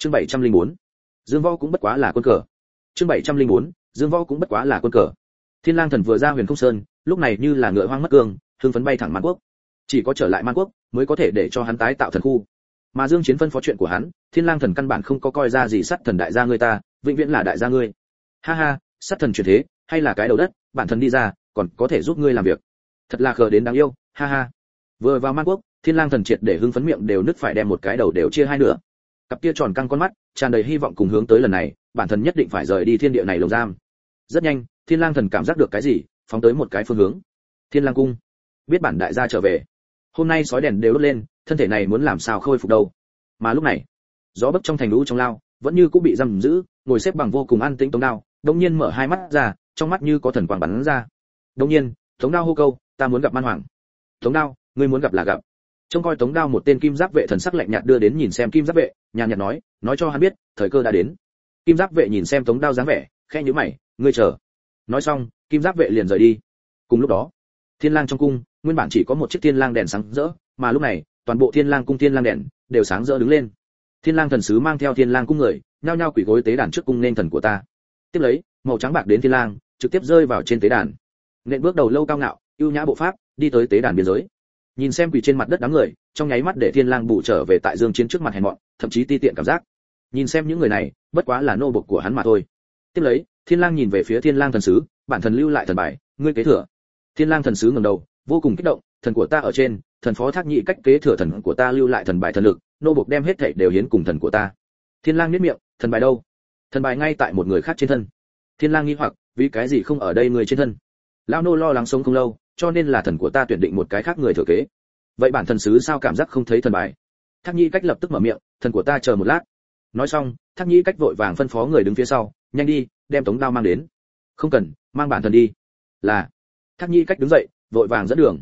chương 704. dương võ cũng bất quá là quân cờ. Chương 704. dương võ cũng bất quá là quân cờ. Thiên lang thần vừa ra huyền không sơn, lúc này như là ngựa hoang mất cương, hưng phấn bay thẳng man quốc. Chỉ có trở lại man quốc mới có thể để cho hắn tái tạo thần khu. Mà dương chiến phân phó chuyện của hắn, thiên lang thần căn bản không có coi ra gì sát thần đại gia ngươi ta, vĩnh viễn là đại gia ngươi. Ha ha, sát thần chuyển thế, hay là cái đầu đất, bản thân đi ra, còn có thể giúp ngươi làm việc. Thật là khờ đến đáng yêu, ha ha. Vừa vào man quốc, thiên lang thần triệt để hưng phấn miệng đều nứt phải đem một cái đầu đều chia hai nửa cặp kia tròn căng con mắt, tràn đầy hy vọng cùng hướng tới lần này, bản thân nhất định phải rời đi thiên địa này lồng giam. Rất nhanh, thiên lang thần cảm giác được cái gì, phóng tới một cái phương hướng. Thiên lang cung, biết bản đại gia trở về. Hôm nay sói đèn đều đốt lên, thân thể này muốn làm sao khôi phục đâu? Mà lúc này, gió bấc trong thành lũ trong lao, vẫn như cũng bị giam giữ, ngồi xếp bằng vô cùng an tĩnh tống đao đông nhiên mở hai mắt ra, trong mắt như có thần quang bắn ra. Đông nhiên, tống đao hô câu, ta muốn gặp man hoàng. Tống đao, ngươi muốn gặp là gặp trông coi tống đao một tên kim giáp vệ thần sắc lạnh nhạt đưa đến nhìn xem kim giáp vệ, nhàn nhạt nói nói cho hắn biết, thời cơ đã đến. Kim giáp vệ nhìn xem tống đao dáng vẻ khe nhíu mày, ngươi chờ. Nói xong, kim giáp vệ liền rời đi. Cùng lúc đó, thiên lang trong cung, nguyên bản chỉ có một chiếc thiên lang đèn sáng rỡ, mà lúc này, toàn bộ thiên lang cung thiên lang đèn đều sáng rỡ đứng lên. Thiên lang thần sứ mang theo thiên lang cung người, nhao nhao quỳ gối tế đàn trước cung nên thần của ta. Tiếp lấy, màu trắng bạc đến thiên lang, trực tiếp rơi vào trên tế đàn. Nện bước đầu lâu cao ngạo, ưu nhã bộ pháp, đi tới tế đàn biên giới nhìn xem quỳ trên mặt đất đám người, trong nháy mắt để thiên lang bù trở về tại dương chiến trước mặt hèn mọn, thậm chí ti tiện cảm giác. Nhìn xem những người này, bất quá là nô bộc của hắn mà thôi. Tiếp lấy, thiên lang nhìn về phía thiên lang thần sứ, bản thần lưu lại thần bài, ngươi kế thừa. Thiên lang thần sứ ngẩng đầu, vô cùng kích động, thần của ta ở trên, thần phó thác nhị cách kế thừa thần của ta lưu lại thần bài thần lực, nô bộc đem hết thảy đều hiến cùng thần của ta. Thiên lang nhếch miệng, thần bài đâu? Thần bài ngay tại một người khác trên thân. Thiên lang nghi hoặc, vì cái gì không ở đây người trên thân? Lão nô lo lắng sống không lâu, cho nên là thần của ta tuyển định một cái khác người thừa kế. Vậy bản thần sứ sao cảm giác không thấy thần bài? Thác nhĩ cách lập tức mở miệng, thần của ta chờ một lát. Nói xong, thác nhĩ cách vội vàng phân phó người đứng phía sau, nhanh đi, đem tống đao mang đến. Không cần, mang bản thần đi. Là. Thác nhĩ cách đứng dậy, vội vàng dẫn đường.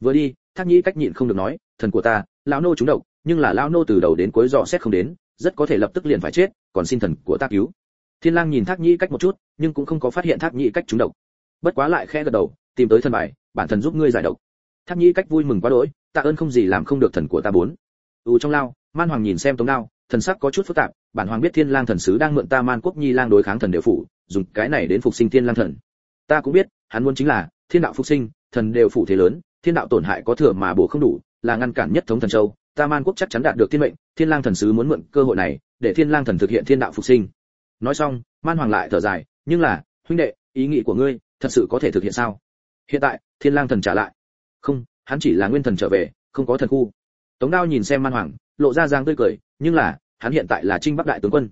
Vừa đi, thác nhĩ cách nhịn không được nói, thần của ta, lão nô trúng độc, nhưng là lão nô từ đầu đến cuối dò xét không đến, rất có thể lập tức liền phải chết, còn xin thần của ta cứu. Thiên lang nhìn thác nhĩ cách một chút, nhưng cũng không có phát hiện thác nhĩ cách trúng độc bất quá lại khẽ gật đầu, tìm tới thần bài, bản thần giúp ngươi giải độc. Thác nhĩ cách vui mừng quá đỗi, tạ ơn không gì làm không được thần của ta bốn. U trong lao, man hoàng nhìn xem tống đao, thần sắc có chút phức tạp, bản hoàng biết thiên lang thần sứ đang mượn ta man quốc nhi lang đối kháng thần đều phủ, dùng cái này đến phục sinh thiên lang thần. Ta cũng biết, hắn muốn chính là, thiên đạo phục sinh, thần đều phủ thế lớn, thiên đạo tổn hại có thừa mà bổ không đủ, là ngăn cản nhất thống thần châu. Ta man quốc chắc chắn đạt được thiên mệnh, thiên lang thần sứ muốn mượn cơ hội này, để thiên lang thần thực hiện thiên đạo phục sinh. Nói xong, man hoàng lại thở dài, nhưng là, huynh đệ, ý nghĩ của ngươi thật sự có thể thực hiện sao? Hiện tại, thiên lang thần trả lại. Không, hắn chỉ là nguyên thần trở về, không có thần khu. Tống đao nhìn xem man hoàng, lộ ra giang tươi cười, nhưng là, hắn hiện tại là trinh bắc đại tướng quân.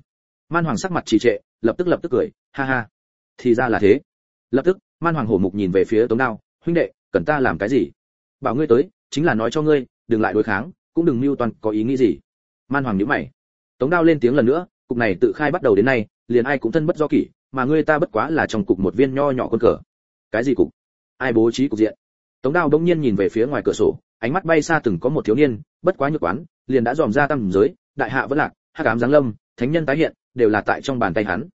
Man hoàng sắc mặt trì trệ, lập tức lập tức cười, ha ha. Thì ra là thế. Lập tức, man hoàng hổ mục nhìn về phía tống đao, huynh đệ, cần ta làm cái gì? Bảo ngươi tới, chính là nói cho ngươi, đừng lại đối kháng, cũng đừng mưu toàn có ý nghĩ gì. Man hoàng nhíu mày. Tống đao lên tiếng lần nữa, cục này tự khai bắt đầu đến nay, liền ai cũng thân bất do kỷ mà ngươi ta bất quá là trong cục một viên nho nhỏ con cờ. Cái gì cục? Ai bố trí cục diện? Tống đao đông nhiên nhìn về phía ngoài cửa sổ, ánh mắt bay xa từng có một thiếu niên, bất quá nhược quán, liền đã dòm ra tam giới, đại hạ vẫn lạc, hắc ám giáng lâm, thánh nhân tái hiện, đều là tại trong bàn tay hắn.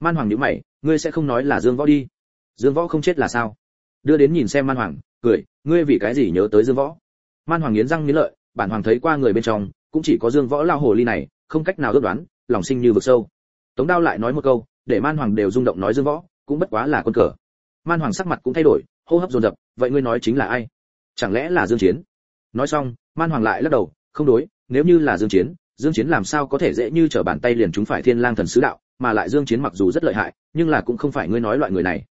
Man hoàng nhíu mày, ngươi sẽ không nói là dương võ đi? Dương võ không chết là sao? Đưa đến nhìn xem man hoàng, cười, ngươi vì cái gì nhớ tới dương võ? Man hoàng nghiến răng nghiến lợi, bản hoàng thấy qua người bên trong, cũng chỉ có dương võ lao hồ ly này, không cách nào ước đoán, lòng sinh như vực sâu. Tống đao lại nói một câu để man hoàng đều rung động nói dương võ, cũng bất quá là con cờ. Man hoàng sắc mặt cũng thay đổi, hô hấp dồn dập, vậy ngươi nói chính là ai? Chẳng lẽ là dương chiến? Nói xong, man hoàng lại lắc đầu, không đối, nếu như là dương chiến dương chiến làm sao có thể dễ như trở bàn tay liền chúng phải thiên lang thần sứ đạo, mà lại dương chiến mặc dù rất lợi hại, nhưng là cũng không phải ngươi nói loại người này.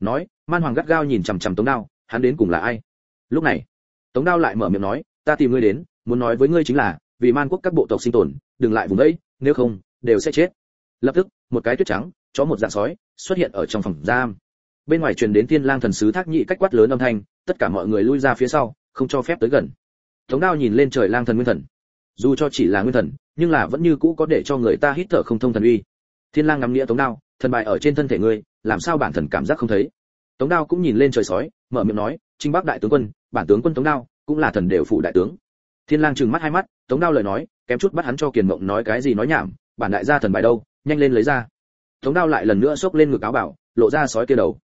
Nói, man hoàng gắt gao nhìn chằm chằm tống đao, hắn đến cùng là ai? Lúc này, tống đao lại mở miệng nói, ta tìm ngươi đến, muốn nói với ngươi chính là, vì man quốc các bộ tộc sinh tồn, đừng lại vùng đấy, nếu không, đều sẽ chết. Lập tức, một cái tuyết trắng chó một dạng sói, xuất hiện ở trong phòng giam. Bên ngoài truyền đến thiên lang thần sứ thác nhị cách quát lớn âm thanh, tất cả mọi người lui ra phía sau, không cho phép tới gần. Tống đao nhìn lên trời lang thần nguyên thần. Dù cho chỉ là nguyên thần, nhưng là vẫn như cũ có để cho người ta hít thở không thông thần uy. Thiên lang ngắm nghĩa tống đao, thần bài ở trên thân thể ngươi, làm sao bản thần cảm giác không thấy? Tống đao cũng nhìn lên trời sói, mở miệng nói, trinh bắc đại tướng quân, bản tướng quân tống đao, cũng là thần đều phụ đại tướng. Thiên lang trừng mắt hai mắt, tống đao lời nói, kém chút bắt hắn cho kiền mộng nói cái gì nói nhảm, bản đại gia thần bài đâu, nhanh lên lấy ra tống đao lại lần nữa xốc lên ngực áo bảo lộ ra sói kia đầu.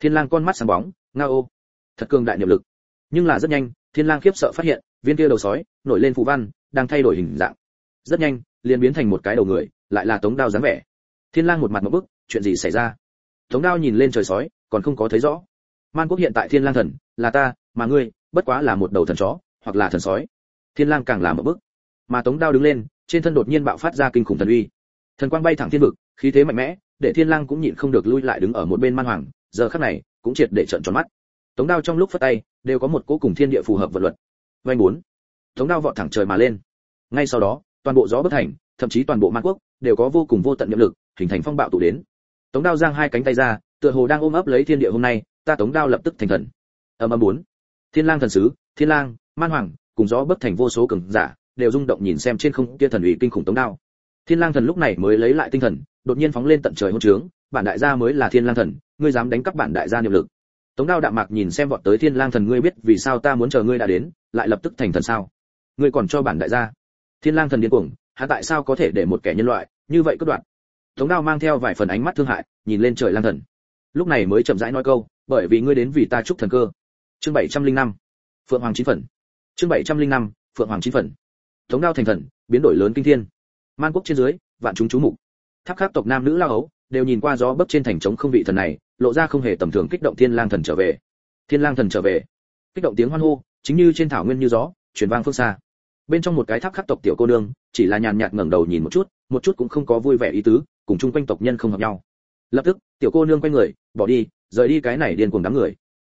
Thiên lang con mắt sáng bóng nga ô. Thật cường đại niệm lực. Nhưng là rất nhanh thiên lang khiếp sợ phát hiện viên kia đầu sói nổi lên phù văn đang thay đổi hình dạng. Rất nhanh liền biến thành một cái đầu người lại là tống đao dáng vẻ. Thiên lang một mặt một bức chuyện gì xảy ra? Tống đao nhìn lên trời sói còn không có thấy rõ. Man quốc hiện tại thiên lang thần là ta mà ngươi bất quá là một đầu thần chó hoặc là thần sói. Thiên lang càng làm một bước, mà tống đao đứng lên trên thân đột nhiên bạo phát ra kinh khủng thần uy. Thần quang bay thẳng thiên vực khí thế mạnh mẽ, để thiên lang cũng nhịn không được lui lại đứng ở một bên man hoàng, giờ khắc này, cũng triệt để trợn tròn mắt. Tống đao trong lúc phất tay, đều có một cỗ cùng thiên địa phù hợp vật luật. Vanh bốn. Tống đao vọt thẳng trời mà lên. Ngay sau đó, toàn bộ gió bất thành, thậm chí toàn bộ man quốc, đều có vô cùng vô tận nhiệm lực, hình thành phong bạo tụ đến. Tống đao giang hai cánh tay ra, tựa hồ đang ôm ấp lấy thiên địa hôm nay, ta tống đao lập tức thành thần. Ầm ầm bốn. Thiên lang thần sứ, thiên lang, man hoàng, cùng gió bất thành vô số cường giả, đều rung động nhìn xem trên không kia thần ủy kinh khủng tống đao thiên lang thần lúc này mới lấy lại tinh thần, đột nhiên phóng lên tận trời hôn trướng, bản đại gia mới là thiên lang thần, ngươi dám đánh cắp bản đại gia niệm lực. Tống đao đạm mạc nhìn xem vọt tới thiên lang thần, ngươi biết vì sao ta muốn chờ ngươi đã đến, lại lập tức thành thần sao? Ngươi còn cho bản đại gia. Thiên lang thần điên cuồng hắn tại sao có thể để một kẻ nhân loại như vậy cất đoạn tống đao mang theo vài phần ánh mắt thương hại, nhìn lên trời lang thần. Lúc này mới chậm rãi nói câu, bởi vì ngươi đến vì ta chúc thần cơ. Chương 705 phượng hoàng chín phần. Chương 705 phượng hoàng chín phần. Tống đao thành thần, biến đổi lớn kinh thiên man quốc trên dưới, vạn chúng chú mục. Tháp khắc tộc nam nữ lao ấu đều nhìn qua gió bấc trên thành trống không vị thần này, lộ ra không hề tầm thường kích động thiên lang thần trở về. Thiên lang thần trở về. Kích động tiếng hoan hô, chính như trên thảo nguyên như gió, truyền vang phương xa. Bên trong một cái tháp khắc tộc tiểu cô nương, chỉ là nhàn nhạt ngẩng đầu nhìn một chút một chút cũng không có vui vẻ ý tứ, cùng chung quanh tộc nhân không hợp nhau. Lập tức, tiểu cô nương quay người, bỏ đi, rời đi cái này điên cuồng đám người.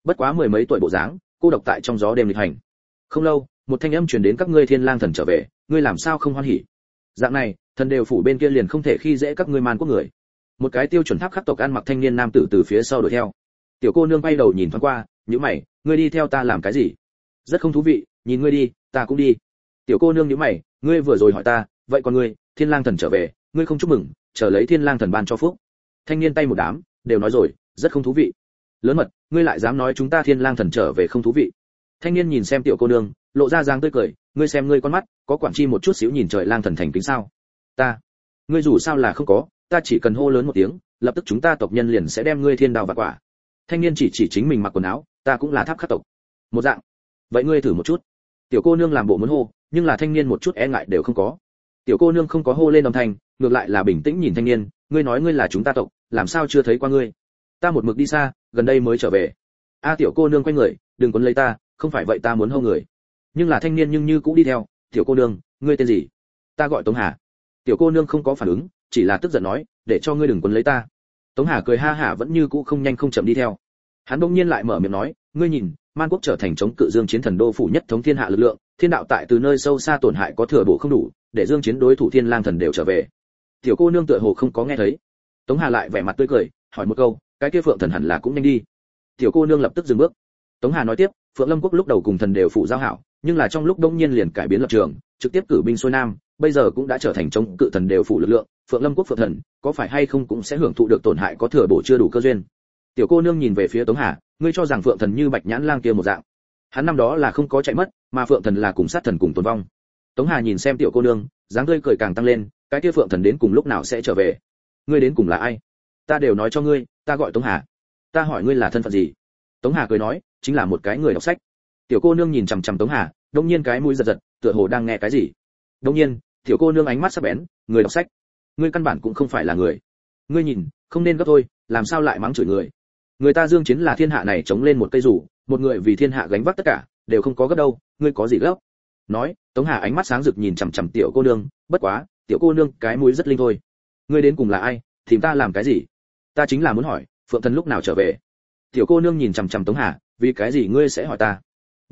Bất quá mười mấy tuổi bộ dáng, cô độc tại trong gió đêm lịch hành. Không lâu, một thanh âm truyền đến các ngươi thiên lang thần trở về, ngươi làm sao không hoan hỉ? Dạng này, thần đều phủ bên kia liền không thể khi dễ các ngươi man quốc người. Một cái tiêu chuẩn tháp khắc tộc ăn mặc thanh niên nam tử từ phía sau đuổi theo. Tiểu cô nương bay đầu nhìn thoáng qua, nhíu mày, ngươi đi theo ta làm cái gì? Rất không thú vị, nhìn ngươi đi, ta cũng đi. Tiểu cô nương nhíu mày, ngươi vừa rồi hỏi ta, vậy còn ngươi, thiên lang thần trở về, ngươi không chúc mừng, chờ lấy thiên lang thần ban cho phúc. Thanh niên tay một đám, đều nói rồi, rất không thú vị. Lớn mật, ngươi lại dám nói chúng ta thiên lang thần trở về không thú vị. Thanh niên nhìn xem tiểu cô nương, lộ ra dáng tươi cười ngươi xem ngươi con mắt, có quản chi một chút xíu nhìn trời lang thần thành kính sao? Ta. Ngươi dù sao là không có, ta chỉ cần hô lớn một tiếng, lập tức chúng ta tộc nhân liền sẽ đem ngươi thiên đào và quả. Thanh niên chỉ chỉ chính mình mặc quần áo, ta cũng là tháp khắc tộc. Một dạng. Vậy ngươi thử một chút. Tiểu cô nương làm bộ muốn hô, nhưng là thanh niên một chút e ngại đều không có. Tiểu cô nương không có hô lên âm thanh, ngược lại là bình tĩnh nhìn thanh niên, ngươi nói ngươi là chúng ta tộc, làm sao chưa thấy qua ngươi? Ta một mực đi xa, gần đây mới trở về. A, tiểu cô nương quay người, đừng quấn lấy ta, không phải vậy ta muốn hô người nhưng là thanh niên nhưng như cũng đi theo, tiểu cô nương, ngươi tên gì? Ta gọi tống hà. Tiểu cô nương không có phản ứng, chỉ là tức giận nói, để cho ngươi đừng quấn lấy ta. Tống hà cười ha hả vẫn như cũ không nhanh không chậm đi theo. Hắn bỗng nhiên lại mở miệng nói, ngươi nhìn, man quốc trở thành chống cự dương chiến thần đô phủ nhất thống thiên hạ lực lượng, thiên đạo tại từ nơi sâu xa tổn hại có thừa bổ không đủ, để dương chiến đối thủ thiên lang thần đều trở về. Tiểu cô nương tựa hồ không có nghe thấy. Tống hà lại vẻ mặt tươi cười, hỏi một câu, cái kia phượng thần hẳn là cũng nhanh đi. Tiểu cô nương lập tức dừng bước. Tống hà nói tiếp, phượng lâm quốc lúc đầu cùng thần đều phụ giao hảo nhưng là trong lúc đông nhiên liền cải biến lập trường, trực tiếp cử binh xuôi nam, bây giờ cũng đã trở thành chống cự thần đều phụ lực lượng, phượng lâm quốc phượng thần, có phải hay không cũng sẽ hưởng thụ được tổn hại có thừa bổ chưa đủ cơ duyên. Tiểu cô nương nhìn về phía tống hà, ngươi cho rằng phượng thần như bạch nhãn lang kia một dạng. Hắn năm đó là không có chạy mất, mà phượng thần là cùng sát thần cùng tồn vong. Tống hà nhìn xem tiểu cô nương, dáng tươi cười càng tăng lên, cái kia phượng thần đến cùng lúc nào sẽ trở về? Ngươi đến cùng là ai? Ta đều nói cho ngươi, ta gọi tống hà. Ta hỏi ngươi là thân phận gì? Tống hà cười nói, chính là một cái người đọc sách tiểu cô nương nhìn chằm chằm tống hà, đông nhiên cái mũi giật giật, tựa hồ đang nghe cái gì. Đông nhiên, tiểu cô nương ánh mắt sắc bén, người đọc sách. Ngươi căn bản cũng không phải là người. Ngươi nhìn, không nên gấp thôi, làm sao lại mắng chửi người? Người ta dương chiến là thiên hạ này chống lên một cây rủ một người vì thiên hạ gánh vác tất cả, đều không có gấp đâu, ngươi có gì gấp? Nói, tống hà ánh mắt sáng rực nhìn chằm chằm tiểu cô nương, bất quá, tiểu cô nương cái mũi rất linh thôi. Ngươi đến cùng là ai tìm ta làm cái gì? Ta chính là muốn hỏi, phượng thần lúc nào trở về? Tiểu cô nương nhìn chằm chằm tống hà, vì cái gì ngươi sẽ hỏi ta?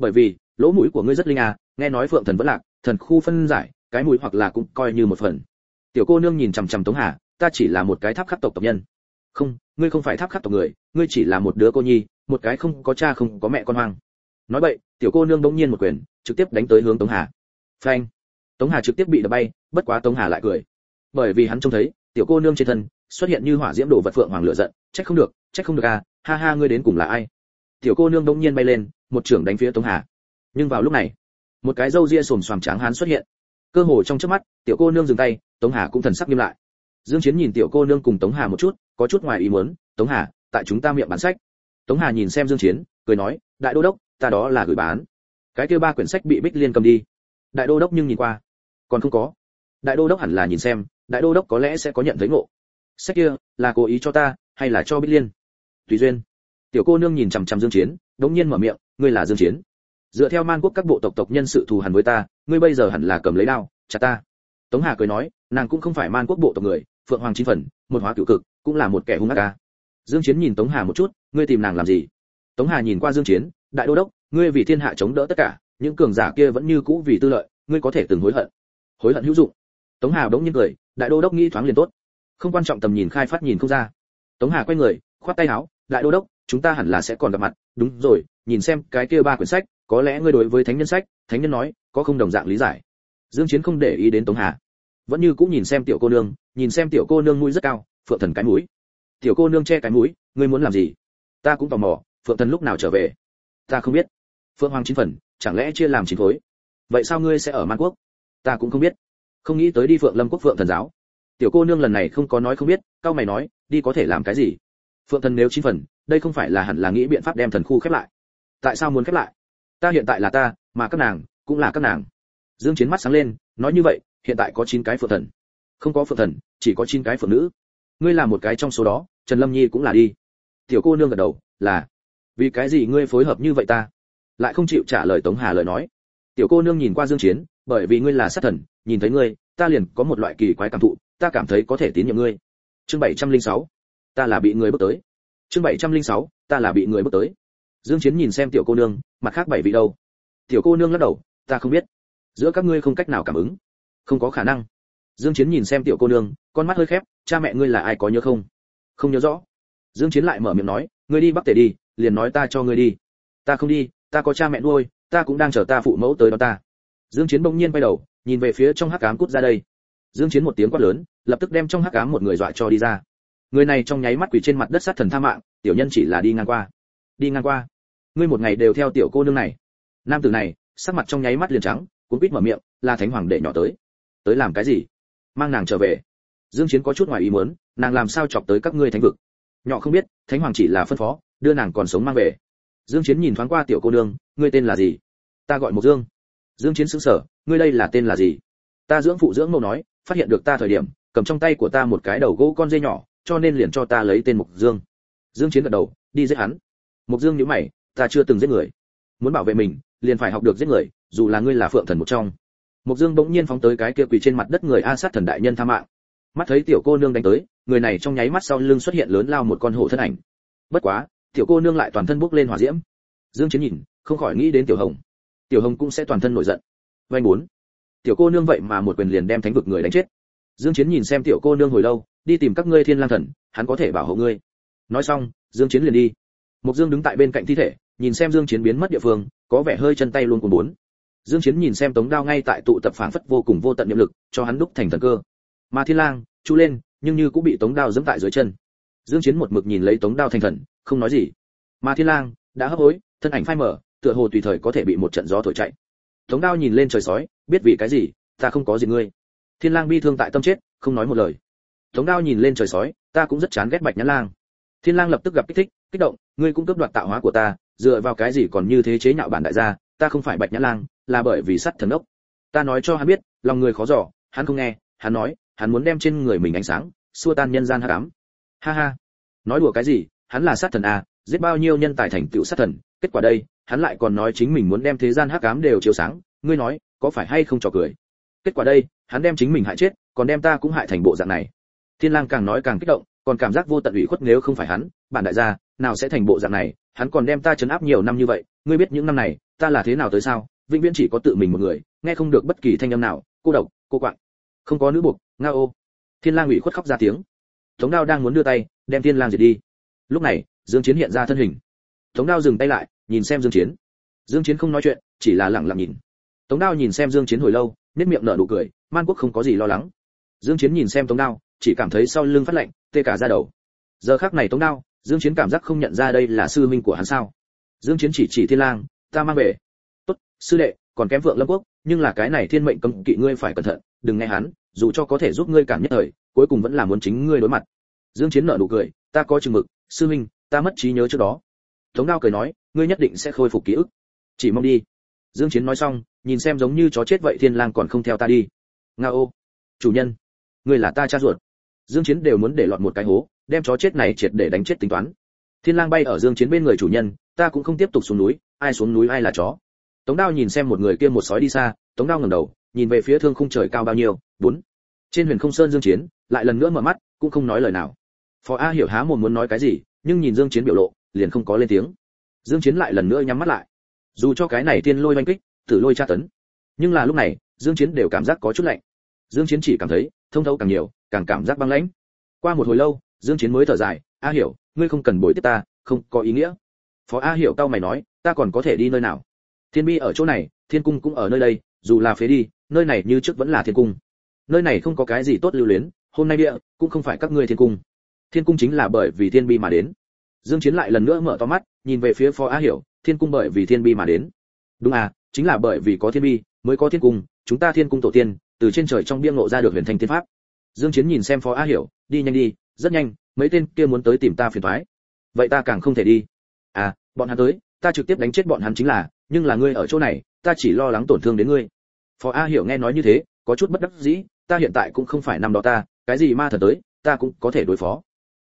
Bởi vì, lỗ mũi của ngươi rất linh à nghe nói phượng thần vẫn lạc, thần khu phân giải, cái mũi hoặc là cũng coi như một phần. Tiểu cô nương nhìn chằm chằm tống hà, ta chỉ là một cái tháp khắc tộc tộc nhân. Không, ngươi không phải tháp khắc tộc người, ngươi chỉ là một đứa cô nhi, một cái không có cha không có mẹ con hoang. Nói vậy, tiểu cô nương bỗng nhiên một quyền, trực tiếp đánh tới hướng tống hà. Phanh! Tống hà trực tiếp bị đập bay, bất quá tống hà lại cười. Bởi vì hắn trông thấy, tiểu cô nương trên thân, xuất hiện như hỏa diễm đổ vật phượng hoàng lửa giận, trách không được, trách không được à ha ha, ngươi đến cùng là ai? Tiểu cô nương đông nhiên bay lên, một trưởng đánh phía tống hà. Nhưng vào lúc này, một cái râu ria xồm xoàm trắng hán xuất hiện. Cơ hồ trong chớp mắt, tiểu cô nương dừng tay, tống hà cũng thần sắc nghiêm lại. Dương chiến nhìn tiểu cô nương cùng tống hà một chút, có chút ngoài ý muốn, tống hà, tại chúng ta miệng bán sách. Tống hà nhìn xem dương chiến, cười nói, đại đô đốc, ta đó là gửi bán. Cái kia ba quyển sách bị bích liên cầm đi. Đại đô đốc nhưng nhìn qua, còn không có. Đại đô đốc hẳn là nhìn xem, đại đô đốc có lẽ sẽ có nhận thấy ngộ. Sách kia là cố ý cho ta, hay là cho bích liên? Tùy duyên tiểu cô nương nhìn chằm chằm dương chiến, đống nhiên mở miệng, ngươi là dương chiến? Dựa theo man quốc các bộ tộc tộc nhân sự thù hằn với ta, ngươi bây giờ hẳn là cầm lấy đao, chặt ta. Tống hà cười nói, nàng cũng không phải man quốc bộ tộc người, phượng hoàng chín phần, một hóa cửu cực, cũng là một kẻ hung ác ca. Dương chiến nhìn tống hà một chút, ngươi tìm nàng làm gì? Tống hà nhìn qua dương chiến, đại đô đốc, ngươi vì thiên hạ chống đỡ tất cả, những cường giả kia vẫn như cũ vì tư lợi, ngươi có thể từng hối hận. Hối hận hữu dụng. Tống hà đống nhiên cười, đại đô đốc nghĩ thoáng liền tốt. Không quan trọng tầm nhìn khai phát nhìn không ra. Tống hà quay người, khoát tay áo, đại đô đốc chúng ta hẳn là sẽ còn gặp mặt, đúng rồi, nhìn xem cái kia ba quyển sách, có lẽ ngươi đối với thánh nhân sách, thánh nhân nói, có không đồng dạng lý giải. Dương chiến không để ý đến tống hà. Vẫn như cũng nhìn xem tiểu cô nương, nhìn xem tiểu cô nương mũi rất cao, phượng thần cái mũi. Tiểu cô nương che cái mũi, ngươi muốn làm gì? Ta cũng tò mò, phượng thần lúc nào trở về? Ta không biết. Phượng hoàng chín phần, chẳng lẽ chia làm chín khối? Vậy sao ngươi sẽ ở man quốc? Ta cũng không biết. Không nghĩ tới đi phượng lâm quốc phượng thần giáo. Tiểu cô nương lần này không có nói không biết, cao mày nói, đi có thể làm cái gì? Phượng thần nếu chín phần đây không phải là hẳn là nghĩ biện pháp đem thần khu khép lại. Tại sao muốn khép lại? Ta hiện tại là ta, mà các nàng cũng là các nàng. Dương chiến mắt sáng lên, nói như vậy, hiện tại có chín cái phượng thần. Không có phượng thần, chỉ có chín cái phượng nữ. Ngươi là một cái trong số đó, trần lâm nhi cũng là đi. Tiểu cô nương gật đầu, là. Vì cái gì ngươi phối hợp như vậy ta? Lại không chịu trả lời tống hà lời nói. Tiểu cô nương nhìn qua dương chiến, bởi vì ngươi là sát thần, nhìn thấy ngươi, ta liền có một loại kỳ quái cảm thụ, ta cảm thấy có thể tín nhiệm ngươi. Chương 706 ta là bị người bước tới chương 706 ta là bị người bước tới. Dương chiến nhìn xem tiểu cô nương, mặt khác bảy vị đâu? Tiểu cô nương lắc đầu, ta không biết. Giữa các ngươi không cách nào cảm ứng. Không có khả năng. Dương chiến nhìn xem tiểu cô nương, con mắt hơi khép, cha mẹ ngươi là ai có nhớ không? Không nhớ rõ. Dương chiến lại mở miệng nói, ngươi đi bắc tề đi, liền nói ta cho ngươi đi. Ta không đi, ta có cha mẹ nuôi, ta cũng đang chờ ta phụ mẫu tới đó ta. Dương chiến bỗng nhiên quay đầu, nhìn về phía trong hắc ám cút ra đây. Dương chiến một tiếng quát lớn, lập tức đem trong hắc ám một người dọa cho đi ra người này trong nháy mắt quỳ trên mặt đất sát thần tha mạng, tiểu nhân chỉ là đi ngang qua. Đi ngang qua. Ngươi một ngày đều theo tiểu cô nương này. Nam tử này, sắc mặt trong nháy mắt liền trắng, cuốn quýt mở miệng, là thánh hoàng đệ nhỏ tới. Tới làm cái gì? Mang nàng trở về. Dương chiến có chút ngoài ý muốn, nàng làm sao chọc tới các ngươi thánh vực? Nhỏ không biết, thánh hoàng chỉ là phân phó, đưa nàng còn sống mang về. Dương chiến nhìn thoáng qua tiểu cô nương, ngươi tên là gì? Ta gọi một dương. Dương chiến sững sờ, ngươi đây là tên là gì? Ta dưỡng phụ dưỡng mẫu nói, phát hiện được ta thời điểm, cầm trong tay của ta một cái đầu gỗ con dê nhỏ cho nên liền cho ta lấy tên mục dương. Dương chiến gật đầu, đi giết hắn. Mục dương nhíu mày, ta chưa từng giết người. Muốn bảo vệ mình, liền phải học được giết người, dù là ngươi là phượng thần một trong. Mục dương bỗng nhiên phóng tới cái kia quỳ trên mặt đất người a sát thần đại nhân tha mạng. Mắt thấy tiểu cô nương đánh tới, người này trong nháy mắt sau lưng xuất hiện lớn lao một con hổ thân ảnh. Bất quá, tiểu cô nương lại toàn thân bốc lên hỏa diễm. Dương chiến nhìn, không khỏi nghĩ đến tiểu hồng. Tiểu hồng cũng sẽ toàn thân nổi giận. Vay muốn tiểu cô nương vậy mà một quyền liền đem thánh vực người đánh chết. Dương chiến nhìn xem tiểu cô nương hồi lâu đi tìm các ngươi thiên lang thần, hắn có thể bảo hộ ngươi. Nói xong, dương chiến liền đi. Mục dương đứng tại bên cạnh thi thể, nhìn xem dương chiến biến mất địa phương, có vẻ hơi chân tay luôn cuốn bốn dương chiến nhìn xem tống đao ngay tại tụ tập phảng phất vô cùng vô tận niệm lực, cho hắn đúc thành thần cơ. Mà thiên lang, chu lên, nhưng như cũng bị tống đao giẫm tại dưới chân. Dương chiến một mực nhìn lấy tống đao thành thần, không nói gì. Mà thiên lang, đã hấp hối, thân ảnh phai mở tựa hồ tùy thời có thể bị một trận gió thổi chạy. Tống đao nhìn lên trời sói, biết vì cái gì, ta không có gì ngươi. Thiên lang bi thương tại tâm chết, không nói một lời tống đao nhìn lên trời sói, ta cũng rất chán ghét bạch nhãn lang. Thiên lang lập tức gặp kích thích, kích động, ngươi cũng cướp đoạt tạo hóa của ta, dựa vào cái gì còn như thế chế nhạo bản đại gia, ta không phải bạch nhãn lang, là bởi vì sắt thần ốc ta nói cho hắn biết, lòng người khó dò, hắn không nghe, hắn nói, hắn muốn đem trên người mình ánh sáng, xua tan nhân gian hắc ám. Ha ha. Nói đùa cái gì, hắn là sát thần à giết bao nhiêu nhân tài thành tựu sát thần, kết quả đây, hắn lại còn nói chính mình muốn đem thế gian hắc ám đều chiếu sáng, ngươi nói, có phải hay không trò cười? Kết quả đây, hắn đem chính mình hại chết, còn đem ta cũng hại thành bộ dạng này thiên lang càng nói càng kích động, còn cảm giác vô tận ủy khuất nếu không phải hắn, bản đại gia, nào sẽ thành bộ dạng này, hắn còn đem ta chấn áp nhiều năm như vậy, ngươi biết những năm này, ta là thế nào tới sao, vĩnh viễn chỉ có tự mình một người, nghe không được bất kỳ thanh âm nào, cô độc, cô quạnh. không có nữ buộc, nga ô. Thiên lang ủy khuất khóc ra tiếng. Tống đao đang muốn đưa tay, đem thiên lang giật đi. Lúc này, dương chiến hiện ra thân hình. Tống đao dừng tay lại, nhìn xem dương chiến. Dương chiến không nói chuyện, chỉ là lặng lặng nhìn. Tống đao nhìn xem dương chiến hồi lâu nhếch miệng nở nụ cười, man quốc không có gì lo lắng. Dương chiến nhìn xem tống đao chỉ cảm thấy sau lưng phát lạnh, tê cả da đầu. Giờ khắc này tống đao, dương chiến cảm giác không nhận ra đây là sư minh của hắn sao? Dương chiến chỉ chỉ thiên lang, ta mang về. Tốt, sư đệ, còn kém vượng lâm quốc, nhưng là cái này thiên mệnh cấm kỵ ngươi phải cẩn thận, đừng nghe hắn, dù cho có thể giúp ngươi cảm nhất thời, cuối cùng vẫn là muốn chính ngươi đối mặt. Dương chiến nở nụ cười, ta có chừng mực, sư minh, ta mất trí nhớ trước đó. Tống đao cười nói, ngươi nhất định sẽ khôi phục ký ức. Chỉ mong đi. Dương chiến nói xong, nhìn xem giống như chó chết vậy thiên lang còn không theo ta đi. Nga ô, chủ nhân, ngươi là ta cha ruột dương chiến đều muốn để lọt một cái hố, đem chó chết này triệt để đánh chết tính toán. Thiên lang bay ở dương chiến bên người chủ nhân, ta cũng không tiếp tục xuống núi, ai xuống núi ai là chó. Tống đao nhìn xem một người kia một sói đi xa, tống đao ngẩng đầu, nhìn về phía thương khung trời cao bao nhiêu, bốn. Trên huyền không sơn dương chiến, lại lần nữa mở mắt, cũng không nói lời nào. Phó a hiểu há mồm muốn nói cái gì, nhưng nhìn dương chiến biểu lộ, liền không có lên tiếng. Dương chiến lại lần nữa nhắm mắt lại. Dù cho cái này tiên lôi oanh kích, tử lôi tra tấn, nhưng là lúc này, dương chiến đều cảm giác có chút lạnh. Dương chiến chỉ cảm thấy, thông thấu càng nhiều càng cảm giác băng lãnh. Qua một hồi lâu, dương chiến mới thở dài, a hiểu, ngươi không cần bồi tiếp ta, không có ý nghĩa. Phó a hiểu cao mày nói, ta còn có thể đi nơi nào? Thiên bi ở chỗ này, thiên cung cũng ở nơi đây, dù là phế đi, nơi này như trước vẫn là thiên cung. Nơi này không có cái gì tốt lưu luyến, hôm nay địa cũng không phải các ngươi thiên cung. Thiên cung chính là bởi vì thiên bi mà đến. Dương chiến lại lần nữa mở to mắt, nhìn về phía phó a hiểu, thiên cung bởi vì thiên bi mà đến. Đúng à chính là bởi vì có thiên bi, mới có thiên cung, chúng ta thiên cung tổ tiên, từ trên trời trong bia ngộ ra được huyền thành thiên pháp dương chiến nhìn xem phó a hiểu, đi nhanh đi, rất nhanh, mấy tên kia muốn tới tìm ta phiền toái. Vậy ta càng không thể đi. À bọn hắn tới, ta trực tiếp đánh chết bọn hắn chính là, nhưng là ngươi ở chỗ này, ta chỉ lo lắng tổn thương đến ngươi. Phó a hiểu nghe nói như thế, có chút bất đắc dĩ, ta hiện tại cũng không phải năm đó ta, cái gì ma thần tới, ta cũng có thể đối phó.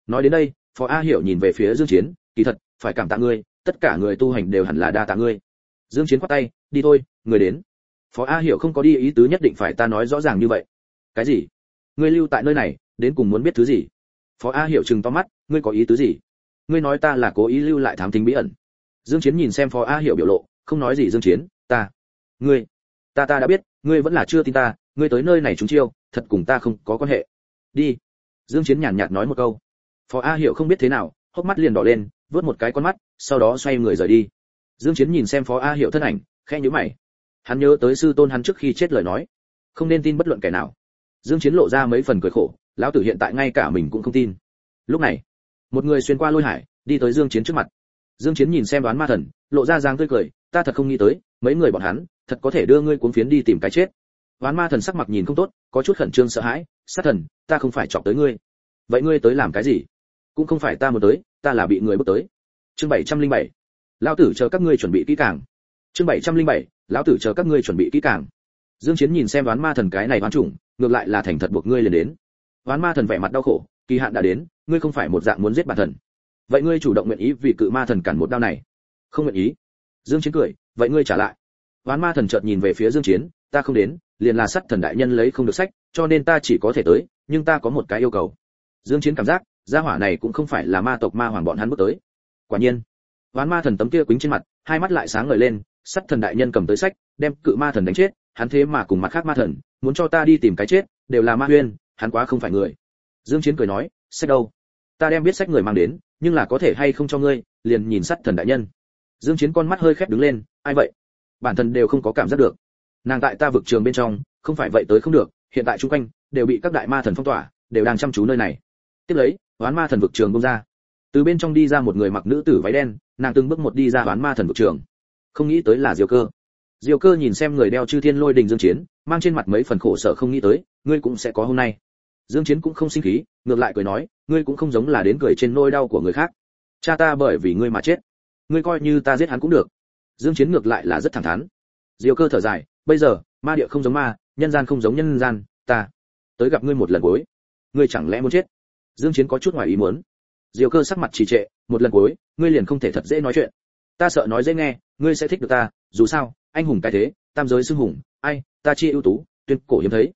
Nói đến đây, phó a hiểu nhìn về phía dương chiến, kỳ thật, phải cảm tạ ngươi, tất cả người tu hành đều hẳn là đa tạ ngươi. Dương chiến quát tay, đi thôi, người đến. Phó a hiểu không có đi ý tứ nhất định phải ta nói rõ ràng như vậy. Cái gì? Ngươi lưu tại nơi này, đến cùng muốn biết thứ gì? Phó a hiểu chừng to mắt, ngươi có ý tứ gì? Ngươi nói ta là cố ý lưu lại thám thính bí ẩn. Dương chiến nhìn xem phó a hiểu biểu lộ, không nói gì dương chiến, ta, ngươi, ta ta đã biết, ngươi vẫn là chưa tin ta, ngươi tới nơi này chúng chiêu, thật cùng ta không có quan hệ. Đi. Dương chiến nhàn nhạt nói một câu. Phó a hiểu không biết thế nào, hốc mắt liền đỏ lên, vớt một cái con mắt, sau đó xoay người rời đi. Dương chiến nhìn xem phó a hiểu thân ảnh, khẽ nhíu mày. Hắn nhớ tới sư tôn hắn trước khi chết lời nói. Không nên tin bất luận kẻ nào dương chiến lộ ra mấy phần cười khổ, lão tử hiện tại ngay cả mình cũng không tin. Lúc này, một người xuyên qua lôi hải, đi tới dương chiến trước mặt. Dương chiến nhìn xem đoán ma thần, lộ ra dáng tươi cười, ta thật không nghĩ tới, mấy người bọn hắn, thật có thể đưa ngươi cuốn phiến đi tìm cái chết. Đoán ma thần sắc mặt nhìn không tốt, có chút khẩn trương sợ hãi, sát thần, ta không phải chọc tới ngươi. Vậy ngươi tới làm cái gì? Cũng không phải ta muốn tới, ta là bị người bước tới. Chương 707 lão tử chờ các ngươi chuẩn bị kỹ càng. Chương 707 lão tử chờ các ngươi chuẩn bị kỹ càng. Dương chiến nhìn xem đoán ma thần cái này đoán chủng ngược lại là thành thật buộc ngươi liền đến. Ván ma thần vẻ mặt đau khổ, kỳ hạn đã đến, ngươi không phải một dạng muốn giết bản thần vậy ngươi chủ động nguyện ý vì cự ma thần cản một đao này? Không nguyện ý. Dương chiến cười, vậy ngươi trả lại. Ván ma thần chợt nhìn về phía dương chiến, ta không đến, liền là sắt thần đại nhân lấy không được sách, cho nên ta chỉ có thể tới, nhưng ta có một cái yêu cầu. Dương chiến cảm giác, gia hỏa này cũng không phải là ma tộc ma hoàng bọn hắn bước tới. Quả nhiên ván ma thần tấm kia quýnh trên mặt, hai mắt lại sáng ngời lên, sắt thần đại nhân cầm tới sách, đem cự ma thần đánh chết, hắn thế mà cùng mặt khác ma thần muốn cho ta đi tìm cái chết, đều là ma huyên, hắn quá không phải người. Dương chiến cười nói, sách đâu? Ta đem biết sách người mang đến, nhưng là có thể hay không cho ngươi? Liền nhìn sát thần đại nhân. Dương chiến con mắt hơi khép đứng lên, ai vậy? Bản thân đều không có cảm giác được. Nàng tại ta vực trường bên trong, không phải vậy tới không được, hiện tại chung quanh, đều bị các đại ma thần phong tỏa, đều đang chăm chú nơi này. Tiếp lấy oán ma thần vực trường bông ra. Từ bên trong đi ra một người mặc nữ tử váy đen, nàng từng bước một đi ra oán ma thần vực trường. Không nghĩ tới là diều cơ. Diều cơ nhìn xem người đeo chư thiên lôi đình dương chiến mang trên mặt mấy phần khổ sở không nghĩ tới, ngươi cũng sẽ có hôm nay. Dương chiến cũng không sinh khí, ngược lại cười nói, ngươi cũng không giống là đến cười trên nỗi đau của người khác. Cha ta bởi vì ngươi mà chết. Ngươi coi như ta giết hắn cũng được. Dương chiến ngược lại là rất thẳng thắn. Diều cơ thở dài, bây giờ, ma địa không giống ma, nhân gian không giống nhân gian, ta tới gặp ngươi một lần cuối. Ngươi chẳng lẽ muốn chết? Dương chiến có chút ngoài ý muốn. Diều cơ sắc mặt trì trệ, một lần cuối, ngươi liền không thể thật dễ nói chuyện. Ta sợ nói dễ nghe, ngươi sẽ thích được ta, dù sao, anh hùng cái thế, tam giới xưng hùng, ai ta chi ưu tú, tuyên cổ hiếm thấy.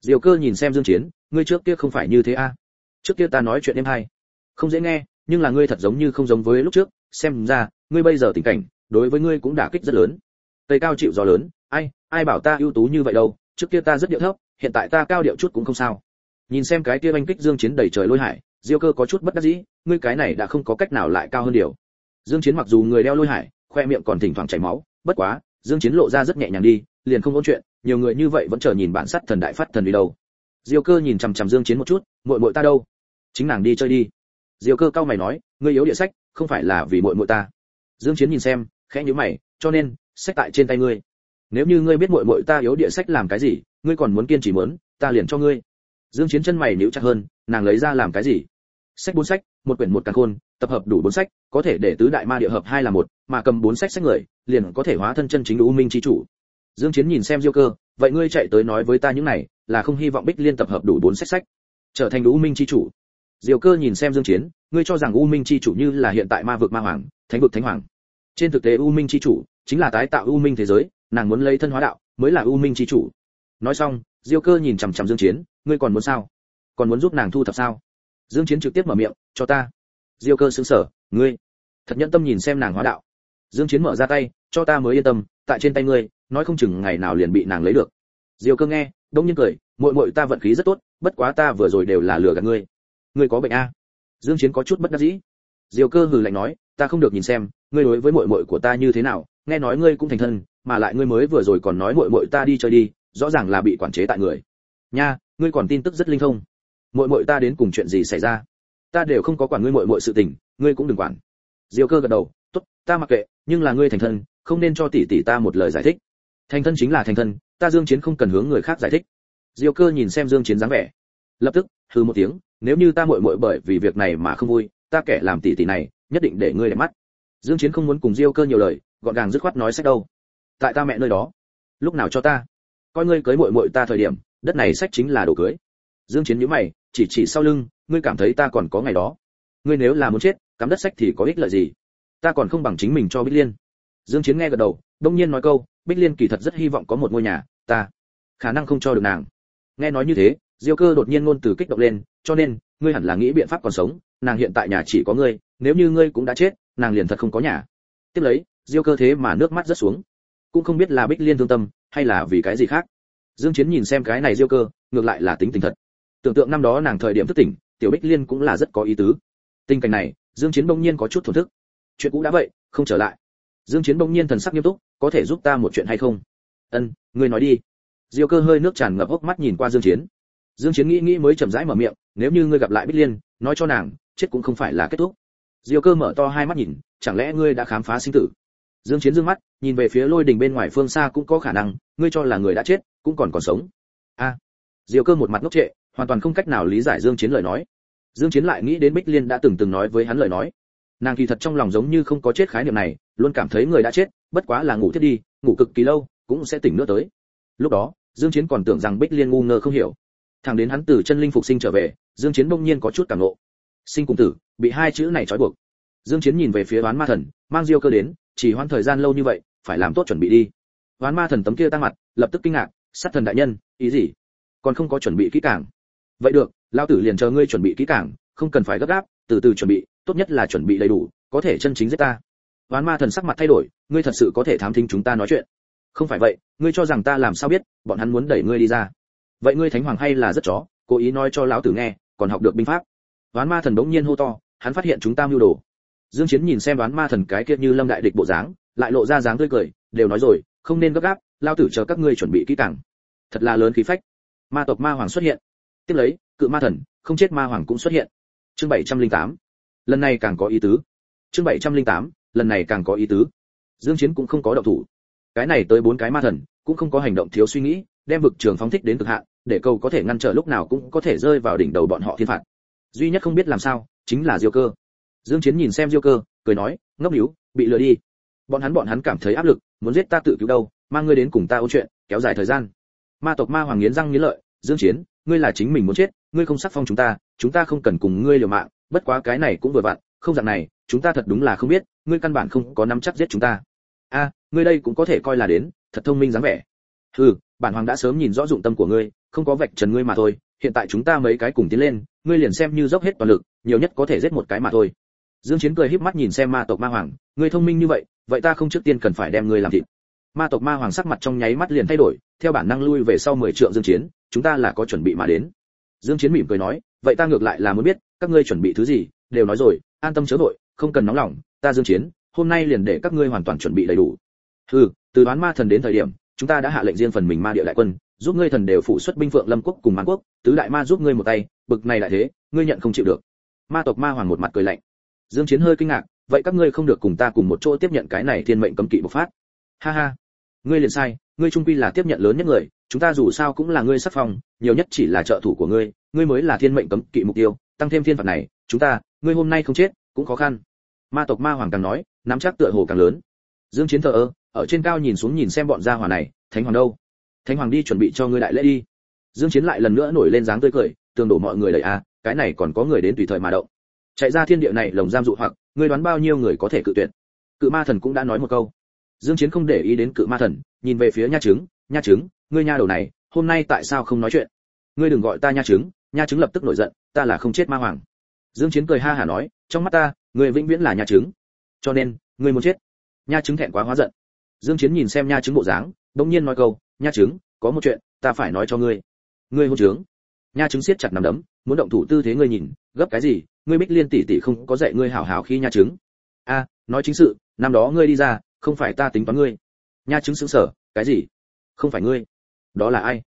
Diều cơ nhìn xem dương chiến, ngươi trước kia không phải như thế a à? trước kia ta nói chuyện em hay. Không dễ nghe, nhưng là ngươi thật giống như không giống với lúc trước. Xem ra, ngươi bây giờ tình cảnh, đối với ngươi cũng đả kích rất lớn. Tây cao chịu gió lớn, ai ai bảo ta ưu tú như vậy đâu? Trước kia ta rất điệu thấp, hiện tại ta cao điệu chút cũng không sao. Nhìn xem cái kia anh kích dương chiến đầy trời lôi hải, diêu cơ có chút bất đắc dĩ, ngươi cái này đã không có cách nào lại cao hơn điều. Dương chiến mặc dù người đeo lôi hải, khoe miệng còn thỉnh thoảng chảy máu, bất quá, dương chiến lộ ra rất nhẹ nhàng đi liền không có chuyện, nhiều người như vậy vẫn chờ nhìn bản sắt thần đại phát thần đi đâu. Diêu cơ nhìn chằm chằm dương chiến một chút, muội muội ta đâu? Chính nàng đi chơi đi. Diêu cơ cao mày nói, ngươi yếu địa sách, không phải là vì muội muội ta. Dương chiến nhìn xem, khẽ nhíu mày, cho nên, sách tại trên tay ngươi. Nếu như ngươi biết muội muội ta yếu địa sách làm cái gì, ngươi còn muốn kiên trì muốn, ta liền cho ngươi. Dương chiến chân mày nhíu chặt hơn, nàng lấy ra làm cái gì? Sách bốn sách, một quyển một càng khôn, tập hợp đủ bốn sách, có thể để tứ đại ma địa hợp hai là một, mà cầm bốn sách sách người, liền có thể hóa thân chân chính u minh chi chủ dương chiến nhìn xem diêu cơ, vậy ngươi chạy tới nói với ta những này, là không hy vọng bích liên tập hợp đủ bốn sách sách, trở thành u minh chi chủ. Diêu cơ nhìn xem dương chiến, ngươi cho rằng u minh chi chủ như là hiện tại ma vực ma hoàng, thánh vực thánh hoàng. Trên thực tế u minh chi chủ chính là tái tạo u minh thế giới, nàng muốn lấy thân hóa đạo mới là u minh chi chủ. Nói xong, diêu cơ nhìn chằm chằm dương chiến, ngươi còn muốn sao? Còn muốn giúp nàng thu thập sao? Dương chiến trực tiếp mở miệng, cho ta. Diêu cơ sững sờ, ngươi, thật nhẫn tâm nhìn xem nàng hóa đạo. Dương chiến mở ra tay, cho ta mới yên tâm tại trên tay ngươi, nói không chừng ngày nào liền bị nàng lấy được. Diêu cơ nghe, đông nhiên cười, muội muội ta vận khí rất tốt, bất quá ta vừa rồi đều là lừa gạt ngươi. Ngươi có bệnh a? Dương chiến có chút bất đắc dĩ. Diêu cơ hừ lạnh nói, ta không được nhìn xem, ngươi đối với muội muội của ta như thế nào, nghe nói ngươi cũng thành thân, mà lại ngươi mới vừa rồi còn nói muội muội ta đi chơi đi, rõ ràng là bị quản chế tại người. Nha, ngươi còn tin tức rất linh thông. Muội muội ta đến cùng chuyện gì xảy ra? Ta đều không có quản ngươi muội muội sự tình, ngươi cũng đừng quản. Diêu cơ gật đầu, tốt, ta mặc kệ, nhưng là ngươi thành thân không nên cho tỷ tỷ ta một lời giải thích. Thành thân chính là thành thân, ta dương chiến không cần hướng người khác giải thích. Diêu cơ nhìn xem dương chiến dáng vẻ. Lập tức, hừ một tiếng, nếu như ta muội muội bởi vì việc này mà không vui, ta kẻ làm tỷ tỷ này, nhất định để ngươi để mắt. Dương chiến không muốn cùng diêu cơ nhiều lời, gọn gàng dứt khoát nói sách đâu. Tại ta mẹ nơi đó, lúc nào cho ta? Coi ngươi cưới muội muội ta thời điểm, đất này sách chính là đồ cưới. Dương chiến nhíu mày, chỉ chỉ sau lưng, ngươi cảm thấy ta còn có ngày đó. Ngươi nếu là muốn chết, cắm đất sách thì có ích lợi gì? Ta còn không bằng chính mình cho bích liên dương chiến nghe gật đầu, đông nhiên nói câu, bích liên kỳ thật rất hy vọng có một ngôi nhà, ta khả năng không cho được nàng. Nghe nói như thế, diêu cơ đột nhiên ngôn từ kích động lên, cho nên, ngươi hẳn là nghĩ biện pháp còn sống, nàng hiện tại nhà chỉ có ngươi, nếu như ngươi cũng đã chết, nàng liền thật không có nhà. Tiếp lấy, diêu cơ thế mà nước mắt rất xuống. Cũng không biết là bích liên thương tâm, hay là vì cái gì khác. Dương chiến nhìn xem cái này diêu cơ, ngược lại là tính tình thật. Tưởng tượng năm đó nàng thời điểm thức tỉnh, tiểu bích liên cũng là rất có ý tứ. Tình cảnh này, dương chiến đông nhiên có chút thổn thức. Chuyện cũ đã vậy, không trở lại dương chiến bỗng nhiên thần sắc nghiêm túc, có thể giúp ta một chuyện hay không? Ân, ngươi nói đi. Diêu cơ hơi nước tràn ngập hốc mắt nhìn qua dương chiến. Dương chiến nghĩ nghĩ mới chậm rãi mở miệng, nếu như ngươi gặp lại bích liên, nói cho nàng, chết cũng không phải là kết thúc. Diêu cơ mở to hai mắt nhìn, chẳng lẽ ngươi đã khám phá sinh tử? Dương chiến dương mắt, nhìn về phía lôi đình bên ngoài phương xa cũng có khả năng, ngươi cho là người đã chết, cũng còn còn sống. A. Diêu cơ một mặt ngốc trệ, hoàn toàn không cách nào lý giải dương chiến lời nói. Dương chiến lại nghĩ đến bích liên đã từng từng nói với hắn lời nói. Nàng kỳ thật trong lòng giống như không có chết khái niệm này luôn cảm thấy người đã chết, bất quá là ngủ thiết đi, ngủ cực kỳ lâu, cũng sẽ tỉnh nữa tới. Lúc đó, dương chiến còn tưởng rằng bích liên ngu ngơ không hiểu. Thằng đến hắn từ chân linh phục sinh trở về, dương chiến bỗng nhiên có chút cảm ngộ. Sinh cùng tử, bị hai chữ này trói buộc. Dương chiến nhìn về phía đoán ma thần, mang diêu cơ đến, chỉ hoãn thời gian lâu như vậy, phải làm tốt chuẩn bị đi. Đoán ma thần tấm kia tăng mặt, lập tức kinh ngạc, sát thần đại nhân, ý gì? Còn không có chuẩn bị kỹ càng. Vậy được lao tử liền chờ ngươi chuẩn bị kỹ càng, không cần phải gấp gáp, từ từ chuẩn bị, tốt nhất là chuẩn bị đầy đủ, có thể chân chính giết ta đoán ma thần sắc mặt thay đổi, ngươi thật sự có thể thám thính chúng ta nói chuyện. Không phải vậy, ngươi cho rằng ta làm sao biết, bọn hắn muốn đẩy ngươi đi ra. Vậy ngươi thánh hoàng hay là rất chó, cố ý nói cho lão tử nghe, còn học được binh pháp. Đoán ma thần bỗng nhiên hô to, hắn phát hiện chúng ta mưu đồ. Dương chiến nhìn xem đoán ma thần cái kia như lâm đại địch bộ dáng, lại lộ ra dáng tươi cười, đều nói rồi, không nên gấp gáp lao tử chờ các ngươi chuẩn bị kỹ càng. Thật là lớn khí phách. Ma tộc ma hoàng xuất hiện. Tiếp lấy, cự ma thần, không chết ma hoàng cũng xuất hiện. Chương 708 lần này càng có ý tứ. Chương 708 lần này càng có ý tứ. Dương chiến cũng không có động thủ. Cái này tới bốn cái ma thần, cũng không có hành động thiếu suy nghĩ, đem vực trường phóng thích đến cực hạn, để cầu có thể ngăn trở lúc nào cũng có thể rơi vào đỉnh đầu bọn họ thiên phạt. Duy nhất không biết làm sao, chính là diêu cơ. Dương chiến nhìn xem diêu cơ, cười nói, ngốc liu bị lừa đi. Bọn hắn bọn hắn cảm thấy áp lực, muốn giết ta tự cứu đâu, mang ngươi đến cùng ta ôn chuyện, kéo dài thời gian. Ma tộc ma hoàng nghiến răng nghiến lợi, dương chiến, ngươi là chính mình muốn chết, ngươi không sắc phong chúng ta chúng ta không cần cùng ngươi liều mạng, bất quá cái này cũng vừa vặn, không dạng này chúng ta thật đúng là không biết, ngươi căn bản không có nắm chắc giết chúng ta. A, ngươi đây cũng có thể coi là đến, thật thông minh dáng vẻ. Hừ, bản hoàng đã sớm nhìn rõ dụng tâm của ngươi, không có vạch trần ngươi mà thôi, hiện tại chúng ta mấy cái cùng tiến lên, ngươi liền xem như dốc hết toàn lực, nhiều nhất có thể giết một cái mà thôi. Dương chiến cười híp mắt nhìn xem ma tộc ma hoàng, ngươi thông minh như vậy vậy ta không trước tiên cần phải đem ngươi làm thịt. Ma tộc ma hoàng sắc mặt trong nháy mắt liền thay đổi, theo bản năng lui về sau 10 trượng dương chiến, chúng ta là có chuẩn bị mà đến. Dương chiến mỉm cười nói, vậy ta ngược lại là muốn biết, các ngươi chuẩn bị thứ gì, đều nói rồi, an tâm chớ vội không cần nóng lòng, ta dương chiến, hôm nay liền để các ngươi hoàn toàn chuẩn bị đầy đủ. Hừ, từ đoán ma thần đến thời điểm, chúng ta đã hạ lệnh riêng phần mình ma địa đại quân, giúp ngươi thần đều phụ xuất binh phượng lâm quốc cùng man quốc, tứ đại ma giúp ngươi một tay, bực này lại thế, ngươi nhận không chịu được. Ma tộc ma hoàng một mặt cười lạnh. Dương chiến hơi kinh ngạc, vậy các ngươi không được cùng ta cùng một chỗ tiếp nhận cái này thiên mệnh cấm kỵ bộc phát. Ha ha, ngươi liền sai, ngươi trung quy là tiếp nhận lớn nhất người, chúng ta dù sao cũng là ngươi sắp phong, nhiều nhất chỉ là trợ thủ của ngươi ngươi mới là thiên mệnh cấm kỵ mục tiêu, tăng thêm thiên phạt này, chúng ta, ngươi hôm nay không chết, cũng khó khăn ma tộc ma hoàng càng nói, nắm chắc tựa hồ càng lớn. Dương chiến thờ ơ, ở trên cao nhìn xuống nhìn xem bọn gia hỏa này, thánh hoàng đâu? Thánh hoàng đi chuẩn bị cho ngươi đại lễ đi. Dương chiến lại lần nữa nổi lên dáng tươi cười tương đổ mọi người đầy à cái này còn có người đến tùy thời mà động. Chạy ra thiên địa này lồng giam dụ hoặc, ngươi đoán bao nhiêu người có thể cự tuyệt? Cự ma thần cũng đã nói một câu. Dương chiến không để ý đến cự ma thần, nhìn về phía nha trứng nha trứng, ngươi nha đầu này, hôm nay tại sao không nói chuyện? Ngươi đừng gọi ta nha trứng. Nha trứng lập tức nổi giận, ta là không chết ma hoàng. Dương chiến cười ha hà nói, trong mắt ta Người vĩnh viễn là nha trứng. Cho nên người muốn chết. Nha trứng thẹn quá hóa giận. Dương chiến nhìn xem nha trứng bộ dáng đống nhiên nói câu, nha trứng, có một chuyện ta phải nói cho ngươi. Ngươi hôn trướng. Nha trứng siết chặt nắm đấm, muốn động thủ tư thế ngươi nhìn, gấp cái gì? Ngươi bích liên tỷ tỷ không có dạy ngươi hảo hảo khi nha trứng. A, nói chính sự, năm đó ngươi đi ra, không phải ta tính toán ngươi. Nha trứng sững sờ, cái gì? Không phải ngươi. Đó là ai?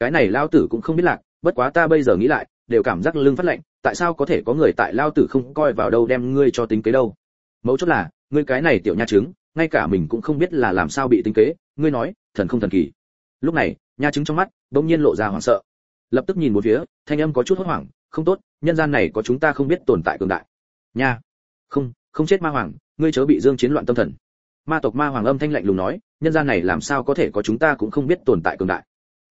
Cái này lao tử cũng không biết lạc, bất quá ta bây giờ nghĩ lại, đều cảm giác lưng phát lạnh tại sao có thể có người tại lao tử không coi vào đâu đem ngươi cho tính kế đâu? Mấu chốt là, ngươi cái này tiểu nha trứng, ngay cả mình cũng không biết là làm sao bị tính kế, ngươi nói, thần không thần kỳ. Lúc này, nha trứng trong mắt bỗng nhiên lộ ra hoảng sợ. Lập tức nhìn một phía, thanh âm có chút hốt hoảng, không tốt, nhân gian này có chúng ta không biết tồn tại cường đại. Nha, không không chết ma hoàng, ngươi chớ bị dương chiến loạn tâm thần. Ma tộc ma hoàng âm thanh lạnh lùng nói, nhân gian này làm sao có thể có chúng ta cũng không biết tồn tại cường đại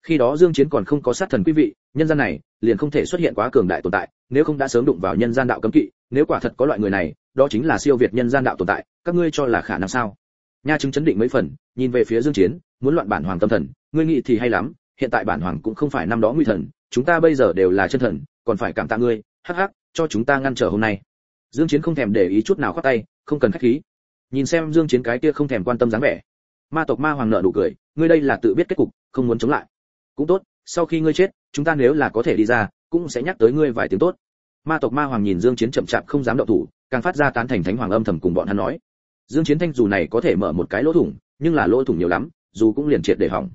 khi đó dương chiến còn không có sát thần quý vị, nhân gian này liền không thể xuất hiện quá cường đại tồn tại, nếu không đã sớm đụng vào nhân gian đạo cấm kỵ, nếu quả thật có loại người này, đó chính là siêu việt nhân gian đạo tồn tại, các ngươi cho là khả năng sao? Nha chứng chấn định mấy phần, nhìn về phía dương chiến, muốn loạn bản hoàng tâm thần, ngươi nghĩ thì hay lắm, hiện tại bản hoàng cũng không phải năm đó nguy thần, chúng ta bây giờ đều là chân thần, còn phải cảm tạ ngươi, hắc hắc, cho chúng ta ngăn trở hôm nay. Dương chiến không thèm để ý chút nào khoát tay, không cần khách khí. Nhìn xem dương chiến cái kia không thèm quan tâm dáng vẻ, ma tộc ma hoàng nợ nụ cười, ngươi đây là tự biết kết cục, không muốn chống lại cũng tốt, sau khi ngươi chết, chúng ta nếu là có thể đi ra, cũng sẽ nhắc tới ngươi vài tiếng tốt. Ma tộc ma hoàng nhìn dương chiến chậm chạp không dám động thủ, càng phát ra tán thành thánh hoàng âm thầm cùng bọn hắn nói. Dương chiến thanh dù này có thể mở một cái lỗ thủng, nhưng là lỗ thủng nhiều lắm, dù cũng liền triệt để hỏng.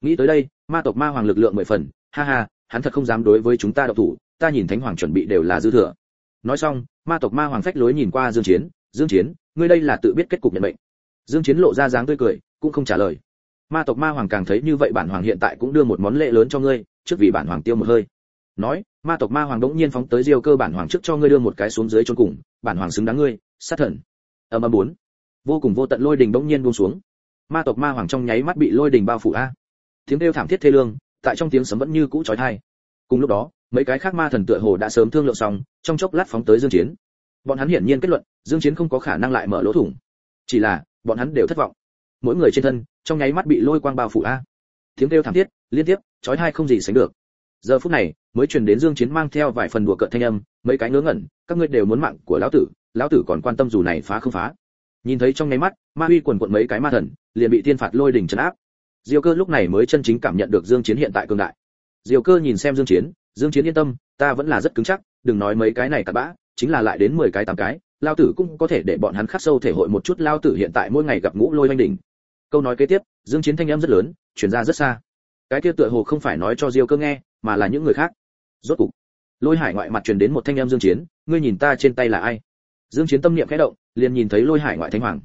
Nghĩ tới đây, ma tộc ma hoàng lực lượng mười phần, ha ha, hắn thật không dám đối với chúng ta động thủ, ta nhìn thánh hoàng chuẩn bị đều là dư thừa. Nói xong, ma tộc ma hoàng phách lối nhìn qua dương chiến dương chiến, ngươi đây là tự biết kết cục nhận mệnh. Dương chiến lộ ra dáng tươi cười, cũng không trả lời ma tộc ma hoàng càng thấy như vậy bản hoàng hiện tại cũng đưa một món lễ lớn cho ngươi, trước vì bản hoàng tiêu một hơi. Nói, ma tộc ma hoàng đống nhiên phóng tới diêu cơ bản hoàng trước cho ngươi đưa một cái xuống dưới chôn cùng, bản hoàng xứng đáng ngươi, sát thần. Âm âm bốn. Vô cùng vô tận lôi đình đống nhiên buông xuống. Ma tộc ma hoàng trong nháy mắt bị lôi đình bao phủ a. Tiếng kêu thảm thiết thê lương, tại trong tiếng sấm vẫn như cũ chói tai. Cùng lúc đó, mấy cái khác ma thần tựa hồ đã sớm thương lượng xong, trong chốc lát phóng tới dương chiến. Bọn hắn hiển nhiên kết luận, dương chiến không có khả năng lại mở lỗ thủng. Chỉ là, bọn hắn đều thất vọng mỗi người trên thân, trong nháy mắt bị lôi quang bao phủ a. Tiếng kêu thảm thiết, liên tiếp, chói tai không gì sánh được. Giờ phút này, mới truyền đến dương chiến mang theo vài phần đùa cợt thanh âm, mấy cái ngớ ngẩn, các ngươi đều muốn mạng của lão tử lão tử còn quan tâm dù này phá không phá. Nhìn thấy trong nháy mắt, ma huy quần quận mấy cái ma thần, liền bị tiên phạt lôi đỉnh trấn áp. Diêu cơ lúc này mới chân chính cảm nhận được dương chiến hiện tại cường đại. Diêu cơ nhìn xem dương chiến dương chiến yên tâm, ta vẫn là rất cứng chắc, đừng nói mấy cái này cặn bã, chính là lại đến 10 cái tám cái lao tử cũng có thể để bọn hắn khắc sâu thể hội một chút lao tử hiện tại mỗi ngày gặp ngũ lôi oanh đỉnh câu nói kế tiếp, dương chiến thanh âm rất lớn truyền ra rất xa. Cái kia tựa hồ không phải nói cho diêu cơ nghe, mà là những người khác. Rốt cục, lôi hải ngoại mặt truyền đến một thanh âm dương chiến, ngươi nhìn ta trên tay là ai? Dương chiến tâm niệm khẽ động, liền nhìn thấy lôi hải ngoại thánh hoàng.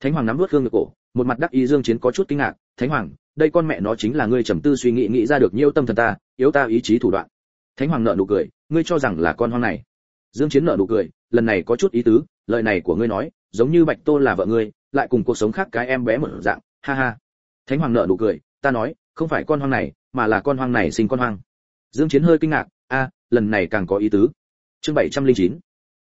Thánh hoàng nắm nuốt gương ngực cổ, một mặt đắc ý dương chiến có chút kinh ngạc, thánh hoàng, đây con mẹ nó chính là ngươi trầm tư suy nghĩ nghĩ ra được nhiêu tâm thần ta, yếu ta ý chí thủ đoạn. Thánh hoàng nở nụ cười, ngươi cho rằng là con hoang này. Dương chiến nở nụ cười, lần này có chút ý tứ, lời này của ngươi nói, giống như bạch tô là vợ ngươi lại cùng cuộc sống khác cái em bé một dạng, ha ha. Thánh hoàng nợ nụ cười, ta nói, không phải con hoang này, mà là con hoang này sinh con hoang. Dương chiến hơi kinh ngạc, a, lần này càng có ý tứ. Chương 709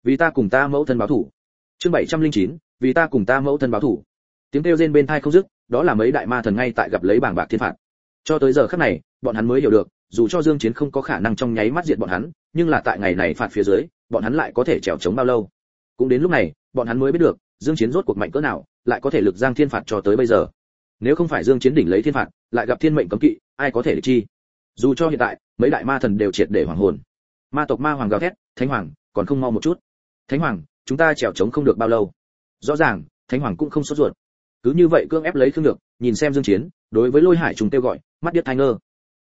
vì ta cùng ta mẫu thân báo thủ. Chương 709 vì ta cùng ta mẫu thân báo thủ. Tiếng kêu rên bên tai không dứt, đó là mấy đại ma thần ngay tại gặp lấy bảng bạc thiên phạt. Cho tới giờ khắc này, bọn hắn mới hiểu được, dù cho dương chiến không có khả năng trong nháy mắt diệt bọn hắn, nhưng là tại ngày này phạt phía dưới, bọn hắn lại có thể trèo chống bao lâu. Cũng đến lúc này, bọn hắn mới biết được dương chiến rốt cuộc mạnh cỡ nào, lại có thể lực giang thiên phạt cho tới bây giờ. Nếu không phải dương chiến đỉnh lấy thiên phạt, lại gặp thiên mệnh cấm kỵ, ai có thể địch chi? Dù cho hiện tại, mấy đại ma thần đều triệt để hoàng hồn. Ma tộc ma hoàng gào thét, thánh hoàng, còn không mau một chút. Thánh hoàng, chúng ta trèo trống không được bao lâu. Rõ ràng, thánh hoàng cũng không sốt ruột. Cứ như vậy cương ép lấy khương được nhìn xem dương chiến, đối với lôi hải trùng kêu gọi, mắt điếc thay ngơ.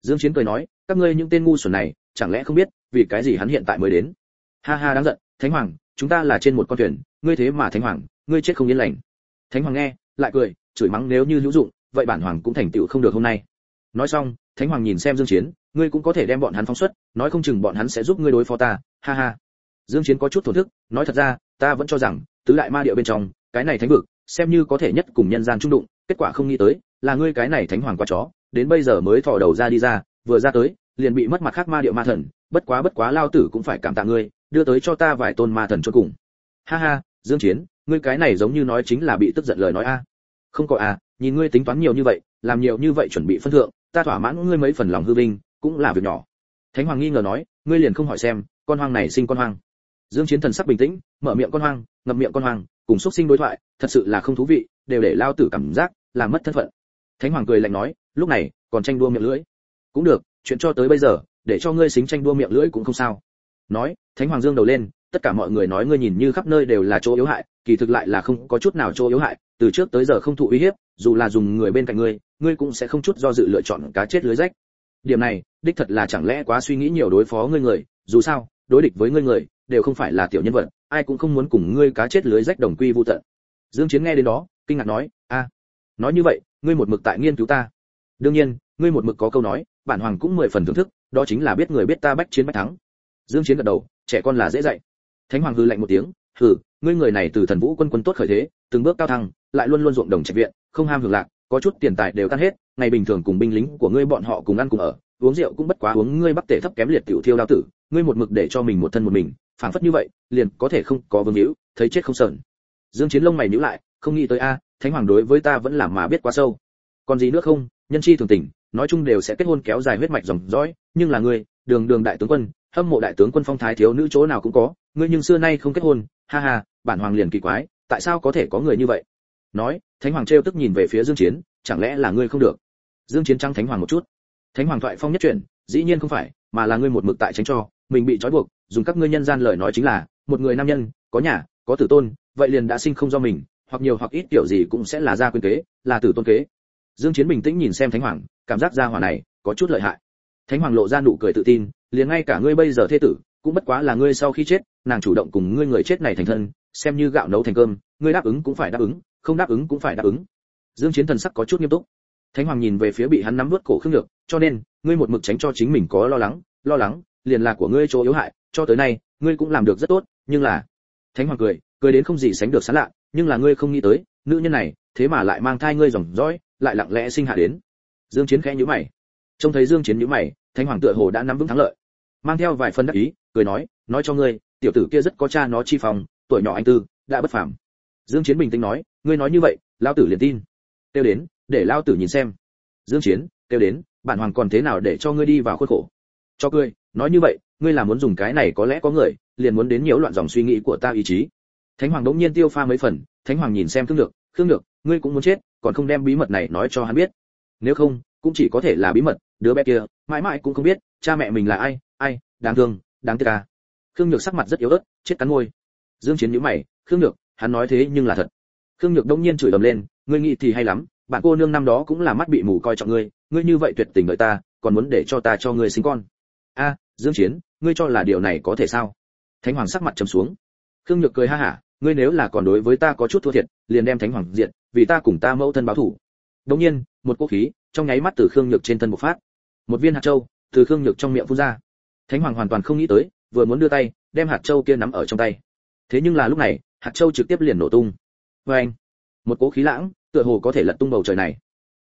Dương chiến cười nói, các ngươi những tên ngu xuẩn này, chẳng lẽ không biết vì cái gì hắn hiện tại mới đến? Ha ha, đáng giận, thánh hoàng, chúng ta là trên một con thuyền, ngươi thế mà thánh hoàng ngươi chết không yên lành. Thánh hoàng nghe, lại cười, chửi mắng nếu như hữu dụng, vậy bản hoàng cũng thành tựu không được hôm nay. Nói xong, thánh hoàng nhìn xem dương chiến, ngươi cũng có thể đem bọn hắn phóng xuất, nói không chừng bọn hắn sẽ giúp ngươi đối phó ta, ha ha. Dương chiến có chút thổn thức, nói thật ra, ta vẫn cho rằng, tứ đại ma địa bên trong, cái này thánh vực, xem như có thể nhất cùng nhân gian trung đụng, kết quả không nghĩ tới, là ngươi cái này thánh hoàng qua chó, đến bây giờ mới thò đầu ra đi ra, vừa ra tới, liền bị mất mặt khác ma địa ma thần, bất quá bất quá lao tử cũng phải cảm tạ ngươi, đưa tới cho ta vài tôn ma thần cho cùng. Ha ha, dương chiến ngươi cái này giống như nói chính là bị tức giận lời nói a. Không có à nhìn ngươi tính toán nhiều như vậy, làm nhiều như vậy chuẩn bị phân thượng, ta thỏa mãn ngươi mấy phần lòng hư vinh cũng là việc nhỏ. Thánh hoàng nghi ngờ nói, ngươi liền không hỏi xem, con hoang này sinh con hoang. Dương chiến thần sắc bình tĩnh, mở miệng con hoang, ngậm miệng con hoang, cùng xuất sinh đối thoại, thật sự là không thú vị, đều để lao tử cảm giác làm mất thân phận. Thánh hoàng cười lạnh nói, lúc này, còn tranh đua miệng lưỡi. Cũng được, chuyện cho tới bây giờ, để cho ngươi xính tranh đua miệng lưỡi cũng không sao. Nói, thánh hoàng dương đầu lên tất cả mọi người nói ngươi nhìn như khắp nơi đều là chỗ yếu hại, kỳ thực lại là không có chút nào chỗ yếu hại, từ trước tới giờ không thụ uy hiếp, dù là dùng người bên cạnh ngươi ngươi cũng sẽ không chút do dự lựa chọn cá chết lưới rách. Điểm này, đích thật là chẳng lẽ quá suy nghĩ nhiều đối phó ngươi người, dù sao, đối địch với ngươi người, đều không phải là tiểu nhân vật, ai cũng không muốn cùng ngươi cá chết lưới rách đồng quy vu tận. Dương chiến nghe đến đó, kinh ngạc nói, a, nói như vậy, ngươi một mực tại nghiên cứu ta. Đương nhiên, ngươi một mực có câu nói, bản hoàng cũng mười phần thưởng thức, đó chính là biết người biết ta bách chiến bách thắng. Dương chiến gật đầu, trẻ con là dễ dạy thánh hoàng hư lạnh một tiếng, hừ, ngươi người này từ thần vũ quân quân tốt khởi thế, từng bước cao thăng, lại luôn luôn ruộng đồng trạch viện, không ham hưởng lạc, có chút tiền tài đều tan hết, ngày bình thường cùng binh lính của ngươi bọn họ cùng ăn cùng ở, uống rượu cũng bất quá uống ngươi bắc tể thấp kém liệt tiểu thiêu đao tử, ngươi một mực để cho mình một thân một mình, phảng phất như vậy, liền có thể không có vương hữu, thấy chết không sờn. Dương chiến lông mày nhíu lại, không nghĩ tới a, thánh hoàng đối với ta vẫn làm mà biết quá sâu. Còn gì nữa không, nhân chi thường tình, nói chung đều sẽ kết hôn kéo dài huyết mạch dòng dõi, nhưng là ngươi, đường đường đại tướng quân, hâm mộ đại tướng quân phong thái thiếu nữ chỗ nào cũng có ngươi nhưng xưa nay không kết hôn, ha ha, bản hoàng liền kỳ quái, tại sao có thể có người như vậy? Nói, thánh hoàng trêu tức nhìn về phía dương chiến, chẳng lẽ là ngươi không được? Dương chiến trăng thánh hoàng một chút. Thánh hoàng thoại phong nhất chuyển, dĩ nhiên không phải, mà là ngươi một mực tại tránh cho, mình bị trói buộc, dùng các ngươi nhân gian lời nói chính là, một người nam nhân, có nhà, có tử tôn, vậy liền đã sinh không do mình, hoặc nhiều hoặc ít tiểu gì cũng sẽ là gia quyến kế, là tử tôn kế. Dương chiến bình tĩnh nhìn xem thánh hoàng, cảm giác gia hỏa này có chút lợi hại. Thánh hoàng lộ ra nụ cười tự tin, liền ngay cả ngươi bây giờ thê tử, cũng bất quá là ngươi sau khi chết nàng chủ động cùng ngươi người chết này thành thân, xem như gạo nấu thành cơm, ngươi đáp ứng cũng phải đáp ứng, không đáp ứng cũng phải đáp ứng. Dương chiến thần sắc có chút nghiêm túc. Thánh hoàng nhìn về phía bị hắn nắm nuốt cổ khương được cho nên, ngươi một mực tránh cho chính mình có lo lắng lo lắng, liền là của ngươi chỗ yếu hại, cho tới nay, ngươi cũng làm được rất tốt, nhưng là, thánh hoàng cười cười đến không gì sánh được sán lạ, nhưng là ngươi không nghĩ tới, nữ nhân này, thế mà lại mang thai ngươi dòng dõi, lại lặng lẽ sinh hạ đến. Dương chiến khẽ nhíu mày. Trông thấy dương chiến nhíu mày, thánh hoàng tựa hồ đã nắm vững thắng lợi. Mang theo vài phần đắc ý, cười nói nói cho ngươi tiểu tử kia rất có cha nó chi phòng tuổi nhỏ anh tư, đã bất phàm. Dương chiến bình tĩnh nói, ngươi nói như vậy, lão tử liền tin. Tiêu đến, để lão tử nhìn xem. Dương chiến tiêu đến, bản hoàng còn thế nào để cho ngươi đi vào khuất khổ? Cho cười nói như vậy, ngươi là muốn dùng cái này có lẽ có người, liền muốn đến nhiễu loạn dòng suy nghĩ của ta ý chí. Thánh hoàng đống nhiên tiêu pha mấy phần, thánh hoàng nhìn xem thương được thương được ngươi cũng muốn chết, còn không đem bí mật này nói cho hắn biết. Nếu không, cũng chỉ có thể là bí mật, đứa bé kia, mãi mãi cũng không biết, cha mẹ mình là ai ai, đáng thương, đáng tiếc à khương nhược sắc mặt rất yếu ớt, chết cắn môi. Dương chiến nhíu mày, khương nhược, hắn nói thế nhưng là thật. Khương nhược đông nhiên chửi ầm lên, ngươi nghĩ thì hay lắm, bạn cô nương năm đó cũng là mắt bị mù coi trọng ngươi ngươi như vậy tuyệt tình đợi ta, còn muốn để cho ta cho ngươi sinh con. A, dương chiến, ngươi cho là điều này có thể sao? Thánh hoàng sắc mặt trầm xuống. Khương nhược cười ha hả, ngươi nếu là còn đối với ta có chút thua thiệt, liền đem thánh hoàng diện vì ta cùng ta mẫu thân báo thủ đống nhiên, một cỗ khí trong nháy mắt từ khương nhược trên thân bộc phát. Một viên hạt châu từ khương nhược trong miệng phun ra. Thánh hoàng hoàn toàn không nghĩ tới vừa muốn đưa tay, đem hạt châu kia nắm ở trong tay. Thế nhưng là lúc này, hạt châu trực tiếp liền nổ tung. Vê anh, một cỗ khí lãng, tựa hồ có thể lật tung bầu trời này.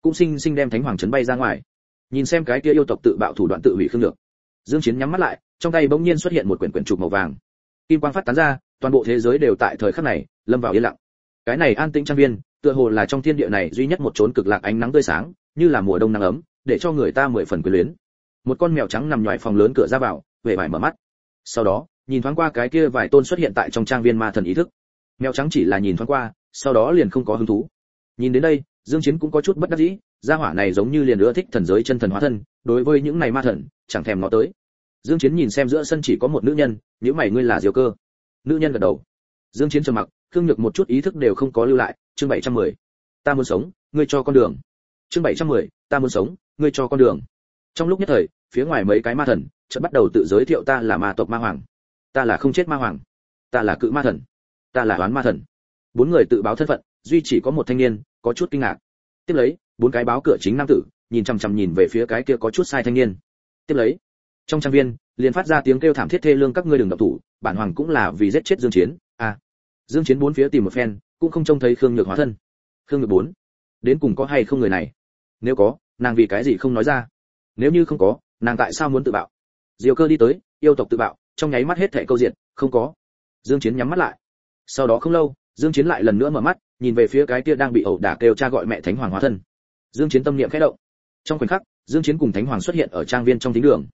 Cũng sinh sinh đem thánh hoàng chấn bay ra ngoài. Nhìn xem cái kia yêu tộc tự bạo thủ đoạn tự hủy khương lược. Dương chiến nhắm mắt lại, trong tay bỗng nhiên xuất hiện một quyển quyển trục màu vàng. Kim quang phát tán ra, toàn bộ thế giới đều tại thời khắc này lâm vào yên lặng. Cái này an tĩnh trang viên, tựa hồ là trong thiên địa này duy nhất một chốn cực lạc ánh nắng tươi sáng, như là mùa đông nắng ấm, để cho người ta mười phần quyến luyến. Một con mèo trắng nằm nhòi phòng lớn cửa ra vào về vải mở mắt sau đó nhìn thoáng qua cái kia vài tôn xuất hiện tại trong trang viên ma thần ý thức. Mèo trắng chỉ là nhìn thoáng qua sau đó liền không có hứng thú. Nhìn đến đây dương chiến cũng có chút bất đắc dĩ gia hỏa này giống như liền ưa thích thần giới chân thần hóa thân đối với những này ma thần chẳng thèm nó tới. Dương chiến nhìn xem giữa sân chỉ có một nữ nhân nếu mày ngươi là diều cơ? Nữ nhân gật đầu. Dương chiến trầm mặc khương nhược một chút ý thức đều không có lưu lại chương 710. ta muốn sống ngươi cho con đường. Chương 710, ta muốn sống ngươi cho con đường trong lúc nhất thời, phía ngoài mấy cái ma thần chợt bắt đầu tự giới thiệu ta là ma tộc ma hoàng. Ta là không chết ma hoàng. Ta là cự ma thần. Ta là đoán ma thần. Bốn người tự báo thân phận, duy chỉ có một thanh niên, có chút kinh ngạc. Tiếp lấy, bốn cái báo cửa chính nam tử, nhìn chằm chằm nhìn về phía cái kia có chút sai thanh niên. Tiếp lấy, trong trang viên, liền phát ra tiếng kêu thảm thiết thê lương các ngươi đừng động thủ, bản hoàng cũng là vì giết chết dương chiến. À dương chiến bốn phía tìm một phen, cũng không trông thấy khương nhược hóa thân. Khương nhược bốn, đến cùng có hay không người này? Nếu có, nàng vì cái gì không nói ra? Nếu như không có, nàng tại sao muốn tự bạo? Diều cơ đi tới, yêu tộc tự bạo, trong nháy mắt hết thảy câu diện, không có. Dương chiến nhắm mắt lại. Sau đó không lâu, dương chiến lại lần nữa mở mắt, nhìn về phía cái kia đang bị ẩu đả kêu cha gọi mẹ thánh hoàng hóa thân. Dương chiến tâm niệm khẽ động. Trong khoảnh khắc, dương chiến cùng thánh hoàng xuất hiện ở trang viên trong thính đường.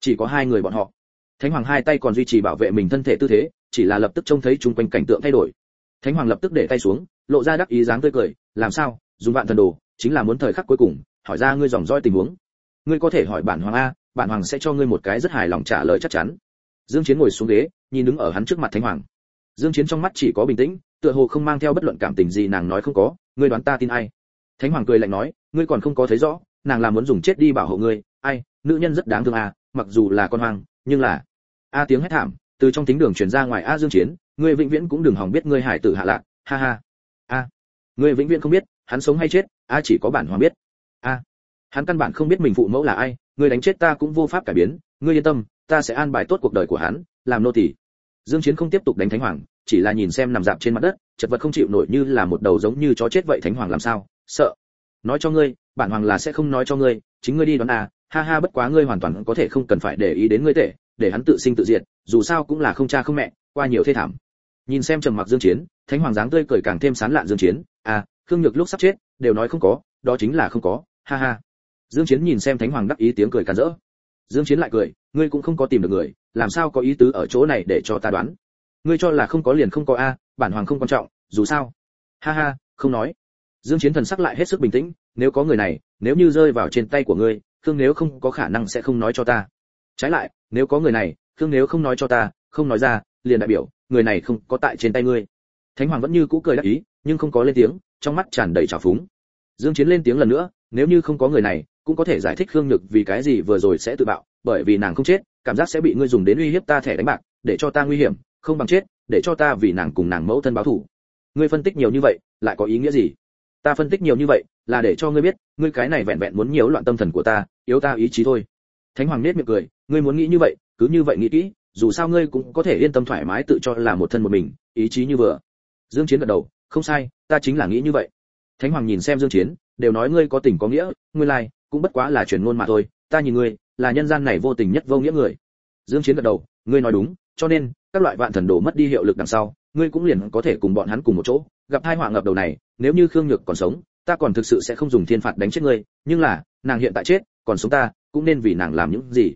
Chỉ có hai người bọn họ. Thánh hoàng hai tay còn duy trì bảo vệ mình thân thể tư thế, chỉ là lập tức trông thấy chung quanh cảnh tượng thay đổi. Thánh hoàng lập tức để tay xuống, lộ ra đắc ý dáng tươi cười, làm sao? Dùng vạn thần đồ, chính là muốn thời khắc cuối cùng, hỏi ra ngươi dòng dõi tình huống ngươi có thể hỏi bản hoàng a bản hoàng sẽ cho ngươi một cái rất hài lòng trả lời chắc chắn. Dương chiến ngồi xuống ghế nhìn đứng ở hắn trước mặt thánh hoàng. Dương chiến trong mắt chỉ có bình tĩnh tựa hồ không mang theo bất luận cảm tình gì nàng nói không có ngươi đoán ta tin ai? Thánh hoàng cười lạnh nói ngươi còn không có thấy rõ nàng là muốn dùng chết đi bảo hộ ngươi ai nữ nhân rất đáng thương à mặc dù là con hoàng, nhưng là a tiếng hét thảm từ trong tính đường truyền ra ngoài a dương chiến ngươi vĩnh viễn cũng đừng hỏng biết ngươi hải tử hạ lạc ha ha. A ngươi vĩnh viễn không biết hắn sống hay chết a chỉ có bản hoàng biết. A hắn căn bản không biết mình phụ mẫu là ai, người đánh chết ta cũng vô pháp cải biến, ngươi yên tâm, ta sẽ an bài tốt cuộc đời của hắn, làm nô tỳ. Dương chiến không tiếp tục đánh thánh hoàng, chỉ là nhìn xem nằm dạp trên mặt đất, chật vật không chịu nổi như là một đầu giống như chó chết vậy thánh hoàng làm sao, sợ. Nói cho ngươi, bản hoàng là sẽ không nói cho ngươi, chính ngươi đi đoán à ha ha bất quá ngươi hoàn toàn có thể không cần phải để ý đến ngươi tệ, để hắn tự sinh tự diệt, dù sao cũng là không cha không mẹ, qua nhiều thê thảm. Nhìn xem trầm mặc dương chiến, thánh hoàng dáng tươi cười càng thêm sán lạn dương chiến à khương nhược lúc sắp chết, đều nói không có, đó chính là không có, ha ha dương chiến nhìn xem thánh hoàng đắc ý tiếng cười càn rỡ. Dương chiến lại cười, ngươi cũng không có tìm được người, làm sao có ý tứ ở chỗ này để cho ta đoán? Ngươi cho là không có liền không có a, bản hoàng không quan trọng, dù sao. Ha ha, không nói. Dương chiến thần sắc lại hết sức bình tĩnh, nếu có người này, nếu như rơi vào trên tay của ngươi, khương nếu không có khả năng sẽ không nói cho ta. Trái lại, nếu có người này, khương nếu không nói cho ta, không nói ra, liền đại biểu, người này không có tại trên tay ngươi. Thánh hoàng vẫn như cũ cười đắc ý, nhưng không có lên tiếng, trong mắt tràn đầy trào phúng. Dương chiến lên tiếng lần nữa, nếu như không có người này cũng có thể giải thích khương nhược vì cái gì vừa rồi sẽ tự bạo bởi vì nàng không chết cảm giác sẽ bị ngươi dùng đến uy hiếp ta thẻ đánh bạc để cho ta nguy hiểm không bằng chết để cho ta vì nàng cùng nàng mẫu thân báo thù. Ngươi phân tích nhiều như vậy lại có ý nghĩa gì? Ta phân tích nhiều như vậy là để cho ngươi biết ngươi cái này vẹn vẹn muốn nhiễu loạn tâm thần của ta yếu ta ý chí thôi. Thánh hoàng nết miệng cười ngươi muốn nghĩ như vậy cứ như vậy nghĩ kỹ dù sao ngươi cũng có thể yên tâm thoải mái tự cho là một thân một mình ý chí như vừa. Dương chiến gật đầu không sai ta chính là nghĩ như vậy. Thánh hoàng nhìn xem dương chiến đều nói ngươi có tình có nghĩa ngươi lai like, cũng bất quá là truyền ngôn mà thôi, ta nhìn ngươi, là nhân gian này vô tình nhất vô nghĩa người. Dương chiến gật đầu, ngươi nói đúng, cho nên, các loại vạn thần đồ mất đi hiệu lực đằng sau, ngươi cũng liền có thể cùng bọn hắn cùng một chỗ. Gặp hai họa ngập đầu này, nếu như khương nhược còn sống, ta còn thực sự sẽ không dùng thiên phạt đánh chết ngươi, nhưng là, nàng hiện tại chết, còn sống ta, cũng nên vì nàng làm những gì?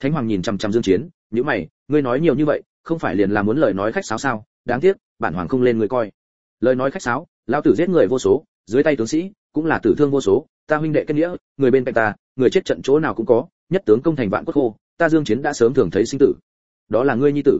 Thánh hoàng nhìn chăm chăm dương chiến những mày, ngươi nói nhiều như vậy, không phải liền là muốn lời nói khách sáo sao? Đáng tiếc, bản hoàng không lên ngươi coi. Lời nói khách sáo, lão tử giết người vô số, dưới tay tướng sĩ cũng là tử thương vô số, ta huynh đệ kết nghĩa, người bên cạnh ta, người chết trận chỗ nào cũng có, nhất tướng công thành vạn quốc khô, ta dương chiến đã sớm thường thấy sinh tử. Đó là ngươi nhi tử.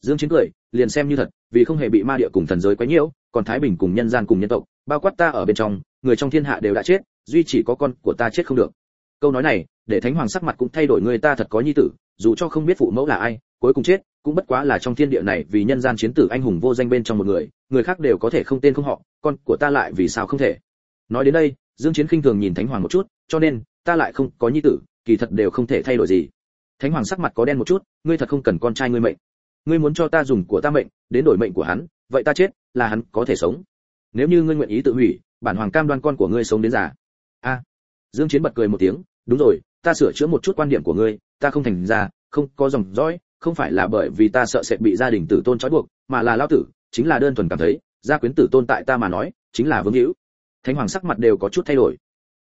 Dương chiến cười, liền xem như thật, vì không hề bị ma địa cùng thần giới quấy nhiễu, còn thái bình cùng nhân gian cùng nhân tộc, bao quát ta ở bên trong, người trong thiên hạ đều đã chết, duy chỉ có con của ta chết không được. Câu nói này, để thánh hoàng sắc mặt cũng thay đổi người ta thật có nhi tử, dù cho không biết phụ mẫu là ai, cuối cùng chết, cũng bất quá là trong thiên địa này vì nhân gian chiến tử anh hùng vô danh bên trong một người người khác đều có thể không tên không họ, con của ta lại vì sao không thể? Nói đến đây, dương chiến khinh thường nhìn thánh hoàng một chút, cho nên, ta lại không có nhi tử, kỳ thật đều không thể thay đổi gì. Thánh hoàng sắc mặt có đen một chút, ngươi thật không cần con trai ngươi mệnh. Ngươi muốn cho ta dùng của ta mệnh, đến đổi mệnh của hắn, vậy ta chết, là hắn có thể sống. Nếu như ngươi nguyện ý tự hủy, bản hoàng cam đoan con của ngươi sống đến già. A. Dương chiến bật cười một tiếng, đúng rồi, ta sửa chữa một chút quan điểm của ngươi, ta không thành ra không có dòng dõi, không phải là bởi vì ta sợ sẽ bị gia đình tử tôn trói buộc, mà là lao tử, chính là đơn thuần cảm thấy, gia quyến tử tôn tại ta mà nói, chính là vương hữu thánh hoàng sắc mặt đều có chút thay đổi.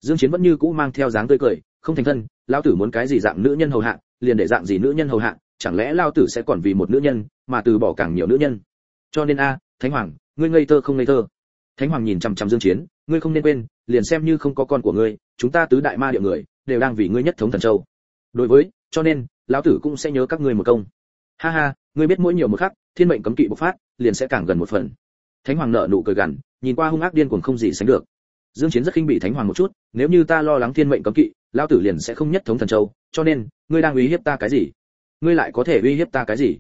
Dương chiến vẫn như cũ mang theo dáng tươi cười, không thành thân, lão tử muốn cái gì dạng nữ nhân hầu hạ, liền để dạng gì nữ nhân hầu hạ, chẳng lẽ lão tử sẽ còn vì một nữ nhân, mà từ bỏ càng nhiều nữ nhân. Cho nên a, thánh hoàng, ngươi ngây thơ không ngây thơ? Thánh hoàng nhìn chăm chăm dương chiến, ngươi không nên quên, liền xem như không có con của ngươi, chúng ta tứ đại ma địa người, đều đang vì ngươi nhất thống thần châu. Đối với, cho nên, lão tử cũng sẽ nhớ các ngươi một công. Ha ha, ngươi biết mỗi nhiều một khắc, thiên mệnh cấm kỵ bộc phát, liền sẽ càng gần một phần. Thánh hoàng nợ nụ cười gằn nhìn qua hung ác điên cuồng không gì sánh được. Dương chiến rất khinh bị thánh hoàng một chút, nếu như ta lo lắng thiên mệnh cấm kỵ, lão tử liền sẽ không nhất thống thần châu, cho nên, ngươi đang uy hiếp ta cái gì? Ngươi lại có thể uy hiếp ta cái gì?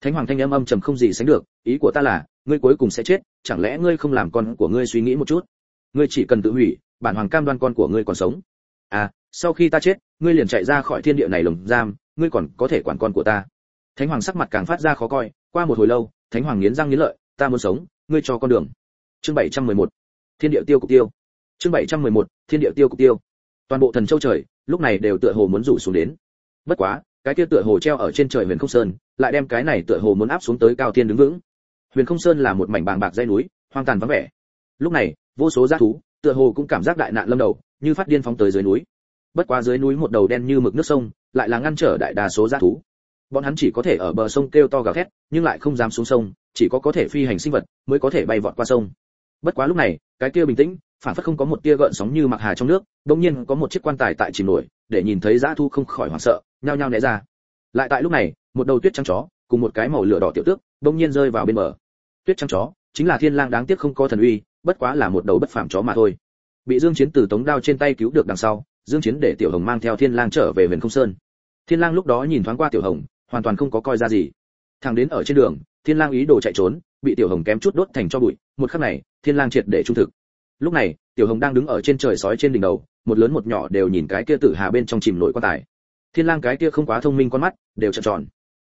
Thánh hoàng thanh âm âm trầm không gì sánh được, ý của ta là, ngươi cuối cùng sẽ chết, chẳng lẽ ngươi không làm con của ngươi suy nghĩ một chút? Ngươi chỉ cần tự hủy, bản hoàng cam đoan con của ngươi còn sống. À sau khi ta chết, ngươi liền chạy ra khỏi thiên địa này lồng giam, ngươi còn có thể quản con của ta. Thánh hoàng sắc mặt càng phát ra khó coi, qua một hồi lâu, thánh hoàng nghiến răng nghiến lợi, ta muốn sống, ngươi cho con đường chương 711 thiên địa tiêu cục tiêu. chương 711 thiên địa tiêu cục tiêu. toàn bộ thần châu trời, lúc này đều tựa hồ muốn rủ xuống đến. bất quá, cái kia tựa hồ treo ở trên trời huyền không sơn, lại đem cái này tựa hồ muốn áp xuống tới cao thiên đứng vững. huyền không sơn là một mảnh bàng bạc dây núi, hoang tàn vắng vẻ. lúc này, vô số g thú, tựa hồ cũng cảm giác đại nạn lâm đầu, như phát điên phóng tới dưới núi. bất quá dưới núi một đầu đen như mực nước sông, lại là ngăn trở đại đa số g thú. bọn hắn chỉ có thể ở bờ sông kêu to gào thét, nhưng lại không dám xuống sông, chỉ có có thể phi hành sinh vật mới có thể bay vọt qua sông bất quá lúc này, cái kia bình tĩnh, phản phất không có một tia gợn sóng như mặc hà trong nước đống nhiên có một chiếc quan tài tại chìm nổi, để nhìn thấy dã thu không khỏi hoảng sợ, nhao nhao né ra. Lại tại lúc này, một đầu tuyết trắng chó, cùng một cái màu lửa đỏ tiểu tước đống nhiên rơi vào bên bờ. Tuyết trắng chó, chính là thiên lang đáng tiếc không có thần uy, bất quá là một đầu bất phàm chó mà thôi. Bị dương chiến từ tống đao trên tay cứu được đằng sau, dương chiến để tiểu hồng mang theo thiên lang trở về huyền không sơn. Thiên lang lúc đó nhìn thoáng qua tiểu hồng, hoàn toàn không có coi ra gì. Thằng đến ở trên đường, thiên lang ý đồ chạy trốn, bị tiểu hồng kém chút đốt thành cho bụi, một khắc này thiên lang triệt để trung thực. Lúc này, tiểu hồng đang đứng ở trên trời sói trên đỉnh đầu, một lớn một nhỏ đều nhìn cái kia tử hà bên trong chìm nổi quan tài. Thiên lang cái kia không quá thông minh con mắt, đều trợn tròn.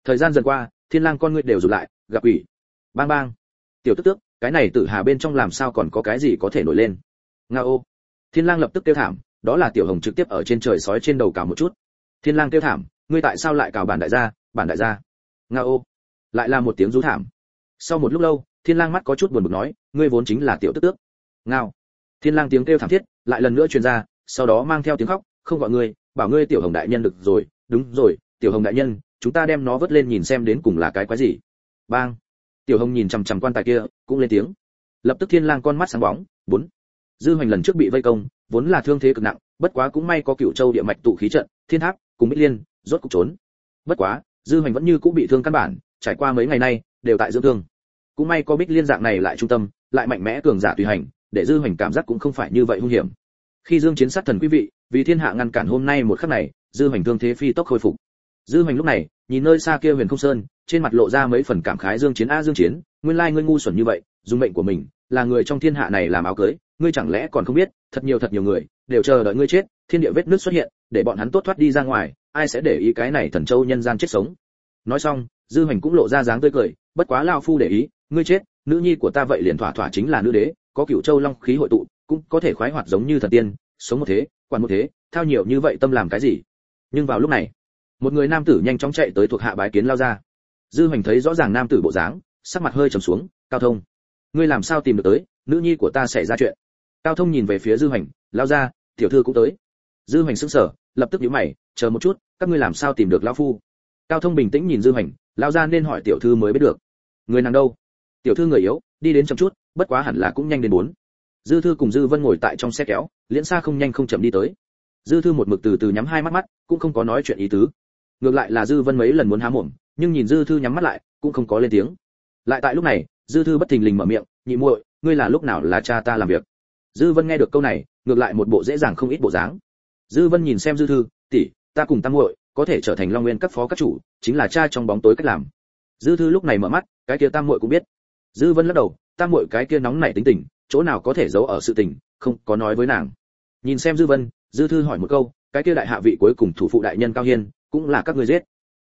Thời gian dần qua, thiên lang con ngươi đều rụt lại, gặp ủy bang bang. Tiểu tức tước, cái này tử hà bên trong làm sao còn có cái gì có thể nổi lên? Nga ô. Thiên lang lập tức kêu thảm, đó là tiểu hồng trực tiếp ở trên trời sói trên đầu cào một chút. Thiên lang kêu thảm, ngươi tại sao lại cào bản đại gia, bản đại gia? Nga ô. Lại là một tiếng rú thảm. Sau một lúc lâu thiên lang mắt có chút buồn bực nói, ngươi vốn chính là tiểu tức tước. Ngao. Thiên lang tiếng kêu thảm thiết, lại lần nữa truyền ra, sau đó mang theo tiếng khóc, không gọi ngươi, bảo ngươi tiểu hồng đại nhân được rồi, đúng rồi, tiểu hồng đại nhân, chúng ta đem nó vớt lên nhìn xem đến cùng là cái quái gì. Bang. Tiểu hồng nhìn chằm chằm quan tài kia, cũng lên tiếng. Lập tức thiên lang con mắt sáng bóng, bốn. Dư hoành lần trước bị vây công, vốn là thương thế cực nặng, bất quá cũng may có cựu châu địa mạch tụ khí trận, thiên tháp, cùng bích liên, rốt cục trốn. Bất quá, dư hoành vẫn như cũng bị thương căn bản, trải qua mấy ngày nay, đều tại dưỡng thương cũng may có bích liên dạng này lại trung tâm, lại mạnh mẽ cường giả tùy hành, để dư hoành cảm giác cũng không phải như vậy hung hiểm. Khi dương chiến sát thần quý vị, vì thiên hạ ngăn cản hôm nay một khắc này, dư hoành thương thế phi tốc khôi phục. Dư hoành lúc này, nhìn nơi xa kia huyền không sơn, trên mặt lộ ra mấy phần cảm khái dương chiến, a dương chiến, nguyên lai ngươi ngu xuẩn như vậy, dùng mệnh của mình, là người trong thiên hạ này làm áo cưới, ngươi chẳng lẽ còn không biết, thật nhiều thật nhiều người, đều chờ đợi ngươi chết, thiên địa vết nước xuất hiện, để bọn hắn tốt thoát đi ra ngoài, ai sẽ để ý cái này thần châu nhân gian chết sống? Nói xong, dư hoành cũng lộ ra dáng tươi cười, bất quá lao phu để ý ngươi chết, nữ nhi của ta vậy liền thỏa thỏa chính là nữ đế, có cửu châu long khí hội tụ, cũng có thể khoái hoạt giống như thần tiên, sống một thế, quản một thế, thao nhiều như vậy tâm làm cái gì? Nhưng vào lúc này, một người nam tử nhanh chóng chạy tới thuộc hạ bái kiến lao ra. Dư hoành thấy rõ ràng nam tử bộ dáng, sắc mặt hơi trầm xuống, cao thông, ngươi làm sao tìm được tới? Nữ nhi của ta xảy ra chuyện. Cao thông nhìn về phía dư hoành, lao ra, tiểu thư cũng tới. Dư hoành sững sờ, lập tức nhíu mày, chờ một chút, các ngươi làm sao tìm được lão phu? Cao thông bình tĩnh nhìn dư hoành, lao ra nên hỏi tiểu thư mới biết được. Người nàng đâu? Tiểu thư người yếu, đi đến chậm chút, bất quá hẳn là cũng nhanh đến bốn. Dư thư cùng dư vân ngồi tại trong xe kéo, liễn xa không nhanh không chậm đi tới. Dư thư một mực từ từ nhắm hai mắt mắt, cũng không có nói chuyện ý tứ. Ngược lại là dư vân mấy lần muốn há mồm, nhưng nhìn dư thư nhắm mắt lại, cũng không có lên tiếng. Lại tại lúc này, dư thư bất thình lình mở miệng, nhị muội, ngươi là lúc nào là cha ta làm việc? Dư vân nghe được câu này, ngược lại một bộ dễ dàng không ít bộ dáng. Dư vân nhìn xem dư thư, tỷ, ta cùng tam muội có thể trở thành long nguyên các phó các chủ, chính là cha trong bóng tối cách làm. Dư thư lúc này mở mắt, cái kia tam muội cũng biết dư vân lắc đầu, ta muội cái kia nóng nảy tính tình, chỗ nào có thể giấu ở sự tình, không có nói với nàng. Nhìn xem dư vân, dư thư hỏi một câu, cái kia đại hạ vị cuối cùng thủ phụ đại nhân cao hiên, cũng là các người giết?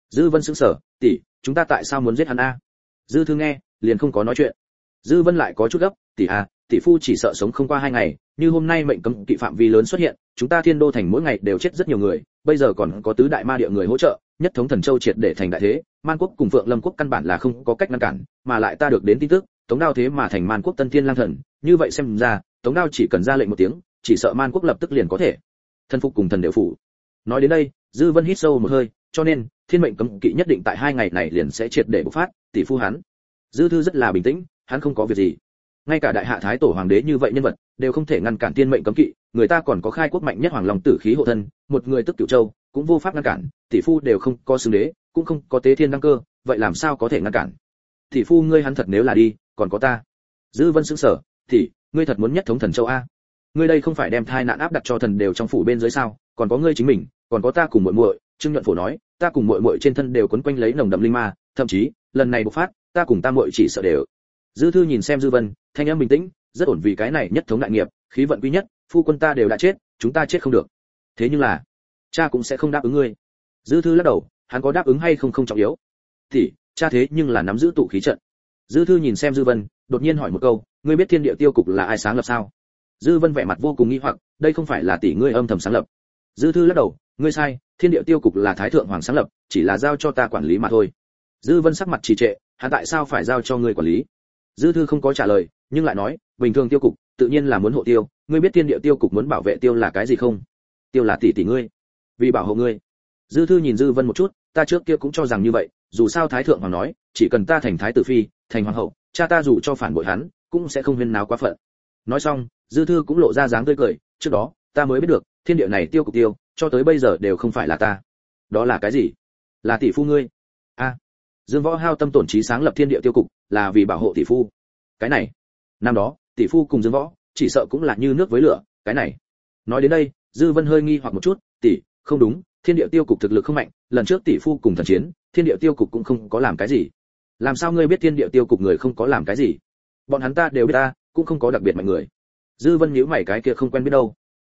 Dư vân sững sờ, tỷ, chúng ta tại sao muốn giết hắn a? Dư thư nghe, liền không có nói chuyện. Dư vân lại có chút gấp, tỷ a tỷ phu chỉ sợ sống không qua hai ngày, như hôm nay mệnh cấm kỵ phạm vi lớn xuất hiện, chúng ta thiên đô thành mỗi ngày đều chết rất nhiều người, bây giờ còn có tứ đại ma địa người hỗ trợ nhất thống thần châu triệt để thành đại thế, man quốc cùng phượng lâm quốc căn bản là không có cách ngăn cản, mà lại ta được đến tin tức, tống đao thế mà thành man quốc tân thiên lang thần, như vậy xem ra, tống đao chỉ cần ra lệnh một tiếng, chỉ sợ man quốc lập tức liền có thể. Thân phục cùng thần đều phủ. Nói đến đây, dư vân hít sâu một hơi, cho nên, thiên mệnh cấm kỵ nhất định tại hai ngày này liền sẽ triệt để bộc phát, tỷ phu hắn. Dư thư rất là bình tĩnh, hắn không có việc gì. Ngay cả đại hạ thái tổ hoàng đế như vậy nhân vật, đều không thể ngăn cản thiên mệnh cấm kỵ, người ta còn có khai quốc mạnh nhất hoàng long tử khí hộ thân, một người tức cửu châu cũng vô pháp ngăn cản, tỷ phu đều không có xưng đế, cũng không có tế thiên đăng cơ, vậy làm sao có thể ngăn cản? Tỷ phu ngươi hắn thật nếu là đi, còn có ta. Dư vân sững sở tỷ, ngươi thật muốn nhất thống thần châu a? Ngươi đây không phải đem thai nạn áp đặt cho thần đều trong phủ bên dưới sao? Còn có ngươi chính mình, còn có ta cùng muội muội. Trương nhuận phổ nói, ta cùng muội muội trên thân đều quấn quanh lấy nồng đậm linh ma, thậm chí, lần này bộc phát, ta cùng ta muội chỉ sợ đều. Dư thư nhìn xem dư vân, thanh em bình tĩnh, rất ổn vì cái này nhất thống đại nghiệp, khí vận quý nhất, phu quân ta đều đã chết, chúng ta chết không được. Thế nhưng là cha cũng sẽ không đáp ứng ngươi. Dư thư lắc đầu, hắn có đáp ứng hay không không trọng yếu. Thì, cha thế nhưng là nắm giữ tụ khí trận. Dư thư nhìn xem dư vân, đột nhiên hỏi một câu, ngươi biết thiên địa tiêu cục là ai sáng lập sao? Dư vân vẻ mặt vô cùng nghi hoặc, đây không phải là tỷ ngươi âm thầm sáng lập. Dư thư lắc đầu, ngươi sai, thiên địa tiêu cục là thái thượng hoàng sáng lập, chỉ là giao cho ta quản lý mà thôi. Dư vân sắc mặt trì trệ, hắn tại sao phải giao cho ngươi quản lý? Dư thư không có trả lời, nhưng lại nói, bình thường tiêu cục, tự nhiên là muốn hộ tiêu, ngươi biết thiên địa tiêu cục muốn bảo vệ tiêu là cái gì không? Tiêu là tỷ tỷ ngươi vì bảo hộ ngươi. Dư thư nhìn dư vân một chút, ta trước kia cũng cho rằng như vậy, dù sao thái thượng hoàng nói, chỉ cần ta thành thái tử phi, thành hoàng hậu, cha ta dù cho phản bội hắn, cũng sẽ không huyên náo quá phận. Nói xong, dư thư cũng lộ ra dáng tươi cười, trước đó, ta mới biết được, thiên địa này tiêu cục tiêu, cho tới bây giờ đều không phải là ta. Đó là cái gì? Là tỷ phu ngươi. A. Dương võ hao tâm tổn trí sáng lập thiên địa tiêu cục, là vì bảo hộ tỷ phu. Cái này. Năm đó, tỷ phu cùng dương võ, chỉ sợ cũng là như nước với lửa, cái này. Nói đến đây, dư vân hơi nghi hoặc một chút, tỷ không đúng, thiên địa tiêu cục thực lực không mạnh, lần trước tỷ phu cùng thần chiến, thiên địa tiêu cục cũng không có làm cái gì. Làm sao ngươi biết thiên địa tiêu cục người không có làm cái gì? Bọn hắn ta đều biết ta, cũng không có đặc biệt mạnh người. Dư vân nhíu mày cái kia không quen biết đâu.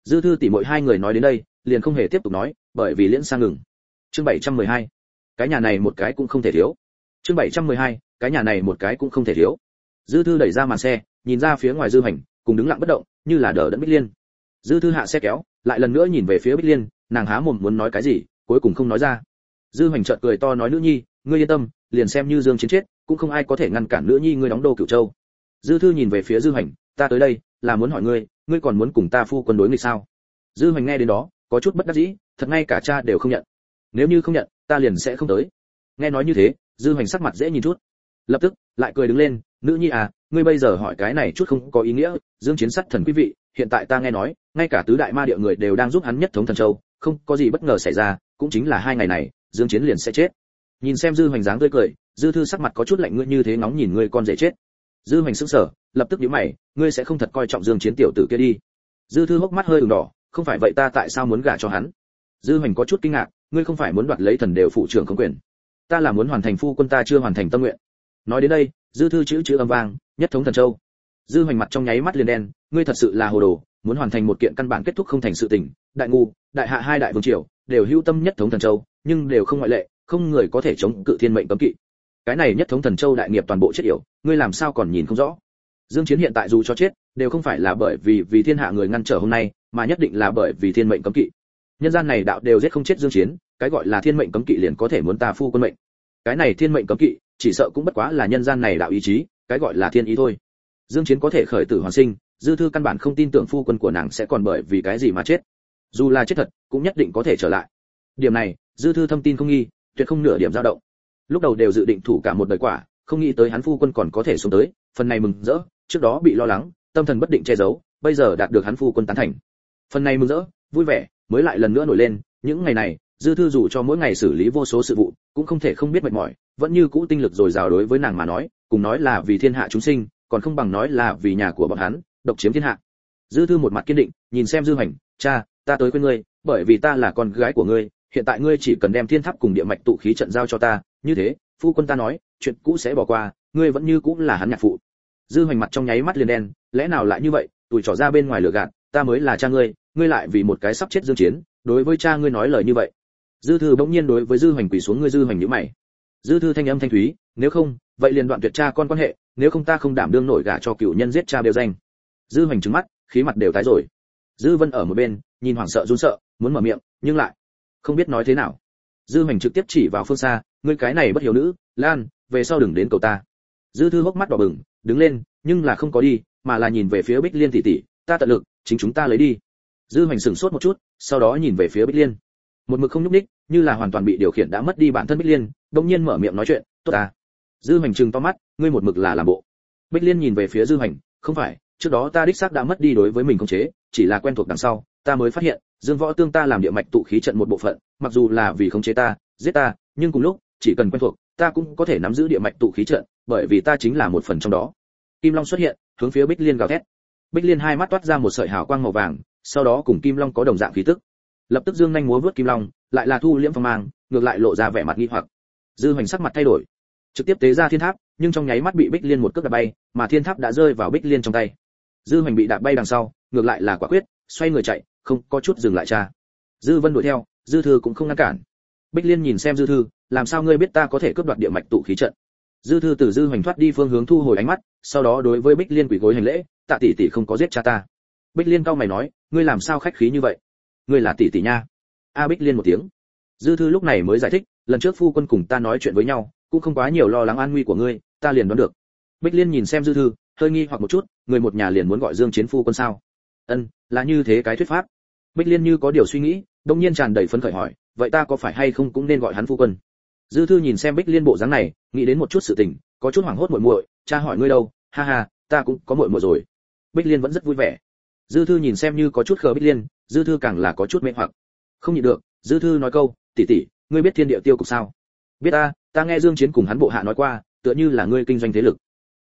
Dư thư tỷ mỗi hai người nói đến đây, liền không hề tiếp tục nói, bởi vì liễn sang ngừng. Chương 712. cái nhà này một cái cũng không thể thiếu. Chương 712. cái nhà này một cái cũng không thể thiếu. Dư thư đẩy ra màn xe, nhìn ra phía ngoài dư hành cùng đứng lặng bất động, như là đờ đẫn bích liên. Dư thư hạ xe kéo lại lần nữa nhìn về phía bích liên, nàng há mồm muốn nói cái gì, cuối cùng không nói ra. Dư hành chợt cười to nói, nữ nhi, ngươi yên tâm, liền xem như dương chiến chết, cũng không ai có thể ngăn cản nữ nhi ngươi đóng đô cửu châu. Dư thư nhìn về phía dư hành ta tới đây, là muốn hỏi ngươi ngươi còn muốn cùng ta phu quân đối nghịch sao? Dư hành nghe đến đó, có chút bất đắc dĩ, thật ngay cả cha đều không nhận. Nếu như không nhận, ta liền sẽ không tới. Nghe nói như thế, dư hành sắc mặt dễ nhìn chút. Lập tức, lại cười đứng lên, nữ nhi à ngươi bây giờ hỏi cái này chút không có ý nghĩa, dương chiến sát thần quý vị hiện tại ta nghe nói, ngay cả tứ đại ma địa người đều đang giúp hắn nhất thống thần châu, không có gì bất ngờ xảy ra, cũng chính là hai ngày này, dương chiến liền sẽ chết. Nhìn xem dư hoành dáng tươi cười, dư thư sắc mặt có chút lạnh ngươi như thế ngóng nhìn ngươi con dễ chết. Dư hoành sững sờ, lập tức nhíu mày, ngươi sẽ không thật coi trọng dương chiến tiểu tử kia đi. Dư thư hốc mắt hơi ửng đỏ, không phải vậy ta tại sao muốn gả cho hắn? Dư hoành có chút kinh ngạc, ngươi không phải muốn đoạt lấy thần đều phụ trưởng không quyền. Ta là muốn hoàn thành phu quân ta chưa hoàn thành tâm nguyện. Nói đến đây, dư thư chữ chữ âm vang, nhất thống thần châu dư hoành mặt trong nháy mắt liền đen, ngươi thật sự là hồ đồ, muốn hoàn thành một kiện căn bản kết thúc không thành sự tình, đại ngu, đại hạ hai đại vương triều, đều hữu tâm nhất thống thần châu, nhưng đều không ngoại lệ, không người có thể chống cự thiên mệnh cấm kỵ. Cái này nhất thống thần châu đại nghiệp toàn bộ chết yểu, ngươi làm sao còn nhìn không rõ? Dương chiến hiện tại dù cho chết, đều không phải là bởi vì vì thiên hạ người ngăn trở hôm nay, mà nhất định là bởi vì thiên mệnh cấm kỵ. Nhân gian này đạo đều giết không chết dương chiến, cái gọi là thiên mệnh cấm kỵ liền có thể muốn ta phu quân mệnh. Cái này thiên mệnh cấm kỵ, chỉ sợ cũng bất quá là nhân gian này đạo ý chí, cái gọi là thiên ý thôi dương chiến có thể khởi tử hoàn sinh, dư thư căn bản không tin tưởng phu quân của nàng sẽ còn bởi vì cái gì mà chết. Dù là chết thật, cũng nhất định có thể trở lại. Điểm này, dư thư thâm tin không nghi, tuyệt không nửa điểm dao động. Lúc đầu đều dự định thủ cả một đời quả, không nghĩ tới hắn phu quân còn có thể sống tới, phần này mừng rỡ, trước đó bị lo lắng, tâm thần bất định che giấu, bây giờ đạt được hắn phu quân tán thành. Phần này mừng rỡ, vui vẻ, mới lại lần nữa nổi lên, những ngày này, dư thư dù cho mỗi ngày xử lý vô số sự vụ, cũng không thể không biết mệt mỏi, vẫn như cũ tinh lực dồi dào đối với nàng mà nói, cùng nói là vì thiên hạ chúng sinh còn không bằng nói là vì nhà của bọn hắn, độc chiếm thiên hạ. Dư thư một mặt kiên định, nhìn xem dư hành cha, ta tới quên ngươi, bởi vì ta là con gái của ngươi, hiện tại ngươi chỉ cần đem thiên tháp cùng địa mạch tụ khí trận giao cho ta, như thế, phu quân ta nói, chuyện cũ sẽ bỏ qua, ngươi vẫn như cũ là hắn nhạc phụ. Dư hoành mặt trong nháy mắt liền đen, lẽ nào lại như vậy Tùy trỏ ra bên ngoài lửa gạt, ta mới là cha ngươi ngươi lại vì một cái sắp chết dương chiến, đối với cha ngươi nói lời như vậy. Dư thư bỗng nhiên đối với dư hoành quỳ xuống, ngươi dư hoành nhíu mày. Dư thư thanh âm thanh thúy, nếu không vậy liền đoạn tuyệt cha con quan hệ, nếu không ta không đảm đương nổi gả cho cựu nhân giết cha đều danh. Dư hoành trừng mắt, khí mặt đều tái rồi. Dư vân ở một bên, nhìn hoảng sợ run sợ, muốn mở miệng, nhưng lại không biết nói thế nào. Dư hoành trực tiếp chỉ vào phương xa, ngươi cái này bất hiểu nữ, lan, về sau đừng đến cầu ta. Dư thư hốc mắt đỏ bừng, đứng lên, nhưng là không có đi, mà là nhìn về phía bích liên tỷ tỷ, ta tận lực, chính chúng ta lấy đi. Dư hoành sửng sốt một chút, sau đó nhìn về phía bích liên. Một mực không nhúc ních như là hoàn toàn bị điều khiển đã mất đi bản thân bích liên đông nhiên mở miệng nói chuyện, tốt à dư hoành trừng to mắt, ngươi một mực là làm bộ. Bích liên nhìn về phía dư hoành, không phải, trước đó ta đích xác đã mất đi đối với mình khống chế, chỉ là quen thuộc đằng sau, ta mới phát hiện, dương võ tương ta làm địa mạch tụ khí trận một bộ phận, mặc dù là vì khống chế ta, giết ta, nhưng cùng lúc, chỉ cần quen thuộc, ta cũng có thể nắm giữ địa mạch tụ khí trận, bởi vì ta chính là một phần trong đó. Kim long xuất hiện, hướng phía bích liên gào thét. Bích liên hai mắt toát ra một sợi hào quang màu vàng, sau đó cùng kim long có đồng dạng khí tức. Lập tức dương nhanh múa vớt kim long, lại là thu liễm phong mang, ngược lại lộ ra vẻ mặt nghi hoặc. Dư hoành sắc mặt thay đổi trực tiếp tế ra thiên tháp, nhưng trong nháy mắt bị bích liên một cước đạp bay, mà thiên tháp đã rơi vào bích liên trong tay. Dư hoành bị đạp bay đằng sau, ngược lại là quả quyết, xoay người chạy, không có chút dừng lại cha. Dư vân đuổi theo, dư thư cũng không ngăn cản. Bích liên nhìn xem dư thư, làm sao ngươi biết ta có thể cướp đoạt địa mạch tụ khí trận? Dư thư từ dư hoành thoát đi phương hướng thu hồi ánh mắt, sau đó đối với bích liên quỳ gối hành lễ, tạ tỷ tỷ không có giết cha ta. Bích liên cau mày nói, ngươi làm sao khách khí như vậy? Ngươi là tỷ tỷ nha. A bích liên một tiếng. Dư thư lúc này mới giải thích, lần trước phu quân cùng ta nói chuyện với nhau cũng không quá nhiều lo lắng an nguy của ngươi, ta liền đoán được. Bích liên nhìn xem dư thư, hơi nghi hoặc một chút, người một nhà liền muốn gọi dương chiến phu quân sao? Ân, là như thế cái thuyết pháp. Bích liên như có điều suy nghĩ, đông nhiên tràn đầy phấn khởi hỏi, vậy ta có phải hay không cũng nên gọi hắn phu quân? Dư thư nhìn xem bích liên bộ dáng này, nghĩ đến một chút sự tình, có chút hoảng hốt muội muội, cha hỏi ngươi đâu? Ha ha, ta cũng có muội muội rồi. Bích liên vẫn rất vui vẻ. Dư thư nhìn xem như có chút khờ bích liên, dư thư càng là có chút mê hoặc. Không nhịn được, dư thư nói câu, tỷ tỷ, ngươi biết thiên địa tiêu cục sao? Biết ta ta nghe dương chiến cùng hắn bộ hạ nói qua, tựa như là ngươi kinh doanh thế lực.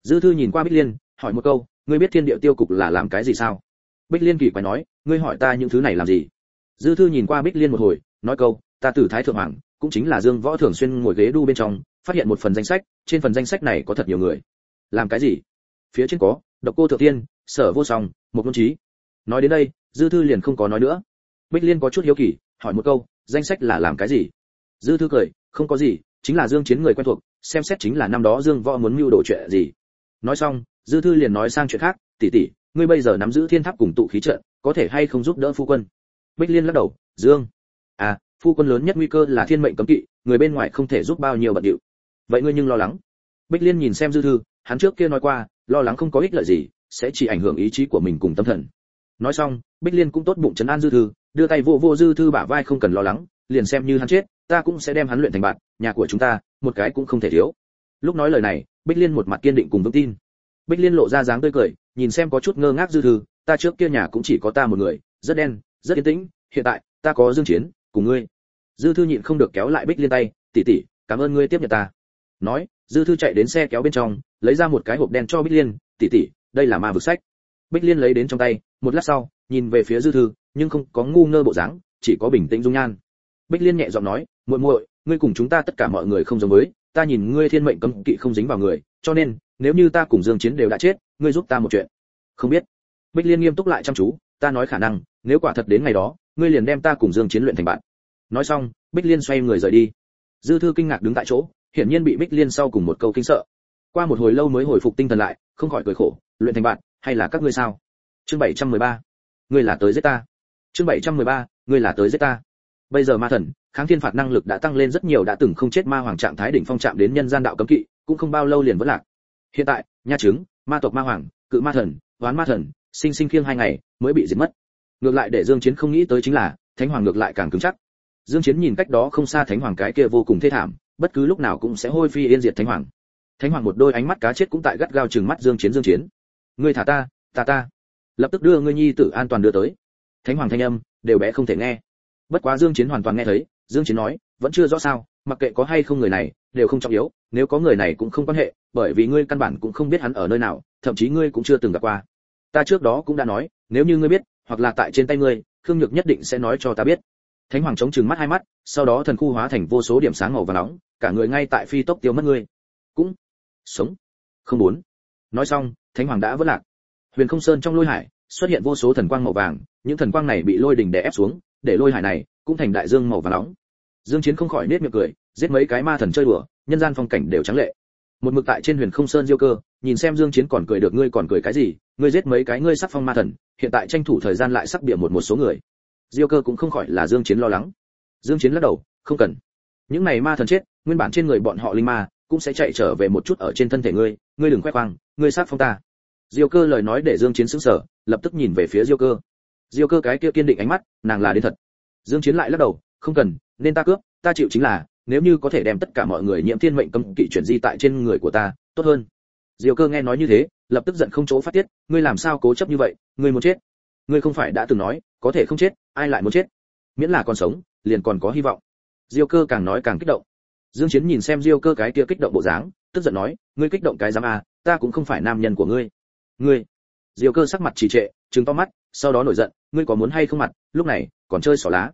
Dư thư nhìn qua bích liên, hỏi một câu, ngươi biết thiên địa tiêu cục là làm cái gì sao? Bích liên kỳ quái nói, ngươi hỏi ta những thứ này làm gì? Dư thư nhìn qua bích liên một hồi, nói câu, ta tử thái thượng hoàng, cũng chính là dương võ thường xuyên ngồi ghế đu bên trong, phát hiện một phần danh sách, trên phần danh sách này có thật nhiều người. Làm cái gì? Phía trên có, độc cô thượng tiên, sở vô song một ngôn trí. Nói đến đây, dư thư liền không có nói nữa. Bích liên có chút hiếu kỳ, hỏi một câu, danh sách là làm cái gì? Dư thư cười, không có gì chính là dương chiến người quen thuộc, xem xét chính là năm đó dương võ muốn mưu đồ chuyện gì. Nói xong, dư thư liền nói sang chuyện khác, tỷ tỷ, ngươi bây giờ nắm giữ thiên tháp cùng tụ khí trận, có thể hay không giúp đỡ phu quân? Bích liên lắc đầu, dương. À phu quân lớn nhất nguy cơ là thiên mệnh cấm kỵ, người bên ngoài không thể giúp bao nhiêu bận điệu. Vậy ngươi nhưng lo lắng. Bích liên nhìn xem dư thư, hắn trước kia nói qua, lo lắng không có ích lợi gì, sẽ chỉ ảnh hưởng ý chí của mình cùng tâm thần. Nói xong, bích liên cũng tốt bụng chấn an dư thư, đưa tay vô vô dư thư bả vai không cần lo lắng, liền xem như hắn chết, ta cũng sẽ đem hắn luyện thành bạn nhà của chúng ta, một cái cũng không thể thiếu. Lúc nói lời này, bích liên một mặt kiên định cùng vững tin. Bích liên lộ ra dáng tươi cười, nhìn xem có chút ngơ ngác dư thư, ta trước kia nhà cũng chỉ có ta một người, rất đen, rất yên tĩnh, hiện tại, ta có dương chiến, cùng ngươi. Dư thư nhịn không được kéo lại bích liên tay, tỷ tỷ, cảm ơn ngươi tiếp nhận ta. Nói, dư thư chạy đến xe kéo bên trong, lấy ra một cái hộp đen cho bích liên, tỷ tỷ, đây là ma vực sách. Bích liên lấy đến trong tay, một lát sau, nhìn về phía dư thư, nhưng không có ngu ngơ bộ dáng, chỉ có bình tĩnh dung nhan. Bích liên nhẹ giọng nói, muội muội ngươi cùng chúng ta tất cả mọi người không giống với, ta nhìn ngươi thiên mệnh cấm kỵ không dính vào người, cho nên, nếu như ta cùng dương chiến đều đã chết, ngươi giúp ta một chuyện. Không biết. Bích liên nghiêm túc lại chăm chú, ta nói khả năng, nếu quả thật đến ngày đó, ngươi liền đem ta cùng dương chiến luyện thành bạn. Nói xong, bích liên xoay người rời đi. Dư thư kinh ngạc đứng tại chỗ, hiển nhiên bị bích liên sau cùng một câu kinh sợ. Qua một hồi lâu mới hồi phục tinh thần lại, không khỏi cười khổ, luyện thành bạn, hay là các ngươi sao? Chương 713. ngươi là tới giết ta. Chương 713. ngươi là tới giết ta bây giờ ma thần, kháng thiên phạt năng lực đã tăng lên rất nhiều, đã từng không chết ma hoàng trạng thái đỉnh phong chạm đến nhân gian đạo cấm kỵ, cũng không bao lâu liền vỡ lạc. Hiện tại, nha chứng ma tộc ma hoàng, cự ma thần, oán ma thần, sinh sinh khiêng hai ngày mới bị diệt mất. Ngược lại để dương chiến không nghĩ tới chính là, thánh hoàng ngược lại càng cứng chắc. Dương chiến nhìn cách đó không xa thánh hoàng cái kia vô cùng thê thảm, bất cứ lúc nào cũng sẽ hôi phi yên diệt thánh hoàng. Thánh hoàng một đôi ánh mắt cá chết cũng tại gắt gao chừng mắt dương chiến dương chiến. Ngươi thả ta ta ta. Lập tức đưa ngươi nhi tử an toàn đưa tới. Thánh hoàng thanh âm đều bé không thể nghe bất quá dương chiến hoàn toàn nghe thấy, dương chiến nói, vẫn chưa rõ sao, mặc kệ có hay không người này, đều không trọng yếu, nếu có người này cũng không quan hệ, bởi vì ngươi căn bản cũng không biết hắn ở nơi nào, thậm chí ngươi cũng chưa từng gặp qua. Ta trước đó cũng đã nói, nếu như ngươi biết, hoặc là tại trên tay ngươi, khương nhược nhất định sẽ nói cho ta biết. Thánh hoàng chống chừng mắt hai mắt, sau đó thần khu hóa thành vô số điểm sáng màu và nóng, cả người ngay tại phi tốc tiêu mất ngươi. Cũng sống. Không muốn. Nói xong, thánh hoàng đã vỡ lạc. Huyền không sơn trong lôi hải, xuất hiện vô số thần quang màu vàng, những thần quang này bị lôi đỉnh đè ép xuống để lôi hải này cũng thành đại dương màu vàng nóng. Dương chiến không khỏi nét miệng cười, giết mấy cái ma thần chơi đùa, nhân gian phong cảnh đều trắng lệ. Một mực tại trên huyền không sơn diêu cơ, nhìn xem dương chiến còn cười được ngươi còn cười cái gì, ngươi giết mấy cái ngươi sắc phong ma thần, hiện tại tranh thủ thời gian lại sắc bịa một một số người. Diêu cơ cũng không khỏi là dương chiến lo lắng. Dương chiến lắc đầu, không cần. Những này ma thần chết, nguyên bản trên người bọn họ linh ma cũng sẽ chạy trở về một chút ở trên thân thể ngươi ngươi đừng khoe khoang, ngươi sát phong ta. Diêu cơ lời nói để dương chiến sững sờ, lập tức nhìn về phía diêu cơ diêu cơ cái kia kiên định ánh mắt, nàng là đến thật. Dương chiến lại lắc đầu, không cần, nên ta cướp, ta chịu chính là, nếu như có thể đem tất cả mọi người nhiễm thiên mệnh cấm kỵ chuyển di tại trên người của ta, tốt hơn. Diêu cơ nghe nói như thế, lập tức giận không chỗ phát tiết, ngươi làm sao cố chấp như vậy, ngươi muốn chết. Ngươi không phải đã từng nói, có thể không chết, ai lại muốn chết? Miễn là còn sống, liền còn có hy vọng. Diêu cơ càng nói càng kích động. Dương chiến nhìn xem diêu cơ cái kia kích động bộ dáng, tức giận nói, ngươi kích động cái dám à ta cũng không phải nam nhân của ngươi. Ngươi. Diêu cơ sắc mặt trì trệ, trừng to mắt, sau đó nổi giận ngươi có muốn hay không mặt, lúc này, còn chơi xỏ lá.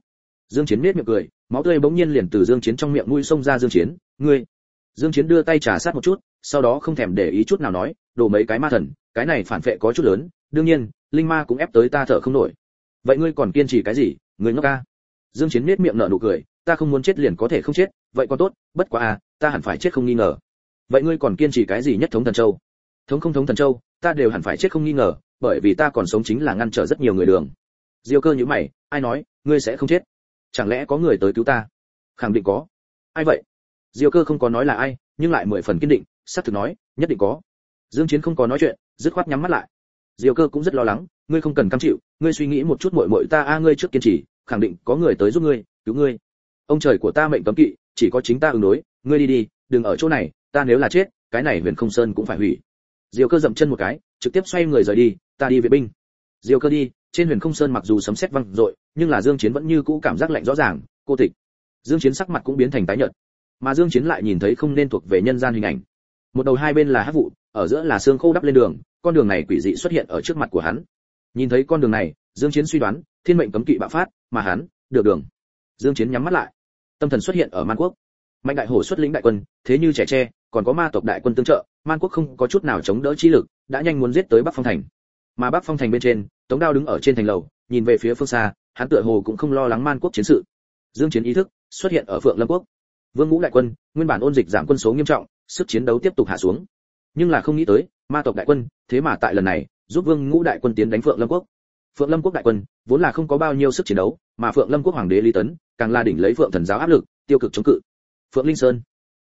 Dương chiến nét miệng cười, máu tươi bỗng nhiên liền từ dương chiến trong miệng mũi xông ra dương chiến, ngươi. Dương chiến đưa tay trà sát một chút, sau đó không thèm để ý chút nào nói đổ mấy cái ma thần, cái này phản vệ có chút lớn, đương nhiên, linh ma cũng ép tới ta thở không nổi. Vậy ngươi còn kiên trì cái gì, ngươi ngốc ca? Dương chiến nét miệng nở nụ cười, ta không muốn chết liền có thể không chết, vậy còn tốt, bất quá à ta hẳn phải chết không nghi ngờ. Vậy ngươi còn kiên trì cái gì nhất thống thần châu? Thống không thống thần châu, ta đều hẳn phải chết không nghi ngờ, bởi vì ta còn sống chính là ngăn trở rất nhiều người đường diêu cơ như mày, ai nói, ngươi sẽ không chết? Chẳng lẽ có người tới cứu ta? Khẳng định có. Ai vậy? Diêu cơ không có nói là ai, nhưng lại mười phần kiên định sắp thực nói, nhất định có. Dương chiến không có nói chuyện, dứt khoát nhắm mắt lại. Diêu cơ cũng rất lo lắng, ngươi không cần cam chịu, ngươi suy nghĩ một chút muội muội ta, a, ngươi trước kiên trì, khẳng định có người tới giúp ngươi, cứu ngươi. Ông trời của ta mệnh cấm kỵ, chỉ có chính ta ứng đối, ngươi đi đi, đừng ở chỗ này, ta nếu là chết, cái này huyền không sơn cũng phải hủy. Diêu cơ dậm chân một cái, trực tiếp xoay người rời đi, ta đi vệ binh. Diêu cơ đi trên huyền không sơn mặc dù sấm sét vang dội, nhưng là dương chiến vẫn như cũ cảm giác lạnh rõ ràng, cô tịch. Dương chiến sắc mặt cũng biến thành tái nhợt. Mà dương chiến lại nhìn thấy không nên thuộc về nhân gian hình ảnh. Một đầu hai bên là hắc vụ, ở giữa là xương khô đắp lên đường, con đường này quỷ dị xuất hiện ở trước mặt của hắn. Nhìn thấy con đường này, dương chiến suy đoán, thiên mệnh cấm kỵ bạo phát, mà hắn, được đường. Dương chiến nhắm mắt lại. Tâm thần xuất hiện ở man quốc. Mạnh đại hổ xuất lĩnh đại quân, thế như trẻ tre, còn có ma tộc đại quân tương trợ, man quốc không có chút nào chống đỡ chi lực, đã nhanh muốn giết tới bắc phong thành mà bắc phong thành bên trên, tống đao đứng ở trên thành lầu, nhìn về phía phương xa, hắn tựa hồ cũng không lo lắng man quốc chiến sự. Dương chiến ý thức xuất hiện ở phượng lâm quốc. Vương ngũ đại quân, nguyên bản ôn dịch giảm quân số nghiêm trọng, sức chiến đấu tiếp tục hạ xuống. Nhưng là không nghĩ tới, ma tộc đại quân, thế mà tại lần này, giúp vương ngũ đại quân tiến đánh phượng lâm quốc. Phượng lâm quốc đại quân, vốn là không có bao nhiêu sức chiến đấu, mà phượng lâm quốc hoàng đế lý tấn, càng là đỉnh lấy phượng thần giáo áp lực, tiêu cực chống cự. Phượng linh sơn.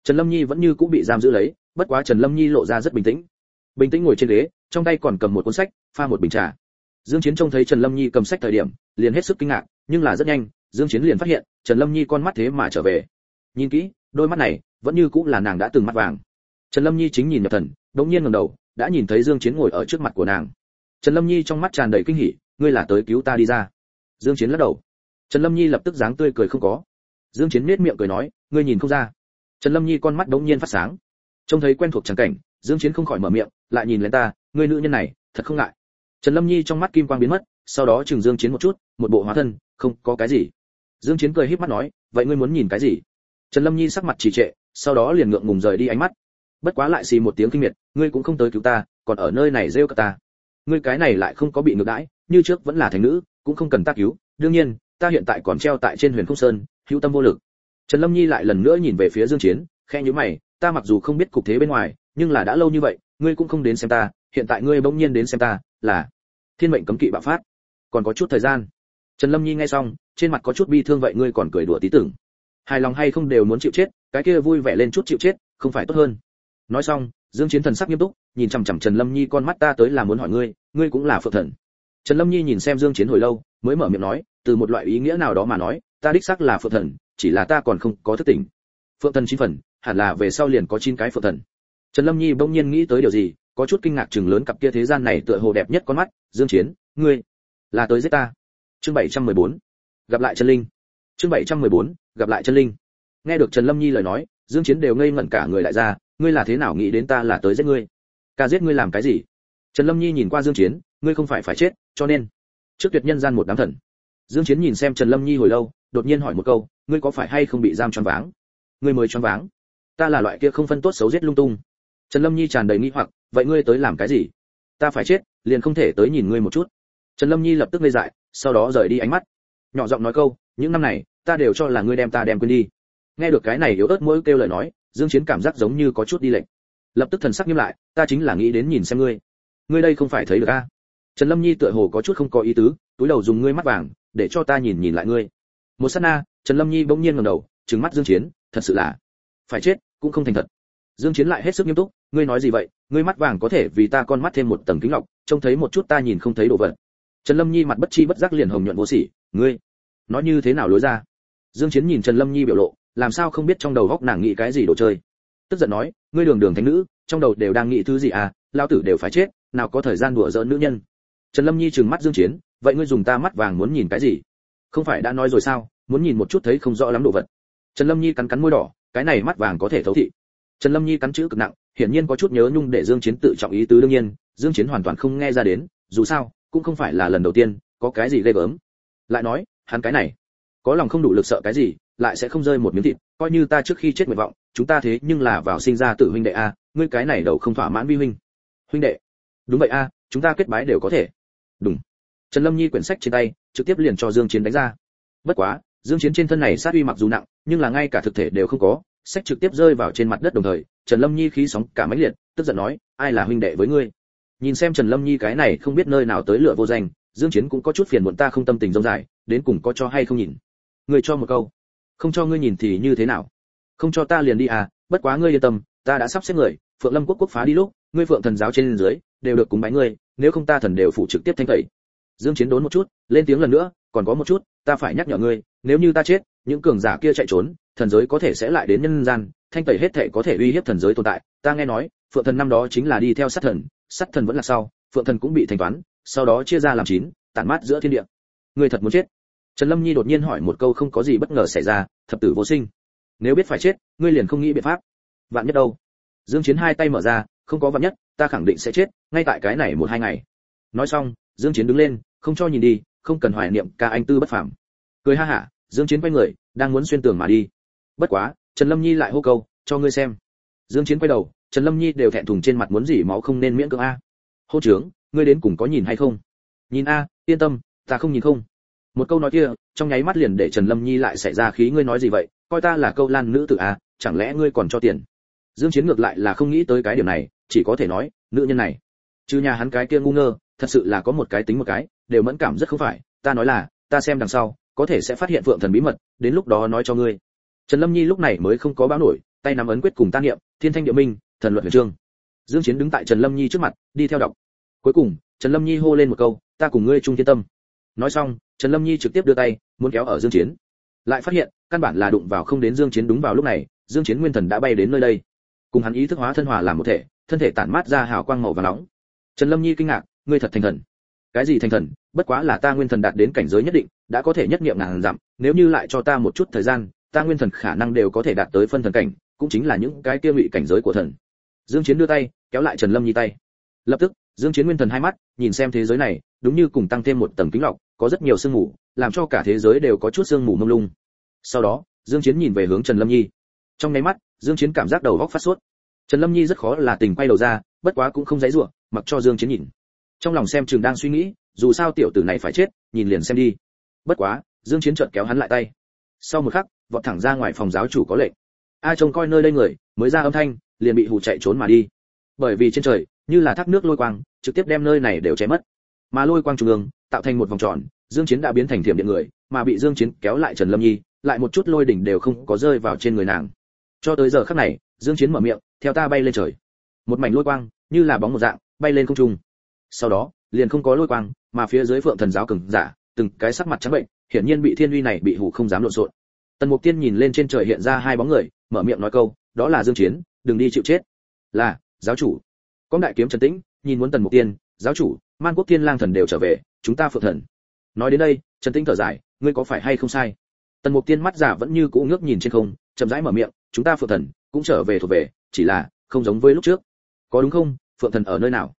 Trần lâm nhi vẫn như cũng bị giam giữ lấy, bất quá trần lâm nhi lộ ra rất bình tĩnh bình tĩnh ngồi trên ghế, trong tay còn cầm một cuốn sách, pha một bình trà. Dương chiến trông thấy trần lâm nhi cầm sách thời điểm, liền hết sức kinh ngạc, nhưng là rất nhanh, dương chiến liền phát hiện, trần lâm nhi con mắt thế mà trở về. Nhìn kỹ, đôi mắt này, vẫn như cũng là nàng đã từng mắt vàng. Trần lâm nhi chính nhìn nhập thần, đống nhiên ngẩng đầu, đã nhìn thấy dương chiến ngồi ở trước mặt của nàng. Trần lâm nhi trong mắt tràn đầy kinh hỉ, ngươi là tới cứu ta đi ra. Dương chiến lắc đầu. Trần lâm nhi lập tức dáng tươi cười không có. Dương chiến nét miệng cười nói, ngươi nhìn không ra. Trần lâm nhi con mắt đống nhiên phát sáng. Trông thấy quen thuộc chẳng cảnh, dương chiến không khỏi mở miệng lại nhìn lên ta, ngươi nữ nhân này, thật không ngại. Trần lâm nhi trong mắt kim quang biến mất, sau đó chừng dương chiến một chút, một bộ hóa thân, không có cái gì. Dương chiến cười híp mắt nói, vậy ngươi muốn nhìn cái gì? Trần lâm nhi sắc mặt trì trệ, sau đó liền ngượng ngùng rời đi ánh mắt. Bất quá lại xì một tiếng kinh miệt, ngươi cũng không tới cứu ta, còn ở nơi này rêu cả ta. Ngươi cái này lại không có bị ngược đãi, như trước vẫn là thành nữ, cũng không cần ta cứu. Đương nhiên, ta hiện tại còn treo tại trên huyền không sơn, hữu tâm vô lực. Trần lâm nhi lại lần nữa nhìn về phía dương chiến, khẽ nhíu mày, ta mặc dù không biết cục thế bên ngoài, nhưng là đã lâu như vậy ngươi cũng không đến xem ta, hiện tại ngươi bỗng nhiên đến xem ta, là thiên mệnh cấm kỵ bạo phát. Còn có chút thời gian. Trần lâm nhi nghe xong, trên mặt có chút bi thương vậy ngươi còn cười đùa tí tưởng. Hài lòng hay không đều muốn chịu chết, cái kia vui vẻ lên chút chịu chết, không phải tốt hơn. Nói xong, dương chiến thần sắc nghiêm túc, nhìn chằm chằm trần lâm nhi con mắt ta tới là muốn hỏi ngươi ngươi cũng là phượng thần. Trần lâm nhi nhìn xem dương chiến hồi lâu, mới mở miệng nói, từ một loại ý nghĩa nào đó mà nói, ta đích xác là phượng thần, chỉ là ta còn không có thức tỉnh. Phượng thần chín phần, hẳn là về sau liền có chín cái phượng thần trần lâm nhi bỗng nhiên nghĩ tới điều gì, có chút kinh ngạc chừng lớn cặp kia thế gian này tựa hồ đẹp nhất con mắt, dương chiến, ngươi là tới giết ta. Chương 714 gặp lại chân linh. Chương 714 gặp lại chân linh. Nghe được trần lâm nhi lời nói, dương chiến đều ngây ngẩn cả người lại ra, ngươi là thế nào nghĩ đến ta là tới giết ngươi? Ca giết ngươi làm cái gì? Trần lâm nhi nhìn qua dương chiến, ngươi không phải phải chết, cho nên trước tuyệt nhân gian một đám thần. Dương chiến nhìn xem trần lâm nhi hồi lâu, đột nhiên hỏi một câu, ngươi có phải hay không bị giam choáng váng? Ngươi mới choáng váng. Ta là loại kia không phân tốt xấu giết lung tung trần lâm nhi tràn đầy nghi hoặc, vậy ngươi tới làm cái gì? Ta phải chết, liền không thể tới nhìn ngươi một chút. Trần lâm nhi lập tức ngây dại, sau đó rời đi ánh mắt. Nhỏ giọng nói câu, những năm này, ta đều cho là ngươi đem ta đem quên đi. Nghe được cái này yếu ớt mỗi kêu lời nói, dương chiến cảm giác giống như có chút đi lệnh lập tức thần sắc nghiêm lại, ta chính là nghĩ đến nhìn xem ngươi. Ngươi đây không phải thấy được a? Trần lâm nhi tựa hồ có chút không có ý tứ, túi đầu dùng ngươi mắt vàng, để cho ta nhìn nhìn lại ngươi. Một sát na, trần lâm nhi bỗng nhiên ngẩng đầu, trừng mắt dương chiến, thật sự là, phải chết, cũng không thành thật. Dương chiến lại hết sức nghiêm túc ngươi nói gì vậy? Ngươi mắt vàng có thể vì ta con mắt thêm một tầng kính lọc, trông thấy một chút ta nhìn không thấy đồ vật. Trần lâm nhi mặt bất chi bất giác liền hồng nhuận vô sỉ. Ngươi, nói như thế nào lối ra? Dương chiến nhìn trần lâm nhi biểu lộ, làm sao không biết trong đầu góc nàng nghĩ cái gì đồ chơi? Tức giận nói, ngươi đường đường thánh nữ, trong đầu đều đang nghĩ thứ gì à? Lao tử đều phải chết, nào có thời gian đùa giỡn nữ nhân. Trần lâm nhi trừng mắt dương chiến, vậy ngươi dùng ta mắt vàng muốn nhìn cái gì? Không phải đã nói rồi sao? Muốn nhìn một chút thấy không rõ lắm đồ vật. Trần lâm nhi cắn cắn môi đỏ, cái này mắt vàng có thể thấu thị. Trần lâm nhi cắn chữ cực nặng hiển nhiên có chút nhớ nhung để dương chiến tự trọng ý tứ đương nhiên, dương chiến hoàn toàn không nghe ra đến, dù sao, cũng không phải là lần đầu tiên, có cái gì ghê gớm. Lại nói, hắn cái này, có lòng không đủ lực sợ cái gì, lại sẽ không rơi một miếng thịt, coi như ta trước khi chết nguyện vọng, chúng ta thế nhưng là vào sinh ra tự huynh đệ a, ngươi cái này đầu không thỏa mãn vi huynh. Huynh đệ. Đúng vậy a, chúng ta kết bái đều có thể. Đúng trần lâm nhi quyển sách trên tay, trực tiếp liền cho dương chiến đánh ra. Bất quá, dương chiến trên thân này sát uy mặc dù nặng, nhưng là ngay cả thực thể đều không có sách trực tiếp rơi vào trên mặt đất đồng thời, trần lâm nhi khí sóng cả mấy liệt, tức giận nói, ai là huynh đệ với ngươi? Nhìn xem trần lâm nhi cái này không biết nơi nào tới lửa vô danh, dương chiến cũng có chút phiền muộn ta không tâm tình rông dài, đến cùng có cho hay không nhìn. Người cho một câu. Không cho ngươi nhìn thì như thế nào? Không cho ta liền đi à bất quá ngươi yên tâm, ta đã sắp xếp người, phượng lâm quốc quốc phá đi lúc, ngươi phượng thần giáo trên dưới, đều được cúng bái ngươi, nếu không ta thần đều phụ trực tiếp thanh tẩy. Dương chiến đốn một chút, lên tiếng lần nữa, còn có một chút, ta phải nhắc nhở ngươi nếu như ta chết, những cường giả kia chạy trốn, thần giới có thể sẽ lại đến nhân gian, thanh tẩy hết thể có thể uy hiếp thần giới tồn tại. Ta nghe nói, phượng thần năm đó chính là đi theo sát thần sát thần vẫn là sau, phượng thần cũng bị thanh toán, sau đó chia ra làm chín, tản mát giữa thiên địa. Người thật muốn chết? Trần lâm nhi đột nhiên hỏi một câu không có gì bất ngờ xảy ra, thập tử vô sinh. Nếu biết phải chết, ngươi liền không nghĩ biện pháp. Vạn nhất đâu? Dương chiến hai tay mở ra, không có vạn nhất, ta khẳng định sẽ chết, ngay tại cái này một hai ngày. Nói xong, dương chiến đứng lên, không cho nhìn đi, không cần hoài niệm, ca anh tư bất phàm. Cười ha hả dương chiến quay người, đang muốn xuyên tường mà đi. Bất quá, trần lâm nhi lại hô câu, cho ngươi xem. Dương chiến quay đầu, trần lâm nhi đều thẹn thùng trên mặt muốn gì máu không nên miễn cưỡng a. Hô trưởng, ngươi đến cùng có nhìn hay không? Nhìn a, yên tâm, ta không nhìn không. Một câu nói kia, trong nháy mắt liền để trần lâm nhi lại xảy ra khí ngươi nói gì vậy? Coi ta là câu lan nữ tử a, chẳng lẽ ngươi còn cho tiền? Dương chiến ngược lại là không nghĩ tới cái điểm này, chỉ có thể nói, nữ nhân này. Chứ nhà hắn cái kia ngu ngơ, thật sự là có một cái tính một cái, đều mẫn cảm rất không phải. Ta nói là, ta xem đằng sau có thể sẽ phát hiện phượng thần bí mật, đến lúc đó nói cho ngươi. Trần lâm nhi lúc này mới không có báo nổi, tay nắm ấn quyết cùng tan niệm, thiên thanh địa minh, thần luật huyền trương. Dương chiến đứng tại trần lâm nhi trước mặt, đi theo đọc. Cuối cùng, trần lâm nhi hô lên một câu, ta cùng ngươi chung thiên tâm. Nói xong, trần lâm nhi trực tiếp đưa tay, muốn kéo ở dương chiến. Lại phát hiện, căn bản là đụng vào không đến dương chiến đúng vào lúc này, dương chiến nguyên thần đã bay đến nơi đây. Cùng hắn ý thức hóa thân hòa làm một thể, thân thể tản mát ra hào quang màu vàng nóng. Trần lâm nhi kinh ngạc, ngươi thật thành thần cái gì thành thần, bất quá là ta nguyên thần đạt đến cảnh giới nhất định, đã có thể nhất niệm ngàn dặm, nếu như lại cho ta một chút thời gian, ta nguyên thần khả năng đều có thể đạt tới phân thần cảnh, cũng chính là những cái kia ngụy cảnh giới của thần. Dương chiến đưa tay, kéo lại trần lâm nhi tay. Lập tức, dương chiến nguyên thần hai mắt, nhìn xem thế giới này, đúng như cùng tăng thêm một tầng kính lọc, có rất nhiều sương mù, làm cho cả thế giới đều có chút sương mù mông lung. Sau đó, dương chiến nhìn về hướng trần lâm nhi. Trong nháy mắt, dương chiến cảm giác đầu óc phát sốt. Trần lâm nhi rất khó là tình quay đầu ra, bất quá cũng không dãy rủa, mặc cho dương chiến nhìn trong lòng xem trường đang suy nghĩ, dù sao tiểu tử này phải chết, nhìn liền xem đi. Bất quá, dương chiến chợt kéo hắn lại tay. Sau một khắc, vọt thẳng ra ngoài phòng giáo chủ có lệnh. A trông coi nơi đây người, mới ra âm thanh, liền bị hù chạy trốn mà đi. Bởi vì trên trời, như là thác nước lôi quang, trực tiếp đem nơi này đều cháy mất. Mà lôi quang trung ương, tạo thành một vòng tròn, dương chiến đã biến thành thiểm điện người, mà bị dương chiến kéo lại trần lâm nhi, lại một chút lôi đỉnh đều không có rơi vào trên người nàng. Cho tới giờ khắc này, dương chiến mở miệng, theo ta bay lên trời. Một mảnh lôi quang, như là bóng một dạng, bay lên không trung sau đó, liền không có lôi quang, mà phía dưới phượng thần giáo cường giả, từng cái sắc mặt trắng bệnh, hiển nhiên bị thiên uy này bị hủ không dám lộn xộn. Tần mục tiên nhìn lên trên trời hiện ra hai bóng người, mở miệng nói câu, đó là dương chiến, đừng đi chịu chết. Là, giáo chủ. Có đại kiếm trần tĩnh nhìn muốn tần mục tiên, giáo chủ, man quốc thiên lang thần đều trở về, chúng ta phượng thần. Nói đến đây, trần tĩnh thở dài, ngươi có phải hay không sai? Tần mục tiên mắt giả vẫn như cũ ngước nhìn trên không, chậm rãi mở miệng, chúng ta phượng thần cũng trở về thuộc về, chỉ là không giống với lúc trước. Có đúng không? Phượng thần ở nơi nào?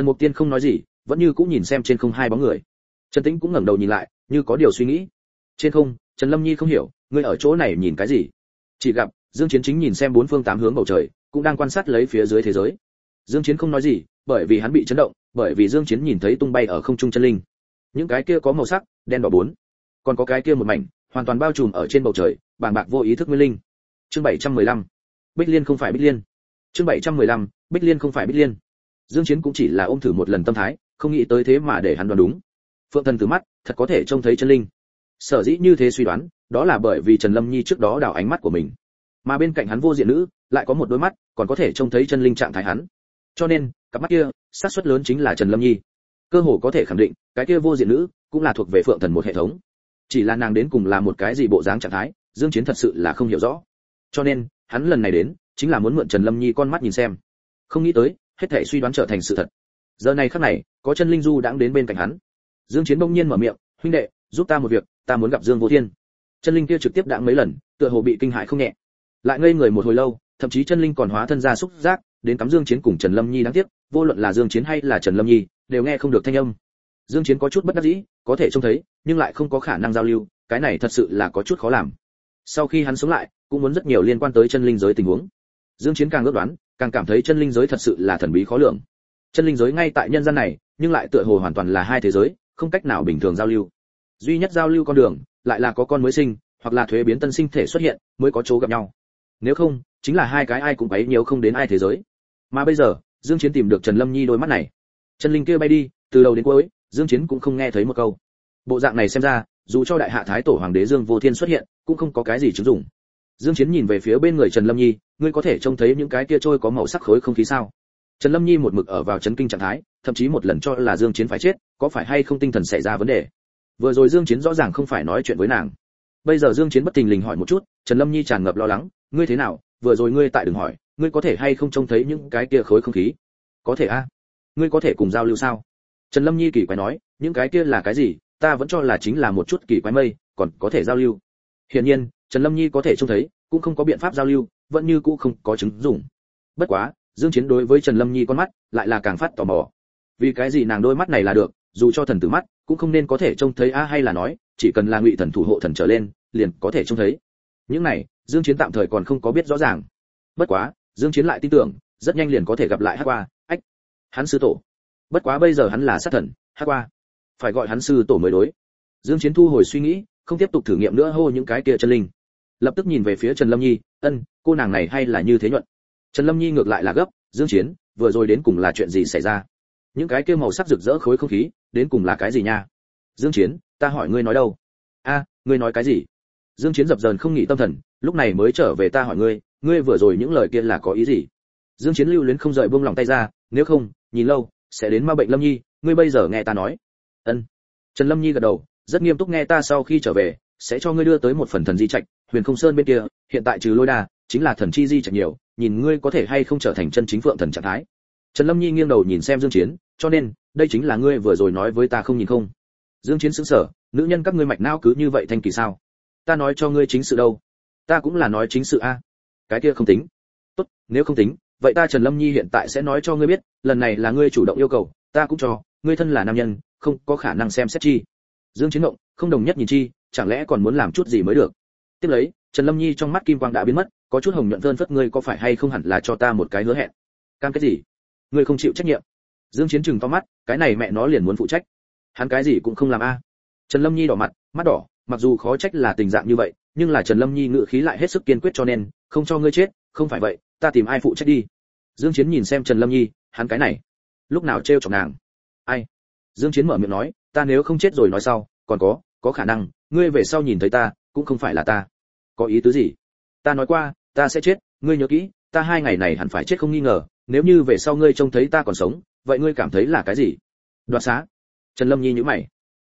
Tần mục tiên không nói gì, vẫn như cũng nhìn xem trên không hai bóng người. Trần tĩnh cũng ngẩng đầu nhìn lại, như có điều suy nghĩ. Trên không, trần lâm nhi không hiểu, ngươi ở chỗ này nhìn cái gì? Chỉ gặp, dương chiến chính nhìn xem bốn phương tám hướng bầu trời, cũng đang quan sát lấy phía dưới thế giới. Dương chiến không nói gì, bởi vì hắn bị chấn động, bởi vì dương chiến nhìn thấy tung bay ở không trung chân linh. Những cái kia có màu sắc, đen đỏ bốn. Còn có cái kia một mảnh, hoàn toàn bao trùm ở trên bầu trời, bàng bạc vô ý thức nguyên linh. Chương 715 bích liên không phải bích liên. Chương 715 bích liên không phải bích liên dương chiến cũng chỉ là ôm thử một lần tâm thái, không nghĩ tới thế mà để hắn đoán đúng. Phượng thần từ mắt, thật có thể trông thấy chân linh. Sở dĩ như thế suy đoán, đó là bởi vì trần lâm nhi trước đó đảo ánh mắt của mình. Mà bên cạnh hắn vô diện nữ, lại có một đôi mắt, còn có thể trông thấy chân linh trạng thái hắn. Cho nên, cặp mắt kia, xác suất lớn chính là trần lâm nhi. Cơ hồ có thể khẳng định, cái kia vô diện nữ cũng là thuộc về phượng thần một hệ thống. Chỉ là nàng đến cùng là một cái gì bộ dáng trạng thái, dương chiến thật sự là không hiểu rõ. Cho nên, hắn lần này đến, chính là muốn mượn trần lâm nhi con mắt nhìn xem. Không nghĩ tới hết thảy suy đoán trở thành sự thật. Giờ này khắc này, có chân linh du đang đến bên cạnh hắn. Dương chiến bỗng nhiên mở miệng, huynh đệ, giúp ta một việc, ta muốn gặp dương vô thiên. Chân linh kia trực tiếp đãng mấy lần, tựa hồ bị kinh hãi không nhẹ. Lại ngây người một hồi lâu, thậm chí chân linh còn hóa thân ra xúc giác, đến cắm dương chiến cùng trần lâm nhi đáng tiếc, vô luận là dương chiến hay là trần lâm nhi, đều nghe không được thanh âm. Dương chiến có chút bất đắc dĩ, có thể trông thấy, nhưng lại không có khả năng giao lưu, cái này thật sự là có chút khó làm. Sau khi hắn sống lại, cũng muốn rất nhiều liên quan tới chân linh giới tình huống. Dương chiến càng ước đoán càng cảm thấy chân linh giới thật sự là thần bí khó lường. Chân linh giới ngay tại nhân gian này, nhưng lại tựa hồ hoàn toàn là hai thế giới, không cách nào bình thường giao lưu. Duy nhất giao lưu con đường, lại là có con mới sinh, hoặc là thuế biến tân sinh thể xuất hiện, mới có chỗ gặp nhau. Nếu không, chính là hai cái ai cũng bấy nhiều không đến ai thế giới. Mà bây giờ, dương chiến tìm được trần lâm nhi đôi mắt này. Chân linh kia bay đi, từ đầu đến cuối, dương chiến cũng không nghe thấy một câu. Bộ dạng này xem ra, dù cho đại hạ thái tổ hoàng đế dương vô thiên xuất hiện, cũng không có cái gì chứng dụng dương chiến nhìn về phía bên người trần lâm nhi, ngươi có thể trông thấy những cái kia trôi có màu sắc khối không khí sao? Trần lâm nhi một mực ở vào chấn kinh trạng thái, thậm chí một lần cho là dương chiến phải chết, có phải hay không tinh thần xảy ra vấn đề? Vừa rồi dương chiến rõ ràng không phải nói chuyện với nàng. Bây giờ dương chiến bất tình lình hỏi một chút, trần lâm nhi tràn ngập lo lắng, ngươi thế nào? Vừa rồi ngươi tại đừng hỏi, ngươi có thể hay không trông thấy những cái kia khối không khí? Có thể a. Ngươi có thể cùng giao lưu sao? Trần lâm nhi kỳ quái nói, những cái kia là cái gì? Ta vẫn cho là chính là một chút kỳ quái mây, còn có thể giao lưu. Hiển nhiên trần lâm nhi có thể trông thấy, cũng không có biện pháp giao lưu, vẫn như cũ không có chứng dụng. Bất quá, dương chiến đối với trần lâm nhi con mắt lại là càng phát tò mò. Vì cái gì nàng đôi mắt này là được, dù cho thần tử mắt, cũng không nên có thể trông thấy a hay là nói, chỉ cần là ngụy thần thủ hộ thần trở lên, liền có thể trông thấy. Những này, dương chiến tạm thời còn không có biết rõ ràng. Bất quá, dương chiến lại tin tưởng, rất nhanh liền có thể gặp lại hắc qua, ách, hắn sư tổ. Bất quá bây giờ hắn là sát thần, hắc qua. Phải gọi hắn sư tổ mới đối. Dương chiến thu hồi suy nghĩ, không tiếp tục thử nghiệm nữa hô những cái kia chân linh lập tức nhìn về phía trần lâm nhi, ân, cô nàng này hay là như thế nhuận? Trần lâm nhi ngược lại là gấp, dương chiến, vừa rồi đến cùng là chuyện gì xảy ra? Những cái kia màu sắc rực rỡ khối không khí, đến cùng là cái gì nha? Dương chiến, ta hỏi ngươi nói đâu? A, ngươi nói cái gì? Dương chiến dập dờn không nghỉ tâm thần, lúc này mới trở về ta hỏi ngươi ngươi vừa rồi những lời kia là có ý gì? Dương chiến lưu luyến không rời buông lòng tay ra, nếu không, nhìn lâu, sẽ đến ma bệnh lâm nhi, ngươi bây giờ nghe ta nói. Ân. Trần lâm nhi gật đầu, rất nghiêm túc nghe ta sau khi trở về sẽ cho ngươi đưa tới một phần thần di trạch, huyền không sơn bên kia, hiện tại trừ lôi đa chính là thần chi di trạch nhiều, nhìn ngươi có thể hay không trở thành chân chính phượng thần trạng thái. Trần lâm nhi nghiêng đầu nhìn xem dương chiến, cho nên, đây chính là ngươi vừa rồi nói với ta không nhìn không. Dương chiến sững sờ, nữ nhân các ngươi mạch não cứ như vậy thanh kỳ sao? Ta nói cho ngươi chính sự đâu? Ta cũng là nói chính sự a. Cái kia không tính. Tốt, nếu không tính, vậy ta trần lâm nhi hiện tại sẽ nói cho ngươi biết, lần này là ngươi chủ động yêu cầu, ta cũng cho, ngươi thân là nam nhân, không có khả năng xem xét chi. Dương chiến động không đồng nhất nhìn chi chẳng lẽ còn muốn làm chút gì mới được? Tiếp lấy, trần lâm nhi trong mắt kim quang đã biến mất, có chút hồng nhuận vơn phất, ngươi có phải hay không hẳn là cho ta một cái hứa hẹn? Cam cái gì? Ngươi không chịu trách nhiệm. Dương chiến chừng to mắt, cái này mẹ nó liền muốn phụ trách. Hắn cái gì cũng không làm a. À. Trần lâm nhi đỏ mặt, mắt đỏ, mặc dù khó trách là tình dạng như vậy, nhưng là trần lâm nhi ngự khí lại hết sức kiên quyết cho nên, không cho ngươi chết, không phải vậy, ta tìm ai phụ trách đi? Dương chiến nhìn xem trần lâm nhi, hắn cái này, lúc nào treo chọc nàng? Ai? Dương chiến mở miệng nói, ta nếu không chết rồi nói sau, còn có có khả năng ngươi về sau nhìn thấy ta, cũng không phải là ta. Có ý tứ gì? Ta nói qua, ta sẽ chết, ngươi nhớ kỹ, ta hai ngày này hẳn phải chết không nghi ngờ, nếu như về sau ngươi trông thấy ta còn sống, vậy ngươi cảm thấy là cái gì? Đoạt xá. Trần lâm nhi nhữ mày.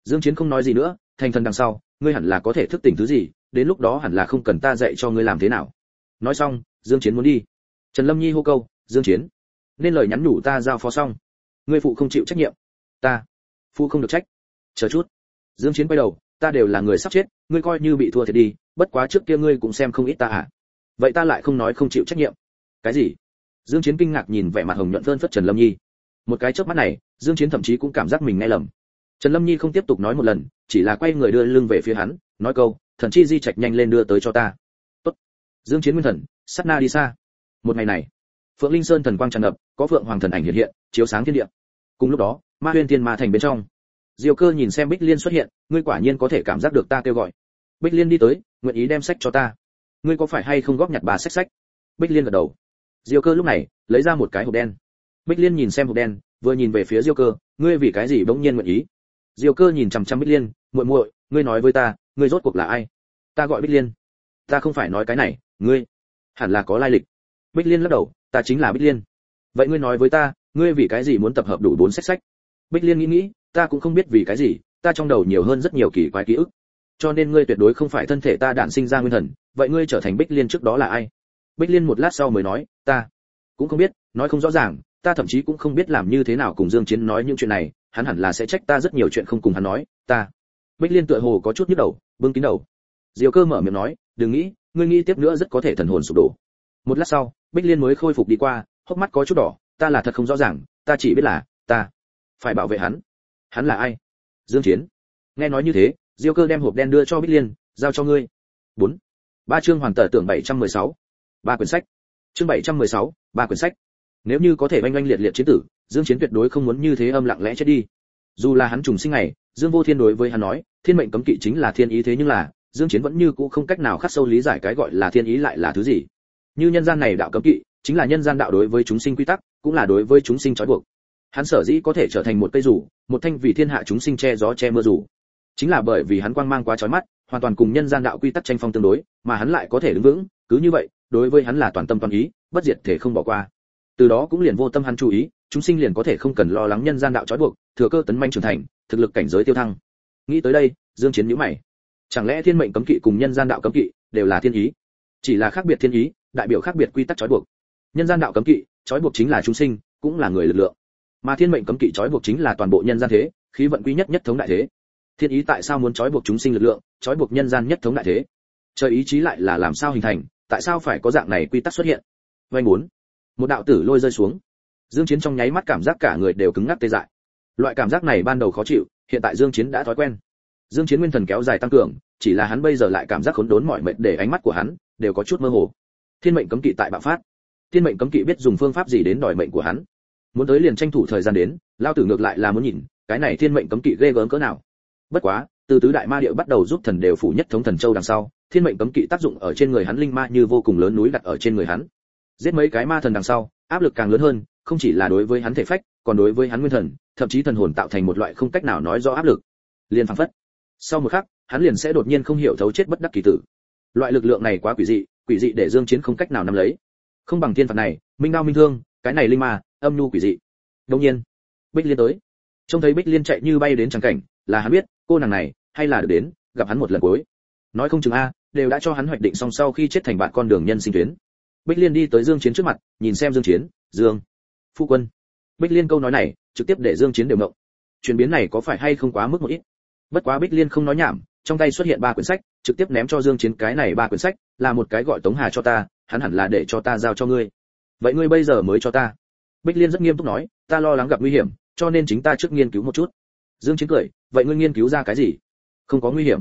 Dương chiến không nói gì nữa, thành thần đằng sau, ngươi hẳn là có thể thức tỉnh thứ gì, đến lúc đó hẳn là không cần ta dạy cho ngươi làm thế nào. Nói xong, dương chiến muốn đi. Trần lâm nhi hô câu, dương chiến, nên lời nhắn nhủ ta giao phó xong. Ngươi phụ không chịu trách nhiệm. Ta, phụ không được trách. Chờ chút. Dương chiến quay đầu ta đều là người sắp chết, ngươi coi như bị thua thiệt đi, bất quá trước kia ngươi cũng xem không ít ta à. Vậy ta lại không nói không chịu trách nhiệm. Cái gì? Dương chiến kinh ngạc nhìn vẻ mặt hồng nhuận phơn phất trần lâm nhi. Một cái chớp mắt này, dương chiến thậm chí cũng cảm giác mình nghe lầm. Trần lâm nhi không tiếp tục nói một lần, chỉ là quay người đưa lưng về phía hắn, nói câu, thần chi di trạch nhanh lên đưa tới cho ta. Tốt. Dương chiến nguyên thần, sát na đi xa. Một ngày này, phượng linh sơn thần quang tràn ngập, có phượng hoàng thần ảnh hiện hiện, chiếu sáng thiên địa. Cùng lúc đó, ma huyên thiên ma thành bên trong diêu cơ nhìn xem bích liên xuất hiện, ngươi quả nhiên có thể cảm giác được ta kêu gọi. Bích liên đi tới, nguyện ý đem sách cho ta. Ngươi có phải hay không góp nhặt bà sách sách? Bích liên gật đầu. Diêu cơ lúc này, lấy ra một cái hộp đen. Bích liên nhìn xem hộp đen, vừa nhìn về phía diêu cơ, ngươi vì cái gì bỗng nhiên nguyện ý? Diêu cơ nhìn chằm chằm bích liên, muội muội, ngươi nói với ta, ngươi rốt cuộc là ai? Ta gọi bích liên. Ta không phải nói cái này, ngươi hẳn là có lai lịch. Bích liên lắc đầu, ta chính là bích liên. Vậy ngươi nói với ta, ngươi vì cái gì muốn tập hợp đủ bốn sách sách? Bích liên nghĩ nghĩ ta cũng không biết vì cái gì, ta trong đầu nhiều hơn rất nhiều kỳ quái ký ức. Cho nên ngươi tuyệt đối không phải thân thể ta đản sinh ra nguyên thần, vậy ngươi trở thành bích liên trước đó là ai? Bích liên một lát sau mới nói, ta cũng không biết, nói không rõ ràng, ta thậm chí cũng không biết làm như thế nào cùng dương chiến nói những chuyện này, hắn hẳn là sẽ trách ta rất nhiều chuyện không cùng hắn nói, ta. Bích liên tựa hồ có chút nhức đầu, bưng kín đầu. Diều cơ mở miệng nói, đừng nghĩ, ngươi nghĩ tiếp nữa rất có thể thần hồn sụp đổ. Một lát sau, bích liên mới khôi phục đi qua, hốc mắt có chút đỏ, ta là thật không rõ ràng, ta chỉ biết là, ta phải bảo vệ hắn hắn là ai? Dương chiến. Nghe nói như thế diêu cơ đem hộp đen đưa cho bích liên giao cho ngươi. Bốn. Ba chương hoàn tờ tưởng 716. ba quyển sách. Chương 716, ba quyển sách. Nếu như có thể oanh oanh liệt liệt chiến tử dương chiến tuyệt đối không muốn như thế âm lặng lẽ chết đi. Dù là hắn trùng sinh ngày dương vô thiên đối với hắn nói thiên mệnh cấm kỵ chính là thiên ý thế nhưng là dương chiến vẫn như cũ không cách nào khắc sâu lý giải cái gọi là thiên ý lại là thứ gì. Như nhân gian này đạo cấm kỵ chính là nhân gian đạo đối với chúng sinh quy tắc cũng là đối với chúng sinh trói buộc hắn sở dĩ có thể trở thành một cây rủ, một thanh vì thiên hạ chúng sinh che gió che mưa rủ. Chính là bởi vì hắn quang mang quá chói mắt, hoàn toàn cùng nhân gian đạo quy tắc tranh phong tương đối, mà hắn lại có thể đứng vững, cứ như vậy, đối với hắn là toàn tâm toàn ý, bất diệt thể không bỏ qua. Từ đó cũng liền vô tâm hắn chú ý, chúng sinh liền có thể không cần lo lắng nhân gian đạo trói buộc, thừa cơ tấn manh trưởng thành, thực lực cảnh giới tiêu thăng. Nghĩ tới đây, dương chiến nhíu mày. Chẳng lẽ thiên mệnh cấm kỵ cùng nhân gian đạo cấm kỵ đều là thiên ý? Chỉ là khác biệt thiên ý, đại biểu khác biệt quy tắc trói buộc. Nhân gian đạo cấm kỵ, trói buộc chính là chúng sinh, cũng là người lực lượng mà thiên mệnh cấm kỵ trói buộc chính là toàn bộ nhân gian thế, khí vận quy nhất nhất thống đại thế. Thiên ý tại sao muốn trói buộc chúng sinh lực lượng, trói buộc nhân gian nhất thống đại thế? Trời ý chí lại là làm sao hình thành, tại sao phải có dạng này quy tắc xuất hiện? Vay muốn một đạo tử lôi rơi xuống. Dương chiến trong nháy mắt cảm giác cả người đều cứng ngắc tê dại. Loại cảm giác này ban đầu khó chịu, hiện tại dương chiến đã thói quen. Dương chiến nguyên thần kéo dài tăng cường, chỉ là hắn bây giờ lại cảm giác khốn đốn mỏi mệt để ánh mắt của hắn đều có chút mơ hồ. Thiên mệnh cấm kỵ tại bạo phát. Thiên mệnh cấm kỵ biết dùng phương pháp gì đến đòi mệnh của hắn muốn tới liền tranh thủ thời gian đến, lao tử ngược lại là muốn nhìn, cái này thiên mệnh cấm kỵ ghê gớm cỡ nào. Bất quá, từ tứ đại ma địa bắt đầu giúp thần đều phủ nhất thống thần châu đằng sau, thiên mệnh cấm kỵ tác dụng ở trên người hắn linh ma như vô cùng lớn núi đặt ở trên người hắn. Giết mấy cái ma thần đằng sau, áp lực càng lớn hơn, không chỉ là đối với hắn thể phách, còn đối với hắn nguyên thần, thậm chí thần hồn tạo thành một loại không cách nào nói rõ áp lực. Liền phảng phất. Sau một khắc, hắn liền sẽ đột nhiên không hiểu thấu chết bất đắc kỳ tử. Loại lực lượng này quá quỷ dị quỷ dị để dương chiến không cách nào nắm lấy. Không bằng thiên phạt này, minh đao minh thương cái này linh ma, âm nhu quỷ dị. Đông nhiên, bích liên tới. Trông thấy bích liên chạy như bay đến trắng cảnh, là hắn biết, cô nàng này hay là được đến, gặp hắn một lần cuối. Nói không chừng a, đều đã cho hắn hoạch định xong sau khi chết thành bạn con đường nhân sinh tuyến. Bích liên đi tới dương chiến trước mặt, nhìn xem dương chiến, dương phu quân. Bích liên câu nói này, trực tiếp để dương chiến đều ngộng. Chuyển biến này có phải hay không quá mức một ít? Bất quá bích liên không nói nhảm, trong tay xuất hiện ba quyển sách, trực tiếp ném cho dương chiến, cái này ba quyển sách là một cái gọi tống hà cho ta, hắn hẳn là để cho ta giao cho ngươi vậy ngươi bây giờ mới cho ta. Bích liên rất nghiêm túc nói, ta lo lắng gặp nguy hiểm, cho nên chính ta trước nghiên cứu một chút. Dương chiến cười, vậy ngươi nghiên cứu ra cái gì? Không có nguy hiểm.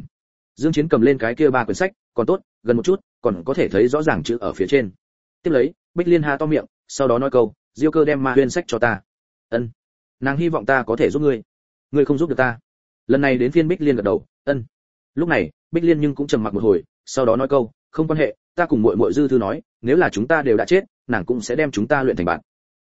Dương chiến cầm lên cái kia ba quyển sách, còn tốt, gần một chút, còn có thể thấy rõ ràng chữ ở phía trên. Tiếp lấy, bích liên ha to miệng, sau đó nói câu, diêu cơ đem ma huyên sách cho ta. Ân, nàng hy vọng ta có thể giúp ngươi. Ngươi không giúp được ta. Lần này đến phiên bích liên gật đầu, ân. Lúc này, bích liên nhưng cũng trầm mặc một hồi, sau đó nói câu, không quan hệ ta cùng muội muội dư thư nói, nếu là chúng ta đều đã chết, nàng cũng sẽ đem chúng ta luyện thành bạn.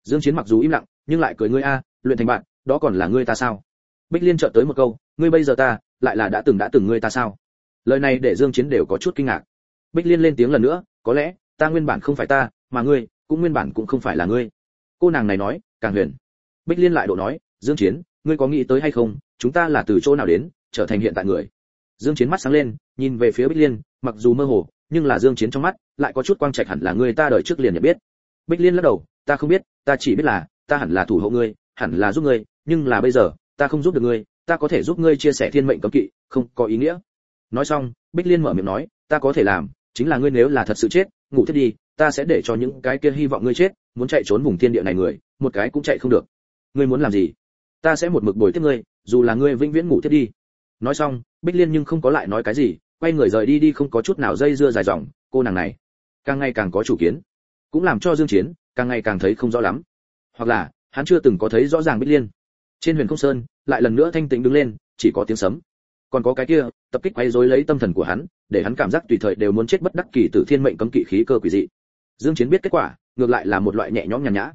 Dương chiến mặc dù im lặng, nhưng lại cười ngươi a, luyện thành bạn, đó còn là ngươi ta sao? Bích liên chợt tới một câu, ngươi bây giờ ta, lại là đã từng đã từng ngươi ta sao? Lời này để dương chiến đều có chút kinh ngạc. Bích liên lên tiếng lần nữa, có lẽ, ta nguyên bản không phải ta, mà ngươi, cũng nguyên bản cũng không phải là ngươi. Cô nàng này nói, càng huyền. Bích liên lại độ nói, dương chiến, ngươi có nghĩ tới hay không, chúng ta là từ chỗ nào đến, trở thành hiện tại người? Dương chiến mắt sáng lên, nhìn về phía bích liên, mặc dù mơ hồ nhưng là dương chiến trong mắt, lại có chút quang trạch hẳn là người ta đời trước liền nhận biết. Bích liên lắc đầu, ta không biết, ta chỉ biết là, ta hẳn là thủ hộ ngươi, hẳn là giúp ngươi, nhưng là bây giờ, ta không giúp được ngươi, ta có thể giúp ngươi chia sẻ thiên mệnh cấm kỵ, không có ý nghĩa. Nói xong, bích liên mở miệng nói, ta có thể làm, chính là ngươi nếu là thật sự chết, ngủ thiết đi, ta sẽ để cho những cái kia hy vọng ngươi chết, muốn chạy trốn vùng thiên địa này người, một cái cũng chạy không được. Ngươi muốn làm gì? Ta sẽ một mực bồi tiếp ngươi, dù là ngươi vĩnh viễn ngủ thiết đi. Nói xong, bích liên nhưng không có lại nói cái gì quay người rời đi đi không có chút nào dây dưa dài dòng, cô nàng này càng ngày càng có chủ kiến, cũng làm cho dương chiến càng ngày càng thấy không rõ lắm. Hoặc là, hắn chưa từng có thấy rõ ràng bích liên. Trên huyền không sơn, lại lần nữa thanh tĩnh đứng lên, chỉ có tiếng sấm. Còn có cái kia, tập kích quay rối lấy tâm thần của hắn, để hắn cảm giác tùy thời đều muốn chết bất đắc kỳ tử thiên mệnh cấm kỵ khí cơ quỷ dị. Dương chiến biết kết quả, ngược lại là một loại nhẹ nhõm nhàn nhã.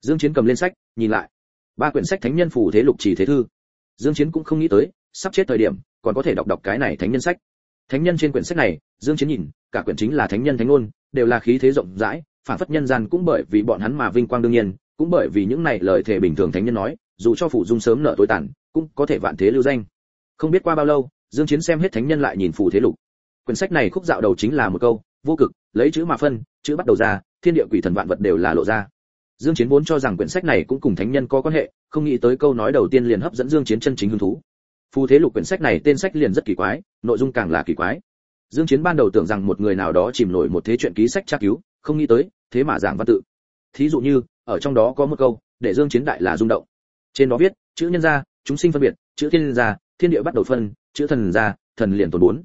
Dương chiến cầm lên sách, nhìn lại. Ba quyển sách thánh nhân phù thế lục chỉ thế thư. Dương chiến cũng không nghĩ tới, sắp chết thời điểm, còn có thể đọc đọc cái này thánh nhân sách thánh nhân trên quyển sách này, dương chiến nhìn, cả quyển chính là thánh nhân thánh ngôn, đều là khí thế rộng rãi, phản phất nhân gian cũng bởi vì bọn hắn mà vinh quang đương nhiên, cũng bởi vì những này lời thể bình thường thánh nhân nói, dù cho phụ dung sớm nợ tối tàn, cũng có thể vạn thế lưu danh. Không biết qua bao lâu, dương chiến xem hết thánh nhân lại nhìn phù thế lục. Quyển sách này khúc dạo đầu chính là một câu, vô cực, lấy chữ mà phân, chữ bắt đầu ra, thiên địa quỷ thần vạn vật đều là lộ ra. Dương chiến vốn cho rằng quyển sách này cũng cùng thánh nhân có quan hệ, không nghĩ tới câu nói đầu tiên liền hấp dẫn dương chiến chân chính hứng thú phù thế lục quyển sách này tên sách liền rất kỳ quái, nội dung càng là kỳ quái. Dương chiến ban đầu tưởng rằng một người nào đó chìm nổi một thế chuyện ký sách tra cứu, không nghĩ tới, thế mà giảng văn tự. Thí dụ như, ở trong đó có một câu, để dương chiến đại là rung động. Trên đó viết, chữ nhân gia, chúng sinh phân biệt, chữ thiên gia, thiên địa bắt đầu phân, chữ thần gia, thần liền tồn bốn.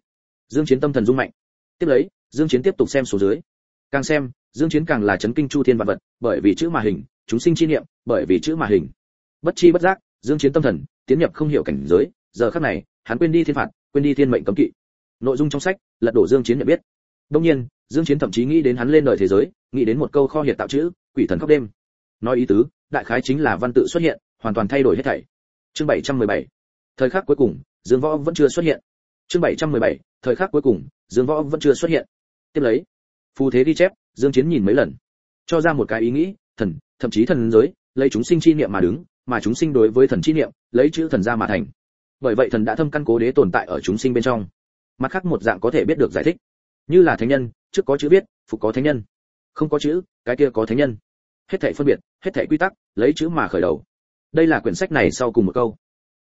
Dương chiến tâm thần rung mạnh. Tiếp lấy, dương chiến tiếp tục xem số dưới. Càng xem, dương chiến càng là chấn kinh chu thiên vạn vật, bởi vì chữ mà hình, chúng sinh chi niệm, bởi vì chữ mà hình. Bất chi bất giác, dương chiến tâm thần, tiến nhập không hiểu cảnh giới giờ khắc này hắn quên đi thiên phạt quên đi thiên mệnh cấm kỵ. Nội dung trong sách lật đổ dương chiến nhận biết. Đương nhiên dương chiến thậm chí nghĩ đến hắn lên đời thế giới nghĩ đến một câu kho hiện tạo chữ quỷ thần khóc đêm. Nói ý tứ đại khái chính là văn tự xuất hiện hoàn toàn thay đổi hết thảy. Chương 717 thời khắc cuối cùng dương võ vẫn chưa xuất hiện. Chương 717, thời khắc cuối cùng dương võ vẫn chưa xuất hiện. Tiếp lấy phù thế ghi chép dương chiến nhìn mấy lần. Cho ra một cái ý nghĩ thần thậm chí thần giới lấy chúng sinh chi niệm mà đứng mà chúng sinh đối với thần chi niệm lấy chữ thần ra mà thành bởi vậy thần đã thâm căn cố đế tồn tại ở chúng sinh bên trong. Mặt khác một dạng có thể biết được giải thích. Như là thánh nhân, trước có chữ biết phục có thánh nhân. Không có chữ, cái kia có thánh nhân. Hết thảy phân biệt, hết thảy quy tắc, lấy chữ mà khởi đầu. Đây là quyển sách này sau cùng một câu.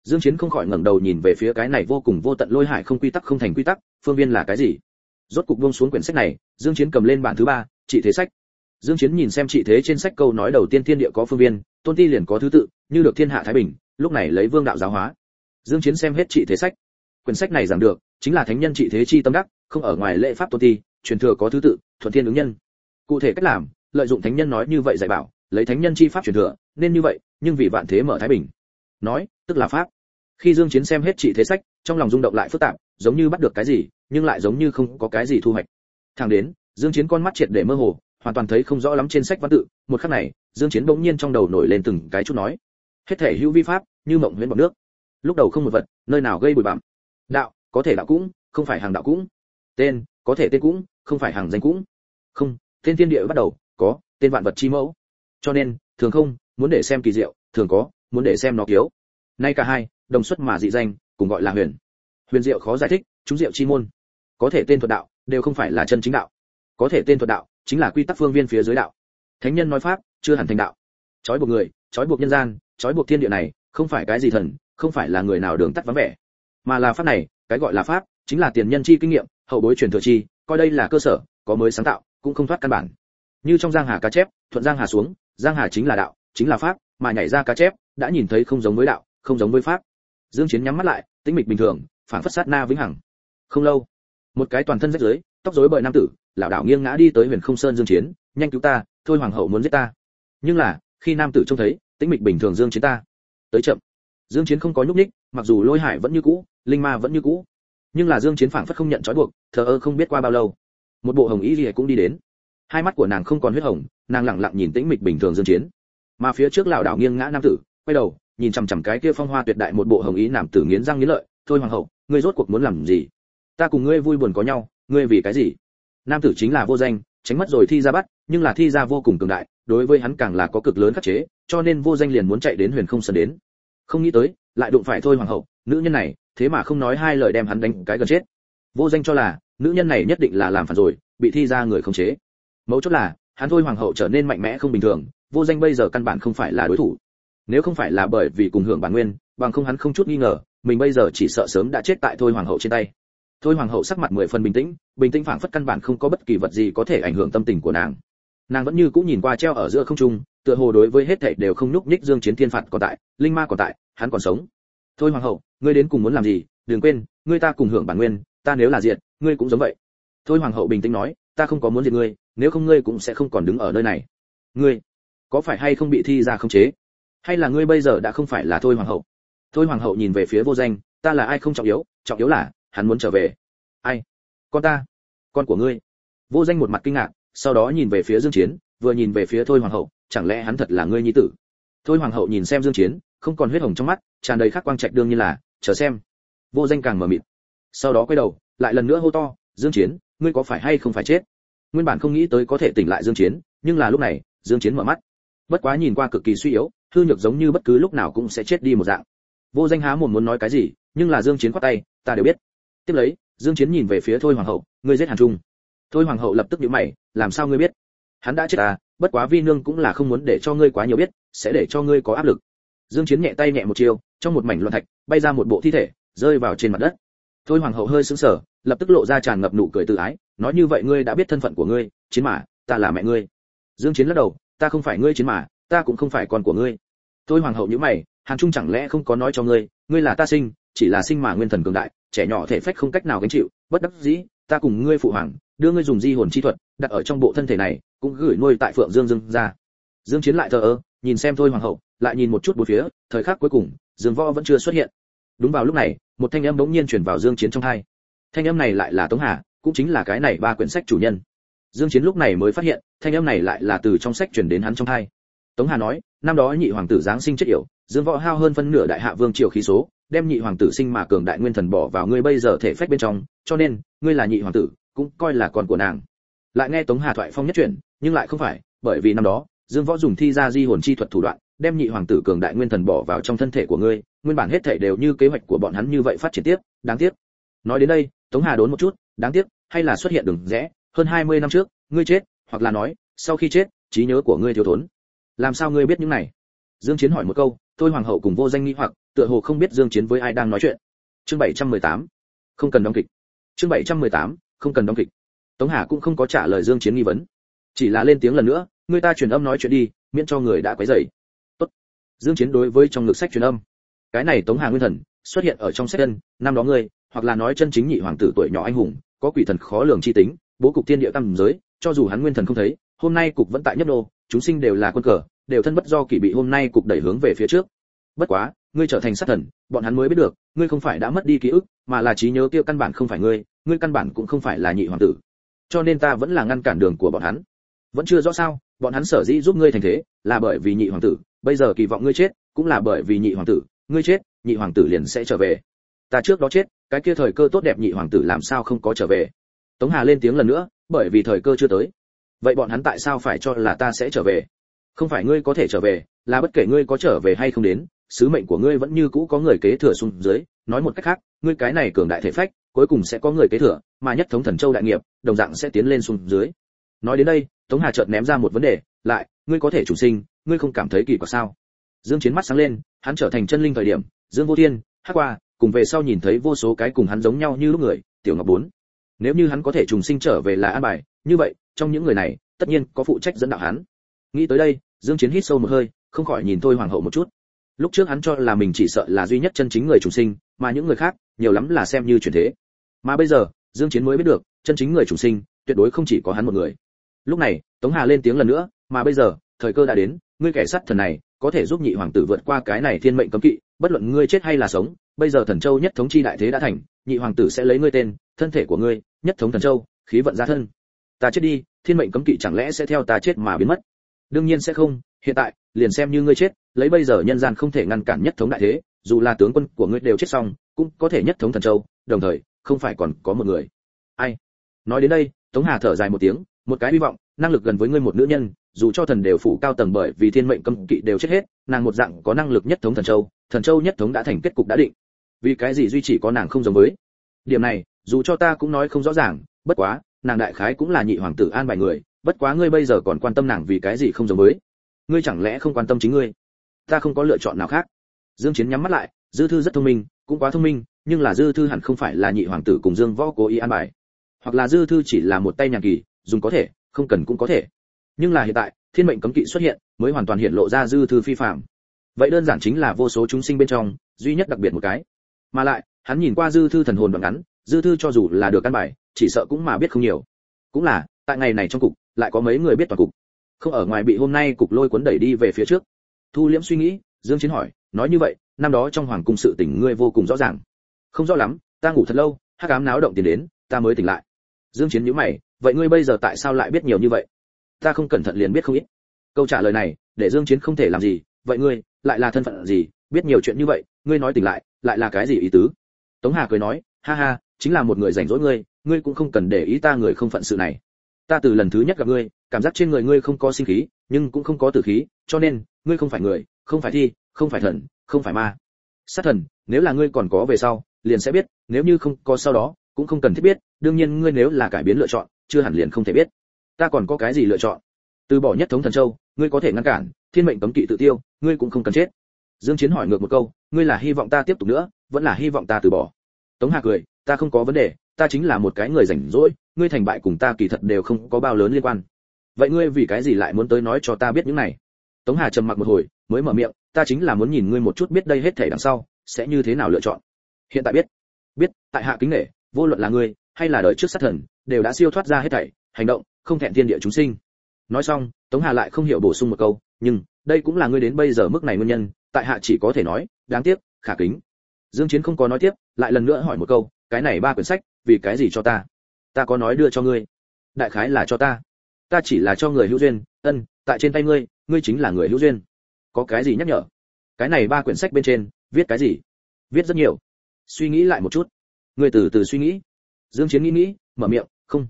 Dương chiến không khỏi ngẩng đầu nhìn về phía cái này vô cùng vô tận lôi hải không quy tắc không thành quy tắc, phương viên là cái gì? Rốt cục buông xuống quyển sách này, dương chiến cầm lên bản thứ ba, trị thế sách. Dương chiến nhìn xem trị thế trên sách câu nói đầu tiên thiên địa có phương viên, tôn ti liền có thứ tự, như được thiên hạ thái bình, lúc này lấy vương đạo giáo hóa dương chiến xem hết trị thế sách. Quyển sách này giảng được, chính là thánh nhân trị thế chi tâm đắc, không ở ngoài lễ pháp tôn ti, truyền thừa có thứ tự, thuận thiên ứng nhân. Cụ thể cách làm, lợi dụng thánh nhân nói như vậy dạy bảo, lấy thánh nhân chi pháp truyền thừa, nên như vậy, nhưng vì vạn thế mở thái bình. Nói, tức là pháp. Khi dương chiến xem hết trị thế sách, trong lòng rung động lại phức tạp, giống như bắt được cái gì, nhưng lại giống như không có cái gì thu hoạch. Thẳng đến, dương chiến con mắt triệt để mơ hồ, hoàn toàn thấy không rõ lắm trên sách văn tự. Một khắc này, dương chiến bỗng nhiên trong đầu nổi lên từng cái chút nói. Hết thể hữu vi pháp, như mộng huyễn bọt nước lúc đầu không một vật, nơi nào gây bụi bặm. Đạo, có thể đạo cũng, không phải hàng đạo cũng. Tên, có thể tên cũng, không phải hàng danh cũng. Không, tên thiên địa bắt đầu, có, tên vạn vật chi mẫu. Cho nên, thường không, muốn để xem kỳ diệu, thường có, muốn để xem nó kiếu. Nay cả hai, đồng xuất mà dị danh, cùng gọi là huyền. Huyền diệu khó giải thích, chúng diệu chi môn. Có thể tên thuật đạo, đều không phải là chân chính đạo. Có thể tên thuật đạo, chính là quy tắc phương viên phía dưới đạo. Thánh nhân nói pháp, chưa hẳn thành đạo. Trói buộc người, trói buộc nhân gian, trói buộc thiên địa này, không phải cái gì thần không phải là người nào đường tắt vắng vẻ. Mà là pháp này, cái gọi là pháp, chính là tiền nhân chi kinh nghiệm, hậu bối truyền thừa chi, coi đây là cơ sở, có mới sáng tạo, cũng không thoát căn bản. Như trong giang hà cá chép, thuận giang hà xuống, giang hà chính là đạo, chính là pháp, mà nhảy ra cá chép, đã nhìn thấy không giống với đạo, không giống với pháp. Dương chiến nhắm mắt lại, tĩnh mịch bình thường phản phất sát na vĩnh hằng. Không lâu, một cái toàn thân rách rưới, tóc rối bời nam tử lão đảo nghiêng ngã đi tới huyền không sơn dương chiến, nhanh cứu ta, thôi hoàng hậu muốn giết ta. Nhưng là, khi nam tử trông thấy, tĩnh mịch bình thường dương chiến ta, tới chậm dương chiến không có nhúc nhích, mặc dù lôi hải vẫn như cũ, linh ma vẫn như cũ. Nhưng là dương chiến phảng phất không nhận trói buộc, thờ ơ không biết qua bao lâu. Một bộ hồng y lìa cũng đi đến. Hai mắt của nàng không còn huyết hồng, nàng lặng lặng nhìn tĩnh mịch bình thường dương chiến. Mà phía trước lão đảo nghiêng ngã nam tử, quay đầu, nhìn chằm chằm cái kia phong hoa tuyệt đại một bộ hồng ý nam tử nghiến răng nghiến lợi, thôi hoàng hậu, ngươi rốt cuộc muốn làm gì? Ta cùng ngươi vui buồn có nhau, ngươi vì cái gì? Nam tử chính là vô danh, tránh mất rồi thi ra bắt, nhưng là thi ra vô cùng cường đại, đối với hắn càng là có cực lớn khắc chế, cho nên vô danh liền muốn chạy đến huyền không sơn đến không nghĩ tới, lại đụng phải thôi hoàng hậu, nữ nhân này, thế mà không nói hai lời đem hắn đánh cái gần chết. Vô danh cho là, nữ nhân này nhất định là làm phản rồi, bị thi ra người không chế. Mấu chốt là, hắn thôi hoàng hậu trở nên mạnh mẽ không bình thường, vô danh bây giờ căn bản không phải là đối thủ. Nếu không phải là bởi vì cùng hưởng bản nguyên, bằng không hắn không chút nghi ngờ, mình bây giờ chỉ sợ sớm đã chết tại thôi hoàng hậu trên tay. Thôi hoàng hậu sắc mặt mười phần bình tĩnh bình tĩnh phảng phất căn bản không có bất kỳ vật gì có thể ảnh hưởng tâm tình của nàng nàng vẫn như cũ nhìn qua treo ở giữa không trung, tựa hồ đối với hết thảy đều không nhúc nhích dương chiến thiên phạt còn tại, linh ma còn tại, hắn còn sống. Thôi hoàng hậu, ngươi đến cùng muốn làm gì? Đừng quên, ngươi ta cùng hưởng bản nguyên, ta nếu là diệt, ngươi cũng giống vậy. Thôi hoàng hậu bình tĩnh nói, ta không có muốn diệt ngươi, nếu không ngươi cũng sẽ không còn đứng ở nơi này. Ngươi, có phải hay không bị thi ra không chế? Hay là ngươi bây giờ đã không phải là thôi hoàng hậu? Thôi hoàng hậu nhìn về phía vô danh, ta là ai không trọng yếu trọng yếu là, hắn muốn trở về. Ai? Con ta. Con của ngươi. Vô danh một mặt kinh ngạc sau đó nhìn về phía dương chiến, vừa nhìn về phía thôi hoàng hậu, chẳng lẽ hắn thật là ngươi nhi tử? Thôi hoàng hậu nhìn xem dương chiến, không còn huyết hồng trong mắt, tràn đầy khắc quang trạch đương như là, chờ xem. Vô danh càng mở mịt. Sau đó quay đầu, lại lần nữa hô to, dương chiến, ngươi có phải hay không phải chết? Nguyên bản không nghĩ tới có thể tỉnh lại dương chiến, nhưng là lúc này, dương chiến mở mắt. Bất quá nhìn qua cực kỳ suy yếu, hư nhược giống như bất cứ lúc nào cũng sẽ chết đi một dạng. Vô danh há mồm muốn nói cái gì, nhưng là dương chiến quát tay, ta đều biết. Tiếp lấy, dương chiến nhìn về phía thôi hoàng hậu, ngươi giết hàn trung thôi hoàng hậu lập tức nhíu mày, làm sao ngươi biết? Hắn đã chết à bất quá vi nương cũng là không muốn để cho ngươi quá nhiều biết, sẽ để cho ngươi có áp lực. Dương chiến nhẹ tay nhẹ một chiêu trong một mảnh loạn thạch, bay ra một bộ thi thể, rơi vào trên mặt đất. Thôi hoàng hậu hơi sững sờ, lập tức lộ ra tràn ngập nụ cười tự ái, nói như vậy ngươi đã biết thân phận của ngươi, chiến mà ta là mẹ ngươi. Dương chiến lắc đầu, ta không phải ngươi chiến mà ta cũng không phải con của ngươi. Thôi hoàng hậu nhíu mày, hàn trung chẳng lẽ không có nói cho ngươi ngươi là ta sinh, chỉ là sinh mà nguyên thần cường đại, trẻ nhỏ thể phách không cách nào gánh chịu, bất đắc dĩ, ta cùng ngươi phụ hoàng đưa ngươi dùng di hồn chi thuật, đặt ở trong bộ thân thể này, cũng gửi nuôi tại phượng dương dương ra. Dương chiến lại thờ ơ, nhìn xem thôi hoàng hậu, lại nhìn một chút bốn phía, thời khắc cuối cùng, dương võ vẫn chưa xuất hiện. Đúng vào lúc này, một thanh âm bỗng nhiên truyền vào dương chiến trong hai. Thanh âm này lại là tống hà, cũng chính là cái này ba quyển sách chủ nhân. Dương chiến lúc này mới phát hiện, thanh âm này lại là từ trong sách truyền đến hắn trong hai. Tống hà nói, năm đó nhị hoàng tử giáng sinh chết yểu, dương võ hao hơn phân nửa đại hạ vương triều khí số, đem nhị hoàng tử sinh mà cường đại nguyên thần bỏ vào ngươi bây giờ thể phách bên trong, cho nên, ngươi là nhị hoàng tử cũng coi là con của nàng. Lại nghe tống hà thoại phong nhất chuyển, nhưng lại không phải, bởi vì năm đó, dương võ dùng thi ra di hồn chi thuật thủ đoạn, đem nhị hoàng tử cường đại nguyên thần bỏ vào trong thân thể của ngươi, nguyên bản hết thảy đều như kế hoạch của bọn hắn như vậy phát triển tiếp, đáng tiếc. Nói đến đây, tống hà đốn một chút, đáng tiếc, hay là xuất hiện đường rẽ, hơn 20 năm trước, ngươi chết, hoặc là nói, sau khi chết, trí nhớ của ngươi thiếu thốn. Làm sao ngươi biết những này? Dương chiến hỏi một câu tôi hoàng hậu cùng vô danh nghi hoặc, tựa hồ không biết dương chiến với ai đang nói chuyện. Chương 718 không cần đóng kịch. Chương 718 không cần đóng kịch. Tống hà cũng không có trả lời dương chiến nghi vấn. Chỉ là lên tiếng lần nữa người ta truyền âm nói chuyện đi miễn cho người đã quấy rầy. Tốt. Dương chiến đối với trong ngực sách truyền âm. Cái này tống hà nguyên thần xuất hiện ở trong sách đơn, năm đó ngươi hoặc là nói chân chính nhị hoàng tử tuổi nhỏ anh hùng có quỷ thần khó lường chi tính bố cục thiên địa tam giới cho dù hắn nguyên thần không thấy hôm nay cục vẫn tại nhất đô chúng sinh đều là quân cờ đều thân bất do kỷ bị hôm nay cục đẩy hướng về phía trước. Bất quá ngươi trở thành sát thần bọn hắn mới biết được ngươi không phải đã mất đi ký ức mà là trí nhớ kia căn bản không phải ngươi ngươi căn bản cũng không phải là nhị hoàng tử. Cho nên ta vẫn là ngăn cản đường của bọn hắn. Vẫn chưa rõ sao, bọn hắn sở dĩ giúp ngươi thành thế, là bởi vì nhị hoàng tử. Bây giờ kỳ vọng ngươi chết, cũng là bởi vì nhị hoàng tử. Ngươi chết, nhị hoàng tử liền sẽ trở về. Ta trước đó chết, cái kia thời cơ tốt đẹp nhị hoàng tử làm sao không có trở về? Tống hà lên tiếng lần nữa, bởi vì thời cơ chưa tới. Vậy bọn hắn tại sao phải cho là ta sẽ trở về? Không phải ngươi có thể trở về, là bất kể ngươi có trở về hay không đến, sứ mệnh của ngươi vẫn như cũ có người kế thừa xuống dưới. Nói một cách khác, ngươi cái này cường đại thể phách cuối cùng sẽ có người kế thừa, mà nhất thống thần châu đại nghiệp, đồng dạng sẽ tiến lên xuống dưới. Nói đến đây, tống hà chợt ném ra một vấn đề, lại, ngươi có thể chủ sinh, ngươi không cảm thấy kỳ quặc sao? Dương chiến mắt sáng lên, hắn trở thành chân linh thời điểm, dương vô thiên, hắc qua, cùng về sau nhìn thấy vô số cái cùng hắn giống nhau như lúc người, tiểu ngọc bốn. Nếu như hắn có thể trùng sinh trở về là an bài, như vậy, trong những người này, tất nhiên có phụ trách dẫn đạo hắn. Nghĩ tới đây, dương chiến hít sâu một hơi, không khỏi nhìn thôi hoàng hậu một chút. Lúc trước hắn cho là mình chỉ sợ là duy nhất chân chính người trùng sinh, mà những người khác nhiều lắm là xem như chuyển thế. Mà bây giờ, dương chiến mới biết được, chân chính người chủ sinh, tuyệt đối không chỉ có hắn một người. Lúc này, tống hà lên tiếng lần nữa, mà bây giờ, thời cơ đã đến, ngươi kẻ sát thần này, có thể giúp nhị hoàng tử vượt qua cái này thiên mệnh cấm kỵ, bất luận ngươi chết hay là sống, bây giờ thần châu nhất thống chi đại thế đã thành, nhị hoàng tử sẽ lấy ngươi tên, thân thể của ngươi, nhất thống thần châu, khí vận ra thân. Ta chết đi, thiên mệnh cấm kỵ chẳng lẽ sẽ theo ta chết mà biến mất? Đương nhiên sẽ không, hiện tại, liền xem như ngươi chết, lấy bây giờ nhân gian không thể ngăn cản nhất thống đại thế dù là tướng quân của ngươi đều chết xong, cũng có thể nhất thống thần châu, đồng thời, không phải còn có một người. Ai? Nói đến đây, tống hà thở dài một tiếng, một cái hy vọng, năng lực gần với ngươi một nữ nhân, dù cho thần đều phủ cao tầng bởi vì thiên mệnh cấm kỵ đều chết hết, nàng một dạng có năng lực nhất thống thần châu thần châu nhất thống đã thành kết cục đã định. Vì cái gì duy chỉ có nàng không giống với? Điểm này, dù cho ta cũng nói không rõ ràng, bất quá, nàng đại khái cũng là nhị hoàng tử an bài người, bất quá ngươi bây giờ còn quan tâm nàng vì cái gì không giống với? Ngươi chẳng lẽ không quan tâm chính ngươi? Ta không có lựa chọn nào khác dương chiến nhắm mắt lại, dư thư rất thông minh, cũng quá thông minh, nhưng là dư thư hẳn không phải là nhị hoàng tử cùng dương võ cố ý an bài. Hoặc là dư thư chỉ là một tay nhàn kỳ, dùng có thể, không cần cũng có thể. Nhưng là hiện tại, thiên mệnh cấm kỵ xuất hiện, mới hoàn toàn hiện lộ ra dư thư phi phạm. Vậy đơn giản chính là vô số chúng sinh bên trong, duy nhất đặc biệt một cái. Mà lại, hắn nhìn qua dư thư thần hồn đoạn ngắn, dư thư cho dù là được căn bài, chỉ sợ cũng mà biết không nhiều. Cũng là, tại ngày này trong cục, lại có mấy người biết toàn cục. Không ở ngoài bị hôm nay cục lôi cuốn đẩy đi về phía trước. Thu liễm suy nghĩ, dương chiến hỏi nói như vậy, năm đó trong hoàng cung sự tình ngươi vô cùng rõ ràng. Không rõ lắm, ta ngủ thật lâu, hắc ám náo động tiền đến, ta mới tỉnh lại. Dương chiến nhíu mày, vậy ngươi bây giờ tại sao lại biết nhiều như vậy? Ta không cẩn thận liền biết không ít. Câu trả lời này, để dương chiến không thể làm gì, vậy ngươi, lại là thân phận gì, biết nhiều chuyện như vậy, ngươi nói tỉnh lại lại là cái gì ý tứ? Tống hà cười nói, ha ha, chính là một người rảnh rỗi ngươi ngươi cũng không cần để ý ta người không phận sự này. Ta từ lần thứ nhất gặp ngươi, cảm giác trên người ngươi không có sinh khí, nhưng cũng không có tử khí, cho nên, ngươi không phải người, không phải thi không phải thần, không phải ma. Sát thần, nếu là ngươi còn có về sau, liền sẽ biết, nếu như không có sau đó, cũng không cần thiết biết, đương nhiên ngươi nếu là cải biến lựa chọn, chưa hẳn liền không thể biết. Ta còn có cái gì lựa chọn? Từ bỏ nhất thống thần châu, ngươi có thể ngăn cản, thiên mệnh cấm kỵ tự tiêu, ngươi cũng không cần chết. Dương chiến hỏi ngược một câu, ngươi là hy vọng ta tiếp tục nữa, vẫn là hy vọng ta từ bỏ? Tống hà cười, ta không có vấn đề, ta chính là một cái người rảnh rỗi, ngươi thành bại cùng ta kỳ thật đều không có bao lớn liên quan. Vậy ngươi vì cái gì lại muốn tới nói cho ta biết những này? Tống hà trầm mặc một hồi, mới mở miệng ta chính là muốn nhìn ngươi một chút biết đây hết thể đằng sau, sẽ như thế nào lựa chọn. Hiện tại biết. Biết, tại hạ kính nể, vô luận là ngươi, hay là đời trước sát thần, đều đã siêu thoát ra hết thảy, hành động, không thẹn thiên địa chúng sinh. Nói xong, tống hà lại không hiểu bổ sung một câu, nhưng, đây cũng là ngươi đến bây giờ mức này nguyên nhân, tại hạ chỉ có thể nói, đáng tiếc, khả kính. Dương chiến không có nói tiếp, lại lần nữa hỏi một câu, cái này ba quyển sách, vì cái gì cho ta? Ta có nói đưa cho ngươi. Đại khái là cho ta. Ta chỉ là cho người hữu duyên, ân, tại trên tay ngươi ngươi chính là người hữu duyên có cái gì nhắc nhở? Cái này ba quyển sách bên trên, viết cái gì? Viết rất nhiều. Suy nghĩ lại một chút. Người từ từ suy nghĩ. Dương chiến nghĩ nghĩ, mở miệng, không.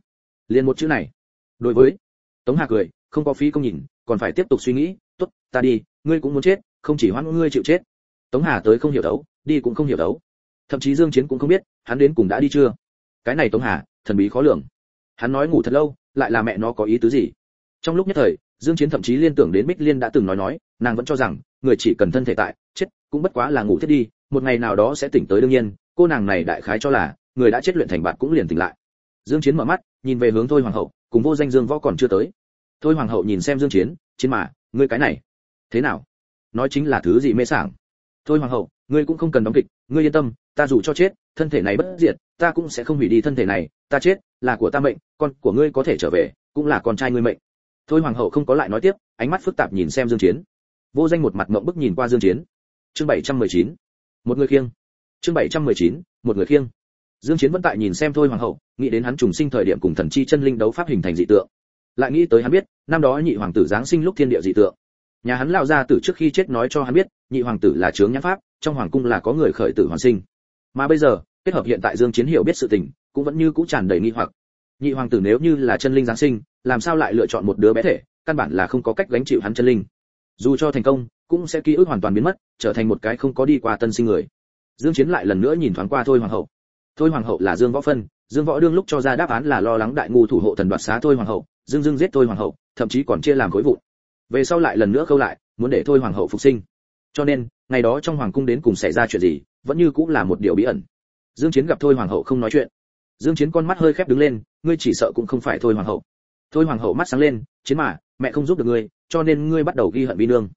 Liền một chữ này. Đối với. Tống hà cười, không có phí công nhìn, còn phải tiếp tục suy nghĩ. Tốt, ta đi, ngươi cũng muốn chết, không chỉ hoãn ngươi chịu chết. Tống hà tới không hiểu đấu, đi cũng không hiểu đấu. Thậm chí dương chiến cũng không biết, hắn đến cùng đã đi chưa? Cái này tống hà, thần bí khó lường. Hắn nói ngủ thật lâu, lại là mẹ nó có ý tứ gì? Trong lúc nhất thời, dương chiến thậm chí liên tưởng đến bích liên đã từng nói nói nàng vẫn cho rằng, người chỉ cần thân thể tại, chết, cũng bất quá là ngủ thiết đi, một ngày nào đó sẽ tỉnh tới đương nhiên, cô nàng này đại khái cho là, người đã chết luyện thành bạn cũng liền tỉnh lại. Dương chiến mở mắt, nhìn về hướng thôi hoàng hậu, cùng vô danh dương võ còn chưa tới. Thôi hoàng hậu nhìn xem dương chiến chiến mà, ngươi cái này, thế nào? Nói chính là thứ gì mê sảng? Thôi hoàng hậu, ngươi cũng không cần đóng kịch, ngươi yên tâm, ta dù cho chết, thân thể này bất diệt, ta cũng sẽ không hủy đi thân thể này, ta chết là của ta mệnh, con của ngươi có thể trở về, cũng là con trai ngươi mệnh. Thôi hoàng hậu không có lại nói tiếp, ánh mắt phức tạp nhìn xem dương chiến vô danh một mặt ngậm bức nhìn qua dương chiến. Chương 719 một người khiêng. Chương 719 một người khiêng. Dương chiến vẫn tại nhìn xem thôi hoàng hậu, nghĩ đến hắn trùng sinh thời điểm cùng thần chi chân linh đấu pháp hình thành dị tượng. Lại nghĩ tới hắn biết, năm đó nhị hoàng tử giáng sinh lúc thiên địa dị tượng. Nhà hắn lao ra từ trước khi chết nói cho hắn biết, nhị hoàng tử là trướng nhãn pháp, trong hoàng cung là có người khởi tử hoàn sinh. Mà bây giờ, kết hợp hiện tại dương chiến hiểu biết sự tình, cũng vẫn như cũ tràn đầy nghi hoặc. Nhị hoàng tử nếu như là chân linh giáng sinh, làm sao lại lựa chọn một đứa bé thể, căn bản là không có cách gánh chịu hắn chân linh dù cho thành công, cũng sẽ ký ức hoàn toàn biến mất, trở thành một cái không có đi qua tân sinh người. Dương chiến lại lần nữa nhìn thoáng qua thôi hoàng hậu. Thôi hoàng hậu là dương võ phân, dương võ đương lúc cho ra đáp án là lo lắng đại ngu thủ hộ thần đoạt xá thôi hoàng hậu, dương dương giết thôi hoàng hậu, thậm chí còn chia làm khối vụn. Về sau lại lần nữa câu lại, muốn để thôi hoàng hậu phục sinh. Cho nên, ngày đó trong hoàng cung đến cùng xảy ra chuyện gì, vẫn như cũng là một điều bí ẩn. Dương chiến gặp thôi hoàng hậu không nói chuyện. Dương chiến con mắt hơi khép đứng lên, ngươi chỉ sợ cũng không phải thôi hoàng hậu. Thôi hoàng hậu mắt sáng lên, chiến mà mẹ không giúp được ngươi, cho nên ngươi bắt đầu ghi hận vi nương.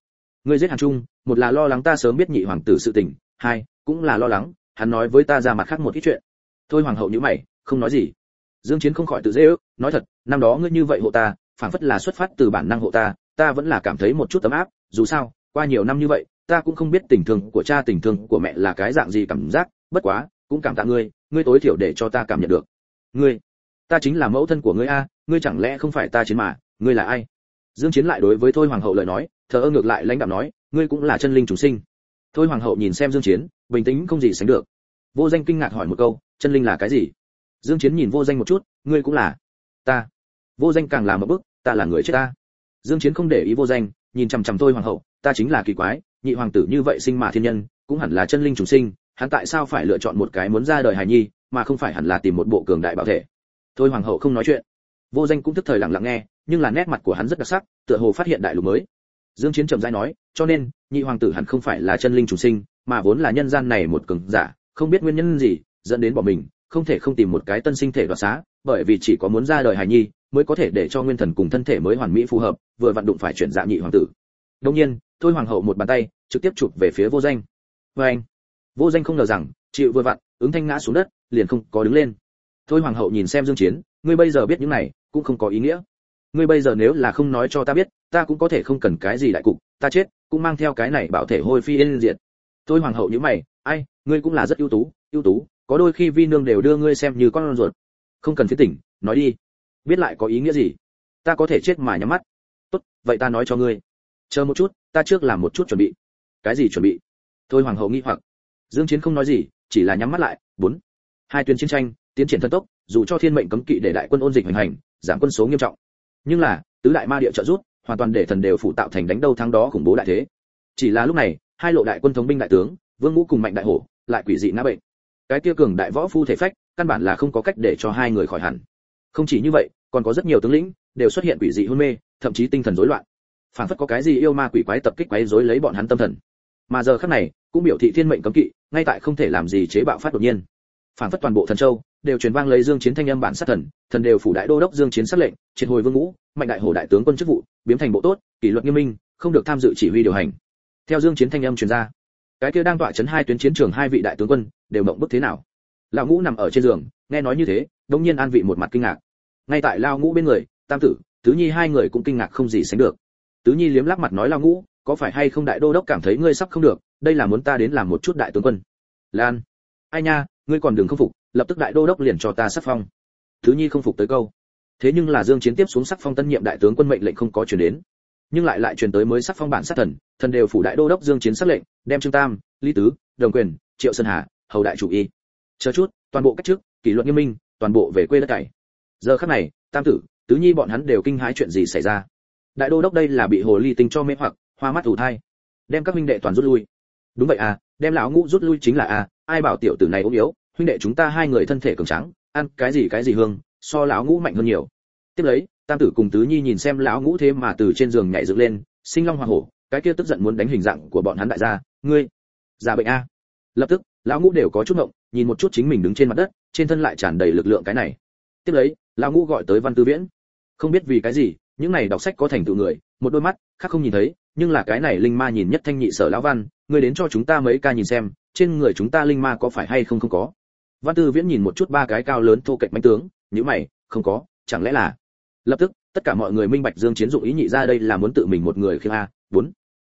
Ngươi giết hàn trung, một là lo lắng ta sớm biết nhị hoàng tử sự tình, hai, cũng là lo lắng, hắn nói với ta ra mặt khác một ít chuyện. Thôi hoàng hậu như mày, không nói gì. Dương chiến không khỏi tự dễ ước, nói thật, năm đó ngươi như vậy hộ ta, phảng phất là xuất phát từ bản năng hộ ta ta vẫn là cảm thấy một chút tấm áp, dù sao, qua nhiều năm như vậy, ta cũng không biết tình thương của cha, tình thương của mẹ là cái dạng gì cảm giác, bất quá, cũng cảm tạ ngươi ngươi tối thiểu để cho ta cảm nhận được. Ngươi, ta chính là mẫu thân của ngươi a, ngươi chẳng lẽ không phải ta chiến mà, ngươi là ai? Dương chiến lại đối với thôi hoàng hậu lời nói thờ ơ ngược lại lãnh đạo nói ngươi cũng là chân linh chúng sinh. Thôi hoàng hậu nhìn xem dương chiến bình tĩnh không gì sánh được. Vô danh kinh ngạc hỏi một câu chân linh là cái gì? Dương chiến nhìn vô danh một chút ngươi cũng là ta. Vô danh càng làm một bước, ta là người chết ta. Dương chiến không để ý vô danh nhìn chằm chằm thôi hoàng hậu ta chính là kỳ quái nhị hoàng tử như vậy sinh mà thiên nhân cũng hẳn là chân linh chúng sinh hắn tại sao phải lựa chọn một cái muốn ra đời hài nhi mà không phải hẳn là tìm một bộ cường đại bảo thể? Thôi hoàng hậu không nói chuyện. Vô danh cũng tức thời lặng lặng nghe nhưng là nét mặt của hắn rất đặc sắc, tựa hồ phát hiện đại lục mới. Dương chiến trầm rãi nói, cho nên, nhị hoàng tử hẳn không phải là chân linh chủ sinh, mà vốn là nhân gian này một cường giả, không biết nguyên nhân gì, dẫn đến bỏ mình, không thể không tìm một cái tân sinh thể đoạt xá, bởi vì chỉ có muốn ra đời hài nhi, mới có thể để cho nguyên thần cùng thân thể mới hoàn mỹ phù hợp, vừa vận đụng phải chuyển dạng nhị hoàng tử. Đương nhiên, thôi hoàng hậu một bàn tay, trực tiếp chụp về phía vô danh. Với anh, vô danh không ngờ rằng, chịu vừa vặn, ứng thanh ngã xuống đất, liền không có đứng lên. Thôi hoàng hậu nhìn xem dương chiến, ngươi bây giờ biết những này, cũng không có ý nghĩa ngươi bây giờ nếu là không nói cho ta biết, ta cũng có thể không cần cái gì đại cục, ta chết, cũng mang theo cái này bảo thể hôi phi yên diệt. Tôi hoàng hậu như mày, ai, ngươi cũng là rất ưu tú ưu tú, có đôi khi vi nương đều đưa ngươi xem như con ruột. Không cần phía tỉnh, nói đi. Biết lại có ý nghĩa gì? Ta có thể chết mà nhắm mắt. Tốt, vậy ta nói cho ngươi. Chờ một chút, ta trước làm một chút chuẩn bị. Cái gì chuẩn bị? Thôi hoàng hậu nghi hoặc. Dương chiến không nói gì, chỉ là nhắm mắt lại. Bốn, hai tuyến chiến tranh, tiến triển thần tốc, dù cho thiên mệnh cấm kỵ để đại quân ôn dịch hành hành, giảm quân số nghiêm trọng nhưng là, tứ đại ma địa trợ rút hoàn toàn để thần đều phụ tạo thành đánh đâu thắng đó khủng bố đại thế. Chỉ là lúc này, hai lộ đại quân thống binh đại tướng, vương ngũ cùng mạnh đại hổ, lại quỷ dị ngã bệnh. Cái kia cường đại võ phu thể phách, căn bản là không có cách để cho hai người khỏi hẳn. Không chỉ như vậy, còn có rất nhiều tướng lĩnh, đều xuất hiện quỷ dị hôn mê, thậm chí tinh thần rối loạn. Phản phất có cái gì yêu ma quỷ quái tập kích quấy rối lấy bọn hắn tâm thần. Mà giờ khắc này, cũng biểu thị thiên mệnh cấm kỵ, ngay tại không thể làm gì chế bạo phát đột nhiên. Phản phất toàn bộ thần châu đều truyền vang lấy dương chiến thanh âm bản sát thần thần đều phủ đại đô đốc dương chiến sát lệnh, triệt hồi vương ngũ, mạnh đại hổ đại tướng quân chức vụ, biến thành bộ tốt, kỷ luật nghiêm minh, không được tham dự chỉ huy điều hành. Theo dương chiến thanh âm truyền ra, cái kia đang tọa chấn hai tuyến chiến trường hai vị đại tướng quân đều mộng bức thế nào? Lão ngũ nằm ở trên giường, nghe nói như thế đống nhiên an vị một mặt kinh ngạc. Ngay tại Lão ngũ bên người, tam tử, tứ nhi hai người cũng kinh ngạc không gì sánh được. Tứ nhi liếm lắc mặt nói, Lão ngũ, có phải hay không đại đô đốc cảm thấy ngươi sắp không được, đây là muốn ta đến làm một chút đại tướng quân. Lan, ai nha, ngươi còn đừng không phục lập tức đại đô đốc liền cho ta sắc phong. Thứ nhi không phục tới câu. Thế nhưng là dương chiến tiếp xuống sắc phong tân nhiệm đại tướng quân mệnh lệnh không có truyền đến. Nhưng lại lại truyền tới mới sắc phong bản sát thần thần đều phủ đại đô đốc dương chiến sắc lệnh, đem trương tam, lý tứ, đồng quyền, triệu sơn hà, hầu đại chủ y. Chờ chút, toàn bộ cách chức, kỷ luật nghiêm minh, toàn bộ về quê đất cày. Giờ khắc này, tam tử, tứ nhi bọn hắn đều kinh hãi chuyện gì xảy ra. Đại đô đốc đây là bị hồ ly tinh cho mê hoặc, hoa mắt ủ thai. Đem các minh đệ toàn rút lui. Đúng vậy à đem lão ngũ rút lui chính là à ai bảo tiểu tử này ốm yếu? Huynh đệ chúng ta hai người thân thể cường tráng, ăn cái gì cái gì hương, so lão ngũ mạnh hơn nhiều. Tiếp lấy, tam tử cùng tứ nhi nhìn xem lão ngũ thế mà từ trên giường nhảy dựng lên, sinh long hoa hổ, cái kia tức giận muốn đánh hình dạng của bọn hắn đại gia, ngươi, già bệnh a. Lập tức, lão ngũ đều có chút ngộng, nhìn một chút chính mình đứng trên mặt đất, trên thân lại tràn đầy lực lượng cái này. Tiếp lấy, lão ngũ gọi tới văn tư viễn. Không biết vì cái gì, những này đọc sách có thành tựu người, một đôi mắt khác không nhìn thấy, nhưng là cái này linh ma nhìn nhất thanh nhị sở lão văn, ngươi đến cho chúng ta mấy ca nhìn xem, trên người chúng ta linh ma có phải hay không không có? Văn tư viễn nhìn một chút ba cái cao lớn thô kệch manh tướng, nhíu mày, không có, chẳng lẽ là? Lập tức, tất cả mọi người minh bạch dương chiến dụng ý nhị ra đây là muốn tự mình một người khiêng a, bốn.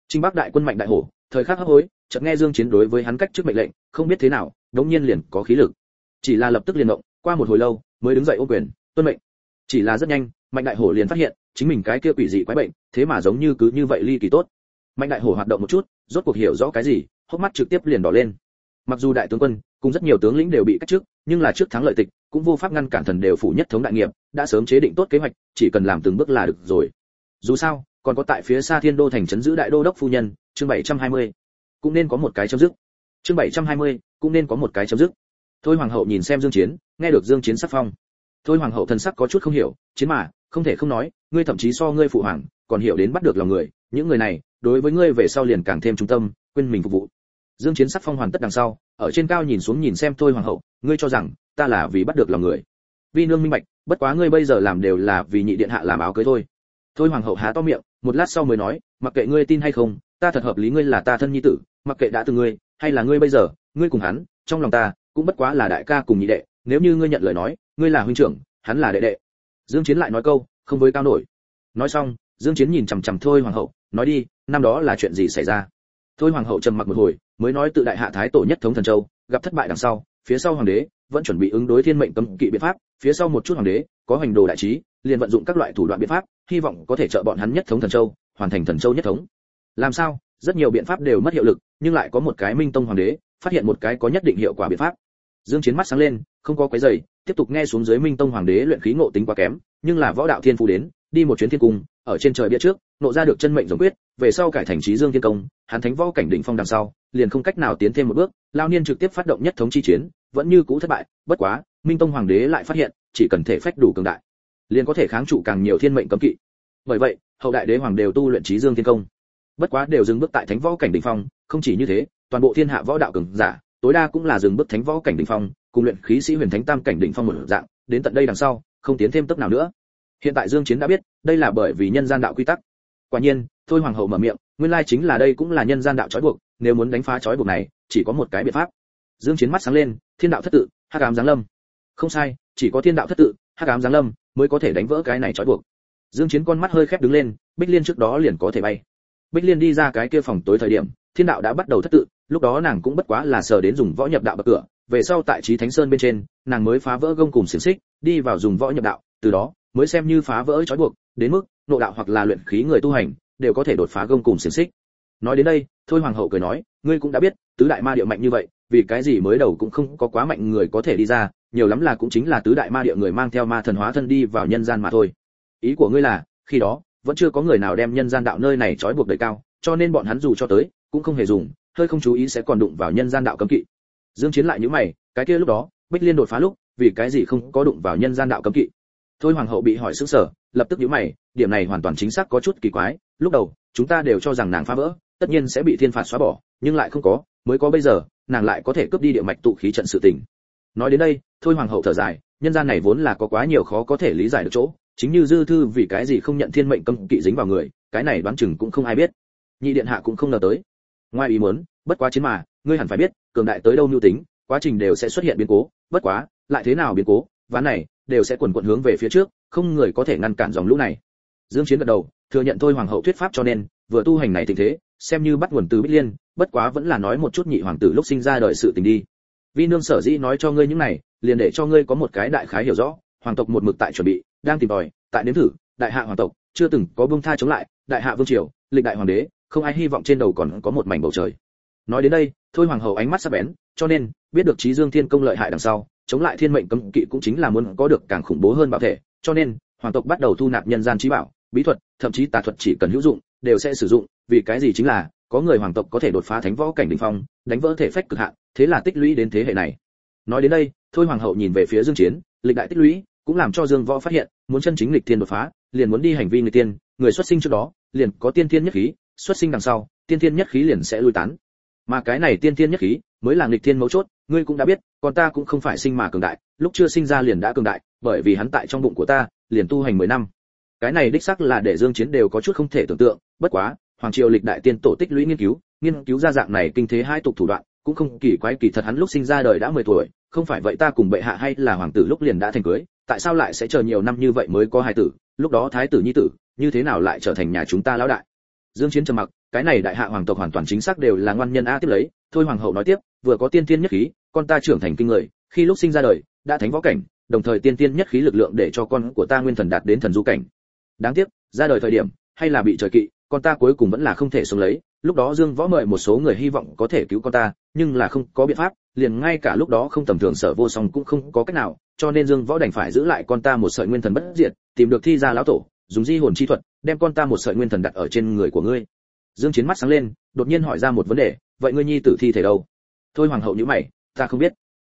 Trinh bắc đại quân mạnh đại hổ, thời khắc hấp hối, chợt nghe dương chiến đối với hắn cách trước mệnh lệnh, không biết thế nào, đống nhiên liền có khí lực. Chỉ là lập tức liền động, qua một hồi lâu, mới đứng dậy ô quyền, tuân mệnh. Chỉ là rất nhanh, mạnh đại hổ liền phát hiện, chính mình cái kia quỷ dị quái bệnh, thế mà giống như cứ như vậy ly kỳ tốt. Mạnh đại hổ hoạt động một chút, rốt cuộc hiểu rõ cái gì, hốc mắt trực tiếp liền đỏ lên mặc dù đại tướng quân cùng rất nhiều tướng lĩnh đều bị cách chức nhưng là trước thắng lợi tịch cũng vô pháp ngăn cản thần đều phủ nhất thống đại nghiệp đã sớm chế định tốt kế hoạch chỉ cần làm từng bước là được rồi. Dù sao còn có tại phía xa thiên đô thành trấn giữ đại đô đốc phu nhân chương 720. cũng nên có một cái chấm dứt. Chương 720, cũng nên có một cái chấm dứt. Thôi hoàng hậu nhìn xem dương chiến nghe được dương chiến sắc phong. Thôi hoàng hậu thần sắc có chút không hiểu chiến mà không thể không nói ngươi thậm chí so ngươi phụ hoàng còn hiểu đến bắt được lòng người. Những người này đối với ngươi về sau liền càng thêm trung tâm quên mình phục vụ dương chiến sắc phong hoàn tất đằng sau, ở trên cao nhìn xuống nhìn xem thôi hoàng hậu, ngươi cho rằng ta là vì bắt được lòng người. Vi nương minh bạch, bất quá ngươi bây giờ làm đều là vì nhị điện hạ làm áo cưới thôi. Thôi hoàng hậu há to miệng, một lát sau mới nói, mặc kệ ngươi tin hay không, ta thật hợp lý ngươi là ta thân nhi tử, mặc kệ đã từ ngươi, hay là ngươi bây giờ, ngươi cùng hắn, trong lòng ta, cũng bất quá là đại ca cùng nhị đệ, nếu như ngươi nhận lời nói, ngươi là huynh trưởng, hắn là đệ đệ. Dương chiến lại nói câu, không với cao nổi. Nói xong, dương chiến nhìn chằm chằm thôi hoàng hậu, nói đi, năm đó là chuyện gì xảy ra? Thôi hoàng hậu trầm mặc một hồi, mới nói tự đại hạ thái tổ nhất thống thần châu, gặp thất bại đằng sau, phía sau hoàng đế vẫn chuẩn bị ứng đối thiên mệnh cấm kỵ biện pháp, phía sau một chút hoàng đế có hành đồ đại trí, liền vận dụng các loại thủ đoạn biện pháp, hy vọng có thể trợ bọn hắn nhất thống thần châu, hoàn thành thần châu nhất thống. Làm sao? Rất nhiều biện pháp đều mất hiệu lực, nhưng lại có một cái minh tông hoàng đế, phát hiện một cái có nhất định hiệu quả biện pháp. Dương chiến mắt sáng lên, không có quấy giày tiếp tục nghe xuống dưới minh tông hoàng đế luyện khí ngộ tính quá kém, nhưng là võ đạo thiên phú đến đi một chuyến thiên cung, ở trên trời bia trước, nộ ra được chân mệnh giống quyết, về sau cải thành trí dương thiên công, hắn thánh võ cảnh đỉnh phong đằng sau, liền không cách nào tiến thêm một bước, lao niên trực tiếp phát động nhất thống chi chiến, vẫn như cũ thất bại, bất quá, minh tông hoàng đế lại phát hiện, chỉ cần thể phách đủ cường đại, liền có thể kháng trụ càng nhiều thiên mệnh cấm kỵ. Bởi vậy, hậu đại đế hoàng đều tu luyện trí dương thiên công. Bất quá đều dừng bước tại thánh võ cảnh đỉnh phong, không chỉ như thế, toàn bộ thiên hạ võ đạo cường giả, tối đa cũng là dừng bước thánh võ cảnh đỉnh phong, cùng luyện khí sĩ huyền thánh tam cảnh đỉnh phong một dạng, đến tận đây đằng sau, không tiến thêm tốc nào nữa hiện tại dương chiến đã biết, đây là bởi vì nhân gian đạo quy tắc. Quả nhiên, thôi hoàng hậu mở miệng, nguyên lai chính là đây cũng là nhân gian đạo trói buộc, nếu muốn đánh phá trói buộc này, chỉ có một cái biện pháp. Dương chiến mắt sáng lên, thiên đạo thất tự, hắc ám giáng lâm. Không sai, chỉ có thiên đạo thất tự, hắc ám giáng lâm, mới có thể đánh vỡ cái này trói buộc. Dương chiến con mắt hơi khép đứng lên, bích liên trước đó liền có thể bay. Bích liên đi ra cái kia phòng tối thời điểm, thiên đạo đã bắt đầu thất tự, lúc đó nàng cũng bất quá là sờ đến dùng võ nhập đạo bậc cửa, về sau tại trí thánh sơn bên trên, nàng mới phá vỡ gông cùng xiềng xích, đi vào dùng võ nhập đạo, từ đó mới xem như phá vỡ trói buộc, đến mức nộ đạo hoặc là luyện khí người tu hành đều có thể đột phá gông cùng xiềng xích. Nói đến đây, thôi hoàng hậu cười nói, ngươi cũng đã biết, tứ đại ma địa mạnh như vậy, vì cái gì mới đầu cũng không có quá mạnh người có thể đi ra, nhiều lắm là cũng chính là tứ đại ma địa người mang theo ma thần hóa thân đi vào nhân gian mà thôi. Ý của ngươi là, khi đó, vẫn chưa có người nào đem nhân gian đạo nơi này trói buộc đầy cao, cho nên bọn hắn dù cho tới, cũng không hề dùng, hơi không chú ý sẽ còn đụng vào nhân gian đạo cấm kỵ. Dương chiến lại nhíu mày, cái kia lúc đó, bích liên đột phá lúc, vì cái gì không có đụng vào nhân gian đạo cấm kỵ? Thôi hoàng hậu bị hỏi sững sờ, lập tức nhíu mày, điểm này hoàn toàn chính xác có chút kỳ quái, lúc đầu, chúng ta đều cho rằng nàng phá vỡ, tất nhiên sẽ bị thiên phạt xóa bỏ, nhưng lại không có, mới có bây giờ, nàng lại có thể cướp đi địa mạch tụ khí trận sự tình. Nói đến đây, thôi hoàng hậu thở dài, nhân gian này vốn là có quá nhiều khó có thể lý giải được chỗ, chính như dư thư vì cái gì không nhận thiên mệnh cấm kỵ dính vào người, cái này đoán chừng cũng không ai biết. Nhị điện hạ cũng không ngờ tới. Ngoài ý muốn, bất quá chiến mà, ngươi hẳn phải biết, cường đại tới đâu mưu tính, quá trình đều sẽ xuất hiện biến cố, bất quá, lại thế nào biến cố, ván này đều sẽ quần quận hướng về phía trước, không người có thể ngăn cản dòng lũ này. Dương chiến gật đầu, thừa nhận thôi hoàng hậu thuyết pháp cho nên, vừa tu hành này tình thế, xem như bắt nguồn từ bích liên, bất quá vẫn là nói một chút nhị hoàng tử lúc sinh ra đời sự tình đi. Vi nương sở dĩ nói cho ngươi những này, liền để cho ngươi có một cái đại khái hiểu rõ, hoàng tộc một mực tại chuẩn bị, đang tìm tòi, tại nếm thử, đại hạ hoàng tộc, chưa từng có bông tha chống lại, đại hạ vương triều, lịch đại hoàng đế, không ai hy vọng trên đầu còn có một mảnh bầu trời. Nói đến đây, thôi hoàng hậu ánh mắt sắc bén, cho nên, biết được trí dương thiên công lợi hại đằng sau chống lại thiên mệnh cấm kỵ cũng chính là muốn có được càng khủng bố hơn bảo thể, cho nên, hoàng tộc bắt đầu thu nạp nhân gian trí bảo, bí thuật, thậm chí tà thuật chỉ cần hữu dụng, đều sẽ sử dụng, vì cái gì chính là, có người hoàng tộc có thể đột phá thánh võ cảnh đỉnh phong, đánh vỡ thể phách cực hạn, thế là tích lũy đến thế hệ này. Nói đến đây, thôi hoàng hậu nhìn về phía dương chiến, lịch đại tích lũy, cũng làm cho dương võ phát hiện, muốn chân chính lịch tiên đột phá, liền muốn đi hành vi người tiên người xuất sinh trước đó, liền có tiên thiên nhất khí, xuất sinh đằng sau, tiên thiên nhất khí liền sẽ lui tán mà cái này tiên thiên nhất khí mới là nghịch thiên mấu chốt, ngươi cũng đã biết, còn ta cũng không phải sinh mà cường đại, lúc chưa sinh ra liền đã cường đại, bởi vì hắn tại trong bụng của ta, liền tu hành 10 năm. Cái này đích xác là để dương chiến đều có chút không thể tưởng tượng, bất quá, hoàng triều lịch đại tiên tổ tích lũy nghiên cứu nghiên cứu ra dạng này kinh thế hai tục thủ đoạn, cũng không kỳ quái kỳ thật hắn lúc sinh ra đời đã 10 tuổi, không phải vậy ta cùng bệ hạ hay là hoàng tử lúc liền đã thành cưới, tại sao lại sẽ chờ nhiều năm như vậy mới có hài tử, lúc đó thái tử nhi tử, như thế nào lại trở thành nhà chúng ta lão đại? Dương chiến trầm mặc cái này đại hạ hoàng tộc hoàn toàn chính xác đều là ngoan nhân a tiếp lấy, thôi hoàng hậu nói tiếp, vừa có tiên tiên nhất khí, con ta trưởng thành kinh người, khi lúc sinh ra đời, đã thánh võ cảnh, đồng thời tiên tiên nhất khí lực lượng để cho con của ta nguyên thần đạt đến thần du cảnh. Đáng tiếc, ra đời thời điểm, hay là bị trời kỵ, con ta cuối cùng vẫn là không thể sống lấy, lúc đó dương võ mời một số người hy vọng có thể cứu con ta, nhưng là không có biện pháp, liền ngay cả lúc đó không tầm thường sở vô song cũng không có cách nào, cho nên dương võ đành phải giữ lại con ta một sợi nguyên thần bất diệt, tìm được thi ra lão tổ, dùng di hồn chi thuật, đem con ta một sợi nguyên thần đặt ở trên người của ngươi dương chiến mắt sáng lên, đột nhiên hỏi ra một vấn đề, vậy ngươi nhi tử thi thể đâu? Thôi hoàng hậu nhíu mày, ta không biết.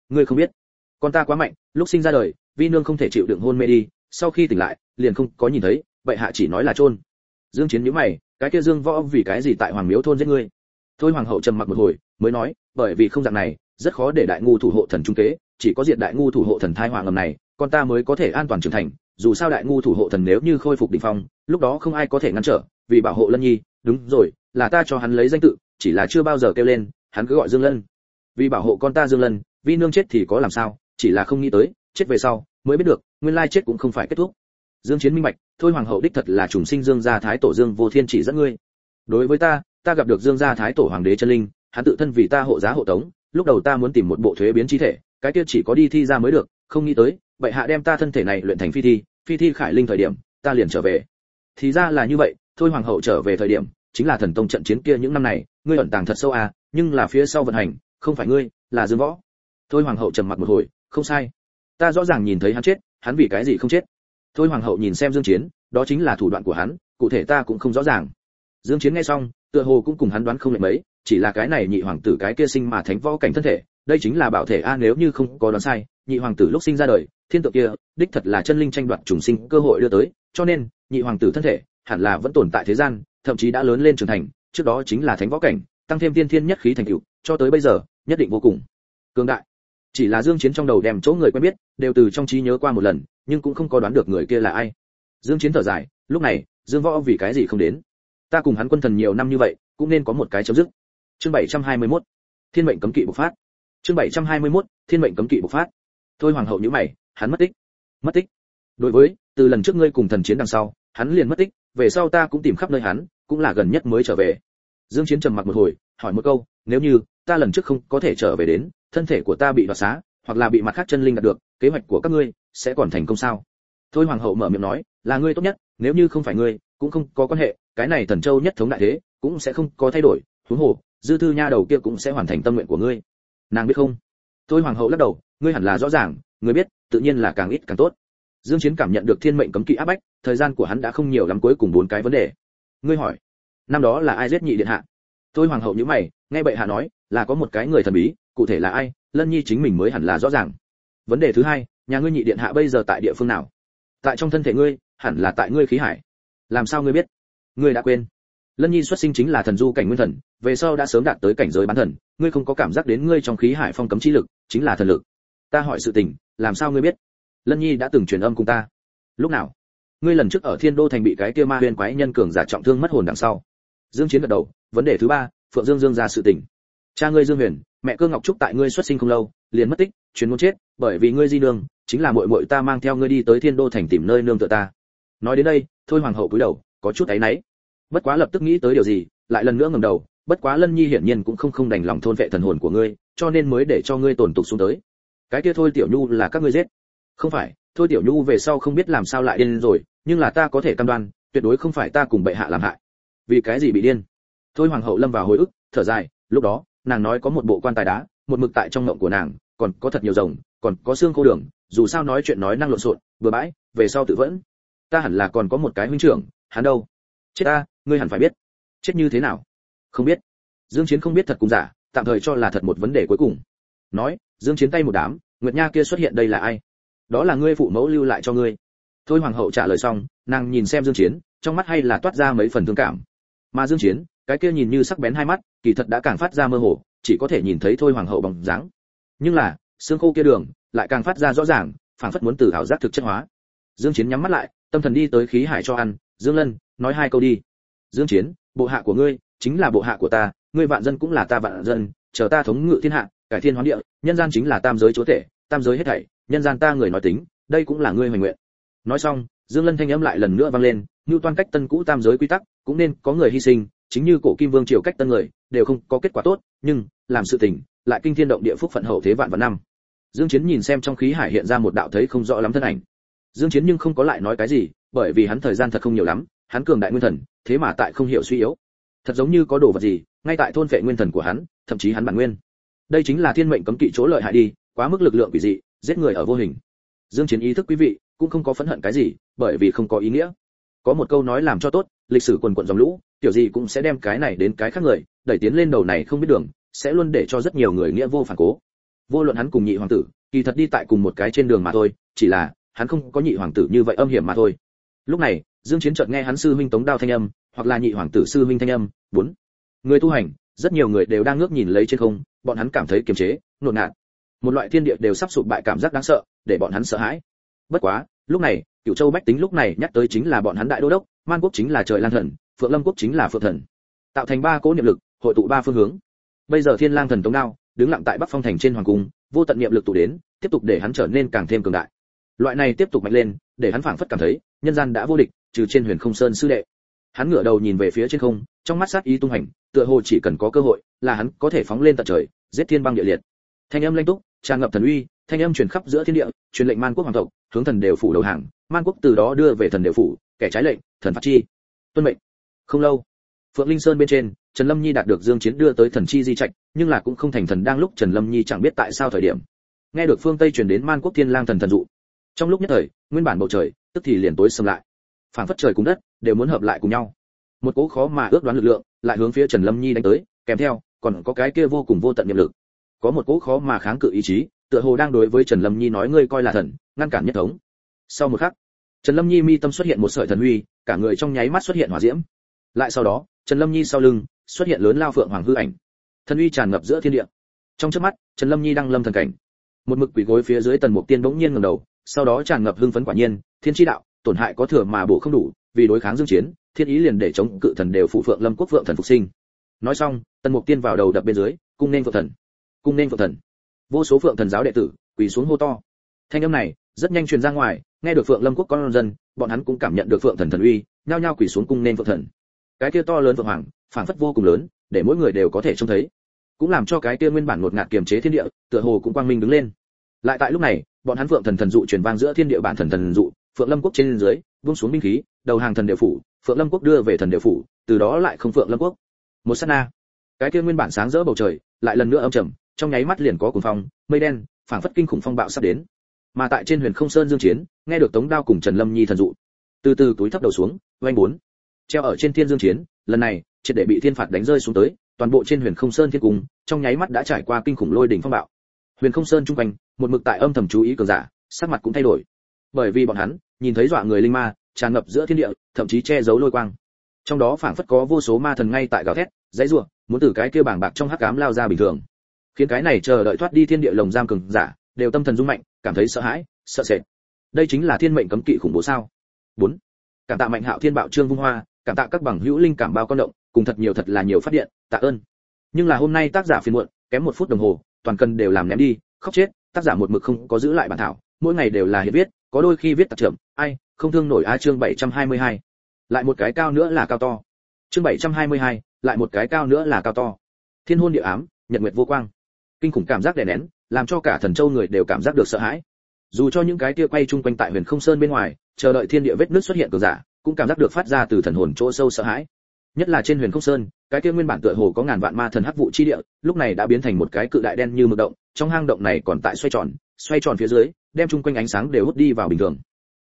Ngươi không biết? Con ta quá mạnh, lúc sinh ra đời, vi nương không thể chịu đựng hôn mê đi, sau khi tỉnh lại, liền không có nhìn thấy vậy hạ chỉ nói là trôn dương chiến nhíu mày, cái kia dương võ vì cái gì tại hoàng miếu thôn giết ngươi? Thôi hoàng hậu trầm mặc một hồi, mới nói, bởi vì không dạng này, rất khó để đại ngu thủ hộ thần trung kế, chỉ có diệt đại ngu thủ hộ thần thai hoàng ngầm này, con ta mới có thể an toàn trưởng thành, dù sao đại ngu thủ hộ thần nếu như khôi phục đỉnh phong, lúc đó không ai có thể ngăn trở vì bảo hộ lân nhi, đúng rồi, là ta cho hắn lấy danh tự, chỉ là chưa bao giờ kêu lên, hắn cứ gọi dương lân. Vì bảo hộ con ta dương lân, vi nương chết thì có làm sao, chỉ là không nghĩ tới, chết về sau, mới biết được, nguyên lai chết cũng không phải kết thúc. Dương chiến minh bạch, thôi hoàng hậu đích thật là trùng sinh dương gia thái tổ dương vô thiên chỉ dẫn ngươi. Đối với ta ta gặp được dương gia thái tổ hoàng đế chân linh, hắn tự thân vì ta hộ giá hộ tống, lúc đầu ta muốn tìm một bộ thuế biến chi thể, cái kia chỉ có đi thi ra mới được, không nghĩ tới vậy hạ đem ta thân thể này luyện thành phi thi phi thi khải linh thời điểm, ta liền trở về. Thì ra là như vậy thôi hoàng hậu trở về thời điểm, chính là thần tông trận chiến kia những năm này, ngươi ẩn tàng thật sâu à nhưng là phía sau vận hành, không phải ngươi, là dương võ. Thôi hoàng hậu trầm mặc một hồi, không sai. Ta rõ ràng nhìn thấy hắn chết, hắn vì cái gì không chết? Thôi hoàng hậu nhìn xem dương chiến, đó chính là thủ đoạn của hắn, cụ thể ta cũng không rõ ràng. Dương chiến nghe xong, tựa hồ cũng cùng hắn đoán không lệch mấy, chỉ là cái này nhị hoàng tử cái kia sinh mà thánh võ cảnh thân thể, đây chính là bảo thể a, nếu như không có đoán sai, nhị hoàng tử lúc sinh ra đời, thiên tượng kia, đích thật là chân linh tranh đoạt trùng sinh cơ hội đưa tới, cho nên, nhị hoàng tử thân thể hẳn là vẫn tồn tại thế gian, thậm chí đã lớn lên trưởng thành, trước đó chính là thánh võ cảnh, tăng thêm tiên thiên nhất khí thành tựu, cho tới bây giờ, nhất định vô cùng cường đại. Chỉ là dương chiến trong đầu đem chỗ người quen biết, đều từ trong trí nhớ qua một lần, nhưng cũng không có đoán được người kia là ai. Dương chiến thở dài, lúc này, dương võ vì cái gì không đến? Ta cùng hắn quân thần nhiều năm như vậy, cũng nên có một cái chấm dứt. Chương 721 thiên mệnh cấm kỵ bộc phát. Chương 721 thiên mệnh cấm kỵ bộc phát. Thôi hoàng hậu như mày, hắn mất tích. Mất tích. Đối với, từ lần trước ngươi cùng thần chiến đằng sau, hắn liền mất tích về sau ta cũng tìm khắp nơi hắn, cũng là gần nhất mới trở về. Dương chiến trầm mặc một hồi, hỏi một câu, nếu như ta lần trước không có thể trở về đến, thân thể của ta bị đoạt xá, hoặc là bị mặt khác chân linh đạt được, kế hoạch của các ngươi sẽ còn thành công sao? Thôi hoàng hậu mở miệng nói, là ngươi tốt nhất, nếu như không phải ngươi, cũng không có quan hệ, cái này thần châu nhất thống đại thế, cũng sẽ không có thay đổi, huống hồ, dư thư nha đầu kia cũng sẽ hoàn thành tâm nguyện của ngươi. Nàng biết không? Thôi hoàng hậu lắc đầu, ngươi hẳn là rõ ràng, ngươi biết, tự nhiên là càng ít càng tốt dương chiến cảm nhận được thiên mệnh cấm kỵ áp bách, thời gian của hắn đã không nhiều lắm cuối cùng bốn cái vấn đề. Ngươi hỏi, năm đó là ai giết nhị điện hạ? Tôi hoàng hậu như mày, nghe bệ hạ nói, là có một cái người thần bí, cụ thể là ai, lân nhi chính mình mới hẳn là rõ ràng. Vấn đề thứ hai, nhà ngươi nhị điện hạ bây giờ tại địa phương nào? Tại trong thân thể ngươi, hẳn là tại ngươi khí hải. Làm sao ngươi biết? Ngươi đã quên. Lân nhi xuất sinh chính là thần du cảnh nguyên thần, về sau đã sớm đạt tới cảnh giới bán thần, ngươi không có cảm giác đến ngươi trong khí hải phong cấm chi lực, chính là thần lực. Ta hỏi sự tình, làm sao ngươi biết? Lân nhi đã từng truyền âm cùng ta. Lúc nào? Ngươi lần trước ở thiên đô thành bị cái kia ma huyền quái nhân cường giả trọng thương mất hồn đằng sau. Dương chiến gật đầu, vấn đề thứ ba, phượng dương dương ra sự tình. Cha ngươi dương huyền, mẹ cơ ngọc trúc tại ngươi xuất sinh không lâu, liền mất tích, chuyến muốn chết, bởi vì ngươi di đường chính là muội muội ta mang theo ngươi đi tới thiên đô thành tìm nơi nương tựa ta. Nói đến đây, thôi hoàng hậu cúi đầu, có chút áy náy. Bất quá lập tức nghĩ tới điều gì, lại lần nữa ngẩng đầu, bất quá lân nhi hiển nhiên cũng không không đành lòng thôn vệ thần hồn của ngươi, cho nên mới để cho ngươi tổn tục xuống tới. Cái kia thôi tiểu nhu là các ngươi giết không phải, thôi tiểu nhu về sau không biết làm sao lại điên rồi, nhưng là ta có thể cam đoan, tuyệt đối không phải ta cùng bệ hạ làm hại. Vì cái gì bị điên? Thôi hoàng hậu lâm vào hồi ức, thở dài, lúc đó, nàng nói có một bộ quan tài đá, một mực tại trong ngộng của nàng, còn có thật nhiều rồng, còn có xương khô đường, dù sao nói chuyện nói năng lộn xộn, bừa bãi, về sau tự vẫn. Ta hẳn là còn có một cái huynh trưởng, hắn đâu? Chết ta, ngươi hẳn phải biết. Chết như thế nào? Không biết. Dương chiến không biết thật cùng giả, tạm thời cho là thật một vấn đề cuối cùng. Nói, dương chiến tay một đám, nguyệt nha kia xuất hiện đây là ai? Đó là ngươi phụ mẫu lưu lại cho ngươi. Thôi hoàng hậu trả lời xong, nàng nhìn xem dương chiến, trong mắt hay là toát ra mấy phần thương cảm. Mà dương chiến, cái kia nhìn như sắc bén hai mắt, kỳ thật đã càng phát ra mơ hồ, chỉ có thể nhìn thấy thôi hoàng hậu bằng dáng. Nhưng là, xương khô kia đường, lại càng phát ra rõ ràng, phảng phất muốn từ hảo giác thực chất hóa. Dương chiến nhắm mắt lại, tâm thần đi tới khí hải cho ăn, dương lân, nói hai câu đi. Dương chiến, bộ hạ của ngươi chính là bộ hạ của ta, ngươi vạn dân cũng là ta vạn dân, chờ ta thống ngự thiên hạ, cải thiên hoán địa, nhân gian chính là tam giới chúa tể, tam giới hết thảy nhân gian ta người nói tính, đây cũng là ngươi hoành nguyện. Nói xong, dương lân thanh âm lại lần nữa vang lên như toan cách tân cũ tam giới quy tắc, cũng nên có người hy sinh, chính như cổ kim vương triều cách tân người, đều không có kết quả tốt, nhưng, làm sự tình, lại kinh thiên động địa phúc phận hậu thế vạn vạn năm. Dương chiến nhìn xem trong khí hải hiện ra một đạo thấy không rõ lắm thân ảnh. Dương chiến nhưng không có lại nói cái gì, bởi vì hắn thời gian thật không nhiều lắm, hắn cường đại nguyên thần, thế mà tại không hiểu suy yếu. Thật giống như có đồ vật gì, ngay tại thôn phệ nguyên thần của hắn, thậm chí hắn bản nguyên. Đây chính là thiên mệnh cấm kỵ chỗ lợi hại đi, quá mức lực lượng quỷ dị giết người ở vô hình. Dương chiến ý thức quý vị, cũng không có phẫn hận cái gì, bởi vì không có ý nghĩa. Có một câu nói làm cho tốt, lịch sử quần quận dòng lũ tiểu gì cũng sẽ đem cái này đến cái khác người, đẩy tiến lên đầu này không biết đường, sẽ luôn để cho rất nhiều người nghĩa vô phản cố. Vô luận hắn cùng nhị hoàng tử, kỳ thật đi tại cùng một cái trên đường mà thôi, chỉ là, hắn không có nhị hoàng tử như vậy âm hiểm mà thôi. Lúc này, dương chiến chợt nghe hắn sư huynh tống đao thanh âm, hoặc là nhị hoàng tử sư huynh thanh âm, bốn. Người tu hành, rất nhiều người đều đang ngước nhìn lấy trên không, bọn hắn cảm thấy kiềm chế nột ngạt một loại thiên địa đều sắp sụp bại cảm giác đáng sợ, để bọn hắn sợ hãi. Bất quá, lúc này cựu châu bách tính lúc này nhắc tới chính là bọn hắn đại đô đốc, man quốc chính là trời lang thần, phượng lâm quốc chính là phượng thần. Tạo thành ba cố niệm lực, hội tụ ba phương hướng. Bây giờ thiên lang thần tống đao, đứng lặng tại bắc phong thành trên hoàng cung, vô tận niệm lực tụ đến, tiếp tục để hắn trở nên càng thêm cường đại. Loại này tiếp tục mạnh lên, để hắn phảng phất cảm thấy, nhân gian đã vô địch, trừ trên huyền không sơn sư đệ. Hắn ngửa đầu nhìn về phía trên không, trong mắt sát ý tung hành, tựa hồ chỉ cần có cơ hội, là hắn có thể phóng lên tận trời, giết thiên băng địa liệt thanh âm lanh túc, tràn ngập thần uy, thanh âm truyền khắp giữa thiên địa, truyền lệnh man quốc hoàng tộc, hướng thần đều phủ đầu hàng, man quốc từ đó đưa về thần đều phủ, kẻ trái lệnh, thần phát chi. Tuân mệnh. Không lâu, phượng linh sơn bên trên, trần lâm nhi đạt được dương chiến đưa tới thần chi di trạch, nhưng là cũng không thành thần đang lúc trần lâm nhi chẳng biết tại sao thời điểm. Nghe được phương tây truyền đến man quốc thiên lang thần thần dụ. Trong lúc nhất thời, nguyên bản bầu trời, tức thì liền tối sầm lại. Phảng phất trời cùng đất, đều muốn hợp lại cùng nhau. Một cỗ khó mà ước đoán lực lượng, lại hướng phía trần lâm nhi đánh tới, kèm theo, còn có cái kia vô cùng vô tận niệm lực có một cỗ khó mà kháng cự ý chí, tựa hồ đang đối với trần lâm nhi nói ngươi coi là thần, ngăn cản nhất thống. Sau một khắc, trần lâm nhi mi tâm xuất hiện một sợi thần huy, cả người trong nháy mắt xuất hiện hỏa diễm. Lại sau đó, trần lâm nhi sau lưng xuất hiện lớn lao phượng hoàng hư ảnh. Thần uy tràn ngập giữa thiên địa. Trong chớp mắt, trần lâm nhi đang lâm thần cảnh. Một mực quỷ gối phía dưới tần mục tiên bỗng nhiên ngẩng đầu, sau đó tràn ngập hưng phấn quả nhiên, thiên chi đạo, tổn hại có thừa mà bổ không đủ, vì đối kháng dương chiến, thiên ý liền để chống cự thần đều phụ phượng lâm quốc phượng thần phục sinh. Nói xong, tần mục tiên vào đầu đập bên dưới, cung nên phượng thần cung nên phượng thần. Vô số phượng thần giáo đệ tử quỳ xuống hô to. Thanh âm này rất nhanh truyền ra ngoài, nghe được phượng lâm quốc con dân, bọn hắn cũng cảm nhận được phượng thần thần uy, nhao nhao quỳ xuống cung nên phượng thần. Cái kia to lớn phượng hoàng, phảng phất vô cùng lớn, để mỗi người đều có thể trông thấy. Cũng làm cho cái kia nguyên bản ngột ngạt kiềm chế thiên địa, tựa hồ cũng quang minh đứng lên. Lại tại lúc này, bọn hắn phượng thần thần dụ truyền vang giữa thiên địa bản thần thần dụ, phượng lâm quốc trên dưới, buông xuống binh khí, đầu hàng thần đều phủ, phượng lâm quốc đưa về thần đều phủ, từ đó lại không phượng lâm quốc. Một sát na. Cái kia nguyên bản sáng rỡ bầu trời, lại lần nữa âm trầm trong nháy mắt liền có cuồng phong, mây đen, phảng phất kinh khủng phong bạo sắp đến. Mà tại trên huyền không sơn dương chiến, nghe được tống đao cùng trần lâm nhi thần dụ. Từ từ túi thấp đầu xuống, oanh bốn. Treo ở trên thiên dương chiến, lần này, triệt để bị thiên phạt đánh rơi xuống tới, toàn bộ trên huyền không sơn thiên cung, trong nháy mắt đã trải qua kinh khủng lôi đỉnh phong bạo. Huyền không sơn trung quanh, một mực tại âm thầm chú ý cường giả, sắc mặt cũng thay đổi. Bởi vì bọn hắn, nhìn thấy dọa người linh ma, tràn ngập giữa thiên địa, thậm chí che giấu lôi quang. Trong đó phảng phất có vô số ma thần ngay tại gào thét, dãy rủa, muốn từ cái kia bảng bạc trong hắc ám lao ra bình thường khiến cái này chờ đợi thoát đi thiên địa lồng giam cường giả đều tâm thần rung mạnh cảm thấy sợ hãi sợ sệt. Đây chính là thiên mệnh cấm kỵ khủng bố sao? Bốn. Cảm tạ mạnh hạo thiên bạo trương vung hoa cảm tạ các bằng hữu linh cảm bao con động cùng thật nhiều thật là nhiều phát điện tạ ơn. Nhưng là hôm nay tác giả phiền muộn kém một phút đồng hồ toàn cần đều làm ném đi khóc chết tác giả một mực không có giữ lại bản thảo mỗi ngày đều là hiện viết có đôi khi viết tặc trưởng ai không thương nổi a chương 722. lại một cái cao nữa là cao to. Chương 722, lại một cái cao nữa là cao to. Thiên hôn địa ám nhật nguyệt vô quang kinh khủng cảm giác đè nén, làm cho cả thần châu người đều cảm giác được sợ hãi. Dù cho những cái tia quay chung quanh tại huyền không sơn bên ngoài, chờ đợi thiên địa vết nứt xuất hiện cường giả, cũng cảm giác được phát ra từ thần hồn chỗ sâu sợ hãi. Nhất là trên huyền không sơn, cái kia nguyên bản tựa hồ có ngàn vạn ma thần hắc vụ chi địa, lúc này đã biến thành một cái cự đại đen như mực động, trong hang động này còn tại xoay tròn xoay tròn phía dưới, đem chung quanh ánh sáng đều hút đi vào bình thường.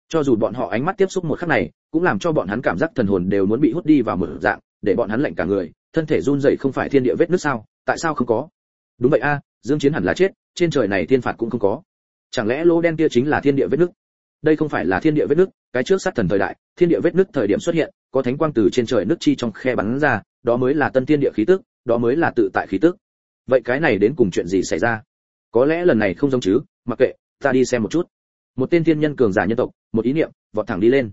Cho dù bọn họ ánh mắt tiếp xúc một khắc này, cũng làm cho bọn hắn cảm giác thần hồn đều muốn bị hút đi vào một dạng, để bọn hắn lạnh cả người, thân thể run rẩy không phải thiên địa vết nước sao? Tại sao không có? Đúng vậy a, dương chiến hẳn là chết, trên trời này thiên phạt cũng không có. Chẳng lẽ lỗ đen kia chính là thiên địa vết nước đây không phải là thiên địa vết nước cái trước sát thần thời đại, thiên địa vết nước thời điểm xuất hiện, có thánh quang từ trên trời nước chi trong khe bắn ra, đó mới là tân thiên địa khí tức, đó mới là tự tại khí tức. Vậy cái này đến cùng chuyện gì xảy ra? Có lẽ lần này không giống chứ, mặc kệ, ta đi xem một chút. Một tên thiên nhân cường giả nhân tộc, một ý niệm, vọt thẳng đi lên.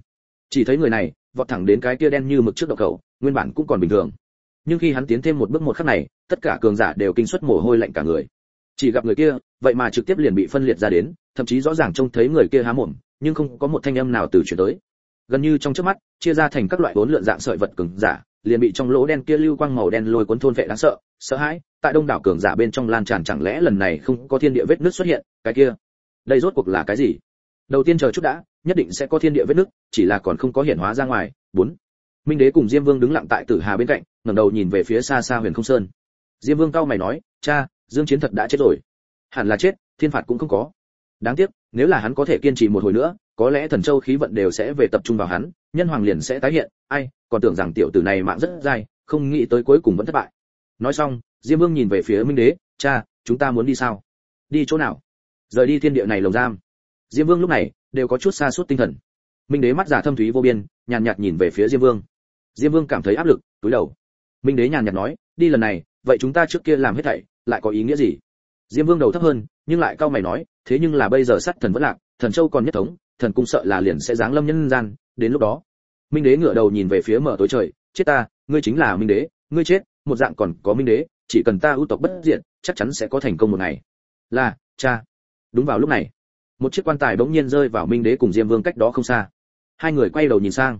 Chỉ thấy người này, vọt thẳng đến cái kia đen như mực trước đầu khẩu nguyên bản cũng còn bình thường nhưng khi hắn tiến thêm một bước một khắc này, tất cả cường giả đều kinh suất mồ hôi lạnh cả người. Chỉ gặp người kia, vậy mà trực tiếp liền bị phân liệt ra đến, thậm chí rõ ràng trông thấy người kia há mồm, nhưng không có một thanh âm nào từ chuyển tới. Gần như trong chớp mắt, chia ra thành các loại bốn lượn dạng sợi vật cường giả, liền bị trong lỗ đen kia lưu quang màu đen lôi cuốn thôn vệ đáng sợ sợ hãi, tại đông đảo cường giả bên trong lan tràn chẳng lẽ lần này không có thiên địa vết nứt xuất hiện, cái kia, đây rốt cuộc là cái gì? Đầu tiên chờ chút đã, nhất định sẽ có thiên địa vết nứt, chỉ là còn không có hiển hóa ra ngoài. Bốn, minh đế cùng diêm vương đứng lặng tại tử hà bên cạnh ngẩng đầu nhìn về phía xa xa huyền không sơn. Diêm vương cao mày nói, cha, dương chiến thật đã chết rồi. Hẳn là chết, thiên phạt cũng không có. Đáng tiếc, nếu là hắn có thể kiên trì một hồi nữa, có lẽ thần châu khí vận đều sẽ về tập trung vào hắn, nhân hoàng liền sẽ tái hiện. Ai, còn tưởng rằng tiểu tử này mạng rất dài không nghĩ tới cuối cùng vẫn thất bại. Nói xong, diêm vương nhìn về phía minh đế, cha, chúng ta muốn đi sao? Đi chỗ nào? Rời đi thiên địa này lồng giam. Diêm vương lúc này đều có chút xa suốt tinh thần. Minh đế mắt giả thâm thúy vô biên, nhàn nhạt nhìn về phía diêm vương. Diêm vương cảm thấy áp lực, túi đầu minh đế nhàn nhạt nói, đi lần này, vậy chúng ta trước kia làm hết thảy, lại có ý nghĩa gì? Diêm vương đầu thấp hơn, nhưng lại cao mày nói, thế nhưng là bây giờ sắt thần vẫn lạc, thần châu còn nhất thống, thần cung sợ là liền sẽ giáng lâm nhân gian. Đến lúc đó, minh đế ngửa đầu nhìn về phía mở tối trời, chết ta, ngươi chính là minh đế, ngươi chết, một dạng còn có minh đế, chỉ cần ta ưu tộc bất diệt, chắc chắn sẽ có thành công một ngày. Là, cha. Đúng vào lúc này, một chiếc quan tài bỗng nhiên rơi vào minh đế cùng diêm vương cách đó không xa. Hai người quay đầu nhìn sang.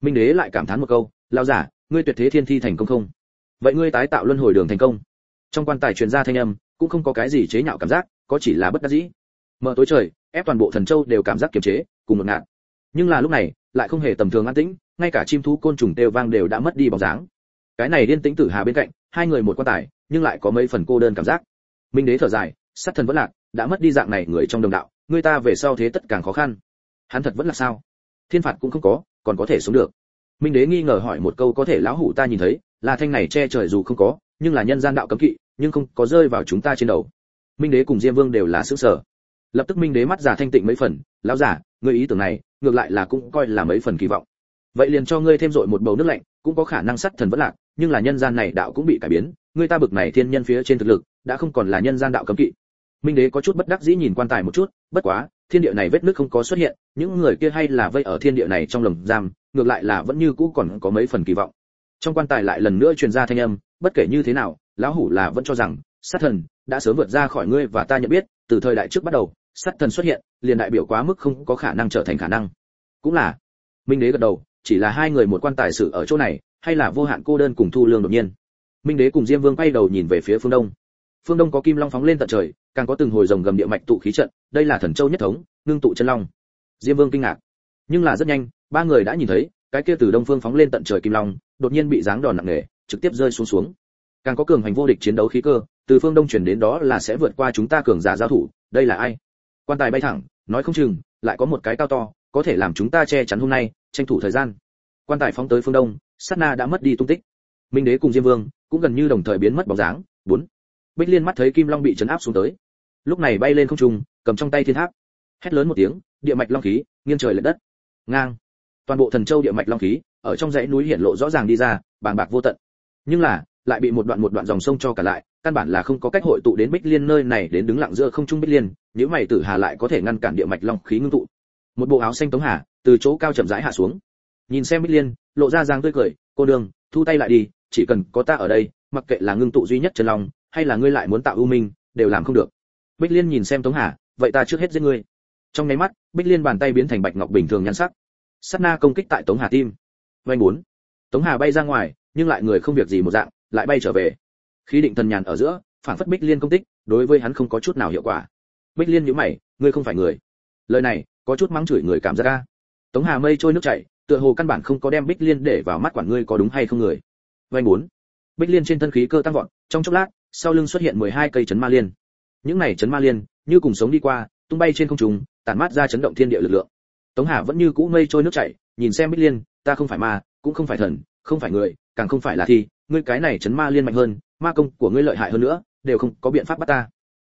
Minh đế lại cảm thán một câu lao giả ngươi tuyệt thế thiên thi thành công không? Vậy ngươi tái tạo luân hồi đường thành công. Trong quan tài truyền ra thanh âm, cũng không có cái gì chế nhạo cảm giác, có chỉ là bất đắc dĩ. Mở tối trời, ép toàn bộ thần châu đều cảm giác kiềm chế, cùng một ngạn nhưng là lúc này, lại không hề tầm thường an tĩnh, ngay cả chim thú côn trùng đều vang đều đã mất đi bóng dáng. Cái này điên tĩnh tử hà bên cạnh, hai người một quan tài, nhưng lại có mấy phần cô đơn cảm giác. Minh đế thở dài, sát thần vẫn lạc, đã mất đi dạng này người trong đồng đạo, người ta về sau thế tất càng khó khăn. Hắn thật vẫn là sao? Thiên phạt cũng không có, còn có thể sống được minh đế nghi ngờ hỏi một câu có thể lão hủ ta nhìn thấy, là thanh này che trời dù không có, nhưng là nhân gian đạo cấm kỵ, nhưng không có rơi vào chúng ta trên đầu. Minh đế cùng diêm vương đều là sững sở lập tức minh đế mắt giả thanh tịnh mấy phần, lão giả, ngươi ý tưởng này, ngược lại là cũng coi là mấy phần kỳ vọng. Vậy liền cho ngươi thêm dội một bầu nước lạnh, cũng có khả năng sắt thần vẫn lạc, nhưng là nhân gian này đạo cũng bị cải biến, ngươi ta bực này thiên nhân phía trên thực lực, đã không còn là nhân gian đạo cấm kỵ. Minh đế có chút bất đắc dĩ nhìn quan tài một chút, bất quá thiên địa này vết nước không có xuất hiện, những người kia hay là vây ở thiên địa này trong lồng giam, ngược lại là vẫn như cũ còn có mấy phần kỳ vọng. Trong quan tài lại lần nữa truyền ra thanh âm, bất kể như thế nào, lão hủ là vẫn cho rằng, sát thần đã sớm vượt ra khỏi ngươi và ta nhận biết, từ thời đại trước bắt đầu, sát thần xuất hiện, liền đại biểu quá mức không có khả năng trở thành khả năng. Cũng là, minh đế gật đầu, chỉ là hai người một quan tài sự ở chỗ này, hay là vô hạn cô đơn cùng thu lương đột nhiên. Minh đế cùng diêm vương quay đầu nhìn về phía phương đông phương đông có kim long phóng lên tận trời, càng có từng hồi rồng gầm địa mạch tụ khí trận, đây là thần châu nhất thống, ngưng tụ chân long. Diêm vương kinh ngạc. Nhưng là rất nhanh, ba người đã nhìn thấy, cái kia từ đông phương phóng lên tận trời kim long, đột nhiên bị giáng đòn nặng nề, trực tiếp rơi xuống xuống. Càng có cường hành vô địch chiến đấu khí cơ, từ phương đông chuyển đến đó là sẽ vượt qua chúng ta cường giả giao thủ, đây là ai? Quan tài bay thẳng, nói không chừng, lại có một cái cao to, có thể làm chúng ta che chắn hôm nay, tranh thủ thời gian. Quan tài phóng tới phương đông, sát na đã mất đi tung tích. Minh đế cùng diêm vương cũng gần như đồng thời biến mất bóng dáng. Bốn bích liên mắt thấy kim long bị chấn áp xuống tới. Lúc này bay lên không trung, cầm trong tay thiên tháp. Hét lớn một tiếng, địa mạch long khí, nghiêng trời lệch đất. Ngang. Toàn bộ thần châu địa mạch long khí, ở trong dãy núi hiện lộ rõ ràng đi ra, bàng bạc vô tận. Nhưng là, lại bị một đoạn một đoạn dòng sông cho cả lại, căn bản là không có cách hội tụ đến bích liên nơi này đến đứng lặng giữa không trung bích liên, nếu mày tử hà lại có thể ngăn cản địa mạch long khí ngưng tụ. Một bộ áo xanh tống hà, từ chỗ cao chậm rãi hạ xuống. Nhìn xem bích liên, lộ ra dáng tươi cười, cô đường, thu tay lại đi, chỉ cần có ta ở đây, mặc kệ là ngưng tụ duy nhất chân long hay là ngươi lại muốn tạo ưu minh, đều làm không được. Bích liên nhìn xem tống hà, vậy ta trước hết giết ngươi. Trong nháy mắt, bích liên bàn tay biến thành bạch ngọc bình thường nhăn sắc. Sát na công kích tại tống hà tim. Vay muốn tống hà bay ra ngoài, nhưng lại người không việc gì một dạng, lại bay trở về. Khí định thần nhàn ở giữa, phản phất bích liên công tích đối với hắn không có chút nào hiệu quả. Bích liên nhíu mày, ngươi không phải người. Lời này, có chút mắng chửi người cảm giác ra tống hà mây trôi nước chảy, tựa hồ căn bản không có đem bích liên để vào mắt quản ngươi có đúng hay không người. Vay muốn bích liên trên thân khí cơ tăng vọt, trong chốc lát sau lưng xuất hiện 12 cây chấn ma liên. Những này chấn ma liên, như cùng sống đi qua, tung bay trên không trung, tản mát ra chấn động thiên địa lực lượng. Tống hà vẫn như cũ mây trôi nước chảy, nhìn xem bích liên, ta không phải ma, cũng không phải thần, không phải người, càng không phải là thi, ngươi cái này chấn ma liên mạnh hơn, ma công của ngươi lợi hại hơn nữa, đều không có biện pháp bắt ta.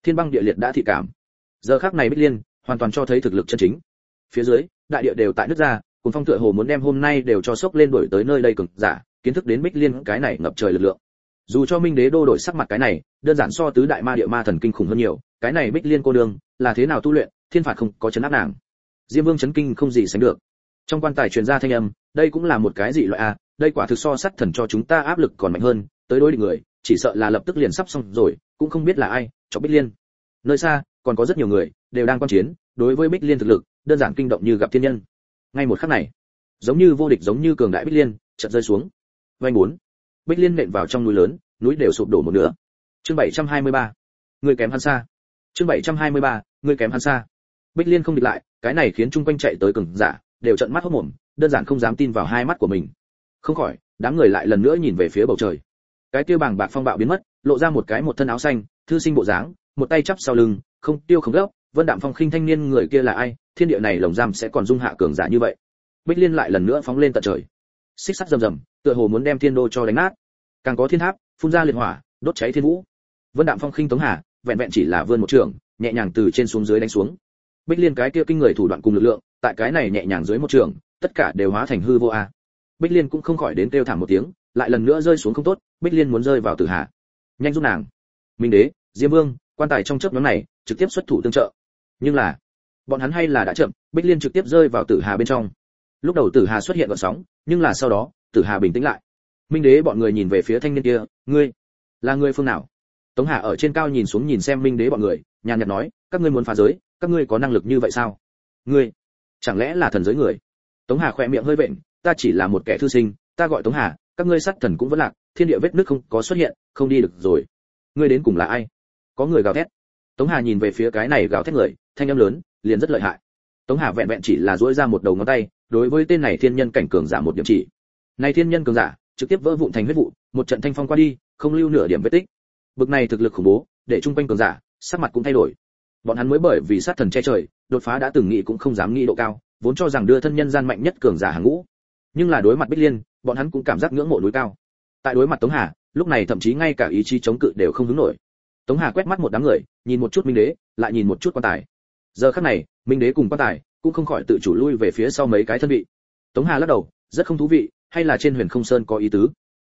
Thiên băng địa liệt đã thị cảm. Giờ khắc này bích liên hoàn toàn cho thấy thực lực chân chính. Phía dưới, đại địa đều tại nước ra cùng phong tựa hồ muốn đem hôm nay đều cho sốc lên đổi tới nơi đây cực giả, kiến thức đến bích liên cái này ngập trời lực lượng dù cho minh đế đô đổi sắc mặt cái này, đơn giản so tứ đại ma địa ma thần kinh khủng hơn nhiều, cái này bích liên cô đường là thế nào tu luyện, thiên phạt không có chấn áp nàng. Diêm vương chấn kinh không gì sánh được. Trong quan tài truyền ra thanh âm, đây cũng là một cái dị loại a, đây quả thực so sắt thần cho chúng ta áp lực còn mạnh hơn, tới đối địch người, chỉ sợ là lập tức liền sắp xong rồi, cũng không biết là ai, cho bích liên. Nơi xa, còn có rất nhiều người, đều đang quan chiến, đối với bích liên thực lực, đơn giản kinh động như gặp thiên nhân. Ngay một khắc này, giống như vô địch giống như cường đại bích liên, chợt rơi xuống. Vanh bốn bích liên nện vào trong núi lớn, núi đều sụp đổ một nửa. Chương 723. người kém hắn xa. Chương 723. người kém hắn xa. Bích liên không địch lại, cái này khiến chung quanh chạy tới cường giả, đều trợn mắt hốt mồm, đơn giản không dám tin vào hai mắt của mình. Không khỏi, đám người lại lần nữa nhìn về phía bầu trời. Cái tiêu bảng bạc phong bạo biến mất, lộ ra một cái một thân áo xanh, thư sinh bộ dáng, một tay chắp sau lưng, không tiêu không gấp, vân đạm phong khinh thanh niên người kia là ai? Thiên địa này lồng giam sẽ còn dung hạ cường giả như vậy. Bích liên lại lần nữa phóng lên tận trời xích sắt rầm rầm, tựa hồ muốn đem thiên đô cho đánh nát. Càng có thiên tháp, phun ra liệt hỏa, đốt cháy thiên vũ. Vân đạm phong khinh tống hà, vẹn vẹn chỉ là vươn một trường, nhẹ nhàng từ trên xuống dưới đánh xuống. Bích liên cái kia kinh người thủ đoạn cùng lực lượng, tại cái này nhẹ nhàng dưới một trường, tất cả đều hóa thành hư vô a. Bích liên cũng không khỏi đến kêu thảm một tiếng, lại lần nữa rơi xuống không tốt, bích liên muốn rơi vào tử hà nhanh giúp nàng. Minh đế, diêm vương, quan tài trong chớp nhóm này, trực tiếp xuất thủ tương trợ. Nhưng là, bọn hắn hay là đã chậm, bích liên trực tiếp rơi vào tử hà bên trong lúc đầu tử hà xuất hiện gợn sóng, nhưng là sau đó, tử hà bình tĩnh lại. Minh đế bọn người nhìn về phía thanh niên kia, ngươi, là người phương nào? Tống hà ở trên cao nhìn xuống nhìn xem minh đế bọn người, nhàn nhạt nói, các ngươi muốn phá giới, các ngươi có năng lực như vậy sao? Ngươi, chẳng lẽ là thần giới người? Tống hà khỏe miệng hơi vện, ta chỉ là một kẻ thư sinh, ta gọi tống hà, các ngươi sát thần cũng vẫn lạc, thiên địa vết nước không có xuất hiện, không đi được rồi. Ngươi đến cùng là ai? Có người gào thét. Tống hà nhìn về phía cái này gào thét người, thanh âm lớn, liền rất lợi hại tống hà vẹn vẹn chỉ là duỗi ra một đầu ngón tay, đối với tên này thiên nhân cảnh cường giả một điểm chỉ. Này thiên nhân cường giả, trực tiếp vỡ vụn thành huyết vụ, một trận thanh phong qua đi, không lưu nửa điểm vết tích. Bực này thực lực khủng bố, để trung quanh cường giả, sắc mặt cũng thay đổi. Bọn hắn mới bởi vì sát thần che trời, đột phá đã từng nghĩ cũng không dám nghĩ độ cao, vốn cho rằng đưa thân nhân gian mạnh nhất cường giả hàng ngũ. Nhưng là đối mặt bích liên, bọn hắn cũng cảm giác ngưỡng mộ núi cao. Tại đối mặt tống hà, lúc này thậm chí ngay cả ý chí chống cự đều không hứng nổi. Tống hà quét mắt một đám người, nhìn một chút minh đế, lại nhìn một chút quan tài giờ khắc này, minh đế cùng quan tài cũng không khỏi tự chủ lui về phía sau mấy cái thân vị. Tống hà lắc đầu, rất không thú vị, hay là trên huyền không sơn có ý tứ?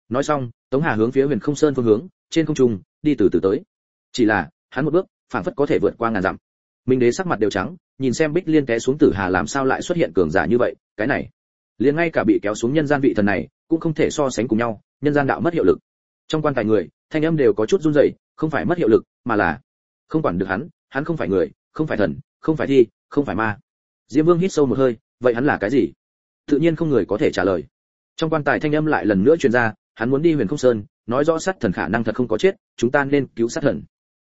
Nói xong, tống hà hướng phía huyền không sơn phương hướng, trên không trung, đi từ từ tới. Chỉ là, hắn một bước phản phất có thể vượt qua ngàn dặm. Minh đế sắc mặt đều trắng, nhìn xem bích liên té xuống tử hà làm sao lại xuất hiện cường giả như vậy, cái này. Liền ngay cả bị kéo xuống nhân gian vị thần này, cũng không thể so sánh cùng nhau, nhân gian đạo mất hiệu lực. Trong quan tài người, thanh âm đều có chút run rẩy, không phải mất hiệu lực, mà là không quản được hắn hắn không phải người, không phải thần không phải thi, không phải ma. Diêm vương hít sâu một hơi, vậy hắn là cái gì? Tự nhiên không người có thể trả lời. Trong quan tài thanh âm lại lần nữa truyền ra, hắn muốn đi huyền không sơn, nói rõ sát thần khả năng thật không có chết, chúng ta nên cứu sát thần.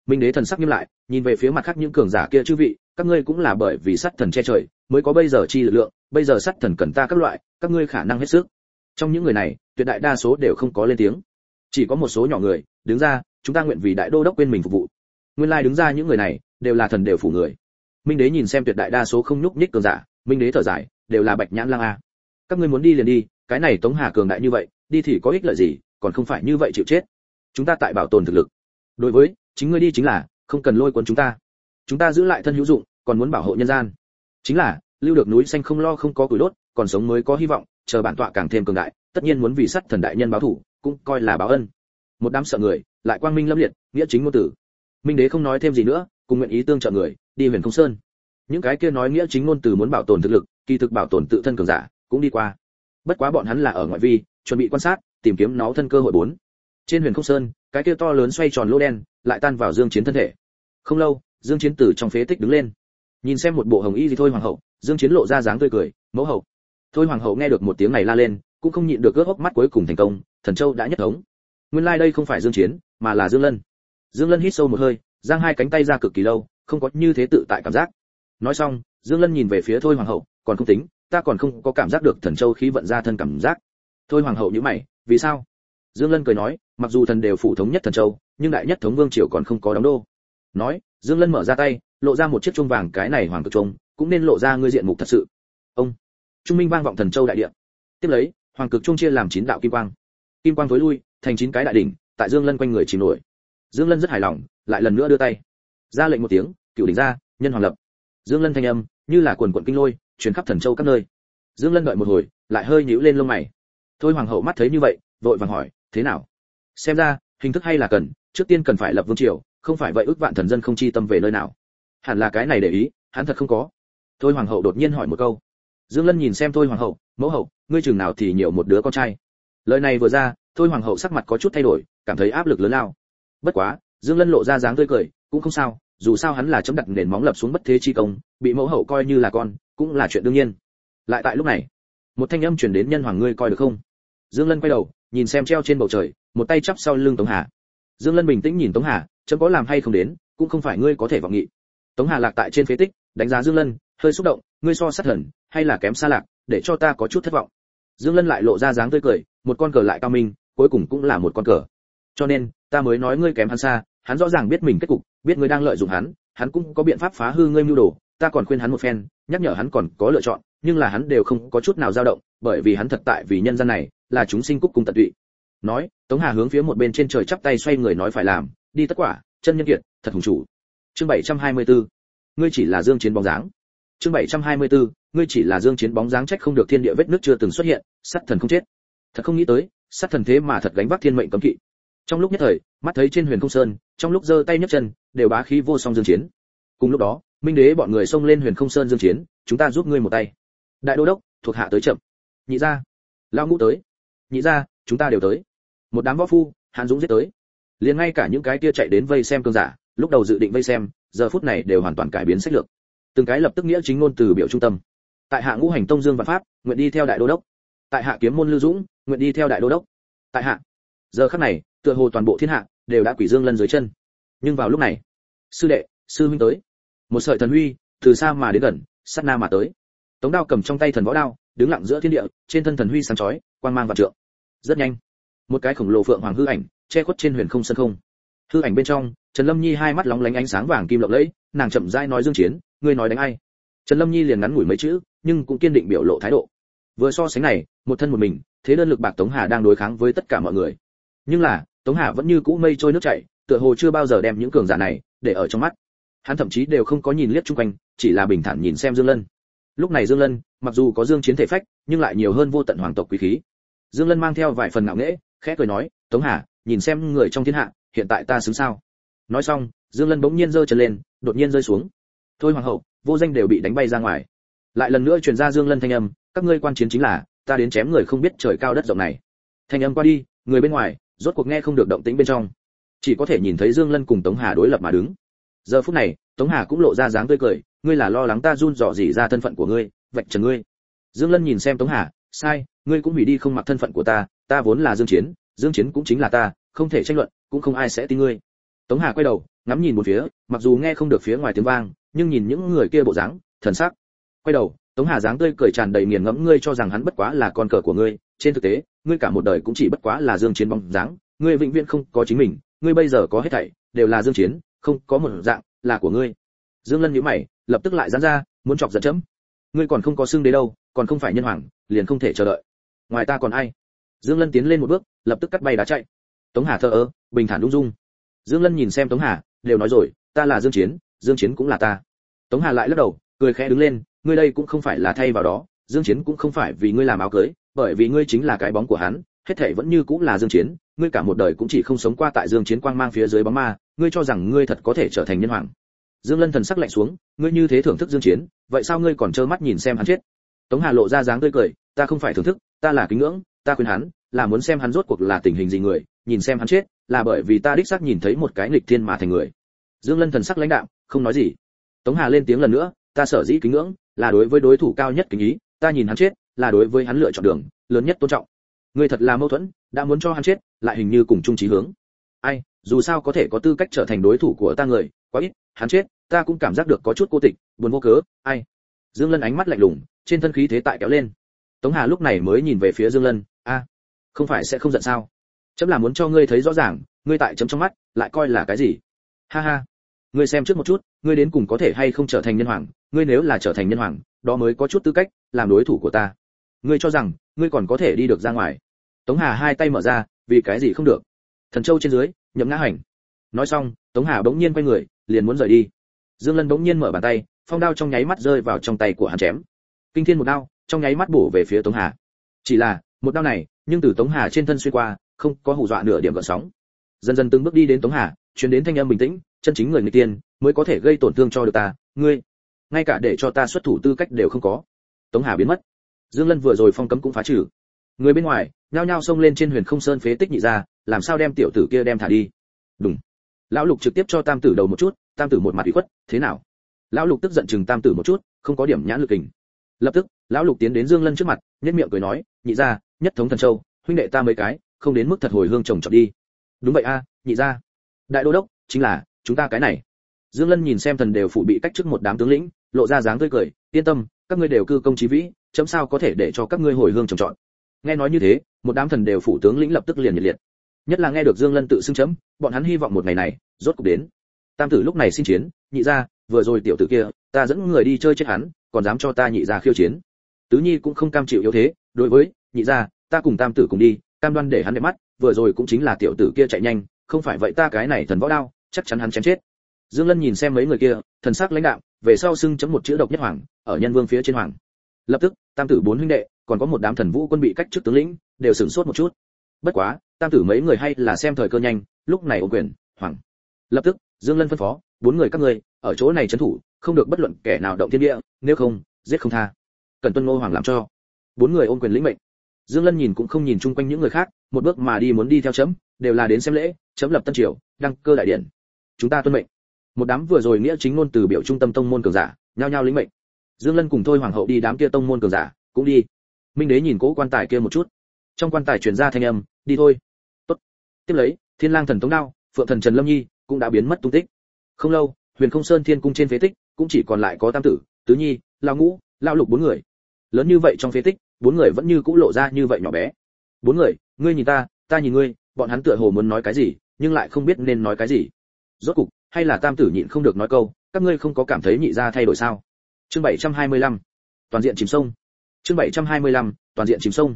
Minh đế thần sắc nghiêm lại, nhìn về phía mặt khác những cường giả kia chư vị, các ngươi cũng là bởi vì sát thần che trời, mới có bây giờ chi lực lượng, bây giờ sát thần cần ta các loại, các ngươi khả năng hết sức. Trong những người này, tuyệt đại đa số đều không có lên tiếng. Chỉ có một số nhỏ người, đứng ra, chúng ta nguyện vì đại đô đốc quên mình phục vụ. Nguyên lai đứng ra những người này, đều là thần đều phủ người minh đế nhìn xem tuyệt đại đa số không nhúc nhích cường giả, minh đế thở dài, đều là bạch nhãn lang a. Các ngươi muốn đi liền đi, cái này tống hà cường đại như vậy, đi thì có ích lợi gì, còn không phải như vậy chịu chết. Chúng ta tại bảo tồn thực lực. Đối với, chính ngươi đi chính là, không cần lôi cuốn chúng ta. Chúng ta giữ lại thân hữu dụng, còn muốn bảo hộ nhân gian. Chính là, lưu được núi xanh không lo không có củi đốt, còn sống mới có hy vọng, chờ bản tọa càng thêm cường đại, tất nhiên muốn vì sắt thần đại nhân báo thủ, cũng coi là báo ân. Một đám sợ người, lại quang minh lâm liệt, nghĩa chính ngôn tử. Minh đế không nói thêm gì nữa, cùng nguyện ý tương trợ người đi huyền không sơn. Những cái kia nói nghĩa chính ngôn từ muốn bảo tồn thực lực, kỳ thực bảo tồn tự thân cường giả, cũng đi qua. Bất quá bọn hắn là ở ngoại vi, chuẩn bị quan sát, tìm kiếm nó thân cơ hội bốn. Trên huyền không sơn, cái kia to lớn xoay tròn lỗ đen, lại tan vào dương chiến thân thể. Không lâu, dương chiến từ trong phế tích đứng lên. Nhìn xem một bộ hồng y gì thôi hoàng hậu, dương chiến lộ ra dáng tươi cười, mẫu hậu. Thôi hoàng hậu nghe được một tiếng này la lên, cũng không nhịn được gớt hốc mắt cuối cùng thành công, thần châu đã nhất thống. Nguyên lai like đây không phải dương chiến, mà là dương lân. Dương lân hít sâu một hơi, giang hai cánh tay ra cực kỳ lâu không có như thế tự tại cảm giác. Nói xong, dương lân nhìn về phía thôi hoàng hậu, còn không tính, ta còn không có cảm giác được thần châu khí vận ra thân cảm giác. Thôi hoàng hậu như mày, vì sao? Dương lân cười nói, mặc dù thần đều phụ thống nhất thần châu, nhưng đại nhất thống vương triều còn không có đóng đô. Nói, dương lân mở ra tay, lộ ra một chiếc chuông vàng cái này hoàng cực chuông, cũng nên lộ ra ngươi diện mục thật sự. Ông, trung minh vang vọng thần châu đại địa. Tiếp lấy, hoàng cực chuông chia làm chín đạo kim quang. Kim quang tối lui, thành chín cái đại đỉnh, tại dương lân quanh người chìm nổi. Dương lân rất hài lòng, lại lần nữa đưa tay ra lệnh một tiếng, cựu đỉnh ra, nhân hoàng lập. Dương lân thanh âm, như là quần quận kinh lôi, truyền khắp thần châu các nơi. Dương lân đợi một hồi, lại hơi nhíu lên lông mày. Thôi hoàng hậu mắt thấy như vậy, vội vàng hỏi, thế nào? Xem ra, hình thức hay là cần, trước tiên cần phải lập vương triều, không phải vậy ước vạn thần dân không chi tâm về nơi nào. Hẳn là cái này để ý, hắn thật không có. Thôi hoàng hậu đột nhiên hỏi một câu. Dương lân nhìn xem thôi hoàng hậu, mẫu hậu, ngươi chừng nào thì nhiều một đứa con trai? Lời này vừa ra, thôi hoàng hậu sắc mặt có chút thay đổi, cảm thấy áp lực lớn lao. Bất quá, dương lân lộ ra dáng tươi cười, cũng không sao dù sao hắn là chấm đặt nền móng lập xuống bất thế chi công, bị mẫu hậu coi như là con, cũng là chuyện đương nhiên. Lại tại lúc này, một thanh âm truyền đến nhân hoàng ngươi coi được không? Dương lân quay đầu, nhìn xem treo trên bầu trời, một tay chắp sau lưng tống hà. Dương lân bình tĩnh nhìn tống hà, chấm có làm hay không đến, cũng không phải ngươi có thể vọng nghị. Tống hà lạc tại trên phế tích, đánh giá dương lân, hơi xúc động, ngươi so sát thần, hay là kém xa lạc, để cho ta có chút thất vọng. Dương lân lại lộ ra dáng tươi cười, một con cờ lại cao minh, cuối cùng cũng là một con cờ. Cho nên, ta mới nói ngươi kém hắn xa hắn rõ ràng biết mình kết cục, biết ngươi đang lợi dụng hắn hắn cũng có biện pháp phá hư ngươi mưu đồ, ta còn khuyên hắn một phen, nhắc nhở hắn còn có lựa chọn, nhưng là hắn đều không có chút nào dao động, bởi vì hắn thật tại vì nhân gian này, là chúng sinh cúc cùng tận tụy. Nói, tống hà hướng phía một bên trên trời chắp tay xoay người nói phải làm, đi tất quả, chân nhân kiệt, thật hùng chủ. Chương 724 ngươi chỉ là dương chiến bóng dáng. Chương 724 ngươi chỉ là dương chiến bóng dáng trách không được thiên địa vết nước chưa từng xuất hiện, sát thần không chết. Thật không nghĩ tới, sát thần thế mà thật gánh vác thiên mệnh cấm kỵ trong lúc nhất thời, mắt thấy trên huyền không sơn, trong lúc giơ tay nhấc chân, đều bá khí vô song dương chiến. Cùng lúc đó, minh đế bọn người xông lên huyền không sơn dương chiến, chúng ta giúp ngươi một tay. Đại đô đốc, thuộc hạ tới chậm. Nhị gia. Lao ngũ tới. Nhị gia, chúng ta đều tới. Một đám võ phu, hàn dũng giết tới. Liền ngay cả những cái kia chạy đến vây xem cương giả, lúc đầu dự định vây xem, giờ phút này đều hoàn toàn cải biến sách lược. Từng cái lập tức nghĩa chính ngôn từ biểu trung tâm. Tại hạ ngũ hành tông dương văn pháp, nguyện đi theo đại đô đốc. Tại hạ kiếm môn lưu dũng, nguyện đi theo đại đô đốc. Tại hạ. Giờ khắc này tựa hồ toàn bộ thiên hạ đều đã quỷ dương lân dưới chân. Nhưng vào lúc này, sư đệ, sư huynh tới. Một sợi thần huy từ xa mà đến gần, sát na mà tới. Tống đao cầm trong tay thần võ đao, đứng lặng giữa thiên địa, trên thân thần huy sáng chói, quang mang vạn trượng. Rất nhanh, một cái khổng lồ phượng hoàng hư ảnh che khuất trên huyền không sân không. Hư ảnh bên trong, trần lâm nhi hai mắt lóng lánh ánh sáng vàng kim lộng lẫy, nàng chậm rãi nói dương chiến, ngươi nói đánh ai? Trần lâm nhi liền ngắn ngủi mấy chữ, nhưng cũng kiên định biểu lộ thái độ. Vừa so sánh này, một thân một mình, thế đơn lực bạc tống hà đang đối kháng với tất cả mọi người. Nhưng là tống hà vẫn như cũ mây trôi nước chảy, tựa hồ chưa bao giờ đem những cường giả này để ở trong mắt. Hắn thậm chí đều không có nhìn liếc chung quanh, chỉ là bình thản nhìn xem dương lân. Lúc này dương lân, mặc dù có dương chiến thể phách, nhưng lại nhiều hơn vô tận hoàng tộc quý khí. Dương lân mang theo vài phần ngạo nghễ, khẽ cười nói, tống hà, nhìn xem người trong thiên hạ, hiện tại ta xứng sao? Nói xong, dương lân bỗng nhiên giơ chân lên, đột nhiên rơi xuống. Thôi hoàng hậu, vô danh đều bị đánh bay ra ngoài. Lại lần nữa truyền ra dương lân thanh âm, các ngươi quan chiến chính là, ta đến chém người không biết trời cao đất rộng này. Thanh âm qua đi, người bên ngoài rốt cuộc nghe không được động tĩnh bên trong. Chỉ có thể nhìn thấy dương lân cùng tống hà đối lập mà đứng. Giờ phút này, tống hà cũng lộ ra dáng tươi cười, ngươi là lo lắng ta run dò dỉ ra thân phận của ngươi, vạch trần ngươi. Dương lân nhìn xem tống hà, sai, ngươi cũng hủy đi không mặc thân phận của ta ta vốn là dương chiến dương chiến cũng chính là ta, không thể tranh luận, cũng không ai sẽ tin ngươi. Tống hà quay đầu, ngắm nhìn một phía, mặc dù nghe không được phía ngoài tiếng vang, nhưng nhìn những người kia bộ dáng, thần sắc. Quay đầu, tống hà dáng tươi cười tràn đầy nghiền ngẫm, ngươi cho rằng hắn bất quá là con cờ của ngươi trên thực tế, ngươi cả một đời cũng chỉ bất quá là dương chiến bóng dáng, ngươi vĩnh viễn không có chính mình, ngươi bây giờ có hết thảy, đều là dương chiến, không có một dạng là của ngươi. Dương lân nhíu mày, lập tức lại giãn ra, muốn chọc giận chấm. Ngươi còn không có xương đế đâu, còn không phải nhân hoàng, liền không thể chờ đợi. Ngoài ta còn ai? Dương lân tiến lên một bước, lập tức cắt bay đá chạy. Tống hà thờ ơ, bình thản ung dung. Dương lân nhìn xem tống hà, đều nói rồi, ta là dương chiến dương chiến cũng là ta. Tống hà lại lắc đầu, cười khẽ đứng lên, ngươi đây cũng không phải là thay vào đó, dương chiến cũng không phải vì ngươi làm áo cưới bởi vì ngươi chính là cái bóng của hắn, hết thảy vẫn như cũng là dương chiến, ngươi cả một đời cũng chỉ không sống qua tại dương chiến quang mang phía dưới bóng ma, ngươi cho rằng ngươi thật có thể trở thành nhân hoàng. Dương lân thần sắc lạnh xuống, ngươi như thế thưởng thức dương chiến, vậy sao ngươi còn trơ mắt nhìn xem hắn chết? Tống hà lộ ra dáng tươi cười, ta không phải thưởng thức, ta là kính ngưỡng, ta khuyên hắn, là muốn xem hắn rốt cuộc là tình hình gì người, nhìn xem hắn chết, là bởi vì ta đích xác nhìn thấy một cái nghịch thiên mà thành người. Dương lân thần sắc lãnh đạm, không nói gì. Tống hà lên tiếng lần nữa, ta sở dĩ kính ngưỡng, là đối với đối thủ cao nhất kính ý, ta nhìn hắn chết là đối với hắn lựa chọn đường, lớn nhất tôn trọng. Ngươi thật là mâu thuẫn, đã muốn cho hắn chết, lại hình như cùng chung chí hướng. Ai, dù sao có thể có tư cách trở thành đối thủ của ta người, quá ít, hắn chết, ta cũng cảm giác được có chút cô tịch, buồn vô cớ, ai. Dương lân ánh mắt lạnh lùng, trên thân khí thế tại kéo lên. Tống hà lúc này mới nhìn về phía dương lân, a, không phải sẽ không giận sao? Chấm là muốn cho ngươi thấy rõ ràng, ngươi tại chấm trong mắt, lại coi là cái gì? Ha ha, ngươi xem trước một chút, ngươi đến cùng có thể hay không trở thành nhân hoàng, ngươi nếu là trở thành nhân hoàng, đó mới có chút tư cách, làm đối thủ của ta ngươi cho rằng, ngươi còn có thể đi được ra ngoài. Tống hà hai tay mở ra, vì cái gì không được? Thần châu trên dưới, nhậm ngã hành. Nói xong, tống hà bỗng nhiên quay người, liền muốn rời đi. Dương lân bỗng nhiên mở bàn tay, phong đao trong nháy mắt rơi vào trong tay của hắn chém. Kinh thiên một đao, trong nháy mắt bổ về phía tống hà. Chỉ là, một đao này, nhưng từ tống hà trên thân xuyên qua, không có hù dọa nửa điểm gợn sóng. Dần dần từng bước đi đến tống hà truyền đến thanh âm bình tĩnh, chân chính người người tiên, mới có thể gây tổn thương cho được ta, ngươi. Ngay cả để cho ta xuất thủ tư cách đều không có. Tống hà biến mất dương lân vừa rồi phong cấm cũng phá trừ. Người bên ngoài, nhao nhao xông lên trên huyền không sơn phế tích nhị ra, làm sao đem tiểu tử kia đem thả đi? Đúng lão lục trực tiếp cho tam tử đầu một chút, tam tử một mặt ủy khuất, thế nào? Lão lục tức giận chừng tam tử một chút, không có điểm nhãn lực hình. Lập tức, lão lục tiến đến dương lân trước mặt nhất miệng cười nói, nhị ra, nhất thống thần châu, huynh đệ ta mấy cái, không đến mức thật hồi hương chồng chọn đi. Đúng vậy a, nhị ra. Đại đô đốc, chính là, chúng ta cái này. Dương lân nhìn xem thần đều phụ bị cách trước một đám tướng lĩnh, lộ ra dáng tươi cười, yên tâm, các ngươi đều cư công chí vĩ chấm sao có thể để cho các ngươi hồi hương trồng trọt? Nghe nói như thế, một đám thần đều phủ tướng lĩnh lập tức liền nhiệt liệt. Nhất là nghe được dương lân tự xưng chấm, bọn hắn hy vọng một ngày này, rốt cục đến. Tam tử lúc này xin chiến, nhị ra vừa rồi tiểu tử kia, ta dẫn người đi chơi chết hắn, còn dám cho ta nhị ra khiêu chiến. Tứ nhi cũng không cam chịu yếu thế, đối với, nhị ra ta cùng tam tử cùng đi, cam đoan để hắn đẹp mắt, vừa rồi cũng chính là tiểu tử kia chạy nhanh, không phải vậy ta cái này thần võ đao, chắc chắn hắn chém chết. Dương lân nhìn xem mấy người kia, thần sắc lãnh đạo về sau xưng chấm một chữ độc nhất hoàng, ở nhân vương phía trên hoàng lập tức, tam tử bốn huynh đệ, còn có một đám thần vũ quân bị cách trước tướng lĩnh, đều sửng sốt một chút. Bất quá, tam tử mấy người hay là xem thời cơ nhanh, lúc này ô quyền hoàng lập tức, dương lân phân phó, bốn người các ngươi, ở chỗ này trấn thủ, không được bất luận kẻ nào động thiên địa, nếu không, giết không tha. Cần tuân ngô hoàng làm cho. Bốn người ôm quyền lĩnh mệnh. Dương lân nhìn cũng không nhìn chung quanh những người khác, một bước mà đi muốn đi theo chấm, đều là đến xem lễ, chấm lập tân triều, đăng cơ đại điển chúng ta tuân mệnh. Một đám vừa rồi nghĩa chính ngôn từ biểu trung tâm tông môn cường giả, nhao nhao lĩnh mệnh dương lân cùng thôi hoàng hậu đi đám kia tông môn cường giả, cũng đi. Minh đế nhìn cố quan tài kia một chút. Trong quan tài truyền ra thanh âm, đi thôi. Tốt. Tiếp lấy, thiên lang thần tống đao, phượng thần trần lâm nhi cũng đã biến mất tung tích. Không lâu, huyền không sơn thiên cung trên phế tích cũng chỉ còn lại có tam tử, tứ nhi lao ngũ lao lục bốn người. Lớn như vậy trong phế tích, bốn người vẫn như cũ lộ ra như vậy nhỏ bé. Bốn người, ngươi nhìn ta ta nhìn ngươi, bọn hắn tựa hồ muốn nói cái gì, nhưng lại không biết nên nói cái gì. Rốt cục, hay là tam tử nhịn không được nói câu, các ngươi không có cảm thấy nhị gia thay đổi sao? Chương 725 toàn diện chìm sông. Chương 725 toàn diện chìm sông.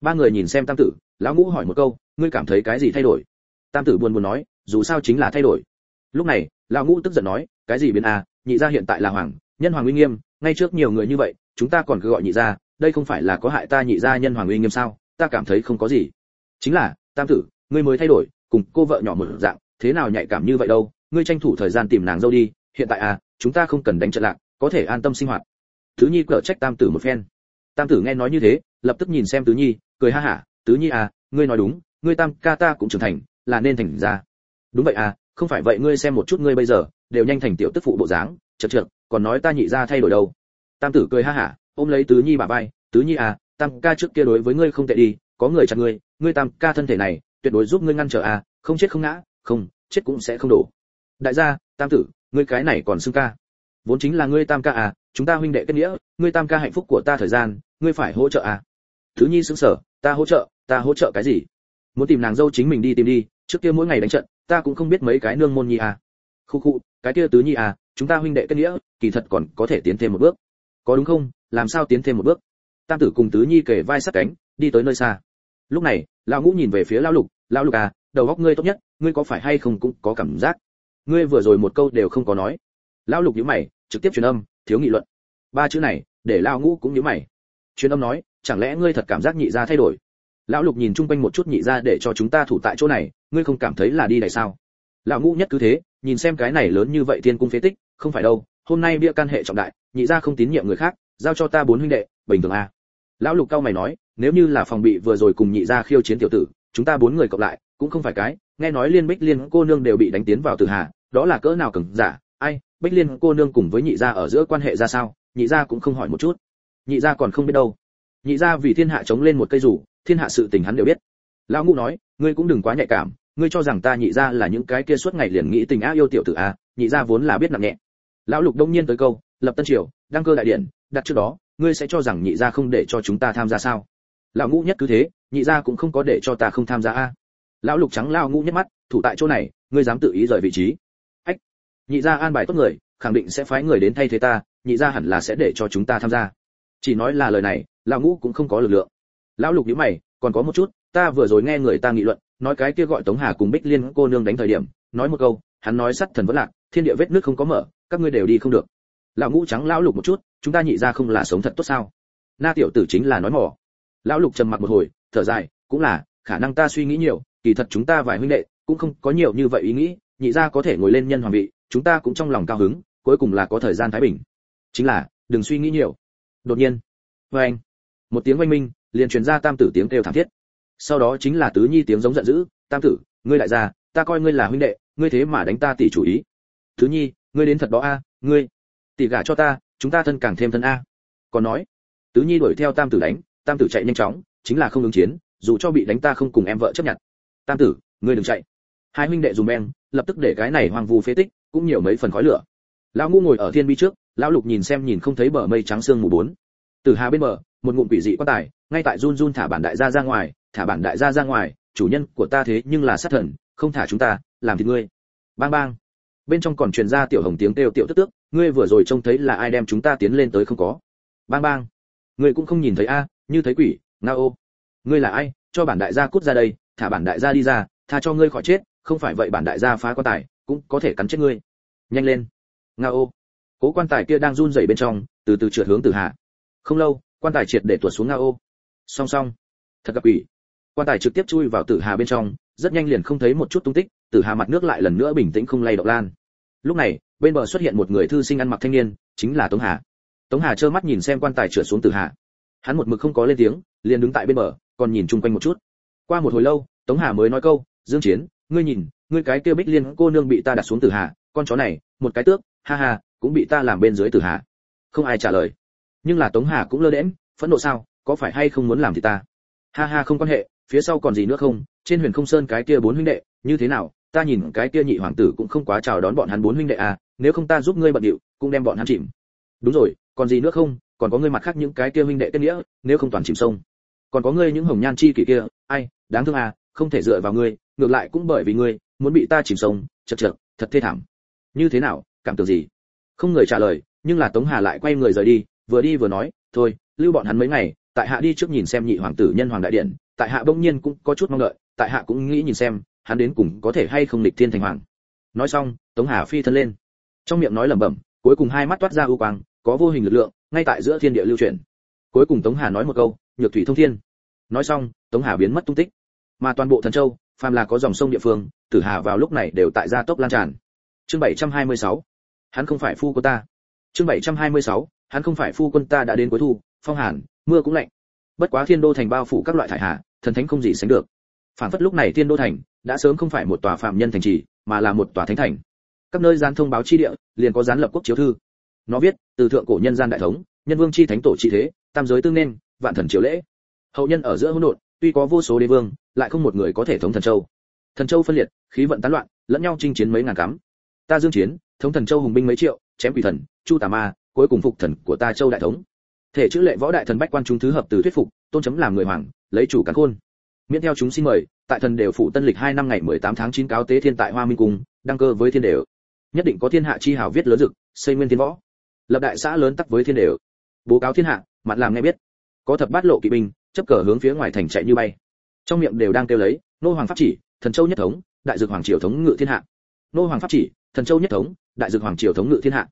Ba người nhìn xem tam tử, lão ngũ hỏi một câu, ngươi cảm thấy cái gì thay đổi? Tam tử buồn buồn nói, dù sao chính là thay đổi. Lúc này, lão ngũ tức giận nói, cái gì biến a nhị gia hiện tại là hoàng, nhân hoàng uy nghiêm, ngay trước nhiều người như vậy, chúng ta còn cứ gọi nhị gia, đây không phải là có hại ta nhị gia nhân hoàng uy nghiêm sao? Ta cảm thấy không có gì. Chính là, tam tử, ngươi mới thay đổi, cùng cô vợ nhỏ một dạng, thế nào nhạy cảm như vậy đâu? Ngươi tranh thủ thời gian tìm nàng dâu đi, hiện tại à chúng ta không cần đánh trận lạc có thể an tâm sinh hoạt. Tứ nhi cở trách tam tử một phen. Tam tử nghe nói như thế lập tức nhìn xem tứ nhi cười ha hả tứ nhi à ngươi nói đúng ngươi tam ca ta cũng trưởng thành là nên thành ra. Đúng vậy à không phải vậy ngươi xem một chút ngươi bây giờ đều nhanh thành tiểu tức phụ bộ dáng chật trưởng, còn nói ta nhị ra thay đổi đâu. Tam tử cười ha hả ôm lấy tứ nhi bà vai tứ nhi à tam ca trước kia đối với ngươi không tệ đi có người chặt ngươi ngươi tam ca thân thể này tuyệt đối giúp ngươi ngăn trở à không chết không ngã không chết cũng sẽ không đổ. Đại gia tam tử ngươi cái này còn xưng ca vốn chính là ngươi tam ca à chúng ta huynh đệ kết nghĩa, ngươi tam ca hạnh phúc của ta thời gian, ngươi phải hỗ trợ à. Thứ nhi sững sở ta hỗ trợ, ta hỗ trợ cái gì? Muốn tìm nàng dâu chính mình đi tìm đi, trước kia mỗi ngày đánh trận, ta cũng không biết mấy cái nương môn nhi à. Khu khu, cái kia tứ nhi à chúng ta huynh đệ kết nghĩa, kỳ thật còn có thể tiến thêm một bước. Có đúng không? Làm sao tiến thêm một bước? Tam tử cùng tứ nhi kề vai sát cánh, đi tới nơi xa. Lúc này, lão ngũ nhìn về phía lão lục lão lục à đầu óc ngươi tốt nhất, ngươi có phải hay không cũng có cảm giác? Ngươi vừa rồi một câu đều không có nói. Lão lục nhíu mày trực tiếp truyền âm, thiếu nghị luận. Ba chữ này, để lão ngũ cũng nhíu mày. Truyền âm nói, chẳng lẽ ngươi thật cảm giác nhị gia thay đổi? Lão lục nhìn chung quanh một chút nhị gia để cho chúng ta thủ tại chỗ này, ngươi không cảm thấy là đi này sao? Lão ngũ nhất cứ thế, nhìn xem cái này lớn như vậy thiên cung phế tích, không phải đâu, hôm nay bia can hệ trọng đại, nhị gia không tín nhiệm người khác, giao cho ta bốn huynh đệ, bình thường a lão lục cao mày nói, nếu như là phòng bị vừa rồi cùng nhị gia khiêu chiến tiểu tử, chúng ta bốn người cộng lại, cũng không phải cái, nghe nói liên bích liên cô nương đều bị đánh tiến vào tử hà, đó là cỡ nào cứng giả Bách liên cô nương cùng với nhị gia ở giữa quan hệ ra sao? Nhị gia cũng không hỏi một chút. Nhị gia còn không biết đâu. Nhị gia vì thiên hạ chống lên một cây rủ, thiên hạ sự tình hắn đều biết. Lão ngũ nói, ngươi cũng đừng quá nhạy cảm, ngươi cho rằng ta nhị gia là những cái kia suốt ngày liền nghĩ tình á yêu tiểu tử a nhị gia vốn là biết nặng nhẹ. Lão lục đông nhiên tới câu, lập tân triều, đăng cơ đại điện đặt trước đó, ngươi sẽ cho rằng nhị gia không để cho chúng ta tham gia sao? Lão ngũ nhất cứ thế, nhị gia cũng không có để cho ta không tham gia a. Lão lục trắng lao ngũ nhất mắt, thủ tại chỗ này, ngươi dám tự ý rời vị trí nhị gia an bài tốt người, khẳng định sẽ phái người đến thay thế ta, nhị gia hẳn là sẽ để cho chúng ta tham gia. Chỉ nói là lời này, lão ngũ cũng không có lực lượng. Lão lục nhíu mày, còn có một chút, ta vừa rồi nghe người ta nghị luận, nói cái kia gọi tống hà cùng bích liên cô nương đánh thời điểm, nói một câu, hắn nói sắt thần vẫn lạc, thiên địa vết nước không có mở, các ngươi đều đi không được. Lão ngũ trắng lão lục một chút, chúng ta nhị ra không là sống thật tốt sao? Na tiểu tử chính là nói mỏ lão lục trầm mặc một hồi, thở dài, cũng là, khả năng ta suy nghĩ nhiều, kỳ thật chúng ta vài huynh đệ, cũng không có nhiều như vậy ý nghĩ, nhị ra có thể ngồi lên nhân hoàng vị chúng ta cũng trong lòng cao hứng, cuối cùng là có thời gian thái bình. Chính là, đừng suy nghĩ nhiều. Đột nhiên vê anh, một tiếng oanh minh, liền truyền ra tam tử tiếng kêu thảm thiết. Sau đó chính là tứ nhi tiếng giống giận dữ, tam tử, ngươi lại ra, ta coi ngươi là huynh đệ, ngươi thế mà đánh ta tỷ chủ ý. Tứ nhi, ngươi đến thật đó a, ngươi, tỷ gả cho ta, chúng ta thân càng thêm thân a. Còn nói, tứ nhi đuổi theo tam tử đánh, tam tử chạy nhanh chóng, chính là không ứng chiến, dù cho bị đánh ta không cùng em vợ chấp nhận. Tam tử, ngươi đừng chạy. Hai huynh đệ dùng beng, lập tức để cái này hoang vu phế tích cũng nhiều mấy phần khói lửa. Lão ngu ngồi ở thiên bi trước, lão lục nhìn xem nhìn không thấy bờ mây trắng sương mù bốn. Từ hà bên bờ, một ngụm quỷ dị quan tài, ngay tại run run thả bản đại gia ra ngoài, thả bản đại gia ra ngoài, chủ nhân của ta thế nhưng là sát thần, không thả chúng ta, làm thịt ngươi. Bang bang. Bên trong còn truyền ra tiểu hồng tiếng kêu tiểu tức tước, ngươi vừa rồi trông thấy là ai đem chúng ta tiến lên tới không có. Bang bang. Ngươi cũng không nhìn thấy a, như thấy quỷ, nga ô. Ngươi là ai, cho bản đại gia cút ra đây, thả bản đại gia đi ra, tha cho ngươi khỏi chết, không phải vậy bản đại gia phá quan tài, cũng có thể cắn chết ngươi nhanh lên. Nga ô. Cố quan tài kia đang run rẩy bên trong, từ từ trượt hướng từ hạ không lâu, quan tài triệt để tuột xuống nga ô. Song song. Thật gặp quỷ. Quan tài trực tiếp chui vào tử hà bên trong, rất nhanh liền không thấy một chút tung tích, tử hà mặt nước lại lần nữa bình tĩnh không lay động lan. Lúc này, bên bờ xuất hiện một người thư sinh ăn mặc thanh niên, chính là tống hà. Tống hà trơ mắt nhìn xem quan tài trượt xuống tử hà. Hắn một mực không có lên tiếng, liền đứng tại bên bờ, còn nhìn chung quanh một chút. Qua một hồi lâu, tống hà mới nói câu, dương chiến, ngươi nhìn, ngươi cái kia bích liên cô nương bị ta đặt xuống tử hà con chó này một cái tước ha ha cũng bị ta làm bên dưới tử hà. Không ai trả lời. Nhưng là tống hà cũng lơ đễm, phẫn nộ sao có phải hay không muốn làm thì ta? Ha ha không quan hệ phía sau còn gì nữa không? Trên huyền không sơn cái kia bốn huynh đệ như thế nào? Ta nhìn cái kia nhị hoàng tử cũng không quá chào đón bọn hắn bốn huynh đệ à nếu không ta giúp ngươi bận điệu cũng đem bọn hắn chìm. Đúng rồi còn gì nữa không? Còn có ngươi mặt khác những cái kia huynh đệ kết nghĩa nếu không toàn chìm sông. Còn có ngươi những hồng nhan chi kỷ kia ai đáng thương à không thể dựa vào ngươi ngược lại cũng bởi vì ngươi muốn bị ta chìm sông chật chật thật thê thảm như thế nào, cảm tưởng gì? Không người trả lời, nhưng là tống hà lại quay người rời đi, vừa đi vừa nói, thôi, lưu bọn hắn mấy ngày, tại hạ đi trước nhìn xem nhị hoàng tử nhân hoàng đại điện. Tại hạ bỗng nhiên cũng có chút mong đợi, tại hạ cũng nghĩ nhìn xem, hắn đến cùng có thể hay không lịch thiên thành hoàng. Nói xong, tống hà phi thân lên. Trong miệng nói lẩm bẩm, cuối cùng hai mắt toát ra ưu quang, có vô hình lực lượng, ngay tại giữa thiên địa lưu chuyển. Cuối cùng tống hà nói một câu, nhược thủy thông thiên. Nói xong, tống hà biến mất tung tích. Mà toàn bộ thần châu, phàm là có dòng sông địa phương, tử hà vào lúc này đều tại gia tốc lan tràn chương 726 hắn không phải phu của ta. Chương 726 hắn không phải phu quân ta đã đến cuối thu phong hàn mưa cũng lạnh. Bất quá thiên đô thành bao phủ các loại thải hạ, thần thánh không gì sánh được. Phản phất lúc này thiên đô thành đã sớm không phải một tòa phạm nhân thành trì mà là một tòa thánh thành. Các nơi gian thông báo chi địa liền có gián lập quốc chiếu thư. Nó viết từ thượng cổ nhân gian đại thống nhân vương chi thánh tổ trị thế tam giới tương nên vạn thần triều lễ. Hậu nhân ở giữa hỗn độn tuy có vô số đế vương lại không một người có thể thống thần châu. Thần châu phân liệt khí vận tán loạn lẫn nhau chinh chiến mấy ngàn cắm ta dương chiến, thống thần châu hùng binh mấy triệu, chém quỷ thần, chu tà ma, cuối cùng phục thần của ta châu đại thống. Thể chữ lệ võ đại thần bách quan chúng thứ hợp từ thuyết phục, tôn chấm làm người hoàng, lấy chủ cán khôn. Miễn theo chúng xin mời, tại thần đều phụ tân lịch hai năm ngày 18 tháng 9 cáo tế thiên tại hoa minh cung, đăng cơ với thiên đều. Nhất định có thiên hạ chi hào viết lớn dực xây nguyên thiên võ. Lập đại xã lớn tắc với thiên đều. Bố cáo thiên hạ, mặt làm nghe biết. Có thập bát lộ kỵ binh, chấp cờ hướng phía ngoài thành chạy như bay. Trong miệng đều đang kêu lấy, nô hoàng pháp chỉ, thần châu nhất thống, đại dược hoàng triều thống ngự thiên hạ. Nô hoàng pháp chỉ thần châu nhất thống, đại dược hoàng triều thống ngự thiên hạ.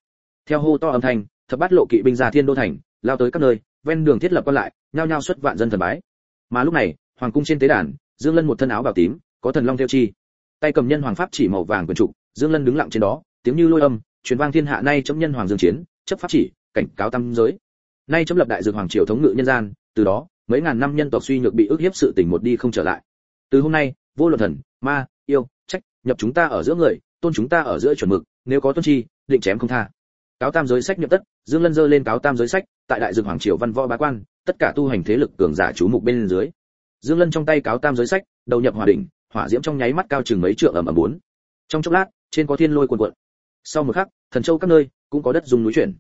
Theo hô to âm thanh, thập bát lộ kỵ binh ra thiên đô thành, lao tới các nơi, ven đường thiết lập quan lại, nhao nhao xuất vạn dân thần bái. Mà lúc này, hoàng cung trên tế đàn, dương lân một thân áo bào tím, có thần long theo chi. Tay cầm nhân hoàng pháp chỉ màu vàng quyền trụ, dương lân đứng lặng trên đó, tiếng như lôi âm, truyền vang thiên hạ nay chấm nhân hoàng dương chiến, chấp pháp chỉ, cảnh cáo tam giới. Nay chấm lập đại dược hoàng triều thống ngự nhân gian, từ đó, mấy ngàn năm nhân tộc suy nhược bị ức hiếp sự tình một đi không trở lại. Từ hôm nay, vô luận thần, ma, yêu, trách, nhập chúng ta ở giữa người tôn chúng ta ở giữa chuẩn mực, nếu có tôn chi, định chém không tha. Cáo tam giới sách nhập tất, dương lân dơ lên cáo tam giới sách, tại đại dược hoàng triều văn võ bá quan, tất cả tu hành thế lực cường giả chú mục bên dưới. Dương lân trong tay cáo tam giới sách, đầu nhập hòa đỉnh, hỏa diễm trong nháy mắt cao chừng mấy trượng ẩm ẩm bốn. Trong chốc lát, trên có thiên lôi cuồn cuộn. Sau một khắc, thần châu các nơi cũng có đất dùng núi chuyển.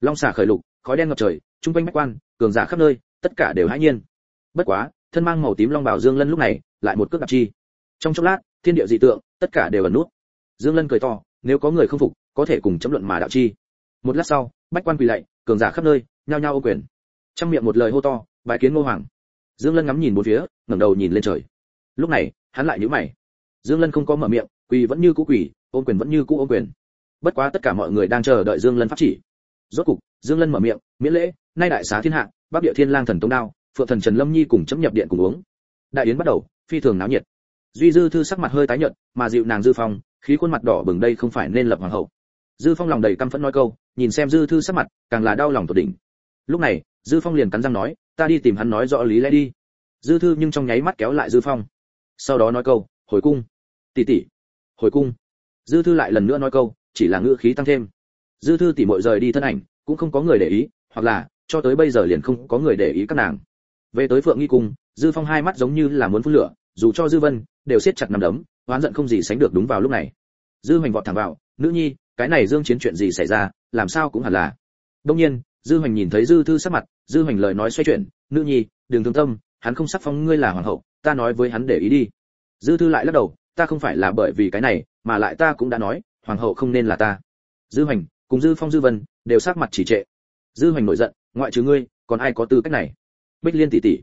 Long xà khởi lục, khói đen ngập trời trung quanh bách quan, cường giả khắp nơi, tất cả đều hãi nhiên. Bất quá, thân mang màu tím long bảo dương lân lúc này lại một cước đạp chi. Trong chốc lát, thiên địa dị tượng, tất cả đều ẩn nút dương lân cười to, nếu có người không phục, có thể cùng chấm luận mà đạo chi. Một lát sau, bách quan quỳ lạy, cường giả khắp nơi, nhao nhao ô quyền. Trong miệng một lời hô to bài kiến ngô hoàng. Dương lân ngắm nhìn bốn phía, ngẩng đầu nhìn lên trời. Lúc này, hắn lại nhíu mày. Dương lân không có mở miệng, quỳ vẫn như cũ quỳ, ôm quyền vẫn như cũ ôm quyền. Bất quá tất cả mọi người đang chờ đợi dương lân pháp chỉ. Rốt cục, dương lân mở miệng, miễn lễ, nay đại xá thiên hạ, bắc địa thiên lang thần tông đao, phượng thần trần lâm nhi cùng chấm nhập điện cùng uống. Đại yến bắt đầu, phi thường náo nhiệt. Duy dư thư sắc mặt hơi tái nhợt, mà dịu nàng dư phong khí khuôn mặt đỏ bừng đây không phải nên lập hoàng hậu. Dư phong lòng đầy căm phẫn nói câu, nhìn xem dư thư sắc mặt, càng là đau lòng tột đỉnh. Lúc này, dư phong liền cắn răng nói, ta đi tìm hắn nói rõ lý lẽ đi. Dư thư nhưng trong nháy mắt kéo lại dư phong. Sau đó nói câu, hồi cung. Tỷ tỷ. Hồi cung. Dư thư lại lần nữa nói câu, chỉ là ngữ khí tăng thêm. Dư thư tỷ muội rời đi thân ảnh, cũng không có người để ý, hoặc là, cho tới bây giờ liền không có người để ý các nàng. Về tới phượng nghi cung, dư phong hai mắt giống như là muốn phun lửa, dù cho dư vân đều siết chặt nằm đấm oán giận không gì sánh được đúng vào lúc này. Dư hoành vọt thẳng vào, nữ nhi, cái này dương chiến chuyện gì xảy ra, làm sao cũng hẳn là. Đông nhiên, dư hoành nhìn thấy dư thư sắc mặt, dư hoành lời nói xoay chuyển, nữ nhi, đừng thương tâm, hắn không sắc phong ngươi là hoàng hậu, ta nói với hắn để ý đi. Dư thư lại lắc đầu, ta không phải là bởi vì cái này, mà lại ta cũng đã nói, hoàng hậu không nên là ta. Dư hoành cùng dư phong dư vân đều sắc mặt chỉ trệ. Dư hoành nổi giận, ngoại trừ ngươi, còn ai có tư cách này? Bích liên tỷ tỷ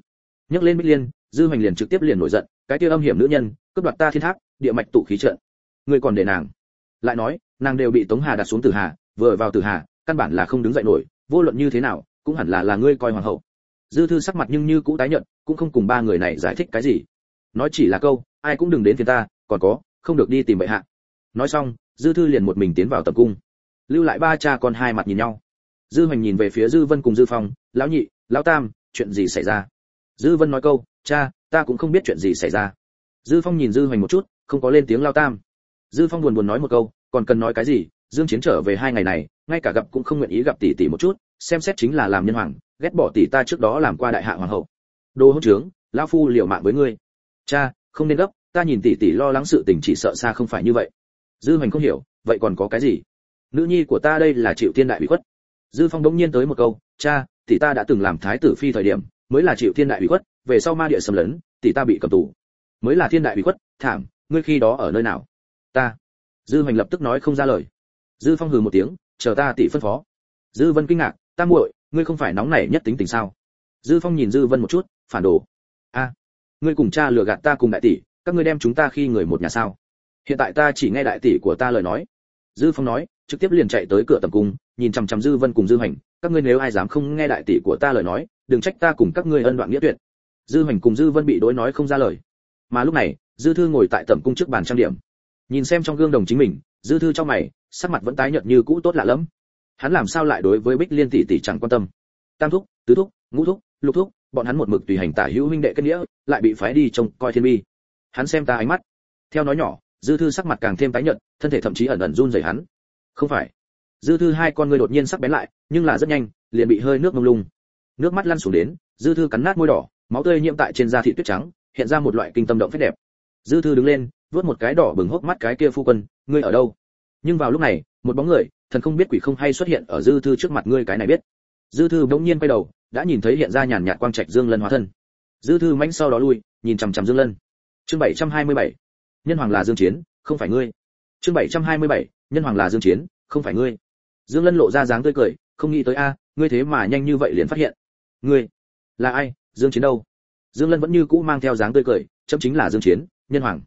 nhắc lên bích liên, dư hoành liền trực tiếp liền nổi giận, cái kia âm hiểm nữ nhân, cướp đoạt ta thiên tháp địa mạch tụ khí trận. Ngươi còn để nàng. Lại nói, nàng đều bị tống hà đặt xuống tử hà, vừa vào tử hà, căn bản là không đứng dậy nổi, vô luận như thế nào, cũng hẳn là là ngươi coi hoàng hậu. Dư thư sắc mặt nhưng như cũ tái nhận cũng không cùng ba người này giải thích cái gì. Nói chỉ là câu, ai cũng đừng đến phiền ta, còn có, không được đi tìm bệ hạ. Nói xong, dư thư liền một mình tiến vào tập cung. Lưu lại ba cha con hai mặt nhìn nhau. Dư hoành nhìn về phía dư vân cùng dư phong, lão nhị, lão tam, chuyện gì xảy ra? Dư vân nói câu, cha, ta cũng không biết chuyện gì xảy ra. Dư phong nhìn dư hoành một chút không có lên tiếng lao tam. Dư phong buồn buồn nói một câu, còn cần nói cái gì, dương chiến trở về hai ngày này, ngay cả gặp cũng không nguyện ý gặp tỷ tỷ một chút, xem xét chính là làm nhân hoàng, ghét bỏ tỷ ta trước đó làm qua đại hạ hoàng hậu. Đồ hỗn trướng, lão phu liều mạng với ngươi. Cha, không nên gấp, ta nhìn tỷ tỷ lo lắng sự tình chỉ sợ xa không phải như vậy. Dư hoành không hiểu, vậy còn có cái gì? Nữ nhi của ta đây là chịu thiên đại bị khuất. Dư phong đống nhiên tới một câu, cha, tỷ ta đã từng làm thái tử phi thời điểm, mới là chịu thiên đại bị khuất, về sau ma địa xâm lấn, tỷ ta bị cầm tù. Mới là thiên đại bị khuất, thảm ngươi khi đó ở nơi nào? Ta. Dư hoành lập tức nói không ra lời. Dư phong hừ một tiếng, chờ ta tỷ phân phó. Dư vân kinh ngạc, ta muội, ngươi không phải nóng nảy nhất tính tình sao? Dư phong nhìn dư vân một chút, phản đồ. A, ngươi cùng cha lừa gạt ta cùng đại tỷ, các ngươi đem chúng ta khi người một nhà sao? Hiện tại ta chỉ nghe đại tỷ của ta lời nói. Dư phong nói, trực tiếp liền chạy tới cửa tầm cung, nhìn chằm chằm dư vân cùng dư hành các ngươi nếu ai dám không nghe đại tỷ của ta lời nói, đừng trách ta cùng các ngươi ân đoạn nghĩa tuyệt. Dư hành cùng dư vân bị đối nói không ra lời. Mà lúc này dư thư ngồi tại tẩm cung trước bàn trang điểm. Nhìn xem trong gương đồng chính mình, dư thư trong mày, sắc mặt vẫn tái nhợt như cũ tốt lạ lắm hắn làm sao lại đối với bích liên tỷ tỷ chẳng quan tâm? Tam thúc, tứ thúc, ngũ thúc, lục thúc, bọn hắn một mực tùy hành tả hữu huynh đệ kết nghĩa, lại bị phái đi trông coi thiên bi. Hắn xem ta ánh mắt. Theo nói nhỏ, dư thư sắc mặt càng thêm tái nhợt, thân thể thậm chí ẩn ẩn run rẩy hắn. Không phải. Dư thư hai con ngươi đột nhiên sắc bén lại, nhưng là rất nhanh, liền bị hơi nước mông lung. Nước mắt lăn xuống đến, dư thư cắn nát môi đỏ, máu tươi nhiễm tại trên da thịt tuyết trắng, hiện ra một loại kinh tâm động phết đẹp dư thư đứng lên, vớt một cái đỏ bừng hốc mắt cái kia phu quân, ngươi ở đâu? Nhưng vào lúc này, một bóng người, thần không biết quỷ không hay xuất hiện ở dư thư trước mặt ngươi cái này biết. Dư thư bỗng nhiên quay đầu, đã nhìn thấy hiện ra nhàn nhạt quang trạch dương lân hóa thân. Dư thư mãnh sau đó lui, nhìn chằm chằm dương lân. Chương 727. nhân hoàng là dương chiến, không phải ngươi. Chương 727. nhân hoàng là dương chiến, không phải ngươi. Dương lân lộ ra dáng tươi cười, không nghĩ tới a, ngươi thế mà nhanh như vậy liền phát hiện. Ngươi, là ai? Dương chiến đâu? Dương lân vẫn như cũ mang theo dáng tươi cười, chấm chính là dương chiến nhân hoàng.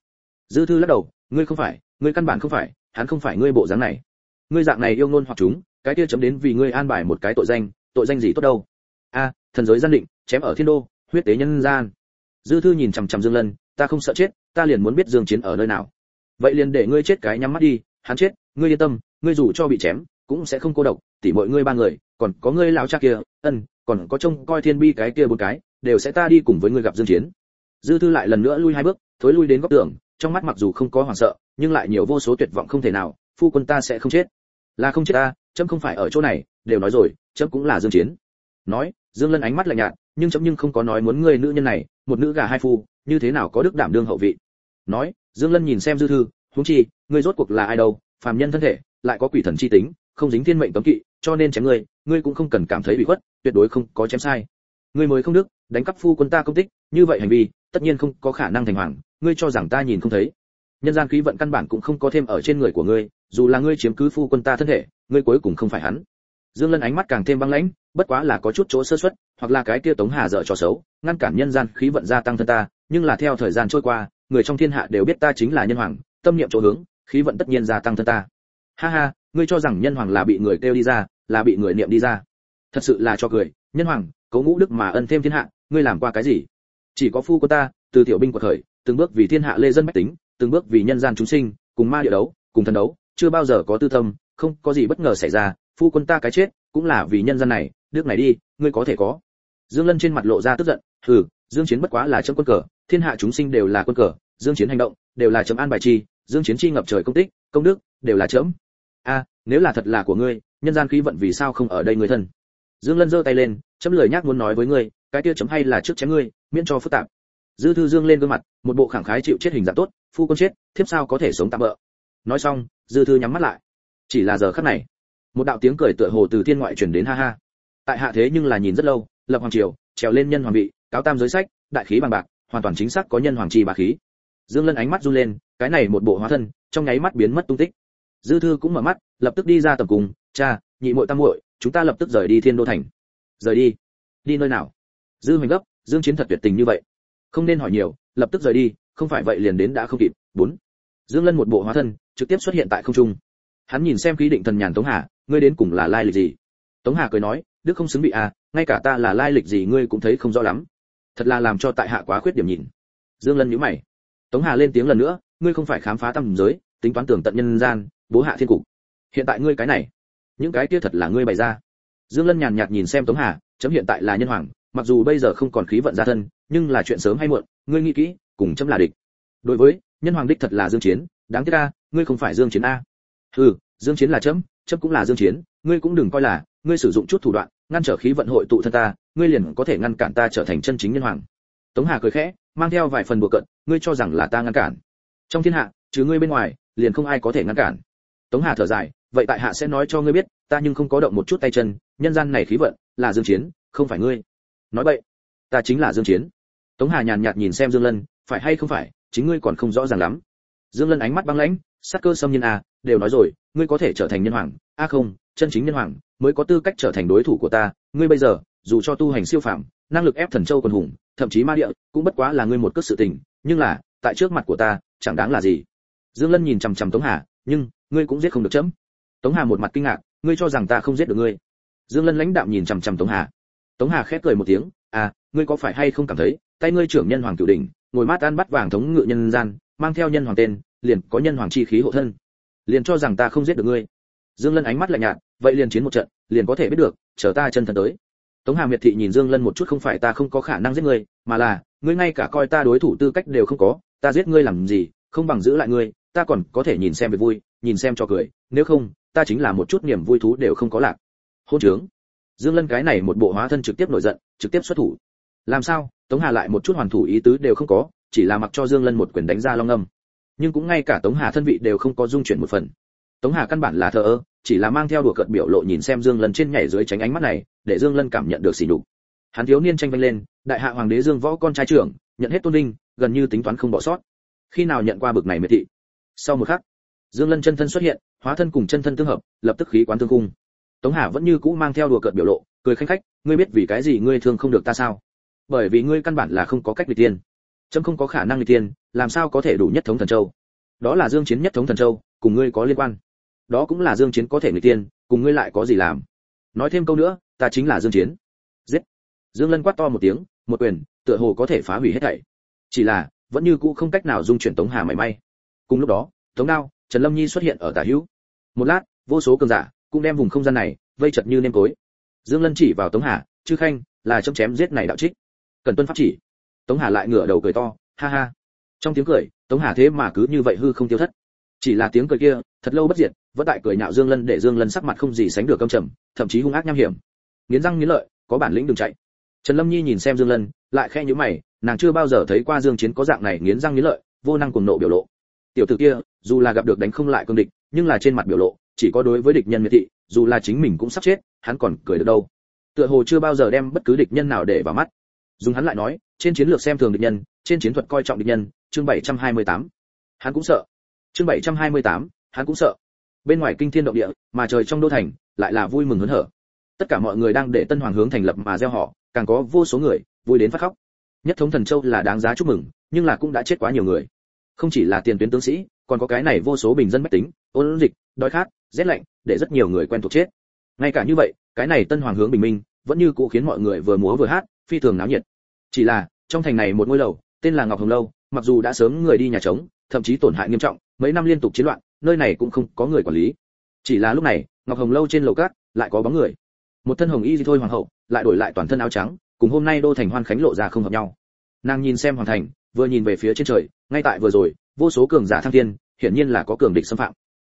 Dư thư lắc đầu, ngươi không phải, ngươi căn bản không phải, hắn không phải ngươi bộ dáng này. Ngươi dạng này yêu ngôn hoặc chúng, cái kia chấm đến vì ngươi an bài một cái tội danh tội danh gì tốt đâu? A, thần giới gian định, chém ở thiên đô, huyết tế nhân gian. Dư thư nhìn chằm chằm dương lân, ta không sợ chết, ta liền muốn biết dương chiến ở nơi nào. Vậy liền để ngươi chết cái nhắm mắt đi, hắn chết, ngươi yên tâm, ngươi dù cho bị chém, cũng sẽ không cô độc, tỉ mọi ngươi ba người, còn có ngươi lão cha kia, ân, còn có trông coi thiên bi cái kia bốn cái, đều sẽ ta đi cùng với ngươi gặp dương chiến. Dư thư lại lần nữa lui hai bước thối lui đến góc tường, trong mắt mặc dù không có hoảng sợ, nhưng lại nhiều vô số tuyệt vọng không thể nào, phu quân ta sẽ không chết. Là không chết ta, chấm không phải ở chỗ này, đều nói rồi, chấm cũng là dương chiến. Nói, dương lân ánh mắt lạnh nhạt, nhưng chấm nhưng không có nói muốn ngươi nữ nhân này, một nữ gà hai phu, như thế nào có đức đảm đương hậu vị. Nói, dương lân nhìn xem dư thư, huống chi, ngươi rốt cuộc là ai đâu, phàm nhân thân thể, lại có quỷ thần chi tính, không dính thiên mệnh cấm kỵ, cho nên chém ngươi ngươi cũng không cần cảm thấy bị khuất, tuyệt đối không có chém sai. Ngươi mới không đức, đánh cắp phu quân ta công tích, như vậy hành vi, tất nhiên không có khả năng thành hoàng ngươi cho rằng ta nhìn không thấy. Nhân gian khí vận căn bản cũng không có thêm ở trên người của ngươi, dù là ngươi chiếm cứ phu quân ta thân thể, ngươi cuối cùng không phải hắn. Dương lân ánh mắt càng thêm băng lãnh, bất quá là có chút chỗ sơ suất, hoặc là cái kia tống hà dở trò xấu, ngăn cản nhân gian khí vận gia tăng thân ta, nhưng là theo thời gian trôi qua, người trong thiên hạ đều biết ta chính là nhân hoàng, tâm niệm chỗ hướng, khí vận tất nhiên gia tăng thân ta. Ha ha, ngươi cho rằng nhân hoàng là bị người kêu đi ra, là bị người niệm đi ra. Thật sự là cho cười, nhân hoàng cấu ngũ đức mà ân thêm thiên hạ, ngươi làm qua cái gì? Chỉ có phu của ta, từ tiểu binh của thời từng bước vì thiên hạ lê dân bách tính, từng bước vì nhân gian chúng sinh, cùng ma địa đấu, cùng thần đấu, chưa bao giờ có tư tâm, không có gì bất ngờ xảy ra, phu quân ta cái chết, cũng là vì nhân dân này nước này đi, ngươi có thể có. Dương lân trên mặt lộ ra tức giận, hừ, dương chiến bất quá là chấm quân cờ, thiên hạ chúng sinh đều là quân cờ, dương chiến hành động, đều là chấm an bài chi, dương chiến chi ngập trời công tích, công đức, đều là chấm. A, nếu là thật là của ngươi, nhân gian khí vận vì sao không ở đây người thân? Dương lân giơ tay lên, chấm lời nhắc muốn nói với ngươi, cái kia chấm hay là trước chém ngươi, miễn cho phức tạp dư thư dương lên gương mặt, một bộ khẳng khái chịu chết hình dạng tốt, phu con chết, thiếp sao có thể sống tạm bỡ nói xong, dư thư nhắm mắt lại. Chỉ là giờ khắc này, một đạo tiếng cười tựa hồ từ thiên ngoại truyền đến ha ha. Tại hạ thế nhưng là nhìn rất lâu, lập hoàng triều, trèo lên nhân hoàng vị, cáo tam giới sách, đại khí bằng bạc, hoàn toàn chính xác có nhân hoàng trì bà khí. Dương lân ánh mắt run lên, cái này một bộ hóa thân, trong nháy mắt biến mất tung tích. Dư thư cũng mở mắt, lập tức đi ra tầm cùng cha, nhị muội tam muội, chúng ta lập tức rời đi thiên đô thành. Rời đi? Đi nơi nào? Dư hoành gấp, dương chiến thật tuyệt tình như vậy không nên hỏi nhiều, lập tức rời đi, không phải vậy liền đến đã không kịp. Bốn. Dương lân một bộ hóa thân, trực tiếp xuất hiện tại không trung. Hắn nhìn xem khí định thần nhàn tống hà, ngươi đến cùng là lai lịch gì? Tống hà cười nói, đức không xứng bị à ngay cả ta là lai lịch gì ngươi cũng thấy không rõ lắm. Thật là làm cho tại hạ quá khuyết điểm nhìn. Dương lân nhíu mày. Tống hà lên tiếng lần nữa, ngươi không phải khám phá tâm giới, tính toán tưởng tận nhân gian, bố hạ thiên cục. Hiện tại ngươi cái này, những cái kia thật là ngươi bày ra. Dương lân nhàn nhạt nhìn xem tống hà, chấm hiện tại là nhân hoàng, mặc dù bây giờ không còn khí vận gia thân nhưng là chuyện sớm hay muộn, ngươi nghĩ kỹ, cùng chấm là địch. Đối với, nhân hoàng đích thật là dương chiến, đáng tiếc a, ngươi không phải dương chiến a. Ừ dương chiến là chấm chấm cũng là dương chiến, ngươi cũng đừng coi là, ngươi sử dụng chút thủ đoạn, ngăn trở khí vận hội tụ thân ta, ngươi liền có thể ngăn cản ta trở thành chân chính nhân hoàng. Tống hà cười khẽ, mang theo vài phần bừa cận, ngươi cho rằng là ta ngăn cản. Trong thiên hạ, trừ ngươi bên ngoài, liền không ai có thể ngăn cản. Tống hà thở dài, vậy tại hạ sẽ nói cho ngươi biết, ta nhưng không có động một chút tay chân, nhân gian này khí vận, là dương chiến, không phải ngươi. Nói vậy, ta chính là dương chiến tống hà nhàn nhạt nhìn xem dương lân, phải hay không phải, chính ngươi còn không rõ ràng lắm. Dương lân ánh mắt băng lãnh sát cơ xâm nhân a à, đều nói rồi, ngươi có thể trở thành nhân hoàng. A không, chân chính nhân hoàng, mới có tư cách trở thành đối thủ của ta. Ngươi bây giờ, dù cho tu hành siêu phàm, năng lực ép thần châu còn hùng, thậm chí ma địa, cũng bất quá là ngươi một cước sự tình. Nhưng là, tại trước mặt của ta, chẳng đáng là gì. Dương lân nhìn chằm chằm tống hà, nhưng, ngươi cũng giết không được chấm. Tống hà một mặt kinh ngạc, ngươi cho rằng ta không giết được ngươi. Dương lân lãnh đạm nhìn chằm chằm tống hà. Tống hà khép cười một tiếng à ngươi có phải hay không cảm thấy, tay ngươi trưởng nhân hoàng cửu đỉnh, ngồi mát ăn bắt vàng thống ngự nhân gian, mang theo nhân hoàng tên, liền có nhân hoàng chi khí hộ thân. Liền cho rằng ta không giết được ngươi. Dương lân ánh mắt lạnh nhạt, vậy liền chiến một trận, liền có thể biết được, chờ ta chân thần tới. Tống hà miệt thị nhìn dương lân một chút không phải ta không có khả năng giết ngươi, mà là, ngươi ngay cả coi ta đối thủ tư cách đều không có, ta giết ngươi làm gì, không bằng giữ lại ngươi, ta còn có thể nhìn xem về vui, nhìn xem cho cười, nếu không, ta chính là một chút niềm vui thú đều không có lạc. Hôn trướng dương lân cái này một bộ hóa thân trực tiếp nổi giận, trực tiếp xuất thủ. Làm sao? Tống hà lại một chút hoàn thủ ý tứ đều không có, chỉ là mặc cho dương lân một quyền đánh ra long âm. Nhưng cũng ngay cả tống hà thân vị đều không có dung chuyển một phần. Tống hà căn bản là thờ ơ, chỉ là mang theo đùa cợt biểu lộ nhìn xem dương lân trên nhảy dưới tránh ánh mắt này, để dương lân cảm nhận được sỉ nhục. Hắn thiếu niên tranh vanh lên, đại hạ hoàng đế dương võ con trai trưởng, nhận hết tôn vinh gần như tính toán không bỏ sót. Khi nào nhận qua bực này miệt thị? Sau một khắc, dương lân chân thân xuất hiện, hóa thân cùng chân thân tương hợp, lập tức khí quán tương cung tống hà vẫn như cũ mang theo đùa cợt biểu lộ, cười khanh khách, ngươi biết vì cái gì ngươi thương không được ta sao? Bởi vì ngươi căn bản là không có cách lịch tiên. Trâm không có khả năng lịch tiên, làm sao có thể đủ nhất thống thần châu? Đó là dương chiến nhất thống thần châu, cùng ngươi có liên quan. Đó cũng là dương chiến có thể lịch tiên, cùng ngươi lại có gì làm? Nói thêm câu nữa, ta chính là dương chiến. Giết. Dương lân quát to một tiếng, một quyền, tựa hồ có thể phá hủy hết thảy. Chỉ là, vẫn như cũ không cách nào dung chuyển tống hà mảy may. Cùng lúc đó, tống đao, trần lâm nhi xuất hiện ở tả hữu. Một lát, vô số cường giả cũng đem vùng không gian này vây chật như nêm tối. Dương lân chỉ vào tống hà, chư khanh, là chấm chém giết này đạo trích. Cần tuân pháp chỉ. Tống hà lại ngửa đầu cười to, ha ha. Trong tiếng cười, tống hà thế mà cứ như vậy hư không tiêu thất. Chỉ là tiếng cười kia, thật lâu bất diệt, vẫn tại cười nhạo dương lân để dương lân sắc mặt không gì sánh được căm trầm, thậm chí hung ác nham hiểm. Nghiến răng nghiến lợi, có bản lĩnh đừng chạy. Trần lâm nhi nhìn xem dương lân, lại khe nhíu mày, nàng chưa bao giờ thấy qua dương chiến có dạng này nghiến răng nghiến lợi, vô năng cuồng nộ biểu lộ. Tiểu tử kia, dù là gặp được đánh không lại cương địch, nhưng là trên mặt biểu lộ chỉ có đối với địch nhân miệt thị dù là chính mình cũng sắp chết hắn còn cười được đâu. Tựa hồ chưa bao giờ đem bất cứ địch nhân nào để vào mắt. Dùng hắn lại nói trên chiến lược xem thường địch nhân trên chiến thuật coi trọng địch nhân chương 728. hắn cũng sợ. Chương 728, hắn cũng sợ. Bên ngoài kinh thiên động địa mà trời trong đô thành lại là vui mừng hớn hở. Tất cả mọi người đang để tân hoàng hướng thành lập mà gieo họ càng có vô số người vui đến phát khóc. Nhất thống thần châu là đáng giá chúc mừng nhưng là cũng đã chết quá nhiều người. Không chỉ là tiền tuyến tướng sĩ còn có cái này vô số bình dân bách tính ôn dịch đói khát rét lạnh, để rất nhiều người quen thuộc chết. Ngay cả như vậy, cái này tân hoàng hướng bình minh, vẫn như cũ khiến mọi người vừa múa vừa hát, phi thường náo nhiệt. Chỉ là, trong thành này một ngôi lầu, tên là ngọc hồng lâu, mặc dù đã sớm người đi nhà trống, thậm chí tổn hại nghiêm trọng, mấy năm liên tục chiến loạn, nơi này cũng không có người quản lý. Chỉ là lúc này, ngọc hồng lâu trên lầu cát lại có bóng người. Một thân hồng y gì thôi hoàng hậu, lại đổi lại toàn thân áo trắng, cùng hôm nay đô thành hoan khánh lộ ra không hợp nhau. Nàng nhìn xem hoàng thành, vừa nhìn về phía trên trời, ngay tại vừa rồi, vô số cường giả thăng thiên, hiển nhiên là có cường địch xâm phạm.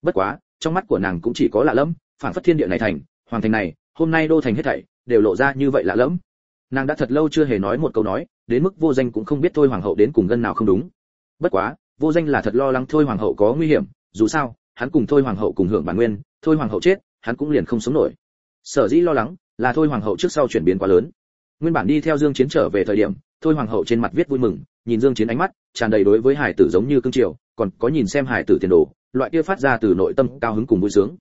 Bất quá trong mắt của nàng cũng chỉ có lạ lẫm phản phất thiên địa này thành, hoàng thành này, hôm nay đô thành hết thảy, đều lộ ra như vậy lạ lẫm. Nàng đã thật lâu chưa hề nói một câu nói, đến mức vô danh cũng không biết thôi hoàng hậu đến cùng gân nào không đúng. Bất quá, vô danh là thật lo lắng thôi hoàng hậu có nguy hiểm, dù sao, hắn cùng thôi hoàng hậu cùng hưởng bản nguyên, thôi hoàng hậu chết, hắn cũng liền không sống nổi. Sở dĩ lo lắng, là thôi hoàng hậu trước sau chuyển biến quá lớn. Nguyên bản đi theo dương chiến trở về thời điểm, thôi hoàng hậu trên mặt viết vui mừng, nhìn dương chiến ánh mắt, tràn đầy đối với hải tử giống như cương triều, còn có nhìn xem hải tử tiền đồ loại kia phát ra từ nội tâm cao hứng cùng vui sướng.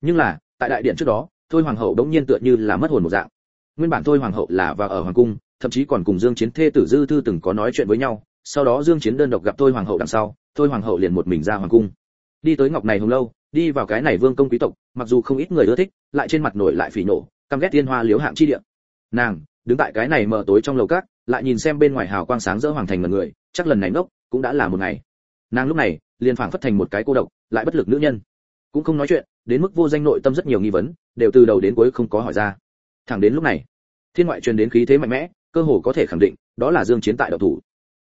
Nhưng là, tại đại điện trước đó, thôi hoàng hậu đống nhiên tựa như là mất hồn một dạng. Nguyên bản thôi hoàng hậu là vào ở hoàng cung, thậm chí còn cùng dương chiến thê tử dư thư từng có nói chuyện với nhau, sau đó dương chiến đơn độc gặp thôi hoàng hậu đằng sau, thôi hoàng hậu liền một mình ra hoàng cung. Đi tới ngọc này hồng lâu, đi vào cái này vương công quý tộc, mặc dù không ít người ưa thích, lại trên mặt nổi lại phỉ nổ căm ghét tiên hoa liếu hạng chi địa. Nàng, đứng tại cái này mờ tối trong lầu cát lại nhìn xem bên ngoài hào quang sáng rỡ hoàng thành ngần người, chắc lần này ngốc, cũng đã là một ngày. Nàng lúc này liền phảng phất thành một cái cô độc, lại bất lực nữ nhân. Cũng không nói chuyện, đến mức vô danh nội tâm rất nhiều nghi vấn, đều từ đầu đến cuối không có hỏi ra. Thẳng đến lúc này, thiên ngoại truyền đến khí thế mạnh mẽ, cơ hồ có thể khẳng định, đó là dương chiến tại đạo thủ.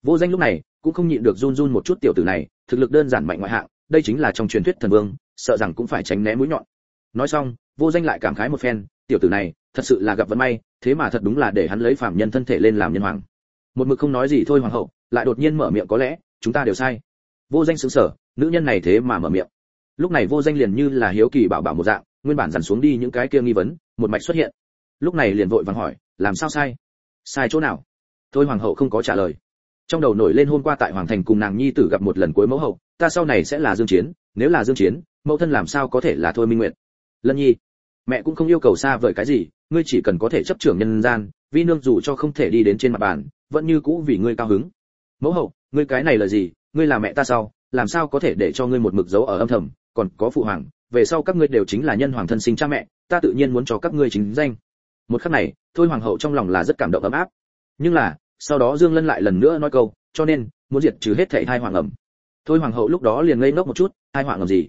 Vô danh lúc này, cũng không nhịn được run run một chút tiểu tử này, thực lực đơn giản mạnh ngoại hạng, đây chính là trong truyền thuyết thần vương, sợ rằng cũng phải tránh né mũi nhọn. Nói xong, vô danh lại cảm khái một phen, tiểu tử này, thật sự là gặp vận may, thế mà thật đúng là để hắn lấy phàm nhân thân thể lên làm nhân hoàng. Một mực không nói gì thôi hoàng hậu, lại đột nhiên mở miệng có lẽ, chúng ta đều sai vô danh sững sờ, nữ nhân này thế mà mở miệng. Lúc này vô danh liền như là hiếu kỳ bảo bảo một dạng nguyên bản dằn xuống đi những cái kia nghi vấn một mạch xuất hiện. Lúc này liền vội vàng hỏi làm sao sai? Sai chỗ nào? Thôi hoàng hậu không có trả lời. Trong đầu nổi lên hôm qua tại hoàng thành cùng nàng nhi tử gặp một lần cuối mẫu hậu ta sau này sẽ là dương chiến nếu là dương chiến mẫu thân làm sao có thể là thôi minh nguyện lân nhi mẹ cũng không yêu cầu xa vời cái gì ngươi chỉ cần có thể chấp trưởng nhân gian vi nương dù cho không thể đi đến trên mặt bàn vẫn như cũ vì ngươi cao hứng. Mẫu hậu ngươi cái này là gì? Ngươi là mẹ ta sau, làm sao có thể để cho ngươi một mực giấu ở âm thầm, còn có phụ hoàng, về sau các ngươi đều chính là nhân hoàng thân sinh cha mẹ, ta tự nhiên muốn cho các ngươi chính danh. Một khắc này, thôi hoàng hậu trong lòng là rất cảm động ấm áp. Nhưng là, sau đó dương lân lại lần nữa nói câu, cho nên, muốn diệt trừ hết thảy hai hoàng ẩm. Thôi hoàng hậu lúc đó liền ngây ngốc một chút hai hoàng ẩm gì?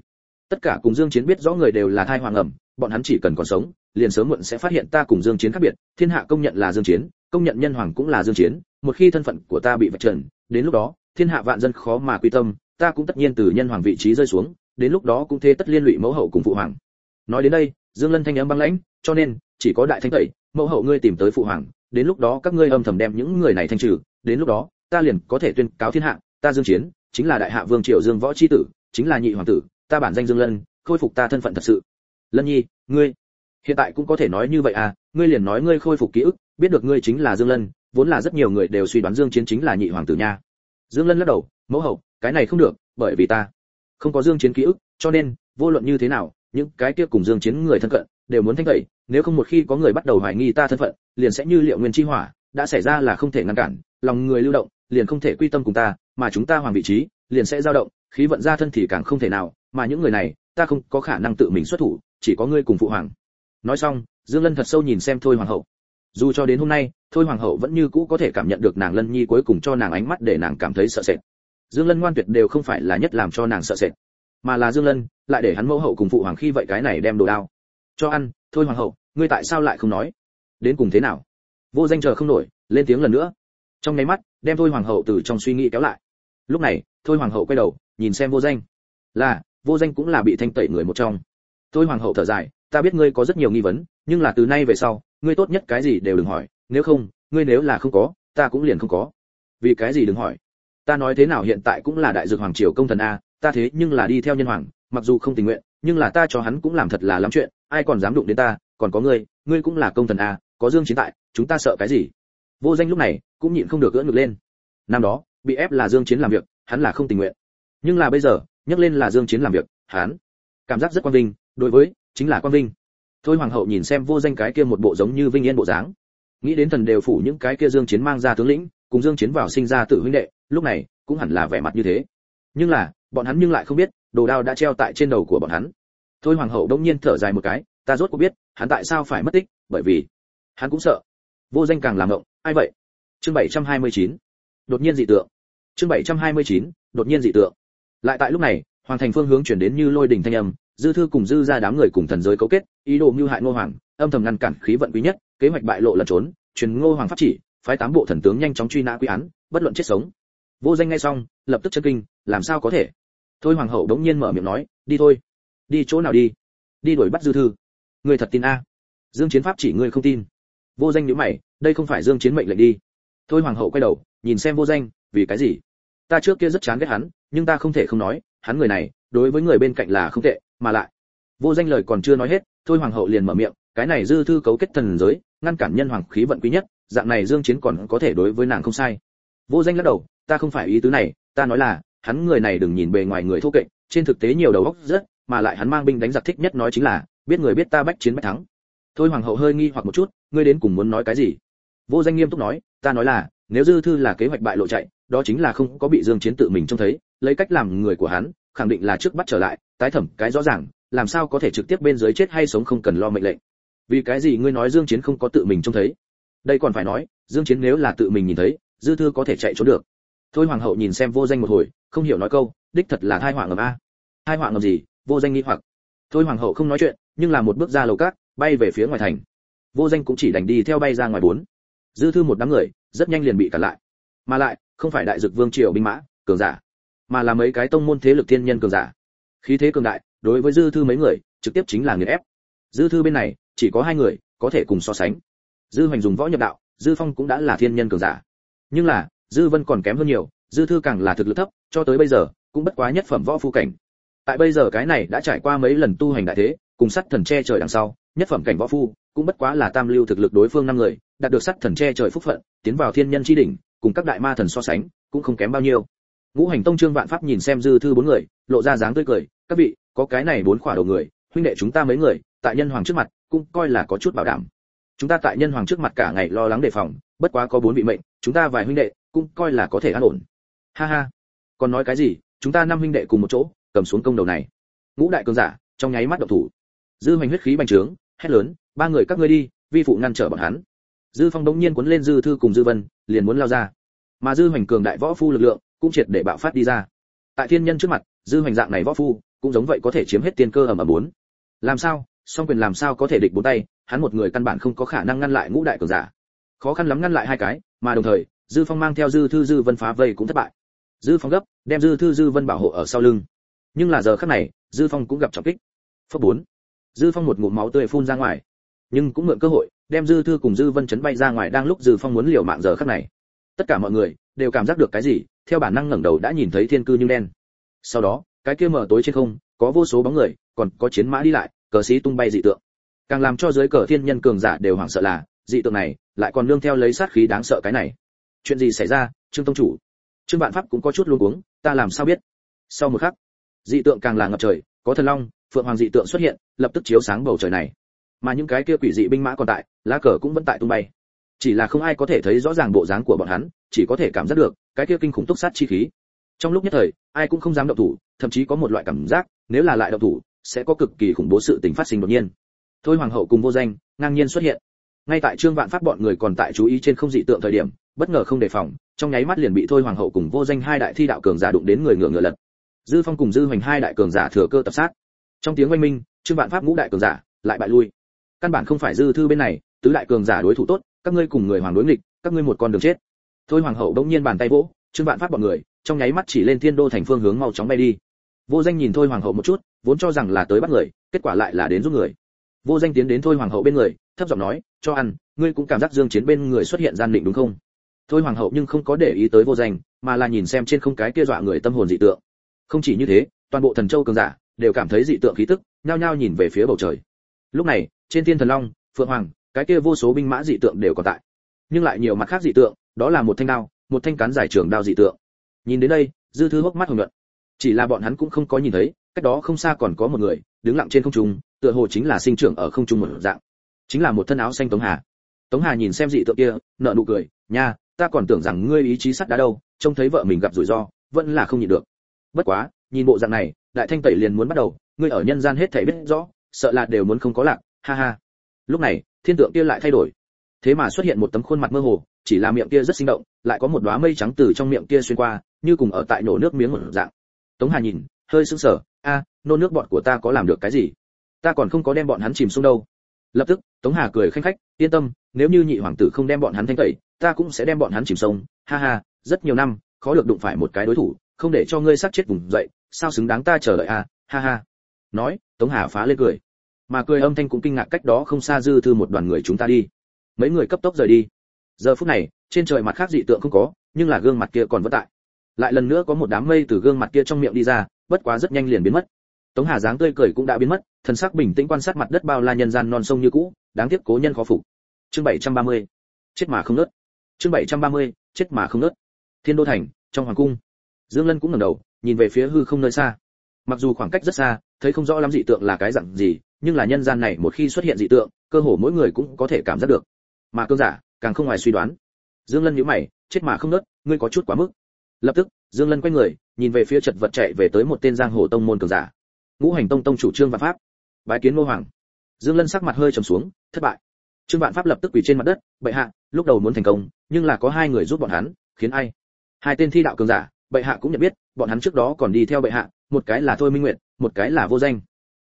Tất cả cùng dương chiến biết rõ người đều là thai hoàng ẩm, bọn hắn chỉ cần còn sống, liền sớm muộn sẽ phát hiện ta cùng dương chiến khác biệt. Thiên hạ công nhận là dương chiến, công nhận nhân hoàng cũng là dương chiến, một khi thân phận của ta bị vạch trần, đến lúc đó thiên hạ vạn dân khó mà quy tâm, ta cũng tất nhiên từ nhân hoàng vị trí rơi xuống, đến lúc đó cũng thế tất liên lụy mẫu hậu cùng phụ hoàng. Nói đến đây, dương lân thanh âm băng lãnh, cho nên, chỉ có đại thanh tẩy, mẫu hậu ngươi tìm tới phụ hoàng, đến lúc đó các ngươi âm thầm đem những người này thanh trừ, đến lúc đó, ta liền có thể tuyên cáo thiên hạ, ta dương chiến, chính là đại hạ vương triều dương võ chi tử, chính là nhị hoàng tử, ta bản danh dương lân, khôi phục ta thân phận thật sự. Lân nhi, ngươi, hiện tại cũng có thể nói như vậy à ngươi liền nói ngươi khôi phục ký ức, biết được ngươi chính là dương lân, vốn là rất nhiều người đều suy đoán dương chiến chính là nhị hoàng tử nha dương lân lắc đầu, mẫu hậu, cái này không được, bởi vì ta không có dương chiến ký ức, cho nên, vô luận như thế nào, những cái kia cùng dương chiến người thân cận đều muốn thanh tẩy, nếu không một khi có người bắt đầu hoài nghi ta thân phận, liền sẽ như liệu nguyên chi hỏa, đã xảy ra là không thể ngăn cản, lòng người lưu động, liền không thể quy tâm cùng ta, mà chúng ta hoàng vị trí, liền sẽ dao động, khí vận ra thân thì càng không thể nào, mà những người này, ta không có khả năng tự mình xuất thủ, chỉ có ngươi cùng phụ hoàng. Nói xong, dương lân thật sâu nhìn xem thôi hoàng hậu dù cho đến hôm nay, thôi hoàng hậu vẫn như cũ có thể cảm nhận được nàng lân nhi cuối cùng cho nàng ánh mắt để nàng cảm thấy sợ sệt. Dương lân ngoan tuyệt đều không phải là nhất làm cho nàng sợ sệt, mà là dương lân lại để hắn mẫu hậu cùng phụ hoàng khi vậy cái này đem đồ đao cho ăn. Thôi hoàng hậu, ngươi tại sao lại không nói? Đến cùng thế nào? Vô danh chờ không nổi, lên tiếng lần nữa. Trong nháy mắt, đem thôi hoàng hậu từ trong suy nghĩ kéo lại. Lúc này, thôi hoàng hậu quay đầu, nhìn xem vô danh. Là, vô danh cũng là bị thanh tẩy người một trong. Thôi hoàng hậu thở dài ta biết ngươi có rất nhiều nghi vấn, nhưng là từ nay về sau, ngươi tốt nhất cái gì đều đừng hỏi, nếu không, ngươi nếu là không có, ta cũng liền không có. Vì cái gì đừng hỏi? Ta nói thế nào hiện tại cũng là đại dược hoàng triều công thần a, ta thế nhưng là đi theo nhân hoàng, mặc dù không tình nguyện, nhưng là ta cho hắn cũng làm thật là lắm chuyện, ai còn dám đụng đến ta, còn có ngươi ngươi cũng là công thần a, có dương chiến tại, chúng ta sợ cái gì? Vô danh lúc này, cũng nhịn không được gỡ ngược lên. Năm đó, bị ép là dương chiến làm việc, hắn là không tình nguyện. Nhưng là bây giờ, nhắc lên là dương chiến làm việc, hắn cảm giác rất quan vinh, đối với chính là quang vinh. Thôi hoàng hậu nhìn xem vô danh cái kia một bộ giống như vinh yên bộ dáng. Nghĩ đến thần đều phủ những cái kia dương chiến mang ra tướng lĩnh, cùng dương chiến vào sinh ra tự huynh đệ, lúc này cũng hẳn là vẻ mặt như thế. Nhưng là, bọn hắn nhưng lại không biết, đồ đao đã treo tại trên đầu của bọn hắn. Thôi hoàng hậu đống nhiên thở dài một cái, ta rốt cuộc biết, hắn tại sao phải mất tích, bởi vì hắn cũng sợ. Vô danh càng làm ngộng ai vậy? Chương 729 đột nhiên dị tượng. Chương 729 đột nhiên dị tượng. Lại tại lúc này, hoàng thành phương hướng chuyển đến như lôi đình thanh âm dư thư cùng dư ra đám người cùng thần giới cấu kết, ý đồ mưu hại ngô hoàng, âm thầm ngăn cản khí vận quý nhất, kế hoạch bại lộ lẩn trốn, truyền ngô hoàng pháp chỉ, phái tám bộ thần tướng nhanh chóng truy nã quy án, bất luận chết sống. Vô danh ngay xong, lập tức chân kinh, làm sao có thể? Thôi hoàng hậu đống nhiên mở miệng nói, đi thôi. Đi chỗ nào đi? Đi đuổi bắt dư thư. Người thật tin a? Dương chiến pháp chỉ ngươi không tin. Vô danh nhíu mày, đây không phải dương chiến mệnh lệnh đi. Thôi hoàng hậu quay đầu, nhìn xem vô danh, vì cái gì? Ta trước kia rất chán ghét hắn, nhưng ta không thể không nói, hắn người này, đối với người bên cạnh là không tệ mà lại. Vô danh lời còn chưa nói hết, thôi hoàng hậu liền mở miệng, cái này dư thư cấu kết thần giới, ngăn cản nhân hoàng khí vận quý nhất, dạng này dương chiến còn có thể đối với nàng không sai. Vô danh lắc đầu, ta không phải ý tứ này, ta nói là, hắn người này đừng nhìn bề ngoài người thô kệch, trên thực tế nhiều đầu óc rất, mà lại hắn mang binh đánh giặc thích nhất nói chính là, biết người biết ta bách chiến bách thắng. Thôi hoàng hậu hơi nghi hoặc một chút, ngươi đến cùng muốn nói cái gì? Vô danh nghiêm túc nói, ta nói là, nếu dư thư là kế hoạch bại lộ chạy, đó chính là không có bị dương chiến tự mình trông thấy, lấy cách làm người của hắn, khẳng định là trước bắt trở lại tái thẩm cái rõ ràng, làm sao có thể trực tiếp bên dưới chết hay sống không cần lo mệnh lệnh. Vì cái gì ngươi nói dương chiến không có tự mình trông thấy? Đây còn phải nói, dương chiến nếu là tự mình nhìn thấy, dư thư có thể chạy trốn được. Thôi hoàng hậu nhìn xem vô danh một hồi, không hiểu nói câu, đích thật là thai họa ngầm a. Thai họa ngầm gì? Vô danh nghi hoặc. Thôi hoàng hậu không nói chuyện, nhưng là một bước ra lầu cát, bay về phía ngoài thành. Vô danh cũng chỉ đành đi theo bay ra ngoài bốn. Dư thư một đám người, rất nhanh liền bị cản lại. Mà lại, không phải đại dực vương triều binh mã, cường giả, mà là mấy cái tông môn thế lực thiên nhân cường giả khí thế cường đại, đối với dư thư mấy người, trực tiếp chính là nghiền ép. Dư thư bên này, chỉ có hai người, có thể cùng so sánh. Dư hoành dùng võ nhập đạo, dư phong cũng đã là thiên nhân cường giả. Nhưng là, dư vân còn kém hơn nhiều, dư thư càng là thực lực thấp, cho tới bây giờ, cũng bất quá nhất phẩm võ phu cảnh. Tại bây giờ cái này đã trải qua mấy lần tu hành đại thế, cùng sắt thần che trời đằng sau, nhất phẩm cảnh võ phu, cũng bất quá là tam lưu thực lực đối phương năm người, đạt được sắt thần che trời phúc phận, tiến vào thiên nhân chi đỉnh, cùng các đại ma thần so sánh, cũng không kém bao nhiêu ngũ hành tông trương vạn pháp nhìn xem dư thư bốn người, lộ ra dáng tươi cười, các vị, có cái này bốn khỏa đầu người, huynh đệ chúng ta mấy người, tại nhân hoàng trước mặt, cũng coi là có chút bảo đảm. Chúng ta tại nhân hoàng trước mặt cả ngày lo lắng đề phòng, bất quá có bốn vị mệnh, chúng ta vài huynh đệ, cũng coi là có thể an ổn. Ha ha, còn nói cái gì, chúng ta năm huynh đệ cùng một chỗ, cầm xuống công đầu này. Ngũ đại cường giả, trong nháy mắt động thủ. Dư hoành huyết khí bành trướng, hét lớn, ba người các ngươi đi, vi phụ ngăn trở bọn hắn. Dư phong đống nhiên cuốn lên dư thư cùng dư vân, liền muốn lao ra. Mà dư hoành cường đại võ phu lực lượng cũng triệt để bạo phát đi ra. Tại thiên nhân trước mặt, dư hoành dạng này võ phu, cũng giống vậy có thể chiếm hết tiên cơ ầm ầm bốn. Làm sao? Song quyền làm sao có thể địch bốn tay? Hắn một người căn bản không có khả năng ngăn lại ngũ đại cường giả. Khó khăn lắm ngăn lại hai cái, mà đồng thời, dư phong mang theo dư thư dư vân phá vây cũng thất bại. Dư phong gấp, đem dư thư dư vân bảo hộ ở sau lưng. Nhưng là giờ khắc này, dư phong cũng gặp trọng kích. Phớp bốn. Dư phong một ngụm máu tươi phun ra ngoài. Nhưng cũng mượn cơ hội, đem dư thư cùng dư vân chấn bay ra ngoài đang lúc dư phong muốn liều mạng giờ khắc này. Tất cả mọi người đều cảm giác được cái gì? Theo bản năng ngẩng đầu đã nhìn thấy thiên cư như đen. Sau đó, cái kia mở tối trên không, có vô số bóng người, còn có chiến mã đi lại, cờ sĩ tung bay dị tượng. Càng làm cho dưới cờ thiên nhân cường giả đều hoảng sợ là, dị tượng này lại còn nương theo lấy sát khí đáng sợ cái này. Chuyện gì xảy ra, trương tông chủ? Trương vạn pháp cũng có chút luống cuống, ta làm sao biết? Sau một khắc, dị tượng càng là ngập trời, có thần long, phượng hoàng dị tượng xuất hiện, lập tức chiếu sáng bầu trời này. Mà những cái kia quỷ dị binh mã còn tại, lá cờ cũng vẫn tại tung bay. Chỉ là không ai có thể thấy rõ ràng bộ dáng của bọn hắn, chỉ có thể cảm giác được cái kia kinh khủng túc sát chi khí. Trong lúc nhất thời, ai cũng không dám động thủ, thậm chí có một loại cảm giác, nếu là lại động thủ, sẽ có cực kỳ khủng bố sự tình phát sinh đột nhiên. Thôi hoàng hậu cùng vô danh, ngang nhiên xuất hiện. Ngay tại trương vạn pháp bọn người còn tại chú ý trên không dị tượng thời điểm, bất ngờ không đề phòng, trong nháy mắt liền bị thôi hoàng hậu cùng vô danh hai đại thi đạo cường giả đụng đến người ngựa ngựa lật. Dư phong cùng dư hoành hai đại cường giả thừa cơ tập sát. Trong tiếng oanh minh, trương vạn pháp ngũ đại cường giả lại bại lui. Căn bản không phải dư thư bên này, tứ đại cường giả đối thủ tốt, các ngươi cùng người hoàng đối nghịch, các ngươi một con đường chết thôi hoàng hậu đống nhiên bàn tay vỗ, trương vạn pháp bọn người, trong nháy mắt chỉ lên thiên đô thành phương hướng mau chóng bay đi. Vô danh nhìn thôi hoàng hậu một chút, vốn cho rằng là tới bắt người, kết quả lại là đến giúp người. Vô danh tiến đến thôi hoàng hậu bên người, thấp giọng nói, cho ăn, ngươi cũng cảm giác dương chiến bên người xuất hiện gian định đúng không? Thôi hoàng hậu nhưng không có để ý tới vô danh, mà là nhìn xem trên không cái kia dọa người tâm hồn dị tượng. Không chỉ như thế, toàn bộ thần châu cường giả đều cảm thấy dị tượng khí tức, nhao nhao nhìn về phía bầu trời. Lúc này, trên thiên thần long, phượng hoàng, cái kia vô số binh mã dị tượng đều còn tại. Nhưng lại nhiều mặt khác dị tượng đó là một thanh đao, một thanh cán giải trường đao dị tượng. Nhìn đến đây, dư thư hốc mắt hồng nhuận. Chỉ là bọn hắn cũng không có nhìn thấy, cách đó không xa còn có một người, đứng lặng trên không trung, tựa hồ chính là sinh trưởng ở không trung một dạng. Chính là một thân áo xanh tống hà. Tống hà nhìn xem dị tượng kia nợ nụ cười, nha, ta còn tưởng rằng ngươi ý chí sắt đá đâu, trông thấy vợ mình gặp rủi ro, vẫn là không nhịn được. Bất quá, nhìn bộ dạng này, đại thanh tẩy liền muốn bắt đầu, ngươi ở nhân gian hết thảy biết rõ, sợ là đều muốn không có lạc, ha ha. Lúc này, thiên tượng kia lại thay đổi. Thế mà xuất hiện một tấm khuôn mặt mơ hồ chỉ là miệng kia rất sinh động, lại có một đóa mây trắng từ trong miệng kia xuyên qua, như cùng ở tại nổ nước miếng một dạng. Tống hà nhìn, hơi sững sờ, a, nô nước bọn của ta có làm được cái gì? Ta còn không có đem bọn hắn chìm xuống đâu. Lập tức, tống hà cười khanh khách, yên tâm, nếu như nhị hoàng tử không đem bọn hắn thanh tẩy, ta cũng sẽ đem bọn hắn chìm sông ha ha, rất nhiều năm, khó được đụng phải một cái đối thủ, không để cho ngươi sát chết vùng dậy, sao xứng đáng ta chờ đợi a? Ha ha. Nói, tống hà phá lên cười. Mà cười âm thanh cũng kinh ngạc cách đó không xa dư thư một đoàn người chúng ta đi. Mấy người cấp tốc rời đi giờ phút này, trên trời mặt khác dị tượng không có, nhưng là gương mặt kia còn vẫn tại. Lại lần nữa có một đám mây từ gương mặt kia trong miệng đi ra, bất quá rất nhanh liền biến mất. Tống hà dáng tươi cười cũng đã biến mất, thần sắc bình tĩnh quan sát mặt đất bao la nhân gian non sông như cũ, đáng tiếc cố nhân khó phục. Chương 730. chết mà không nớt. Chương 730. chết mà không nớt. Thiên đô thành, trong hoàng cung. Dương lân cũng ngẩng đầu, nhìn về phía hư không nơi xa. Mặc dù khoảng cách rất xa, thấy không rõ lắm dị tượng là cái dạng gì, nhưng là nhân gian này một khi xuất hiện dị tượng, cơ hồ mỗi người cũng có thể cảm giác được. Mà cương giả càng không ngoài suy đoán. Dương lân nhíu mày, chết mà không nớt, ngươi có chút quá mức. Lập tức, dương lân quay người, nhìn về phía chật vật chạy về tới một tên giang hồ tông môn cường giả. Ngũ hành tông tông chủ trương vạn pháp. Bái kiến ngô hoàng. Dương lân sắc mặt hơi trầm xuống, thất bại. Trương vạn pháp lập tức quỳ trên mặt đất, bệ hạ, lúc đầu muốn thành công, nhưng là có hai người giúp bọn hắn, khiến ai? Hai tên thi đạo cường giả, bệ hạ cũng nhận biết, bọn hắn trước đó còn đi theo bệ hạ, một cái là thôi minh nguyện một cái là vô danh.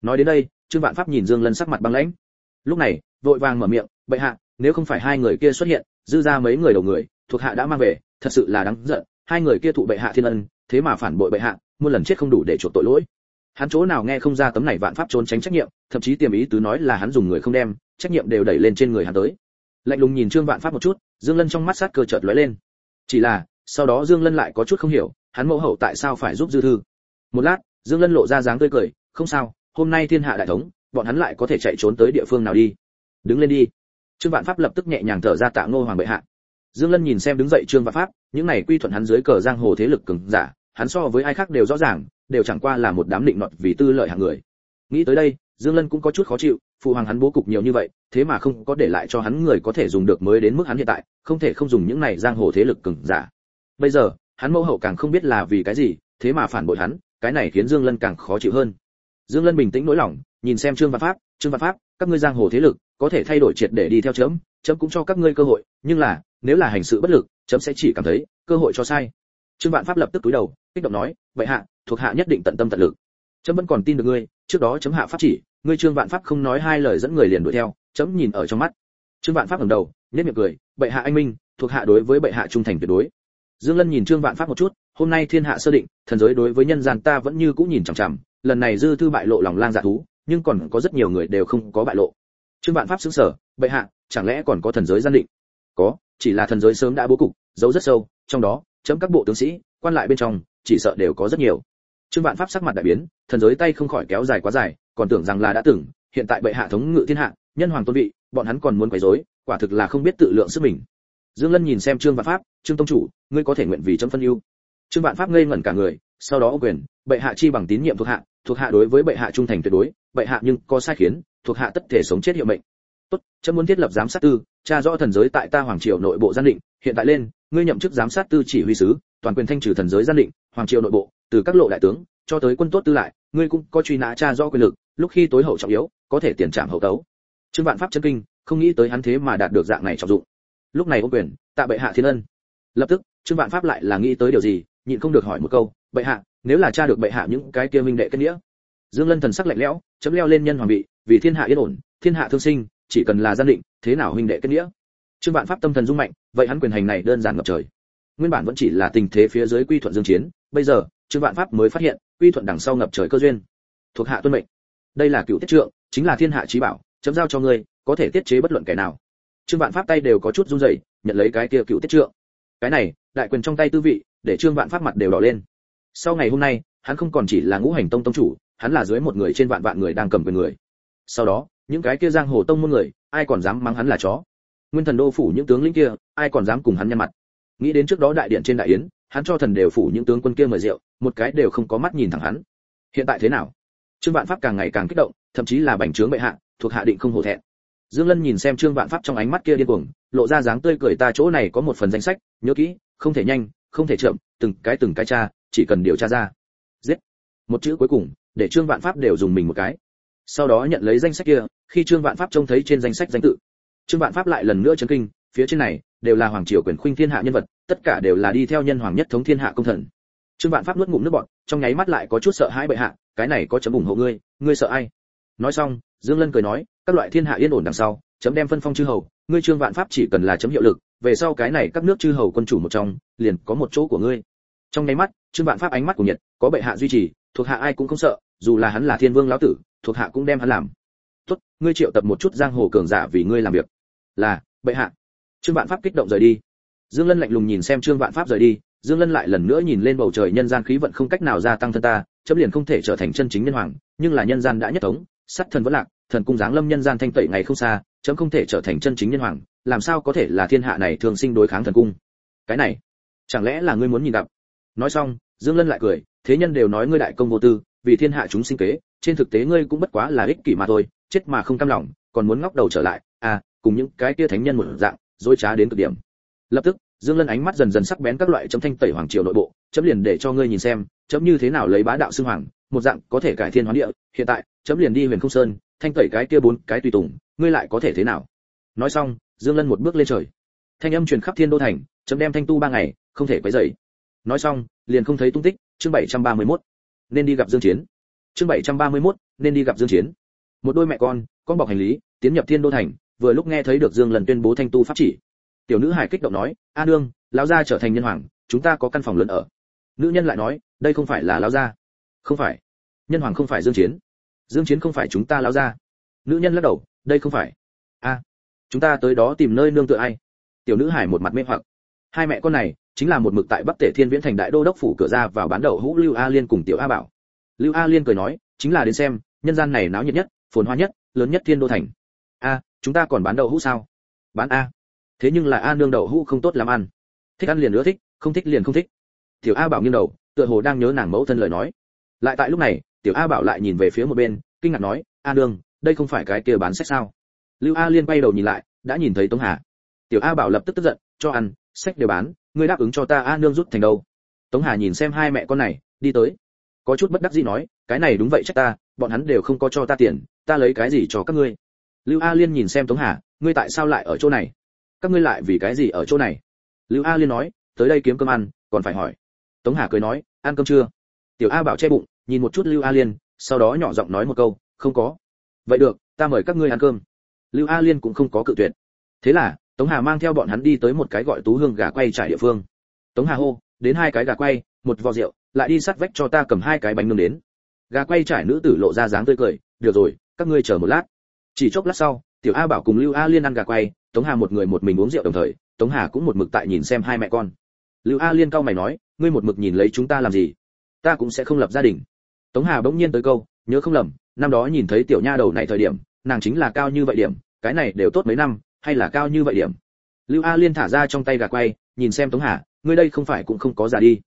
Nói đến đây, trương vạn pháp nhìn dương lân sắc mặt băng lãnh. Lúc này, vội vàng mở miệng, bệ hạ nếu không phải hai người kia xuất hiện, dư ra mấy người đầu người, thuộc hạ đã mang về, thật sự là đáng giận. Hai người kia thụ bệ hạ thiên ân, thế mà phản bội bệ hạ, muôn lần chết không đủ để chuộc tội lỗi. Hắn chỗ nào nghe không ra tấm này vạn pháp trốn tránh trách nhiệm, thậm chí tiềm ý tứ nói là hắn dùng người không đem, trách nhiệm đều đẩy lên trên người hắn tới. Lạnh lùng nhìn trương vạn pháp một chút, dương lân trong mắt sát cơ chợt lóe lên. Chỉ là, sau đó dương lân lại có chút không hiểu, hắn mẫu hậu tại sao phải giúp dư thư? Một lát, dương lân lộ ra dáng tươi cười, không sao, hôm nay thiên hạ đại thống, bọn hắn lại có thể chạy trốn tới địa phương nào đi? Đứng lên đi trương vạn pháp lập tức nhẹ nhàng thở ra tạ ngô hoàng bệ hạ. Dương lân nhìn xem đứng dậy trương vạn pháp, những này quy thuận hắn dưới cờ giang hồ thế lực cường giả, hắn so với ai khác đều rõ ràng, đều chẳng qua là một đám định nọt vì tư lợi hàng người. Nghĩ tới đây, dương lân cũng có chút khó chịu, phụ hoàng hắn bố cục nhiều như vậy, thế mà không có để lại cho hắn người có thể dùng được mới đến mức hắn hiện tại, không thể không dùng những này giang hồ thế lực cường giả. Bây giờ, hắn mẫu hậu càng không biết là vì cái gì, thế mà phản bội hắn, cái này khiến dương lân càng khó chịu hơn. Dương lân bình tĩnh nỗi lòng, nhìn xem trương văn pháp, trương văn pháp, các ngươi giang hồ thế lực có thể thay đổi triệt để đi theo chấm chấm cũng cho các ngươi cơ hội, nhưng là, nếu là hành sự bất lực, chấm sẽ chỉ cảm thấy, cơ hội cho sai. Trương vạn pháp lập tức cúi đầu, kích động nói, vậy hạ, thuộc hạ nhất định tận tâm tận lực. Chấm vẫn còn tin được ngươi, trước đó chấm hạ pháp chỉ, ngươi trương vạn pháp không nói hai lời dẫn người liền đuổi theo, chấm nhìn ở trong mắt. Trương vạn pháp ngẩng đầu, nhếch miệng cười, bệ hạ anh minh, thuộc hạ đối với bệ hạ trung thành tuyệt đối. Dương lân nhìn trương vạn pháp một chút, hôm nay thiên hạ sơ định, thần giới đối với nhân gian ta vẫn như cũ nhìn chằm chằm, lần này dư thư bại lộ lòng lang dạ thú, nhưng còn có rất nhiều người đều không có bại lộ trương vạn pháp xứng sở bệ hạ, chẳng lẽ còn có thần giới gian định? Có, chỉ là thần giới sớm đã bố cục, giấu rất sâu, trong đó, chấm các bộ tướng sĩ, quan lại bên trong, chỉ sợ đều có rất nhiều. Trương vạn pháp sắc mặt đại biến, thần giới tay không khỏi kéo dài quá dài, còn tưởng rằng là đã từng, hiện tại bệ hạ thống ngự thiên hạ, nhân hoàng tôn vị, bọn hắn còn muốn quấy rối, quả thực là không biết tự lượng sức mình. Dương lân nhìn xem trương vạn pháp, trương tông chủ, ngươi có thể nguyện vì chấm phân ưu. Trương vạn pháp ngây ngẩn cả người, sau đó ô quyền, bệ hạ chi bằng tín nhiệm thuộc hạ thuộc hạ đối với bệ hạ trung thành tuyệt đối bệ hạ nhưng có sai khiến, thuộc hạ tất thể sống chết hiệu mệnh. Tốt chấm muốn thiết lập giám sát tư, tra rõ thần giới tại ta hoàng triều nội bộ gian định, hiện tại lên, ngươi nhậm chức giám sát tư chỉ huy sứ, toàn quyền thanh trừ thần giới gian định, hoàng triều nội bộ, từ các lộ đại tướng, cho tới quân tốt tư lại, ngươi cũng có truy nã tra rõ quyền lực, lúc khi tối hậu trọng yếu, có thể tiền trạm hậu tấu. Trương vạn pháp chân kinh, không nghĩ tới hắn thế mà đạt được dạng này trọng dụng. Lúc này ô quyền, tạ bệ hạ thiên ân. Lập tức trương vạn pháp lại là nghĩ tới điều gì, nhịn không được hỏi một câu, bệ hạ, nếu là cha được bệ hạ những cái kia minh đệ kết nghĩa dương lân thần sắc lạnh lẽo, chấm leo lên nhân hoàng vị, vì thiên hạ yên ổn, thiên hạ thương sinh, chỉ cần là gian định, thế nào huynh đệ kết nghĩa? Trương vạn pháp tâm thần rung mạnh, vậy hắn quyền hành này đơn giản ngập trời. Nguyên bản vẫn chỉ là tình thế phía dưới quy thuận dương chiến, bây giờ, trương vạn pháp mới phát hiện, quy thuận đằng sau ngập trời cơ duyên. Thuộc hạ tuân mệnh. Đây là cựu tiết trượng, chính là thiên hạ trí bảo, chấm giao cho ngươi, có thể tiết chế bất luận kẻ nào. Trương vạn pháp tay đều có chút run rẩy, nhận lấy cái kia cựu tiết trượng. Cái này, đại quyền trong tay tư vị, để trương vạn pháp mặt đều đỏ lên. Sau ngày hôm nay, hắn không còn chỉ là ngũ hành tông tông chủ hắn là dưới một người trên vạn vạn người đang cầm quyền người. Sau đó, những cái kia giang hồ tông môn người, ai còn dám mắng hắn là chó? Nguyên thần đô phủ những tướng lĩnh kia, ai còn dám cùng hắn nhăn mặt? Nghĩ đến trước đó đại điện trên đại yến, hắn cho thần đều phủ những tướng quân kia mời rượu, một cái đều không có mắt nhìn thẳng hắn. Hiện tại thế nào? Trương vạn pháp càng ngày càng kích động, thậm chí là bành trướng bệ hạ, thuộc hạ định không hổ thẹn. Dương lân nhìn xem trương vạn pháp trong ánh mắt kia điên cuồng, lộ ra dáng tươi cười ta chỗ này có một phần danh sách, nhớ kỹ, không thể nhanh, không thể chậm, từng cái từng cái tra, chỉ cần điều tra ra. Giết. Một chữ cuối cùng để trương vạn pháp đều dùng mình một cái. Sau đó nhận lấy danh sách kia, khi trương vạn pháp trông thấy trên danh sách danh tự, trương vạn pháp lại lần nữa chấn kinh, phía trên này đều là hoàng triều quyền khuynh thiên hạ nhân vật, tất cả đều là đi theo nhân hoàng nhất thống thiên hạ công thần. Trương vạn pháp nuốt ngụm nước bọt, trong nháy mắt lại có chút sợ hãi bệ hạ, cái này có chấm ủng hộ ngươi ngươi sợ ai? Nói xong, dương lân cười nói, các loại thiên hạ yên ổn đằng sau, chấm đem phân phong chư hầu, ngươi trương vạn pháp chỉ cần là chấm hiệu lực, về sau cái này các nước chư hầu quân chủ một trong, liền có một chỗ của ngươi. Trong nháy mắt, trương vạn pháp ánh mắt của nhật, có bệ hạ duy trì, thuộc hạ ai cũng không sợ dù là hắn là thiên vương lão tử, thuộc hạ cũng đem hắn làm. Tốt, ngươi triệu tập một chút giang hồ cường giả vì ngươi làm việc. Là, bệ hạ. Trương vạn pháp kích động rời đi. Dương lân lạnh lùng nhìn xem trương vạn pháp rời đi, dương lân lại lần nữa nhìn lên bầu trời nhân gian khí vận không cách nào gia tăng thân ta, chấm liền không thể trở thành chân chính nhân hoàng, nhưng là nhân gian đã nhất thống sắt thần vẫn lạc, thần cung giáng lâm nhân gian thanh tẩy ngày không xa, chấm không thể trở thành chân chính nhân hoàng, làm sao có thể là thiên hạ này thường sinh đối kháng thần cung? Cái này, chẳng lẽ là ngươi muốn nhìn gặp? Nói xong, dương lân lại cười, thế nhân đều nói ngươi đại công vô tư vì thiên hạ chúng sinh kế, trên thực tế ngươi cũng bất quá là ích kỷ mà thôi, chết mà không cam lòng, còn muốn ngóc đầu trở lại. À cùng những cái kia thánh nhân một dạng, dối trá đến cực điểm. Lập tức, dương lân ánh mắt dần dần sắc bén các loại chấm thanh tẩy hoàng triều nội bộ, chấm liền để cho ngươi nhìn xem, chấm như thế nào lấy bá đạo sư hoàng, một dạng có thể cải thiên hóa địa, hiện tại, chấm liền đi huyền không sơn, thanh tẩy cái kia bốn cái tùy tùng, ngươi lại có thể thế nào? Nói xong, dương lân một bước lên trời. Thanh âm truyền khắp thiên đô thành, chấm đem thanh tu ba ngày, không thể quấy rầy. Nói xong, liền không thấy tung tích, chương 731 nên đi gặp dương chiến. Chương 731, nên đi gặp dương chiến. Một đôi mẹ con con bọc hành lý tiến nhập thiên đô thành vừa lúc nghe thấy được dương lần tuyên bố thanh tu pháp chỉ. Tiểu nữ hải kích động nói a nương lão gia trở thành nhân hoàng chúng ta có căn phòng lớn ở. Nữ nhân lại nói đây không phải là lão gia. Không phải. Nhân hoàng không phải dương chiến. Dương chiến không phải chúng ta lão gia. Nữ nhân lắc đầu đây không phải. A chúng ta tới đó tìm nơi nương tựa ai? Tiểu nữ hải một mặt mê hoặc. Hai mẹ con này chính là một mực tại bắc tể thiên viễn thành đại đô đốc phủ cửa ra vào bán đậu hũ lưu a liên cùng tiểu a bảo. Lưu a liên cười nói, chính là đến xem, nhân gian này náo nhiệt nhất, phồn hoa nhất, lớn nhất thiên đô thành. A, chúng ta còn bán đậu hũ sao? Bán a. Thế nhưng là a nương đậu hũ không tốt làm ăn. Thích ăn liền nữa thích, không thích liền không thích. Tiểu a bảo nghiêng đầu, tựa hồ đang nhớ nàng mẫu thân lời nói. Lại tại lúc này, tiểu a bảo lại nhìn về phía một bên, kinh ngạc nói, a nương, đây không phải cái kia bán sách sao? Lưu a liên bay đầu nhìn lại, đã nhìn thấy tống hà. Tiểu a bảo lập tức tức giận, cho ăn sách đều bán, ngươi đáp ứng cho ta, a, nương rút thành đâu? Tống hà nhìn xem hai mẹ con này, đi tới. Có chút bất đắc dĩ nói, cái này đúng vậy trách ta, bọn hắn đều không có cho ta tiền, ta lấy cái gì cho các ngươi? Lưu a liên nhìn xem tống hà, ngươi tại sao lại ở chỗ này? Các ngươi lại vì cái gì ở chỗ này? Lưu a liên nói, tới đây kiếm cơm ăn, còn phải hỏi. Tống hà cười nói, ăn cơm chưa? Tiểu a bảo che bụng, nhìn một chút lưu a liên, sau đó nhỏ giọng nói một câu, không có. Vậy được, ta mời các ngươi ăn cơm. Lưu a liên cũng không có cự tuyệt. Thế là tống hà mang theo bọn hắn đi tới một cái gọi tú hương gà quay trải địa phương. Tống hà hô, đến hai cái gà quay, một vò rượu, lại đi sát vách cho ta cầm hai cái bánh nướng đến. Gà quay trải nữ tử lộ ra dáng tươi cười, được rồi, các ngươi chờ một lát. Chỉ chốc lát sau, tiểu a bảo cùng lưu a liên ăn gà quay, tống hà một người một mình uống rượu đồng thời, tống hà cũng một mực tại nhìn xem hai mẹ con. Lưu a liên cau mày nói, ngươi một mực nhìn lấy chúng ta làm gì? Ta cũng sẽ không lập gia đình. Tống hà bỗng nhiên tới câu, nhớ không lầm, năm đó nhìn thấy tiểu nha đầu này thời điểm, nàng chính là cao như vậy điểm, cái này đều tốt mấy năm hay là cao như vậy điểm? Lưu a liên thả ra trong tay gà quay, nhìn xem tống hà, ngươi đây không phải cũng không có giả đi.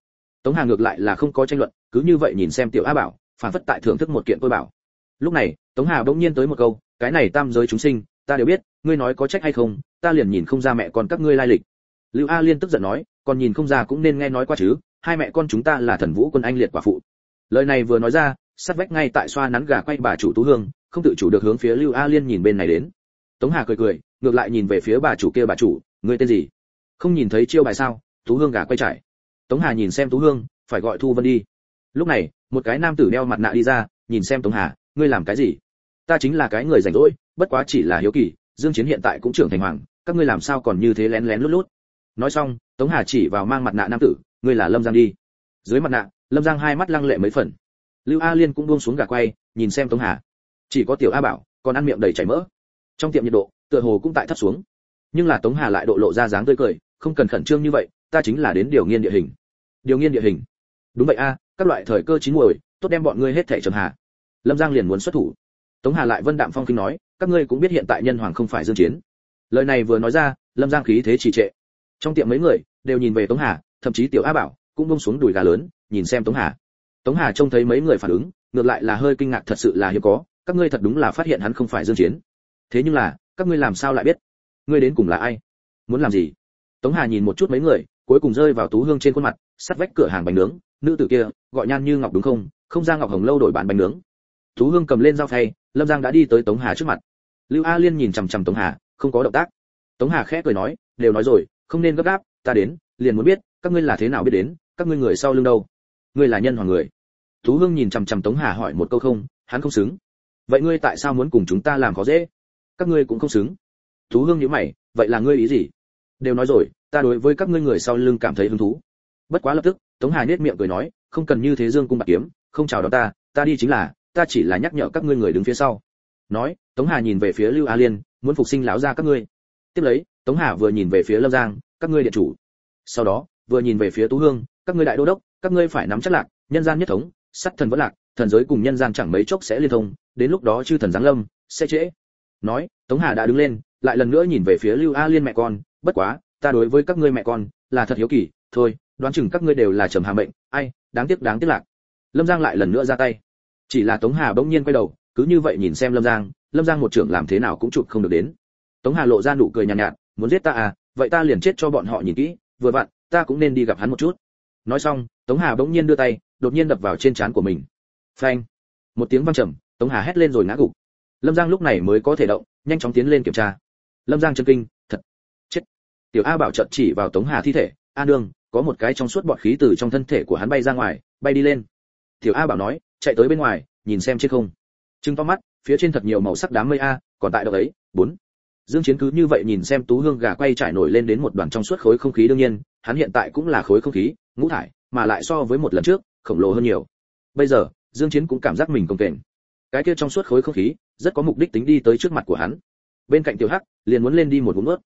Tống hà ngược lại là không có tranh luận, cứ như vậy nhìn xem tiểu a bảo, phản phất tại thưởng thức một kiện tôi bảo. Lúc này, tống hà bỗng nhiên tới một câu, cái này tam giới chúng sinh, ta đều biết, ngươi nói có trách hay không, ta liền nhìn không ra mẹ con các ngươi lai lịch. Lưu a liên tức giận nói, còn nhìn không ra cũng nên nghe nói qua chứ, hai mẹ con chúng ta là thần vũ quân anh liệt quả phụ. Lời này vừa nói ra, sát vách ngay tại xoa nắn gà quay bà chủ tú hương, không tự chủ được hướng phía lưu a liên nhìn bên này đến. Tống hà cười cười ngược lại nhìn về phía bà chủ kia bà chủ, ngươi tên gì? Không nhìn thấy chiêu bài sao? Tú hương gà quay trải. Tống hà nhìn xem tú hương, phải gọi thu vân đi. Lúc này, một cái nam tử đeo mặt nạ đi ra, nhìn xem tống hà, ngươi làm cái gì? Ta chính là cái người rảnh rỗi, bất quá chỉ là hiếu kỳ, dương chiến hiện tại cũng trưởng thành hoàng, các ngươi làm sao còn như thế lén lén lút lút? Nói xong, tống hà chỉ vào mang mặt nạ nam tử, ngươi là lâm giang đi. Dưới mặt nạ, lâm giang hai mắt lăng lệ mấy phần. Lưu a liên cũng buông xuống gà quay, nhìn xem tống hà. Chỉ có tiểu a bảo, còn ăn miệng đầy chảy mỡ. Trong tiệm nhiệt độ tựa hồ cũng tại thấp xuống. Nhưng là tống hà lại độ lộ ra dáng tươi cười, không cần khẩn trương như vậy, ta chính là đến điều nghiên địa hình. Điều nghiên địa hình? Đúng vậy a, các loại thời cơ chín muồi, tốt đem bọn ngươi hết thảy trầm hà lâm giang liền muốn xuất thủ. Tống hà lại vân đạm phong kinh nói, các ngươi cũng biết hiện tại nhân hoàng không phải dương chiến. Lời này vừa nói ra, lâm giang khí thế trì trệ. Trong tiệm mấy người đều nhìn về tống hà, thậm chí tiểu a bảo cũng buông xuống đùi gà lớn, nhìn xem tống hà. Tống hà trông thấy mấy người phản ứng, ngược lại là hơi kinh ngạc thật sự là hiếm có, các ngươi thật đúng là phát hiện hắn không phải dương chiến. Thế nhưng là các ngươi làm sao lại biết? Ngươi đến cùng là ai? Muốn làm gì? Tống hà nhìn một chút mấy người, cuối cùng rơi vào tú hương trên khuôn mặt, sắt vách cửa hàng bánh nướng, nữ tử kia, gọi nhan như ngọc đúng không? Không ra ngọc hồng lâu đổi bán bánh nướng. Tú hương cầm lên dao phay, lâm giang đã đi tới tống hà trước mặt. Lưu a liên nhìn chằm chằm tống hà, không có động tác. Tống hà khẽ cười nói, đều nói rồi, không nên gấp gáp, ta đến, liền muốn biết, các ngươi là thế nào biết đến, các ngươi người sau lưng đâu? Ngươi là nhân hoàng người. Tú hương nhìn chằm chằm tống hà hỏi một câu không, hắn không xứng. Vậy ngươi tại sao muốn cùng chúng ta làm khó dễ? Các ngươi cũng không xứng. Tú hương nhíu mày, vậy là ngươi ý gì? Đều nói rồi, ta đối với các ngươi người sau lưng cảm thấy hứng thú. Bất quá lập tức, tống hà nhếch miệng cười nói, không cần như thế dương cung bạc kiếm, không chào đón ta ta đi chính là, ta chỉ là nhắc nhở các ngươi người đứng phía sau. Nói, tống hà nhìn về phía lưu a liên, muốn phục sinh lão gia các ngươi. Tiếp lấy, tống hà vừa nhìn về phía lâm giang, các ngươi điện chủ. Sau đó, vừa nhìn về phía tú hương, các ngươi đại đô đốc, các ngươi phải nắm chắc lạc, nhân gian nhất thống sắt thần vẫn lạc, thần giới cùng nhân gian chẳng mấy chốc sẽ liên thông, đến lúc đó chư thần giáng lâm, sẽ trễ nói tống hà đã đứng lên lại lần nữa nhìn về phía lưu a liên mẹ con bất quá ta đối với các ngươi mẹ con là thật hiếu kỳ thôi đoán chừng các ngươi đều là trầm hà mệnh ai đáng tiếc đáng tiếc lạc. Lâm giang lại lần nữa ra tay. Chỉ là tống hà bỗng nhiên quay đầu cứ như vậy nhìn xem lâm giang lâm giang một trưởng làm thế nào cũng chụp không được đến. Tống hà lộ ra nụ cười nhàn nhạt, nhạt muốn giết ta à vậy ta liền chết cho bọn họ nhìn kỹ vừa vặn ta cũng nên đi gặp hắn một chút. Nói xong tống hà bỗng nhiên đưa tay đột nhiên đập vào trên trán của mình. Phanh! Một tiếng vang trầm tống hà hét lên rồi ngã gục lâm giang lúc này mới có thể động, nhanh chóng tiến lên kiểm tra. Lâm giang chân kinh, thật, chết. Tiểu a bảo trận chỉ vào tống hà thi thể, a nương, có một cái trong suốt bọt khí từ trong thân thể của hắn bay ra ngoài, bay đi lên. Tiểu a bảo nói, chạy tới bên ngoài, nhìn xem trên không. Trưng to mắt, phía trên thật nhiều màu sắc đám mây a, còn tại đâu ấy, bốn. Dương chiến cứ như vậy nhìn xem tú hương gà quay trải nổi lên đến một đoàn trong suốt khối không khí đương nhiên, hắn hiện tại cũng là khối không khí, ngũ thải, mà lại so với một lần trước, khổng lồ hơn nhiều. Bây giờ, dương chiến cũng cảm giác mình công kềnh. Cái kia trong suốt khối không khí rất có mục đích tính đi tới trước mặt của hắn. Bên cạnh tiểu hắc, liền muốn lên đi một ngụm ướt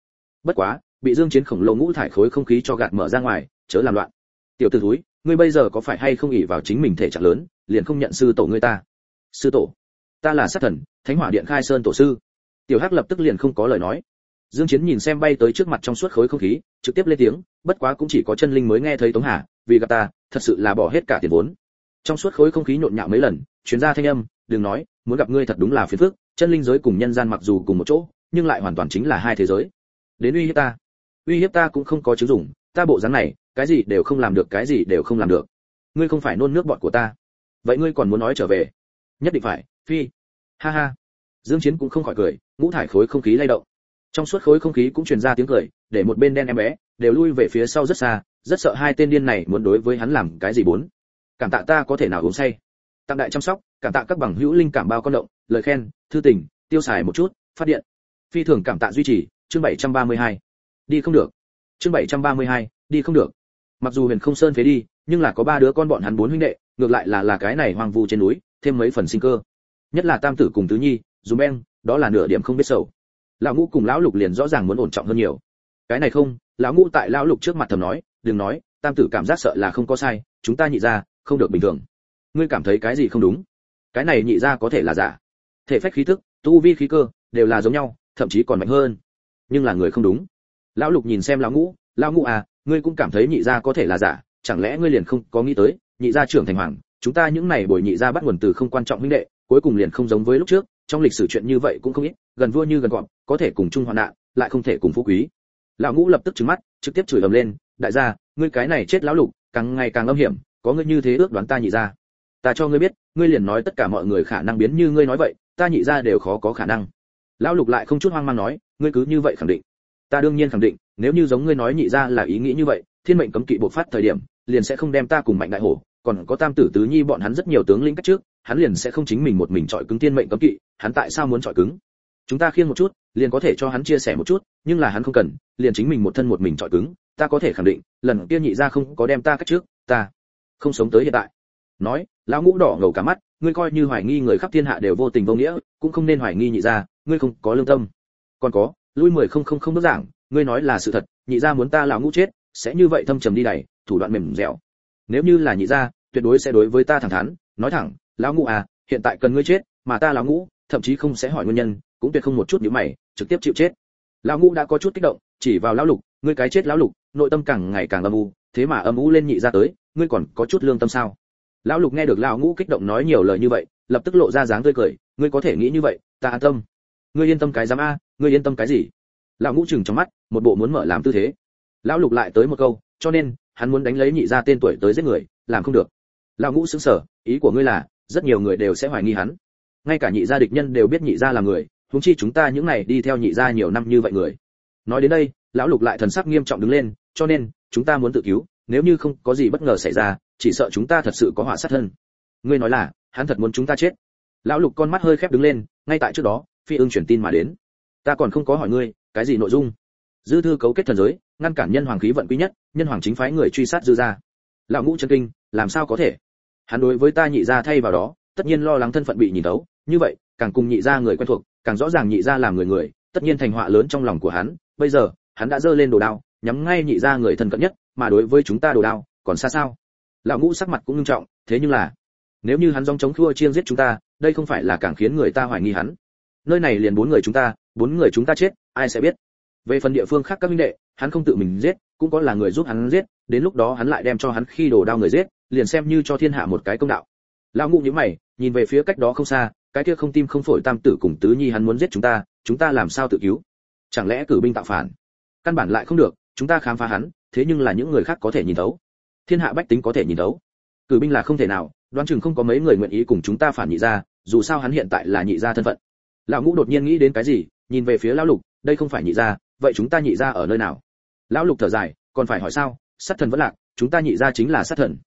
bất quá, bị dương chiến khổng lồ ngũ thải khối không khí cho gạt mở ra ngoài, chớ làm loạn. Tiểu tử thúi, ngươi bây giờ có phải hay không ỷ vào chính mình thể trạng lớn, liền không nhận sư tổ ngươi ta? Sư tổ, ta là sát thần, thánh hỏa điện khai sơn tổ sư. Tiểu hắc lập tức liền không có lời nói. Dương chiến nhìn xem bay tới trước mặt trong suốt khối không khí, trực tiếp lên tiếng, bất quá cũng chỉ có chân linh mới nghe thấy tống hà, vì gặp ta, thật sự là bỏ hết cả tiền vốn. Trong suốt khối không khí nhộn nhạo mấy lần chuyến ra thanh âm, đừng nói muốn gặp ngươi thật đúng là phiền phức, chân linh giới cùng nhân gian mặc dù cùng một chỗ, nhưng lại hoàn toàn chính là hai thế giới. Đến uy hiếp ta. Uy hiếp ta cũng không có chứng dụng, ta bộ dáng này, cái gì đều không làm được, cái gì đều không làm được. Ngươi không phải nôn nước bọt của ta. Vậy ngươi còn muốn nói trở về? Nhất định phải, phi. Ha ha. Dương chiến cũng không khỏi cười, ngũ thải khối không khí lay động. Trong suốt khối không khí cũng truyền ra tiếng cười, để một bên đen em bé đều lui về phía sau rất xa, rất sợ hai tên điên này muốn đối với hắn làm cái gì bốn. Cảm tạ ta có thể nào uống say. Tạm đại chăm sóc cảm tạ các bằng hữu linh cảm bao con động lời khen thư tình tiêu xài một chút phát điện. Phi thường cảm tạ duy trì chương 732. đi không được. Chương 732, đi không được. Mặc dù huyền không sơn phế đi nhưng là có ba đứa con bọn hắn bốn huynh đệ ngược lại là là cái này hoang vu trên núi thêm mấy phần sinh cơ. Nhất là tam tử cùng tứ nhi dù beng đó là nửa điểm không biết sầu. Lão ngũ cùng lão lục liền rõ ràng muốn ổn trọng hơn nhiều. Cái này không lão ngũ tại lão lục trước mặt thầm nói đừng nói tam tử cảm giác sợ là không có sai chúng ta nhị ra không được bình thường. Ngươi cảm thấy cái gì không đúng? Cái này nhị ra có thể là giả. Thể phách khí thức, tu vi khí cơ, đều là giống nhau, thậm chí còn mạnh hơn. Nhưng là người không đúng. Lão lục nhìn xem lão ngũ lão ngũ à ngươi cũng cảm thấy nhị gia có thể là giả, chẳng lẽ ngươi liền không có nghĩ tới, nhị gia trưởng thành hoàng, chúng ta những này bồi nhị gia bắt nguồn từ không quan trọng huynh đệ, cuối cùng liền không giống với lúc trước, trong lịch sử chuyện như vậy cũng không ít, gần vua như gần gọn có thể cùng chung hoạn nạn, lại không thể cùng phú quý. Lão ngũ lập tức trừng mắt, trực tiếp chửi ầm lên, đại gia, ngươi cái này chết lão lục, càng ngày càng âm hiểm, có ngươi như thế ước đoán ta nhị gia. Ta cho ngươi biết ngươi liền nói tất cả mọi người khả năng biến như ngươi nói vậy, ta nhị gia đều khó có khả năng. Lão lục lại không chút hoang mang nói, ngươi cứ như vậy khẳng định. Ta đương nhiên khẳng định, nếu như giống ngươi nói nhị gia là ý nghĩ như vậy, thiên mệnh cấm kỵ bộc phát thời điểm, liền sẽ không đem ta cùng mạnh đại hổ, còn có tam tử tứ nhi bọn hắn rất nhiều tướng lĩnh cách trước, hắn liền sẽ không chính mình một mình chọi cứng thiên mệnh cấm kỵ, hắn tại sao muốn chọi cứng? Chúng ta khiêng một chút, liền có thể cho hắn chia sẻ một chút, nhưng là hắn không cần, liền chính mình một thân một mình chọi cứng, ta có thể khẳng định, lần kia nhị gia không có đem ta cách trước, ta không sống tới hiện tại. Nói lão ngũ đỏ ngầu cả mắt, ngươi coi như hoài nghi người khắp thiên hạ đều vô tình vô nghĩa, cũng không nên hoài nghi nhị gia, ngươi không có lương tâm. Còn có, lui mười không không không bước giảng, ngươi nói là sự thật, nhị gia muốn ta lão ngũ chết, sẽ như vậy thâm trầm đi đẩy thủ đoạn mềm dẻo. Nếu như là nhị gia, tuyệt đối sẽ đối với ta thẳng thắn, nói thẳng, lão ngũ à hiện tại cần ngươi chết, mà ta lão ngũ, thậm chí không sẽ hỏi nguyên nhân, cũng tuyệt không một chút nhíu mày, trực tiếp chịu chết. Lão ngũ đã có chút kích động, chỉ vào lão lục, ngươi cái chết lão lục, nội tâm càng ngày càng âm u, thế mà âm u lên nhị gia tới, ngươi còn có chút lương tâm sao? Lão lục nghe được lão ngũ kích động nói nhiều lời như vậy, lập tức lộ ra dáng tươi cười, ngươi có thể nghĩ như vậy, ta an tâm. Ngươi yên tâm cái dám a, ngươi yên tâm cái gì? Lão ngũ chừng trong mắt, một bộ muốn mở làm tư thế. Lão lục lại tới một câu, cho nên, hắn muốn đánh lấy nhị gia tên tuổi tới giết người, làm không được. Lão ngũ sững sờ, ý của ngươi là, rất nhiều người đều sẽ hoài nghi hắn. Ngay cả nhị gia địch nhân đều biết nhị gia là người, huống chi chúng ta những này đi theo nhị gia nhiều năm như vậy người. Nói đến đây, lão lục lại thần sắc nghiêm trọng đứng lên, cho nên, chúng ta muốn tự cứu, nếu như không có gì bất ngờ xảy ra chỉ sợ chúng ta thật sự có họa sát thân. Ngươi nói là, hắn thật muốn chúng ta chết. Lão lục con mắt hơi khép đứng lên, ngay tại trước đó, phi ưng truyền tin mà đến. Ta còn không có hỏi ngươi, cái gì nội dung? Dư thư cấu kết thần giới, ngăn cản nhân hoàng khí vận quý nhất, nhân hoàng chính phái người truy sát dư ra lão ngũ chân kinh, làm sao có thể? Hắn đối với ta nhị gia thay vào đó, tất nhiên lo lắng thân phận bị nhìn thấu. như vậy, càng cùng nhị gia người quen thuộc, càng rõ ràng nhị gia làm người người, tất nhiên thành họa lớn trong lòng của hắn. Bây giờ, hắn đã giơ lên đồ đao, nhắm ngay nhị gia người thân cận nhất, mà đối với chúng ta đồ đao, còn xa sao? Lão ngũ sắc mặt cũng nghiêm trọng, thế nhưng là, nếu như hắn dòng chống khua chiên giết chúng ta, đây không phải là càng khiến người ta hoài nghi hắn. Nơi này liền bốn người chúng ta, bốn người chúng ta chết, ai sẽ biết? Về phần địa phương khác các minh đệ, hắn không tự mình giết, cũng có là người giúp hắn giết, đến lúc đó hắn lại đem cho hắn khi đồ đao người giết, liền xem như cho thiên hạ một cái công đạo. Lão ngũ nhíu mày, nhìn về phía cách đó không xa, cái kia không tim không phổi tam tử cùng tứ nhi hắn muốn giết chúng ta chúng ta làm sao tự cứu? Chẳng lẽ cử binh tạo phản? Căn bản lại không được, chúng ta khám phá hắn, thế nhưng là những người khác có thể nhìn thấu thiên hạ bách tính có thể nhìn thấu. Cử binh là không thể nào, đoán chừng không có mấy người nguyện ý cùng chúng ta phản nhị gia, dù sao hắn hiện tại là nhị gia thân phận. Lão ngũ đột nhiên nghĩ đến cái gì, nhìn về phía lão lục, đây không phải nhị gia, vậy chúng ta nhị gia ở nơi nào? Lão lục thở dài, còn phải hỏi sao, sát thần vẫn lạc, chúng ta nhị gia chính là sát thần.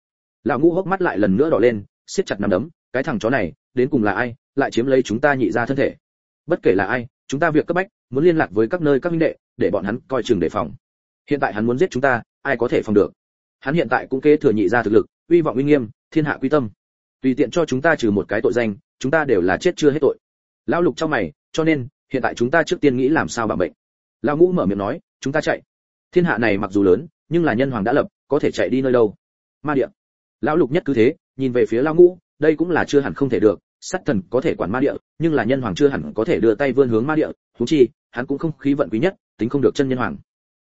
Lão ngũ hốc mắt lại lần nữa đỏ lên, siết chặt nắm đấm, cái thằng chó này, đến cùng là ai, lại chiếm lấy chúng ta nhị gia thân thể. Bất kể là ai, chúng ta việc cấp bách, muốn liên lạc với các nơi các minh đệ, để bọn hắn coi chừng đề phòng. Hiện tại hắn muốn giết chúng ta, ai có thể phòng được? Hắn hiện tại cũng kế thừa nhị gia thực lực, uy vọng uy nghiêm, thiên hạ quy tâm. Tùy tiện cho chúng ta trừ một cái tội danh, chúng ta đều là chết chưa hết tội. Lão lục trong mày, cho nên, hiện tại chúng ta trước tiên nghĩ làm sao bảo bệnh lão ngũ mở miệng nói, chúng ta chạy. Thiên hạ này mặc dù lớn, nhưng là nhân hoàng đã lập, có thể chạy đi nơi đâu? Ma địa. Lão lục nhất cứ thế, nhìn về phía lão ngũ, đây cũng là chưa hẳn không thể được, sát thần có thể quản ma địa, nhưng là nhân hoàng chưa hẳn có thể đưa tay vươn hướng ma địa thú chi, hắn cũng không khí vận quý nhất, tính không được chân nhân hoàng.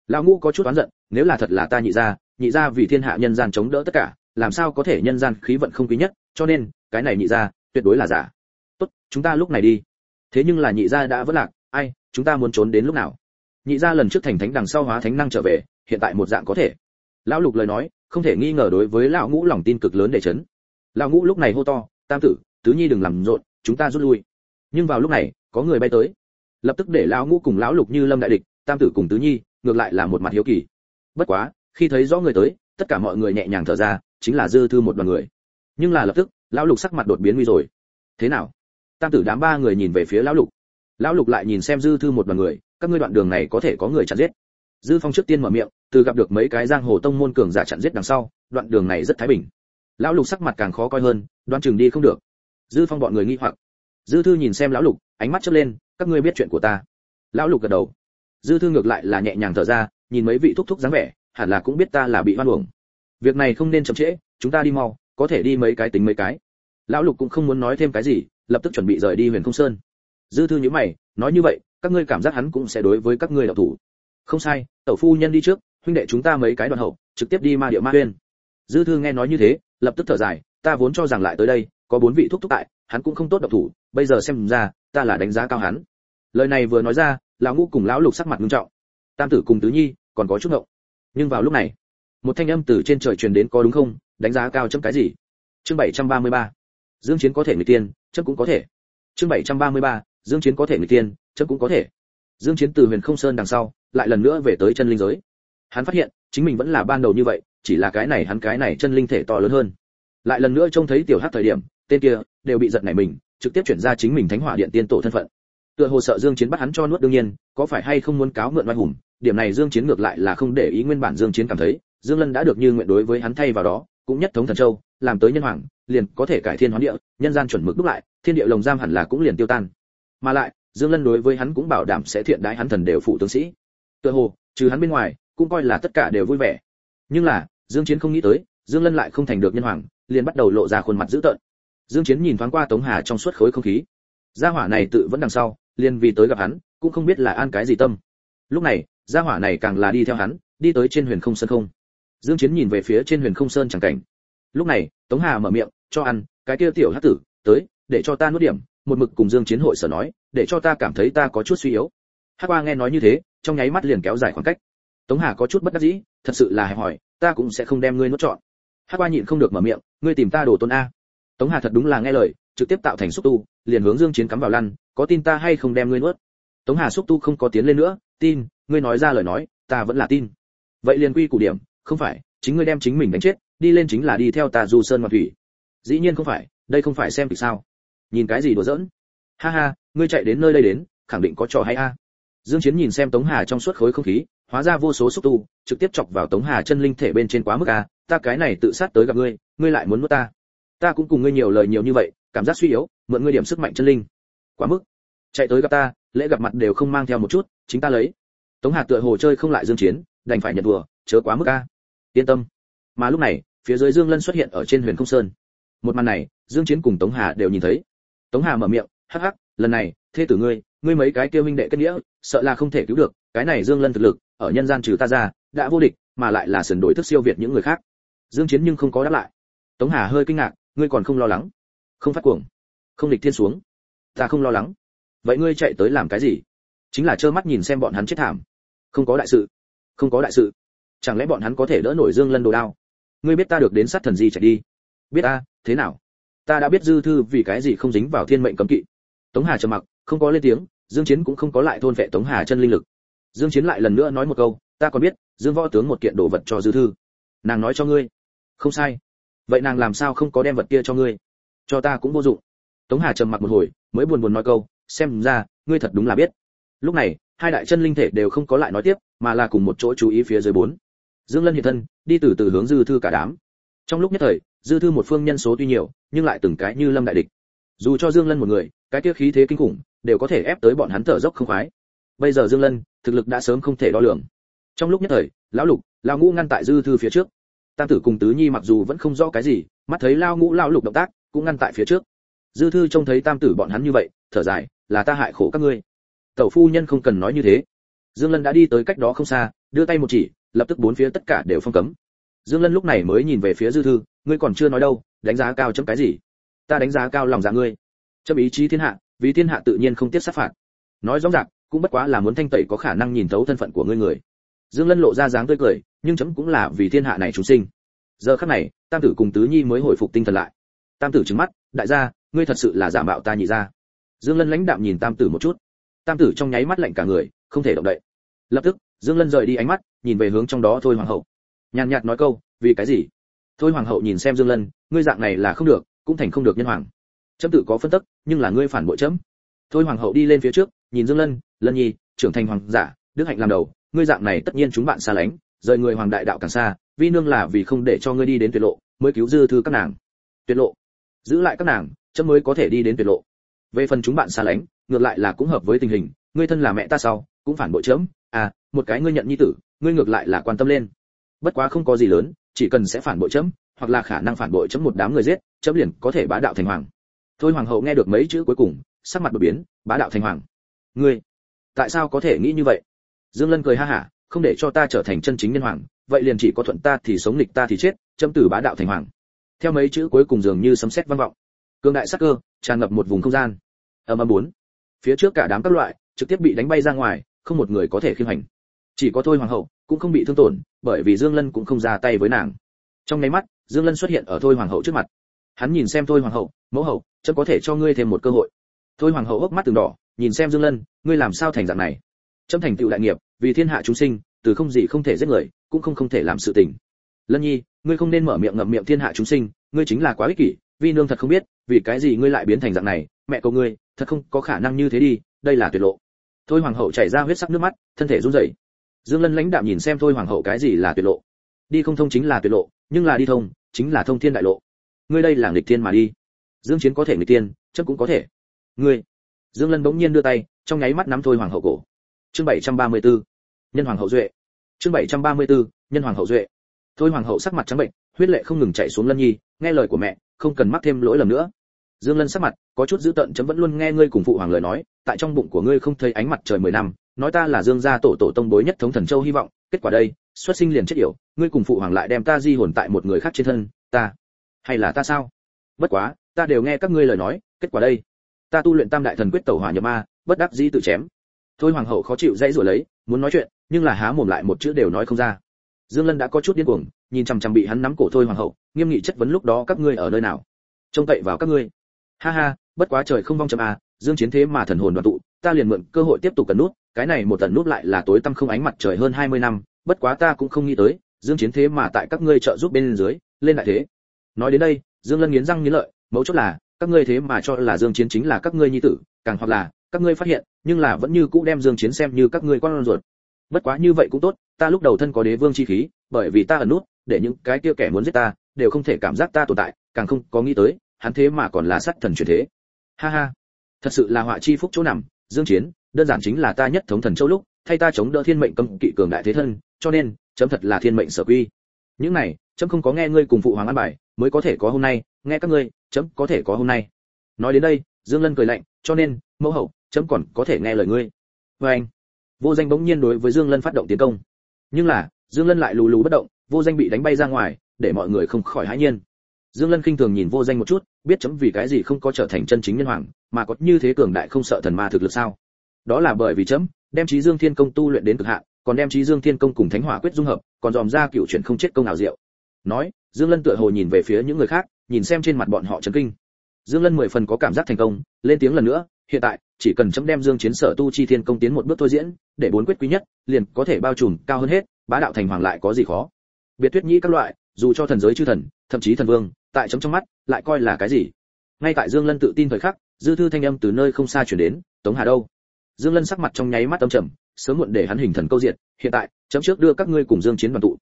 Lão ngũ có chút oán giận, nếu là thật là ta nhị gia nhị gia vì thiên hạ nhân gian chống đỡ tất cả, làm sao có thể nhân gian khí vận không quý nhất, cho nên, cái này nhị gia, tuyệt đối là giả. Tốt, chúng ta lúc này đi. Thế nhưng là nhị gia đã vỡ lạc, ai, chúng ta muốn trốn đến lúc nào? Nhị gia lần trước thành thánh đằng sau hóa thánh năng trở về, hiện tại một dạng có thể. Lão lục lời nói, không thể nghi ngờ đối với lão ngũ lòng tin cực lớn để chấn. Lão ngũ lúc này hô to, tam tử, tứ nhi đừng làm rộn, chúng ta rút lui. Nhưng vào lúc này, có người bay tới. Lập tức để lão ngũ cùng lão lục như lâm đại địch, tam tử cùng tứ nhi, ngược lại là một mặt hiếu kỳ. Bất quá khi thấy rõ người tới, tất cả mọi người nhẹ nhàng thở ra, chính là dư thư một đoàn người. Nhưng là lập tức, lão lục sắc mặt đột biến nguy rồi. Thế nào? Tam tử đám ba người nhìn về phía lão lục. Lão lục lại nhìn xem dư thư một đoàn người, các ngươi đoạn đường này có thể có người chặn giết. Dư phong trước tiên mở miệng, từ gặp được mấy cái giang hồ tông môn cường giả chặn giết đằng sau, đoạn đường này rất thái bình. Lão lục sắc mặt càng khó coi hơn đoan chừng đi không được. Dư phong bọn người nghi hoặc. Dư thư nhìn xem lão lục, ánh mắt chớp lên, các ngươi biết chuyện của ta. Lão lục gật đầu. Dư thư ngược lại là nhẹ nhàng thở ra, nhìn mấy vị thúc thúc dáng vẻ hẳn là cũng biết ta là bị hoan uổng. Việc này không nên chậm trễ, chúng ta đi mau, có thể đi mấy cái tính mấy cái. Lão lục cũng không muốn nói thêm cái gì, lập tức chuẩn bị rời đi huyền không sơn. Dư thư nhíu mày, nói như vậy, các ngươi cảm giác hắn cũng sẽ đối với các ngươi đạo thủ. Không sai, tẩu phu nhân đi trước, huynh đệ chúng ta mấy cái đoàn hậu, trực tiếp đi ma địa ma huyền. dư thư nghe nói như thế, lập tức thở dài, ta vốn cho rằng lại tới đây, có bốn vị thúc thúc tại, hắn cũng không tốt độc thủ, bây giờ xem ra, ta là đánh giá cao hắn. Lời này vừa nói ra, lão ngũ cùng lão lục sắc mặt nghiêm trọng. Tam tử cùng tứ nhi, còn có chút ngộng nhưng vào lúc này, một thanh âm từ trên trời truyền đến có đúng không? Đánh giá cao chấm cái gì? Chương 733. dương chiến có thể người tiên, chấm cũng có thể. Chương 733. dương chiến có thể người tiên, chấm cũng có thể. Dương chiến từ huyền không sơn đằng sau, lại lần nữa về tới chân linh giới. Hắn phát hiện, chính mình vẫn là ban đầu như vậy, chỉ là cái này hắn cái này chân linh thể to lớn hơn. Lại lần nữa trông thấy tiểu hắc thời điểm, tên kia đều bị giật nảy mình, trực tiếp chuyển ra chính mình thánh hỏa điện tiên tổ thân phận tựa hồ sợ dương chiến bắt hắn cho nuốt đương nhiên, có phải hay không muốn cáo mượn oai hùng, điểm này dương chiến ngược lại là không để ý nguyên bản dương chiến cảm thấy, dương lân đã được như nguyện đối với hắn thay vào đó, cũng nhất thống thần châu, làm tới nhân hoàng, liền có thể cải thiên hóa địa, nhân gian chuẩn mực đúc lại, thiên địa lồng giam hẳn là cũng liền tiêu tan. Mà lại, dương lân đối với hắn cũng bảo đảm sẽ thiện đái hắn thần đều phụ tướng sĩ. Tựa hồ, trừ hắn bên ngoài, cũng coi là tất cả đều vui vẻ. Nhưng là, dương chiến không nghĩ tới, dương lân lại không thành được nhân hoàng, liền bắt đầu lộ ra khuôn mặt dữ tợn. Dương chiến nhìn thoáng qua tống hà trong suốt khối không khí. Gia hỏa này tự vẫn đằng sau liền vì tới gặp hắn, cũng không biết là an cái gì tâm. Lúc này, gia hỏa này càng là đi theo hắn, đi tới trên huyền không sơn không. Dương chiến nhìn về phía trên huyền không sơn chẳng cảnh. Lúc này, tống hà mở miệng, cho ăn, cái kia tiểu hắc tử, tới, để cho ta nuốt điểm. Một mực cùng dương chiến hội sở nói, để cho ta cảm thấy ta có chút suy yếu. Hắc qua nghe nói như thế, trong nháy mắt liền kéo dài khoảng cách. Tống hà có chút bất đắc dĩ, thật sự là hẹp hỏi ta cũng sẽ không đem ngươi nuốt trọn. Hắc qua nhịn không được mở miệng, ngươi tìm ta đồ tôn a. Tống hà thật đúng là nghe lời trực tiếp tạo thành xúc tu, liền hướng dương chiến cắm vào lăn, có tin ta hay không đem ngươi nuốt? Tống hà xúc tu không có tiến lên nữa, tin, ngươi nói ra lời nói, ta vẫn là tin. Vậy liền quy củ điểm, không phải, chính ngươi đem chính mình đánh chết, đi lên chính là đi theo ta du sơn ngoạn thủy. Dĩ nhiên không phải, đây không phải xem thì sao. Nhìn cái gì đùa giỡn? Ha ha, ngươi chạy đến nơi đây đến, khẳng định có trò hay a. Dương chiến nhìn xem tống hà trong suốt khối không khí, hóa ra vô số xúc tu, trực tiếp chọc vào tống hà chân linh thể bên trên quá mức a, ta cái này tự sát tới gặp ngươi ngươi lại muốn nuốt ta ta cũng cùng ngươi nhiều lời nhiều như vậy, cảm giác suy yếu, mượn ngươi điểm sức mạnh chân linh. Quá mức. Chạy tới gặp ta, lễ gặp mặt đều không mang theo một chút, chính ta lấy. Tống hà tựa hồ chơi không lại dương chiến, đành phải nhận đùa, chớ quá mức a. Yên tâm. Mà lúc này, phía dưới dương lân xuất hiện ở trên huyền không sơn. Một màn này, dương chiến cùng tống hà đều nhìn thấy. Tống hà mở miệng, hắc hắc, lần này, thê tử ngươi ngươi mấy cái kia minh đệ kết nghĩa, sợ là không thể cứu được, cái này dương lân thực lực, ở nhân gian trừ ta ra, đã vô địch, mà lại là sườn đổi thức siêu việt những người khác. Dương chiến nhưng không có đáp lại. Tống hà hơi kinh ngạc ngươi còn không lo lắng? Không phát cuồng. Không địch thiên xuống. Ta không lo lắng. Vậy ngươi chạy tới làm cái gì? Chính là trơ mắt nhìn xem bọn hắn chết thảm. Không có đại sự. Không có đại sự. Chẳng lẽ bọn hắn có thể đỡ nổi dương lân đồ đao? Ngươi biết ta được đến sát thần gì chạy đi. Biết ta, thế nào? Ta đã biết dư thư vì cái gì không dính vào thiên mệnh cấm kỵ. Tống hà trầm mặc, không có lên tiếng, dương chiến cũng không có lại thôn vệ tống hà chân linh lực. Dương chiến lại lần nữa nói một câu, ta còn biết, dương võ tướng một kiện đồ vật cho dư thư. Nàng nói cho ngươi. Không sai vậy nàng làm sao không có đem vật kia cho ngươi? Cho ta cũng vô dụng. Tống hà trầm mặc một hồi, mới buồn buồn nói câu, xem ra, ngươi thật đúng là biết. Lúc này, hai đại chân linh thể đều không có lại nói tiếp, mà là cùng một chỗ chú ý phía dưới bốn. Dương lân hiện thân, đi từ từ hướng dư thư cả đám. Trong lúc nhất thời, dư thư một phương nhân số tuy nhiều, nhưng lại từng cái như lâm đại địch. Dù cho dương lân một người, cái kia khí thế kinh khủng, đều có thể ép tới bọn hắn thở dốc không khoái. Bây giờ dương lân, thực lực đã sớm không thể đo lường. Trong lúc nhất thời, lão lục, lão ngũ ngăn tại dư thư phía trước tam tử cùng tứ nhi mặc dù vẫn không rõ cái gì, mắt thấy lao ngũ lao lục động tác, cũng ngăn tại phía trước. Dư thư trông thấy tam tử bọn hắn như vậy, thở dài, là ta hại khổ các ngươi. Tẩu phu nhân không cần nói như thế. Dương lân đã đi tới cách đó không xa, đưa tay một chỉ, lập tức bốn phía tất cả đều phong cấm. Dương lân lúc này mới nhìn về phía dư thư, ngươi còn chưa nói đâu, đánh giá cao chấm cái gì? Ta đánh giá cao lòng dạ ngươi. Chấm ý chí thiên hạ, vì thiên hạ tự nhiên không tiếc sát phạt. Nói rõ ràng, cũng bất quá là muốn thanh tẩy có khả năng nhìn thấu thân phận của ngươi người dương lân lộ ra dáng tươi cười, nhưng chấm cũng là vì thiên hạ này chúng sinh. Giờ khắc này, tam tử cùng tứ nhi mới hồi phục tinh thần lại. Tam tử trừng mắt, đại gia, ngươi thật sự là giả mạo ta nhị gia. Dương lân lãnh đạm nhìn tam tử một chút. Tam tử trong nháy mắt lạnh cả người, không thể động đậy. Lập tức, dương lân rời đi ánh mắt, nhìn về hướng trong đó thôi hoàng hậu. Nhàn nhạt nói câu, vì cái gì? Thôi hoàng hậu nhìn xem dương lân, ngươi dạng này là không được, cũng thành không được nhân hoàng. Chấm tự có phân tức, nhưng là ngươi phản bội chấm. Thôi hoàng hậu đi lên phía trước, nhìn dương lân lân nhi, trưởng thành hoàng giả, đức hạnh làm đầu ngươi dạng này tất nhiên chúng bạn xa lánh, rời người hoàng đại đạo càng xa, vi nương là vì không để cho ngươi đi đến tuyệt lộ, mới cứu dư thư các nàng. Tuyệt lộ. Giữ lại các nàng, chấm mới có thể đi đến tuyệt lộ. Về phần chúng bạn xa lánh, ngược lại là cũng hợp với tình hình, ngươi thân là mẹ ta sau, cũng phản bội chấm. À một cái ngươi nhận nhi tử, ngươi ngược lại là quan tâm lên. Bất quá không có gì lớn, chỉ cần sẽ phản bội chấm, hoặc là khả năng phản bội chấm một đám người giết, chấm liền có thể bá đạo thành hoàng. Thôi hoàng hậu nghe được mấy chữ cuối cùng, sắc mặt đột biến, bá đạo thành hoàng. Ngươi, tại sao có thể nghĩ như vậy? Dương lân cười ha hả, không để cho ta trở thành chân chính nhân hoàng, vậy liền chỉ có thuận ta thì sống nghịch ta thì chết, chấm tử bá đạo thành hoàng. Theo mấy chữ cuối cùng dường như sấm sét vang vọng. Cương đại sắc cơ, tràn ngập một vùng không gian. Ầm ầm bốn. Phía trước cả đám các loại, trực tiếp bị đánh bay ra ngoài, không một người có thể khiêng hành. Chỉ có thôi hoàng hậu, cũng không bị thương tổn, bởi vì dương lân cũng không ra tay với nàng. Trong nháy mắt, dương lân xuất hiện ở thôi hoàng hậu trước mặt. Hắn nhìn xem thôi hoàng hậu, mẫu hậu, chấm có thể cho ngươi thêm một cơ hội. Thôi hoàng hậu hốc mắt từng đỏ, nhìn xem dương lân, ngươi làm sao thành dạng này? Chấm thành tựu đại nghiệp, vì thiên hạ chúng sinh, từ không gì không thể giết người, cũng không không thể làm sự tình. Lân nhi, ngươi không nên mở miệng ngậm miệng thiên hạ chúng sinh, ngươi chính là quá ích kỷ, vi nương thật không biết, vì cái gì ngươi lại biến thành dạng này, mẹ cầu ngươi, thật không có khả năng như thế đi, đây là tuyệt lộ. Thôi hoàng hậu chảy ra huyết sắc nước mắt, thân thể run rẩy. Dương lân lãnh đạm nhìn xem thôi hoàng hậu cái gì là tuyệt lộ. Đi không thông chính là tuyệt lộ, nhưng là đi thông, chính là thông thiên đại lộ. Ngươi đây là nghịch thiên mà đi. Dương chiến có thể nghịch tiên chấp cũng có thể. Ngươi. Dương lân bỗng nhiên đưa tay, trong nháy mắt nắm thôi hoàng hậu cổ chương 734 nhân hoàng hậu duệ. Chương 734 nhân hoàng hậu duệ. Thôi hoàng hậu sắc mặt trắng bệnh, huyết lệ không ngừng chảy xuống lân nhi, nghe lời của mẹ, không cần mắc thêm lỗi lầm nữa. Dương lân sắc mặt, có chút dữ tợn chấm vẫn luôn nghe ngươi cùng phụ hoàng lời nói, tại trong bụng của ngươi không thấy ánh mặt trời mười năm, nói ta là dương gia tổ tổ tông bối nhất thống thần châu hy vọng, kết quả đây, xuất sinh liền chết yểu, ngươi cùng phụ hoàng lại đem ta di hồn tại một người khác trên thân, ta hay là ta sao? Bất quá, ta đều nghe các ngươi lời nói, kết quả đây. Ta tu luyện tam đại thần quyết tẩu hỏa nhập ma, bất đắc dĩ tự chém thôi hoàng hậu khó chịu dãy rồi lấy, muốn nói chuyện, nhưng là há mồm lại một chữ đều nói không ra. Dương lân đã có chút điên cuồng, nhìn chằm chằm bị hắn nắm cổ thôi hoàng hậu, nghiêm nghị chất vấn lúc đó các ngươi ở nơi nào? Trông cậy vào các ngươi. Ha ha, bất quá trời không vong chấm à dương chiến thế mà thần hồn đoàn tụ, ta liền mượn cơ hội tiếp tục cần nút, cái này một tần nút lại là tối tăm không ánh mặt trời hơn 20 năm, bất quá ta cũng không nghĩ tới, dương chiến thế mà tại các ngươi trợ giúp bên dưới, lên lại thế. Nói đến đây, dương lân nghiến răng nghiến lợi, mấu chốt là, các ngươi thế mà cho là dương chiến chính là các ngươi nhi tử, càng hoặc là các ngươi phát hiện, nhưng là vẫn như cũ đem dương chiến xem như các ngươi con ruột. Bất quá như vậy cũng tốt, ta lúc đầu thân có đế vương chi khí, bởi vì ta ẩn nút, để những cái kia kẻ muốn giết ta, đều không thể cảm giác ta tồn tại, càng không có nghĩ tới, hắn thế mà còn là sát thần truyền thế. Ha ha, thật sự là họa chi phúc chỗ nằm, dương chiến, đơn giản chính là ta nhất thống thần châu lúc, thay ta chống đỡ thiên mệnh cấm kỵ cường đại thế thân, cho nên, chấm thật là thiên mệnh sở quy. Những này, chấm không có nghe ngươi cùng phụ hoàng an bài, mới có thể có hôm nay, nghe các ngươi, chấm có thể có hôm nay. Nói đến đây, dương lân cười lạnh, cho nên, mẫu hậu chấm còn có thể nghe lời ngươi. Vê anh, vô danh bỗng nhiên đối với dương lân phát động tiến công. Nhưng là, dương lân lại lù lù bất động, vô danh bị đánh bay ra ngoài, để mọi người không khỏi hãi nhiên. Dương lân khinh thường nhìn vô danh một chút, biết chấm vì cái gì không có trở thành chân chính nhân hoàng, mà có như thế cường đại không sợ thần ma thực lực sao? Đó là bởi vì chấm, đem trí dương thiên công tu luyện đến cực hạn, còn đem trí dương thiên công cùng thánh hỏa quyết dung hợp, còn dòm ra cựu chuyện không chết công nào diệu. Nói, dương lân tựa hồ nhìn về phía những người khác, nhìn xem trên mặt bọn họ chấn kinh. Dương lân mười phần có cảm giác thành công, lên tiếng lần nữa hiện tại, chỉ cần chấm đem dương chiến sở tu chi thiên công tiến một bước thôi diễn, để bốn quyết quý nhất, liền có thể bao trùm cao hơn hết, bá đạo thành hoàng lại có gì khó. Biệt tuyết nhĩ các loại, dù cho thần giới chư thần, thậm chí thần vương, tại chấm trong mắt, lại coi là cái gì? Ngay tại dương lân tự tin thời khắc, dư thư thanh âm từ nơi không xa truyền đến, tống hà đâu? Dương lân sắc mặt trong nháy mắt âm trầm, sớm muộn để hắn hình thần câu diện hiện tại, chấm trước đưa các ngươi cùng dương chiến đoàn tụ.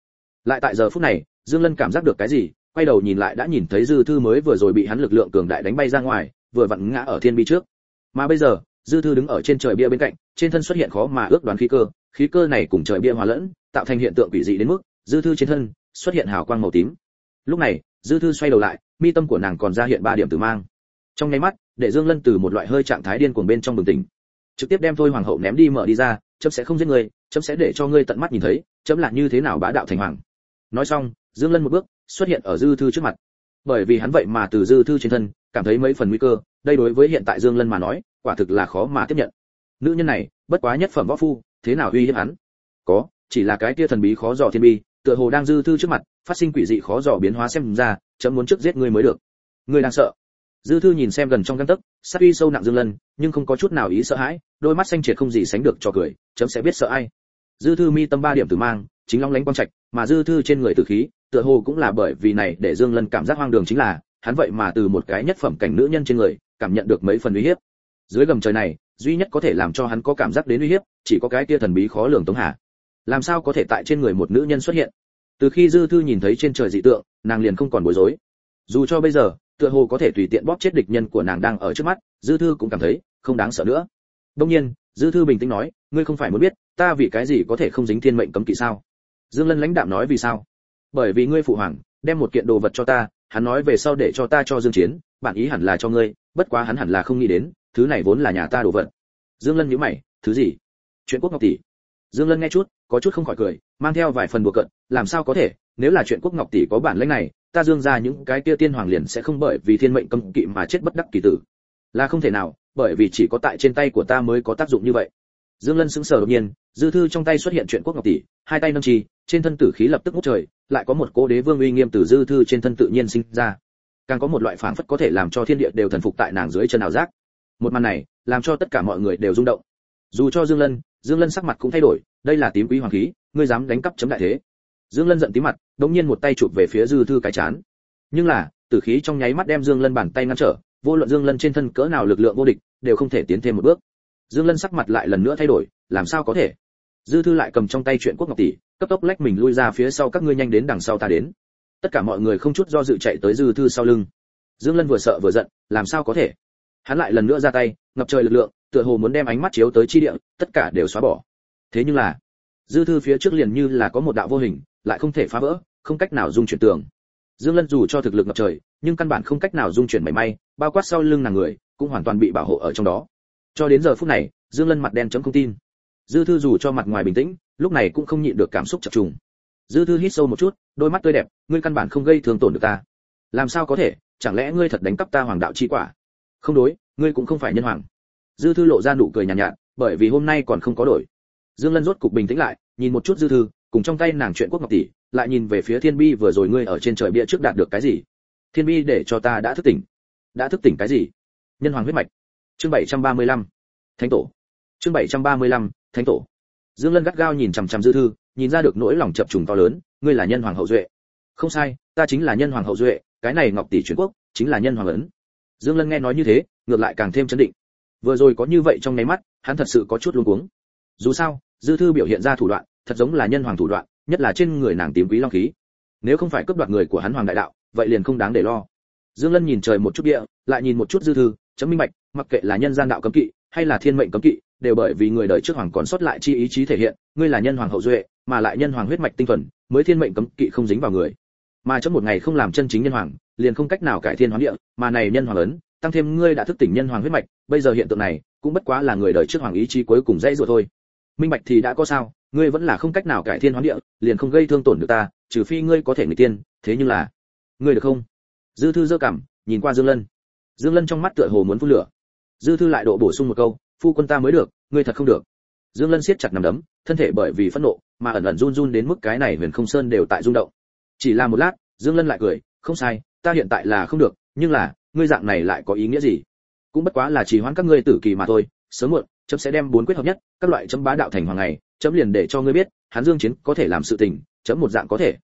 Lại tại giờ phút này, dương lân cảm giác được cái gì, quay đầu nhìn lại đã nhìn thấy dư thư mới vừa rồi bị hắn lực lượng cường đại đánh bay ra ngoài, vừa vặn ngã ở thiên bi trước mà bây giờ, dư thư đứng ở trên trời bia bên cạnh, trên thân xuất hiện khó mà ước đoán khí cơ. Khí cơ này cùng trời bia hòa lẫn, tạo thành hiện tượng quỷ dị đến mức, dư thư trên thân xuất hiện hào quang màu tím. Lúc này, dư thư xoay đầu lại, mi tâm của nàng còn ra hiện ba điểm tử mang. Trong nháy mắt, để dương lân từ một loại hơi trạng thái điên cuồng bên trong bừng tỉnh. Trực tiếp đem thôi hoàng hậu ném đi mở đi ra, chấm sẽ không giết ngươi chấm sẽ để cho ngươi tận mắt nhìn thấy, chấm là như thế nào bá đạo thành hoàng. Nói xong, dương lân một bước xuất hiện ở dư thư trước mặt. Bởi vì hắn vậy mà từ dư thư trên thân cảm thấy mấy phần nguy cơ, đây đối với hiện tại dương lân mà nói, quả thực là khó mà tiếp nhận. Nữ nhân này, bất quá nhất phẩm võ phu, thế nào uy hiếp hắn? Có, chỉ là cái kia thần bí khó dò thiên bi, tựa hồ đang dư thư trước mặt, phát sinh quỷ dị khó dò biến hóa xem ra, chấm muốn trước giết ngươi mới được. Ngươi đang sợ. Dư thư nhìn xem gần trong gan tấc, sát uy sâu nặng dương lân, nhưng không có chút nào ý sợ hãi, đôi mắt xanh triệt không gì sánh được cho cười, chấm sẽ biết sợ ai. Dư thư mi tâm ba điểm tử mang, chính long lánh quang trạch, mà dư thư trên người tử khí, tựa hồ cũng là bởi vì này để dương lân cảm giác hoang đường chính là hắn vậy mà từ một cái nhất phẩm cảnh nữ nhân trên người, cảm nhận được mấy phần uy hiếp. Dưới gầm trời này, duy nhất có thể làm cho hắn có cảm giác đến uy hiếp, chỉ có cái kia thần bí khó lường tống hà. Làm sao có thể tại trên người một nữ nhân xuất hiện? Từ khi dư thư nhìn thấy trên trời dị tượng, nàng liền không còn bối rối. Dù cho bây giờ, tựa hồ có thể tùy tiện bóp chết địch nhân của nàng đang ở trước mắt, dư thư cũng cảm thấy không đáng sợ nữa. Đông nhiên, dư thư bình tĩnh nói, ngươi không phải muốn biết, ta vì cái gì có thể không dính thiên mệnh cấm kỵ sao? Dương lân lãnh đạm nói, vì sao? Bởi vì ngươi phụ hoàng, đem một kiện đồ vật cho ta hắn nói về sau để cho ta cho dương chiến bản ý hẳn là cho ngươi, bất quá hắn hẳn là không nghĩ đến, thứ này vốn là nhà ta đồ vật. Dương lân nhíu mày, thứ gì? Chuyện quốc ngọc tỷ. Dương lân nghe chút, có chút không khỏi cười, mang theo vài phần đùa cận làm sao có thể, nếu là chuyện quốc ngọc tỷ có bản lĩnh này, ta dương ra những cái kia tiên hoàng liền sẽ không bởi vì thiên mệnh cấm kỵ mà chết bất đắc kỳ tử. Là không thể nào, bởi vì chỉ có tại trên tay của ta mới có tác dụng như vậy. Dương lân sững sờ đột nhiên, dư thư trong tay xuất hiện chuyện quốc ngọc tỷ, hai tay nâng trì trên thân tử khí lập tức ngút trời, lại có một cố đế vương uy nghiêm từ dư thư trên thân tự nhiên sinh ra. Càng có một loại phảng phất có thể làm cho thiên địa đều thần phục tại nàng dưới chân ảo giác. Một màn này, làm cho tất cả mọi người đều rung động. Dù cho dương lân dương lân sắc mặt cũng thay đổi, đây là tím quý hoàng khí, ngươi dám đánh cắp chấm đại thế. Dương lân giận tím mặt, đống nhiên một tay chụp về phía dư thư cái chán. Nhưng là, tử khí trong nháy mắt đem dương lân bàn tay ngăn trở, vô luận dương lân trên thân cỡ nào lực lượng vô địch, đều không thể tiến thêm một bước. Dương lân sắc mặt lại lần nữa thay đổi, làm sao có thể? Dư thư lại cầm trong tay chuyện quốc ngọc tỷ, cấp tốc lách mình lui ra phía sau các ngươi nhanh đến đằng sau ta đến. Tất cả mọi người không chút do dự chạy tới dư thư sau lưng. Dương lân vừa sợ vừa giận, làm sao có thể? Hắn lại lần nữa ra tay, ngập trời lực lượng, tựa hồ muốn đem ánh mắt chiếu tới chi địa, tất cả đều xóa bỏ. Thế nhưng là, dư thư phía trước liền như là có một đạo vô hình, lại không thể phá vỡ, không cách nào dung chuyển tường. Dương lân dù cho thực lực ngập trời, nhưng căn bản không cách nào dung chuyển mảy may, bao quát sau lưng nàng người, cũng hoàn toàn bị bảo hộ ở trong đó. Cho đến giờ phút này, dương lân mặt đen chấm không tin dư thư dù cho mặt ngoài bình tĩnh lúc này cũng không nhịn được cảm xúc chập trùng. Dư thư hít sâu một chút đôi mắt tươi đẹp ngươi căn bản không gây thương tổn được ta. Làm sao có thể chẳng lẽ ngươi thật đánh cắp ta hoàng đạo chi quả? Không đối ngươi cũng không phải nhân hoàng. Dư thư lộ ra nụ cười nhàn nhạt, nhạt bởi vì hôm nay còn không có đổi. Dương lân rốt cục bình tĩnh lại nhìn một chút dư thư cùng trong tay nàng chuyện quốc ngọc tỷ lại nhìn về phía thiên bi vừa rồi ngươi ở trên trời bia trước đạt được cái gì? Thiên bi để cho ta đã thức tỉnh. Đã thức tỉnh cái gì? Nhân hoàng huyết mạch. Chương 735. thánh tổ. Chương 735, thánh tổ. Dương lân gắt gao nhìn chằm chằm dư thư, nhìn ra được nỗi lòng chập trùng to lớn, ngươi là nhân hoàng hậu duệ. Không sai, ta chính là nhân hoàng hậu duệ, cái này ngọc tỷ truyền quốc, chính là nhân hoàng ấn. Dương lân nghe nói như thế, ngược lại càng thêm chấn định. Vừa rồi có như vậy trong nháy mắt, hắn thật sự có chút luống cuống. Dù sao, dư thư biểu hiện ra thủ đoạn, thật giống là nhân hoàng thủ đoạn, nhất là trên người nàng tím quý long khí. Nếu không phải cướp đoạt người của hắn hoàng đại đạo, vậy liền không đáng để lo. Dương lân nhìn trời một chút địa, lại nhìn một chút dư thư, chấm minh bạch, mặc kệ là nhân gian đạo cấm kỵ, hay là thiên mệnh cấm kỵ đều bởi vì người đời trước hoàng còn sót lại chi ý chí thể hiện, ngươi là nhân hoàng hậu duệ, mà lại nhân hoàng huyết mạch tinh thuần, mới thiên mệnh cấm kỵ không dính vào người. Mà trong một ngày không làm chân chính nhân hoàng, liền không cách nào cải thiên hóa địa, mà này nhân hoàng lớn, tăng thêm ngươi đã thức tỉnh nhân hoàng huyết mạch, bây giờ hiện tượng này, cũng bất quá là người đời trước hoàng ý chí cuối cùng dễ dụa thôi. Minh bạch thì đã có sao, ngươi vẫn là không cách nào cải thiên hóa địa, liền không gây thương tổn được ta, trừ phi ngươi có thể nghịch tiên, thế nhưng là, ngươi được không? Dư thư dơ cảm nhìn qua dương lân. Dương lân trong mắt tựa hồ muốn phun lửa. Dư thư lại độ bổ sung một câu phu quân ta mới được ngươi thật không được. Dương lân siết chặt nằm đấm thân thể bởi vì phẫn nộ mà ẩn ẩn run run đến mức cái này huyền không sơn đều tại rung động. Chỉ là một lát dương lân lại cười không sai ta hiện tại là không được nhưng là ngươi dạng này lại có ý nghĩa gì? Cũng bất quá là trì hoãn các ngươi tử kỳ mà thôi sớm muộn chấm sẽ đem bốn quyết hợp nhất các loại chấm bá đạo thành hoàng này, chấm liền để cho ngươi biết hắn dương chiến có thể làm sự tình chấm một dạng có thể.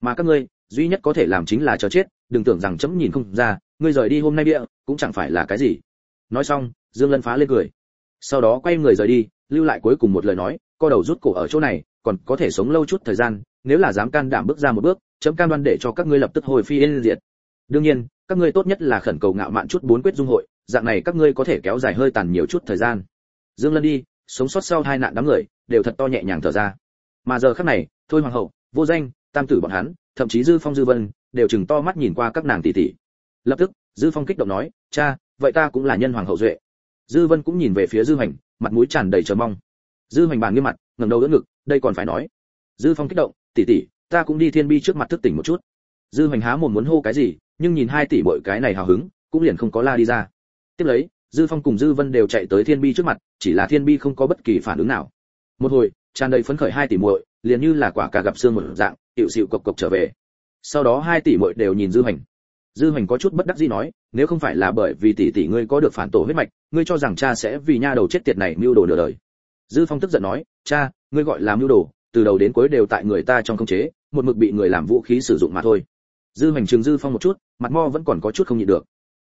Mà các ngươi duy nhất có thể làm chính là chờ chết đừng tưởng rằng chấm nhìn không ra ngươi rời đi hôm nay bịa cũng chẳng phải là cái gì. Nói xong dương lân phá lên cười sau đó quay người rời đi, lưu lại cuối cùng một lời nói, co đầu rút cổ ở chỗ này, còn có thể sống lâu chút thời gian, nếu là dám can đảm bước ra một bước, chấm cam đoan để cho các ngươi lập tức hồi phi yên diệt. Đương nhiên, các ngươi tốt nhất là khẩn cầu ngạo mạn chút bốn quyết dung hội, dạng này các ngươi có thể kéo dài hơi tàn nhiều chút thời gian. Dương lân đi, sống sót sau hai nạn đám người, đều thật to nhẹ nhàng thở ra. Mà giờ khắc này, thôi hoàng hậu, vô danh, tam tử bọn hắn, thậm chí dư phong dư vân, đều chừng to mắt nhìn qua các nàng tỷ tỷ lập tức, dư phong kích động nói, cha, vậy ta cũng là nhân hoàng hậu duệ dư vân cũng nhìn về phía dư hành, mặt mũi tràn đầy chờ mong. Dư hành bàn nghiêm mặt, ngẩng đầu đỡ ngực, đây còn phải nói. Dư phong kích động, tỷ tỷ, ta cũng đi thiên bi trước mặt thức tỉnh một chút. Dư hành há mồm muốn hô cái gì, nhưng nhìn hai tỷ bội cái này hào hứng, cũng liền không có la đi ra. Tiếp lấy, dư phong cùng dư vân đều chạy tới thiên bi trước mặt, chỉ là thiên bi không có bất kỳ phản ứng nào. Một hồi, tràn đầy phấn khởi hai tỷ muội, liền như là quả cà gặp xương một dạng, hiệu xịu cộc cộc trở về. Sau đó hai tỷ muội đều nhìn dư hành dư hành có chút bất đắc dĩ nói, nếu không phải là bởi vì tỷ tỷ ngươi có được phản tổ huyết mạch, ngươi cho rằng cha sẽ vì nha đầu chết tiệt này mưu đồ nửa đời. Dư phong tức giận nói, cha, ngươi gọi là mưu đồ, từ đầu đến cuối đều tại người ta trong khống chế, một mực bị người làm vũ khí sử dụng mà thôi. Dư hành trường dư phong một chút, mặt mo vẫn còn có chút không nhịn được.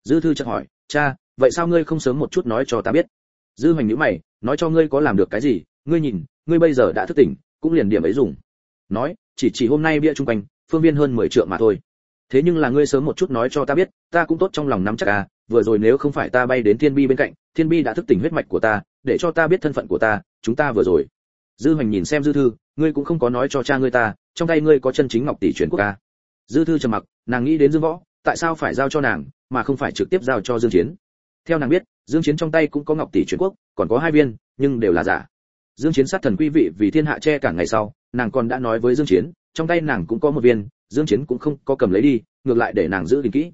Dư thư chợt hỏi, cha, vậy sao ngươi không sớm một chút nói cho ta biết? Dư hành nhíu mày, nói cho ngươi có làm được cái gì, ngươi nhìn, ngươi bây giờ đã thức tỉnh, cũng liền điểm ấy dùng. Nói, chỉ chỉ hôm nay bia trung quanh, phương viên hơn 10 trượng mà thôi thế nhưng là ngươi sớm một chút nói cho ta biết, ta cũng tốt trong lòng nắm chắc à vừa rồi nếu không phải ta bay đến thiên bi bên cạnh, thiên bi đã thức tỉnh huyết mạch của ta, để cho ta biết thân phận của ta, chúng ta vừa rồi. Dư hoành nhìn xem dư thư, ngươi cũng không có nói cho cha ngươi ta, trong tay ngươi có chân chính ngọc tỷ truyền quốc ca. Dư thư trầm mặc, nàng nghĩ đến dương võ, tại sao phải giao cho nàng, mà không phải trực tiếp giao cho dương chiến? Theo nàng biết, dương chiến trong tay cũng có ngọc tỷ truyền quốc, còn có hai viên, nhưng đều là giả. Dương chiến sát thần quý vị vì thiên hạ che cả ngày sau, nàng còn đã nói với dương chiến trong tay nàng cũng có một viên, dương chiến cũng không có cầm lấy đi, ngược lại để nàng giữ gìn kỹ.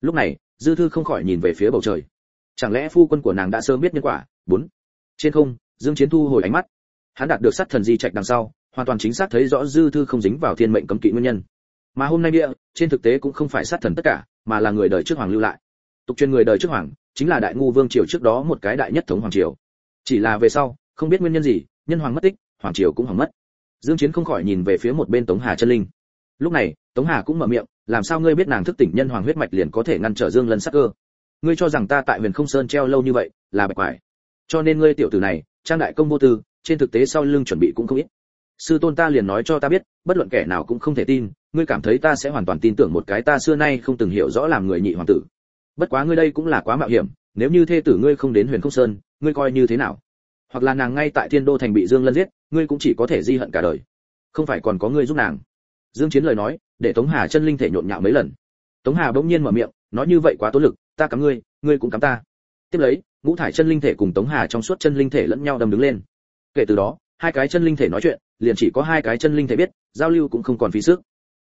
Lúc này, dư thư không khỏi nhìn về phía bầu trời. Chẳng lẽ phu quân của nàng đã sớm biết nhân quả? Bốn. Trên không, dương chiến thu hồi ánh mắt. Hắn đạt được sát thần di trạch đằng sau, hoàn toàn chính xác thấy rõ dư thư không dính vào thiên mệnh cấm kỵ nguyên nhân. Mà hôm nay địa trên thực tế cũng không phải sát thần tất cả, mà là người đời trước hoàng lưu lại. Tục truyền người đời trước hoàng, chính là đại ngu vương triều trước đó một cái đại nhất thống hoàng triều. Chỉ là về sau, không biết nguyên nhân gì, nhân hoàng mất tích, hoàng triều cũng hỏng mất dương chiến không khỏi nhìn về phía một bên tống hà chân linh. Lúc này, tống hà cũng mở miệng, làm sao ngươi biết nàng thức tỉnh nhân hoàng huyết mạch liền có thể ngăn trở dương lân sắc cơ? Ngươi cho rằng ta tại huyền không sơn treo lâu như vậy là bạch quải. Cho nên ngươi tiểu tử này, trang đại công vô tư, trên thực tế sau lưng chuẩn bị cũng không ít. Sư tôn ta liền nói cho ta biết, bất luận kẻ nào cũng không thể tin, ngươi cảm thấy ta sẽ hoàn toàn tin tưởng một cái ta xưa nay không từng hiểu rõ làm người nhị hoàng tử. Bất quá ngươi đây cũng là quá mạo hiểm, nếu như thê tử ngươi không đến huyền không sơn, ngươi coi như thế nào? Hoặc là nàng ngay tại thiên đô thành bị dương lân giết, ngươi cũng chỉ có thể di hận cả đời. Không phải còn có ngươi giúp nàng. Dương chiến lời nói, để tống hà chân linh thể nhộn nhạo mấy lần. Tống hà bỗng nhiên mở miệng, nói như vậy quá tốn lực, ta cắm ngươi ngươi cũng cắm ta. Tiếp lấy, ngũ thải chân linh thể cùng tống hà trong suốt chân linh thể lẫn nhau đầm đứng lên. Kể từ đó, hai cái chân linh thể nói chuyện, liền chỉ có hai cái chân linh thể biết, giao lưu cũng không còn phí sức.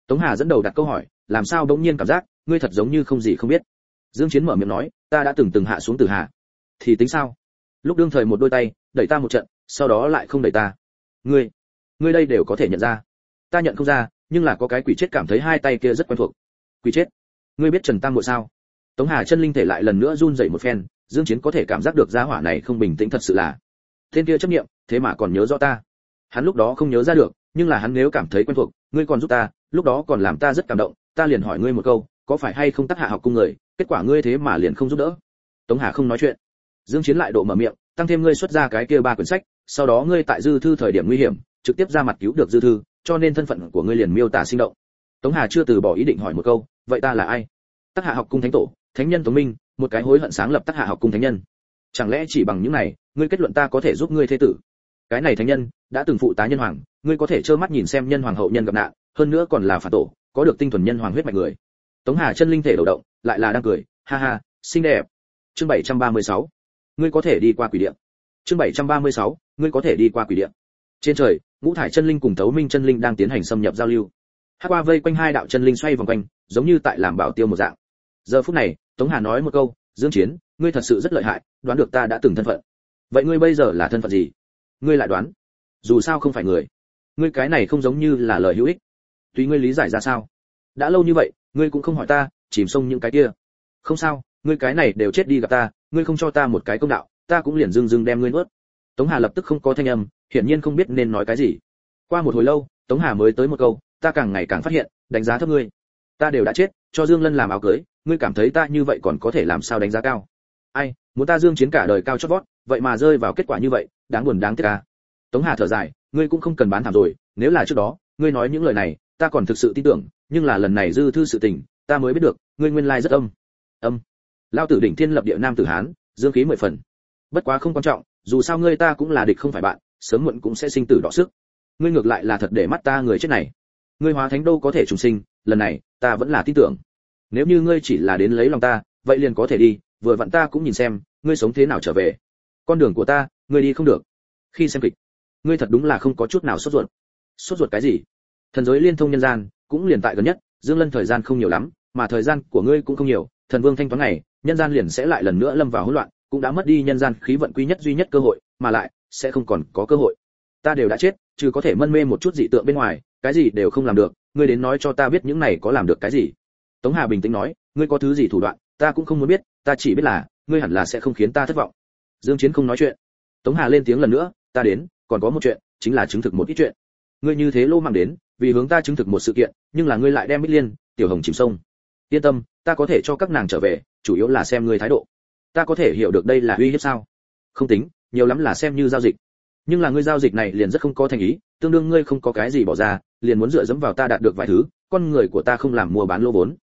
Tống hà dẫn đầu đặt câu hỏi, làm sao bỗng nhiên cảm giác, ngươi thật giống như không gì không biết. Dương chiến mở miệng nói, ta đã từng từng hạ xuống từ hạ thì tính sao? Lúc đương thời một đôi tay đẩy ta một trận, sau đó lại không đẩy ta. Ngươi ngươi đây đều có thể nhận ra. Ta nhận không ra, nhưng là có cái quỷ chết cảm thấy hai tay kia rất quen thuộc. Quỷ chết? Ngươi biết trần tam muội sao? Tống hà chân linh thể lại lần nữa run rẩy một phen, dương chiến có thể cảm giác được gia hỏa này không bình tĩnh thật sự là. Tên kia chấp niệm, thế mà còn nhớ rõ ta. Hắn lúc đó không nhớ ra được, nhưng là hắn nếu cảm thấy quen thuộc, ngươi còn giúp ta, lúc đó còn làm ta rất cảm động, ta liền hỏi ngươi một câu, có phải hay không tác hạ học cung người, kết quả ngươi thế mà liền không giúp đỡ? Tống hà không nói chuyện. Dương chiến lại độ mở miệng tăng thêm ngươi xuất ra cái kia ba quyển sách, sau đó ngươi tại dư thư thời điểm nguy hiểm, trực tiếp ra mặt cứu được dư thư, cho nên thân phận của ngươi liền miêu tả sinh động. Tống hà chưa từ bỏ ý định hỏi một câu, vậy ta là ai? Tắc hạ học cung thánh tổ, thánh nhân tống minh, một cái hối hận sáng lập Tắc hạ học cung thánh nhân. Chẳng lẽ chỉ bằng những này, ngươi kết luận ta có thể giúp ngươi thế tử? Cái này thánh nhân, đã từng phụ tá nhân hoàng, ngươi có thể trơ mắt nhìn xem nhân hoàng hậu nhân gặp nạn, hơn nữa còn là phản tổ, có được tinh thuần nhân hoàng huyết mạch người. Tống hà chân linh thể đầu động, lại là đang cười, ha ha, xinh đẹp. Chương 736 ngươi có thể đi qua quỷ địa chương 736. ngươi có thể đi qua quỷ địa trên trời, ngũ thải chân linh cùng tấu minh chân linh đang tiến hành xâm nhập giao lưu. Hắc qua vây quanh hai đạo chân linh xoay vòng quanh, giống như tại làm bảo tiêu một dạng. Giờ phút này, tống hà nói một câu, dương chiến, ngươi thật sự rất lợi hại, đoán được ta đã từng thân phận. Vậy ngươi bây giờ là thân phận gì? Ngươi lại đoán. Dù sao không phải người. Ngươi cái này không giống như là lời hữu ích. Tùy ngươi lý giải ra sao? Đã lâu như vậy, ngươi cũng không hỏi ta, chìm sông những cái kia. Không sao, ngươi cái này đều chết đi gặp ta ngươi không cho ta một cái công đạo, ta cũng liền dưng dưng đem ngươi nuốt. Tống hà lập tức không có thanh âm, hiển nhiên không biết nên nói cái gì. Qua một hồi lâu, tống hà mới tới một câu, ta càng ngày càng phát hiện, đánh giá thấp ngươi. Ta đều đã chết, cho dương lân làm áo cưới, ngươi cảm thấy ta như vậy còn có thể làm sao đánh giá cao? Ai, muốn ta dương chiến cả đời cao chót vót, vậy mà rơi vào kết quả như vậy, đáng buồn đáng tiếc à? Tống hà thở dài, ngươi cũng không cần bán thảm rồi, nếu là trước đó, ngươi nói những lời này, ta còn thực sự tin tưởng, nhưng là lần này dư thư sự tình, ta mới biết được, ngươi nguyên lai rất âm. Âm lao tử đỉnh thiên lập địa nam tử hán, dương khí mười phần. Bất quá không quan trọng, dù sao ngươi ta cũng là địch không phải bạn, sớm muộn cũng sẽ sinh tử đỏ sức. Ngươi ngược lại là thật để mắt ta người chết này. Ngươi hóa thánh đô có thể trùng sinh, lần này, ta vẫn là tin tưởng. Nếu như ngươi chỉ là đến lấy lòng ta, vậy liền có thể đi, vừa vặn ta cũng nhìn xem, ngươi sống thế nào trở về. Con đường của ta, ngươi đi không được. Khi xem kịch, ngươi thật đúng là không có chút nào sốt ruột. Sốt ruột cái gì? Thần giới liên thông nhân gian, cũng liền tại gần nhất, dương lân thời gian không nhiều lắm, mà thời gian của ngươi cũng không nhiều, thần vương thanh toán này nhân gian liền sẽ lại lần nữa lâm vào hỗn loạn, cũng đã mất đi nhân gian khí vận quý nhất duy nhất cơ hội, mà lại, sẽ không còn có cơ hội. Ta đều đã chết, trừ có thể mân mê một chút dị tượng bên ngoài, cái gì đều không làm được, ngươi đến nói cho ta biết những này có làm được cái gì. Tống hà bình tĩnh nói, ngươi có thứ gì thủ đoạn, ta cũng không muốn biết, ta chỉ biết là, ngươi hẳn là sẽ không khiến ta thất vọng. Dương chiến không nói chuyện. Tống hà lên tiếng lần nữa, ta đến, còn có một chuyện, chính là chứng thực một ít chuyện. Ngươi như thế lô mang đến, vì hướng ta chứng thực một sự kiện, nhưng là ngươi lại đem bích liên, tiểu hồng chìm sông. Yên tâm, ta có thể cho các nàng trở về chủ yếu là xem ngươi thái độ. Ta có thể hiểu được đây là uy hiếp sao? Không tính, nhiều lắm là xem như giao dịch. Nhưng là ngươi giao dịch này liền rất không có thành ý, tương đương ngươi không có cái gì bỏ ra, liền muốn dựa dẫm vào ta đạt được vài thứ, con người của ta không làm mua bán lô vốn.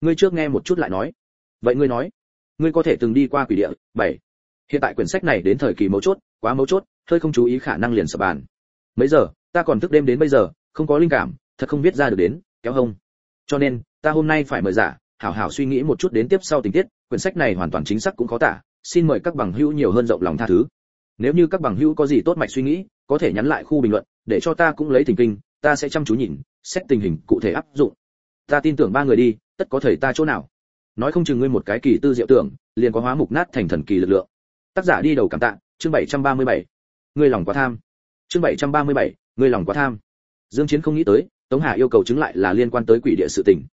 Ngươi trước nghe một chút lại nói. Vậy ngươi nói, ngươi có thể từng đi qua quỷ địa, bảy. Hiện tại quyển sách này đến thời kỳ mấu chốt, quá mấu chốt, hơi không chú ý khả năng liền sập bàn. Mấy giờ, ta còn thức đêm đến bây giờ, không có linh cảm, thật không biết ra được đến, kéo hông. Cho nên, ta hôm nay phải mời giả hảo hảo suy nghĩ một chút đến tiếp sau tình tiết quyển sách này hoàn toàn chính xác cũng khó tả xin mời các bằng hữu nhiều hơn rộng lòng tha thứ. Nếu như các bằng hữu có gì tốt mạch suy nghĩ có thể nhắn lại khu bình luận để cho ta cũng lấy thỉnh kinh ta sẽ chăm chú nhìn xét tình hình cụ thể áp dụng. Ta tin tưởng ba người đi tất có thể ta chỗ nào. Nói không chừng ngươi một cái kỳ tư diệu tưởng liền có hóa mục nát thành thần kỳ lực lượng. Tác giả đi đầu cảm tạ chương 737. ngươi lòng quá tham. Chương 737, ngươi lòng quá tham. Dương chiến không nghĩ tới tống hà yêu cầu chứng lại là liên quan tới quỷ địa sự tình.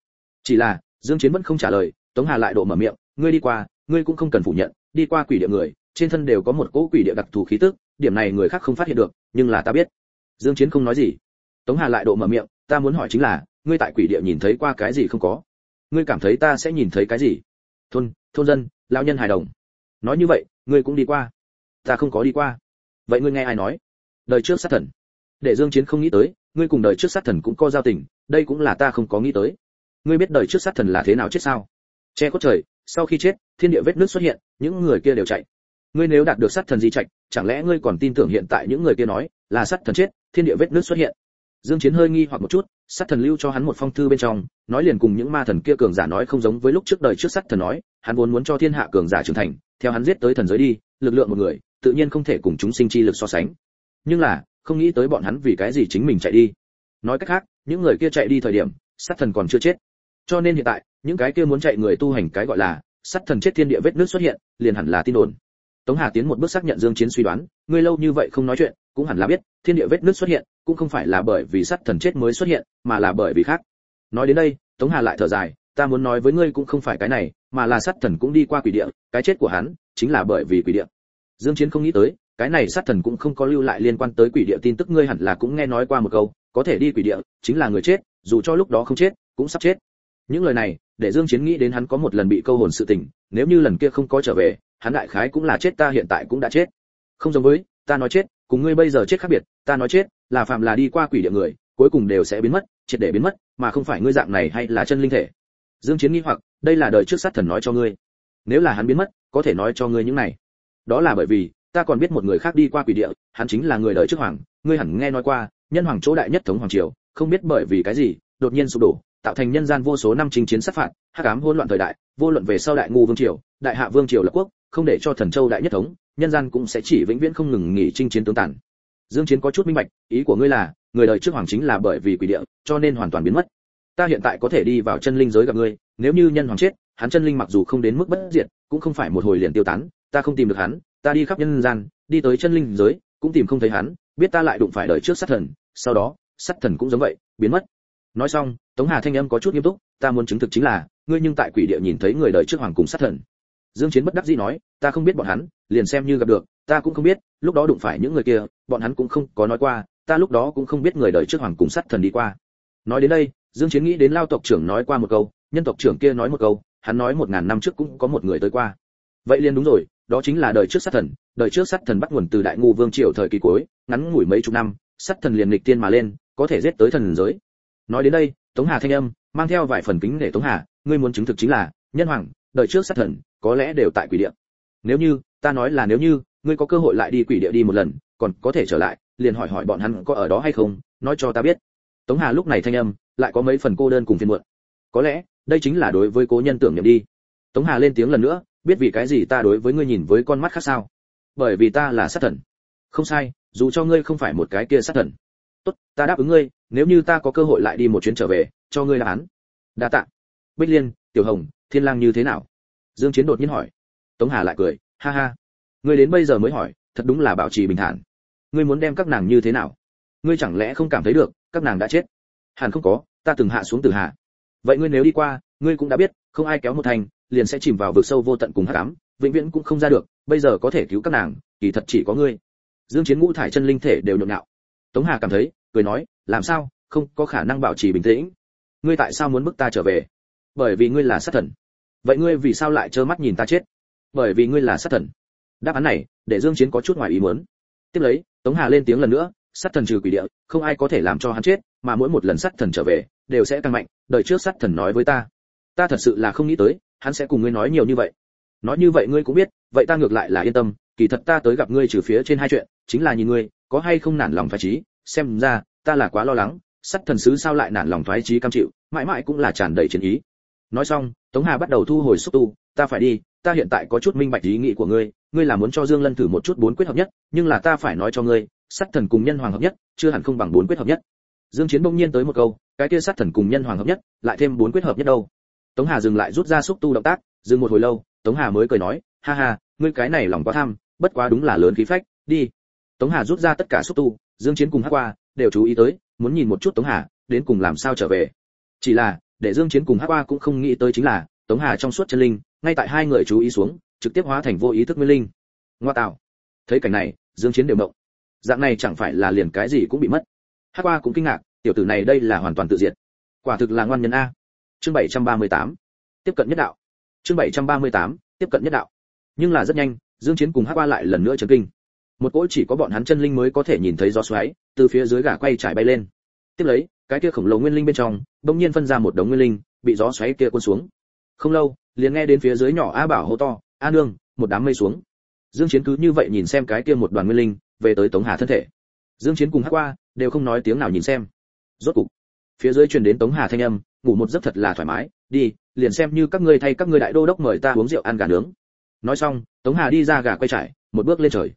Chỉ là dương chiến vẫn không trả lời, tống hà lại độ mở miệng, ngươi đi qua, ngươi cũng không cần phủ nhận, đi qua quỷ địa người, trên thân đều có một cỗ quỷ địa đặc thù khí tức, điểm này người khác không phát hiện được, nhưng là ta biết. Dương chiến không nói gì. Tống hà lại độ mở miệng, ta muốn hỏi chính là, ngươi tại quỷ địa nhìn thấy qua cái gì không có? Ngươi cảm thấy ta sẽ nhìn thấy cái gì? Thôn thôn dân, lão nhân hài đồng. Nói như vậy, ngươi cũng đi qua. Ta không có đi qua. Vậy ngươi nghe ai nói? Đời trước sát thần. Để dương chiến không nghĩ tới, ngươi cùng đời trước sát thần cũng có giao tình, đây cũng là ta không có nghĩ tới ngươi biết đời trước sát thần là thế nào chết sao? Che khuất trời, sau khi chết, thiên địa vết nước xuất hiện, những người kia đều chạy. Ngươi nếu đạt được sát thần di trạch, chẳng lẽ ngươi còn tin tưởng hiện tại những người kia nói là sát thần chết, thiên địa vết nước xuất hiện? Dương chiến hơi nghi hoặc một chút, sát thần lưu cho hắn một phong thư bên trong, nói liền cùng những ma thần kia cường giả nói không giống với lúc trước đời trước sát thần nói, hắn vốn muốn cho thiên hạ cường giả trưởng thành, theo hắn giết tới thần giới đi, lực lượng một người, tự nhiên không thể cùng chúng sinh chi lực so sánh. Nhưng là, không nghĩ tới bọn hắn vì cái gì chính mình chạy đi. Nói cách khác, những người kia chạy đi thời điểm, sát thần còn chưa chết cho nên hiện tại, những cái kia muốn chạy người tu hành cái gọi là, sắt thần chết thiên địa vết nước xuất hiện, liền hẳn là tin đồn. Tống hà tiến một bước xác nhận dương chiến suy đoán ngươi lâu như vậy không nói chuyện, cũng hẳn là biết, thiên địa vết nước xuất hiện, cũng không phải là bởi vì sắt thần chết mới xuất hiện, mà là bởi vì khác. Nói đến đây, tống hà lại thở dài, ta muốn nói với ngươi cũng không phải cái này, mà là sát thần cũng đi qua quỷ địa, cái chết của hắn, chính là bởi vì quỷ địa. Dương chiến không nghĩ tới, cái này sát thần cũng không có lưu lại liên quan tới quỷ địa tin tức, ngươi hẳn là cũng nghe nói qua một câu, có thể đi quỷ địa, chính là người chết, dù cho lúc đó không chết, cũng sắp chết những lời này, để dương chiến nghĩ đến hắn có một lần bị câu hồn sự tình, nếu như lần kia không có trở về, hắn đại khái cũng là chết, ta hiện tại cũng đã chết. Không giống với, ta nói chết, cùng ngươi bây giờ chết khác biệt, ta nói chết, là phạm là đi qua quỷ địa người, cuối cùng đều sẽ biến mất, triệt để biến mất, mà không phải ngươi dạng này hay là chân linh thể. Dương chiến nghi hoặc, đây là đời trước sát thần nói cho ngươi. Nếu là hắn biến mất, có thể nói cho ngươi những này. Đó là bởi vì, ta còn biết một người khác đi qua quỷ địa, hắn chính là người đời trước hoàng, ngươi hẳn nghe nói qua, nhân hoàng chỗ đại nhất thống hoàng triều, không biết bởi vì cái gì, đột nhiên sụp đổ tạo thành nhân gian vô số năm chinh chiến sát phạt, hắc ám hỗn loạn thời đại, vô luận về sau đại ngu vương triều, đại hạ vương triều lập quốc, không để cho thần châu đại nhất thống, nhân gian cũng sẽ chỉ vĩnh viễn không ngừng nghỉ chinh chiến tướng tàn. Dương chiến có chút minh bạch, ý của ngươi là, người đời trước hoàng chính là bởi vì quỷ địa, cho nên hoàn toàn biến mất. Ta hiện tại có thể đi vào chân linh giới gặp ngươi, nếu như nhân hoàng chết, hắn chân linh mặc dù không đến mức bất diệt, cũng không phải một hồi liền tiêu tán, ta không tìm được hắn, ta đi khắp nhân gian, đi tới chân linh giới, cũng tìm không thấy hắn, biết ta lại đụng phải đời trước sát thần, sau đó, sát thần cũng giống vậy, biến mất nói xong, tống hà thanh âm có chút nghiêm túc, ta muốn chứng thực chính là, ngươi nhưng tại quỷ địa nhìn thấy người đời trước hoàng cùng sát thần. Dương chiến bất đắc dĩ nói, ta không biết bọn hắn, liền xem như gặp được, ta cũng không biết, lúc đó đụng phải những người kia, bọn hắn cũng không có nói qua, ta lúc đó cũng không biết người đời trước hoàng cùng sát thần đi qua. Nói đến đây, dương chiến nghĩ đến lao tộc trưởng nói qua một câu, nhân tộc trưởng kia nói một câu, hắn nói một ngàn năm trước cũng có một người tới qua. Vậy liền đúng rồi, đó chính là đời trước sát thần, đời trước sát thần bắt nguồn từ đại ngu vương triều thời kỳ cuối, ngắn ngủi mấy chục năm, sát thần liền lịch tiên mà lên, có thể giết tới thần giới nói đến đây, tống hà thanh âm mang theo vài phần kính để tống hà, ngươi muốn chứng thực chính là, nhân hoàng, đời trước sát thần, có lẽ đều tại quỷ địa. Nếu như, ta nói là nếu như, ngươi có cơ hội lại đi quỷ địa đi một lần, còn có thể trở lại, liền hỏi hỏi bọn hắn có ở đó hay không, nói cho ta biết. Tống hà lúc này thanh âm lại có mấy phần cô đơn cùng phiền muộn. Có lẽ, đây chính là đối với cố nhân tưởng niệm đi. Tống hà lên tiếng lần nữa, biết vì cái gì ta đối với ngươi nhìn với con mắt khác sao? Bởi vì ta là sát thần. Không sai, dù cho ngươi không phải một cái kia sát thần. Tốt, ta đáp ứng ngươi nếu như ta có cơ hội lại đi một chuyến trở về, cho ngươi đáp án. Đa tạ. Bích liên, tiểu hồng, thiên lang như thế nào? Dương chiến đột nhiên hỏi. Tống hà lại cười, ha ha. Ngươi đến bây giờ mới hỏi, thật đúng là bảo trì bình thản. Ngươi muốn đem các nàng như thế nào? Ngươi chẳng lẽ không cảm thấy được, các nàng đã chết? Hẳn không có, ta từng hạ xuống từ hạ. Vậy ngươi nếu đi qua, ngươi cũng đã biết, không ai kéo một thành, liền sẽ chìm vào vực sâu vô tận cùng hắc ám, vĩnh viễn cũng không ra được, bây giờ có thể cứu các nàng, kỳ thật chỉ có ngươi. Dương chiến ngũ thải chân linh thể đều nhộn nhạo. Tống hà cảm thấy cười nói, làm sao? Không có khả năng bảo trì bình tĩnh. Ngươi tại sao muốn bức ta trở về? Bởi vì ngươi là sát thần. Vậy ngươi vì sao lại trơ mắt nhìn ta chết? Bởi vì ngươi là sát thần. Đáp án này, để dương chiến có chút ngoài ý muốn. Tiếp lấy, tống hà lên tiếng lần nữa, sát thần trừ quỷ địa, không ai có thể làm cho hắn chết, mà mỗi một lần sát thần trở về, đều sẽ tăng mạnh đợi trước sát thần nói với ta. Ta thật sự là không nghĩ tới, hắn sẽ cùng ngươi nói nhiều như vậy. Nói như vậy ngươi cũng biết, vậy ta ngược lại là yên tâm, kỳ thật ta tới gặp ngươi trừ phía trên hai chuyện, chính là nhìn ngươi, có hay không nản lòng phải trí xem ra, ta là quá lo lắng sát thần sứ sao lại nản lòng thoái trí cam chịu, mãi mãi cũng là tràn đầy chiến ý. Nói xong, tống hà bắt đầu thu hồi xúc tu, ta phải đi, ta hiện tại có chút minh bạch ý nghĩ của ngươi ngươi là muốn cho dương lân thử một chút bốn quyết hợp nhất, nhưng là ta phải nói cho ngươi sát thần cùng nhân hoàng hợp nhất, chưa hẳn không bằng bốn quyết hợp nhất. Dương chiến bỗng nhiên tới một câu, cái kia sát thần cùng nhân hoàng hợp nhất, lại thêm bốn quyết hợp nhất đâu? Tống hà dừng lại rút ra xúc tu động tác, dừng một hồi lâu, tống hà mới cười nói, ha ha, ngươi cái này lòng quá tham, bất quá đúng là lớn khí phách, đi. Tống hà rút ra tất cả xúc tu dương chiến cùng Hắc qua, đều chú ý tới, muốn nhìn một chút tống hà, đến cùng làm sao trở về. Chỉ là, để dương chiến cùng Hắc qua cũng không nghĩ tới chính là, tống hà trong suốt chân linh, ngay tại hai người chú ý xuống, trực tiếp hóa thành vô ý thức nguyên linh. Ngoa tạo. Thấy cảnh này, dương chiến đều động dạng này chẳng phải là liền cái gì cũng bị mất. Hắc qua cũng kinh ngạc, tiểu tử này đây là hoàn toàn tự diệt. Quả thực là ngoan nhân a. Chương 738 tiếp cận nhất đạo. Chương 738 tiếp cận nhất đạo. Nhưng là rất nhanh, dương chiến cùng Hắc qua lại lần nữa chấn kinh một cỗ chỉ có bọn hắn chân linh mới có thể nhìn thấy gió xoáy, từ phía dưới gà quay trải bay lên. Tiếp lấy, cái kia khổng lồ nguyên linh bên trong, bỗng nhiên phân ra một đống nguyên linh, bị gió xoáy kia cuốn xuống. Không lâu, liền nghe đến phía dưới nhỏ a bảo hô to, a nương, một đám mây xuống. Dương chiến cứ như vậy nhìn xem cái kia một đoàn nguyên linh, về tới tống hà thân thể. Dương chiến cùng hắc qua đều không nói tiếng nào nhìn xem. Rốt cục, phía dưới truyền đến tống hà thanh âm, ngủ một giấc thật là thoải mái, đi, liền xem như các ngươi thay các ngươi đại đô đốc mời ta uống rượu ăn gà nướng. Nói xong, tống hà đi ra gà quay trải, một bước lên trời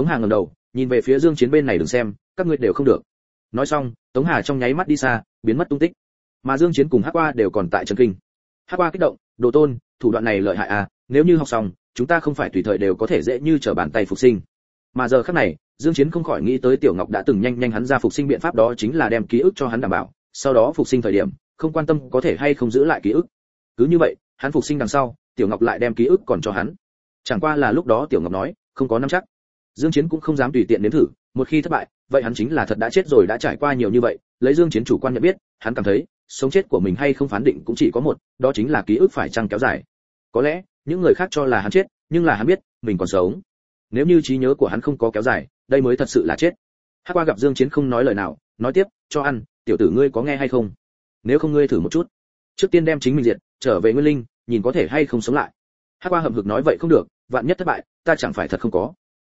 tống hà ngẩng đầu, nhìn về phía dương chiến bên này đừng xem, các ngươi đều không được. Nói xong, tống hà trong nháy mắt đi xa, biến mất tung tích. Mà dương chiến cùng hắc qua đều còn tại trần kinh. Hắc qua kích động, đồ tôn, thủ đoạn này lợi hại à nếu như học xong, chúng ta không phải tùy thời đều có thể dễ như trở bàn tay phục sinh. Mà giờ khắc này, dương chiến không khỏi nghĩ tới tiểu ngọc đã từng nhanh nhanh hắn ra phục sinh biện pháp đó chính là đem ký ức cho hắn đảm bảo, sau đó phục sinh thời điểm, không quan tâm có thể hay không giữ lại ký ức. Cứ như vậy, hắn phục sinh đằng sau, tiểu ngọc lại đem ký ức còn cho hắn. Chẳng qua là lúc đó tiểu ngọc nói, không có nắm chắc dương chiến cũng không dám tùy tiện đến thử, một khi thất bại, vậy hắn chính là thật đã chết rồi đã trải qua nhiều như vậy, lấy dương chiến chủ quan nhận biết, hắn cảm thấy, sống chết của mình hay không phán định cũng chỉ có một, đó chính là ký ức phải chăng kéo dài. Có lẽ, những người khác cho là hắn chết, nhưng là hắn biết, mình còn sống. Nếu như trí nhớ của hắn không có kéo dài, đây mới thật sự là chết. Hắc qua gặp dương chiến không nói lời nào, nói tiếp, cho ăn, tiểu tử ngươi có nghe hay không? Nếu không ngươi thử một chút. Trước tiên đem chính mình diệt, trở về nguyên linh, nhìn có thể hay không sống lại. Hắc qua hậm hực nói, vậy không được, vạn nhất thất bại, ta chẳng phải thật không có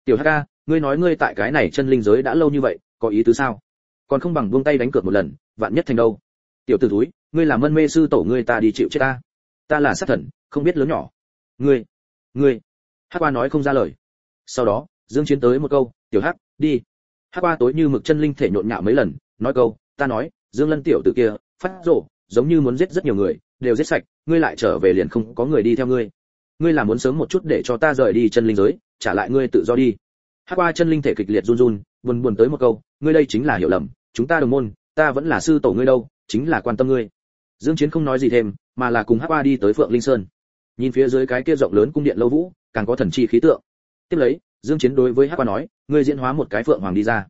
tiểu hắc ca ngươi nói ngươi tại cái này chân linh giới đã lâu như vậy có ý tứ sao? Còn không bằng buông tay đánh cược một lần vạn nhất thành đâu? Tiểu tử túi ngươi là mân mê sư tổ ngươi ta đi chịu chết ta. Ta là sát thần không biết lớn nhỏ. Ngươi ngươi. Hắc qua nói không ra lời. Sau đó dương chiến tới một câu tiểu hắc đi. Hắc qua tối như mực chân linh thể nhộn nhạo mấy lần nói câu ta nói dương lân tiểu tử kia phát rồ, giống như muốn giết rất nhiều người đều giết sạch ngươi lại trở về liền không có người đi theo ngươi ngươi là muốn sớm một chút để cho ta rời đi chân linh giới, trả lại ngươi tự do đi. Hắc qua chân linh thể kịch liệt run run, buồn buồn tới một câu, ngươi đây chính là hiểu lầm, chúng ta đồng môn, ta vẫn là sư tổ ngươi đâu, chính là quan tâm ngươi. Dương chiến không nói gì thêm, mà là cùng hắc qua đi tới phượng linh sơn. Nhìn phía dưới cái kia rộng lớn cung điện lâu vũ, càng có thần chi khí tượng. Tiếp lấy, dương chiến đối với hắc qua nói, ngươi diễn hóa một cái phượng hoàng đi ra.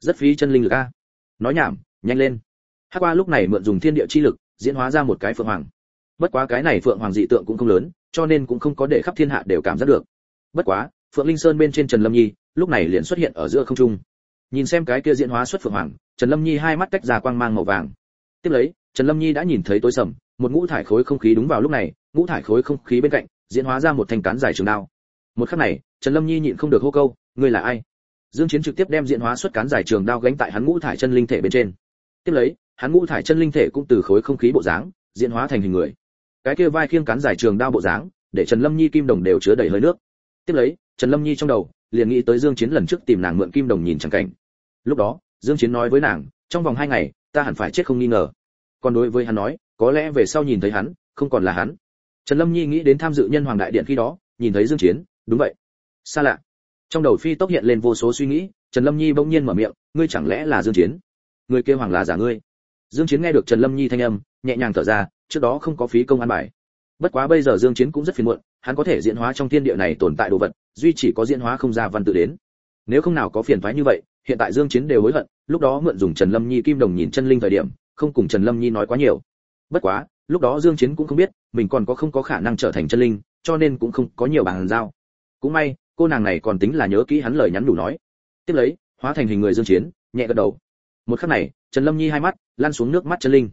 Rất phí chân linh lực a. Nói nhảm, nhanh lên. Hắc qua lúc này mượn dùng thiên địa chi lực, diễn hóa ra một cái phượng hoàng. Bất quá cái này phượng hoàng dị tượng cũng không lớn cho nên cũng không có để khắp thiên hạ đều cảm giác được. Bất quá, phượng linh sơn bên trên trần lâm nhi, lúc này liền xuất hiện ở giữa không trung. Nhìn xem cái kia diễn hóa xuất phượng hoàng, trần lâm nhi hai mắt tách ra quang mang màu vàng. Tiếp lấy, trần lâm nhi đã nhìn thấy tối sầm, một ngũ thải khối không khí đúng vào lúc này, ngũ thải khối không khí bên cạnh, diễn hóa ra một thanh cán dài trường đao. Một khắc này, trần lâm nhi nhịn không được hô câu, ngươi là ai? Dương chiến trực tiếp đem diễn hóa xuất cán dài trường đao gánh tại hắn ngũ thải chân linh thể bên trên. Tiếp lấy, hắn ngũ thải chân linh thể cũng từ khối không khí bộ dáng, diễn hóa thành hình người cái kia vai khiêng cán dài trường đao bộ dáng, để trần lâm nhi kim đồng đều chứa đầy hơi nước. Tiếp lấy, trần lâm nhi trong đầu, liền nghĩ tới dương chiến lần trước tìm nàng mượn kim đồng nhìn chẳng cảnh. Lúc đó, dương chiến nói với nàng, trong vòng hai ngày, ta hẳn phải chết không nghi ngờ. Còn đối với hắn nói, có lẽ về sau nhìn thấy hắn, không còn là hắn. Trần lâm nhi nghĩ đến tham dự nhân hoàng đại điện khi đó, nhìn thấy dương chiến, đúng vậy. Xa lạ. Trong đầu phi tốc hiện lên vô số suy nghĩ, trần lâm nhi bỗng nhiên mở miệng, ngươi chẳng lẽ là dương chiến? Người kia hoàng là giả ngươi? Dương chiến nghe được trần lâm nhi thanh âm, nhẹ nhàng thở ra, trước đó không có phí công ăn bài. Bất quá bây giờ dương chiến cũng rất phiền muộn, hắn có thể diễn hóa trong thiên địa này tồn tại đồ vật, duy chỉ có diễn hóa không ra văn tự đến. Nếu không nào có phiền toái như vậy, hiện tại dương chiến đều hối hận, lúc đó mượn dùng trần lâm nhi kim đồng nhìn chân linh thời điểm, không cùng trần lâm nhi nói quá nhiều. Bất quá, lúc đó dương chiến cũng không biết, mình còn có không có khả năng trở thành chân linh, cho nên cũng không có nhiều bàn giao. Cũng may, cô nàng này còn tính là nhớ kỹ hắn lời nhắn đủ nói. Tiếp lấy, hóa thành hình người dương chiến, nhẹ gật đầu. Một khắc này, trần lâm nhi hai mắt lan xuống nước mắt chân linh.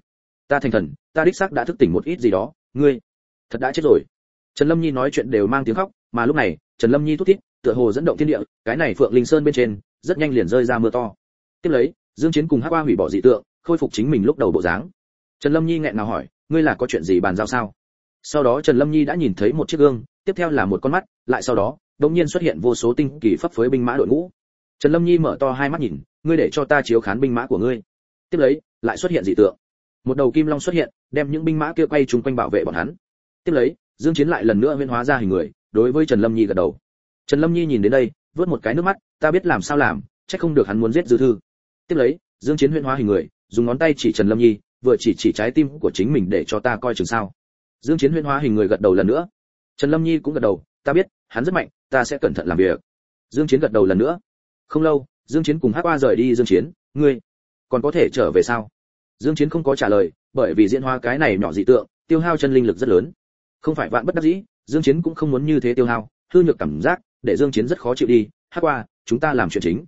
Ta thành thần, ta đích xác đã thức tỉnh một ít gì đó. Ngươi, thật đã chết rồi. Trần lâm nhi nói chuyện đều mang tiếng khóc, mà lúc này, trần lâm nhi thút thít, tựa hồ dẫn động thiên địa, cái này phượng linh sơn bên trên, rất nhanh liền rơi ra mưa to. Tiếp lấy, dương chiến cùng hắc qua hủy bỏ dị tượng, khôi phục chính mình lúc đầu bộ dáng. Trần lâm nhi nghẹn nào hỏi, ngươi là có chuyện gì bàn giao sao? Sau đó trần lâm nhi đã nhìn thấy một chiếc gương, tiếp theo là một con mắt, lại sau đó đống nhiên xuất hiện vô số tinh kỳ pháp phối binh mã đội ngũ. Trần lâm nhi mở to hai mắt nhìn, ngươi để cho ta chiếu khán binh mã của ngươi. Tiếp lấy lại xuất hiện dị tượng. Một đầu kim long xuất hiện, đem những binh mã kia quay trúng quanh bảo vệ bọn hắn. Tiếp lấy, dương chiến lại lần nữa huyễn hóa ra hình người, đối với trần lâm nhi gật đầu. Trần lâm nhi nhìn đến đây, vớt một cái nước mắt, ta biết làm sao làm, chắc không được hắn muốn giết dư thư. Tiếp lấy, dương chiến huyễn hóa hình người, dùng ngón tay chỉ trần lâm nhi, vừa chỉ chỉ trái tim của chính mình để cho ta coi chừng sao. Dương chiến huyễn hóa hình người gật đầu lần nữa. Trần lâm nhi cũng gật đầu, ta biết, hắn rất mạnh, ta sẽ cẩn thận làm việc. Dương chiến gật đầu lần nữa. Không lâu, dương chiến cùng hắc qua rời đi dương chiến. Ngươi còn có thể trở về sao? Dương chiến không có trả lời, bởi vì diễn hóa cái này nhỏ dị tượng, tiêu hao chân linh lực rất lớn. Không phải vạn bất đắc dĩ, dương chiến cũng không muốn như thế tiêu hao, hư nhược cảm giác, để dương chiến rất khó chịu đi. Hắc qua, chúng ta làm chuyện chính.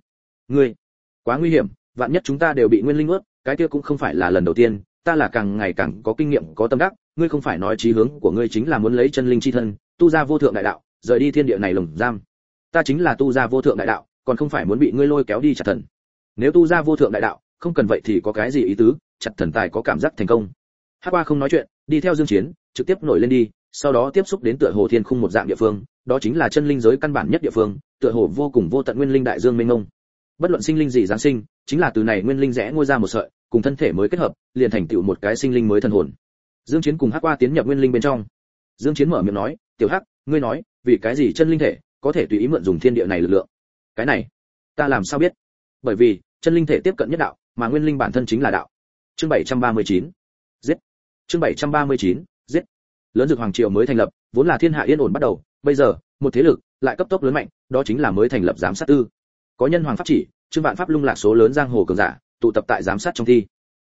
Ngươi, quá nguy hiểm, vạn nhất chúng ta đều bị nguyên linh ướt, cái kia cũng không phải là lần đầu tiên, ta là càng ngày càng có kinh nghiệm, có tâm đắc, ngươi không phải nói chí hướng của ngươi chính là muốn lấy chân linh chi thân, tu ra vô thượng đại đạo, rời đi thiên địa này lồng giam. Ta chính là tu ra vô thượng đại đạo, còn không phải muốn bị ngươi lôi kéo đi chặt thần. Nếu tu ra vô thượng đại đạo, không cần vậy thì có cái gì ý tứ? Chặt thần tài có cảm giác thành công. Hắc qua không nói chuyện, đi theo dương chiến, trực tiếp nổi lên đi, sau đó tiếp xúc đến tựa hồ thiên khung một dạng địa phương, đó chính là chân linh giới căn bản nhất địa phương, tựa hồ vô cùng vô tận nguyên linh đại dương mênh mông. Bất luận sinh linh gì giáng sinh, chính là từ này nguyên linh rẽ ngôi ra một sợi, cùng thân thể mới kết hợp, liền thành tựu một cái sinh linh mới thần hồn. Dương chiến cùng hắc qua tiến nhập nguyên linh bên trong. Dương chiến mở miệng nói, tiểu hắc, ngươi nói, vì cái gì chân linh thể có thể tùy ý mượn dùng thiên địa này lực lượng? Cái này, ta làm sao biết? Bởi vì, chân linh thể tiếp cận nhất đạo, mà nguyên linh bản thân chính là đạo chương 739 giết. Chương 739 giết. Lớn dược hoàng triều mới thành lập, vốn là thiên hạ yên ổn bắt đầu, bây giờ, một thế lực lại cấp tốc lớn mạnh, đó chính là mới thành lập giám sát tư. Có nhân hoàng pháp chỉ, trương vạn pháp lung lạc số lớn giang hồ cường giả, tụ tập tại giám sát trong thi.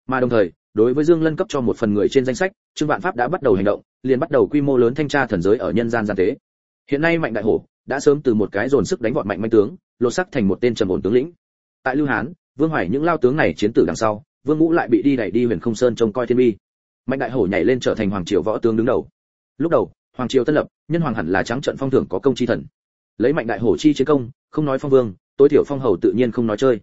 Mà đồng thời, đối với dương lân cấp cho một phần người trên danh sách, trương vạn pháp đã bắt đầu hành động, liền bắt đầu quy mô lớn thanh tra thần giới ở nhân gian gian tế. Hiện nay mạnh đại hổ đã sớm từ một cái dồn sức đánh vọt mạnh manh tướng, lột sắc thành một tên trầm ổn tướng lĩnh. Tại lưu hán, vương hoài những lao tướng này chiến tử đằng sau vương ngũ lại bị đi đẩy đi huyền không sơn trông coi thiên bi. Mạnh đại hổ nhảy lên trở thành hoàng triều võ tướng đứng đầu. Lúc đầu, hoàng triều tân lập, nhân hoàng hẳn là trắng trận phong thưởng có công chi thần. Lấy mạnh đại hổ chi chiến công, không nói phong vương, tối thiểu phong hầu tự nhiên không nói chơi.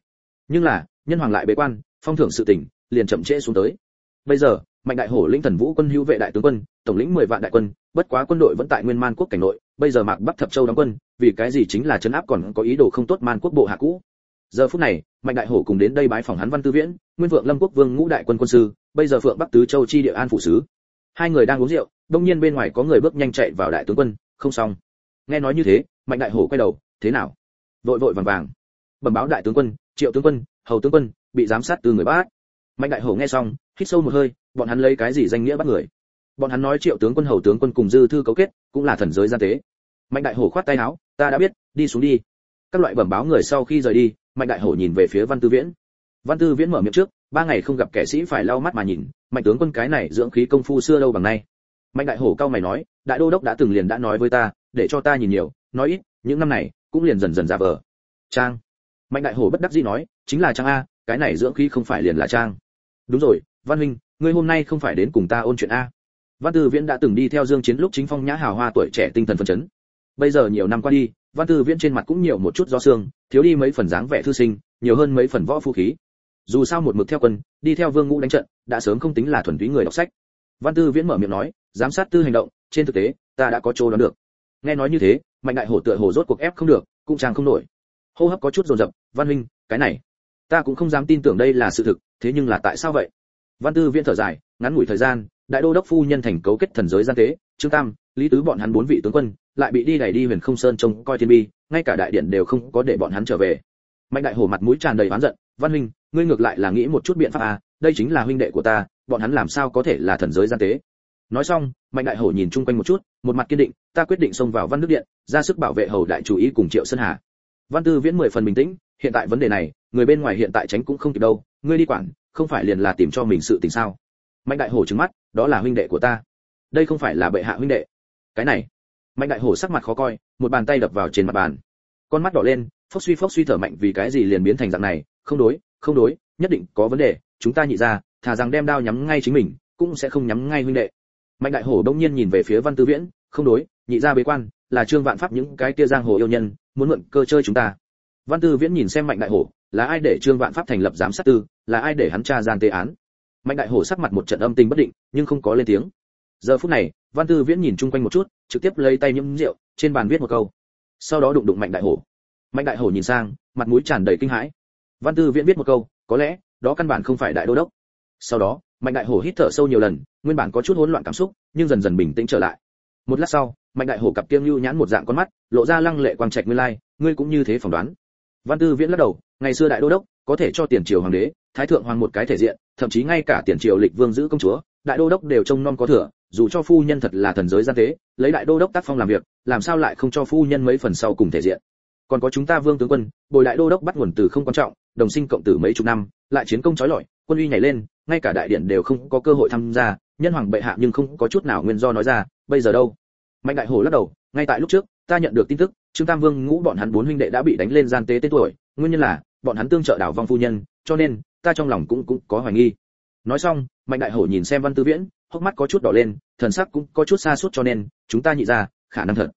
Nhưng là, nhân hoàng lại bế quan, phong thưởng sự tỉnh liền chậm trễ xuống tới. Bây giờ, mạnh đại hổ lĩnh thần vũ quân hữu vệ đại tướng quân, tổng lĩnh 10 vạn đại quân, bất quá quân đội vẫn tại nguyên man quốc cảnh nội, bây giờ mạc bắc thập châu đóng quân, vì cái gì chính là chấn áp còn có ý đồ không tốt man quốc bộ hạ cũ? Giờ phút này, mạnh đại hổ cùng đến đây bái phòng hắn văn tư viễn, nguyên vượng lâm quốc vương ngũ đại quân quân sư, bây giờ phượng bắc tứ châu chi địa an phụ sứ. Hai người đang uống rượu, đông nhiên bên ngoài có người bước nhanh chạy vào đại tướng quân, không xong. Nghe nói như thế, mạnh đại hổ quay đầu, thế nào? Vội vội vàng vàng. Bẩm báo đại tướng quân, triệu tướng quân, hầu tướng quân, bị giám sát từ người bắt mạnh đại hổ nghe xong, hít sâu một hơi, bọn hắn lấy cái gì danh nghĩa bắt người? Bọn hắn nói triệu tướng quân, hầu tướng quân cùng dư thư cấu kết, cũng là thần giới gian tế. Mạnh đại hổ khoát tay áo, ta đã biết, đi xuống đi các loại bẩm báo người sau khi rời đi, mạnh đại hổ nhìn về phía văn tư viễn. Văn tư viễn mở miệng trước, ba ngày không gặp kẻ sĩ phải lau mắt mà nhìn, mạnh tướng quân cái này dưỡng khí công phu xưa lâu bằng nay. Mạnh đại hổ cao mày nói, đại đô đốc đã từng liền đã nói với ta, để cho ta nhìn nhiều, nói ít, những năm này, cũng liền dần dần giả vờ. Trang. Mạnh đại hổ bất đắc dĩ nói, chính là trang a, cái này dưỡng khí không phải liền là trang. Đúng rồi, văn huynh, ngươi hôm nay không phải đến cùng ta ôn chuyện a. Văn tư viễn đã từng đi theo dương chiến lúc chính phong nhã hào hoa tuổi trẻ tinh thần phấn chấn bây giờ nhiều năm qua đi, văn tư viễn trên mặt cũng nhiều một chút do xương, thiếu đi mấy phần dáng vẻ thư sinh, nhiều hơn mấy phần võ phu khí. Dù sao một mực theo quân, đi theo vương ngũ đánh trận, đã sớm không tính là thuần túy người đọc sách. Văn tư viễn mở miệng nói, giám sát tư hành động, trên thực tế, ta đã có chỗ đoán được. Nghe nói như thế, mạnh đại hổ tựa hồ rốt cuộc ép không được, cũng chàng không nổi. Hô hấp có chút dồn dập, văn huynh, cái này, ta cũng không dám tin tưởng đây là sự thực, thế nhưng là tại sao vậy? Văn tư viễn thở dài, ngắn ngủi thời gian, đại đô đốc phu nhân thành cấu kết thần giới gian tế, trương tam lý tứ bọn hắn bốn vị tướng quân lại bị đi đẩy đi huyền không sơn trông coi thiên bi, ngay cả đại điện đều không có để bọn hắn trở về. Mạnh đại hổ mặt mũi tràn đầy oán giận, văn huynh, ngươi ngược lại là nghĩ một chút biện pháp à đây chính là huynh đệ của ta, bọn hắn làm sao có thể là thần giới gian tế? Nói xong, mạnh đại hổ nhìn chung quanh một chút, một mặt kiên định, ta quyết định xông vào văn nước điện, ra sức bảo vệ hầu đại chủ ý cùng triệu sơn hà. Văn tư viễn mười phần bình tĩnh, hiện tại vấn đề này, người bên ngoài hiện tại tránh cũng không kịp đâu, ngươi đi quản, không phải liền là tìm cho mình sự tình sao? Mạnh đại hổ trừng mắt, đó là huynh đệ của ta. Đây không phải là bệ hạ huynh đệ cái này. Mạnh đại hổ sắc mặt khó coi, một bàn tay đập vào trên mặt bàn. Con mắt đỏ lên, phốc suy phốc suy thở mạnh vì cái gì liền biến thành dạng này, không đối không đối, nhất định có vấn đề, chúng ta nhị ra thà rằng đem đao nhắm ngay chính mình, cũng sẽ không nhắm ngay huynh đệ. Mạnh đại hổ đông nhiên nhìn về phía văn tư viễn, không đối, nhị ra bế quan, là trương vạn pháp những cái kia giang hồ yêu nhân, muốn mượn cơ chơi chúng ta. Văn tư viễn nhìn xem mạnh đại hổ, là ai để trương vạn pháp thành lập giám sát tư, là ai để hắn tra gian tê án? Mạnh đại hổ sắc mặt một trận âm tình bất định, nhưng không có lên tiếng. Giờ phút này văn tư viễn nhìn chung quanh một chút, trực tiếp lấy tay nhấm rượu, trên bàn viết một câu. Sau đó đụng đụng mạnh đại hổ. Mạnh đại hổ nhìn sang, mặt mũi tràn đầy kinh hãi. Văn tư viễn viết một câu, có lẽ, đó căn bản không phải đại đô đốc. Sau đó, mạnh đại hổ hít thở sâu nhiều lần, nguyên bản có chút hỗn loạn cảm xúc, nhưng dần dần bình tĩnh trở lại. Một lát sau, mạnh đại hổ cặp kiêng lưu nhãn một dạng con mắt, lộ ra lăng lệ quang trạch nguyên lai, ngươi cũng như thế phỏng đoán. Văn tư viễn lắc đầu, ngày xưa đại đô đốc, có thể cho tiền triều hoàng đế, thái thượng hoàng một cái thể diện, thậm chí ngay cả tiền triều lịch vương giữ công chúa, đại đô đốc đều trông non có thừa dù cho phu nhân thật là thần giới gian tế, lấy đại đô đốc tác phong làm việc, làm sao lại không cho phu nhân mấy phần sau cùng thể diện? Còn có chúng ta vương tướng quân, bồi đại đô đốc bắt nguồn từ không quan trọng, đồng sinh cộng tử mấy chục năm, lại chiến công chói lọi, quân uy nhảy lên, ngay cả đại điện đều không có cơ hội tham gia, nhân hoàng bệ hạ nhưng không có chút nào nguyên do nói ra, bây giờ đâu? Mạnh đại hổ lắc đầu, ngay tại lúc trước, ta nhận được tin tức, trương tam vương ngũ bọn hắn bốn huynh đệ đã bị đánh lên gian tế tên tuổi, nguyên nhân là, bọn hắn tương trợ đảo vong phu nhân, cho nên, ta trong lòng cũng cũng có hoài nghi. Nói xong, mạnh đại hổ nhìn xem văn tư viễn hốc mắt có chút đỏ lên, thần sắc cũng có chút xa suốt cho nên, chúng ta nhị ra, khả năng thật.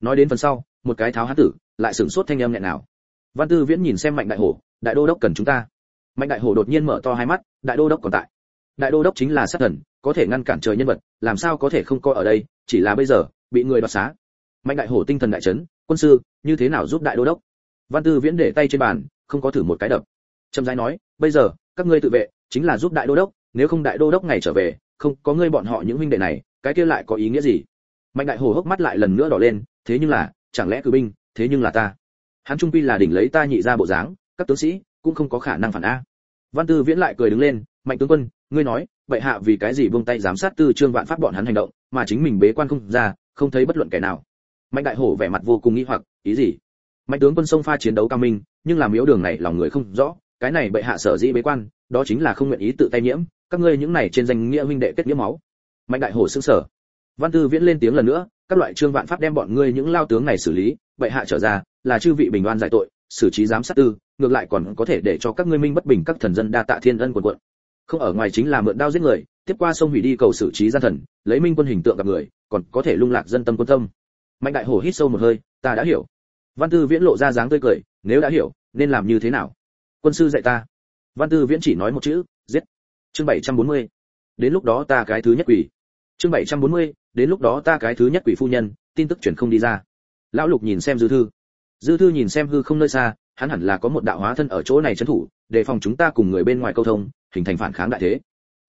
Nói đến phần sau, một cái tháo hán tử, lại sửng sốt thanh âm nhẹ nào văn tư viễn nhìn xem mạnh đại hổ, đại đô đốc cần chúng ta. Mạnh đại hổ đột nhiên mở to hai mắt, đại đô đốc còn tại. Đại đô đốc chính là sát thần, có thể ngăn cản trời nhân vật, làm sao có thể không coi ở đây, chỉ là bây giờ, bị người đoạt xá. Mạnh đại hổ tinh thần đại chấn, quân sư, như thế nào giúp đại đô đốc? Văn tư viễn để tay trên bàn, không có thử một cái đập. Trầm rãi nói, bây giờ, các ngươi tự vệ, chính là giúp đại đô đốc, nếu không đại đô đốc ngày trở về không, có ngươi bọn họ những huynh đệ này, cái kia lại có ý nghĩa gì? Mạnh đại hồ hốc mắt lại lần nữa đỏ lên, thế nhưng là, chẳng lẽ cử binh, thế nhưng là ta? Hắn trung quy là đỉnh lấy ta nhị ra bộ dáng, các tướng sĩ cũng không có khả năng phản a. Văn tư viễn lại cười đứng lên, mạnh tướng quân, ngươi nói vậy hạ vì cái gì buông tay giám sát tư trương vạn pháp bọn hắn hành động, mà chính mình bế quan không ra, không thấy bất luận kẻ nào? Mạnh đại hổ vẻ mặt vô cùng nghi hoặc, ý gì? Mạnh tướng quân sông pha chiến đấu cao minh, nhưng làm yếu đường này lòng người không rõ, cái này bệ hạ sở dĩ bế quan, đó chính là không nguyện ý tự tay nhiễm các ngươi những này trên danh nghĩa huynh đệ kết nghĩa máu. Mạnh đại hổ sững sở văn tư viễn lên tiếng lần nữa, các loại trương vạn pháp đem bọn ngươi những lao tướng này xử lý, bệ hạ trở ra, là chư vị bình oan giải tội, xử trí giám sát tư, ngược lại còn có thể để cho các ngươi minh bất bình các thần dân đa tạ thiên ân quần quận. Không ở ngoài chính là mượn đao giết người, tiếp qua sông hủy đi cầu xử trí gian thần, lấy minh quân hình tượng gặp người, còn có thể lung lạc dân tâm quân tâm. Mạnh đại hổ hít sâu một hơi, ta đã hiểu. Văn tư viễn lộ ra dáng tươi cười, nếu đã hiểu, nên làm như thế nào? Quân sư dạy ta. Văn tư viễn chỉ nói một chữ chương 740. đến lúc đó ta cái thứ nhất quỷ. Chương 740, đến lúc đó ta cái thứ nhất quỷ phu nhân tin tức chuyển không đi ra. Lão lục nhìn xem dư thư. Dư thư nhìn xem hư không nơi xa hắn hẳn là có một đạo hóa thân ở chỗ này trấn thủ đề phòng chúng ta cùng người bên ngoài câu thông hình thành phản kháng đại thế.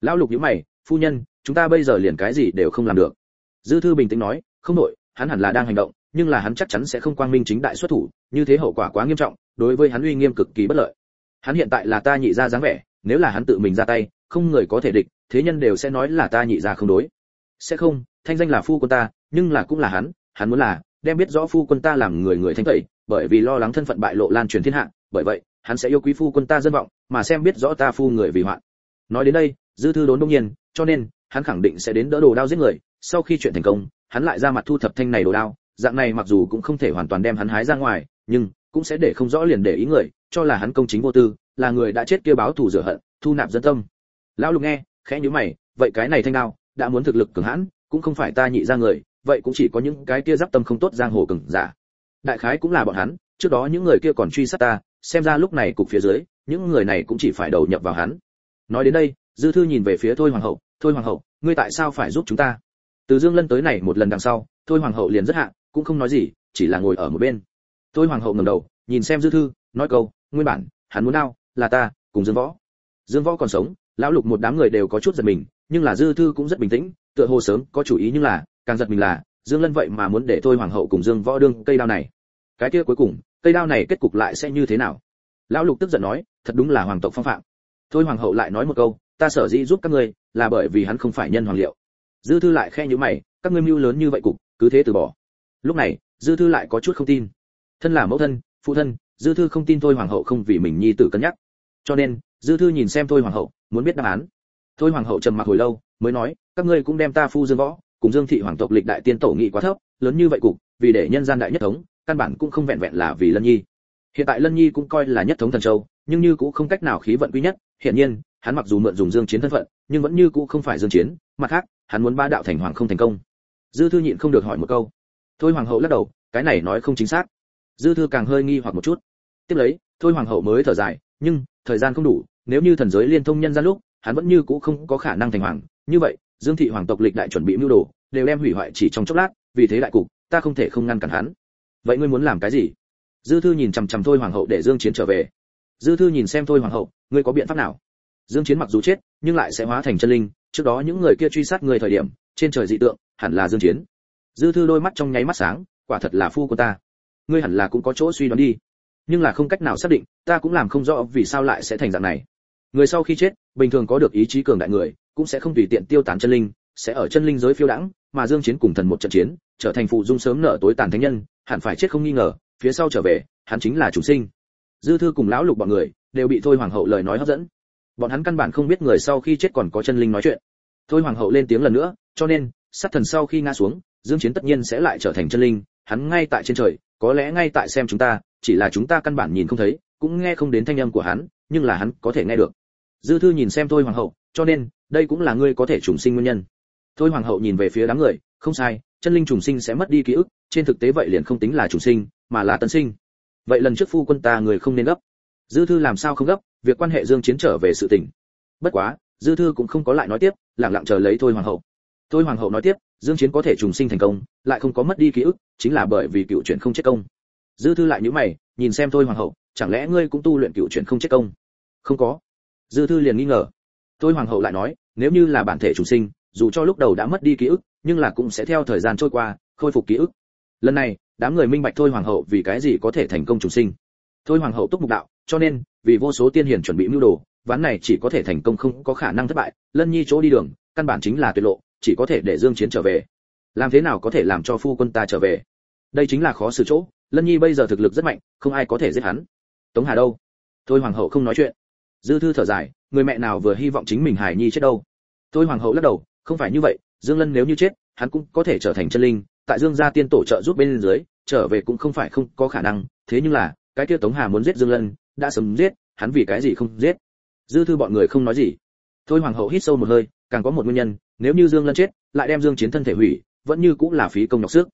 Lão lục nhíu mày phu nhân chúng ta bây giờ liền cái gì đều không làm được. Dư thư bình tĩnh nói không nội hắn hẳn là đang hành động nhưng là hắn chắc chắn sẽ không quang minh chính đại xuất thủ như thế hậu quả quá nghiêm trọng đối với hắn uy nghiêm cực kỳ bất lợi. Hắn hiện tại là ta nhị ra dáng vẻ nếu là hắn tự mình ra tay không người có thể địch, thế nhân đều sẽ nói là ta nhị ra không đối. Sẽ không, thanh danh là phu quân ta, nhưng là cũng là hắn hắn muốn là đem biết rõ phu quân ta làm người người thanh tẩy, bởi vì lo lắng thân phận bại lộ lan truyền thiên hạ, bởi vậy, hắn sẽ yêu quý phu quân ta dân vọng, mà xem biết rõ ta phu người vì hoạn. Nói đến đây, dư thư đốn đông nhiên, cho nên, hắn khẳng định sẽ đến đỡ đồ đao giết người. Sau khi chuyện thành công, hắn lại ra mặt thu thập thanh này đồ đao, dạng này mặc dù cũng không thể hoàn toàn đem hắn hái ra ngoài, nhưng cũng sẽ để không rõ liền để ý người, cho là hắn công chính vô tư, là người đã chết kia báo thù rửa hận, thu nạp dân tâm lão lục nghe, khẽ nhíu mày, vậy cái này thanh đao, đã muốn thực lực cường hãn, cũng không phải ta nhị ra người, vậy cũng chỉ có những cái kia giáp tâm không tốt giang hồ cường giả. Đại khái cũng là bọn hắn, trước đó những người kia còn truy sát ta, xem ra lúc này cục phía dưới, những người này cũng chỉ phải đầu nhập vào hắn. Nói đến đây, dư thư nhìn về phía thôi hoàng hậu, thôi hoàng hậu, ngươi tại sao phải giúp chúng ta? Từ dương lân tới này một lần đằng sau, thôi hoàng hậu liền rất hạ, cũng không nói gì, chỉ là ngồi ở một bên. Thôi hoàng hậu ngẩng đầu, nhìn xem dư thư, nói câu, nguyên bản, hắn muốn đau là ta, cùng dương võ. Dương võ còn sống lão lục một đám người đều có chút giật mình, nhưng là dư thư cũng rất bình tĩnh, tựa hồ sớm có chủ ý nhưng là, càng giật mình là, dương lân vậy mà muốn để thôi hoàng hậu cùng dương võ đương cây đao này. Cái kia cuối cùng, cây đao này kết cục lại sẽ như thế nào? Lão lục tức giận nói, thật đúng là hoàng tộc phong phạm. Thôi hoàng hậu lại nói một câu, ta sở dĩ giúp các ngươi, là bởi vì hắn không phải nhân hoàng liệu. Dư thư lại khe nhíu mày, các ngươi mưu lớn như vậy cục, cứ thế từ bỏ. Lúc này, dư thư lại có chút không tin. Thân là mẫu thân, phụ thân, dư thư không tin thôi hoàng hậu không vì mình nhi tử cân nhắc. Cho nên, dư thư nhìn xem thôi hoàng hậu muốn biết đáp án. Thôi hoàng hậu trầm mặc hồi lâu, mới nói, các ngươi cũng đem ta phu dương võ cùng dương thị hoàng tộc lịch đại tiên tổ nghị quá thấp, lớn như vậy cục, vì để nhân gian đại nhất thống, căn bản cũng không vẹn vẹn là vì lân nhi. Hiện tại lân nhi cũng coi là nhất thống thần châu, nhưng như cũng không cách nào khí vận quý nhất hiện nhiên, hắn mặc dù mượn dùng dương chiến thân phận, nhưng vẫn như cũ không phải dương chiến, mặt khác, hắn muốn ba đạo thành hoàng không thành công. Dư thư nhịn không được hỏi một câu. Thôi hoàng hậu lắc đầu, cái này nói không chính xác. Dư thư càng hơi nghi hoặc một chút. Tiếp lấy, thôi hoàng hậu mới thở dài, nhưng, thời gian không đủ nếu như thần giới liên thông nhân gian lúc, hắn vẫn như cũ không có khả năng thành hoàng. Như vậy, dương thị hoàng tộc lịch đại chuẩn bị mưu đồ, đều đem hủy hoại chỉ trong chốc lát, vì thế đại cục, ta không thể không ngăn cản hắn. Vậy ngươi muốn làm cái gì? Dư thư nhìn chằm chằm thôi hoàng hậu để dương chiến trở về. Dư thư nhìn xem thôi hoàng hậu, ngươi có biện pháp nào? Dương chiến mặc dù chết, nhưng lại sẽ hóa thành chân linh. Trước đó những người kia truy sát người thời điểm, trên trời dị tượng, hẳn là dương chiến. Dư thư đôi mắt trong nháy mắt sáng, quả thật là phu của ta. Ngươi hẳn là cũng có chỗ suy đoán đi. Nhưng là không cách nào xác định, ta cũng làm không rõ vì sao lại sẽ thành dạng này người sau khi chết, bình thường có được ý chí cường đại người, cũng sẽ không tùy tiện tiêu tán chân linh, sẽ ở chân linh giới phiêu đãng, mà dương chiến cùng thần một trận chiến, trở thành phụ dung sớm nở tối tàn thánh nhân, hẳn phải chết không nghi ngờ, phía sau trở về, hắn chính là chủ sinh. Dư thư cùng lão lục bọn người, đều bị thôi hoàng hậu lời nói hấp dẫn. Bọn hắn căn bản không biết người sau khi chết còn có chân linh nói chuyện. Thôi hoàng hậu lên tiếng lần nữa, cho nên, sát thần sau khi ngã xuống, dương chiến tất nhiên sẽ lại trở thành chân linh, hắn ngay tại trên trời, có lẽ ngay tại xem chúng ta, chỉ là chúng ta căn bản nhìn không thấy, cũng nghe không đến thanh âm của hắn, nhưng là hắn có thể nghe được dư thư nhìn xem thôi hoàng hậu, cho nên, đây cũng là ngươi có thể trùng sinh nguyên nhân. Thôi hoàng hậu nhìn về phía đám người, không sai, chân linh trùng sinh sẽ mất đi ký ức, trên thực tế vậy liền không tính là trùng sinh, mà là tân sinh. Vậy lần trước phu quân ta người không nên gấp. Dư thư làm sao không gấp, việc quan hệ dương chiến trở về sự tình. Bất quá, dư thư cũng không có lại nói tiếp, lặng lặng chờ lấy thôi hoàng hậu. Thôi hoàng hậu nói tiếp, dương chiến có thể trùng sinh thành công, lại không có mất đi ký ức, chính là bởi vì cựu chuyển không chết công. Dư thư lại nhíu mày, nhìn xem thôi hoàng hậu, chẳng lẽ ngươi cũng tu luyện cựu chuyển không chết công? Không có dư thư liền nghi ngờ. Tôi hoàng hậu lại nói, nếu như là bản thể chủ sinh, dù cho lúc đầu đã mất đi ký ức, nhưng là cũng sẽ theo thời gian trôi qua, khôi phục ký ức. Lần này, đám người minh bạch thôi hoàng hậu vì cái gì có thể thành công chủ sinh. Thôi hoàng hậu túc mục đạo, cho nên, vì vô số tiên hiền chuẩn bị mưu đồ, ván này chỉ có thể thành công không có khả năng thất bại, lân nhi chỗ đi đường, căn bản chính là tuyệt lộ, chỉ có thể để dương chiến trở về. Làm thế nào có thể làm cho phu quân ta trở về? Đây chính là khó xử chỗ, lân nhi bây giờ thực lực rất mạnh, không ai có thể giết hắn. Tống hà đâu? Thôi hoàng hậu không nói chuyện dư thư thở dài, người mẹ nào vừa hy vọng chính mình hải nhi chết đâu? Thôi hoàng hậu lắc đầu, không phải như vậy, dương lân nếu như chết, hắn cũng có thể trở thành chân linh, tại dương gia tiên tổ trợ giúp bên dưới, trở về cũng không phải không có khả năng, thế nhưng là, cái kia tống hà muốn giết dương lân, đã sớm giết, hắn vì cái gì không giết? Dư thư bọn người không nói gì. Thôi hoàng hậu hít sâu một hơi, càng có một nguyên nhân, nếu như dương lân chết, lại đem dương chiến thân thể hủy, vẫn như cũng là phí công nhọc sức.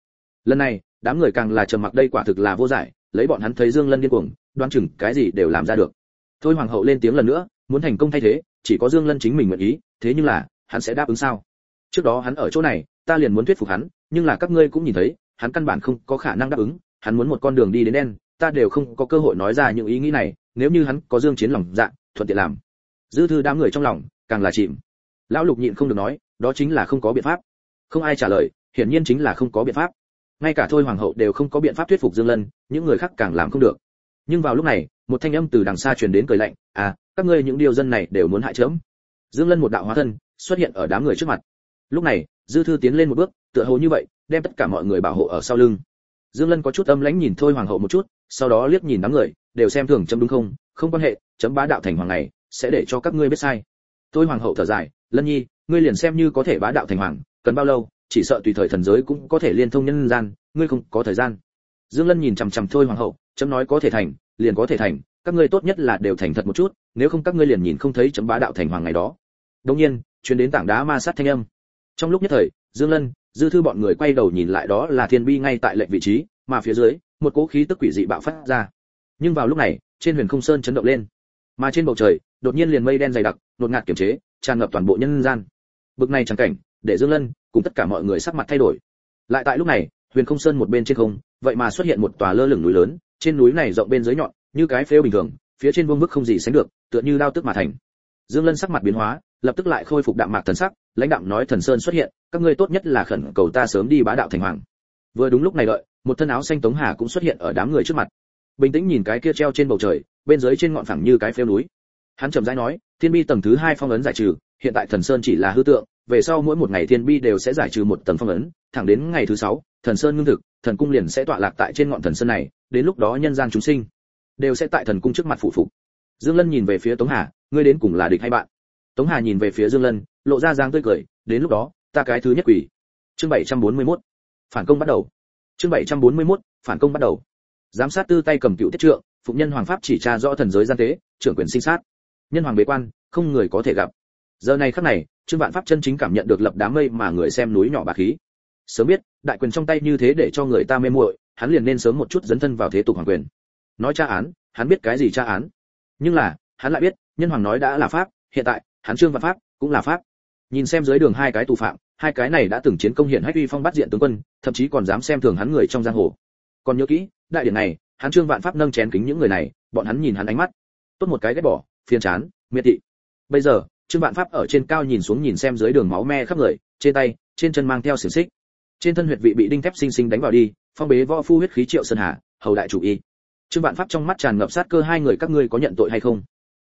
Lần này, đám người càng là trầm mặc đây quả thực là vô giải, lấy bọn hắn thấy dương lân điên cuồng đoan chừng cái gì đều làm ra được thôi hoàng hậu lên tiếng lần nữa, muốn thành công thay thế, chỉ có dương lân chính mình nguyện ý, thế nhưng là, hắn sẽ đáp ứng sao? Trước đó hắn ở chỗ này, ta liền muốn thuyết phục hắn, nhưng là các ngươi cũng nhìn thấy, hắn căn bản không có khả năng đáp ứng, hắn muốn một con đường đi đến đen, ta đều không có cơ hội nói ra những ý nghĩ này, nếu như hắn có dương chiến lòng dạ thuận tiện làm. Dư thư đám người trong lòng, càng là chìm. Lão lục nhịn không được nói, đó chính là không có biện pháp. Không ai trả lời, hiển nhiên chính là không có biện pháp. Ngay cả thôi hoàng hậu đều không có biện pháp thuyết phục dương lân, những người khác càng làm không được nhưng vào lúc này, một thanh âm từ đằng xa truyền đến cười lạnh à các ngươi những điều dân này đều muốn hại chớm. Dương lân một đạo hóa thân xuất hiện ở đám người trước mặt. Lúc này, dư thư tiến lên một bước, tựa hồ như vậy, đem tất cả mọi người bảo hộ ở sau lưng. Dương lân có chút âm lãnh nhìn thôi hoàng hậu một chút, sau đó liếc nhìn đám người, đều xem thường chấm đúng không? Không quan hệ, chấm bá đạo thành hoàng này, sẽ để cho các ngươi biết sai. Thôi hoàng hậu thở dài, lân nhi, ngươi liền xem như có thể bá đạo thành hoàng, cần bao lâu, chỉ sợ tùy thời thần giới cũng có thể liên thông nhân gian, ngươi không có thời gian. Dương lân nhìn chằm chằm thôi hoàng hậu chấm nói có thể thành, liền có thể thành, các ngươi tốt nhất là đều thành thật một chút, nếu không các ngươi liền nhìn không thấy chấm bá đạo thành hoàng ngày đó. Đồng nhiên, truyền đến tảng đá ma sát thanh âm. Trong lúc nhất thời, dương lân, dư thư bọn người quay đầu nhìn lại đó là thiên bi ngay tại lệnh vị trí, mà phía dưới, một cỗ khí tức quỷ dị bạo phát ra. Nhưng vào lúc này, trên huyền không sơn chấn động lên. Mà trên bầu trời, đột nhiên liền mây đen dày đặc đột ngạt kiểm chế, tràn ngập toàn bộ nhân gian. Bực này chẳng cảnh, để dương lân cùng tất cả mọi người sắc mặt thay đổi. Lại tại lúc này, huyền không sơn một bên trên không, vậy mà xuất hiện một tòa lơ lửng núi lớn trên núi này rộng bên dưới nhọn, như cái phếu bình thường, phía trên vương bức không gì sánh được, tựa như đao tức mà thành. Dương lân sắc mặt biến hóa, lập tức lại khôi phục đạm mạc thần sắc, lãnh đạm nói thần sơn xuất hiện, các ngươi tốt nhất là khẩn cầu ta sớm đi bá đạo thành hoàng. Vừa đúng lúc này đợi, một thân áo xanh tống hà cũng xuất hiện ở đám người trước mặt. Bình tĩnh nhìn cái kia treo trên bầu trời, bên dưới trên ngọn phẳng như cái phêu núi. Hắn chậm rãi nói, thiên bi tầng thứ hai phong ấn giải trừ, hiện tại thần sơn chỉ là hư tượng, về sau mỗi một ngày thiên bi đều sẽ giải trừ một tầng phong ấn thẳng đến ngày thứ sáu, thần sơn ngưng thực, thần cung liền sẽ tọa lạc tại trên ngọn thần sơn này, đến lúc đó nhân gian chúng sinh đều sẽ tại thần cung trước mặt phụ phục. Dương lân nhìn về phía tống hà, ngươi đến cùng là địch hay bạn? Tống hà nhìn về phía dương lân, lộ ra dáng tươi cười, đến lúc đó, ta cái thứ nhất quỷ. Chương 741 phản công bắt đầu. Chương 741 phản công bắt đầu. Giám sát tư tay cầm cựu tiết trượng, phụng nhân hoàng pháp chỉ tra rõ thần giới gian tế, trưởng quyền sinh sát. Nhân hoàng bế quan, không người có thể gặp. Giờ này khắc này, trương vạn pháp chân chính cảm nhận được lập đám mây mà người xem núi nhỏ bạc khí sớm biết, đại quyền trong tay như thế để cho người ta mê muội, hắn liền nên sớm một chút dấn thân vào thế tục hoàng quyền. Nói tra án, hắn biết cái gì tra án. Nhưng là, hắn lại biết, nhân hoàng nói đã là pháp, hiện tại, hắn trương vạn pháp, cũng là pháp. Nhìn xem dưới đường hai cái tù phạm, hai cái này đã từng chiến công hiển hách uy phong bắt diện tướng quân, thậm chí còn dám xem thường hắn người trong giang hồ. Còn nhớ kỹ, đại điển này, hắn trương vạn pháp nâng chén kính những người này, bọn hắn nhìn hắn ánh mắt. Tốt một cái ghét bỏ, phiền chán, miệt thị. Bây giờ, trương vạn pháp ở trên cao nhìn xuống nhìn xem dưới đường máu me khắp người, trên tay, trên chân mang theo xiềng xích trên thân huyệt vị bị đinh thép sinh sinh đánh vào đi, phong bế võ phu huyết khí triệu sơn hà, hầu đại chủ y. Trương vạn pháp trong mắt tràn ngập sát cơ hai người các ngươi có nhận tội hay không?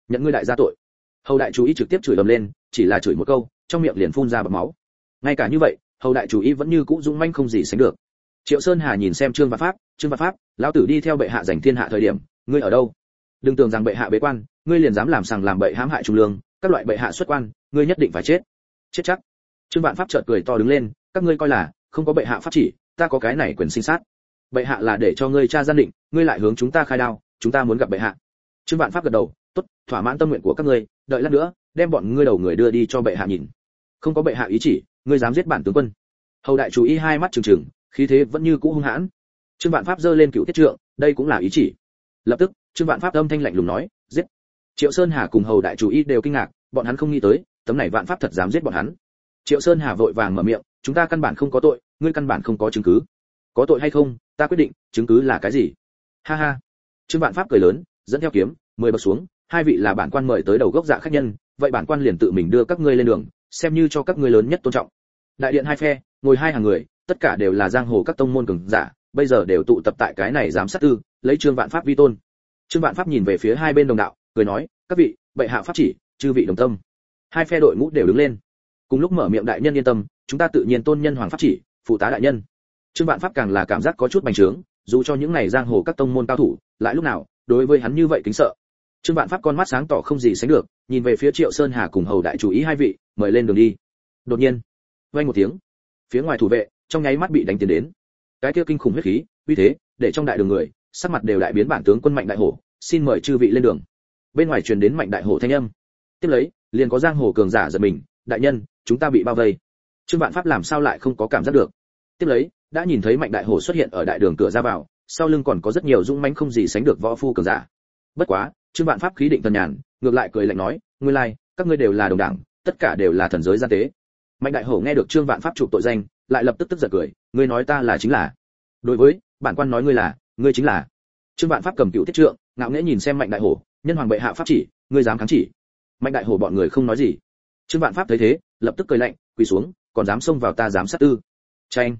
Nhận ngươi đại gia tội. Hầu đại chủ y trực tiếp chửi ầm lên, chỉ là chửi một câu, trong miệng liền phun ra bọt máu. Ngay cả như vậy, hầu đại chủ y vẫn như cũ dũng manh không gì sánh được. Triệu sơn hà nhìn xem trương vạn pháp, trương vạn pháp, lão tử đi theo bệ hạ giành thiên hạ thời điểm, ngươi ở đâu? Đừng tưởng rằng bệ hạ bế quan, ngươi liền dám làm sằng làm bậy hãm hại trung lương, các loại bệ hạ xuất quan, ngươi nhất định phải chết. Chết chắc. Trương vạn pháp chợt cười to đứng lên, các ngươi coi là không có bệ hạ pháp chỉ, ta có cái này quyền sinh sát. Bệ hạ là để cho ngươi cha gian định, ngươi lại hướng chúng ta khai đao, chúng ta muốn gặp bệ hạ. Trương vạn pháp gật đầu, tốt, thỏa mãn tâm nguyện của các ngươi, đợi lát nữa, đem bọn ngươi đầu người đưa đi cho bệ hạ nhìn. Không có bệ hạ ý chỉ, ngươi dám giết bản tướng quân. Hầu đại chủ y hai mắt trừng trừng, khí thế vẫn như cũ hung hãn. Trương vạn pháp giơ lên cựu tiết trượng, đây cũng là ý chỉ. Lập tức, trương vạn pháp âm thanh lạnh lùng nói, giết. Triệu sơn hà cùng hầu đại chủ y đều kinh ngạc, bọn hắn không nghĩ tới, tấm này vạn pháp thật dám giết bọn hắn. Triệu sơn hà vội vàng mở miệng, chúng ta căn bản không có tội ngươi căn bản không có chứng cứ. Có tội hay không, ta quyết định, chứng cứ là cái gì? Ha ha. Trương vạn pháp cười lớn, dẫn theo kiếm, mười bậc xuống, hai vị là bản quan mời tới đầu gốc dạ khách nhân, vậy bản quan liền tự mình đưa các ngươi lên đường, xem như cho các ngươi lớn nhất tôn trọng. Đại điện hai phe, ngồi hai hàng người, tất cả đều là giang hồ các tông môn cường giả, bây giờ đều tụ tập tại cái này giám sát tư, lấy trương vạn pháp vi tôn. Trương vạn pháp nhìn về phía hai bên đồng đạo, cười nói, các vị, bệ hạ pháp chỉ, chư vị đồng tâm. Hai phe đội ngũ đều đứng lên. Cùng lúc mở miệng đại nhân yên tâm, chúng ta tự nhiên tôn nhân hoàng pháp chỉ phụ tá đại nhân. Trương vạn pháp càng là cảm giác có chút bành trướng, dù cho những này giang hồ các tông môn cao thủ, lại lúc nào, đối với hắn như vậy kính sợ. Trương vạn pháp con mắt sáng tỏ không gì sánh được, nhìn về phía triệu sơn hà cùng hầu đại chủ ý hai vị, mời lên đường đi. Đột nhiên, vang một tiếng. Phía ngoài thủ vệ, trong nháy mắt bị đánh tiến đến. Cái kia kinh khủng huyết khí, uy thế, để trong đại đường người, sắc mặt đều đại biến bản tướng quân mạnh đại hổ, xin mời chư vị lên đường. Bên ngoài truyền đến mạnh đại hổ thanh âm. Tiếp lấy, liền có giang hồ cường giả giật mình, đại nhân, chúng ta bị bao vây trương vạn pháp làm sao lại không có cảm giác được? Tiếp lấy, đã nhìn thấy mạnh đại hổ xuất hiện ở đại đường cửa ra vào, sau lưng còn có rất nhiều dũng mãnh không gì sánh được võ phu cường giả. Bất quá, trương vạn pháp khí định thần nhàn, ngược lại cười lạnh nói, ngươi lai, các ngươi đều là đồng đảng, tất cả đều là thần giới gian tế. Mạnh đại hổ nghe được trương vạn pháp chụp tội danh, lại lập tức tức giận cười, ngươi nói ta là chính là. Đối với, bản quan nói ngươi là, ngươi chính là. Trương vạn pháp cầm cựu tiết trượng, ngạo nghễ nhìn xem mạnh đại hổ, nhân hoàng bệ hạ pháp chỉ, ngươi dám kháng chỉ. Mạnh đại hổ bọn người không nói gì. Trương vạn pháp thấy thế, lập tức cười lạnh, quỳ xuống còn dám xông vào ta dám sát tư. Tranh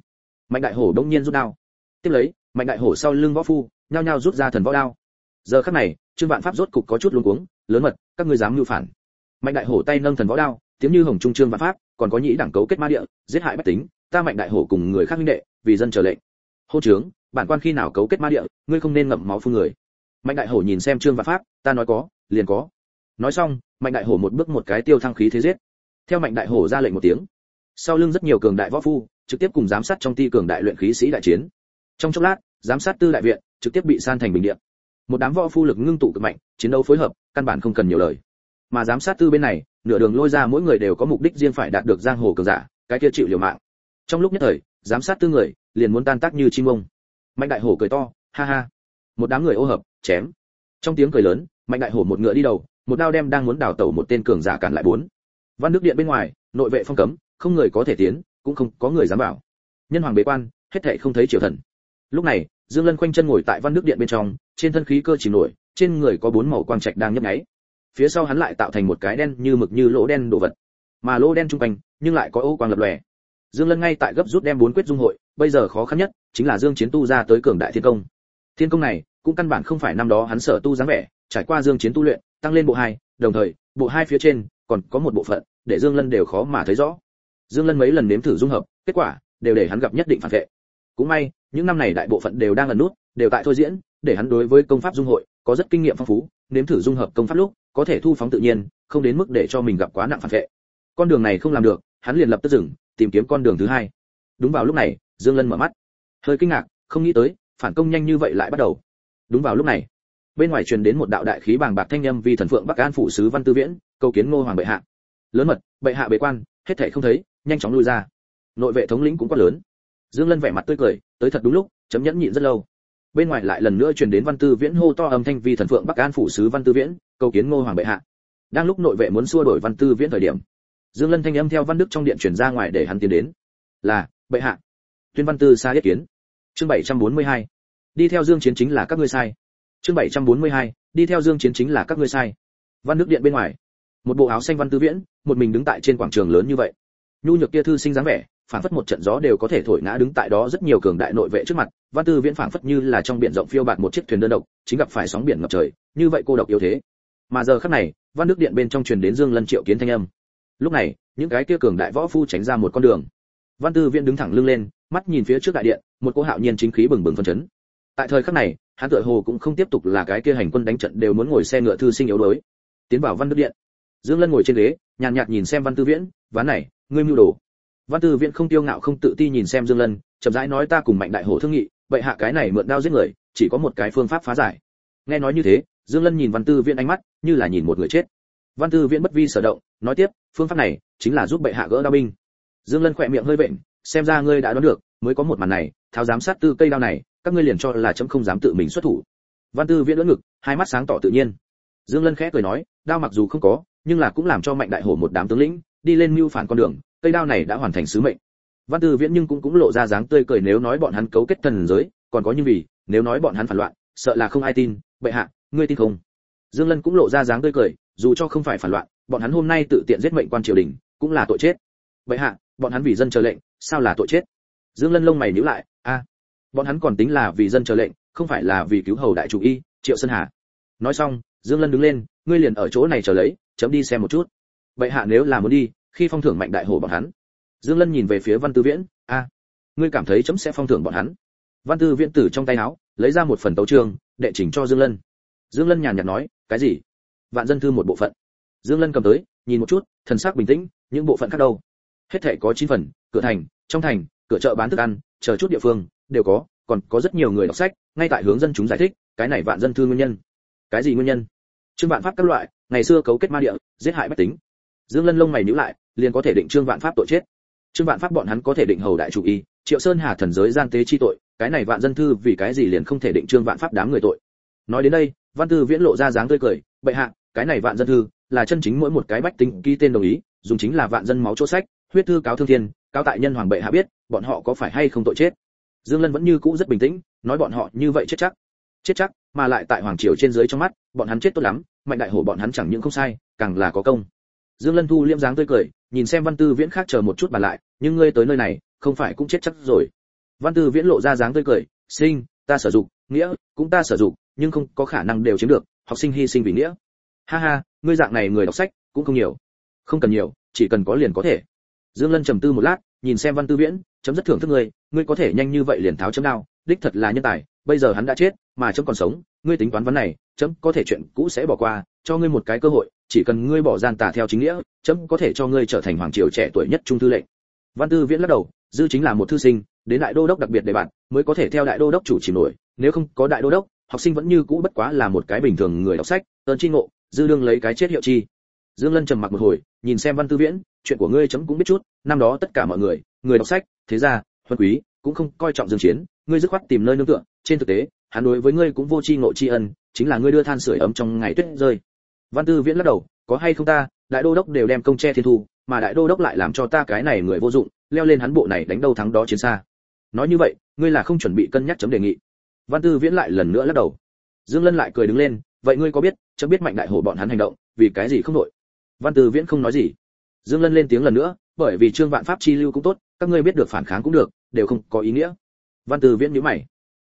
mạnh đại hổ đông nhiên rút đao. Tiếp lấy, mạnh đại hổ sau lưng võ phu, nhao nhao rút ra thần võ đao. Giờ khắc này, trương vạn pháp rốt cục có chút luống cuống, lớn mật, các ngươi dám mưu phản. Mạnh đại hổ tay nâng thần võ đao, tiếng như hồng trung trương vạn pháp, còn có nhĩ đẳng cấu kết ma địa, giết hại bách tính, ta mạnh đại hổ cùng người khác huynh đệ, vì dân chờ lệnh. Hô trướng, bản quan khi nào cấu kết ma địa, ngươi không nên ngậm máu phun người. Mạnh đại hổ nhìn xem trương vạn pháp, ta nói có, liền có. Nói xong, mạnh đại hổ một bước một cái tiêu thăng khí thế giết. Theo mạnh đại hổ ra lệnh một tiếng sau lưng rất nhiều cường đại võ phu, trực tiếp cùng giám sát trong ti cường đại luyện khí sĩ đại chiến. Trong chốc lát, giám sát tư đại viện trực tiếp bị san thành bình điện một đám võ phu lực ngưng tụ cực mạnh, chiến đấu phối hợp, căn bản không cần nhiều lời. Mà giám sát tư bên này, nửa đường lôi ra mỗi người đều có mục đích riêng phải đạt được giang hồ cường giả, cái kia chịu liều mạng. Trong lúc nhất thời, giám sát tư người liền muốn tan tác như chim ông. Mạnh đại hổ cười to, ha ha. Một đám người ô hợp, chém. Trong tiếng cười lớn, mạnh đại hổ một ngựa đi đầu, một đao đem đang muốn đào tẩu một tên cường giả cản lại bốn. Văn nước điện bên ngoài, nội vệ phong cấm không người có thể tiến, cũng không có người dám bảo nhân hoàng bế quan, hết thảy không thấy triều thần. Lúc này, dương lân quanh chân ngồi tại văn nước điện bên trong, trên thân khí cơ chìm nổi, trên người có bốn màu quang trạch đang nhấp nháy. Phía sau hắn lại tạo thành một cái đen như mực như lỗ đen đồ vật. Mà lỗ đen trung quanh, nhưng lại có ô quang lập lòe. Dương lân ngay tại gấp rút đem bốn quyết dung hội, bây giờ khó khăn nhất, chính là dương chiến tu ra tới cường đại thiên công. Thiên công này, cũng căn bản không phải năm đó hắn sở tu dáng vẻ, trải qua dương chiến tu luyện, tăng lên bộ hai, đồng thời, bộ hai phía trên, còn có một bộ phận, để dương lân đều khó mà thấy rõ dương lân mấy lần nếm thử dung hợp, kết quả, đều để hắn gặp nhất định phản vệ. Cũng may, những năm này đại bộ phận đều đang ẩn nút, đều tại thôi diễn, để hắn đối với công pháp dung hội, có rất kinh nghiệm phong phú, nếm thử dung hợp công pháp lúc, có thể thu phóng tự nhiên, không đến mức để cho mình gặp quá nặng phản vệ. Con đường này không làm được, hắn liền lập tức dừng, tìm kiếm con đường thứ hai. Đúng vào lúc này, dương lân mở mắt. Hơi kinh ngạc, không nghĩ tới, phản công nhanh như vậy lại bắt đầu. Đúng vào lúc này, bên ngoài truyền đến một đạo đại khí bàng bạc thanh âm vì thần phượng bắc an phủ sứ văn tư viễn, cầu kiến ngô hoàng bệ hạ. Lớn mật, bệ hạ bệ quan, hết thảy không thấy nhanh chóng lui ra. Nội vệ thống lĩnh cũng quá lớn. Dương lân vẻ mặt tươi cười, tới thật đúng lúc, chấm nhẫn nhịn rất lâu. Bên ngoài lại lần nữa truyền đến văn tư viễn hô to âm thanh vi thần phượng bắc an phủ sứ văn tư viễn, cầu kiến ngô hoàng bệ hạ. Đang lúc nội vệ muốn xua đổi văn tư viễn thời điểm, dương lân thanh âm theo văn đức trong điện truyền ra ngoài để hắn tiến đến. Là, bệ hạ. Tuyên văn tư xa yết kiến. Chương 742. đi theo dương chiến chính là các ngươi sai. Chương 742. đi theo dương chiến chính là các ngươi sai. Văn đức điện bên ngoài. Một bộ áo xanh văn tư viễn, một mình đứng tại trên quảng trường lớn như vậy nhu nhược kia thư sinh dáng vẻ, phảng phất một trận gió đều có thể thổi ngã đứng tại đó rất nhiều cường đại nội vệ trước mặt, văn tư viễn phảng phất như là trong biển rộng phiêu bạt một chiếc thuyền đơn độc, chính gặp phải sóng biển ngập trời, như vậy cô độc yếu thế. Mà giờ khắc này, văn đức điện bên trong truyền đến dương lân triệu kiến thanh âm. Lúc này, những cái kia cường đại võ phu tránh ra một con đường. Văn tư viễn đứng thẳng lưng lên, mắt nhìn phía trước đại điện, một cô hạo nhiên chính khí bừng bừng phân chấn. Tại thời khắc này, hắn tựa hồ cũng không tiếp tục là cái kia hành quân đánh trận đều muốn ngồi xe ngựa thư sinh yếu đuối. Tiến vào văn đức điện. Dương lân ngồi trên ghế, nhàn nhạt nhìn xem văn tư viễn, ván này ngươi mưu đồ. Văn tư viễn không tiêu ngạo không tự ti nhìn xem dương lân, chậm rãi nói ta cùng mạnh đại hổ thương nghị vậy hạ cái này mượn đao giết người, chỉ có một cái phương pháp phá giải. Nghe nói như thế, dương lân nhìn văn tư viễn ánh mắt, như là nhìn một người chết. Văn tư viễn bất vi sở động, nói tiếp, phương pháp này chính là giúp bệ hạ gỡ đao binh. Dương lân khỏe miệng hơi bệnh xem ra ngươi đã đoán được, mới có một màn này, tháo giám sát tư cây đao này, các ngươi liền cho là chấm không dám tự mình xuất thủ. Văn tư viễn lưỡng ngực, hai mắt sáng tỏ tự nhiên. Dương lân khẽ cười nói, đao mặc dù không có, nhưng là cũng làm cho mạnh đại hổ một đám tướng lĩnh đi lên mưu phản con đường, cây đao này đã hoàn thành sứ mệnh. Văn tư viễn nhưng cũng cũng lộ ra dáng tươi cười nếu nói bọn hắn cấu kết thần giới, còn có như vì, nếu nói bọn hắn phản loạn, sợ là không ai tin, bệ hạ, ngươi tin không? Dương lân cũng lộ ra dáng tươi cười, dù cho không phải phản loạn, bọn hắn hôm nay tự tiện giết mệnh quan triều đình, cũng là tội chết. Bệ hạ, bọn hắn vì dân chờ lệnh, sao là tội chết? Dương lân lông mày nhíu lại, a, bọn hắn còn tính là vì dân chờ lệnh, không phải là vì cứu hầu đại chủ y, triệu sơn hà. Nói xong, dương lân đứng lên, ngươi liền ở chỗ này chờ lấy, chấm đi xem một chút vậy hạ nếu là muốn đi, khi phong thưởng mạnh đại hổ bọn hắn. Dương lân nhìn về phía văn tư viễn, a, ngươi cảm thấy chấm sẽ phong thưởng bọn hắn? Văn tư viễn tử trong tay áo, lấy ra một phần tấu chương, đệ trình cho dương lân. Dương lân nhàn nhạt nói, cái gì? Vạn dân thư một bộ phận. Dương lân cầm tới, nhìn một chút, thần sắc bình tĩnh, những bộ phận khác đâu? Hết thảy có chín phần, cửa thành, trong thành, cửa chợ bán thức ăn, chờ chút địa phương, đều có, còn có rất nhiều người đọc sách, ngay tại hướng dân chúng giải thích, cái này vạn dân thư nguyên nhân. Cái gì nguyên nhân? Trương vạn pháp các loại, ngày xưa cấu kết ma địa, giết hại bách tính dương lân lông mày nhíu lại, liền có thể định trương vạn pháp tội chết. Trương vạn pháp bọn hắn có thể định hầu đại chủ y triệu sơn hà thần giới gian tế chi tội, cái này vạn dân thư vì cái gì liền không thể định trương vạn pháp đám người tội. Nói đến đây, văn tư viễn lộ ra dáng tươi cười, bệ hạ, cái này vạn dân thư là chân chính mỗi một cái bách tính ký tên đồng ý, dùng chính là vạn dân máu chỗ sách, huyết thư cáo thương thiên, cáo tại nhân hoàng bệ hạ biết, bọn họ có phải hay không tội chết? Dương lân vẫn như cũ rất bình tĩnh, nói bọn họ như vậy chết chắc. Chết chắc, mà lại tại hoàng triều trên dưới trong mắt, bọn hắn chết tốt lắm, mạnh đại hổ bọn hắn chẳng những không sai, càng là có công dương lân thu liễm dáng tươi cười, nhìn xem văn tư viễn khác chờ một chút bàn lại, nhưng ngươi tới nơi này, không phải cũng chết chắc rồi. Văn tư viễn lộ ra dáng tươi cười, sinh, ta sử dụng nghĩa, cũng ta sử dụng nhưng không có khả năng đều chiếm được, học sinh hy sinh vì nghĩa. Ha ha, ngươi dạng này người đọc sách, cũng không nhiều. Không cần nhiều, chỉ cần có liền có thể. Dương lân trầm tư một lát, nhìn xem văn tư viễn, chấm rất thưởng thức ngươi ngươi có thể nhanh như vậy liền tháo chấm đao, đích thật là nhân tài, bây giờ hắn đã chết, mà chấm còn sống, ngươi tính toán vấn này, chấm có thể chuyện cũ sẽ bỏ qua, cho ngươi một cái cơ hội chỉ cần ngươi bỏ gian tà theo chính nghĩa, chấm có thể cho ngươi trở thành hoàng triều trẻ tuổi nhất trung thư lệnh. Văn tư viễn lắc đầu, dư chính là một thư sinh, đến đại đô đốc đặc biệt để bạn, mới có thể theo đại đô đốc chủ chỉ nổi. Nếu không có đại đô đốc, học sinh vẫn như cũ bất quá là một cái bình thường người đọc sách, ơn chi ngộ, dư đương lấy cái chết hiệu chi. Dương lân trầm mặc một hồi, nhìn xem văn tư viễn, chuyện của ngươi chấm cũng biết chút, năm đó tất cả mọi người người đọc sách, thế gia, huân quý, cũng không coi trọng dương chiến, ngươi dứt khoát tìm nơi nương tựa. Trên thực tế, hắn đối với ngươi cũng vô chi ngộ tri ân, chính là ngươi đưa than sưởi ấm trong ngày tuyết rơi văn tư viễn lắc đầu, có hay không ta, đại đô đốc đều đem công che thiên thu, mà đại đô đốc lại làm cho ta cái này người vô dụng, leo lên hắn bộ này đánh đâu thắng đó chiến xa. Nói như vậy, ngươi là không chuẩn bị cân nhắc chấm đề nghị. Văn tư viễn lại lần nữa lắc đầu. Dương lân lại cười đứng lên, vậy ngươi có biết, chấm biết mạnh đại hổ bọn hắn hành động, vì cái gì không nội văn tư viễn không nói gì. Dương lân lên tiếng lần nữa, bởi vì trương vạn pháp chi lưu cũng tốt, các ngươi biết được phản kháng cũng được, đều không có ý nghĩa. Văn tư viễn nhíu mày.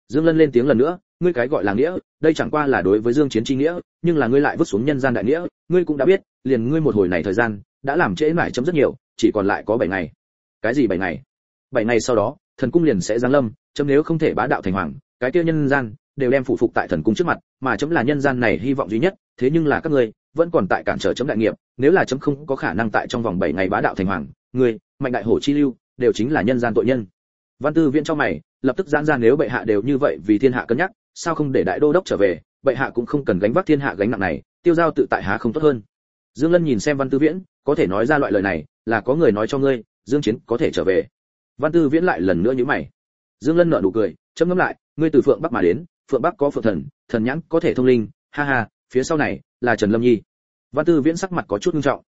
Dương lân lên tiếng lần nữa ngươi cái gọi là nghĩa, đây chẳng qua là đối với dương chiến chi nghĩa, nhưng là ngươi lại vứt xuống nhân gian đại nghĩa, ngươi cũng đã biết, liền ngươi một hồi này thời gian, đã làm trễ mãi chấm rất nhiều, chỉ còn lại có 7 ngày. Cái gì 7 ngày? 7 ngày sau đó, thần cung liền sẽ giáng lâm, chấm nếu không thể bá đạo thành hoàng, cái kia nhân gian đều đem phụ phục tại thần cung trước mặt, mà chấm là nhân gian này hy vọng duy nhất, thế nhưng là các ngươi vẫn còn tại cản trở chấm đại nghiệp, nếu là chấm không có khả năng tại trong vòng 7 ngày bá đạo thành hoàng, ngươi, mạnh đại hổ chi lưu, đều chính là nhân gian tội nhân. Văn tư viễn cho mày, lập tức giãn ra nếu bệ hạ đều như vậy vì thiên hạ cân nhắc sao không để đại đô đốc trở về, bệ hạ cũng không cần gánh vác thiên hạ gánh nặng này, tiêu giao tự tại há không tốt hơn. Dương lân nhìn xem văn tư viễn, có thể nói ra loại lời này, là có người nói cho ngươi, dương chiến có thể trở về. Văn tư viễn lại lần nữa như mày. Dương lân nở nụ cười, chấm ngẫm lại, ngươi từ phượng bắc mà đến, phượng bắc có phượng thần thần nhãn có thể thông linh, ha ha, phía sau này là trần lâm nhi. Văn tư viễn sắc mặt có chút nghiêm trọng.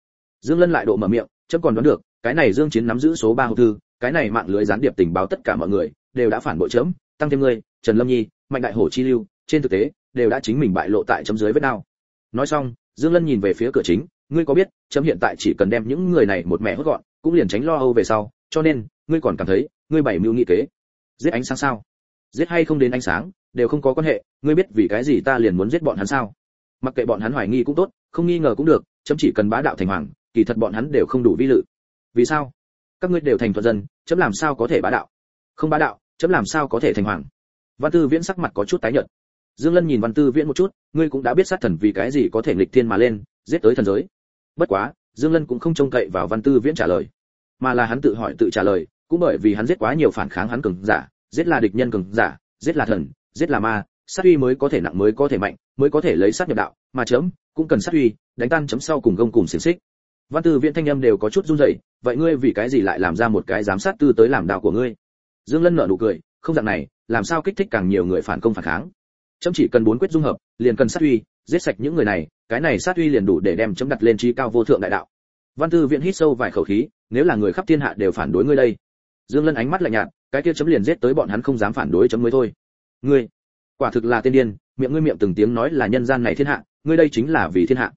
Dương lân lại độ mở miệng, chấm còn đoán được, cái này dương chiến nắm giữ số ba hộp thư, cái này mạng lưới gián điệp tình báo tất cả mọi người, đều đã phản bội chấm, tăng thêm ngươi, trần lâm nhi mạnh đại hổ chi lưu, trên thực tế, đều đã chính mình bại lộ tại chấm dưới vết đao nói xong, dương lân nhìn về phía cửa chính, ngươi có biết, chấm hiện tại chỉ cần đem những người này một mẹ hốt gọn, cũng liền tránh lo âu về sau, cho nên, ngươi còn cảm thấy, ngươi bảy mưu nghị kế. Giết ánh sáng sao? Giết hay không đến ánh sáng, đều không có quan hệ, ngươi biết vì cái gì ta liền muốn giết bọn hắn sao? Mặc kệ bọn hắn hoài nghi cũng tốt, không nghi ngờ cũng được, chấm chỉ cần bá đạo thành hoàng, kỳ thật bọn hắn đều không đủ vi lự. Vì sao? Các ngươi đều thành thuận dân, chấm làm sao có thể bá đạo? Không bá đạo, chấm làm sao có thể thành hoàng? Văn tư viễn sắc mặt có chút tái nhợt. Dương lân nhìn văn tư viễn một chút, ngươi cũng đã biết sát thần vì cái gì có thể nghịch thiên mà lên, giết tới thần giới. Bất quá, dương lân cũng không trông cậy vào văn tư viễn trả lời, mà là hắn tự hỏi tự trả lời, cũng bởi vì hắn giết quá nhiều phản kháng hắn cường giả, giết là địch nhân cường giả, giết là thần, giết là ma, sát uy mới có thể nặng, mới có thể mạnh, mới có thể lấy sát nhập đạo, mà chấm cũng cần sát uy, đánh tan chấm sau cùng gông cùng xiềng xích. Văn tư viễn thanh âm đều có chút run rẩy, vậy ngươi vì cái gì lại làm ra một cái giám sát tư tới làm đạo của ngươi? Dương lân nở nụ cười, không dạng này làm sao kích thích càng nhiều người phản công phản kháng. Chấm chỉ cần bốn quyết dung hợp, liền cần sát uy, giết sạch những người này, cái này sát uy liền đủ để đem chấm đặt lên trí cao vô thượng đại đạo. Văn tư viện hít sâu vài khẩu khí, nếu là người khắp thiên hạ đều phản đối ngươi đây. Dương lân ánh mắt lạnh nhạt, cái kia chấm liền giết tới bọn hắn không dám phản đối chấm mới thôi. Ngươi, quả thực là tiên điên, miệng ngươi miệng từng tiếng nói là nhân gian này thiên hạ, ngươi đây chính là vì thiên hạ.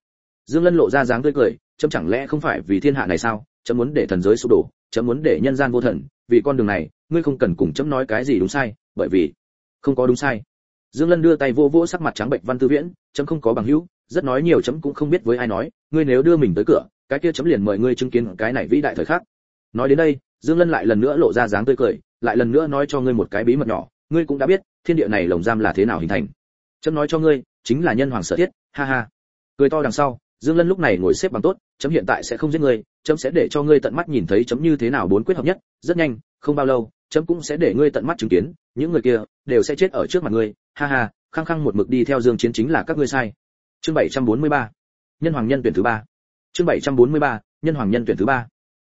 Dương lân lộ ra dáng tươi cười, chấm chẳng lẽ không phải vì thiên hạ này sao? Chấm muốn để thần giới sụp đổ, chấm muốn để nhân gian vô thần, vì con đường này, ngươi không cần cùng chấm nói cái gì đúng sai bởi vì không có đúng sai. Dương lân đưa tay vô vỗ sắc mặt trắng bệnh văn tư viễn, chấm không có bằng hữu, rất nói nhiều chấm cũng không biết với ai nói, ngươi nếu đưa mình tới cửa, cái kia chấm liền mời ngươi chứng kiến cái này vĩ đại thời khắc. Nói đến đây, dương lân lại lần nữa lộ ra dáng tươi cười, lại lần nữa nói cho ngươi một cái bí mật nhỏ, ngươi cũng đã biết, thiên địa này lồng giam là thế nào hình thành. Chấm nói cho ngươi, chính là nhân hoàng sở thiết, ha ha. Cười to đằng sau, dương lân lúc này ngồi xếp bằng tốt, chấm hiện tại sẽ không giết ngươi, chấm sẽ để cho ngươi tận mắt nhìn thấy chấm như thế nào bốn quyết hợp nhất, rất nhanh, không bao lâu chấm cũng sẽ để ngươi tận mắt chứng kiến, những người kia đều sẽ chết ở trước mặt ngươi. Ha ha, khăng khăng một mực đi theo dương chiến chính là các ngươi sai. Chương 743 nhân hoàng nhân tuyển thứ ba. Chương 743 nhân hoàng nhân tuyển thứ ba.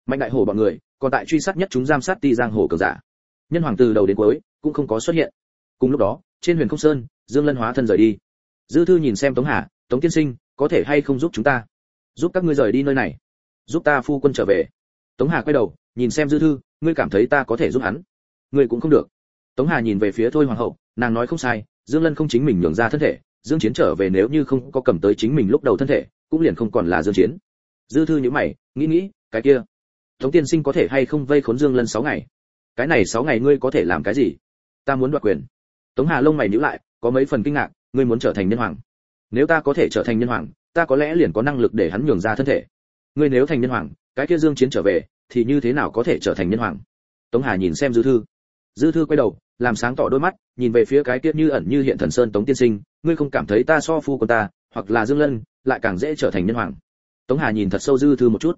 Mạnh đại hổ bọn người, còn tại truy sát nhất chúng giam sát ti giang hồ cường giả. Nhân hoàng từ đầu đến cuối cũng không có xuất hiện. Cùng lúc đó, trên huyền không sơn, dương lân hóa thân rời đi. Dư thư nhìn xem tống hà, tống tiên sinh, có thể hay không giúp chúng ta? Giúp các ngươi rời đi nơi này. Giúp ta phu quân trở về. Tống hà quay đầu, nhìn xem dư thư, ngươi cảm thấy ta có thể giúp hắn? Ngươi cũng không được. Tống hà nhìn về phía thôi hoàng hậu, nàng nói không sai, dương lân không chính mình nhường ra thân thể, dương chiến trở về nếu như không có cầm tới chính mình lúc đầu thân thể, cũng liền không còn là dương chiến. Dư thư nhíu mày, nghĩ nghĩ, cái kia. Tống tiên sinh có thể hay không vây khốn dương lân 6 ngày? Cái này 6 ngày ngươi có thể làm cái gì? Ta muốn đoạt quyền. Tống hà lông mày nhíu lại, có mấy phần kinh ngạc, ngươi muốn trở thành nhân hoàng. Nếu ta có thể trở thành nhân hoàng, ta có lẽ liền có năng lực để hắn nhường ra thân thể. Ngươi nếu thành nhân hoàng, cái kia dương chiến trở về, thì như thế nào có thể trở thành nhân hoàng? Tống hà nhìn xem dư thư dư thư quay đầu, làm sáng tỏ đôi mắt, nhìn về phía cái tiết như ẩn như hiện thần sơn tống tiên sinh, ngươi không cảm thấy ta so phu của ta, hoặc là dương lân, lại càng dễ trở thành nhân hoàng. Tống hà nhìn thật sâu dư thư một chút.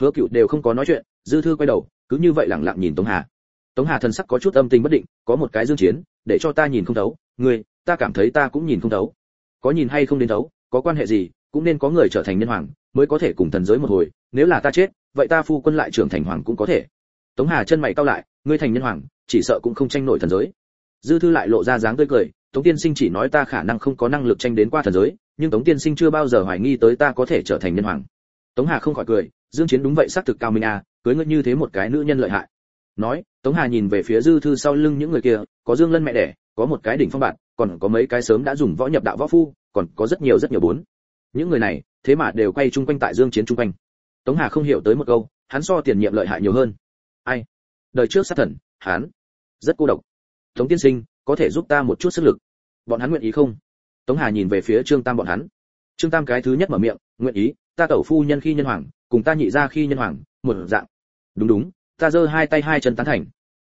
Hứa cựu đều không có nói chuyện, dư thư quay đầu, cứ như vậy lặng lặng nhìn tống hà. Tống hà thần sắc có chút âm tình bất định, có một cái dương chiến, để cho ta nhìn không thấu, ngươi, ta cảm thấy ta cũng nhìn không thấu. Có nhìn hay không đến thấu, có quan hệ gì, cũng nên có người trở thành nhân hoàng, mới có thể cùng thần giới một hồi, nếu là ta chết, vậy ta phu quân lại trưởng thành hoàng cũng có thể. Tống hà chân mày cau lại, ngươi thành nhân hoàng chỉ sợ cũng không tranh nổi thần giới. Dư thư lại lộ ra dáng tươi cười tống tiên sinh chỉ nói ta khả năng không có năng lực tranh đến qua thần giới nhưng tống tiên sinh chưa bao giờ hoài nghi tới ta có thể trở thành nhân hoàng. Tống hà không khỏi cười dương chiến đúng vậy xác thực cao minh a à, cưới ngươi như thế một cái nữ nhân lợi hại. Nói tống hà nhìn về phía dư thư sau lưng những người kia có dương lân mẹ đẻ có một cái đỉnh phong bạn còn có mấy cái sớm đã dùng võ nhập đạo võ phu còn có rất nhiều rất nhiều bốn. Những người này thế mà đều quay chung quanh tại dương chiến chung quanh. Tống hà không hiểu tới một câu hắn so tiền nhiệm lợi hại nhiều hơn. Ai? Đời trước sát thần hắn rất cô độc. Tống tiên sinh, có thể giúp ta một chút sức lực? Bọn hắn nguyện ý không? Tống hà nhìn về phía trương tam bọn hắn. Trương tam cái thứ nhất mở miệng, nguyện ý, ta tẩu phu nhân khi nhân hoàng, cùng ta nhị ra khi nhân hoàng, một dạng. Đúng đúng, ta giơ hai tay hai chân tán thành.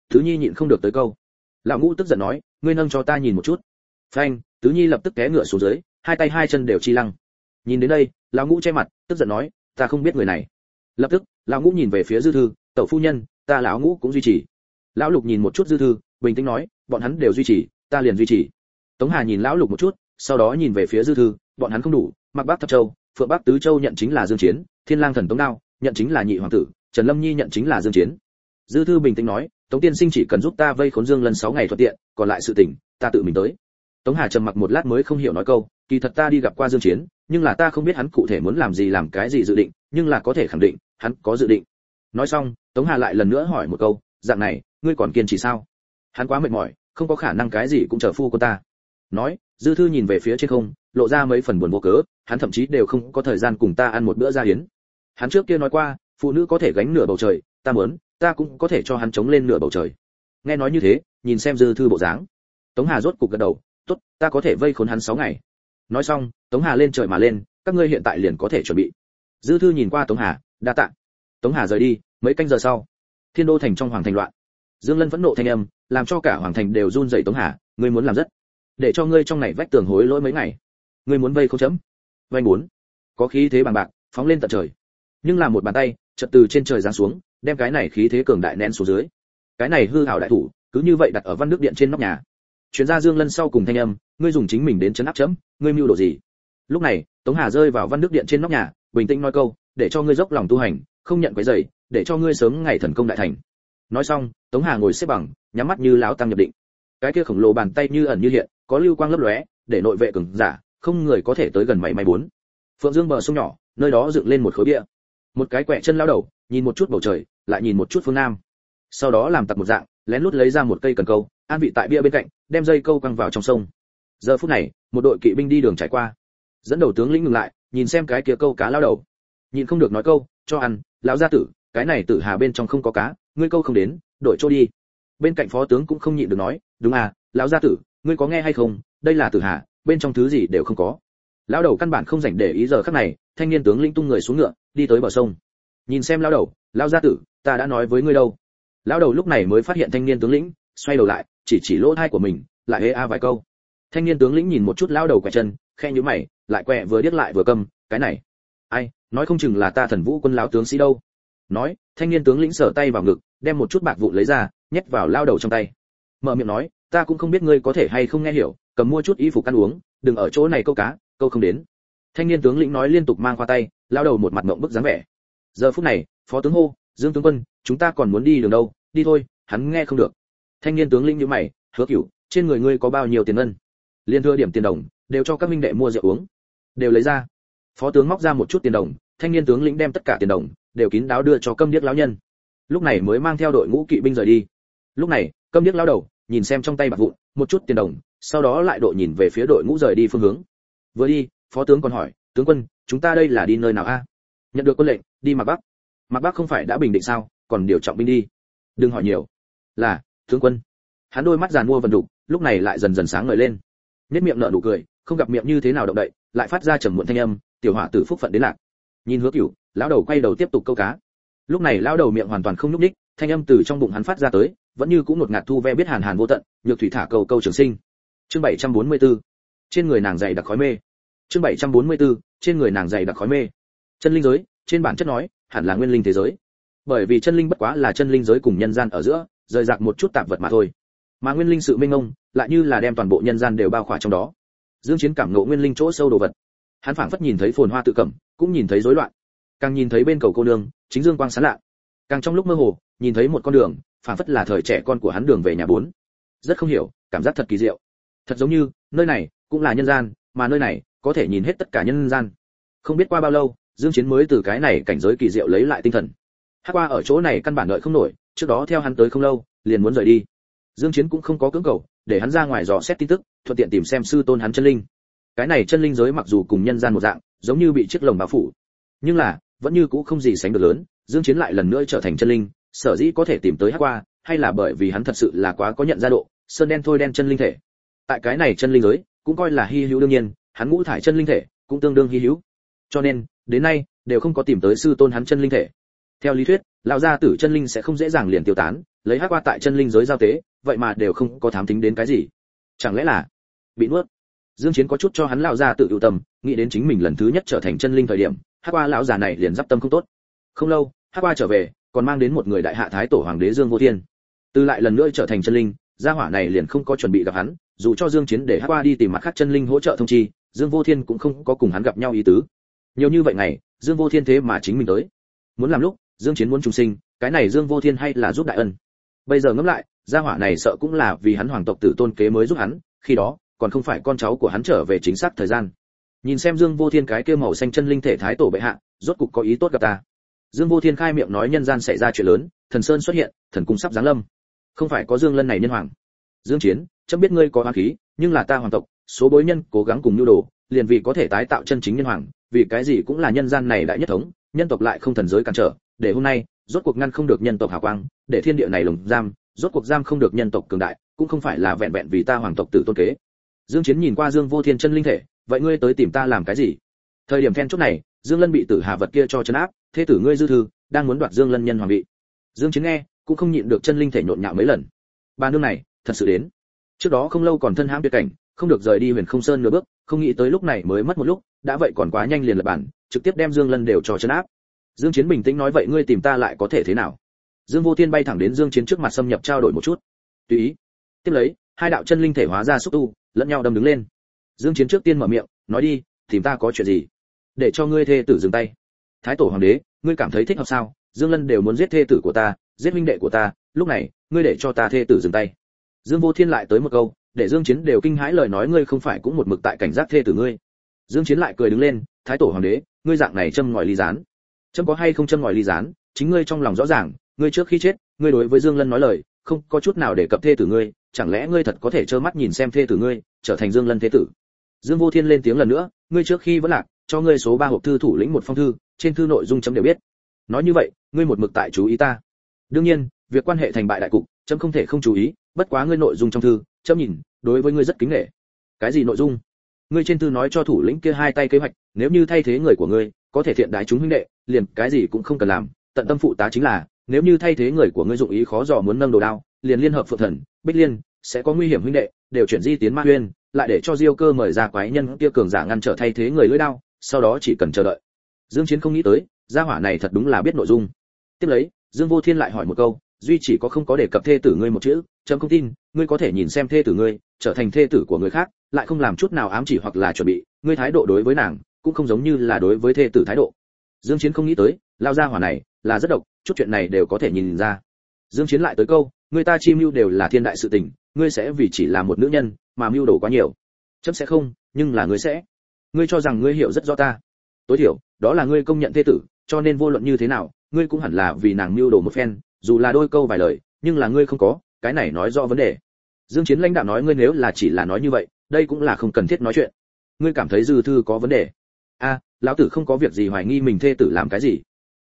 Thứ nhi nhịn không được tới câu. Lão ngũ tức giận nói, ngươi nâng cho ta nhìn một chút. Phanh, tứ nhi lập tức té ngựa xuống dưới, hai tay hai chân đều chi lăng. Nhìn đến đây, lão ngũ che mặt, tức giận nói, ta không biết người này. Lập tức, lão ngũ nhìn về phía dư thư, tẩu phu nhân, ta lão ngũ cũng duy trì lão lục nhìn một chút dư thư, bình tĩnh nói, bọn hắn đều duy trì, ta liền duy trì. Tống hà nhìn lão lục một chút, sau đó nhìn về phía dư thư, bọn hắn không đủ mặc bác thập châu, phượng bác tứ châu nhận chính là dương chiến, thiên lang thần tống đao nhận chính là nhị hoàng tử, trần lâm nhi nhận chính là dương chiến. Dư thư bình tĩnh nói, tống tiên sinh chỉ cần giúp ta vây khốn dương lần 6 ngày thuận tiện, còn lại sự tình, ta tự mình tới. Tống hà trầm mặc một lát mới không hiểu nói câu, kỳ thật ta đi gặp qua dương chiến, nhưng là ta không biết hắn cụ thể muốn làm gì làm cái gì dự định, nhưng là có thể khẳng định, hắn có dự định. Nói xong, tống hà lại lần nữa hỏi một câu dạng này, ngươi còn kiên trì sao? Hắn quá mệt mỏi, không có khả năng cái gì cũng chờ phu cô ta. Nói, dư thư nhìn về phía trên không, lộ ra mấy phần buồn vô cớ, hắn thậm chí đều không có thời gian cùng ta ăn một bữa gia hiến. Hắn trước kia nói qua, phụ nữ có thể gánh nửa bầu trời, ta muốn, ta cũng có thể cho hắn chống lên nửa bầu trời. Nghe nói như thế, nhìn xem dư thư bộ dáng. Tống hà rốt cục gật đầu, tốt, ta có thể vây khốn hắn sáu ngày. Nói xong, tống hà lên trời mà lên, các ngươi hiện tại liền có thể chuẩn bị. Dư thư nhìn qua tống hà, đa tạ. Tống hà rời đi, mấy canh giờ sau thiên đô thành trong hoàng thành loạn. Dương lân vẫn nộ thanh âm, làm cho cả hoàng thành đều run rẩy tống hà, ngươi muốn làm rất, để cho ngươi trong này vách tường hối lỗi mấy ngày. Ngươi muốn vây không chấm. Vay muốn có khí thế bằng bạc, phóng lên tận trời. Nhưng làm một bàn tay, chợt từ trên trời giáng xuống, đem cái này khí thế cường đại nén xuống dưới. Cái này hư hảo đại thủ, cứ như vậy đặt ở văn nước điện trên nóc nhà. Chuyên gia dương lân sau cùng thanh âm, ngươi dùng chính mình đến chấn áp chấm, ngươi mưu đồ gì? Lúc này, tống hà rơi vào văn nước điện trên nóc nhà, bình tĩnh nói câu, để cho ngươi dốc lòng tu hành, không nhận quấy rầy để cho ngươi sớm ngày thần công đại thành. Nói xong, tống hà ngồi xếp bằng, nhắm mắt như lão tăng nhập định. Cái kia khổng lồ bàn tay như ẩn như hiện, có lưu quang lấp lóe, để nội vệ cường giả, không người có thể tới gần mảy may bốn. Phượng dương bờ sông nhỏ, nơi đó dựng lên một khối bia. Một cái quẹ chân lao đầu, nhìn một chút bầu trời, lại nhìn một chút phương nam. Sau đó làm tập một dạng, lén lút lấy ra một cây cần câu, an vị tại bia bên cạnh, đem dây câu quăng vào trong sông. Giờ phút này, một đội kỵ binh đi đường trải qua. Dẫn đầu tướng lĩnh ngừng lại, nhìn xem cái kia câu cá lao đầu. Nhìn không được nói câu, cho ăn, lão gia tử cái này tử hà bên trong không có cá, ngươi câu không đến, đổi chỗ đi. Bên cạnh phó tướng cũng không nhịn được nói, đúng à lão gia tử, ngươi có nghe hay không, đây là tử hà, bên trong thứ gì đều không có. Lão đầu căn bản không dành để ý giờ khắc này, thanh niên tướng lĩnh tung người xuống ngựa, đi tới bờ sông. Nhìn xem lão đầu, lão gia tử, ta đã nói với ngươi đâu. Lão đầu lúc này mới phát hiện thanh niên tướng lĩnh, xoay đầu lại, chỉ chỉ lỗ thai của mình, lại hê a vài câu. Thanh niên tướng lĩnh nhìn một chút lão đầu quẹt chân khe nhíu mày, lại quẹ vừa điếc lại vừa câm, cái này. Ai, nói không chừng là ta thần vũ quân lão tướng sĩ đâu nói, thanh niên tướng lĩnh sở tay vào ngực, đem một chút bạc vụn lấy ra, nhét vào lao đầu trong tay. Mở miệng nói, ta cũng không biết ngươi có thể hay không nghe hiểu, cầm mua chút y phục ăn uống, đừng ở chỗ này câu cá, câu không đến. Thanh niên tướng lĩnh nói liên tục mang qua tay, lao đầu một mặt mộng bức dáng vẻ. Giờ phút này, phó tướng hô, dương tướng quân, chúng ta còn muốn đi đường đâu? Đi thôi, hắn nghe không được. Thanh niên tướng lĩnh như mày, hứa cửu, trên người ngươi có bao nhiêu tiền ngân? Liên thưa điểm tiền đồng, đều cho các minh đệ mua rượu uống. Đều lấy ra. Phó tướng móc ra một chút tiền đồng, thanh niên tướng lĩnh đem tất cả tiền đồng đều kín đáo đưa cho câm điếc lão nhân. Lúc này mới mang theo đội ngũ kỵ binh rời đi. Lúc này, câm điếc lão đầu, nhìn xem trong tay bạc vụn, một chút tiền đồng, sau đó lại đội nhìn về phía đội ngũ rời đi phương hướng. Vừa đi, phó tướng còn hỏi, tướng quân, chúng ta đây là đi nơi nào a? Nhận được quân lệnh, đi mặc bắc. Mặc bắc không phải đã bình định sao, còn điều trọng binh đi. Đừng hỏi nhiều. Là, tướng quân. Hắn đôi mắt giàn mua vần đục, lúc này lại dần dần sáng ngời lên. Nét miệng nở nụ cười, không gặp miệng như thế nào động đậy, lại phát ra trầm muộn thanh âm, tiểu hỏa tử phúc phận đến lạc nhìn hứa cửu, lão đầu quay đầu tiếp tục câu cá. Lúc này lão đầu miệng hoàn toàn không nhúc ních thanh âm từ trong bụng hắn phát ra tới, vẫn như cũng ngột ngạt thu ve biết hàn hàn vô tận, nhược thủy thả cầu câu trường sinh. Chương 744 trên người nàng dày đặc khói mê. Chương 744 trên người nàng dày đặc khói mê. Chân linh giới, trên bản chất nói, hẳn là nguyên linh thế giới. Bởi vì chân linh bất quá là chân linh giới cùng nhân gian ở giữa, rời rạc một chút tạp vật mà thôi. Mà nguyên linh sự minh ông lại như là đem toàn bộ nhân gian đều bao khỏa trong đó. Dương chiến cảm ngộ nguyên linh chỗ sâu đồ vật. Hắn phảng phất nhìn thấy phồn hoa tự cẩm cũng nhìn thấy rối loạn. Càng nhìn thấy bên cầu cô nương, chính dương quang sáng lạ. Càng trong lúc mơ hồ, nhìn thấy một con đường phản phất là thời trẻ con của hắn đường về nhà bốn. Rất không hiểu, cảm giác thật kỳ diệu. Thật giống như, nơi này, cũng là nhân gian, mà nơi này, có thể nhìn hết tất cả nhân gian. Không biết qua bao lâu, dương chiến mới từ cái này cảnh giới kỳ diệu lấy lại tinh thần. Hát qua ở chỗ này căn bản đợi không nổi, trước đó theo hắn tới không lâu, liền muốn rời đi. Dương chiến cũng không có cưỡng cầu, để hắn ra ngoài dò xét tin tức, thuận tiện tìm xem sư tôn hắn chân linh. Cái này chân linh giới mặc dù cùng nhân gian một dạng giống như bị chiếc lồng bao phủ. Nhưng là, vẫn như cũ không gì sánh được lớn, dương chiến lại lần nữa trở thành chân linh, sở dĩ có thể tìm tới hắc qua, hay là bởi vì hắn thật sự là quá có nhận ra độ, sơn đen thôi đen chân linh thể. Tại cái này chân linh giới, cũng coi là hi hữu đương nhiên, hắn ngũ thải chân linh thể, cũng tương đương hi hữu. Cho nên, đến nay, đều không có tìm tới sư tôn hắn chân linh thể. Theo lý thuyết, lão gia tử chân linh sẽ không dễ dàng liền tiêu tán, lấy hắc qua tại chân linh giới giao tế, vậy mà đều không có thám tính đến cái gì. Chẳng lẽ là bị nuốt? Dương chiến có chút cho hắn lão già tự ưu tâm, nghĩ đến chính mình lần thứ nhất trở thành chân linh thời điểm, hắc qua lão già này liền dắp tâm không tốt. Không lâu, hắc qua trở về, còn mang đến một người đại hạ thái tổ hoàng đế dương vô thiên. Từ lại lần nữa trở thành chân linh, gia hỏa này liền không có chuẩn bị gặp hắn, dù cho dương chiến để hắc qua đi tìm mặt khác chân linh hỗ trợ thông chi, dương vô thiên cũng không có cùng hắn gặp nhau ý tứ. Nhiều như vậy ngày, dương vô thiên thế mà chính mình tới. Muốn làm lúc, dương chiến muốn trùng sinh, cái này dương vô thiên hay là giúp đại ân? Bây giờ ngẫm lại, gia hỏa này sợ cũng là vì hắn hoàng tộc tử tôn kế mới giúp hắn, khi đó còn không phải con cháu của hắn trở về chính xác thời gian. Nhìn xem dương vô thiên cái kia màu xanh chân linh thể thái tổ bệ hạ, rốt cục có ý tốt gặp ta. Dương vô thiên khai miệng nói nhân gian xảy ra chuyện lớn, thần sơn xuất hiện, thần cung sắp giáng lâm. Không phải có dương lân này nhân hoàng. Dương chiến, chấm biết ngươi có oán khí, nhưng là ta hoàng tộc, số bối nhân cố gắng cùng nhu đồ, liền vì có thể tái tạo chân chính nhân hoàng, vì cái gì cũng là nhân gian này đại nhất thống, nhân tộc lại không thần giới cản trở, để hôm nay, rốt cuộc ngăn không được nhân tộc hào quang, để thiên địa này lồng giam, rốt cuộc giam không được nhân tộc cường đại, cũng không phải là vẹn vẹn vì ta hoàng tộc tử tôn kế dương chiến nhìn qua dương vô thiên chân linh thể, vậy ngươi tới tìm ta làm cái gì? Thời điểm then chốt này, dương lân bị tử hà vật kia cho chấn áp, thế tử ngươi dư thư, đang muốn đoạt dương lân nhân hoàng vị. Dương chiến nghe, cũng không nhịn được chân linh thể nhộn nhạo mấy lần. Ba nương này, thật sự đến. Trước đó không lâu còn thân hãm tuyệt cảnh, không được rời đi huyền không sơn nửa bước, không nghĩ tới lúc này mới mất một lúc, đã vậy còn quá nhanh liền lập bản, trực tiếp đem dương lân đều cho chấn áp. Dương chiến bình tĩnh nói, vậy ngươi tìm ta lại có thể thế nào? Dương vô thiên bay thẳng đến dương chiến trước mặt xâm nhập trao đổi một chút. Tùy ý. Tiếp lấy hai đạo chân linh thể hóa ra xúc tu, lẫn nhau đâm đứng lên. Dương chiến trước tiên mở miệng, nói đi, tìm ta có chuyện gì? Để cho ngươi thê tử dừng tay. Thái tổ hoàng đế, ngươi cảm thấy thích hợp sao? Dương lân đều muốn giết thê tử của ta, giết Minh đệ của ta, lúc này, ngươi để cho ta thê tử dừng tay. Dương vô thiên lại tới một câu, để dương chiến đều kinh hãi lời nói ngươi không phải cũng một mực tại cảnh giác thê tử ngươi. Dương chiến lại cười đứng lên, thái tổ hoàng đế, ngươi dạng này châm ngòi ly gián. Châm có hay không châm ngòi ly gián, chính ngươi trong lòng rõ ràng, ngươi trước khi chết, ngươi đối với dương lân nói lời, không có chút nào để cập thê tử ngươi chẳng lẽ ngươi thật có thể trơ mắt nhìn xem thê tử ngươi, trở thành dương lân thế tử? Dương vô thiên lên tiếng lần nữa, ngươi trước khi vẫn lạc, cho ngươi số ba hộp thư thủ lĩnh một phong thư, trên thư nội dung chấm đều biết. Nói như vậy, ngươi một mực tại chú ý ta. Đương nhiên, việc quan hệ thành bại đại cục, chấm không thể không chú ý, bất quá ngươi nội dung trong thư, chấm nhìn, đối với ngươi rất kính nể. Cái gì nội dung? Ngươi trên thư nói cho thủ lĩnh kia hai tay kế hoạch, nếu như thay thế người của ngươi, có thể thiện đái chúng huynh đệ, liền cái gì cũng không cần làm, tận tâm phụ tá chính là, nếu như thay thế người của ngươi dụng ý khó dò muốn nâng đồ đao, liền liên hợp phượng thần, bích liên sẽ có nguy hiểm huynh đệ, đều chuyển di tiến ma huyên, lại để cho diêu cơ mời ra quái nhân kia cường giả ngăn trở thay thế người lưỡi đao, sau đó chỉ cần chờ đợi. Dương chiến không nghĩ tới, gia hỏa này thật đúng là biết nội dung. Tiếp lấy, dương vô thiên lại hỏi một câu, duy chỉ có không có đề cập thê tử ngươi một chữ, chấm không tin, ngươi có thể nhìn xem thê tử ngươi, trở thành thê tử của người khác, lại không làm chút nào ám chỉ hoặc là chuẩn bị, ngươi thái độ đối với nàng, cũng không giống như là đối với thê tử thái độ. Dương chiến không nghĩ tới, lao gia hỏa này là rất độc, chút chuyện này đều có thể nhìn ra. Dương chiến lại tới câu người ta chi mưu đều là thiên đại sự tình, ngươi sẽ vì chỉ là một nữ nhân mà mưu đồ quá nhiều. Chấm sẽ không, nhưng là ngươi sẽ. Ngươi cho rằng ngươi hiểu rất rõ ta. Tối thiểu, đó là ngươi công nhận thê tử, cho nên vô luận như thế nào, ngươi cũng hẳn là vì nàng mưu đồ một phen, dù là đôi câu vài lời, nhưng là ngươi không có, cái này nói rõ vấn đề. Dương chiến lãnh đạo nói ngươi nếu là chỉ là nói như vậy, đây cũng là không cần thiết nói chuyện. Ngươi cảm thấy dư thư có vấn đề. A, lão tử không có việc gì hoài nghi mình thê tử làm cái gì.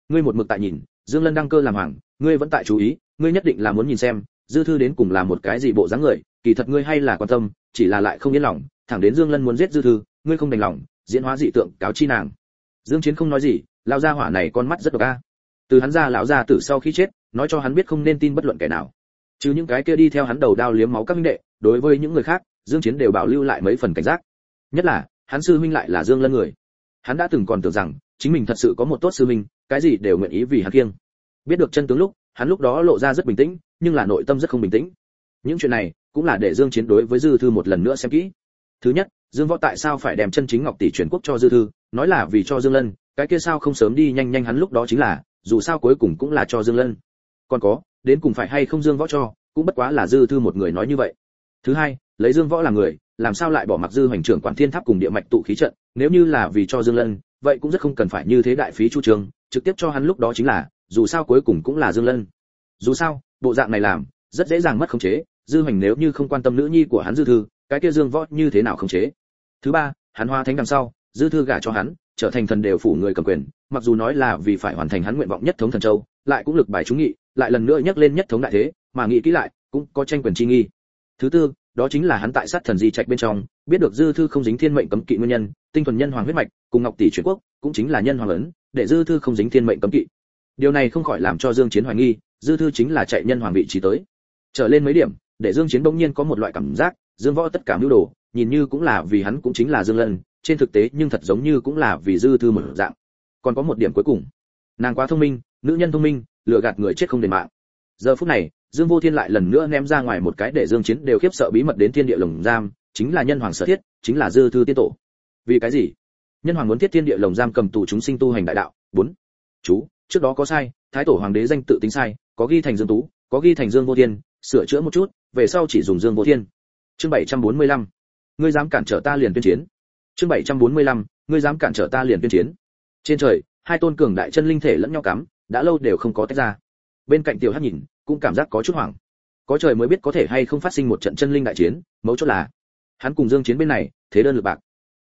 Ngươi một mực tại nhìn dương lân đăng cơ làm hoàng, ngươi vẫn tại chú ý, ngươi nhất định là muốn nhìn xem, dư thư đến cùng là một cái gì bộ dáng người, kỳ thật ngươi hay là quan tâm, chỉ là lại không yên lòng, thẳng đến dương lân muốn giết dư thư, ngươi không đành lòng, diễn hóa dị tượng, cáo chi nàng. Dương chiến không nói gì, lão gia hỏa này con mắt rất độc a. Từ hắn ra lão gia tử sau khi chết, nói cho hắn biết không nên tin bất luận kẻ nào. Chứ những cái kia đi theo hắn đầu đao liếm máu các minh đệ, đối với những người khác, dương chiến đều bảo lưu lại mấy phần cảnh giác. Nhất là, hắn sư huynh lại là dương lân người. Hắn đã từng còn tưởng rằng chính mình thật sự có một tốt sư minh, cái gì đều nguyện ý vì hắn kiêng biết được chân tướng lúc, hắn lúc đó lộ ra rất bình tĩnh, nhưng là nội tâm rất không bình tĩnh. Những chuyện này, cũng là để dương chiến đối với dư thư một lần nữa xem kỹ. Thứ nhất, dương võ tại sao phải đem chân chính ngọc tỷ truyền quốc cho dư thư, nói là vì cho dương lân, cái kia sao không sớm đi nhanh nhanh hắn lúc đó chính là, dù sao cuối cùng cũng là cho dương lân. Còn có, đến cùng phải hay không dương võ cho, cũng bất quá là dư thư một người nói như vậy. Thứ hai, lấy dương võ là người, làm sao lại bỏ mặc dư hoành trưởng quản thiên tháp cùng địa mạch tụ khí trận, nếu như là vì cho dương lân vậy cũng rất không cần phải như thế đại phí chu trường, trực tiếp cho hắn lúc đó chính là, dù sao cuối cùng cũng là dương lân. Dù sao, bộ dạng này làm, rất dễ dàng mất khống chế, dư hoành nếu như không quan tâm nữ nhi của hắn dư thư, cái kia dương võ như thế nào khống chế? Thứ ba, hắn hoa thánh đằng sau, dư thư gả cho hắn, trở thành thần đều phủ người cầm quyền, mặc dù nói là vì phải hoàn thành hắn nguyện vọng nhất thống thần châu, lại cũng lực bài chú nghị, lại lần nữa nhắc lên nhất thống đại thế, mà nghĩ kỹ lại, cũng có tranh quyền chi nghi. Thứ tư đó chính là hắn tại sát thần di trạch bên trong biết được dư thư không dính thiên mệnh cấm kỵ nguyên nhân tinh thuần nhân hoàng huyết mạch cùng ngọc tỷ chuyển quốc cũng chính là nhân hoàng lớn, để dư thư không dính thiên mệnh cấm kỵ. Điều này không khỏi làm cho dương chiến hoài nghi dư thư chính là chạy nhân hoàng vị trí tới. Trở lên mấy điểm để dương chiến bỗng nhiên có một loại cảm giác dương võ tất cả mưu đồ nhìn như cũng là vì hắn cũng chính là dương lân trên thực tế nhưng thật giống như cũng là vì dư thư một dạng. Còn có một điểm cuối cùng. Nàng quá thông minh nữ nhân thông minh lừa gạt người chết không đền mạng. Giờ phút này dương vô thiên lại lần nữa ném ra ngoài một cái để dương chiến đều khiếp sợ bí mật đến thiên địa lồng giam, chính là nhân hoàng sở thiết, chính là dư thư tiên tổ. Vì cái gì? Nhân hoàng muốn thiết thiên địa lồng giam cầm tù chúng sinh tu hành đại đạo. Bốn. Chú, trước đó có sai, thái tổ hoàng đế danh tự tính sai, có ghi thành dương tú, có ghi thành dương vô thiên, sửa chữa một chút, về sau chỉ dùng dương vô thiên. Chương 745 ngươi dám cản trở ta liền tuyên chiến. Chương 745 ngươi dám cản trở ta liền tuyên chiến. Trên trời, hai tôn cường đại chân linh thể lẫn nhau cắm, đã lâu đều không có tách ra bên cạnh tiểu hắc nhìn, cũng cảm giác có chút hoảng. Có trời mới biết có thể hay không phát sinh một trận chân linh đại chiến, mấu chốt là, hắn cùng dương chiến bên này, thế đơn lực bạc.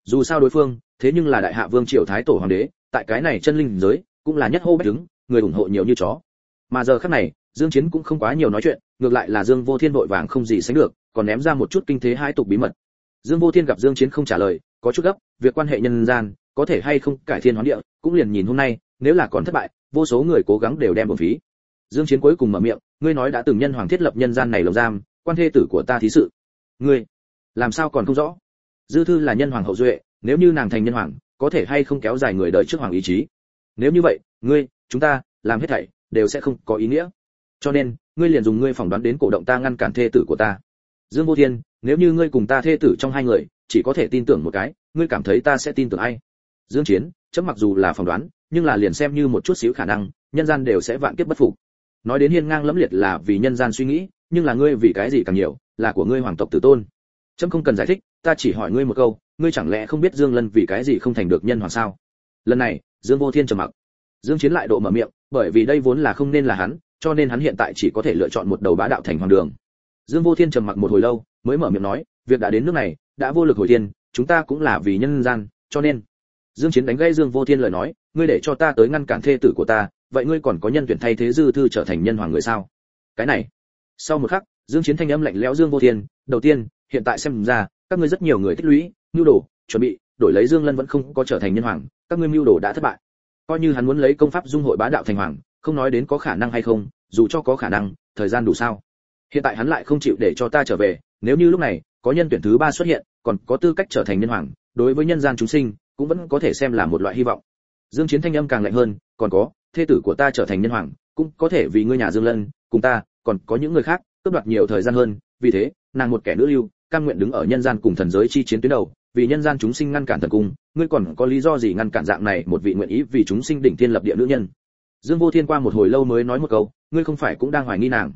Dù sao đối phương, thế nhưng là đại hạ vương triều thái tổ hoàng đế, tại cái này chân linh giới, cũng là nhất hô bách đứng, người ủng hộ nhiều như chó. Mà giờ khắc này, dương chiến cũng không quá nhiều nói chuyện, ngược lại là dương vô thiên vội vàng không gì sánh được, còn ném ra một chút kinh thế hai tục bí mật. Dương vô thiên gặp dương chiến không trả lời, có chút gấp, việc quan hệ nhân gian, có thể hay không cải thiên hoán địa, cũng liền nhìn hôm nay, nếu là còn thất bại, vô số người cố gắng đều đem bổng phí dương chiến cuối cùng mở miệng, ngươi nói đã từng nhân hoàng thiết lập nhân gian này lồng giam, quan thê tử của ta thí sự. Ngươi, làm sao còn không rõ? Dư thư là nhân hoàng hậu duệ, nếu như nàng thành nhân hoàng, có thể hay không kéo dài người đời trước hoàng ý chí? Nếu như vậy, ngươi, chúng ta, làm hết thảy, đều sẽ không có ý nghĩa. Cho nên, ngươi liền dùng ngươi phỏng đoán đến cổ động ta ngăn cản thê tử của ta. Dương vô thiên, nếu như ngươi cùng ta thê tử trong hai người, chỉ có thể tin tưởng một cái, ngươi cảm thấy ta sẽ tin tưởng ai? Dương chiến, chấm mặc dù là phỏng đoán, nhưng là liền xem như một chút xíu khả năng, nhân gian đều sẽ vạn kiếp bất phục nói đến hiên ngang lẫm liệt là vì nhân gian suy nghĩ, nhưng là ngươi vì cái gì càng nhiều, là của ngươi hoàng tộc tử tôn. Trâm không cần giải thích, ta chỉ hỏi ngươi một câu, ngươi chẳng lẽ không biết dương lân vì cái gì không thành được nhân hoàng sao? Lần này, dương vô thiên trầm mặc. Dương chiến lại độ mở miệng, bởi vì đây vốn là không nên là hắn, cho nên hắn hiện tại chỉ có thể lựa chọn một đầu bá đạo thành hoàng đường. Dương vô thiên trầm mặc một hồi lâu, mới mở miệng nói, việc đã đến nước này, đã vô lực hồi thiên, chúng ta cũng là vì nhân gian, cho nên. Dương chiến đánh gây dương vô thiên lời nói, ngươi để cho ta tới ngăn cản thê tử của ta vậy ngươi còn có nhân tuyển thay thế dư thư trở thành nhân hoàng người sao? Cái này, sau một khắc, dương chiến thanh âm lạnh lẽo dương vô thiên, đầu tiên, hiện tại xem ra, các ngươi rất nhiều người tích lũy nhu đồ, chuẩn bị, đổi lấy dương lân vẫn không có trở thành nhân hoàng, các ngươi mưu đồ đã thất bại. Coi như hắn muốn lấy công pháp dung hội bá đạo thành hoàng, không nói đến có khả năng hay không, dù cho có khả năng, thời gian đủ sao? Hiện tại hắn lại không chịu để cho ta trở về, nếu như lúc này, có nhân tuyển thứ ba xuất hiện, còn có tư cách trở thành nhân hoàng, đối với nhân gian chúng sinh, cũng vẫn có thể xem là một loại hy vọng. Dương chiến thanh âm càng lạnh hơn, còn có thê tử của ta trở thành nhân hoàng, cũng có thể vì ngươi nhà dương lân, cùng ta, còn có những người khác, cướp đoạt nhiều thời gian hơn. Vì thế, nàng một kẻ nữ lưu, cam nguyện đứng ở nhân gian cùng thần giới chi chiến tuyến đầu, vì nhân gian chúng sinh ngăn cản thần cung, ngươi còn có lý do gì ngăn cản dạng này một vị nguyện ý vì chúng sinh đỉnh thiên lập địa nữ nhân? Dương vô thiên qua một hồi lâu mới nói một câu, ngươi không phải cũng đang hoài nghi nàng.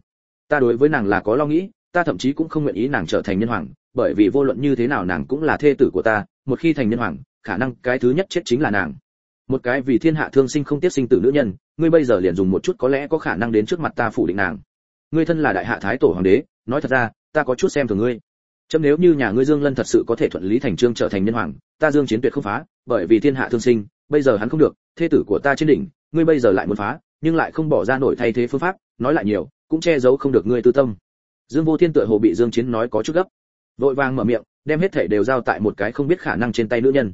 Ta đối với nàng là có lo nghĩ, ta thậm chí cũng không nguyện ý nàng trở thành nhân hoàng, bởi vì vô luận như thế nào nàng cũng là thê tử của ta, một khi thành nhân hoàng, khả năng cái thứ nhất chết chính là nàng một cái vì thiên hạ thương sinh không tiếc sinh tử nữ nhân, ngươi bây giờ liền dùng một chút có lẽ có khả năng đến trước mặt ta phủ định nàng. Ngươi thân là đại hạ thái tổ hoàng đế, nói thật ra, ta có chút xem thường ngươi. Chấm nếu như nhà ngươi dương lân thật sự có thể thuận lý thành trương trở thành nhân hoàng, ta dương chiến tuyệt không phá, bởi vì thiên hạ thương sinh, bây giờ hắn không được thê tử của ta trên đỉnh, ngươi bây giờ lại muốn phá, nhưng lại không bỏ ra nổi thay thế phương pháp, nói lại nhiều, cũng che giấu không được ngươi tư tâm. Dương vô thiên tựa hồ bị dương chiến nói có chút gấp. Vội vàng mở miệng, đem hết thể đều giao tại một cái không biết khả năng trên tay nữ nhân.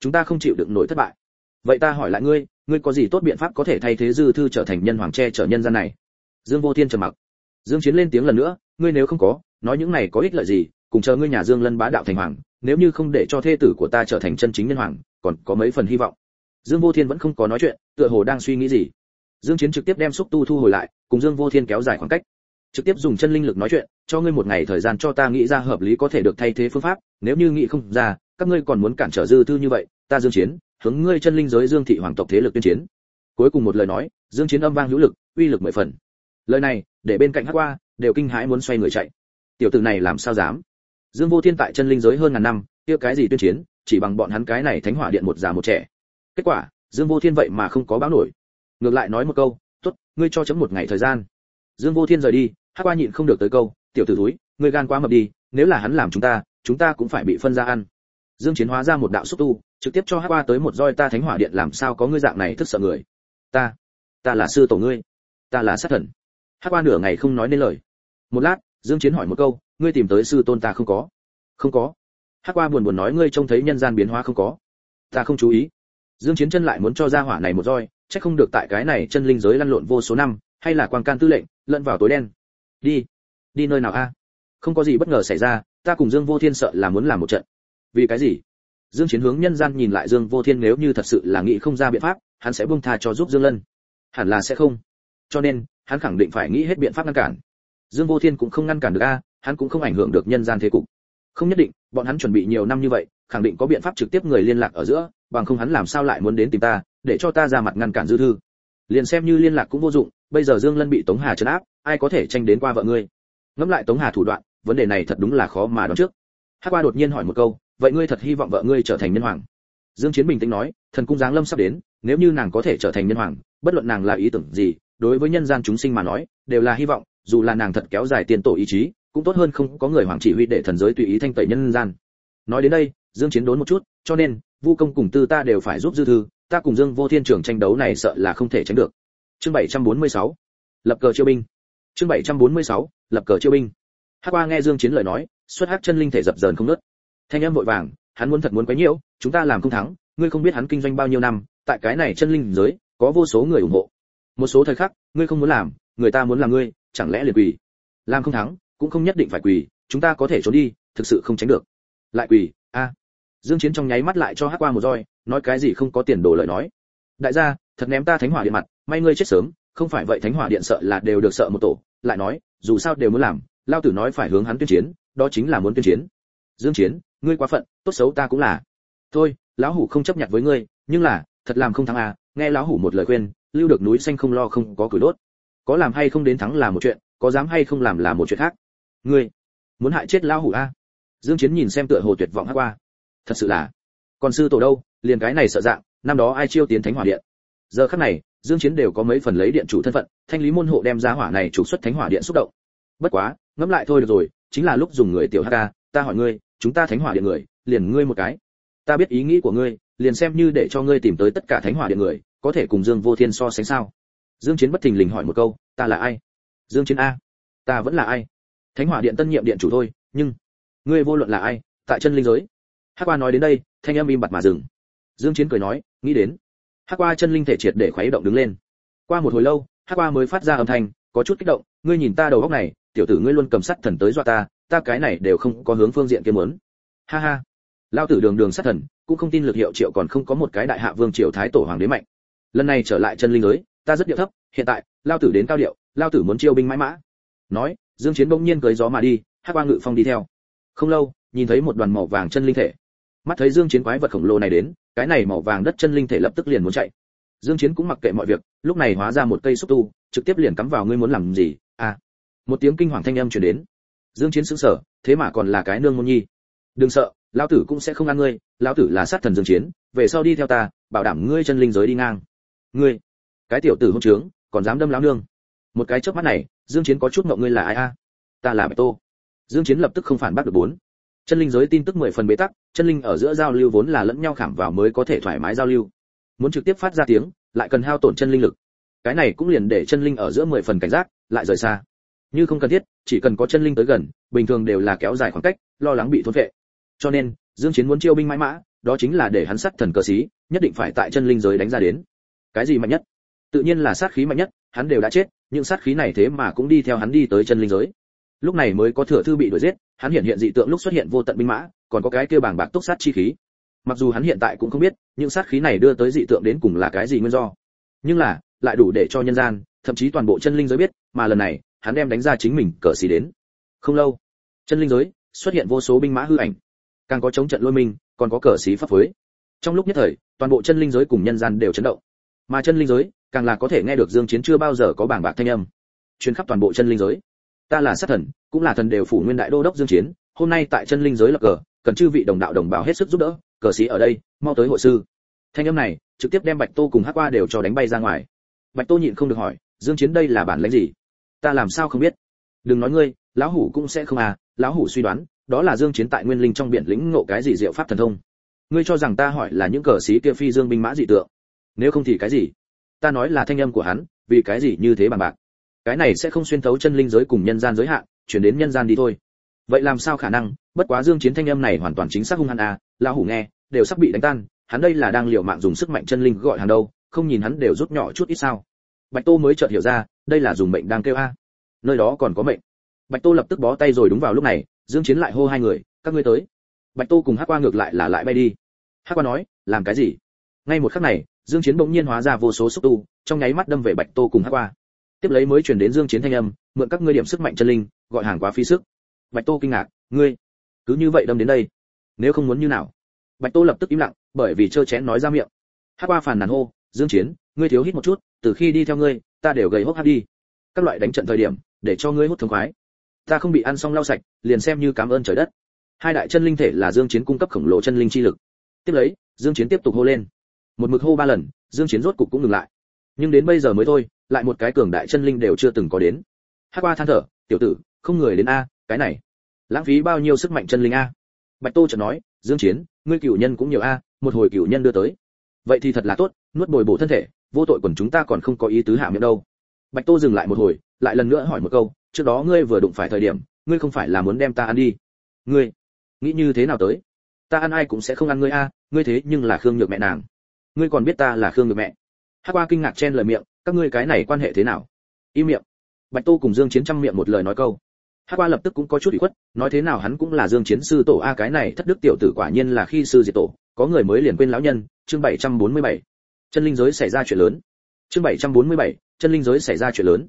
Chúng ta không chịu đựng nổi thất bại vậy ta hỏi lại ngươi ngươi có gì tốt biện pháp có thể thay thế dư thư trở thành nhân hoàng che trở nhân gian này? Dương vô thiên trầm mặc. Dương chiến lên tiếng lần nữa, ngươi nếu không có, nói những này có ích lợi gì, cùng chờ ngươi nhà dương lân bá đạo thành hoàng, nếu như không để cho thê tử của ta trở thành chân chính nhân hoàng, còn có mấy phần hy vọng. Dương vô thiên vẫn không có nói chuyện, tựa hồ đang suy nghĩ gì. Dương chiến trực tiếp đem xúc tu thu hồi lại, cùng dương vô thiên kéo dài khoảng cách. Trực tiếp dùng chân linh lực nói chuyện, cho ngươi một ngày thời gian cho ta nghĩ ra hợp lý có thể được thay thế phương pháp, nếu như nghĩ không ra, các ngươi còn muốn cản trở dư thư như vậy, ta dương chiến hướng ngươi chân linh giới dương thị hoàng tộc thế lực tuyên chiến. Cuối cùng một lời nói, dương chiến âm vang hữu lực, uy lực mười phần. Lời này, để bên cạnh hắc qua, đều kinh hãi muốn xoay người chạy. Tiểu tử này làm sao dám? Dương vô thiên tại chân linh giới hơn ngàn năm, kia cái gì tuyên chiến, chỉ bằng bọn hắn cái này thánh hỏa điện một già một trẻ. Kết quả, dương vô thiên vậy mà không có báo nổi. Ngược lại nói một câu, tốt, ngươi cho chấm một ngày thời gian. Dương vô thiên rời đi hắc qua nhịn không được tới câu, tiểu tử túi ngươi gan quá mập đi, nếu là hắn làm chúng ta chúng ta cũng phải bị phân ra ăn dương chiến hóa ra một đạo xúc tu, trực tiếp cho Hắc qua tới một roi ta thánh hỏa điện, làm sao có ngươi dạng này thức sợ người? Ta ta là sư tổ ngươi, ta là sát thần. Hắc qua nửa ngày không nói nên lời. Một lát, dương chiến hỏi một câu, ngươi tìm tới sư tôn ta không có? Không có. Hắc qua buồn buồn nói, ngươi trông thấy nhân gian biến hóa không có? Ta không chú ý. Dương chiến chân lại muốn cho ra hỏa này một roi, chắc không được tại cái này chân linh giới lăn lộn vô số năm, hay là quang can tư lệnh, lẫn vào tối đen. Đi đi nơi nào a? Không có gì bất ngờ xảy ra, ta cùng dương vô thiên sợ là muốn làm một trận vì cái gì? Dương chiến hướng nhân gian nhìn lại dương vô thiên nếu như thật sự là nghĩ không ra biện pháp, hắn sẽ buông tha cho giúp dương lân. Hẳn là sẽ không. Cho nên, hắn khẳng định phải nghĩ hết biện pháp ngăn cản. Dương vô thiên cũng không ngăn cản được a, hắn cũng không ảnh hưởng được nhân gian thế cục. Không nhất định, bọn hắn chuẩn bị nhiều năm như vậy, khẳng định có biện pháp trực tiếp người liên lạc ở giữa, bằng không hắn làm sao lại muốn đến tìm ta, để cho ta ra mặt ngăn cản dư thư. Liền xem như liên lạc cũng vô dụng, bây giờ dương lân bị tống hà trấn áp, ai có thể tranh đến qua vợ ngươi? Ngẫm lại tống hà thủ đoạn, vấn đề này thật đúng là khó mà đoán trước. Hắc qua đột nhiên hỏi một câu vậy ngươi thật hy vọng vợ ngươi trở thành nhân hoàng? Dương chiến bình tĩnh nói, thần cung giáng lâm sắp đến, nếu như nàng có thể trở thành nhân hoàng, bất luận nàng là ý tưởng gì, đối với nhân gian chúng sinh mà nói, đều là hy vọng, dù là nàng thật kéo dài tiền tổ ý chí, cũng tốt hơn không có người hoàng chỉ huy để thần giới tùy ý thanh tẩy nhân gian. Nói đến đây, dương chiến đốn một chút, cho nên, vu công cùng tư ta đều phải giúp dư thư, ta cùng dương vô thiên trưởng tranh đấu này sợ là không thể tránh được. Chương 746 lập cờ chiêu binh. Chương 746 lập cờ chiêu binh. Hắc qua nghe dương chiến lời nói, xuất hắc chân linh thể dập dờn không nứt thanh em vội vàng, hắn muốn thật muốn quấy nhiễu, chúng ta làm không thắng, ngươi không biết hắn kinh doanh bao nhiêu năm, tại cái này chân linh giới, có vô số người ủng hộ. Một số thời khắc, ngươi không muốn làm, người ta muốn làm ngươi, chẳng lẽ liền quỳ? Làm không thắng, cũng không nhất định phải quỳ, chúng ta có thể trốn đi, thực sự không tránh được. Lại quỳ, a. Dương chiến trong nháy mắt lại cho hắc qua một roi, nói cái gì không có tiền đồ lời nói. Đại gia, thật ném ta thánh hỏa điện mặt, may ngươi chết sớm, không phải vậy thánh hỏa điện sợ là đều được sợ một tổ. Lại nói, dù sao đều muốn làm, lao tử nói phải hướng hắn tuyên chiến, đó chính là muốn tuyên chiến. Dương chiến ngươi quá phận, tốt xấu ta cũng là. Thôi, lão hủ không chấp nhận với ngươi, nhưng là, thật làm không thắng à nghe lão hủ một lời khuyên, lưu được núi xanh không lo không có củi đốt. Có làm hay không đến thắng là một chuyện, có dám hay không làm là một chuyện khác. Ngươi, muốn hại chết lão hủ a à? dương chiến nhìn xem tựa hồ tuyệt vọng hát qua. Thật sự là, còn sư tổ đâu, liền cái này sợ dạng, năm đó ai chiêu tiến thánh hỏa điện? Giờ khắc này, dương chiến đều có mấy phần lấy điện chủ thân phận, thanh lý môn hộ đem giá hỏa này trục xuất thánh hỏa điện xúc động. Bất quá, ngẫm lại thôi được rồi, chính là lúc dùng người tiểu hk ta hỏi ngươi chúng ta thánh hỏa điện người, liền ngươi một cái. Ta biết ý nghĩ của ngươi, liền xem như để cho ngươi tìm tới tất cả thánh hỏa điện người, có thể cùng dương vô thiên so sánh sao? Dương chiến bất thình lình hỏi một câu, ta là ai? Dương chiến a. Ta vẫn là ai? Thánh hỏa điện tân nhiệm điện chủ thôi, nhưng, ngươi vô luận là ai, tại chân linh giới. Hắc qua nói đến đây, thanh âm im bặt mà dừng. Dương chiến cười nói, nghĩ đến. Hắc qua chân linh thể triệt để khuấy động đứng lên. Qua một hồi lâu, hắc qua mới phát ra âm thanh, có chút kích động, ngươi nhìn ta đầu óc này, tiểu tử ngươi luôn cầm sắt thần tới dọa ta ta cái này đều không có hướng phương diện kia muốn. Ha ha. Lao tử đường đường sát thần, cũng không tin lực hiệu triệu còn không có một cái đại hạ vương triều thái tổ hoàng đế mạnh. Lần này trở lại chân linh giới, ta rất điệu thấp, hiện tại, lao tử đến cao điệu, lao tử muốn chiêu binh mãi mã. Nói, dương chiến bỗng nhiên cởi gió mà đi hắc qua ngự phong đi theo. Không lâu, nhìn thấy một đoàn màu vàng chân linh thể. Mắt thấy dương chiến quái vật khổng lồ này đến, cái này màu vàng đất chân linh thể lập tức liền muốn chạy. Dương chiến cũng mặc kệ mọi việc, lúc này hóa ra một cây xúc tu, trực tiếp liền cắm vào ngươi muốn làm gì? À. Một tiếng kinh hoàng thanh âm truyền đến dương chiến sững sờ, thế mà còn là cái nương môn nhi. Đừng sợ, lão tử cũng sẽ không ăn ngươi, lão tử là sát thần dương chiến, về sau đi theo ta, bảo đảm ngươi chân linh giới đi ngang. Ngươi, cái tiểu tử hôn trướng, còn dám đâm lão nương. Một cái chớp mắt này, dương chiến có chút ngọng ngươi là ai a? Ta là bạch tô. Dương chiến lập tức không phản bác được bốn. Chân linh giới tin tức mười phần bế tắc, chân linh ở giữa giao lưu vốn là lẫn nhau khảm vào mới có thể thoải mái giao lưu. Muốn trực tiếp phát ra tiếng, lại cần hao tổn chân linh lực. Cái này cũng liền để chân linh ở giữa mười phần cảnh giác, lại rời xa như không cần thiết, chỉ cần có chân linh tới gần, bình thường đều là kéo dài khoảng cách, lo lắng bị thôn vệ cho nên, dương chiến muốn chiêu binh mãi mã, đó chính là để hắn sát thần cờ sĩ nhất định phải tại chân linh giới đánh ra đến. Cái gì mạnh nhất? Tự nhiên là sát khí mạnh nhất, hắn đều đã chết, nhưng sát khí này thế mà cũng đi theo hắn đi tới chân linh giới. Lúc này mới có thừa thư bị đuổi giết, hắn hiện hiện dị tượng lúc xuất hiện vô tận binh mã, còn có cái kia bảng bạc túc sát chi khí. Mặc dù hắn hiện tại cũng không biết những sát khí này đưa tới dị tượng đến cùng là cái gì nguyên do. Nhưng là, lại đủ để cho nhân gian, thậm chí toàn bộ chân linh giới biết, mà lần này hắn đem đánh ra chính mình cờ xì đến. Không lâu, chân linh giới xuất hiện vô số binh mã hư ảnh. Càng có chống trận lôi minh còn có cờ xí pháp phối. Trong lúc nhất thời, toàn bộ chân linh giới cùng nhân gian đều chấn động. Mà chân linh giới, càng là có thể nghe được dương chiến chưa bao giờ có bảng bạc thanh âm. Truyền khắp toàn bộ chân linh giới. Ta là sát thần, cũng là thần đều phủ nguyên đại đô đốc dương chiến, hôm nay tại chân linh giới lập cờ, cần chư vị đồng đạo đồng bào hết sức giúp đỡ, cờ sĩ ở đây, mau tới hội sư. Thanh âm này, trực tiếp đem bạch tô cùng hắc qua đều cho đánh bay ra ngoài. Bạch tô nhịn không được hỏi, dương chiến đây là bản lĩnh gì? Ta làm sao không biết? Đừng nói ngươi, lão hủ cũng sẽ không à lão hủ suy đoán, đó là dương chiến tại nguyên linh trong biển lĩnh ngộ cái gì diệu pháp thần thông. Ngươi cho rằng ta hỏi là những cờ sĩ kia phi dương binh mã dị tượng. Nếu không thì cái gì? Ta nói là thanh âm của hắn, vì cái gì như thế bằng bạc? Cái này sẽ không xuyên thấu chân linh giới cùng nhân gian giới hạn, chuyển đến nhân gian đi thôi. Vậy làm sao khả năng? Bất quá dương chiến thanh âm này hoàn toàn chính xác hung hăng à lão hủ nghe, đều sắp bị đánh tan, hắn đây là đang liều mạng dùng sức mạnh chân linh gọi hàng đâu, không nhìn hắn đều rút nhỏ chút ít sao bạch tô mới chợt hiểu ra, đây là dùng mệnh đang kêu a. Nơi đó còn có mệnh. Bạch tô lập tức bó tay rồi đúng vào lúc này, dương chiến lại hô hai người, các ngươi tới. Bạch tô cùng hắc qua ngược lại là lại bay đi. Hắc qua nói, làm cái gì? Ngay một khắc này, dương chiến bỗng nhiên hóa ra vô số xúc tu, trong nháy mắt đâm về bạch tô cùng hắc qua. Tiếp lấy mới truyền đến dương chiến thanh âm, mượn các ngươi điểm sức mạnh chân linh, gọi hàng quá phí sức. Bạch tô kinh ngạc, ngươi, cứ như vậy đâm đến đây, nếu không muốn như nào? Bạch tô lập tức im lặng, bởi vì trơ chén nói ra miệng. Hắc qua phàn nàn hô dương chiến, ngươi thiếu hít một chút, từ khi đi theo ngươi, ta đều gầy hốc hác đi. Các loại đánh trận thời điểm, để cho ngươi hút thống khoái. Ta không bị ăn xong lau sạch, liền xem như cảm ơn trời đất. Hai đại chân linh thể là dương chiến cung cấp khổng lồ chân linh chi lực. Tiếp lấy, dương chiến tiếp tục hô lên. Một mực hô ba lần, dương chiến rốt cục cũng ngừng lại. Nhưng đến bây giờ mới thôi, lại một cái cường đại chân linh đều chưa từng có đến. Hắc qua than thở, tiểu tử, không người đến a, cái này. Lãng phí bao nhiêu sức mạnh chân linh a? Bạch tô chợt nói, dương chiến, ngươi cửu nhân cũng nhiều a, một hồi cửu nhân đưa tới. Vậy thì thật là tốt nuốt bồi bổ thân thể, vô tội quần chúng ta còn không có ý tứ hạ miệng đâu. Bạch tô dừng lại một hồi, lại lần nữa hỏi một câu, trước đó ngươi vừa đụng phải thời điểm, ngươi không phải là muốn đem ta ăn đi. Ngươi, nghĩ như thế nào tới? Ta ăn ai cũng sẽ không ăn ngươi a, ngươi thế nhưng là khương nhược mẹ nàng. Ngươi còn biết ta là khương nhược mẹ. Hát qua kinh ngạc chen lời miệng, các ngươi cái này quan hệ thế nào? Im miệng. Bạch tô cùng dương chiến trăm miệng một lời nói câu. Hát qua lập tức cũng có chút ủy khuất, nói thế nào hắn cũng là dương chiến sư tổ a, cái này thất đức tiểu tử quả nhiên là khi sư diệt tổ, có người mới liền quên lão nhân, chương 747 chân linh giới xảy ra chuyện lớn. Chương 747, chân linh giới xảy ra chuyện lớn.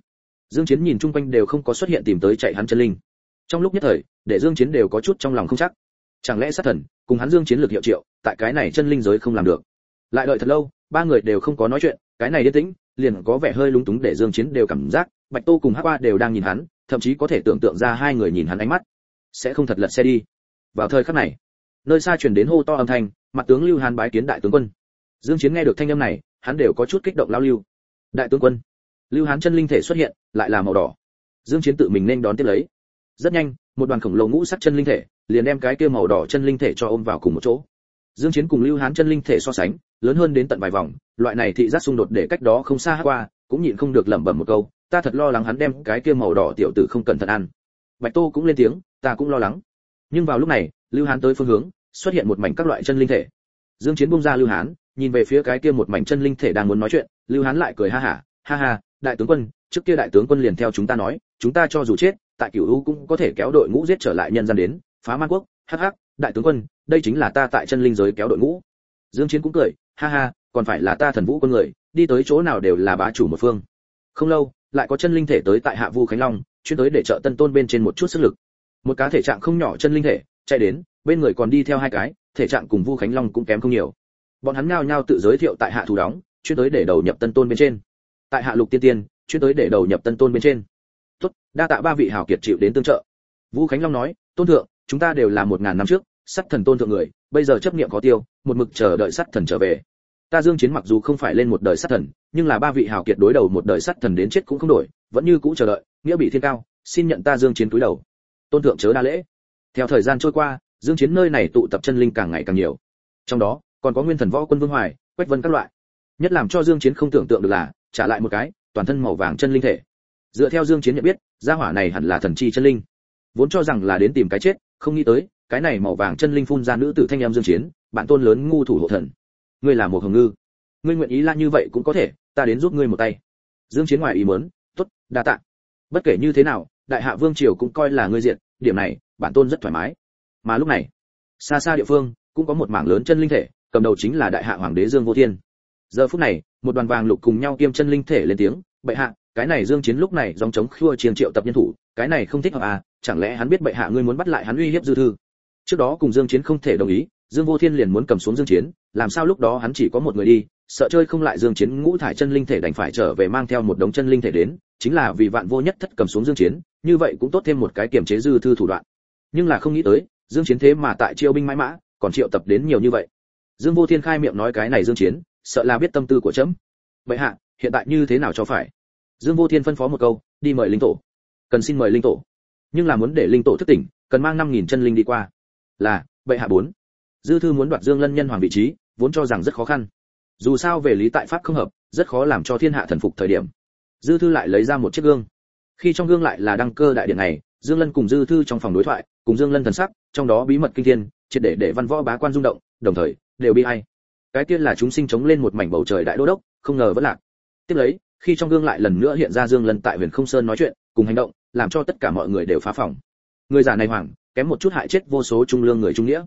Dương chiến nhìn chung quanh đều không có xuất hiện tìm tới chạy hắn chân linh. Trong lúc nhất thời để dương chiến đều có chút trong lòng không chắc. Chẳng lẽ sát thần cùng hắn dương chiến lực hiệu triệu tại cái này chân linh giới không làm được? Lại đợi thật lâu ba người đều không có nói chuyện cái này yên tĩnh liền có vẻ hơi lúng túng để dương chiến đều cảm giác bạch tô cùng hắc qua đều đang nhìn hắn thậm chí có thể tưởng tượng ra hai người nhìn hắn ánh mắt. Sẽ không thật lật xe đi. Vào thời khắc này nơi xa truyền đến hô to âm thanh mặt tướng lưu hàn bái kiến đại tướng quân dương chiến nghe được thanh âm này, hắn đều có chút kích động lao lưu. Đại tướng quân, lưu hán chân linh thể xuất hiện, lại là màu đỏ. Dương chiến tự mình nên đón tiếp lấy. Rất nhanh, một đoàn khổng lồ ngũ sắc chân linh thể, liền đem cái kia màu đỏ chân linh thể cho ôm vào cùng một chỗ. Dương chiến cùng lưu hán chân linh thể so sánh, lớn hơn đến tận vài vòng, loại này thị giác xung đột để cách đó không xa qua, cũng nhịn không được lẩm bẩm một câu, ta thật lo lắng hắn đem cái kia màu đỏ tiểu tử không cẩn thận ăn. Bạch tô cũng lên tiếng, ta cũng lo lắng. Nhưng vào lúc này, lưu hán tới phương hướng, xuất hiện một mảnh các loại chân linh thể. Dương chiến bung ra lưu hán nhìn về phía cái kia một mảnh chân linh thể đang muốn nói chuyện, lưu hán lại cười ha ha ha ha, đại tướng quân, trước kia đại tướng quân liền theo chúng ta nói, chúng ta cho dù chết, tại cửu u cũng có thể kéo đội ngũ giết trở lại nhân gian đến, phá man quốc, hắc hắc, đại tướng quân, đây chính là ta tại chân linh giới kéo đội ngũ. Dương chiến cũng cười, ha ha, còn phải là ta thần vũ quân người, đi tới chỗ nào đều là bá chủ một phương. Không lâu, lại có chân linh thể tới tại hạ vu khánh long, chuyên tới để trợ tân tôn bên trên một chút sức lực. Một cá thể trạng không nhỏ chân linh thể, chạy đến, bên người còn đi theo hai cái, thể trạng cùng vu khánh long cũng kém không nhiều bọn hắn nhao nhao tự giới thiệu tại hạ thủ đóng, chuyên tới để đầu nhập tân tôn bên trên. Tại hạ lục tiên tiên, chuyên tới để đầu nhập tân tôn bên trên. Tốt, đa tạ ba vị hảo kiệt chịu đến tương trợ. Vũ khánh long nói, tôn thượng, chúng ta đều là một ngàn năm trước sắt thần tôn thượng người, bây giờ chấp niệm có tiêu, một mực chờ đợi sắt thần trở về. Ta dương chiến mặc dù không phải lên một đời sắt thần, nhưng là ba vị hảo kiệt đối đầu một đời sắt thần đến chết cũng không đổi, vẫn như cũ chờ đợi, nghĩa bị thiên cao, xin nhận ta dương chiến túi đầu. Tôn thượng chớ đa lễ. Theo thời gian trôi qua, dương chiến nơi này tụ tập chân linh càng ngày càng nhiều. Trong đó còn có nguyên thần võ quân vương hoài, quách vân các loại. Nhất làm cho dương chiến không tưởng tượng được là, trả lại một cái, toàn thân màu vàng chân linh thể. Dựa theo dương chiến nhận biết, gia hỏa này hẳn là thần chi chân linh. Vốn cho rằng là đến tìm cái chết, không nghĩ tới, cái này màu vàng chân linh phun ra nữ tử thanh em dương chiến, bạn tôn lớn ngu thủ hộ thần. Ngươi là một hồng ngư. Ngươi nguyện ý là như vậy cũng có thể, ta đến giúp ngươi một tay. Dương chiến ngoài ý muốn, tốt, đa tạ. Bất kể như thế nào, đại hạ vương triều cũng coi là ngươi diện điểm này bản tôn rất thoải mái. Mà lúc này, xa xa địa phương, cũng có một mảng lớn chân linh thể cầm đầu chính là đại hạ hoàng đế dương vô thiên. Giờ phút này, một đoàn vàng lục cùng nhau kiêm chân linh thể lên tiếng, bệ hạ, cái này dương chiến lúc này dòng chống khua chiên triệu tập nhân thủ, cái này không thích hợp à chẳng lẽ hắn biết bệ hạ ngươi muốn bắt lại hắn uy hiếp dư thư? Trước đó cùng dương chiến không thể đồng ý, dương vô thiên liền muốn cầm xuống dương chiến, làm sao lúc đó hắn chỉ có một người đi, sợ chơi không lại dương chiến ngũ thải chân linh thể đành phải trở về mang theo một đống chân linh thể đến, chính là vì vạn vô nhất thất cầm xuống dương chiến, như vậy cũng tốt thêm một cái kiểm chế dư thư thủ đoạn. Nhưng là không nghĩ tới, dương chiến thế mà tại triệu binh mãi mã, còn triệu tập đến nhiều như vậy dương vô thiên khai miệng nói cái này dương chiến, sợ là biết tâm tư của chấm Bệ hạ, hiện tại như thế nào cho phải? Dương vô thiên phân phó một câu, đi mời linh tổ. Cần xin mời linh tổ. Nhưng là muốn để linh tổ thức tỉnh, cần mang năm nghìn chân linh đi qua. Là, bệ hạ bốn. Dư thư muốn đoạt dương lân nhân hoàng vị trí, vốn cho rằng rất khó khăn. Dù sao về lý tại pháp không hợp, rất khó làm cho thiên hạ thần phục thời điểm. Dư thư lại lấy ra một chiếc gương. Khi trong gương lại là đăng cơ đại điện này, dương lân cùng dư thư trong phòng đối thoại, cùng dương lân thần sắc, trong đó bí mật kinh thiên, triệt để để văn võ bá quan rung động đồng thời, đều bị ai. Cái tiên là chúng sinh chống lên một mảnh bầu trời đại đô đốc, không ngờ vẫn lạc. Tiếp lấy, khi trong gương lại lần nữa hiện ra dương lân tại huyền không sơn nói chuyện, cùng hành động, làm cho tất cả mọi người đều phá phòng. Người già này hoảng, kém một chút hại chết vô số trung lương người trung nghĩa.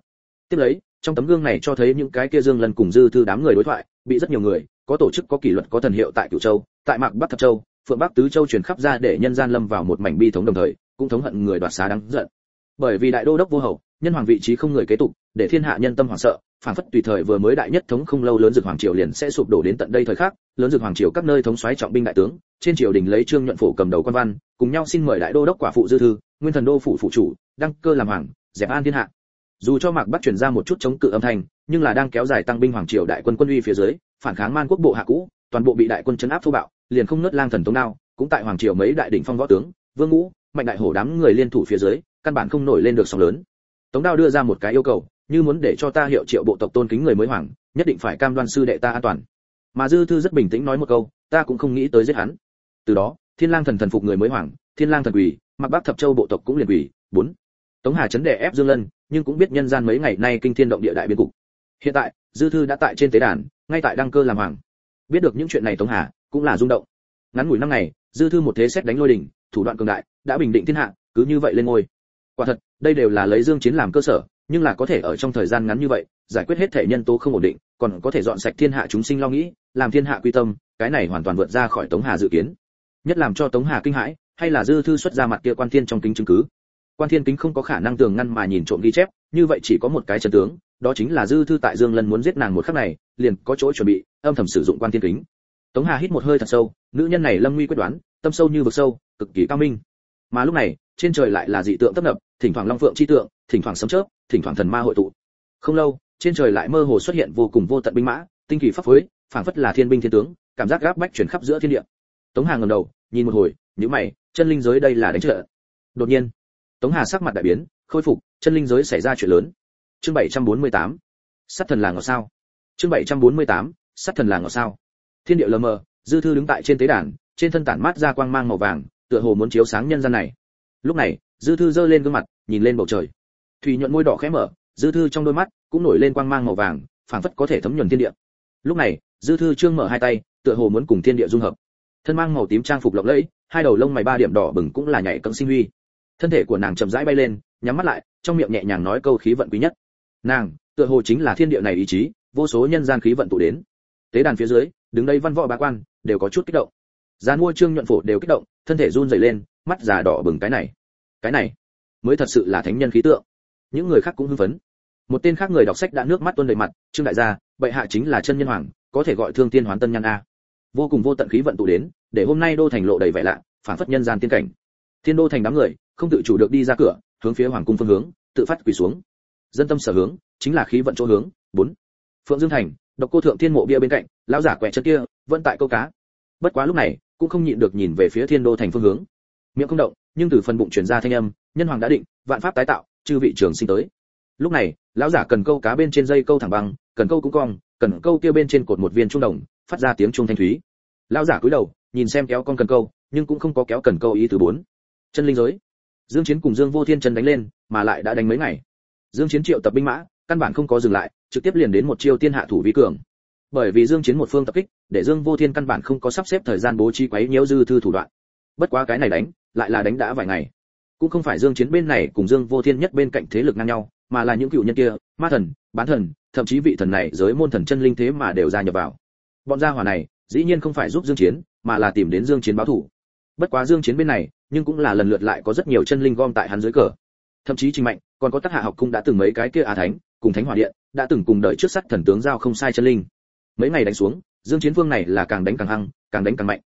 Tiếp lấy, trong tấm gương này cho thấy những cái kia dương lân cùng dư thư đám người đối thoại, bị rất nhiều người, có tổ chức, có kỷ luật, có thần hiệu tại cửu châu, tại mạc bắc thập châu, phượng bắc tứ châu truyền khắp ra để nhân gian lâm vào một mảnh bi thống đồng thời, cũng thống hận người đoạt xá đáng giận. Bởi vì đại đô đốc vô hậu nhân hoàng vị trí không người kế tục, để thiên hạ nhân tâm hoảng sợ phản phất tùy thời vừa mới đại nhất thống không lâu lớn dược hoàng triều liền sẽ sụp đổ đến tận đây thời khắc, lớn dược hoàng triều các nơi thống soái trọng binh đại tướng, trên triều đình lấy trương nhuận phủ cầm đầu quan văn, cùng nhau xin mời đại đô đốc quả phụ dư thư, nguyên thần đô phủ phụ chủ, đăng cơ làm hoàng, dẹp an thiên hạ. Dù cho mạc bắc truyền ra một chút chống cự âm thanh, nhưng là đang kéo dài tăng binh hoàng triều đại quân quân uy phía dưới, phản kháng man quốc bộ hạ cũ, toàn bộ bị đại quân chấn áp thô bạo, liền không nứt lang thần tống đao, cũng tại hoàng triều mấy đại đỉnh phong võ tướng, vương ngũ, mạnh đại hổ đám người liên thủ phía dưới, căn bản không nổi lên được sóng lớn tống đao đưa ra một cái yêu cầu, như muốn để cho ta hiệu triệu bộ tộc tôn kính người mới hoàng, nhất định phải cam đoan sư đệ ta an toàn. Mà dư thư rất bình tĩnh nói một câu, ta cũng không nghĩ tới giết hắn. Từ đó, thiên lang thần thần phục người mới hoàng, thiên lang thần quỷ mặc bắc thập châu bộ tộc cũng liền quỷ bốn, tống hà chấn đè ép dương lân, nhưng cũng biết nhân gian mấy ngày nay kinh thiên động địa đại biến cục. Hiện tại, dư thư đã tại trên tế đàn, ngay tại đăng cơ làm hoàng. Biết được những chuyện này tống hà cũng là rung động. Ngắn ngủi năm ngày, dư thư một thế xét đánh lôi đỉnh, thủ đoạn cường đại, đã bình định thiên hạ, cứ như vậy lên ngôi quả thật, đây đều là lấy dương chiến làm cơ sở, nhưng là có thể ở trong thời gian ngắn như vậy, giải quyết hết thể nhân tố không ổn định, còn có thể dọn sạch thiên hạ chúng sinh lo nghĩ, làm thiên hạ quy tâm, cái này hoàn toàn vượt ra khỏi tống hà dự kiến. Nhất làm cho tống hà kinh hãi, hay là dư thư xuất ra mặt kia quan thiên trong kính chứng cứ. Quan thiên kính không có khả năng tường ngăn mà nhìn trộm ghi chép, như vậy chỉ có một cái chân tướng, đó chính là dư thư tại dương lân muốn giết nàng một khắc này, liền có chỗ chuẩn bị, âm thầm sử dụng quan thiên kính. Tống hà hít một hơi thật sâu, nữ nhân này lâm nguy quyết đoán, tâm sâu như vực sâu, cực kỳ cao minh. Mà lúc này, trên trời lại là dị tượng tấp nập thỉnh thoảng long phượng chi tượng thỉnh thoảng sấm chớp thỉnh thoảng thần ma hội tụ. Không lâu trên trời lại mơ hồ xuất hiện vô cùng vô tận binh mã tinh kỳ pháp phối phảng phất là thiên binh thiên tướng cảm giác gáp bách chuyển khắp giữa thiên địa. Tống hà ngẩng đầu nhìn một hồi nhíu mày chân linh giới đây là đánh trợ. Đột nhiên tống hà sắc mặt đại biến khôi phục chân linh giới xảy ra chuyện lớn. Chương 748 sát thần là ngọ sao? Chương 748, sát thần là ngọ sao? Thiên địa lờ mờ dư thư đứng tại trên tế đàn trên thân tản mát ra quang mang màu vàng tựa hồ muốn chiếu sáng nhân gian này lúc này, dư thư giơ lên gương mặt, nhìn lên bầu trời. Thủy nhuận môi đỏ khẽ mở, dư thư trong đôi mắt cũng nổi lên quang mang màu vàng, phảng phất có thể thấm nhuần thiên địa. Lúc này, dư thư trương mở hai tay, tựa hồ muốn cùng thiên địa dung hợp. Thân mang màu tím trang phục lộng lẫy, hai đầu lông mày ba điểm đỏ bừng cũng là nhảy cẫng sinh huy. Thân thể của nàng chậm rãi bay lên, nhắm mắt lại, trong miệng nhẹ nhàng nói câu khí vận quý nhất. Nàng, tựa hồ chính là thiên địa này ý chí, vô số nhân gian khí vận tụ đến. Tế đàn phía dưới, đứng đây văn võ bá quan, đều có chút kích động. Gian mua trương nhuận phổ đều kích động thân thể run rẩy lên, mắt già đỏ bừng cái này. Cái này, mới thật sự là thánh nhân khí tượng. Những người khác cũng hưng phấn. Một tên khác người đọc sách đã nước mắt tuôn đầy mặt, trương đại gia, bệ hạ chính là chân nhân hoàng, có thể gọi thương tiên hoán tân nhân a. Vô cùng vô tận khí vận tụ đến, để hôm nay đô thành lộ đầy vẻ lạ, phản phất nhân gian tiên cảnh. Thiên đô thành đám người, không tự chủ được đi ra cửa, hướng phía hoàng cung phương hướng, tự phát quỳ xuống. Dân tâm sở hướng, chính là khí vận chỗ hướng. Bốn, phượng dương thành, độc cô thượng thiên mộ bia bên cạnh, lão giả quẹ chân kia, vẫn tại câu cá. Bất quá lúc này cũng không nhịn được nhìn về phía thiên đô thành phương hướng. Miệng không động, nhưng từ phần bụng truyền ra thanh âm, nhân hoàng đã định, vạn pháp tái tạo, chư vị trường sinh tới. Lúc này, lão giả cần câu cá bên trên dây câu thẳng băng, cần câu cũng cong, cần câu kia bên trên cột một viên trung đồng, phát ra tiếng trung thanh thúy. Lão giả cúi đầu, nhìn xem kéo con cần câu, nhưng cũng không có kéo cần câu ý thứ bốn. Chân linh giới. Dương chiến cùng dương vô thiên chân đánh lên, mà lại đã đánh mấy ngày. Dương chiến triệu tập binh mã, căn bản không có dừng lại, trực tiếp liền đến một chiêu tiên hạ thủ vi cường bởi vì dương chiến một phương tập kích, để dương vô thiên căn bản không có sắp xếp thời gian bố trí quấy nhiễu dư thư thủ đoạn. Bất quá cái này đánh, lại là đánh đã vài ngày. Cũng không phải dương chiến bên này cùng dương vô thiên nhất bên cạnh thế lực ngang nhau, mà là những cựu nhân kia, ma thần, bán thần, thậm chí vị thần này giới môn thần chân linh thế mà đều gia nhập vào. Bọn gia hỏa này, dĩ nhiên không phải giúp dương chiến, mà là tìm đến dương chiến báo thù bất quá dương chiến bên này, nhưng cũng là lần lượt lại có rất nhiều chân linh gom tại hắn dưới cờ. Thậm chí trình mạnh, còn có tác hạ học cung đã từng mấy cái kia a thánh, cùng thánh hỏa điện, đã từng cùng đợi trước sắt thần tướng giao không sai chân linh mấy ngày đánh xuống, dương chiến vương này là càng đánh càng hăng, càng đánh càng mạnh.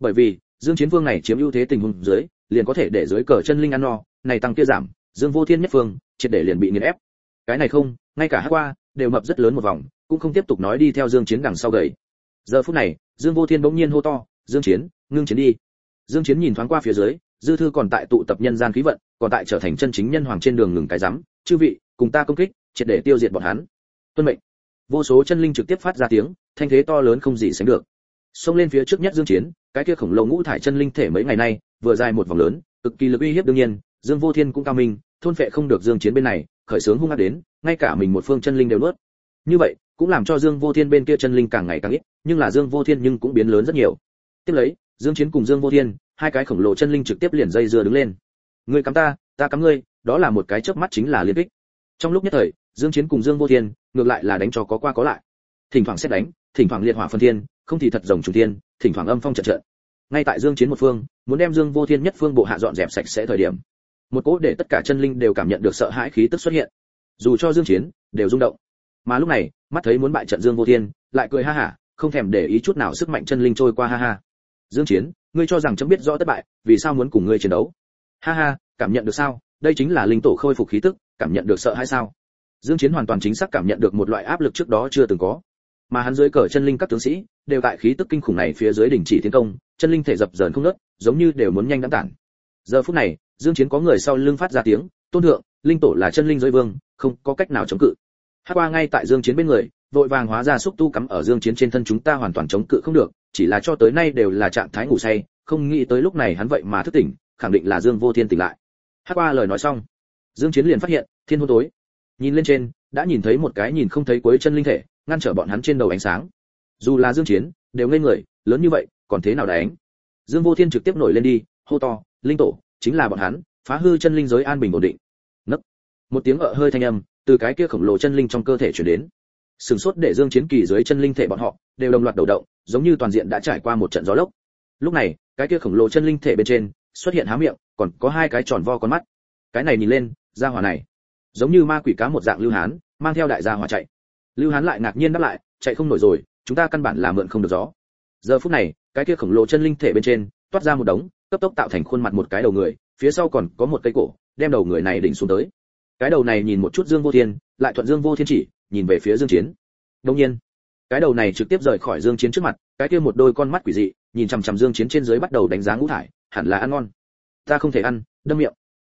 Bởi vì, dương chiến vương này chiếm ưu thế tình huống dưới, liền có thể để dưới cờ chân linh ăn no, này tăng kia giảm, dương vô thiên nhất phương, triệt để liền bị nghiền ép. Cái này không, ngay cả hát qua, đều mập rất lớn một vòng, cũng không tiếp tục nói đi theo dương chiến đằng sau gầy. Giờ phút này, dương vô thiên bỗng nhiên hô to, dương chiến, ngưng chiến đi. Dương chiến nhìn thoáng qua phía dưới, dư thư còn tại tụ tập nhân gian khí vận, còn tại trở thành chân chính nhân hoàng trên đường ngừng cái rắm chư vị, cùng ta công kích, triệt để tiêu diệt bọn hắn. Tuân mệnh. Vô số chân linh trực tiếp phát ra tiếng thanh thế to lớn không gì sánh được. Xông lên phía trước nhất dương chiến, cái kia khổng lồ ngũ thải chân linh thể mấy ngày nay, vừa dài một vòng lớn, cực kỳ lực uy hiếp đương nhiên, dương vô thiên cũng cao minh, thôn phệ không được dương chiến bên này, khởi sướng hung ác đến, ngay cả mình một phương chân linh đều nuốt. Như vậy, cũng làm cho dương vô thiên bên kia chân linh càng ngày càng ít, nhưng là dương vô thiên nhưng cũng biến lớn rất nhiều. Tiếp lấy, dương chiến cùng dương vô thiên, hai cái khổng lồ chân linh trực tiếp liền dây dưa đứng lên. Ngươi cắm ta ta cắm ngươi, đó là một cái chớp mắt chính là liên kích. Trong lúc nhất thời, dương chiến cùng dương vô thiên, ngược lại là đánh cho có qua có lại. Thỉnh thoảng xét đánh thỉnh thoảng liệt hỏa phân thiên, không thì thật rồng trùng thiên, thỉnh thoảng âm phong trận trận. Ngay tại dương chiến một phương, muốn đem dương vô thiên nhất phương bộ hạ dọn dẹp sạch sẽ thời điểm, một cỗ để tất cả chân linh đều cảm nhận được sợ hãi khí tức xuất hiện. Dù cho dương chiến đều rung động, mà lúc này, mắt thấy muốn bại trận dương vô thiên, lại cười ha ha không thèm để ý chút nào sức mạnh chân linh trôi qua ha ha. Dương chiến, ngươi cho rằng chấm biết rõ thất bại, vì sao muốn cùng ngươi chiến đấu? Ha ha, cảm nhận được sao? Đây chính là linh tổ khôi phục khí tức, cảm nhận được sợ hãi sao? Dương chiến hoàn toàn chính xác cảm nhận được một loại áp lực trước đó chưa từng có mà hắn dưới cờ chân linh các tướng sĩ đều tại khí tức kinh khủng này phía dưới đình chỉ tiến công, chân linh thể dập dờn không nứt giống như đều muốn nhanh đắm tản. Giờ phút này, dương chiến có người sau lưng phát ra tiếng, tôn thượng, linh tổ là chân linh giới vương, không có cách nào chống cự. Hát qua ngay tại dương chiến bên người, vội vàng hóa ra xúc tu cắm ở dương chiến trên thân chúng ta hoàn toàn chống cự không được, chỉ là cho tới nay đều là trạng thái ngủ say, không nghĩ tới lúc này hắn vậy mà thức tỉnh, khẳng định là dương vô thiên tỉnh lại. Hát qua lời nói xong, dương chiến liền phát hiện, thiên hôn tối. Nhìn lên trên, đã nhìn thấy một cái nhìn không thấy cuối chân linh thể ngăn trở bọn hắn trên đầu ánh sáng. Dù là dương chiến, đều ngây người, lớn như vậy, còn thế nào đánh dương vô thiên trực tiếp nổi lên đi, hô to, linh tổ, chính là bọn hắn, phá hư chân linh giới an bình ổn định. Nấc. Một tiếng ợ hơi thanh âm từ cái kia khổng lồ chân linh trong cơ thể truyền đến. Sừng sốt để dương chiến kỳ dưới chân linh thể bọn họ đều đồng loạt đầu động, giống như toàn diện đã trải qua một trận gió lốc. Lúc này, cái kia khổng lồ chân linh thể bên trên xuất hiện há miệng, còn có hai cái tròn vo con mắt. Cái này nhìn lên, ra hỏa này, giống như ma quỷ cá một dạng lưu hán, mang theo đại gia hỏa chạy lưu hán lại ngạc nhiên đáp lại, chạy không nổi rồi, chúng ta căn bản là mượn không được gió. Giờ phút này, cái kia khổng lồ chân linh thể bên trên, toát ra một đống, cấp tốc tạo thành khuôn mặt một cái đầu người, phía sau còn có một cây cổ, đem đầu người này đỉnh xuống tới. Cái đầu này nhìn một chút dương vô thiên, lại thuận dương vô thiên chỉ, nhìn về phía dương chiến. Đương nhiên, cái đầu này trực tiếp rời khỏi dương chiến trước mặt, cái kia một đôi con mắt quỷ dị, nhìn chằm chằm dương chiến trên dưới bắt đầu đánh giá ngũ thải, hẳn là ăn ngon. Ta không thể ăn, đâm miệng.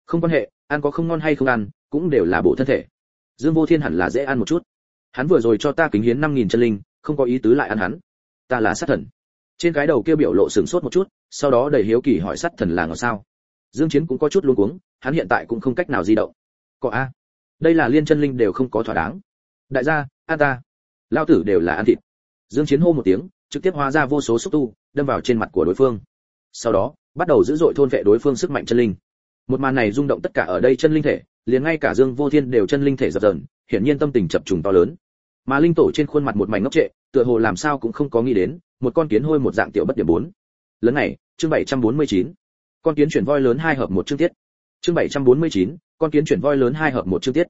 Không quan hệ, ăn có không ngon hay không ăn, cũng đều là bổ thân thể. Dương vô thiên hẳn là dễ ăn một chút hắn vừa rồi cho ta kính hiến năm nghìn chân linh, không có ý tứ lại ăn hắn. Ta là sát thần. Trên cái đầu kia biểu lộ sửng sốt một chút, sau đó đầy hiếu kỳ hỏi sát thần là ngờ sao. Dương chiến cũng có chút luống cuống, hắn hiện tại cũng không cách nào di động. Có a. Đây là liên chân linh đều không có thỏa đáng. Đại gia a ta. Lao tử đều là ăn thịt. Dương chiến hô một tiếng, trực tiếp hóa ra vô số xúc tu, đâm vào trên mặt của đối phương. Sau đó, bắt đầu dữ dội thôn vệ đối phương sức mạnh chân linh. Một màn này rung động tất cả ở đây chân linh thể, liền ngay cả dương vô thiên đều chân linh thể dập dờn, hiển nhiên tâm tình chập trùng to lớn mà linh tổ trên khuôn mặt một mảnh ngốc trệ tựa hồ làm sao cũng không có nghĩ đến một con kiến hôi một dạng tiểu bất điểm bốn. Lớn này chương 749. con kiến chuyển voi lớn hai hợp một chương tiết. Chương 749, con kiến chuyển voi lớn hai hợp một chương tiết.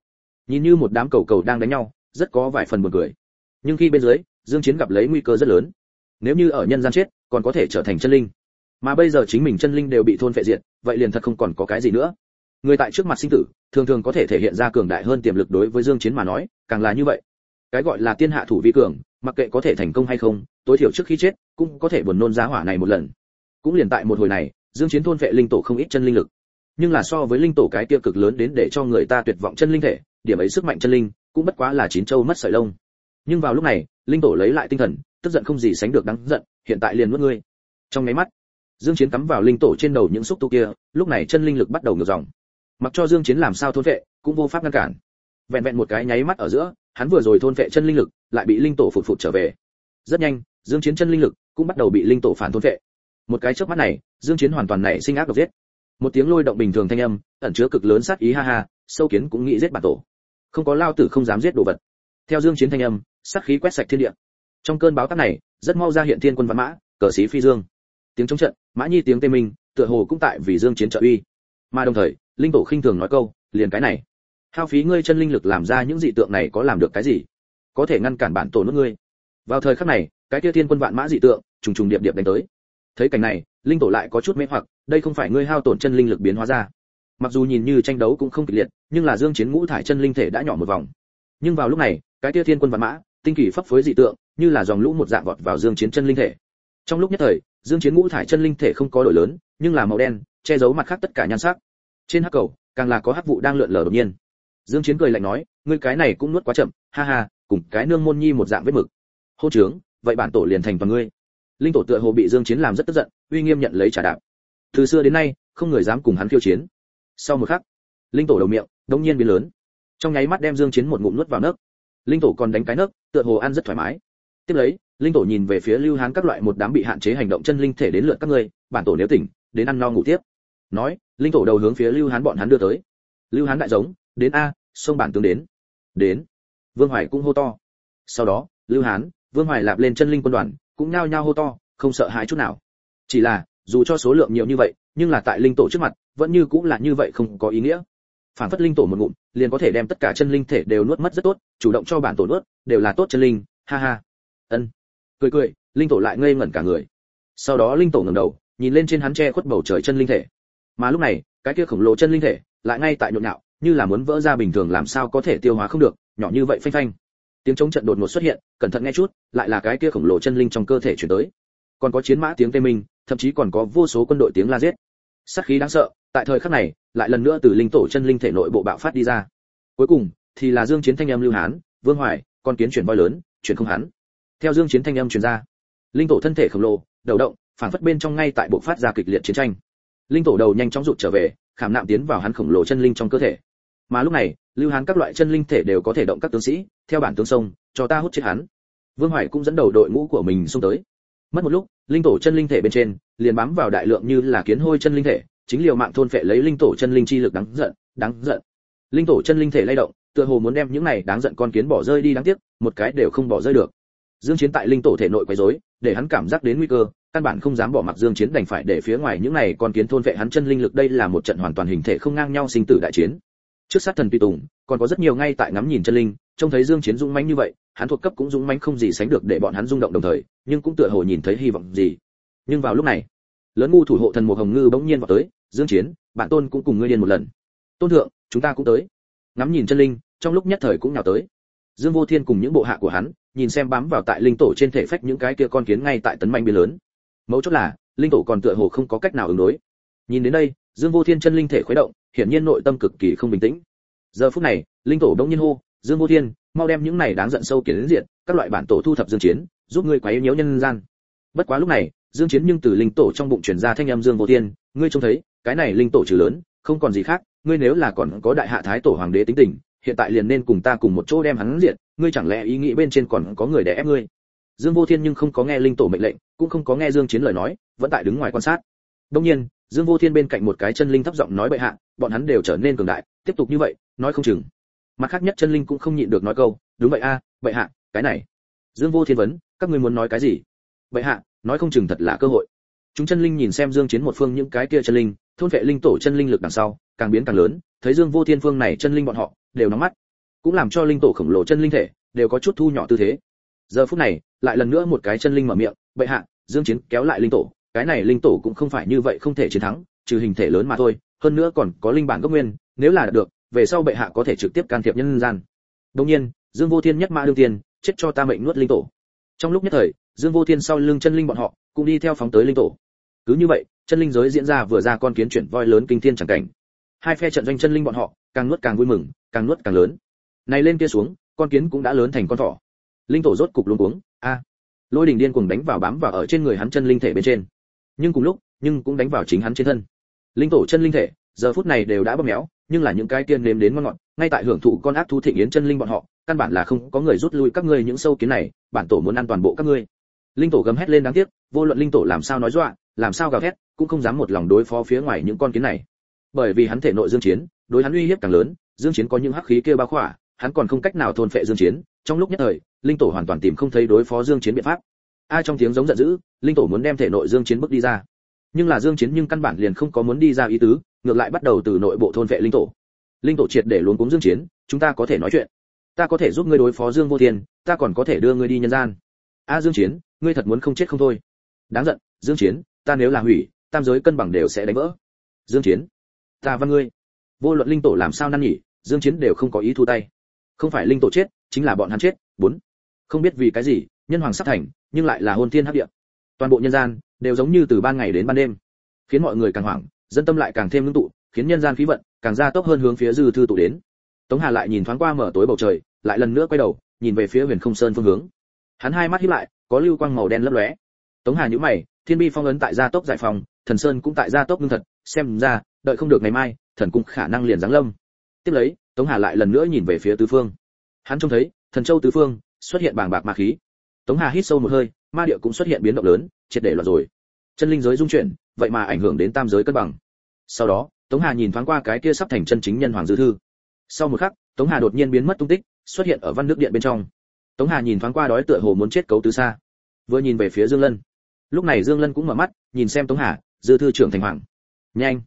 Nhìn như một đám cầu cầu đang đánh nhau rất có vài phần buồn cười. Nhưng khi bên dưới dương chiến gặp lấy nguy cơ rất lớn. Nếu như ở nhân gian chết còn có thể trở thành chân linh. Mà bây giờ chính mình chân linh đều bị thôn phệ diệt vậy liền thật không còn có cái gì nữa. Người tại trước mặt sinh tử thường thường có thể thể hiện ra cường đại hơn tiềm lực đối với dương chiến mà nói càng là như vậy cái gọi là tiên hạ thủ vi cường, mặc kệ có thể thành công hay không, tối thiểu trước khi chết, cũng có thể buồn nôn giá hỏa này một lần. Cũng liền tại một hồi này, dương chiến thôn vệ linh tổ không ít chân linh lực. Nhưng là so với linh tổ cái tiêu cực lớn đến để cho người ta tuyệt vọng chân linh thể, điểm ấy sức mạnh chân linh, cũng bất quá là chín châu mất sợi lông. Nhưng vào lúc này, linh tổ lấy lại tinh thần, tức giận không gì sánh được đáng giận, hiện tại liền nuốt ngươi. Trong mấy mắt, dương chiến cắm vào linh tổ trên đầu những xúc tu kia, lúc này chân linh lực bắt đầu ngược dòng. Mặc cho dương chiến làm sao thôn vệ, cũng vô pháp ngăn cản. Vẹn vẹn một cái nháy mắt ở giữa hắn vừa rồi thôn vệ chân linh lực, lại bị linh tổ phụt phụt trở về. Rất nhanh, dương chiến chân linh lực cũng bắt đầu bị linh tổ phản thôn vệ một cái chớp mắt này, dương chiến hoàn toàn nảy sinh ác độc giết. Một tiếng lôi động bình thường thanh âm, ẩn chứa cực lớn sát ý ha ha, sâu kiến cũng nghĩ giết bản tổ. Không có lao tử không dám giết đồ vật. Theo dương chiến thanh âm, sát khí quét sạch thiên địa. Trong cơn báo táp này, rất mau ra hiện thiên quân văn mã, cờ sĩ phi dương. Tiếng chống trận, mã nhi tiếng tê minh, tựa hồ cũng tại vì dương chiến trợ uy. Mà đồng thời, linh tổ khinh thường nói câu, liền cái này hao phí ngươi chân linh lực làm ra những dị tượng này có làm được cái gì? Có thể ngăn cản bản tổ nước ngươi. Vào thời khắc này, cái kia thiên quân vạn mã dị tượng, trùng trùng điệp điệp đánh tới. Thấy cảnh này, linh tổ lại có chút mê hoặc, đây không phải ngươi hao tổn chân linh lực biến hóa ra. Mặc dù nhìn như tranh đấu cũng không kịch liệt, nhưng là dương chiến ngũ thải chân linh thể đã nhỏ một vòng. Nhưng vào lúc này, cái kia thiên quân vạn mã, tinh kỳ pháp phối dị tượng, như là dòng lũ một dạng vọt vào dương chiến chân linh thể. Trong lúc nhất thời, dương chiến ngũ thải chân linh thể không có đổi lớn, nhưng là màu đen, che giấu mặt khác tất cả nhan sắc. Trên hắc cầu, càng là có hắc vụ đang lượn lờ đột nhiên dương chiến cười lạnh nói, ngươi cái này cũng nuốt quá chậm, ha ha, cùng cái nương môn nhi một dạng vết mực. Hô trướng vậy bản tổ liền thành toàn ngươi. Linh tổ tựa hồ bị dương chiến làm rất tức giận, uy nghiêm nhận lấy trả đạm. từ xưa đến nay, không người dám cùng hắn khiêu chiến. Sau một khắc, linh tổ đầu miệng đống nhiên biến lớn. Trong nháy mắt đem dương chiến một ngụm nuốt vào nước. Linh tổ còn đánh cái nước, tựa hồ ăn rất thoải mái. Tiếp lấy, linh tổ nhìn về phía lưu hán các loại một đám bị hạn chế hành động chân linh thể đến lượt các ngươi, bản tổ nếu tỉnh, đến ăn no ngủ tiếp. Nói, linh tổ đầu hướng phía lưu hán bọn hắn đưa tới. Lưu hán đại giống đến a, sông bản tướng đến. Đến. Vương hoài cũng hô to. Sau đó, lưu hán, vương hoài lạp lên chân linh quân đoàn, cũng nhao nhao hô to, không sợ hãi chút nào. Chỉ là, dù cho số lượng nhiều như vậy, nhưng là tại linh tổ trước mặt, vẫn như cũng là như vậy không có ý nghĩa. Phản phất linh tổ một ngụm, liền có thể đem tất cả chân linh thể đều nuốt mất rất tốt, chủ động cho bản tổ nuốt, đều là tốt chân linh, ha ha. Ân. Cười cười, linh tổ lại ngây ngẩn cả người. Sau đó linh tổ ngẩng đầu, nhìn lên trên hắn che khuất bầu trời chân linh thể. Mà lúc này, cái kia khổng lồ chân linh thể, lại ngay tại nhộn nhạo như là muốn vỡ ra bình thường làm sao có thể tiêu hóa không được, nhỏ như vậy phanh phanh. Tiếng chống trận đột ngột xuất hiện, cẩn thận nghe chút, lại là cái kia khổng lồ chân linh trong cơ thể chuyển tới. Còn có chiến mã tiếng tê minh, thậm chí còn có vô số quân đội tiếng la giết. Sát khí đáng sợ, tại thời khắc này, lại lần nữa từ linh tổ chân linh thể nội bộ bạo phát đi ra. Cuối cùng, thì là dương chiến thanh âm lưu hán, vương hoài, con kiến chuyển voi lớn, chuyển không hắn. Theo dương chiến thanh âm truyền ra, linh tổ thân thể khổng lồ, đầu động phản phất bên trong ngay tại bộ phát ra kịch liệt chiến tranh. Linh tổ đầu nhanh chóng rụt trở về khảm nạm tiến vào hắn khổng lồ chân linh trong cơ thể. Mà lúc này, lưu hán các loại chân linh thể đều có thể động các tướng sĩ, theo bản tướng sông, cho ta hút chết hắn. Vương hoài cũng dẫn đầu đội ngũ của mình xông tới. Mất một lúc, linh tổ chân linh thể bên trên, liền bám vào đại lượng như là kiến hôi chân linh thể, chính liều mạng thôn phệ lấy linh tổ chân linh chi lực đáng giận đáng giận. Linh tổ chân linh thể lay động, tựa hồ muốn đem những này đáng giận con kiến bỏ rơi đi đáng tiếc, một cái đều không bỏ rơi được. Dương chiến tại linh tổ thể nội quấy rối, để hắn cảm giác đến nguy cơ căn bản không dám bỏ mặc dương chiến đành phải để phía ngoài những này con kiến thôn vệ hắn chân linh lực đây là một trận hoàn toàn hình thể không ngang nhau sinh tử đại chiến. Trước sát thần tùy tùng, còn có rất nhiều ngay tại ngắm nhìn chân linh, trông thấy dương chiến dũng mãnh như vậy, hắn thuộc cấp cũng dũng mãnh không gì sánh được để bọn hắn rung động đồng thời, nhưng cũng tựa hồ nhìn thấy hy vọng gì. Nhưng vào lúc này, lớn ngu thủ hộ thần một hồng ngư bỗng nhiên vào tới, dương chiến bản tôn cũng cùng ngươi điên một lần. Tôn thượng, chúng ta cũng tới. Ngắm nhìn chân linh, trong lúc nhất thời cũng nhào tới. Dương vô thiên cùng những bộ hạ của hắn, nhìn xem bám vào tại linh tổ trên thể phách những cái kia con kiến ngay tại tấn manh biên lớn mấu chốt là, linh tổ còn tựa hồ không có cách nào ứng đối. Nhìn đến đây, dương vô thiên chân linh thể khuấy động, hiển nhiên nội tâm cực kỳ không bình tĩnh. Giờ phút này, linh tổ đông nhiên hô, dương vô thiên, mau đem những này đáng giận sâu kiến diện các loại bản tổ thu thập dương chiến, giúp ngươi quấy nhiễu nhân gian. Bất quá lúc này, dương chiến nhưng từ linh tổ trong bụng truyền ra thanh âm dương vô thiên, ngươi trông thấy, cái này linh tổ trừ lớn, không còn gì khác, ngươi nếu là còn có đại hạ thái tổ hoàng đế tính tình, hiện tại liền nên cùng ta cùng một chỗ đem hắn diệt, ngươi chẳng lẽ ý nghĩ bên trên còn có người để ép ngươi? Dương vô thiên nhưng không có nghe linh tổ mệnh lệnh, cũng không có nghe dương chiến lời nói, vẫn tại đứng ngoài quan sát. Đương nhiên, dương vô thiên bên cạnh một cái chân linh thấp giọng nói bệ hạ, bọn hắn đều trở nên cường đại, tiếp tục như vậy, nói không chừng. Mặt khác nhất chân linh cũng không nhịn được nói câu, đúng vậy a, bệ hạ, cái này. Dương vô thiên vấn, các ngươi muốn nói cái gì? Bệ hạ, nói không chừng thật là cơ hội. Chúng chân linh nhìn xem dương chiến một phương những cái kia chân linh, thôn vệ linh tổ chân linh lực đằng sau, càng biến càng lớn, thấy dương vô thiên phương này chân linh bọn họ, đều nóng mắt. Cũng làm cho linh tổ khổng lồ chân linh thể, đều có chút thu nhỏ tư thế giờ phút này, lại lần nữa một cái chân linh mở miệng, bệ hạ, dương chiến kéo lại linh tổ, cái này linh tổ cũng không phải như vậy không thể chiến thắng, trừ hình thể lớn mà thôi, hơn nữa còn có linh bản gốc nguyên, nếu là được, về sau bệ hạ có thể trực tiếp can thiệp nhân gian. Đương nhiên, dương vô thiên nhất mã đương tiên, chết cho ta mệnh nuốt linh tổ. Trong lúc nhất thời, dương vô thiên sau lưng chân linh bọn họ, cũng đi theo phóng tới linh tổ. Cứ như vậy, chân linh giới diễn ra vừa ra con kiến chuyển voi lớn kinh thiên chẳng cảnh. Hai phe trận doanh chân linh bọn họ, càng nuốt càng vui mừng, càng nuốt càng lớn. Này lên kia xuống, con kiến cũng đã lớn thành con thỏ linh tổ rốt cục luống cuống, a, lôi đình điên cuồng đánh vào bám vào ở trên người hắn chân linh thể bên trên. Nhưng cùng lúc, nhưng cũng đánh vào chính hắn trên thân. Linh tổ chân linh thể, giờ phút này đều đã bóp méo, nhưng là những cái tiên nếm đến ngon ngọt, ngay tại hưởng thụ con ác thú thịnh yến chân linh bọn họ, căn bản là không có người rút lui các ngươi những sâu kiến này, bản tổ muốn ăn toàn bộ các ngươi. Linh tổ gầm hét lên đáng tiếc, vô luận linh tổ làm sao nói dọa, làm sao gào thét, cũng không dám một lòng đối phó phía ngoài những con kiến này. Bởi vì hắn thể nội dương chiến, đối hắn uy hiếp càng lớn, dương chiến có những hắc khí kia bao khỏa hắn còn không cách nào thôn phệ dương chiến, trong lúc nhất thời, linh tổ hoàn toàn tìm không thấy đối phó dương chiến biện pháp. Ai trong tiếng giống giận dữ, linh tổ muốn đem thể nội dương chiến bước đi ra. Nhưng là dương chiến nhưng căn bản liền không có muốn đi ra ý tứ, ngược lại bắt đầu từ nội bộ thôn vệ linh tổ. Linh tổ triệt để luống cuống dương chiến, chúng ta có thể nói chuyện. Ta có thể giúp ngươi đối phó dương vô thiên, ta còn có thể đưa ngươi đi nhân gian. A dương chiến, ngươi thật muốn không chết không thôi. Đáng giận, dương chiến, ta nếu là hủy, tam giới cân bằng đều sẽ đánh vỡ. Dương chiến, ta văn ngươi. Vô luận linh tổ làm sao năn nhỉ dương chiến đều không có ý thu tay không phải linh tổ chết, chính là bọn hắn chết, bốn. Không biết vì cái gì, nhân hoàng sắp thành, nhưng lại là hôn thiên hấp địa. Toàn bộ nhân gian, đều giống như từ ban ngày đến ban đêm. Khiến mọi người càng hoảng, dân tâm lại càng thêm ngưng tụ, khiến nhân gian khí vận càng gia tốc hơn hướng phía dư thư tụ đến. Tống hà lại nhìn thoáng qua mở tối bầu trời, lại lần nữa quay đầu, nhìn về phía huyền không sơn phương hướng. Hắn hai mắt híp lại, có lưu quang màu đen lấp lóe. Tống hà nhíu mày, thiên bi phong ấn tại gia tốc giải phòng thần sơn cũng tại gia tốc ngưng thật, xem ra, đợi không được ngày mai, thần cũng khả năng liền giáng lâm. Tiếp lấy tống hà lại lần nữa nhìn về phía tứ phương. Hắn trông thấy, thần châu tứ phương xuất hiện bàng bạc ma khí. Tống hà hít sâu một hơi, ma địa cũng xuất hiện biến động lớn, triệt để loạn rồi. Chân linh giới dung chuyển, vậy mà ảnh hưởng đến tam giới cân bằng. Sau đó, tống hà nhìn thoáng qua cái kia sắp thành chân chính nhân hoàng dư thư. Sau một khắc, tống hà đột nhiên biến mất tung tích, xuất hiện ở văn nước điện bên trong. Tống hà nhìn thoáng qua đói tựa hồ muốn chết cấu tứ xa. Vừa nhìn về phía dương lân. Lúc này dương lân cũng mở mắt, nhìn xem tống hà, dư thư trưởng thành hoàng. Nhanh.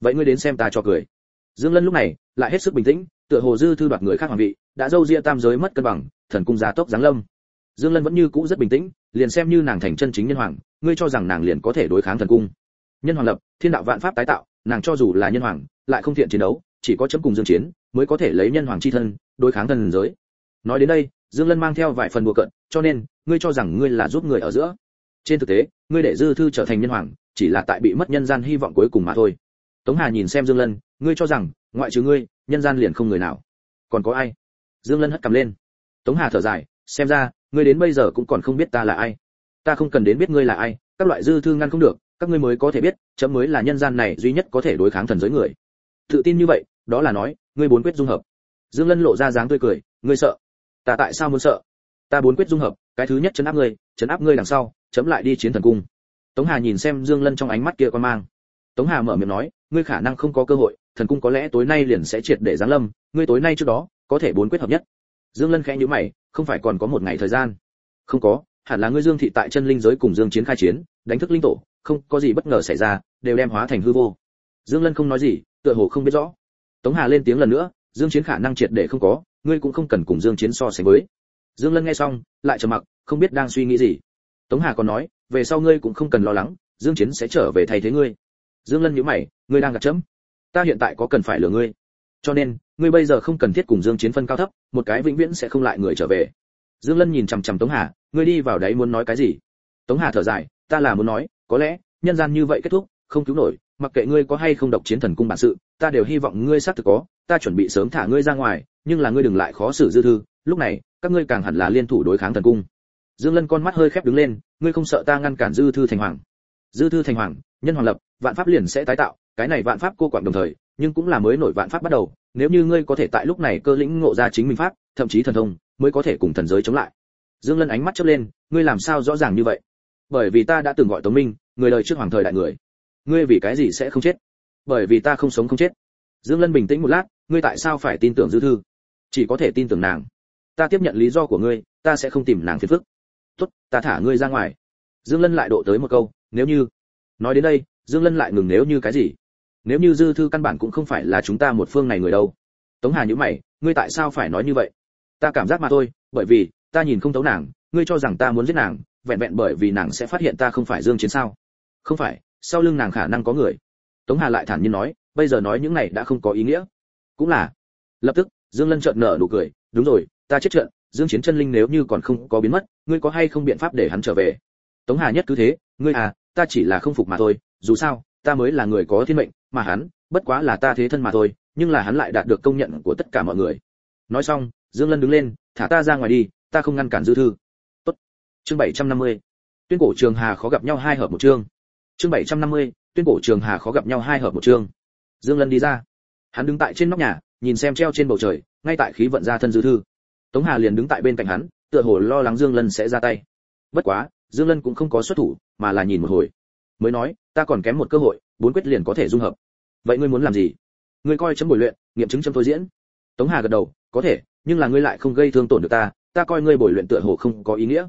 Vậy ngươi đến xem ta cho cười dương lân lúc này lại hết sức bình tĩnh, tựa hồ dư thư đoạt người khác hoàng vị, đã dâu ria tam giới mất cân bằng, thần cung gia tốc giáng lâm. Dương lân vẫn như cũ rất bình tĩnh, liền xem như nàng thành chân chính nhân hoàng, ngươi cho rằng nàng liền có thể đối kháng thần cung. Nhân hoàng lập, thiên đạo vạn pháp tái tạo, nàng cho dù là nhân hoàng, lại không thiện chiến đấu, chỉ có chấm cùng dương chiến mới có thể lấy nhân hoàng chi thân, đối kháng thần giới. Nói đến đây, dương lân mang theo vài phần đùa cận, cho nên, ngươi cho rằng ngươi là giúp người ở giữa. Trên thực tế, ngươi để dư thư trở thành nhân hoàng, chỉ là tại bị mất nhân gian hy vọng cuối cùng mà thôi tống hà nhìn xem dương lân, ngươi cho rằng, ngoại trừ ngươi, nhân gian liền không người nào. Còn có ai? Dương lân hất cầm lên. Tống hà thở dài, xem ra, ngươi đến bây giờ cũng còn không biết ta là ai. Ta không cần đến biết ngươi là ai, các loại dư thư ngăn không được, các ngươi mới có thể biết, chấm mới là nhân gian này duy nhất có thể đối kháng thần giới người. Tự tin như vậy, đó là nói, ngươi bốn quyết dung hợp. Dương lân lộ ra dáng tươi cười, ngươi sợ? Ta tại sao muốn sợ? Ta bốn quyết dung hợp, cái thứ nhất chấn áp ngươi, chấn áp ngươi đằng sau, chấm lại đi chiến thần cung. Tống hà nhìn xem dương lân trong ánh mắt kia quan mang. Tống hà mở miệng nói ngươi khả năng không có cơ hội, thần cung có lẽ tối nay liền sẽ triệt để giáng lâm, ngươi tối nay trước đó, có thể bốn quyết hợp nhất. Dương lân khẽ nhíu mày, không phải còn có một ngày thời gian? Không có, hẳn là ngươi dương thị tại chân linh giới cùng dương chiến khai chiến, đánh thức linh tổ, không có gì bất ngờ xảy ra, đều đem hóa thành hư vô. Dương lân không nói gì, tựa hồ không biết rõ. Tống hà lên tiếng lần nữa, dương chiến khả năng triệt để không có, ngươi cũng không cần cùng dương chiến so sánh với. Dương lân nghe xong, lại trầm mặc, không biết đang suy nghĩ gì. Tống hà còn nói, về sau ngươi cũng không cần lo lắng, dương chiến sẽ trở về thay thế ngươi dương lân nhíu mày, ngươi đang gạt chấm. Ta hiện tại có cần phải lừa ngươi. Cho nên, ngươi bây giờ không cần thiết cùng dương chiến phân cao thấp, một cái vĩnh viễn sẽ không lại người trở về. Dương lân nhìn chằm chằm tống hà, ngươi đi vào đấy muốn nói cái gì? Tống hà thở dài, ta là muốn nói, có lẽ, nhân gian như vậy kết thúc, không cứu nổi, mặc kệ ngươi có hay không độc chiến thần cung bản sự, ta đều hy vọng ngươi xác thực có, ta chuẩn bị sớm thả ngươi ra ngoài, nhưng là ngươi đừng lại khó xử dư thư, lúc này, các ngươi càng hẳn là liên thủ đối kháng thần cung. Dương lân con mắt hơi khép đứng lên, ngươi không sợ ta ngăn cản dư thư thành hoàng. Dư thư thành hoàng nhân hoàng lập, vạn pháp liền sẽ tái tạo, cái này vạn pháp cô quản đồng thời, nhưng cũng là mới nổi vạn pháp bắt đầu, nếu như ngươi có thể tại lúc này cơ lĩnh ngộ ra chính mình pháp, thậm chí thần thông, mới có thể cùng thần giới chống lại. Dương lân ánh mắt chớp lên, ngươi làm sao rõ ràng như vậy? Bởi vì ta đã từng gọi tống minh, người lời trước hoàng thời đại người. Ngươi vì cái gì sẽ không chết? Bởi vì ta không sống không chết. Dương lân bình tĩnh một lát, ngươi tại sao phải tin tưởng dư thư? Chỉ có thể tin tưởng nàng. Ta tiếp nhận lý do của ngươi, ta sẽ không tìm nàng phiền phức. Tốt, ta thả ngươi ra ngoài. Dương lân lại độ tới một câu, nếu như nói đến đây, dương lân lại ngừng nếu như cái gì? Nếu như dư thư căn bản cũng không phải là chúng ta một phương này người đâu. Tống hà nhữ mày, ngươi tại sao phải nói như vậy? Ta cảm giác mà thôi, bởi vì, ta nhìn không thấu nàng, ngươi cho rằng ta muốn giết nàng, vẹn vẹn bởi vì nàng sẽ phát hiện ta không phải dương chiến sao? Không phải, sau lưng nàng khả năng có người. Tống hà lại thản nhiên nói, bây giờ nói những này đã không có ý nghĩa. Cũng là. Lập tức, dương lân trợn nở nụ cười, đúng rồi, ta chết trận, dương chiến chân linh nếu như còn không có biến mất, ngươi có hay không biện pháp để hắn trở về? Tống hà nhất cứ thế, ngươi à ta chỉ là không phục mà thôi, dù sao, ta mới là người có thiên mệnh, mà hắn, bất quá là ta thế thân mà thôi, nhưng là hắn lại đạt được công nhận của tất cả mọi người. Nói xong, dương lân đứng lên, thả ta ra ngoài đi, ta không ngăn cản dư thư. Tốt. Chương 750. tuyên cổ trường hà khó gặp nhau hai hợp một chương. Chương 750. tuyên cổ trường hà khó gặp nhau hai hợp một chương. Dương lân đi ra. Hắn đứng tại trên nóc nhà, nhìn xem treo trên bầu trời, ngay tại khí vận ra thân dư thư. Tống hà liền đứng tại bên cạnh hắn, tựa hồ lo lắng dương lân sẽ ra tay. Bất quá dương lân cũng không có xuất thủ, mà là nhìn một hồi. Mới nói, ta còn kém một cơ hội, bốn quyết liền có thể dung hợp. Vậy ngươi muốn làm gì? Ngươi coi chấm bồi luyện, nghiệm chứng chấm tôi diễn. Tống hà gật đầu, có thể, nhưng là ngươi lại không gây thương tổn được ta ta coi ngươi bồi luyện tựa hồ không có ý nghĩa.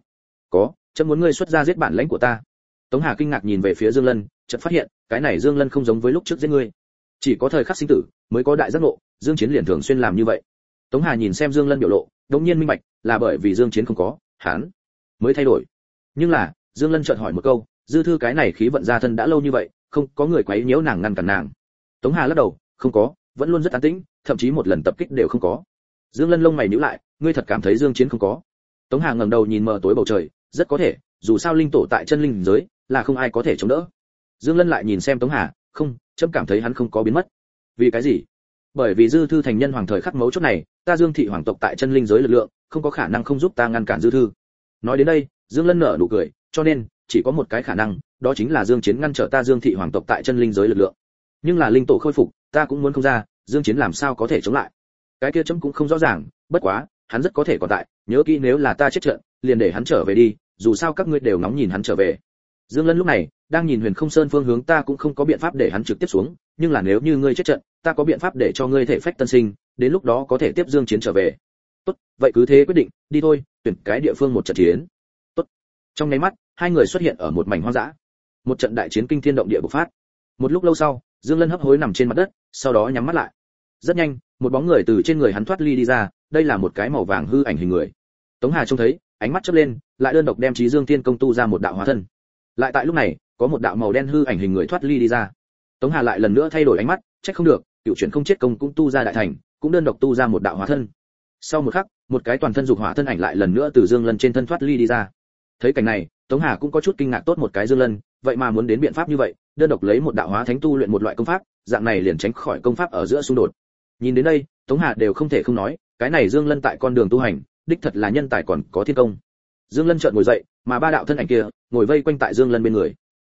Có, chấm muốn ngươi xuất ra giết bản lãnh của ta. Tống hà kinh ngạc nhìn về phía dương lân, chợt phát hiện, cái này dương lân không giống với lúc trước giết ngươi. Chỉ có thời khắc sinh tử, mới có đại giác ngộ, dương chiến liền thường xuyên làm như vậy. Tống hà nhìn xem dương lân biểu lộ, đống nhiên minh bạch, là bởi vì dương chiến không có, hắn mới thay đổi nhưng là, dương lân chợt hỏi một câu, dư thư cái này khí vận ra thân đã lâu như vậy, không có người quấy nhiễu nàng ngăn cản nàng? Tống hà lắc đầu, không có, vẫn luôn rất an tĩnh, thậm chí một lần tập kích đều không có. Dương lân lông mày nhíu lại, ngươi thật cảm thấy dương chiến không có? Tống hà ngẩng đầu nhìn mờ tối bầu trời, rất có thể, dù sao linh tổ tại chân linh giới, là không ai có thể chống đỡ. Dương lân lại nhìn xem tống hà, không, chấm cảm thấy hắn không có biến mất. Vì cái gì? Bởi vì dư thư thành nhân hoàng thời khắc mấu chốt này, ta dương thị hoàng tộc tại chân linh giới lực lượng, không có khả năng không giúp ta ngăn cản dư thư. Nói đến đây dương lân nở nụ cười, cho nên, chỉ có một cái khả năng, đó chính là dương chiến ngăn trở ta dương thị hoàng tộc tại chân linh giới lực lượng. Nhưng là linh tổ khôi phục, ta cũng muốn không ra, dương chiến làm sao có thể chống lại? Cái kia chấm cũng không rõ ràng, bất quá, hắn rất có thể còn tại, nhớ kỹ nếu là ta chết trận, liền để hắn trở về đi, dù sao các ngươi đều nóng nhìn hắn trở về. Dương lân lúc này, đang nhìn huyền không sơn phương hướng ta cũng không có biện pháp để hắn trực tiếp xuống, nhưng là nếu như ngươi chết trận, ta có biện pháp để cho ngươi thể phách tân sinh, đến lúc đó có thể tiếp dương chiến trở về. Tốt, vậy cứ thế quyết định, đi thôi, tuyển cái địa phương một trận chiến trong nháy mắt, hai người xuất hiện ở một mảnh hoang dã. Một trận đại chiến kinh thiên động địa bộc phát. Một lúc lâu sau, dương lân hấp hối nằm trên mặt đất, sau đó nhắm mắt lại. Rất nhanh, một bóng người từ trên người hắn thoát ly đi ra, đây là một cái màu vàng hư ảnh hình người. Tống hà trông thấy, ánh mắt chớp lên, lại đơn độc đem trí dương thiên công tu ra một đạo hóa thân. Lại tại lúc này, có một đạo màu đen hư ảnh hình người thoát ly đi ra. Tống hà lại lần nữa thay đổi ánh mắt, trách không được, cựu chuyển không chết công cũng tu ra đại thành, cũng đơn độc tu ra một đạo hóa thân. Sau một khắc, một cái toàn thân dục hỏa thân ảnh lại lần nữa từ dương lân trên thân thoát ly đi ra thấy cảnh này, tống hà cũng có chút kinh ngạc tốt một cái dương lân, vậy mà muốn đến biện pháp như vậy, đơn độc lấy một đạo hóa thánh tu luyện một loại công pháp, dạng này liền tránh khỏi công pháp ở giữa xung đột. Nhìn đến đây, tống hà đều không thể không nói, cái này dương lân tại con đường tu hành, đích thật là nhân tài còn có thiên công. Dương lân chợt ngồi dậy, mà ba đạo thân ảnh kia, ngồi vây quanh tại dương lân bên người.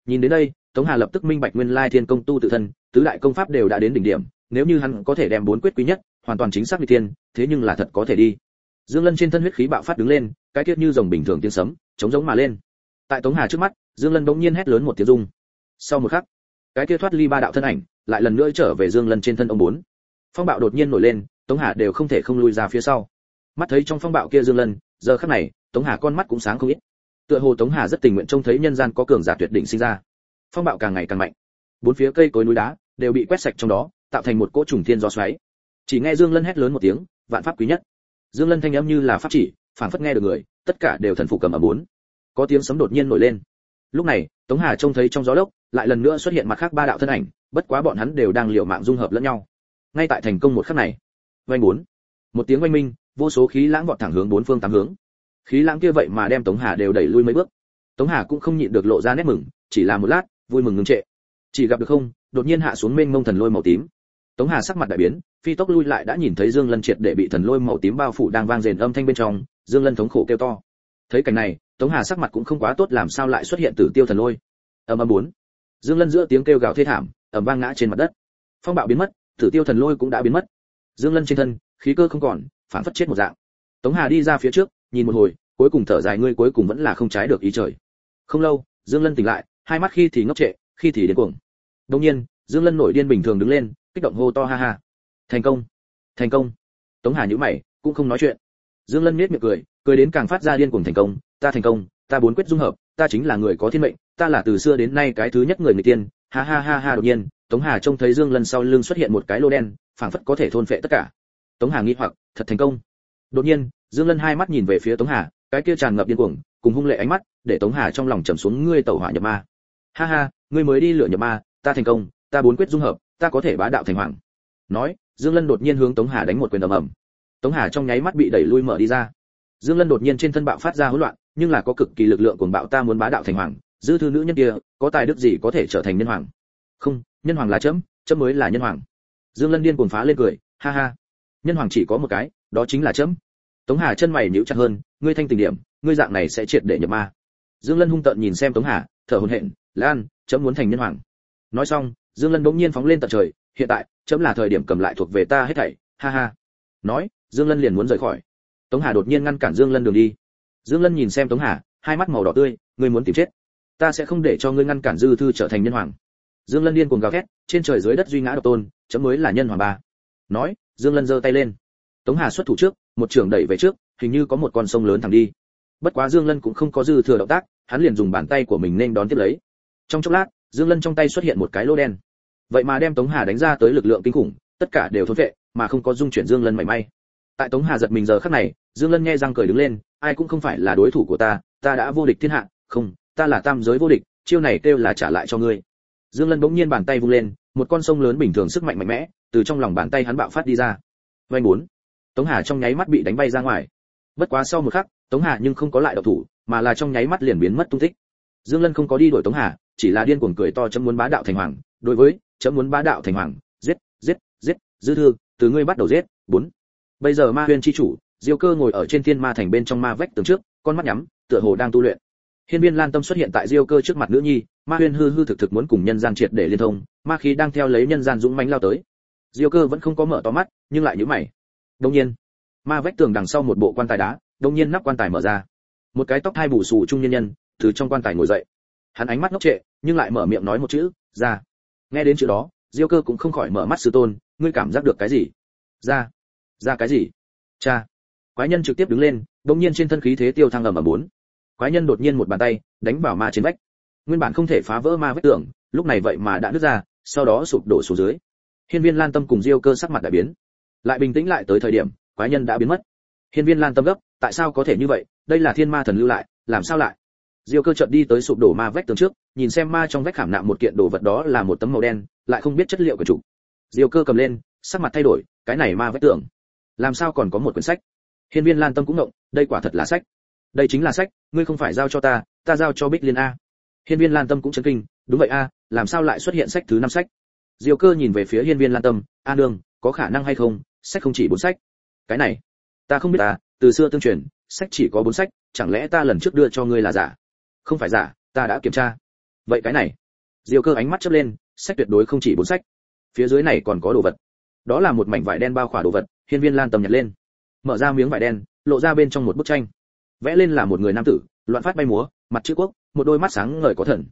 Nhìn đến đây, tống hà lập tức minh bạch nguyên lai thiên công tu tự thân, tứ đại công pháp đều đã đến đỉnh điểm, nếu như hắn có thể đem bốn quyết quý nhất, hoàn toàn chính xác như thiên, thế nhưng là thật có thể đi. Dương lân trên thân huyết khí bạo phát đứng lên cái kiết như rồng bình thường tiếng sấm chống giống mà lên. Tại tống hà trước mắt, dương lân bỗng nhiên hét lớn một tiếng rung. Sau một khắc, cái kia thoát ly ba đạo thân ảnh, lại lần nữa trở về dương lân trên thân ông bốn. Phong bạo đột nhiên nổi lên, tống hà đều không thể không lui ra phía sau. Mắt thấy trong phong bạo kia dương lân, giờ khắc này, tống hà con mắt cũng sáng không ít. Tựa hồ tống hà rất tình nguyện trông thấy nhân gian có cường giả tuyệt đỉnh sinh ra. Phong bạo càng ngày càng mạnh. Bốn phía cây cối núi đá đều bị quét sạch trong đó, tạo thành một cỗ trùng thiên gió xoáy. Chỉ nghe dương lân hét lớn một tiếng, vạn pháp quý nhất. Dương lân thanh âm như là pháp chỉ phảng phất nghe được người, tất cả đều thần phục cầm ở bốn. Có tiếng sấm đột nhiên nổi lên. Lúc này, tống hà trông thấy trong gió lốc, lại lần nữa xuất hiện mặt khác ba đạo thân ảnh, bất quá bọn hắn đều đang liều mạng dung hợp lẫn nhau. Ngay tại thành công một khắc này, vang bốn. Một tiếng oanh minh, vô số khí lãng vọt thẳng hướng bốn phương tám hướng. Khí lãng kia vậy mà đem tống hà đều đẩy lui mấy bước. Tống hà cũng không nhịn được lộ ra nét mừng, chỉ là một lát, vui mừng ngưng trệ. Chỉ gặp được không, đột nhiên hạ xuống mênh mông thần lôi màu tím. Tống hà sắc mặt đại biến phi tốc lui lại đã nhìn thấy dương lân triệt để bị thần lôi màu tím bao phủ đang vang rền âm thanh bên trong, dương lân thống khổ kêu to. Thấy cảnh này, tống hà sắc mặt cũng không quá tốt làm sao lại xuất hiện tử tiêu thần lôi. Ầm ầm bốn. Dương lân giữa tiếng kêu gào thê thảm, ầm vang ngã trên mặt đất. Phong bạo biến mất, tử tiêu thần lôi cũng đã biến mất. Dương lân trên thân, khí cơ không còn, phản phất chết một dạng. Tống hà đi ra phía trước, nhìn một hồi, cuối cùng thở dài ngươi cuối cùng vẫn là không trái được ý trời. Không lâu, dương lân tỉnh lại, hai mắt khi thì ngốc trệ, khi thì điên cuồng. Đột nhiên, dương lân nổi điên bình thường đứng lên, kích động hô to ha ha thành công. Thành công. Tống hà nhíu mày, cũng không nói chuyện. Dương lân nhếch miệng cười cười đến càng phát ra điên cuồng thành công. Ta thành công, ta bốn quyết dung hợp, ta chính là người có thiên mệnh, ta là từ xưa đến nay cái thứ nhất người người tiên. Ha ha ha ha, đột nhiên, tống hà trông thấy dương lân sau lưng xuất hiện một cái lô đen, phảng phất có thể thôn phệ tất cả. Tống hà nghĩ hoặc, thật thành công. Đột nhiên, dương lân hai mắt nhìn về phía tống hà, cái kia tràn ngập điên cuồng, cùng hung lệ ánh mắt, để tống hà trong lòng trầm xuống, ngươi tẩu hỏa nhập ma. Ha ha, ngươi mới đi lựa nhập ma, ta thành công, ta bốn quyết dung hợp, ta có thể bá đạo thành hoàng. Nói dương lân đột nhiên hướng tống hà đánh một quyền ầm ầm. Tống hà trong nháy mắt bị đẩy lui mở đi ra. Dương lân đột nhiên trên thân bạo phát ra hỗn loạn, nhưng là có cực kỳ lực lượng cuồng bạo ta muốn bá đạo thành hoàng dư thư nữ nhân kia, có tài đức gì có thể trở thành nhân hoàng? Không, nhân hoàng là chấm chấm mới là nhân hoàng. Dương lân điên cuồng phá lên cười, ha ha. Nhân hoàng chỉ có một cái, đó chính là chấm. Tống hà chân mày nhíu chặt hơn, ngươi thanh tình điểm, ngươi dạng này sẽ triệt để nhập ma. Dương lân hung tợn nhìn xem tống hà, thở hổn hển, lan, chấm muốn thành nhân hoàng. Nói xong, dương lân bỗng nhiên phóng lên tận trời hiện tại, chấm là thời điểm cầm lại thuộc về ta hết thảy, ha ha. Nói, dương lân liền muốn rời khỏi. Tống hà đột nhiên ngăn cản dương lân đường đi. Dương lân nhìn xem tống hà, hai mắt màu đỏ tươi, ngươi muốn tìm chết? Ta sẽ không để cho ngươi ngăn cản dư thư trở thành nhân hoàng. Dương lân điên cuồng gào thét, trên trời dưới đất duy ngã độc tôn, chấm mới là nhân hoàng ba. Nói, dương lân giơ tay lên. Tống hà xuất thủ trước, một trưởng đẩy về trước, hình như có một con sông lớn thẳng đi. Bất quá dương lân cũng không có dư thừa động tác, hắn liền dùng bàn tay của mình nên đón tiếp lấy. Trong chốc lát, dương lân trong tay xuất hiện một cái lô đen vậy mà đem tống hà đánh ra tới lực lượng kinh khủng, tất cả đều thôn vệ mà không có dung chuyển dương lân mảy may. Tại tống hà giật mình giờ khắc này, dương lân nghe răng cười đứng lên, ai cũng không phải là đối thủ của ta ta đã vô địch thiên hạ, không, ta là tam giới vô địch, chiêu này kêu là trả lại cho ngươi. Dương lân bỗng nhiên bàn tay vung lên, một con sông lớn bình thường sức mạnh mạnh mẽ, từ trong lòng bàn tay hắn bạo phát đi ra. Vay muốn tống hà trong nháy mắt bị đánh bay ra ngoài. Bất quá sau một khắc, tống hà nhưng không có lại độc thủ, mà là trong nháy mắt liền biến mất tung tích. Dương lân không có đi đuổi tống hà, chỉ là điên cuồng cười to chấm muốn bá đạo thành hoàng, đối với chấm muốn bá đạo thành hoàng, giết giết giết, dư thư, từ ngươi bắt đầu giết, bốn. Bây giờ ma huyền chi chủ, diêu cơ ngồi ở trên thiên ma thành bên trong ma vách tường trước, con mắt nhắm, tựa hồ đang tu luyện. Hiên viên lan tâm xuất hiện tại diêu cơ trước mặt nữ nhi, ma huyền hư hư thực thực muốn cùng nhân gian triệt để liên thông, ma khí đang theo lấy nhân gian dũng mãnh lao tới. Diêu cơ vẫn không có mở to mắt, nhưng lại nhíu mày. Đông nhiên, ma vách tường đằng sau một bộ quan tài đá, đông nhiên nắp quan tài mở ra. Một cái tóc hai bù xù trung nhân nhân, từ trong quan tài ngồi dậy. Hắn ánh mắt ngốc trệ, nhưng lại mở miệng nói một chữ, ra nghe đến chữ đó, diêu cơ cũng không khỏi mở mắt sư tôn, ngươi cảm giác được cái gì? Ra ra cái gì? Cha. Quái nhân trực tiếp đứng lên đột nhiên trên thân khí thế tiêu thăng ầm ầm bốn. Quái nhân đột nhiên một bàn tay, đánh vào ma trên vách. Nguyên bản không thể phá vỡ ma vách tường lúc này vậy mà đã nứt ra, sau đó sụp đổ xuống dưới. Hiên viên lan tâm cùng diêu cơ sắc mặt đại biến. Lại bình tĩnh lại tới thời điểm, quái nhân đã biến mất. Hiên viên lan tâm gấp, tại sao có thể như vậy? Đây là thiên ma thần lưu lại, làm sao lại? Diêu cơ chợt đi tới sụp đổ ma vách tường trước nhìn xem ma trong vách khảm nạm một kiện đồ vật đó là một tấm màu đen lại không biết chất liệu của chủ. Diêu cơ cầm lên sắc mặt thay đổi cái này ma vách tường. Làm sao còn có một quyển sách? Hiên viên lan tâm cũng động đây quả thật là sách. Đây chính là sách ngươi không phải giao cho ta ta giao cho bích liên a. Hiên viên lan tâm cũng chấn kinh đúng vậy a làm sao lại xuất hiện sách thứ năm sách? Diêu cơ nhìn về phía hiên viên lan tâm a Đường, có khả năng hay không? Sách không chỉ bốn sách. Cái này ta không biết ta từ xưa tương truyền sách chỉ có bốn sách chẳng lẽ ta lần trước đưa cho ngươi là giả? Không phải giả, ta đã kiểm tra. Vậy cái này. Diêu cơ ánh mắt chớp lên, sách tuyệt đối không chỉ bốn sách. Phía dưới này còn có đồ vật. Đó là một mảnh vải đen bao khỏa đồ vật, hiên viên lan tầm nhặt lên. Mở ra miếng vải đen, lộ ra bên trong một bức tranh. Vẽ lên là một người nam tử, loạn phát bay múa, mặt chữ quốc, một đôi mắt sáng ngời có thần.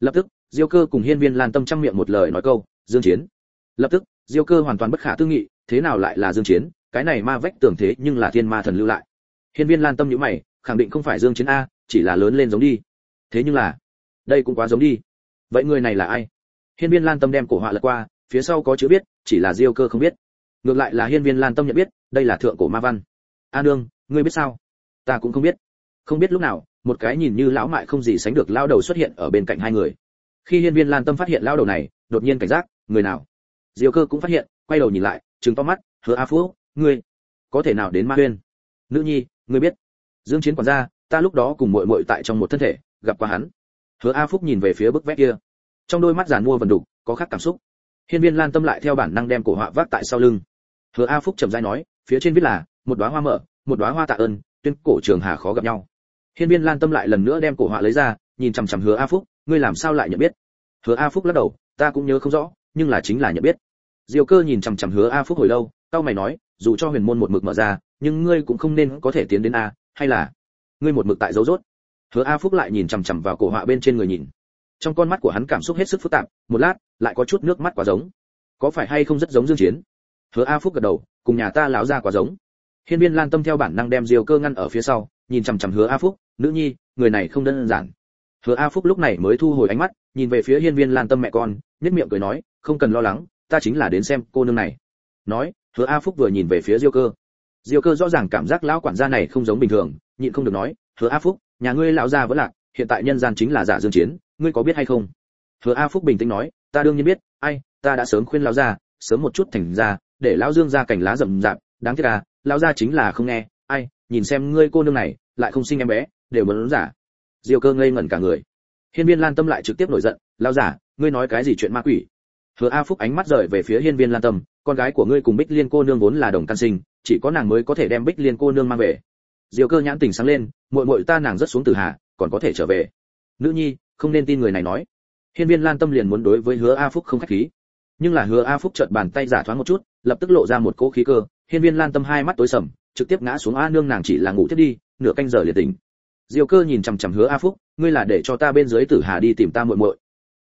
Lập tức, diêu cơ cùng hiên viên lan tâm trăm miệng một lời nói câu, dương chiến. Lập tức, diêu cơ hoàn toàn bất khả tư nghị, thế nào lại là dương chiến? Cái này ma vách tưởng thế nhưng là thiên ma thần lưu lại. Hiên viên lan tâm nhíu mày, khẳng định không phải dương chiến a, chỉ là lớn lên giống đi thế nhưng là, đây cũng quá giống đi. Vậy người này là ai? Hiên viên lan tâm đem cổ họa lật qua, phía sau có chữ biết chỉ là diêu cơ không biết. Ngược lại là hiên viên lan tâm nhận biết, đây là thượng cổ ma văn. A nương, ngươi biết sao? Ta cũng không biết. Không biết lúc nào, một cái nhìn như lão mại không gì sánh được lao đầu xuất hiện ở bên cạnh hai người. Khi hiên viên lan tâm phát hiện lao đầu này, đột nhiên cảnh giác, người nào? Diêu cơ cũng phát hiện, quay đầu nhìn lại, trừng to mắt, hứa a phú, ngươi có thể nào đến ma huyên? Nữ nhi, ngươi biết. Dương chiến quản gia, ta lúc đó cùng muội muội tại trong một thân thể gặp qua hắn. Hứa a phúc nhìn về phía bức vách kia. Trong đôi mắt giàn mua vần đục, có khác cảm xúc. Hiên viên lan tâm lại theo bản năng đem cổ họa vác tại sau lưng. Hứa a phúc trầm rãi nói, phía trên viết là, một đóa hoa mở, một đóa hoa tạ ơn, tuyên cổ trường hà khó gặp nhau. Hiên viên lan tâm lại lần nữa đem cổ họa lấy ra, nhìn chằm chằm hứa a phúc, ngươi làm sao lại nhận biết? Hứa a phúc lắc đầu, ta cũng nhớ không rõ, nhưng là chính là nhận biết. Diêu cơ nhìn chằm chằm hứa a phúc hồi lâu tao mày nói, dù cho huyền môn một mực mở ra, nhưng ngươi cũng không nên có thể tiến đến a, hay là ngươi một mực tại dấu rốt hứa a phúc lại nhìn chằm chằm vào cổ họa bên trên người nhìn. Trong con mắt của hắn cảm xúc hết sức phức tạp, một lát, lại có chút nước mắt quá giống. Có phải hay không rất giống dương chiến? Hứa a phúc gật đầu, cùng nhà ta lão ra quá giống. Hiên viên lan tâm theo bản năng đem diều cơ ngăn ở phía sau, nhìn chằm chằm hứa a phúc, nữ nhi, người này không đơn giản. Hứa a phúc lúc này mới thu hồi ánh mắt, nhìn về phía hiên viên lan tâm mẹ con nhất miệng cười nói, không cần lo lắng, ta chính là đến xem cô nương này. Nói, hứa a phúc vừa nhìn về phía diêu cơ. Diêu cơ rõ ràng cảm giác lão quản gia này không giống bình thường, nhịn không được nói, hứa a phúc nhà ngươi lão gia vẫn lạc, hiện tại nhân gian chính là giả dương chiến, ngươi có biết hay không? Hứa a phúc bình tĩnh nói, ta đương nhiên biết, ai, ta đã sớm khuyên lão gia, sớm một chút thành ra, để lão dương ra cảnh lá rậm rạp, đáng tiếc à lão gia chính là không nghe, ai, nhìn xem ngươi cô nương này, lại không sinh em bé, đều muốn giả. Diêu cơ ngây ngẩn cả người. Hiên viên lan tâm lại trực tiếp nổi giận, lão giả, ngươi nói cái gì chuyện ma quỷ? Hứa a phúc ánh mắt rời về phía hiên viên lan tâm, con gái của ngươi cùng bích liên cô nương vốn là đồng căn sinh, chỉ có nàng mới có thể đem bích liên cô nương mang về diêu cơ nhãn tình sáng lên, muội muội ta nàng rất xuống từ hạ còn có thể trở về. Nữ nhi, không nên tin người này nói. Hiên viên lan tâm liền muốn đối với hứa a phúc không khách khí. Nhưng là hứa a phúc chợt bàn tay giả thoáng một chút, lập tức lộ ra một cỗ khí cơ. Hiên viên lan tâm hai mắt tối sầm, trực tiếp ngã xuống a nương nàng chỉ là ngủ thiết đi, nửa canh giờ liền tỉnh. Diêu cơ nhìn chằm chằm hứa a phúc, ngươi là để cho ta bên dưới tử hà đi tìm ta muội muội.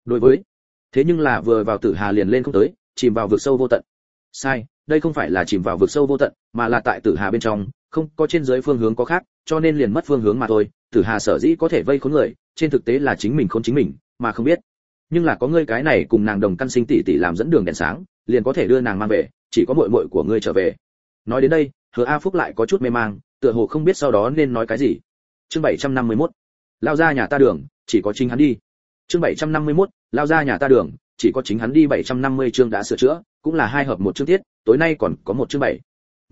Đối với, thế nhưng là vừa vào tử hà liền lên không tới, chìm vào vực sâu vô tận. Sai, đây không phải là chìm vào vực sâu vô tận, mà là tại tử hà bên trong không có trên dưới phương hướng có khác, cho nên liền mất phương hướng mà thôi. Tử hà sở dĩ có thể vây khốn người, trên thực tế là chính mình khốn chính mình, mà không biết. Nhưng là có ngươi cái này cùng nàng đồng căn sinh tỷ tỷ làm dẫn đường đèn sáng, liền có thể đưa nàng mang về, chỉ có muội muội của ngươi trở về. Nói đến đây, hứa a phúc lại có chút mê mang, tựa hồ không biết sau đó nên nói cái gì. Chương 751 lao ra nhà ta đường, chỉ có chính hắn đi. Chương 751 lao ra nhà ta đường, chỉ có chính hắn đi. 750 chương đã sửa chữa, cũng là hai hợp một chương tiết, tối nay còn có một chương bảy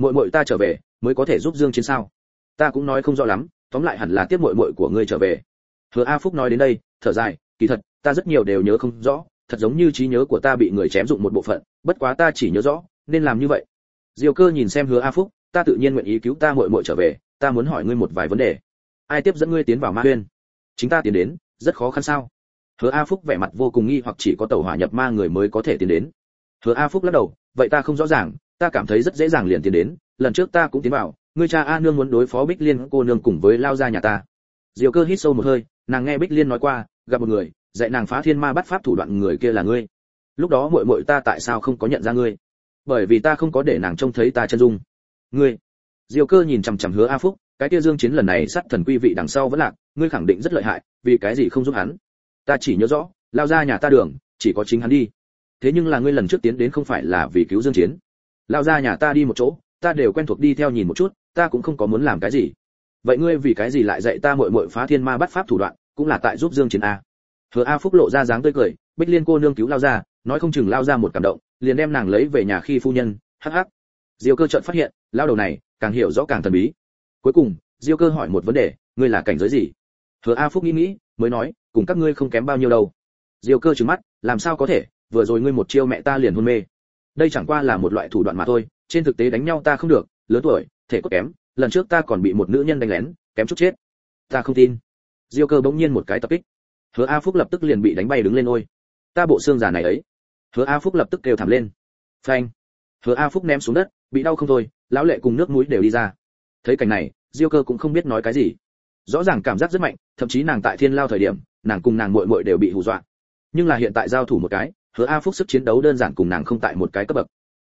muội muội ta trở về, mới có thể giúp dương chiến sao? Ta cũng nói không rõ lắm, tóm lại hẳn là tiếp muội muội của ngươi trở về. Hứa a phúc nói đến đây, thở dài, kỳ thật, ta rất nhiều đều nhớ không rõ, thật giống như trí nhớ của ta bị người chém dụng một bộ phận, bất quá ta chỉ nhớ rõ, nên làm như vậy. Diêu cơ nhìn xem hứa a phúc, ta tự nhiên nguyện ý cứu ta muội muội trở về, ta muốn hỏi ngươi một vài vấn đề. Ai tiếp dẫn ngươi tiến vào ma huyên? Chính ta tiến đến, rất khó khăn sao? Hứa a phúc vẻ mặt vô cùng nghi hoặc chỉ có tàu hỏa nhập ma người mới có thể tiến đến. Hứa a phúc lắc đầu, vậy ta không rõ ràng ta cảm thấy rất dễ dàng liền tiến đến, lần trước ta cũng tiến vào, ngươi cha a nương muốn đối phó bích liên cô nương cùng với lao ra nhà ta. Diều cơ hít sâu một hơi, nàng nghe bích liên nói qua, gặp một người, dạy nàng phá thiên ma bắt pháp thủ đoạn người kia là ngươi. Lúc đó muội muội ta tại sao không có nhận ra ngươi? Bởi vì ta không có để nàng trông thấy ta chân dung. Ngươi. Diều cơ nhìn chằm chằm hứa a phúc, cái kia dương chiến lần này sát thần quy vị đằng sau vẫn lạc, ngươi khẳng định rất lợi hại, vì cái gì không giúp hắn? Ta chỉ nhớ rõ, lao ra nhà ta đường, chỉ có chính hắn đi. Thế nhưng là ngươi lần trước tiến đến không phải là vì cứu dương chiến lao ra nhà ta đi một chỗ, ta đều quen thuộc đi theo nhìn một chút, ta cũng không có muốn làm cái gì. Vậy ngươi vì cái gì lại dạy ta muội muội phá thiên ma bắt pháp thủ đoạn, cũng là tại giúp dương chiến a. Hứa a phúc lộ ra dáng tươi cười, bích liên cô nương cứu lao ra, nói không chừng lao ra một cảm động, liền đem nàng lấy về nhà khi phu nhân, hắc hắc. Diêu cơ chợt phát hiện, lao đầu này, càng hiểu rõ càng thần bí. Cuối cùng, diêu cơ hỏi một vấn đề, ngươi là cảnh giới gì? Hứa a phúc nghĩ nghĩ, mới nói, cùng các ngươi không kém bao nhiêu đâu. Diêu cơ trừng mắt, làm sao có thể, vừa rồi ngươi một chiêu mẹ ta liền hôn mê đây chẳng qua là một loại thủ đoạn mà thôi, trên thực tế đánh nhau ta không được, lớn tuổi, thể cốt kém, lần trước ta còn bị một nữ nhân đánh lén, kém chút chết. Ta không tin. Diêu cơ bỗng nhiên một cái tập kích. Hứa a phúc lập tức liền bị đánh bay đứng lên ôi ta bộ xương giả này ấy. Hứa a phúc lập tức kêu thảm lên. Phanh. Hứa a phúc ném xuống đất, bị đau không thôi, lão lệ cùng nước mũi đều đi ra. Thấy cảnh này, diêu cơ cũng không biết nói cái gì. Rõ ràng cảm giác rất mạnh, thậm chí nàng tại thiên lao thời điểm, nàng cùng nàng muội muội đều bị hù dọa nhưng là hiện tại giao thủ một cái, hứa a phúc sức chiến đấu đơn giản cùng nàng không tại một cái cấp bậc.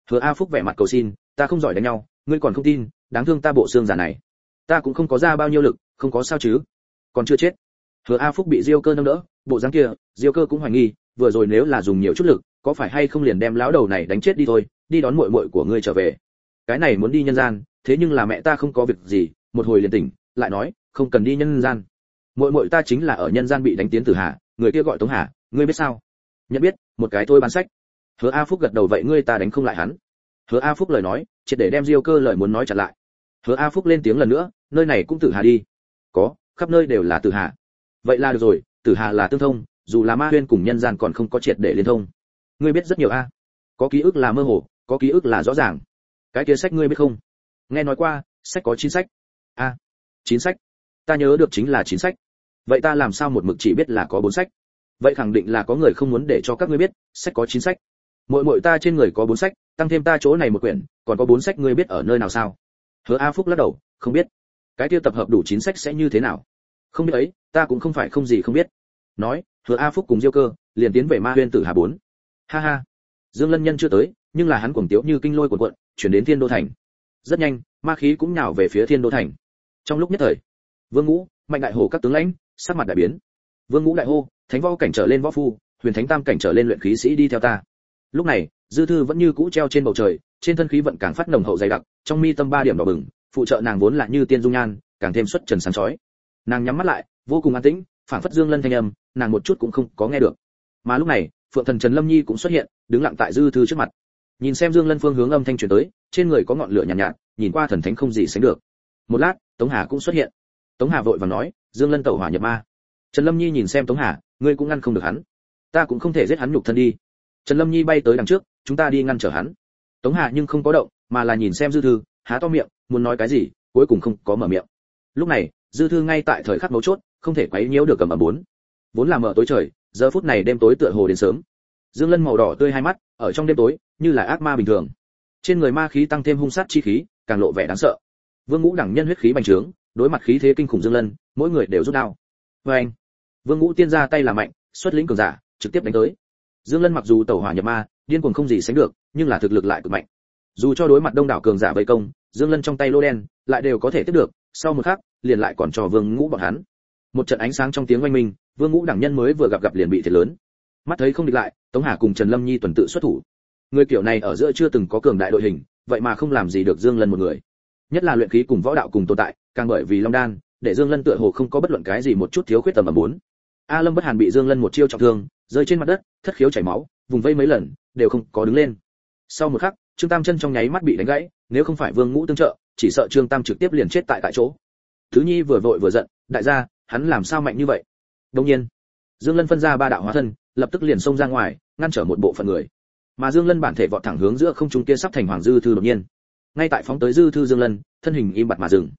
Hứa a phúc vẻ mặt cầu xin, ta không giỏi đánh nhau, ngươi còn không tin, đáng thương ta bộ xương giả này. Ta cũng không có ra bao nhiêu lực, không có sao chứ. Còn chưa chết. Hứa a phúc bị diêu cơ nâng đỡ, bộ dáng kia, diêu cơ cũng hoài nghi, vừa rồi nếu là dùng nhiều chút lực, có phải hay không liền đem lão đầu này đánh chết đi thôi, đi đón muội muội của ngươi trở về. Cái này muốn đi nhân gian, thế nhưng là mẹ ta không có việc gì. Một hồi liền tỉnh, lại nói, không cần đi nhân gian. Muội muội ta chính là ở nhân gian bị đánh tiến tử hà, người kia gọi tống hà ngươi biết sao? Nhận biết, một cái thôi bán sách. Hứa a phúc gật đầu vậy ngươi ta đánh không lại hắn. Hứa a phúc lời nói, triệt để đem diêu cơ lời muốn nói chặn lại. Hứa a phúc lên tiếng lần nữa, nơi này cũng tử hà đi. Có, khắp nơi đều là tử hà vậy là được rồi tử hà là tương thông, dù là ma huyên cùng nhân gian còn không có triệt để liên thông. Ngươi biết rất nhiều a. Có ký ức là mơ hồ, có ký ức là rõ ràng. Cái kia sách ngươi biết không? Nghe nói qua, sách có chín sách. A, chín sách. Ta nhớ được chính là chín sách. Vậy ta làm sao một mực chỉ biết là có bốn sách? Vậy khẳng định là có người không muốn để cho các ngươi biết, sách có chín sách. Mỗi mỗi ta trên người có bốn sách, tăng thêm ta chỗ này một quyển, còn có bốn sách ngươi biết ở nơi nào sao? Hứa a phúc lắc đầu, không biết. Cái tiêu tập hợp đủ chín sách sẽ như thế nào? Không biết ấy, ta cũng không phải không gì không biết. Nói, hứa a phúc cùng diêu cơ, liền tiến về ma huyên tử hà bốn. Ha ha. Dương lân nhân chưa tới, nhưng là hắn cuồng tiếu như kinh lôi cuộn cuộn, chuyển đến thiên đô thành. Rất nhanh, ma khí cũng nhào về phía thiên đô thành. Trong lúc nhất thời, vương ngũ, mạnh đại hồ các tướng lãnh, sắc mặt đại biến. Vương ngũ đại hô thánh võ cảnh trở lên võ phu huyền thánh tam cảnh trở lên luyện khí sĩ đi theo ta. Lúc này dư thư vẫn như cũ treo trên bầu trời trên thân khí vận càng phát nồng hậu dày đặc trong mi tâm ba điểm đỏ bừng phụ trợ nàng vốn là như tiên dung nhan càng thêm xuất trần sáng chói. Nàng nhắm mắt lại vô cùng an tĩnh phản phất dương lân thanh âm nàng một chút cũng không có nghe được. Mà lúc này phượng thần trần lâm nhi cũng xuất hiện đứng lặng tại dư thư trước mặt. Nhìn xem dương lân phương hướng âm thanh truyền tới trên người có ngọn lửa nhàn nhạt, nhạt nhìn qua thần thánh không gì sánh được. Một lát tống hà cũng xuất hiện. Tống hà vội vàng nói dương lân tẩu hỏa nhập ma. Trần lâm nhi nhìn xem tống hà ngươi cũng ngăn không được hắn. Ta cũng không thể giết hắn nhục thân đi. Trần lâm nhi bay tới đằng trước, chúng ta đi ngăn trở hắn. Tống hà nhưng không có động, mà là nhìn xem dư thư, há to miệng, muốn nói cái gì, cuối cùng không có mở miệng. Lúc này, dư thư ngay tại thời khắc mấu chốt, không thể quấy nhiễu được cầm ở bốn. Vốn là mở tối trời, giờ phút này đêm tối tựa hồ đến sớm. Dương lân màu đỏ tươi hai mắt, ở trong đêm tối, như là ác ma bình thường. Trên người ma khí tăng thêm hung sát chi khí, càng lộ vẻ đáng sợ. Vương ngũ đẳng nhân huyết khí bành trướng, đối mặt khí thế kinh khủng dương lân, mỗi người đều rút đao. Vê anh vương ngũ tiên ra tay là mạnh, xuất lĩnh cường giả, trực tiếp đánh tới. Dương lân mặc dù tẩu hỏa nhập ma, điên cuồng không gì sánh được, nhưng là thực lực lại cực mạnh. Dù cho đối mặt đông đảo cường giả vây công, dương lân trong tay lô đen, lại đều có thể tiếp được, sau một khắc, liền lại còn cho vương ngũ bọn hắn. Một trận ánh sáng trong tiếng oanh minh, vương ngũ đẳng nhân mới vừa gặp gặp liền bị thiệt lớn. Mắt thấy không địch lại, tống hà cùng trần lâm nhi tuần tự xuất thủ. Người kiểu này ở giữa chưa từng có cường đại đội hình, vậy mà không làm gì được dương lân một người. Nhất là luyện khí cùng võ đạo cùng tồn tại, càng bởi vì long đan, để dương lân tựa hồ không có bất luận cái gì một chút thiếu khuyết tầm ở bốn a lâm bất hàn bị dương lân một chiêu trọng thương, rơi trên mặt đất, thất khiếu chảy máu, vùng vây mấy lần, đều không có đứng lên. Sau một khắc, trương tam chân trong nháy mắt bị đánh gãy, nếu không phải vương ngũ tương trợ, chỉ sợ trương tam trực tiếp liền chết tại tại chỗ. Thứ nhi vừa vội vừa giận, đại gia, hắn làm sao mạnh như vậy? Đông nhiên, dương lân phân ra ba đạo hóa thân, lập tức liền xông ra ngoài, ngăn trở một bộ phận người. Mà dương lân bản thể vọt thẳng hướng giữa không trung kia sắp thành hoàng dư thư đột nhiên. Ngay tại phóng tới dư thư dương lân, thân hình im bặt mà dừng.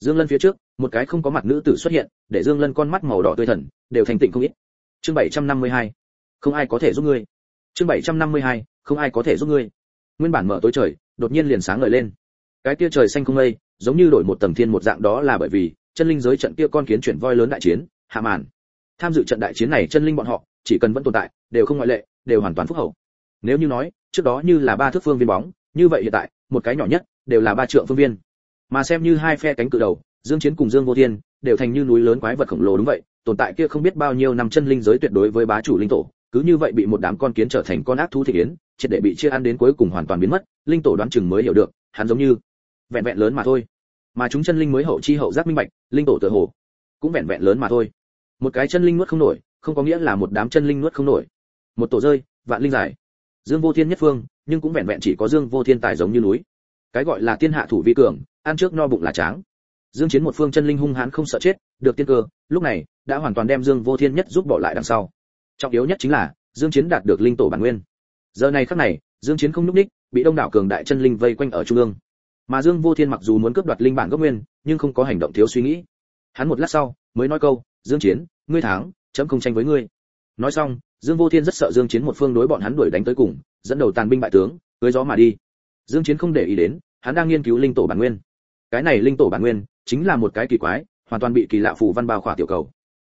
Dương lân phía trước một cái không có mặt nữ tử xuất hiện, để dương lân con mắt màu đỏ tươi thần, đều thành tịnh không ít. Chương 752 không ai có thể giúp ngươi. Chương 752 không ai có thể giúp ngươi. Nguyên bản mở tối trời, đột nhiên liền sáng ngời lên. Cái kia trời xanh không mây, giống như đổi một tầng thiên một dạng đó là bởi vì, chân linh giới trận kia con kiến chuyển voi lớn đại chiến, hạ màn. Tham dự trận đại chiến này chân linh bọn họ, chỉ cần vẫn tồn tại, đều không ngoại lệ, đều hoàn toàn phúc hậu. Nếu như nói, trước đó như là ba thước phương viên bóng, như vậy hiện tại, một cái nhỏ nhất, đều là ba trượng phương viên. Mà xem như hai phe cánh cự đầu dương chiến cùng dương vô thiên đều thành như núi lớn quái vật khổng lồ đúng vậy, tồn tại kia không biết bao nhiêu năm chân linh giới tuyệt đối với bá chủ linh tổ, cứ như vậy bị một đám con kiến trở thành con ác thú thị yến triệt để bị chia ăn đến cuối cùng hoàn toàn biến mất, linh tổ đoán chừng mới hiểu được, hắn giống như vẹn vẹn lớn mà thôi. Mà chúng chân linh mới hậu chi hậu giác minh bạch, linh tổ tự hồ cũng vẹn vẹn lớn mà thôi. Một cái chân linh nuốt không nổi, không có nghĩa là một đám chân linh nuốt không nổi. Một tổ rơi, vạn linh giải. Dương vô thiên nhất phương, nhưng cũng vẹn vẹn chỉ có dương vô thiên tài giống như núi. Cái gọi là tiên hạ thủ vi cường, ăn trước no bụng là tráng dương chiến một phương chân linh hung hãn không sợ chết, được tiên cơ, lúc này, đã hoàn toàn đem dương vô thiên nhất giúp bỏ lại đằng sau. Trọng yếu nhất chính là, dương chiến đạt được linh tổ bản nguyên. Giờ này khắc này, dương chiến không núp đích bị đông đảo cường đại chân linh vây quanh ở trung ương. Mà dương vô thiên mặc dù muốn cướp đoạt linh bản gốc nguyên, nhưng không có hành động thiếu suy nghĩ. Hắn một lát sau, mới nói câu, dương chiến, ngươi thắng, chấm không tranh với ngươi. Nói xong, dương vô thiên rất sợ dương chiến một phương đối bọn hắn đuổi đánh tới cùng, dẫn đầu tàn binh bại tướng cưỡi gió mà đi. Dương chiến không để ý đến, hắn đang nghiên cứu linh tổ bản nguyên. Cái này linh tổ bản nguyên chính là một cái kỳ quái, hoàn toàn bị kỳ lạ phù văn bao khỏa tiểu cầu.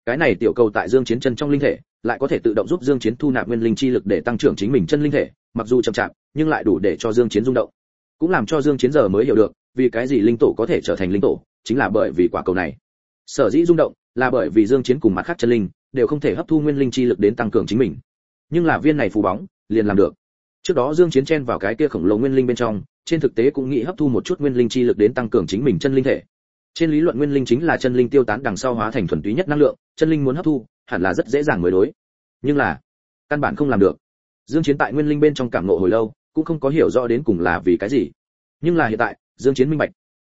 Cái này tiểu cầu tại dương chiến chân trong linh thể, lại có thể tự động giúp dương chiến thu nạp nguyên linh chi lực để tăng trưởng chính mình chân linh thể, mặc dù chậm chạp, nhưng lại đủ để cho dương chiến rung động. Cũng làm cho dương chiến giờ mới hiểu được, vì cái gì linh tổ có thể trở thành linh tổ, chính là bởi vì quả cầu này. Sở dĩ rung động, là bởi vì dương chiến cùng mặt khác chân linh, đều không thể hấp thu nguyên linh chi lực đến tăng cường chính mình. Nhưng là viên này phù bóng, liền làm được. Trước đó dương chiến chen vào cái kia khổng lồ nguyên linh bên trong, trên thực tế cũng nghĩ hấp thu một chút nguyên linh chi lực đến tăng cường chính mình chân linh thể trên lý luận nguyên linh chính là chân linh tiêu tán đằng sau hóa thành thuần túy nhất năng lượng, chân linh muốn hấp thu, hẳn là rất dễ dàng mới đối. Nhưng là, căn bản không làm được. Dương chiến tại nguyên linh bên trong cảm ngộ hồi lâu, cũng không có hiểu rõ đến cùng là vì cái gì. Nhưng là hiện tại, dương chiến minh bạch.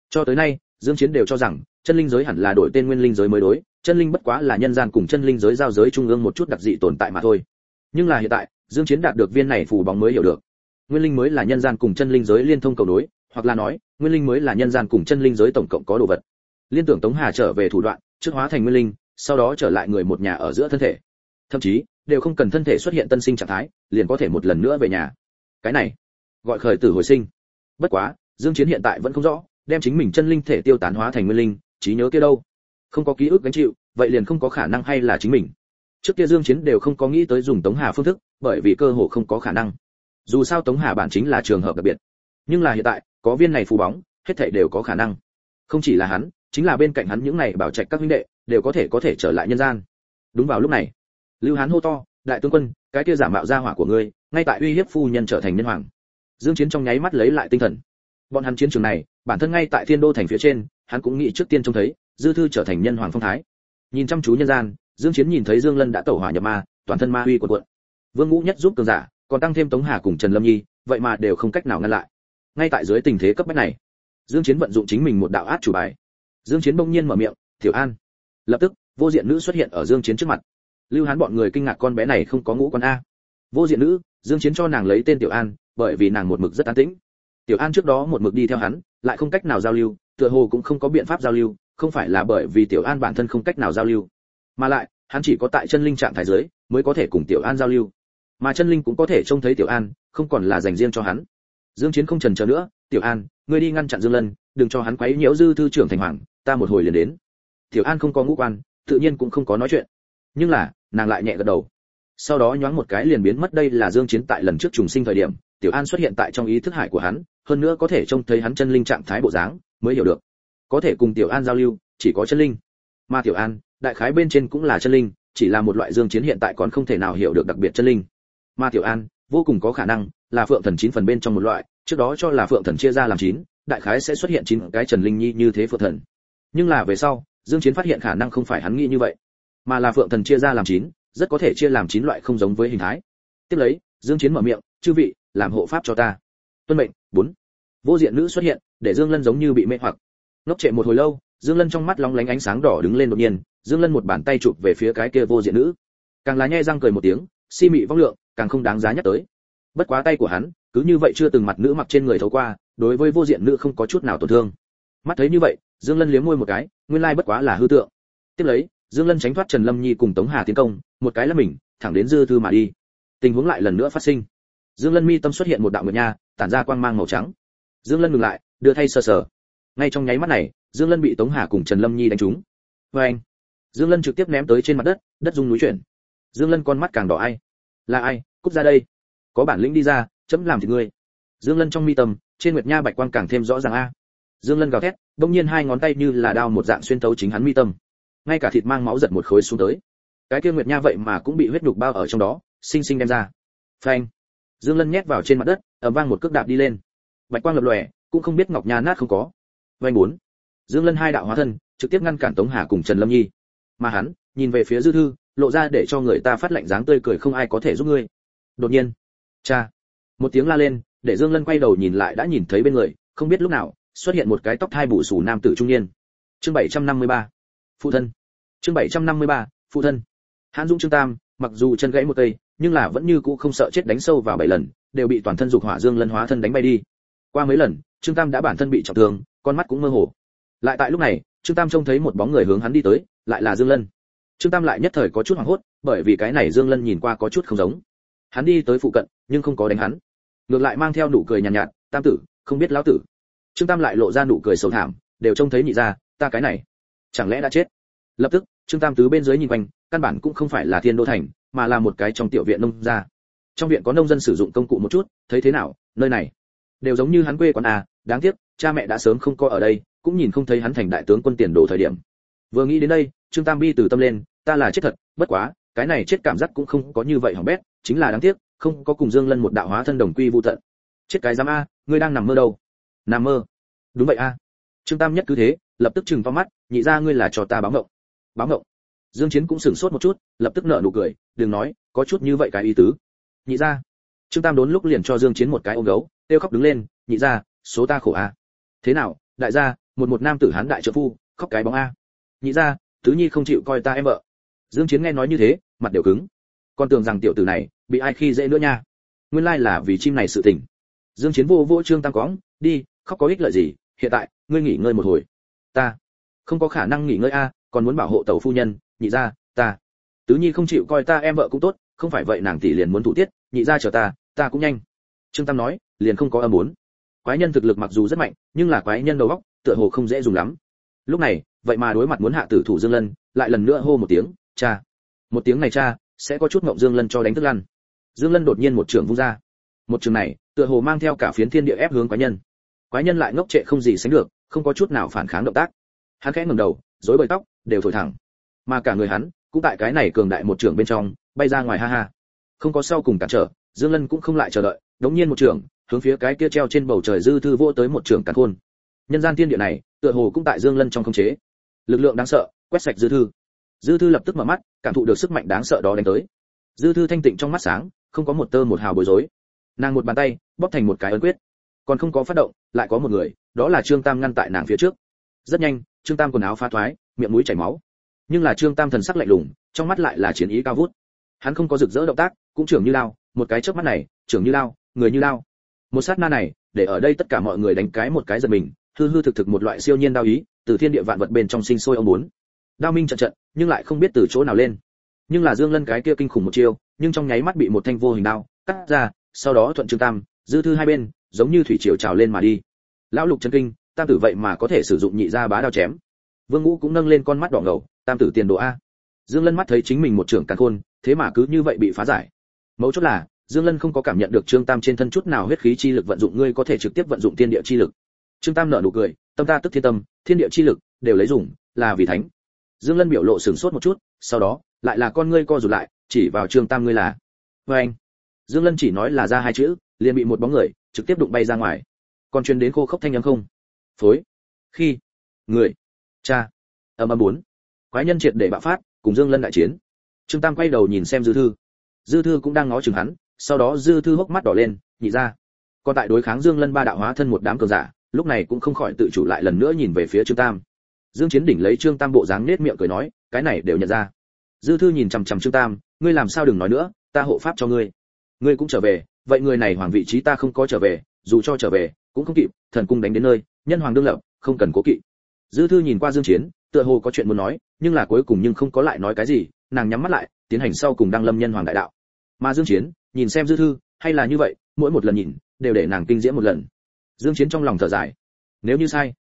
Cho tới nay, dương chiến đều cho rằng, chân linh giới hẳn là đổi tên nguyên linh giới mới đối, chân linh bất quá là nhân gian cùng chân linh giới giao giới trung ương một chút đặc dị tồn tại mà thôi. Nhưng là hiện tại, dương chiến đạt được viên này phù bóng mới hiểu được. Nguyên linh mới là nhân gian cùng chân linh giới liên thông cầu nối hoặc là nói, nguyên linh mới là nhân gian cùng chân linh giới tổng cộng có đồ vật liên tưởng tống hà trở về thủ đoạn, trước hóa thành nguyên linh, sau đó trở lại người một nhà ở giữa thân thể. Thậm chí, đều không cần thân thể xuất hiện tân sinh trạng thái, liền có thể một lần nữa về nhà. Cái này, gọi khởi tử hồi sinh. Bất quá, dương chiến hiện tại vẫn không rõ, đem chính mình chân linh thể tiêu tán hóa thành nguyên linh, trí nhớ kia đâu? Không có ký ức gánh chịu, vậy liền không có khả năng hay là chính mình. Trước kia dương chiến đều không có nghĩ tới dùng tống hà phương thức, bởi vì cơ hồ không có khả năng. Dù sao tống hà bản chính là trường hợp đặc biệt. Nhưng là hiện tại, có viên này phù bóng, hết thảy đều có khả năng. Không chỉ là hắn chính là bên cạnh hắn những này bảo trạch các huynh đệ, đều có thể có thể trở lại nhân gian. Đúng vào lúc này, lưu hán hô to, đại tướng quân, cái kia giả mạo gia hỏa của ngươi, ngay tại uy hiếp phu nhân trở thành nhân hoàng. Dương chiến trong nháy mắt lấy lại tinh thần. Bọn hắn chiến trường này, bản thân ngay tại thiên đô thành phía trên, hắn cũng nghĩ trước tiên trông thấy, dư thư trở thành nhân hoàng phong thái. Nhìn chăm chú nhân gian, dương chiến nhìn thấy dương lân đã tẩu hỏa nhập ma, toàn thân ma uy cuộn cuộn. Vương ngũ nhất giúp cường giả, còn tăng thêm tống hà cùng trần lâm nhi, vậy mà đều không cách nào ngăn lại. Ngay tại dưới tình thế cấp bách này, dương chiến vận dụng chính mình một đạo át chủ bài dương chiến bỗng nhiên mở miệng, tiểu an. Lập tức, vô diện nữ xuất hiện ở dương chiến trước mặt. Lưu hán bọn người kinh ngạc con bé này không có ngũ quan a. Vô diện nữ, dương chiến cho nàng lấy tên tiểu an, bởi vì nàng một mực rất an tĩnh. Tiểu an trước đó một mực đi theo hắn, lại không cách nào giao lưu, tựa hồ cũng không có biện pháp giao lưu, không phải là bởi vì tiểu an bản thân không cách nào giao lưu. Mà lại, hắn chỉ có tại chân linh trạng thái giới mới có thể cùng tiểu an giao lưu. Mà chân linh cũng có thể trông thấy tiểu an, không còn là dành riêng cho hắn. Dương chiến không chần chờ nữa, tiểu an, ngươi đi ngăn chặn dương lân, đừng cho hắn quấy nhiễu dư thư trưởng thành hoàng ta một hồi liền đến. Tiểu an không có ngũ quan, tự nhiên cũng không có nói chuyện. Nhưng là, nàng lại nhẹ gật đầu. Sau đó nhoáng một cái liền biến mất đây là dương chiến tại lần trước trùng sinh thời điểm, tiểu an xuất hiện tại trong ý thức hải của hắn, hơn nữa có thể trông thấy hắn chân linh trạng thái bộ dáng, mới hiểu được. Có thể cùng tiểu an giao lưu, chỉ có chân linh. Mà tiểu an, đại khái bên trên cũng là chân linh, chỉ là một loại dương chiến hiện tại còn không thể nào hiểu được đặc biệt chân linh. Mà tiểu an, vô cùng có khả năng là phượng thần chín phần bên trong một loại, trước đó cho là phượng thần chia ra làm chín, đại khái sẽ xuất hiện chín cái trần linh nhi như thế phượng thần nhưng là về sau, dương chiến phát hiện khả năng không phải hắn nghĩ như vậy, mà là phượng thần chia ra làm chín, rất có thể chia làm chín loại không giống với hình thái. Tiếp lấy, dương chiến mở miệng, chư vị, làm hộ pháp cho ta. Tuân mệnh, bốn. Vô diện nữ xuất hiện, để dương lân giống như bị mê hoặc. Ngốc trệ một hồi lâu, dương lân trong mắt long lánh ánh sáng đỏ đứng lên đột nhiên, dương lân một bàn tay chụp về phía cái kia vô diện nữ. Càng lá nhe răng cười một tiếng, si mị vong lượng, càng không đáng giá nhắc tới. Bất quá tay của hắn, cứ như vậy chưa từng mặt nữ mặc trên người thấu qua, đối với vô diện nữ không có chút nào tổn thương. Mắt thấy như vậy dương lân liếm môi một cái, nguyên lai bất quá là hư tượng. Tiếp lấy, dương lân tránh thoát trần lâm nhi cùng tống hà tiến công, một cái là mình, thẳng đến dư thư mà đi. Tình huống lại lần nữa phát sinh. Dương lân mi tâm xuất hiện một đạo nguyệt nha, tản ra quang mang màu trắng. Dương lân ngừng lại, đưa thay sờ sờ. Ngay trong nháy mắt này, dương lân bị tống hà cùng trần lâm nhi đánh trúng. Vê anh dương lân trực tiếp ném tới trên mặt đất đất rung núi chuyển. Dương lân con mắt càng đỏ ai. Là ai? Cút ra đây. Có bản lĩnh đi ra, chấm làm thì ngươi. Dương lân trong mi tâm, trên nguyệt nha bạch quang càng thêm rõ ràng a dương lân gào thét bỗng nhiên hai ngón tay như là đao một dạng xuyên thấu chính hắn mi tâm. Ngay cả thịt mang máu giật một khối xuống tới. Cái kia nguyệt nha vậy mà cũng bị huyết nhục bao ở trong đó sinh sinh đem ra. Phanh. Dương lân nhét vào trên mặt đất, ầm vang một cước đạp đi lên. Bạch quang lập lòe, cũng không biết ngọc nha nát không có. Vanh bốn. Dương lân hai đạo hóa thân, trực tiếp ngăn cản tống hà cùng trần lâm nhi. Mà hắn, nhìn về phía dư thư, lộ ra để cho người ta phát lạnh dáng tươi cười không ai có thể giúp ngươi. Đột nhiên. Cha. Một tiếng la lên, để dương lân quay đầu nhìn lại đã nhìn thấy bên người, không biết lúc nào xuất hiện một cái tóc thai bù xù nam tử trung niên. Chương 753. phụ thân. Chương 753. phụ thân. Hãn dũng trương tam mặc dù chân gãy một cây nhưng là vẫn như cũ không sợ chết đánh sâu vào bảy lần đều bị toàn thân dục hỏa dương lân hóa thân đánh bay đi. Qua mấy lần trương tam đã bản thân bị trọng thương con mắt cũng mơ hồ. Lại tại lúc này trương tam trông thấy một bóng người hướng hắn đi tới lại là dương lân. Trương tam lại nhất thời có chút hoảng hốt bởi vì cái này dương lân nhìn qua có chút không giống. Hắn đi tới phụ cận nhưng không có đánh hắn. Ngược lại mang theo nụ cười nhàn nhạt, nhạt tam tử không biết lão tử trương tam lại lộ ra nụ cười sầu thảm, đều trông thấy nhị ra ta cái này, chẳng lẽ đã chết? Lập tức, trương tam tứ bên dưới nhìn quanh, căn bản cũng không phải là thiên đô thành, mà là một cái trong tiểu viện nông gia. Trong viện có nông dân sử dụng công cụ một chút, thấy thế nào, nơi này, đều giống như hắn quê quán à đáng tiếc, cha mẹ đã sớm không coi ở đây, cũng nhìn không thấy hắn thành đại tướng quân tiền đồ thời điểm. Vừa nghĩ đến đây, trương tam bi từ tâm lên, ta là chết thật, bất quá, cái này chết cảm giác cũng không có như vậy hỏng bét, chính là đáng tiếc, không có cùng dương lân một đạo hóa thân đồng quy vu tận. Chết cái giám a, ngươi đang nằm mơ đâu? Nam mơ. Đúng vậy a. Trương tam nhất cứ thế, lập tức chừng to mắt, nhị ra ngươi là cho ta báo ngộng. Báo ngộng. Dương chiến cũng sửng sốt một chút, lập tức nở nụ cười, đừng nói, có chút như vậy cái ý tứ. Nhị ra trương tam đốn lúc liền cho dương chiến một cái ôm gấu tiêu khóc đứng lên, nhị ra số ta khổ a. Thế nào, đại gia, một một nam tử hán đại trợ phu, khóc cái bóng a. Nhị ra tứ nhi không chịu coi ta em vợ. Dương chiến nghe nói như thế, mặt đều cứng. Con tưởng rằng tiểu tử này, bị ai khi dễ nữa nha. Nguyên lai là vì chim này sự tình. Dương chiến vô vô trương tam cõng, đi khóc có ích lợi gì, hiện tại, ngươi nghỉ ngơi một hồi. Ta, không có khả năng nghỉ ngơi a, còn muốn bảo hộ tàu phu nhân, nhị gia, ta. Tứ nhi không chịu coi ta em vợ cũng tốt, không phải vậy nàng tỷ liền muốn thủ tiết, nhị gia chờ ta ta cũng nhanh. Trương tam nói, liền không có âm muốn. Quái nhân thực lực mặc dù rất mạnh, nhưng là quái nhân đầu óc, tựa hồ không dễ dùng lắm. Lúc này, vậy mà đối mặt muốn hạ tử thủ dương lân, lại lần nữa hô một tiếng, cha. Một tiếng này cha, sẽ có chút ngộng dương lân cho đánh thức lăn. Dương lân đột nhiên một trường vung ra. Một trường này, tựa hồ mang theo cả phiến thiên địa ép hướng quái nhân quái nhân lại ngốc trệ không gì sánh được, không có chút nào phản kháng động tác. Hắn khẽ ngẩng đầu, rối bời tóc, đều thổi thẳng. Mà cả người hắn, cũng tại cái này cường đại một trường bên trong, bay ra ngoài ha ha. Không có sau cùng cản trở, dương lân cũng không lại chờ đợi, đống nhiên một trường hướng phía cái kia treo trên bầu trời dư thư vô tới một trường cản khôn. Nhân gian thiên địa này, tựa hồ cũng tại dương lân trong không chế. Lực lượng đáng sợ, quét sạch dư thư. Dư thư lập tức mở mắt, cảm thụ được sức mạnh đáng sợ đó đánh tới. Dư thư thanh tịnh trong mắt sáng, không có một tơ một hào bối rối. Nàng một bàn tay, bóp thành một cái ấn quyết còn không có phát động, lại có một người, đó là trương tam ngăn tại nàng phía trước. Rất nhanh, trương tam quần áo phá thoái, miệng mũi chảy máu. Nhưng là trương tam thần sắc lạnh lùng, trong mắt lại là chiến ý cao vút. Hắn không có rực rỡ động tác, cũng trưởng như lao, một cái chớp mắt này, trưởng như lao, người như lao. Một sát na này, để ở đây tất cả mọi người đánh cái một cái giật mình, hư hư thực thực một loại siêu nhiên đao ý, từ thiên địa vạn vật bên trong sinh sôi ông muốn. Đao minh trận trận, nhưng lại không biết từ chỗ nào lên. Nhưng là dương lân cái kia kinh khủng một chiêu, nhưng trong nháy mắt bị một thanh vô hình đao cắt ra, sau đó thuận trương tam, dư thư hai bên giống như thủy triều trào lên mà đi. Lão lục chân kinh, tam tử vậy mà có thể sử dụng nhị ra bá đao chém. Vương ngũ cũng nâng lên con mắt đỏ ngầu, tam tử tiền đồ a. Dương lân mắt thấy chính mình một trưởng càn khôn, thế mà cứ như vậy bị phá giải. Mấu chốt là, dương lân không có cảm nhận được trương tam trên thân chút nào huyết khí chi lực vận dụng, ngươi có thể trực tiếp vận dụng thiên địa chi lực. Trương tam nở nụ cười, tâm ta tức thiên tâm, thiên địa chi lực đều lấy dùng, là vì thánh. Dương lân biểu lộ sửng sốt một chút, sau đó, lại là con ngươi co rụt lại, chỉ vào trương tam ngươi là. Vê anh dương lân chỉ nói là ra hai chữ, liền bị một bóng người trực tiếp đụng bay ra ngoài. Còn truyền đến khô khốc thanh âm không? Phối. Khi. Người. Cha. Âm âm bốn. Quái nhân triệt để bạo phát, cùng dương lân đại chiến. Trương tam quay đầu nhìn xem dư thư. Dư thư cũng đang ngó chừng hắn, sau đó dư thư hốc mắt đỏ lên, nhị ra. Còn tại đối kháng dương lân ba đạo hóa thân một đám cường giả, lúc này cũng không khỏi tự chủ lại lần nữa nhìn về phía trương tam. Dương chiến đỉnh lấy trương tam bộ dáng nết miệng cười nói, cái này đều nhận ra. Dư thư nhìn chằm chằm trương tam, ngươi làm sao đừng nói nữa, ta hộ pháp cho ngươi. Ngươi cũng trở về vậy người này hoàng vị trí ta không có trở về, dù cho trở về, cũng không kịp, thần cung đánh đến nơi, nhân hoàng đương lập, không cần cố kỵ. Dư thư nhìn qua dương chiến, tựa hồ có chuyện muốn nói, nhưng là cuối cùng nhưng không có lại nói cái gì, nàng nhắm mắt lại, tiến hành sau cùng đăng lâm nhân hoàng đại đạo. Mà dương chiến, nhìn xem dư thư, hay là như vậy, mỗi một lần nhìn, đều để nàng kinh diễm một lần. Dương chiến trong lòng thở dài. Nếu như sai,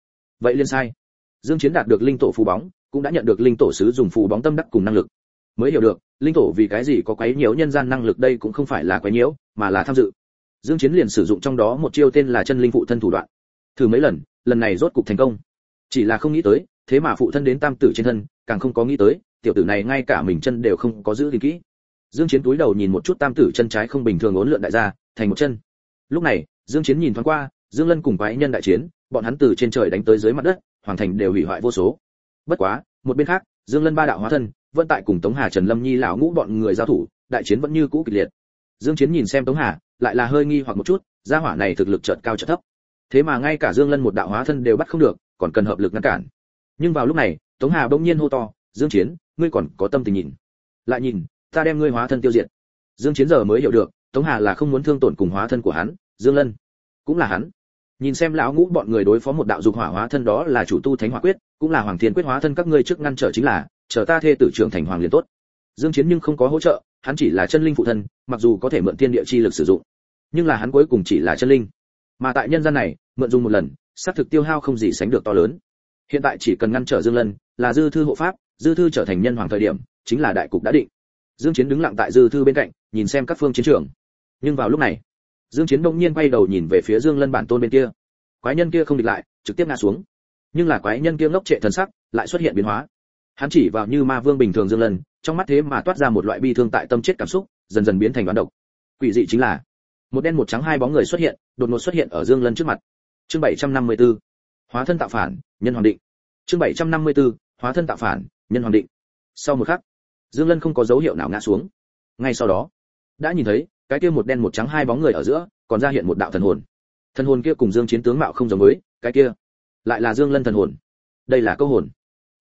vậy liên sai. Dương chiến đạt được linh tổ phù bóng, cũng đã nhận được linh tổ sứ dùng phù bóng tâm đắc cùng năng lực. Mới hiểu được, linh tổ vì cái gì có quấy nhiễu nhân gian năng lực đây cũng không phải là quấy nhiễu mà là tham dự. Dương chiến liền sử dụng trong đó một chiêu tên là chân linh phụ thân thủ đoạn. Thử mấy lần lần này rốt cục thành công. Chỉ là không nghĩ tới, thế mà phụ thân đến tam tử trên thân, càng không có nghĩ tới, tiểu tử này ngay cả mình chân đều không có giữ gìn kỹ. Dương chiến túi đầu nhìn một chút tam tử chân trái không bình thường uốn lượn đại ra thành một chân. Lúc này, dương chiến nhìn thoáng qua, dương lân cùng quái nhân đại chiến, bọn hắn từ trên trời đánh tới dưới mặt đất hoàng thành đều hủy hoại vô số. Bất quá, một bên khác, dương lân ba đạo hóa thân, vẫn tại cùng tống hà trần lâm nhi lão ngũ bọn người giao thủ, đại chiến vẫn như cũ kịch liệt dương chiến nhìn xem tống hà, lại là hơi nghi hoặc một chút, gia hỏa này thực lực chợt cao chợt thấp. Thế mà ngay cả dương lân một đạo hóa thân đều bắt không được, còn cần hợp lực ngăn cản. Nhưng vào lúc này, tống hà bỗng nhiên hô to, dương chiến, ngươi còn có tâm tình nhìn. Lại nhìn, ta đem ngươi hóa thân tiêu diệt. Dương chiến giờ mới hiểu được, tống hà là không muốn thương tổn cùng hóa thân của hắn, dương lân cũng là hắn. Nhìn xem lão ngũ bọn người đối phó một đạo dục hỏa hóa thân đó là chủ tu thánh hỏa quyết, cũng là hoàng thiên quyết hóa thân các ngươi trước ngăn trở chính là, chờ ta thê tử trưởng thành hoàng liền tốt. Dương chiến nhưng không có hỗ trợ hắn chỉ là chân linh phụ thân, mặc dù có thể mượn thiên địa chi lực sử dụng, nhưng là hắn cuối cùng chỉ là chân linh. Mà tại nhân gian này, mượn dùng một lần, xác thực tiêu hao không gì sánh được to lớn. Hiện tại chỉ cần ngăn trở dương lân, là dư thư hộ pháp, dư thư trở thành nhân hoàng thời điểm, chính là đại cục đã định. Dương chiến đứng lặng tại dư thư bên cạnh, nhìn xem các phương chiến trường. Nhưng vào lúc này, dương chiến đông nhiên quay đầu nhìn về phía dương lân bản tôn bên kia. Quái nhân kia không địch lại, trực tiếp ngã xuống. Nhưng là quái nhân kia ngốc trệ thần sắc, lại xuất hiện biến hóa. Hắn chỉ vào như ma vương bình thường dương lân trong mắt thế mà toát ra một loại bi thương tại tâm chết cảm xúc, dần dần biến thành đoán độc. Quỷ dị chính là, một đen một trắng hai bóng người xuất hiện, đột ngột xuất hiện ở dương lân trước mặt. Chương 754 hóa thân tạo phản, nhân hoàng định. Chương 754 hóa thân tạo phản, nhân hoàng định. Sau một khắc, dương lân không có dấu hiệu nào ngã xuống. Ngay sau đó, đã nhìn thấy, cái kia một đen một trắng hai bóng người ở giữa, còn ra hiện một đạo thần hồn. Thần hồn kia cùng dương chiến tướng mạo không giống với, cái kia lại là dương lân thần hồn. Đây là câu hồn.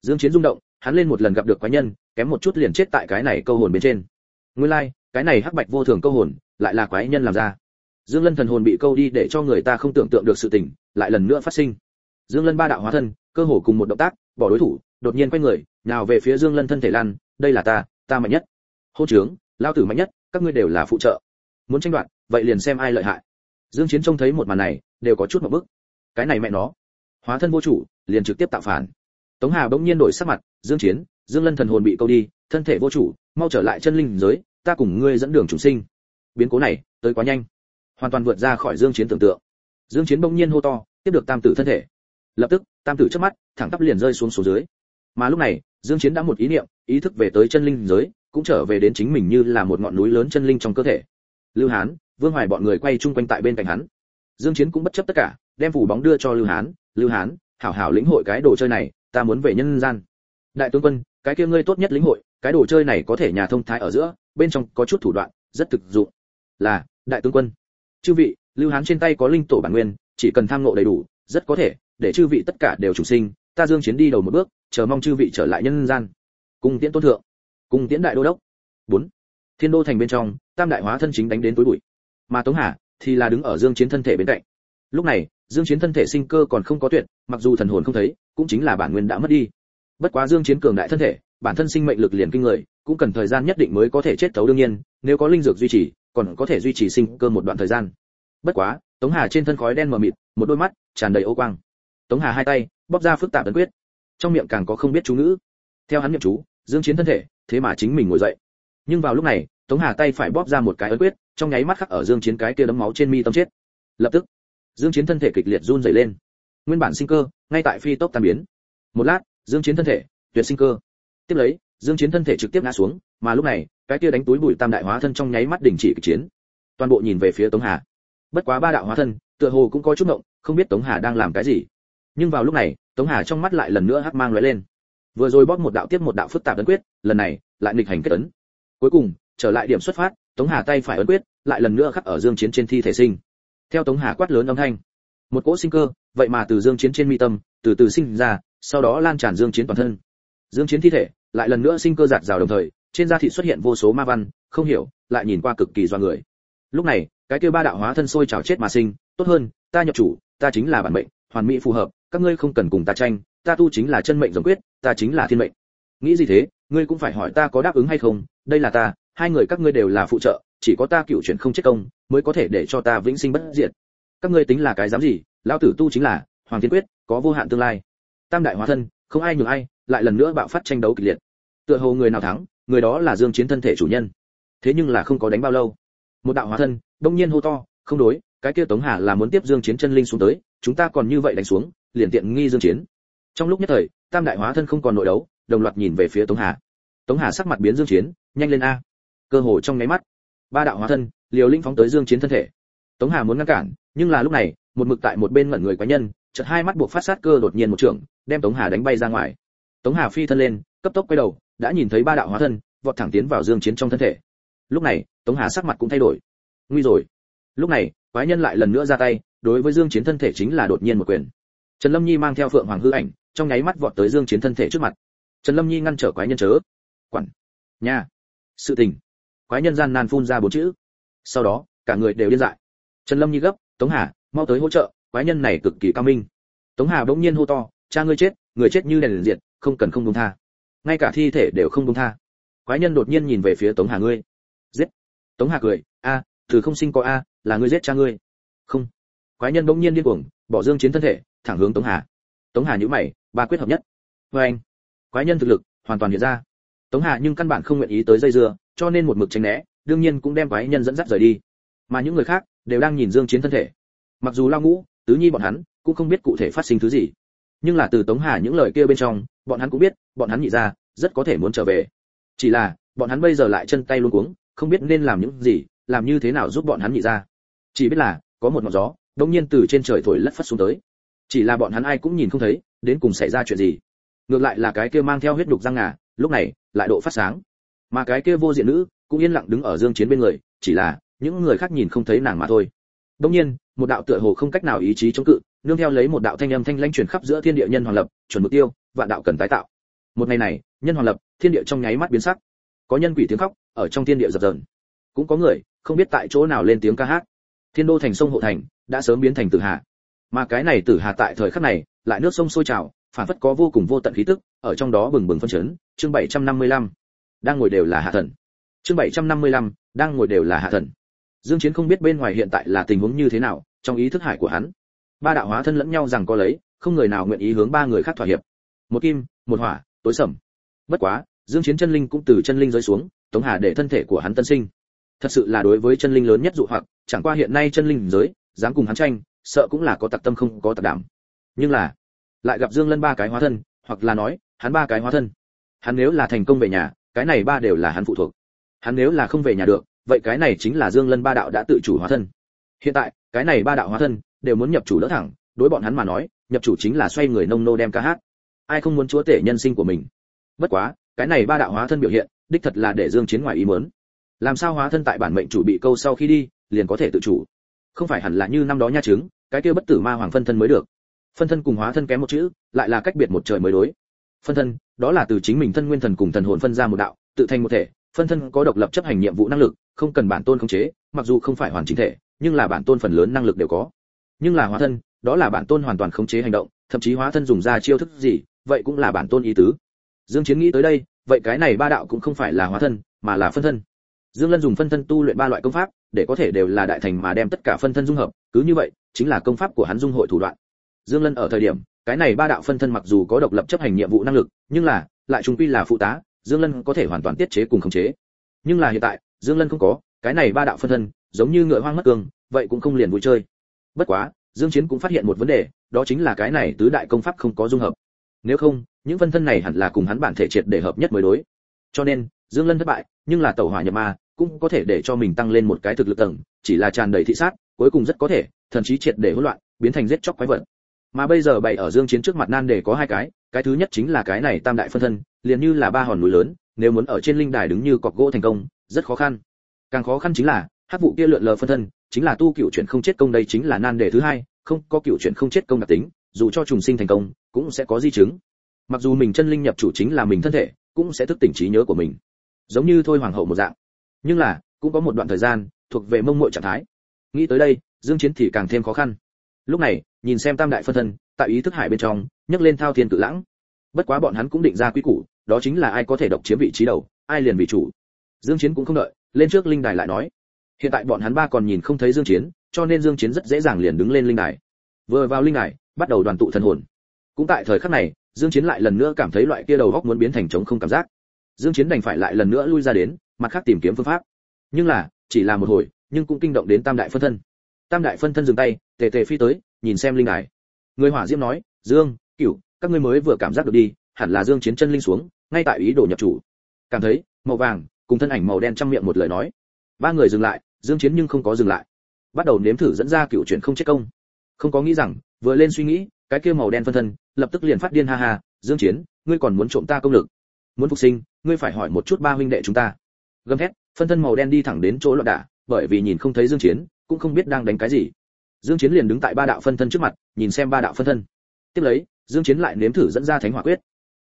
Dương chiến rung động, hắn lên một lần gặp được quái nhân kém một chút liền chết tại cái này câu hồn bên trên. Nguyên lai like, cái này hắc bạch vô thường câu hồn lại là quái nhân làm ra. Dương lân thần hồn bị câu đi để cho người ta không tưởng tượng được sự tình lại lần nữa phát sinh. Dương lân ba đạo hóa thân cơ hồ cùng một động tác bỏ đối thủ đột nhiên quay người nào về phía dương lân thân thể lan đây là ta ta mạnh nhất. Hôn trướng lao tử mạnh nhất các ngươi đều là phụ trợ. Muốn tranh đoạt vậy liền xem ai lợi hại. Dương chiến trông thấy một màn này đều có chút một bức. Cái này mẹ nó. Hóa thân vô chủ liền trực tiếp tạo phản. Tống hà bỗng nhiên đổi sắc mặt dương chiến dương lân thần hồn bị câu đi, thân thể vô chủ, mau trở lại chân linh giới, ta cùng ngươi dẫn đường chúng sinh. Biến cố này, tới quá nhanh. Hoàn toàn vượt ra khỏi dương chiến tưởng tượng. Dương chiến bỗng nhiên hô to, tiếp được tam tử thân thể. Lập tức, tam tử trước mắt, thẳng tắp liền rơi xuống xuống dưới. Mà lúc này, dương chiến đã một ý niệm, ý thức về tới chân linh giới, cũng trở về đến chính mình như là một ngọn núi lớn chân linh trong cơ thể. Lưu hán, vương hoài bọn người quay chung quanh tại bên cạnh hắn. Dương chiến cũng bất chấp tất cả, đem phủ bóng đưa cho lưu hán. Lưu hán, hảo hảo lĩnh hội cái đồ chơi này, ta muốn về nhân gian. Đại tướng quân cái kia ngươi tốt nhất lĩnh hội, cái đồ chơi này có thể nhà thông thái ở giữa, bên trong có chút thủ đoạn, rất thực dụng. Là, đại tướng quân. Chư vị, lưu hán trên tay có linh tổ bản nguyên, chỉ cần tham ngộ đầy đủ, rất có thể, để chư vị tất cả đều chủ sinh, ta dương chiến đi đầu một bước, chờ mong chư vị trở lại nhân gian. Cung tiễn tôn thượng. Cung tiễn đại đô đốc. Bốn. Thiên đô thành bên trong, tam đại hóa thân chính đánh đến tối bụi. Mà tống hà thì là đứng ở dương chiến thân thể bên cạnh. Lúc này, dương chiến thân thể sinh cơ còn không có tuyệt, mặc dù thần hồn không thấy, cũng chính là bản nguyên đã mất đi bất quá dương chiến cường đại thân thể, bản thân sinh mệnh lực liền kinh người, cũng cần thời gian nhất định mới có thể chết thấu đương nhiên, nếu có linh dược duy trì, còn có thể duy trì sinh cơ một đoạn thời gian. Bất quá, tống hà trên thân khói đen mờ mịt, một đôi mắt tràn đầy ô quang. Tống hà hai tay, bóp ra phức tạp ấn quyết. Trong miệng càng có không biết chú ngữ. Theo hắn niệm chú, dương chiến thân thể, thế mà chính mình ngồi dậy. Nhưng vào lúc này, tống hà tay phải bóp ra một cái ấn quyết, trong nháy mắt khắc ở dương chiến cái kia đấm máu trên mi tâm chết. Lập tức, dương chiến thân thể kịch liệt run rẩy lên. Nguyên bản sinh cơ, ngay tại phi tốc tan biến. Một lát dương chiến thân thể, tuyệt sinh cơ. Tiếp lấy, dương chiến thân thể trực tiếp ngã xuống, mà lúc này, cái kia đánh túi bụi tam đại hóa thân trong nháy mắt đình chỉ kịch chiến. Toàn bộ nhìn về phía tống hà. Bất quá ba đạo hóa thân, tựa hồ cũng có chút động không biết tống hà đang làm cái gì. Nhưng vào lúc này, tống hà trong mắt lại lần nữa hắc mang lóe lên. Vừa rồi bóp một đạo tiếp một đạo phức tạp ấn quyết, lần này, lại nghịch hành kết ấn. Cuối cùng, trở lại điểm xuất phát, tống hà tay phải ấn quyết, lại lần nữa khắc ở dương chiến trên thi thể sinh. Theo tống hà quát lớn âm thanh một cỗ sinh cơ, vậy mà từ dương chiến trên mi tâm, từ từ sinh ra, sau đó lan tràn dương chiến toàn thân. Dương chiến thi thể lại lần nữa sinh cơ giạt rào đồng thời, trên da thịt xuất hiện vô số ma văn, không hiểu, lại nhìn qua cực kỳ doan người. Lúc này, cái kia ba đạo hóa thân sôi trào chết mà sinh, tốt hơn, ta nhập chủ, ta chính là bản mệnh, hoàn mỹ phù hợp, các ngươi không cần cùng ta tranh, ta tu chính là chân mệnh giống quyết, ta chính là thiên mệnh. Nghĩ gì thế, ngươi cũng phải hỏi ta có đáp ứng hay không, đây là ta, hai người các ngươi đều là phụ trợ, chỉ có ta cựu chuyển không chết công, mới có thể để cho ta vĩnh sinh bất diệt các ngươi tính là cái dám gì, lão tử tu chính là hoàng thiên quyết, có vô hạn tương lai. Tam đại hóa thân, không ai nhường ai, lại lần nữa bạo phát tranh đấu kịch liệt. Tựa hồ người nào thắng, người đó là dương chiến thân thể chủ nhân. Thế nhưng là không có đánh bao lâu. Một đạo hóa thân, đông nhiên hô to, không đối, cái kia tống hà là muốn tiếp dương chiến chân linh xuống tới, chúng ta còn như vậy đánh xuống, liền tiện nghi dương chiến. Trong lúc nhất thời, tam đại hóa thân không còn nội đấu, đồng loạt nhìn về phía tống hà. Tống hà sắc mặt biến dương chiến, nhanh lên a. Cơ hồ trong nháy mắt, ba đạo hóa thân, liều linh phóng tới dương chiến thân thể. Tống hà muốn ngăn cản nhưng là lúc này, một mực tại một bên ngẩn người quái nhân, chợt hai mắt buộc phát sát cơ đột nhiên một trường, đem tống hà đánh bay ra ngoài. Tống hà phi thân lên, cấp tốc quay đầu, đã nhìn thấy ba đạo hóa thân, vọt thẳng tiến vào dương chiến trong thân thể. Lúc này, tống hà sắc mặt cũng thay đổi. Nguy rồi. Lúc này, quái nhân lại lần nữa ra tay, đối với dương chiến thân thể chính là đột nhiên một quyền. Trần lâm nhi mang theo phượng hoàng hư ảnh, trong nháy mắt vọt tới dương chiến thân thể trước mặt. Trần lâm nhi ngăn trở quái nhân chớ. Quản. Nha. Sự tình. Quái nhân gian nan phun ra bốn chữ. Sau đó, cả người đều điên dại. Trần lâm nhi gấp tống hà, mau tới hỗ trợ, quái nhân này cực kỳ cao minh. Tống hà bỗng nhiên hô to, cha ngươi chết, người chết như đèn liền diệt, không cần không đúng tha. Ngay cả thi thể đều không đúng tha. Quái nhân đột nhiên nhìn về phía tống hà ngươi. Giết. Tống hà cười, a, từ không sinh có a, là ngươi giết cha ngươi. Không. Quái nhân bỗng nhiên điên cuồng, bỏ dương chiến thân thể, thẳng hướng tống hà. Tống hà nhíu mày, ba quyết hợp nhất. Với anh. Quái nhân thực lực hoàn toàn hiện ra. Tống hà nhưng căn bản không nguyện ý tới dây dưa, cho nên một mực tránh né, đương nhiên cũng đem quái nhân dẫn dắt rời đi. Mà những người khác đều đang nhìn dương chiến thân thể. Mặc dù lao ngũ, tứ nhi bọn hắn cũng không biết cụ thể phát sinh thứ gì, nhưng là từ tống hà những lời kia bên trong, bọn hắn cũng biết, bọn hắn nhị ra rất có thể muốn trở về. Chỉ là, bọn hắn bây giờ lại chân tay luống cuống, không biết nên làm những gì, làm như thế nào giúp bọn hắn nhị ra chỉ biết là, có một ngọn gió đông nhiên từ trên trời thổi lất phất xuống tới. Chỉ là bọn hắn ai cũng nhìn không thấy, đến cùng xảy ra chuyện gì. Ngược lại là cái kia mang theo huyết đục răng ngà, lúc này, lại độ phát sáng. Mà cái kia vô diện nữ cũng yên lặng đứng ở dương chiến bên người, chỉ là những người khác nhìn không thấy nàng mà thôi. Đông nhiên, một đạo tựa hồ không cách nào ý chí chống cự, nương theo lấy một đạo thanh âm thanh lãnh truyền khắp giữa thiên địa nhân hoàng lập, chuẩn mục tiêu, vạn đạo cần tái tạo. Một ngày này, nhân hoàng lập, thiên địa trong nháy mắt biến sắc. Có nhân quỷ tiếng khóc, ở trong thiên địa dập dờn. Cũng có người, không biết tại chỗ nào lên tiếng ca hát. Thiên đô thành sông hộ thành, đã sớm biến thành tử hà. Mà cái này tử hà tại thời khắc này, lại nước sông sôi trào, phản phất có vô cùng vô tận khí tức, ở trong đó bừng bừng phân chấn. Chương 755 đang ngồi đều là hạ thần. Chương 755 đang ngồi đều là hạ thần dương chiến không biết bên ngoài hiện tại là tình huống như thế nào, trong ý thức hải của hắn, ba đạo hóa thân lẫn nhau rằng có lấy, không người nào nguyện ý hướng ba người khác thỏa hiệp. Một kim, một hỏa, tối sầm. Bất quá, dương chiến chân linh cũng từ chân linh rơi xuống, tống hà để thân thể của hắn tân sinh. Thật sự là đối với chân linh lớn nhất dụ hoặc, chẳng qua hiện nay chân linh giới, dám cùng hắn tranh, sợ cũng là có tặc tâm không có tặc đảm. Nhưng là, lại gặp dương lân ba cái hóa thân, hoặc là nói, hắn ba cái hóa thân. Hắn nếu là thành công về nhà, cái này ba đều là hắn phụ thuộc. Hắn nếu là không về nhà được vậy cái này chính là dương lân ba đạo đã tự chủ hóa thân. Hiện tại, cái này ba đạo hóa thân đều muốn nhập chủ đỡ thẳng, đối bọn hắn mà nói, nhập chủ chính là xoay người nông nô đem ca hát. Ai không muốn chúa tể nhân sinh của mình? Bất quá, cái này ba đạo hóa thân biểu hiện, đích thật là để dương chiến ngoài ý muốn. Làm sao hóa thân tại bản mệnh chủ bị câu sau khi đi, liền có thể tự chủ? Không phải hẳn là như năm đó nha chứng, cái kia bất tử ma hoàng phân thân mới được. Phân thân cùng hóa thân kém một chữ, lại là cách biệt một trời mới đối. Phân thân, đó là từ chính mình thân nguyên thần cùng thần hồn phân ra một đạo, tự thành một thể, phân thân có độc lập chấp hành nhiệm vụ năng lực không cần bản tôn khống chế, mặc dù không phải hoàn chỉnh thể, nhưng là bản tôn phần lớn năng lực đều có. Nhưng là hóa thân, đó là bản tôn hoàn toàn khống chế hành động, thậm chí hóa thân dùng ra chiêu thức gì, vậy cũng là bản tôn ý tứ. Dương chiến nghĩ tới đây, vậy cái này ba đạo cũng không phải là hóa thân, mà là phân thân. Dương lân dùng phân thân tu luyện ba loại công pháp, để có thể đều là đại thành mà đem tất cả phân thân dung hợp, cứ như vậy, chính là công pháp của hắn dung hội thủ đoạn. Dương lân ở thời điểm, cái này ba đạo phân thân mặc dù có độc lập chấp hành nhiệm vụ năng lực, nhưng là, lại trùng quy là phụ tá, dương lân có thể hoàn toàn tiết chế cùng khống chế. Nhưng là hiện tại dương lân không có, cái này ba đạo phân thân, giống như ngựa hoang mất cương, vậy cũng không liền vui chơi. Bất quá, dương chiến cũng phát hiện một vấn đề, đó chính là cái này tứ đại công pháp không có dung hợp. Nếu không, những phân thân này hẳn là cùng hắn bản thể triệt để hợp nhất mới đối. Cho nên, dương lân thất bại, nhưng là tẩu hỏa nhập ma, cũng có thể để cho mình tăng lên một cái thực lực tầng, chỉ là tràn đầy thị sát, cuối cùng rất có thể, thần trí triệt để hỗn loạn, biến thành giết chóc quái vật. Mà bây giờ bày ở dương chiến trước mặt nan để có hai cái cái thứ nhất chính là cái này tam đại phân thân, liền như là ba hòn núi lớn, nếu muốn ở trên linh đài đứng như cọc gỗ thành công rất khó khăn. Càng khó khăn chính là hắc vụ kia lượn lờ phân thân, chính là tu cựu chuyển không chết công đây chính là nan đề thứ hai, không có cựu chuyển không chết công đặc tính, dù cho trùng sinh thành công, cũng sẽ có di chứng. Mặc dù mình chân linh nhập chủ chính là mình thân thể, cũng sẽ thức tỉnh trí nhớ của mình. Giống như thôi hoàng hậu một dạng. Nhưng là, cũng có một đoạn thời gian, thuộc về mông muội trạng thái. Nghĩ tới đây, dương chiến thì càng thêm khó khăn. Lúc này, nhìn xem tam đại phân thân, tại ý thức hải bên trong, nhấc lên thao thiên tự lãng. Bất quá bọn hắn cũng định ra quy củ, đó chính là ai có thể độc chiếm vị trí đầu, ai liền vị chủ dương chiến cũng không đợi, lên trước linh đài lại nói. Hiện tại bọn hắn ba còn nhìn không thấy dương chiến, cho nên dương chiến rất dễ dàng liền đứng lên linh đài. Vừa vào linh đài, bắt đầu đoàn tụ thần hồn. Cũng tại thời khắc này, dương chiến lại lần nữa cảm thấy loại kia đầu góc muốn biến thành trống không cảm giác. Dương chiến đành phải lại lần nữa lui ra đến, mặt khác tìm kiếm phương pháp. Nhưng là, chỉ là một hồi, nhưng cũng kinh động đến tam đại phân thân. Tam đại phân thân dừng tay, tề tề phi tới, nhìn xem linh đài. Người hỏa diễm nói, dương, cửu, các ngươi mới vừa cảm giác được đi, hẳn là dương chiến chân linh xuống, ngay tại ý đồ nhập chủ. Cảm thấy, màu vàng cùng thân ảnh màu đen trong miệng một lời nói. Ba người dừng lại, dương chiến nhưng không có dừng lại. Bắt đầu nếm thử dẫn ra cựu chuyển không chết công. Không có nghĩ rằng, vừa lên suy nghĩ, cái kia màu đen phân thân, lập tức liền phát điên ha ha, dương chiến, ngươi còn muốn trộm ta công lực? Muốn phục sinh, ngươi phải hỏi một chút ba huynh đệ chúng ta. Gầm thét, phân thân màu đen đi thẳng đến chỗ loạn đả, bởi vì nhìn không thấy dương chiến, cũng không biết đang đánh cái gì. Dương chiến liền đứng tại ba đạo phân thân trước mặt, nhìn xem ba đạo phân thân. Tiếp lấy, dương chiến lại nếm thử dẫn ra thánh hỏa quyết.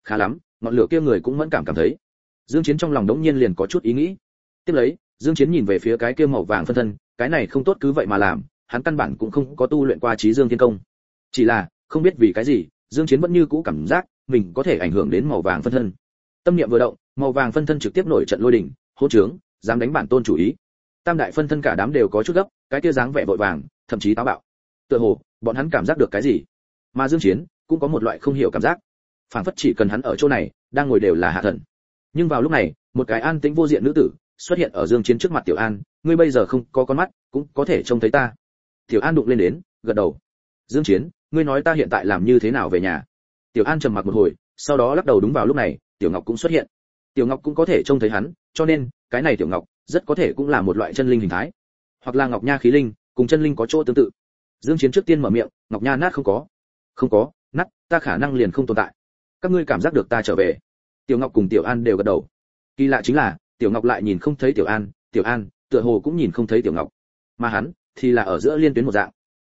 Khá lắm, ngọn lửa kia người cũng mẫn cảm cảm thấy dương chiến trong lòng đống nhiên liền có chút ý nghĩ. Tiếp lấy, dương chiến nhìn về phía cái kia màu vàng phân thân, cái này không tốt cứ vậy mà làm, hắn căn bản cũng không có tu luyện qua trí dương thiên công. Chỉ là, không biết vì cái gì, dương chiến vẫn như cũ cảm giác mình có thể ảnh hưởng đến màu vàng phân thân. Tâm niệm vừa động, màu vàng phân thân trực tiếp nổi trận lôi đỉnh hô trướng, dám đánh bản tôn chủ ý. Tam đại phân thân cả đám đều có chút gấp, cái kia dáng vẻ vội vàng, thậm chí táo bạo. Tựa hồ, bọn hắn cảm giác được cái gì? Mà dương chiến cũng có một loại không hiểu cảm giác. Phản phất chỉ cần hắn ở chỗ này, đang ngồi đều là hạ thần nhưng vào lúc này, một cái an tĩnh vô diện nữ tử xuất hiện ở dương chiến trước mặt tiểu an, ngươi bây giờ không có con mắt, cũng có thể trông thấy ta. Tiểu an đụng lên đến, gật đầu. Dương chiến, ngươi nói ta hiện tại làm như thế nào về nhà? Tiểu an trầm mặc một hồi, sau đó lắc đầu đúng vào lúc này, tiểu ngọc cũng xuất hiện. Tiểu ngọc cũng có thể trông thấy hắn, cho nên, cái này tiểu ngọc, rất có thể cũng là một loại chân linh hình thái. Hoặc là ngọc nha khí linh, cùng chân linh có chỗ tương tự. Dương chiến trước tiên mở miệng, ngọc nha nát không có. Không có, nát, ta khả năng liền không tồn tại. Các ngươi cảm giác được ta trở về tiểu ngọc cùng tiểu an đều gật đầu. Kỳ lạ chính là, tiểu ngọc lại nhìn không thấy tiểu an tiểu an, tựa hồ cũng nhìn không thấy tiểu ngọc. Mà hắn, thì là ở giữa liên tuyến một dạng.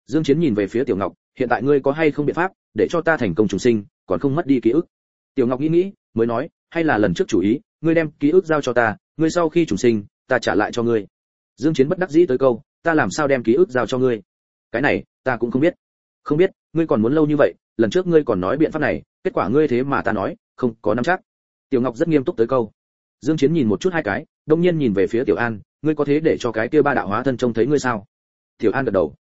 Dương chiến nhìn về phía tiểu ngọc, hiện tại ngươi có hay không biện pháp, để cho ta thành công trùng sinh, còn không mất đi ký ức. Tiểu ngọc nghĩ nghĩ, mới nói, hay là lần trước chủ ý, ngươi đem ký ức giao cho ta, ngươi sau khi trùng sinh, ta trả lại cho ngươi. Dương chiến bất đắc dĩ tới câu, ta làm sao đem ký ức giao cho ngươi? Cái này, ta cũng không biết. Không biết, ngươi còn muốn lâu như vậy, lần trước ngươi còn nói biện pháp này, kết quả ngươi thế mà ta nói, không có nắm chắc tiểu ngọc rất nghiêm túc tới câu. Dương chiến nhìn một chút hai cái đông nhiên nhìn về phía tiểu an ngươi có thế để cho cái kia ba đạo hóa thân trông thấy ngươi sao? Tiểu an gật đầu.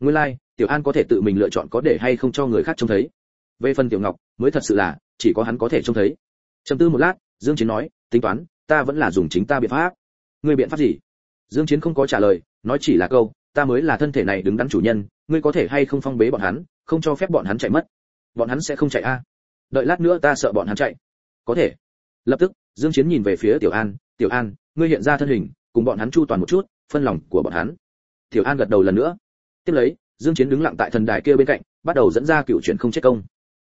Ngươi lai like, tiểu an có thể tự mình lựa chọn có để hay không cho người khác trông thấy. Về phần tiểu ngọc mới thật sự là chỉ có hắn có thể trông thấy. Trầm tư một lát dương chiến nói tính toán ta vẫn là dùng chính ta biện pháp. Ngươi biện pháp gì? Dương chiến không có trả lời nói chỉ là câu ta mới là thân thể này đứng đắn chủ nhân ngươi có thể hay không phong bế bọn hắn không cho phép bọn hắn chạy mất. Bọn hắn sẽ không chạy a. Đợi lát nữa ta sợ bọn hắn chạy. Có thể lập tức, dương chiến nhìn về phía tiểu an tiểu an, ngươi hiện ra thân hình, cùng bọn hắn chu toàn một chút, phân lòng của bọn hắn. Tiểu an gật đầu lần nữa. Tiếp lấy, dương chiến đứng lặng tại thần đài kia bên cạnh, bắt đầu dẫn ra cựu chuyện không chết công.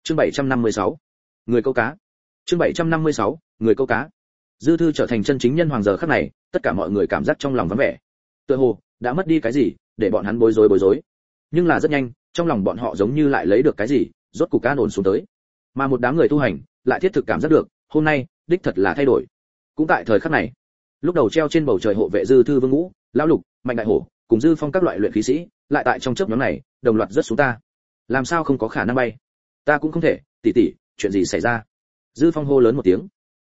Chương 756 người câu cá. Chương 756 người câu cá. Dư thư trở thành chân chính nhân hoàng giờ khắc này, tất cả mọi người cảm giác trong lòng vắng vẻ. Tựa hồ, đã mất đi cái gì, để bọn hắn bối rối bối rối. Nhưng là rất nhanh, trong lòng bọn họ giống như lại lấy được cái gì, rốt cục an ổn xuống tới. Mà một đám người tu hành, lại thiết thực cảm giác được hôm nay, đích thật là thay đổi. Cũng tại thời khắc này, lúc đầu treo trên bầu trời hộ vệ dư thư vương ngũ, lão lục, mạnh đại hổ, cùng dư phong các loại luyện khí sĩ, lại tại trong chớp nhóm này, đồng loạt rất xuống ta. Làm sao không có khả năng bay? Ta cũng không thể, tỷ tỷ, chuyện gì xảy ra? Dư phong hô lớn một tiếng.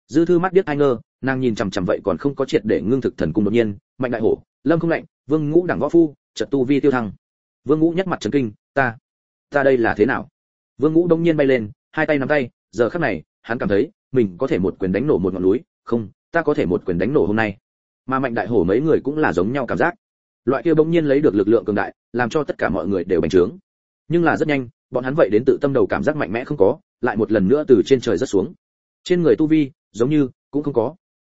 Dư thư mắt biết ai ngơ nàng nhìn chằm chằm vậy còn không có triệt để ngưng thực thần cung đột nhiên, mạnh đại hổ, lâm không lạnh, vương ngũ đẳng võ phu trật tu vi tiêu thăng. Vương ngũ nhắc mặt trấn kinh, ta ta đây là thế nào? Vương ngũ đông nhiên bay lên, hai tay nắm tay, giờ khắc này, hắn cảm thấy mình có thể một quyền đánh nổ một ngọn núi, không, ta có thể một quyền đánh nổ hôm nay. Mà mạnh đại hổ mấy người cũng là giống nhau cảm giác. Loại kia bỗng nhiên lấy được lực lượng cường đại, làm cho tất cả mọi người đều bành trướng. Nhưng là rất nhanh, bọn hắn vậy đến tự tâm đầu cảm giác mạnh mẽ không có, lại một lần nữa từ trên trời rất xuống. Trên người tu vi, giống như, cũng không có.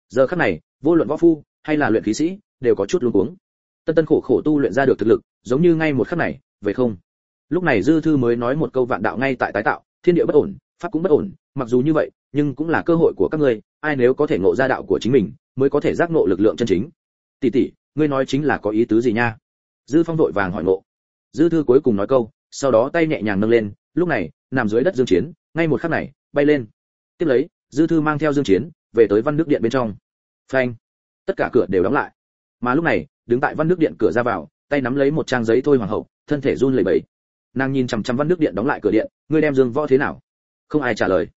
Giờ khắc này, vô luận võ phu, hay là luyện khí sĩ, đều có chút luống cuống. Tân tân khổ khổ tu luyện ra được thực lực, giống như ngay một khắc này, về không. Lúc này dư thư mới nói một câu vạn đạo ngay tại tái tạo, thiên địa bất ổn, pháp cũng bất ổn, mặc dù như vậy nhưng cũng là cơ hội của các ngươi, ai nếu có thể ngộ ra đạo của chính mình, mới có thể giác ngộ lực lượng chân chính. Tỷ tỷ, ngươi nói chính là có ý tứ gì nha? Dư phong vội vàng hỏi ngộ. Dư thư cuối cùng nói câu, sau đó tay nhẹ nhàng nâng lên, lúc này, nằm dưới đất dương chiến, ngay một khắc này, bay lên. Tiếp lấy, dư thư mang theo dương chiến, về tới văn nước điện bên trong. Phanh! Tất cả cửa đều đóng lại. Mà lúc này, đứng tại văn nước điện cửa ra vào, tay nắm lấy một trang giấy thôi hoàng hậu, thân thể run lẩy bẩy. Nàng nhìn chằm chằm văn nước điện đóng lại cửa điện, ngươi đem dương võ thế nào? Không ai trả lời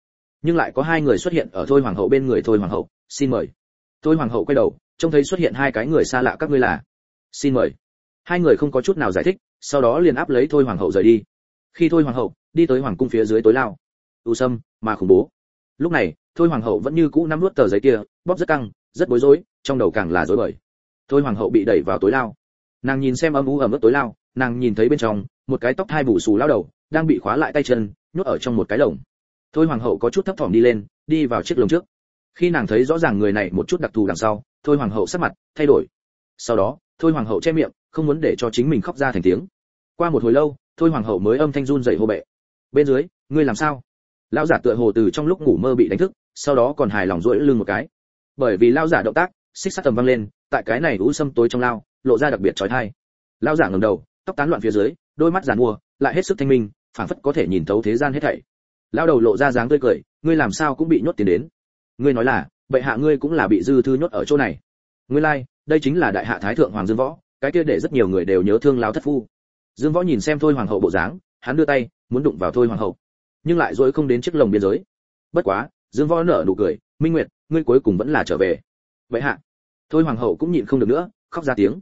nhưng lại có hai người xuất hiện ở thôi hoàng hậu bên người thôi hoàng hậu, xin mời. Thôi hoàng hậu quay đầu, trông thấy xuất hiện hai cái người xa lạ các ngươi là. Xin mời. Hai người không có chút nào giải thích, sau đó liền áp lấy thôi hoàng hậu rời đi. Khi thôi hoàng hậu đi tới hoàng cung phía dưới tối lao, u sâm, mà khủng bố. Lúc này, thôi hoàng hậu vẫn như cũ nắm nuốt tờ giấy kia, bóp rất căng, rất bối rối, trong đầu càng là rối bời. Thôi hoàng hậu bị đẩy vào tối lao. Nàng nhìn xem âm u ẩm ướt tối lao, nàng nhìn thấy bên trong, một cái tóc hai bù xù lao đầu, đang bị khóa lại tay chân, nhốt ở trong một cái lồng thôi hoàng hậu có chút thấp thỏm đi lên, đi vào chiếc lồng trước. Khi nàng thấy rõ ràng người này một chút đặc thù đằng sau, thôi hoàng hậu sắc mặt thay đổi. Sau đó, thôi hoàng hậu che miệng, không muốn để cho chính mình khóc ra thành tiếng. Qua một hồi lâu, thôi hoàng hậu mới âm thanh run dậy hô bệ. Bên dưới, ngươi làm sao? Lão giả tựa hồ từ trong lúc ngủ mơ bị đánh thức, sau đó còn hài lòng rỗi lưng một cái. Bởi vì lão giả động tác, xích sắt tầm văng lên, tại cái này u sâm tối trong lao, lộ ra đặc biệt trói thai lão giả ngẩng đầu, tóc tán loạn phía dưới, đôi mắt giàn mua, lại hết sức thanh minh, phảng phất có thể nhìn thấu thế gian hết thảy lão đầu lộ ra dáng tươi cười ngươi làm sao cũng bị nhốt tiền đến. Ngươi nói là bệ hạ ngươi cũng là bị dư thư nhốt ở chỗ này. Ngươi lai like, đây chính là đại hạ thái thượng hoàng dương võ cái kia để rất nhiều người đều nhớ thương lao thất phu. Dương võ nhìn xem thôi hoàng hậu bộ dáng hắn đưa tay muốn đụng vào thôi hoàng hậu. Nhưng lại dối không đến chiếc lồng biên giới. Bất quá dương võ nở nụ cười minh nguyệt ngươi cuối cùng vẫn là trở về. Vậy hạ. Thôi hoàng hậu cũng nhịn không được nữa khóc ra tiếng.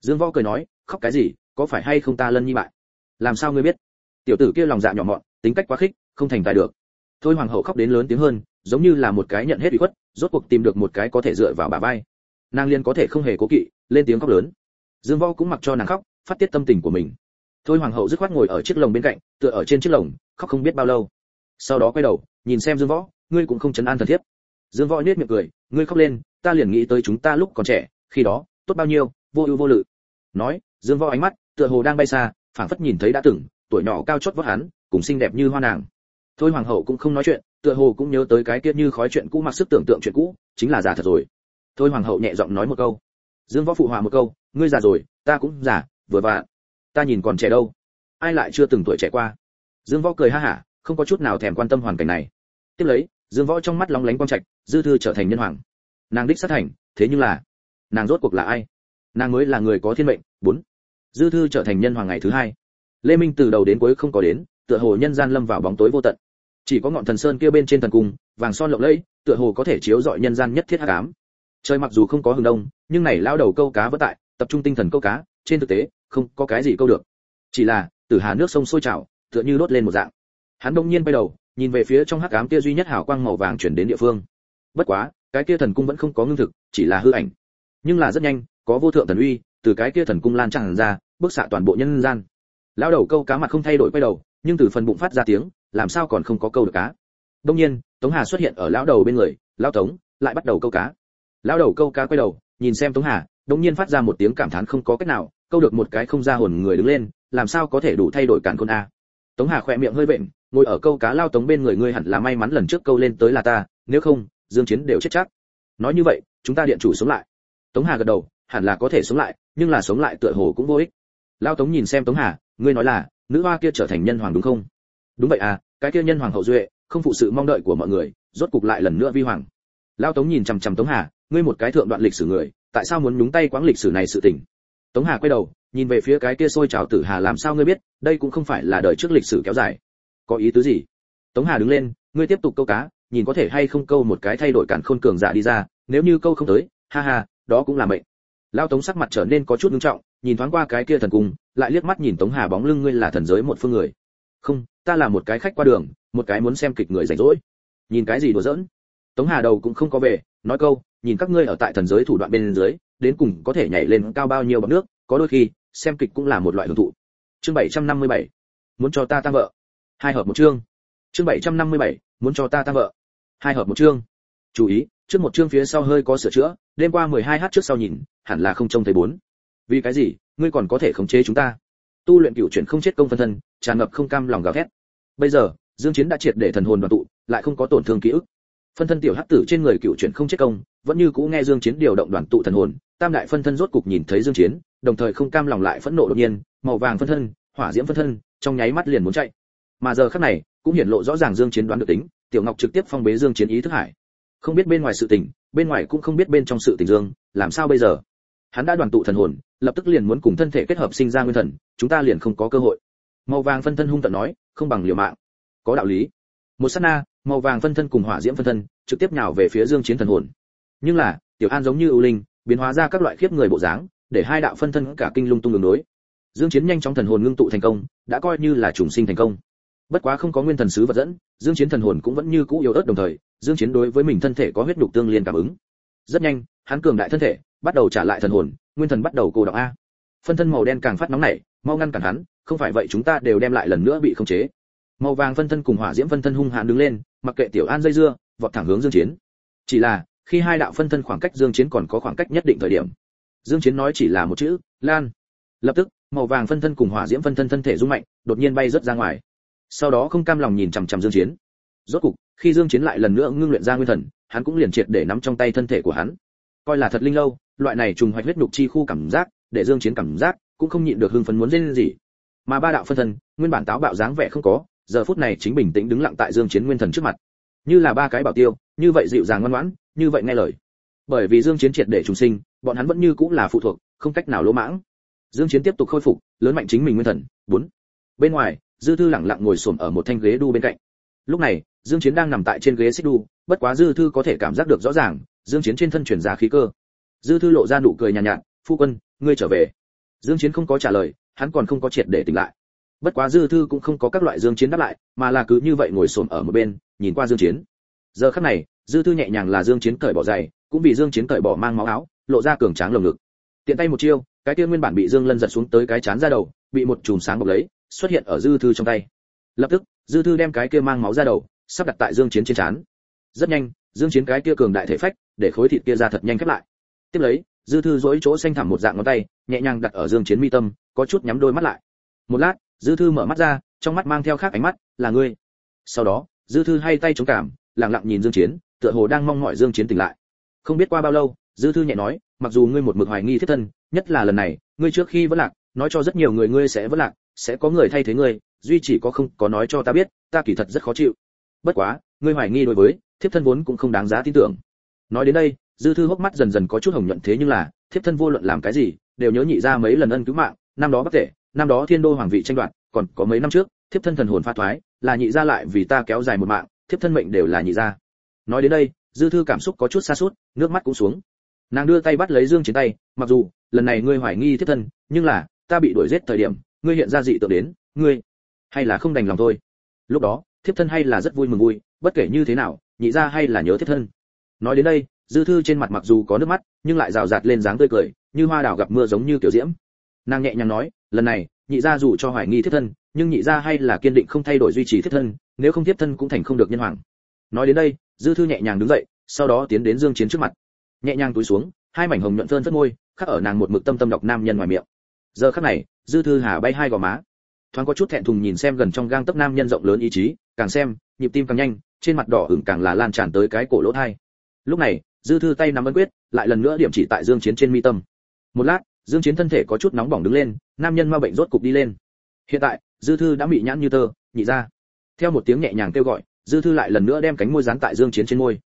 Dương võ cười nói khóc cái gì có phải hay không ta lân nhi bại? Làm sao ngươi biết? Tiểu tử kia lòng dạ nhỏ mọn tính cách quá khích không thành tài được. Thôi hoàng hậu khóc đến lớn tiếng hơn, giống như là một cái nhận hết ủy khuất, rốt cuộc tìm được một cái có thể dựa vào bà vai. Nàng liên có thể không hề cố kỵ, lên tiếng khóc lớn. Dương võ cũng mặc cho nàng khóc, phát tiết tâm tình của mình. Thôi hoàng hậu dứt khoát ngồi ở chiếc lồng bên cạnh, tựa ở trên chiếc lồng, khóc không biết bao lâu. Sau đó quay đầu, nhìn xem dương võ, ngươi cũng không chấn an thần thiếp. Dương võ nhếch miệng cười, ngươi khóc lên, ta liền nghĩ tới chúng ta lúc còn trẻ, khi đó, tốt bao nhiêu, vô ưu vô lự. Nói, dương võ ánh mắt tựa hồ đang bay xa, phảng phất nhìn thấy đã từng, tuổi nhỏ cao chót vót hắn, cùng xinh đẹp như hoa nàng thôi hoàng hậu cũng không nói chuyện, tựa hồ cũng nhớ tới cái kia như khói chuyện cũ mặc sức tưởng tượng chuyện cũ, chính là già thật rồi. Thôi hoàng hậu nhẹ giọng nói một câu. Dương võ phụ hòa một câu, ngươi già rồi, ta cũng già, vừa vặn. Ta nhìn còn trẻ đâu? Ai lại chưa từng tuổi trẻ qua? Dương võ cười ha hả, không có chút nào thèm quan tâm hoàn cảnh này. Tiếp lấy, dương võ trong mắt lóng lánh quang trạch, dư thư trở thành nhân hoàng. Nàng đích sát thành, thế nhưng là, nàng rốt cuộc là ai? Nàng mới là người có thiên mệnh, bốn. Dư thư trở thành nhân hoàng ngày thứ hai. Lê minh từ đầu đến cuối không có đến, tựa hồ nhân gian lâm vào bóng tối vô tận chỉ có ngọn thần sơn kia bên trên thần cung, vàng son lộng lẫy, tựa hồ có thể chiếu rọi nhân gian nhất thiết hắc ám. Trời mặc dù không có hừng đông, nhưng này lao đầu câu cá vẫn tại, tập trung tinh thần câu cá, trên thực tế, không có cái gì câu được. Chỉ là, từ hà nước sông sôi trào, tựa như đốt lên một dạng. Hắn đông nhiên quay đầu, nhìn về phía trong hắc ám kia duy nhất hào quang màu vàng chuyển đến địa phương. Bất quá, cái kia thần cung vẫn không có ngưng thực, chỉ là hư ảnh. Nhưng là rất nhanh, có vô thượng thần uy, từ cái kia thần cung lan tràn ra, bức xạ toàn bộ nhân gian. Lao đầu câu cá mặt không thay đổi quay đầu, nhưng từ phần bụng phát ra tiếng làm sao còn không có câu được cá? Đông nhiên, tống hà xuất hiện ở lão đầu bên người, Lão tống lại bắt đầu câu cá. Lão đầu câu cá quay đầu, nhìn xem tống hà đông nhiên phát ra một tiếng cảm thán không có cách nào, câu được một cái không ra hồn người đứng lên, làm sao có thể đủ thay đổi cản con a. Tống hà khỏe miệng hơi bệnh ngồi ở câu cá lao tống bên người ngươi hẳn là may mắn lần trước câu lên tới là ta, nếu không, dương chiến đều chết chắc. Nói như vậy, chúng ta điện chủ sống lại. Tống hà gật đầu, hẳn là có thể sống lại, nhưng là sống lại tựa hồ cũng vô ích. Lao tống nhìn xem tống hà, ngươi nói là, nữ hoa kia trở thành nhân hoàng đúng không? Đúng vậy à cái kia nhân hoàng hậu duệ, không phụ sự mong đợi của mọi người, rốt cục lại lần nữa vi hoàng. Lao tống nhìn chằm chằm tống hà, ngươi một cái thượng đoạn lịch sử người, tại sao muốn nhúng tay quãng lịch sử này sự tình? Tống hà quay đầu, nhìn về phía cái kia sôi trào tử hà làm sao ngươi biết, đây cũng không phải là đời trước lịch sử kéo dài. Có ý tứ gì? Tống hà đứng lên, ngươi tiếp tục câu cá, nhìn có thể hay không câu một cái thay đổi cản khôn cường giả đi ra, nếu như câu không tới, ha ha, đó cũng là mệnh. Lao tống sắc mặt trở nên có chút nghiêm trọng, nhìn thoáng qua cái kia thần cung, lại liếc mắt nhìn tống hà bóng lưng ngươi là thần giới một phương người không, ta là một cái khách qua đường, một cái muốn xem kịch người rảnh rỗi. Nhìn cái gì đùa giỡn? Tống hà đầu cũng không có về, nói câu, nhìn các ngươi ở tại thần giới thủ đoạn bên dưới, đến cùng có thể nhảy lên cao bao nhiêu bậc nước, có đôi khi, xem kịch cũng là một loại hưởng thụ. Chương 757 muốn cho ta tăng vợ. Hai hợp một chương. Chương 757 muốn cho ta tăng vợ. Hai hợp một chương. Chú ý, trước một chương phía sau hơi có sửa chữa, đêm qua 12 h trước sau nhìn, hẳn là không trông thấy bốn. Vì cái gì, ngươi còn có thể khống chế chúng ta? Tu luyện cựu chuyển không chết công phân thân, tràn ngập không cam lòng gào thét. Bây giờ, dương chiến đã triệt để thần hồn đoàn tụ, lại không có tổn thương ký ức. Phân thân tiểu hắc tử trên người cựu chuyển không chết công, vẫn như cũ nghe dương chiến điều động đoàn tụ thần hồn, tam đại phân thân rốt cục nhìn thấy dương chiến, đồng thời không cam lòng lại phẫn nộ đột nhiên, màu vàng phân thân, hỏa diễm phân thân, trong nháy mắt liền muốn chạy. Mà giờ khắc này, cũng hiển lộ rõ ràng dương chiến đoán được tính, tiểu ngọc trực tiếp phong bế dương chiến ý thức hải. Không biết bên ngoài sự tình, bên ngoài cũng không biết bên trong sự tình dương, làm sao bây giờ? Hắn đã đoàn tụ thần hồn lập tức liền muốn cùng thân thể kết hợp sinh ra nguyên thần, chúng ta liền không có cơ hội. Màu vàng phân thân hung tận nói, không bằng liều mạng. Có đạo lý. Một sát na, màu vàng phân thân cùng hỏa diễm phân thân, trực tiếp nhào về phía dương chiến thần hồn. Nhưng là, tiểu an giống như ưu linh, biến hóa ra các loại khiếp người bộ dáng, để hai đạo phân thân cả kinh lung tung đường đối. Dương chiến nhanh chóng thần hồn ngưng tụ thành công, đã coi như là trùng sinh thành công. Bất quá không có nguyên thần sứ vật dẫn, dương chiến thần hồn cũng vẫn như cũ yếu ớt đồng thời, dương chiến đối với mình thân thể có huyết nhục tương liên cảm ứng. Rất nhanh, hắn cường đại thân thể bắt đầu trả lại thần hồn, nguyên thần bắt đầu cô đọng a. Phân thân màu đen càng phát nóng nảy, mau ngăn cản hắn, không phải vậy chúng ta đều đem lại lần nữa bị khống chế. Màu vàng phân thân cùng hỏa diễm phân thân hung hãn đứng lên, mặc kệ tiểu an dây dưa, vọt thẳng hướng dương chiến. Chỉ là, khi hai đạo phân thân khoảng cách dương chiến còn có khoảng cách nhất định thời điểm, dương chiến nói chỉ là một chữ, lan. Lập tức, màu vàng phân thân cùng hỏa diễm phân thân thân thể rung mạnh, đột nhiên bay rất ra ngoài. Sau đó không cam lòng nhìn chằm chằm dương chiến. Rốt cục, khi dương chiến lại lần nữa ngưng luyện ra nguyên thần, hắn cũng liền triệt để nắm trong tay thân thể của hắn. Coi là thật linh lâu loại này trùng hoạch huyết nhục chi khu cảm giác, để dương chiến cảm giác cũng không nhịn được hưng phấn muốn lên gì. Mà ba đạo phân thân, nguyên bản táo bạo dáng vẻ không có, giờ phút này chính bình tĩnh đứng lặng tại dương chiến nguyên thần trước mặt. Như là ba cái bảo tiêu, như vậy dịu dàng ngoan ngoãn, như vậy nghe lời. Bởi vì dương chiến triệt để trùng sinh, bọn hắn vẫn như cũng là phụ thuộc, không cách nào lỗ mãng. Dương chiến tiếp tục khôi phục, lớn mạnh chính mình nguyên thần. Bốn. Bên ngoài, dư thư lặng lặng ngồi xổm ở một thanh ghế đu bên cạnh. Lúc này, dương chiến đang nằm tại trên ghế xích đu, bất quá dư thư có thể cảm giác được rõ ràng, dương chiến trên thân truyền ra khí cơ dư thư lộ ra nụ cười nhàn nhạt, nhạt phu quân ngươi trở về. Dương chiến không có trả lời hắn còn không có triệt để tỉnh lại. Bất quá dư thư cũng không có các loại dương chiến đáp lại mà là cứ như vậy ngồi xổm ở một bên nhìn qua dương chiến. Giờ khắc này dư thư nhẹ nhàng là dương chiến cởi bỏ giày cũng bị dương chiến cởi bỏ mang máu áo lộ ra cường tráng lồng ngực. Tiện tay một chiêu cái kia nguyên bản bị dương lân giật xuống tới cái chán ra đầu bị một chùm sáng bọc lấy xuất hiện ở dư thư trong tay. Lập tức dư thư đem cái kia mang máu ra đầu sắp đặt tại dương chiến trên chán rất nhanh dương chiến cái kia cường đại thể phách để khối thịt kia ra thật nhanh khép lại tiếp lấy, dư thư dỗi chỗ xanh thẳm một dạng ngón tay, nhẹ nhàng đặt ở dương chiến mi tâm, có chút nhắm đôi mắt lại. Một lát, dư thư mở mắt ra, trong mắt mang theo khác ánh mắt, là ngươi. Sau đó, dư thư hay tay chống cảm, lặng lặng nhìn dương chiến, tựa hồ đang mong mỏi dương chiến tỉnh lại. Không biết qua bao lâu, dư thư nhẹ nói, mặc dù ngươi một mực hoài nghi thiết thân, nhất là lần này, ngươi trước khi vẫn lạc, nói cho rất nhiều người ngươi sẽ vẫn lạc, sẽ có người thay thế ngươi, duy chỉ có không có nói cho ta biết, ta kỳ thật rất khó chịu. Bất quá, ngươi hoài nghi đối với thiếp thân vốn cũng không đáng giá tin tưởng. Nói đến đây dư thư hốc mắt dần dần có chút hồng nhuận thế nhưng là, thiếp thân vô luận làm cái gì, đều nhớ nhị ra mấy lần ân cứu mạng, năm đó bất tể, năm đó thiên đô hoàng vị tranh đoạt, còn có mấy năm trước, thiếp thân thần hồn pha thoái, là nhị gia lại vì ta kéo dài một mạng, thiếp thân mệnh đều là nhị gia nói đến đây, dư thư cảm xúc có chút xa suốt nước mắt cũng xuống. Nàng đưa tay bắt lấy dương chiến tay, mặc dù, lần này ngươi hoài nghi thiếp thân, nhưng là, ta bị đuổi giết thời điểm, ngươi hiện ra dị tượng đến, ngươi hay là không đành lòng thôi. Lúc đó, thiếp thân hay là rất vui mừng vui, bất kể như thế nào, nhị gia hay là nhớ thiếp thân. Nói đến đây dư thư trên mặt mặc dù có nước mắt, nhưng lại rào rạt lên dáng tươi cười, như hoa đào gặp mưa giống như tiểu diễm. Nàng nhẹ nhàng nói, lần này, nhị gia dù cho hoài nghi thiết thân, nhưng nhị gia hay là kiên định không thay đổi duy trì thiết thân, nếu không thiết thân cũng thành không được nhân hoàng. Nói đến đây, dư thư nhẹ nhàng đứng dậy, sau đó tiến đến dương chiến trước mặt. Nhẹ nhàng túi xuống, hai mảnh hồng nhuận phơn phất môi, khắc ở nàng một mực tâm tâm đọc nam nhân ngoài miệng. Giờ khắc này, dư thư hà bay hai gò má. Thoáng có chút thẹn thùng nhìn xem gần trong gang tấc nam nhân rộng lớn ý chí, càng xem, nhịp tim càng nhanh, trên mặt đỏ ửng càng là lan tràn tới cái cổ lỗ thai. Lúc này dư thư tay nắm ấn quyết, lại lần nữa điểm chỉ tại dương chiến trên mi tâm. Một lát, dương chiến thân thể có chút nóng bỏng đứng lên, nam nhân ma bệnh rốt cục đi lên. Hiện tại, dư thư đã bị nhãn như tơ, nhị ra. Theo một tiếng nhẹ nhàng kêu gọi, dư thư lại lần nữa đem cánh môi dán tại dương chiến trên môi.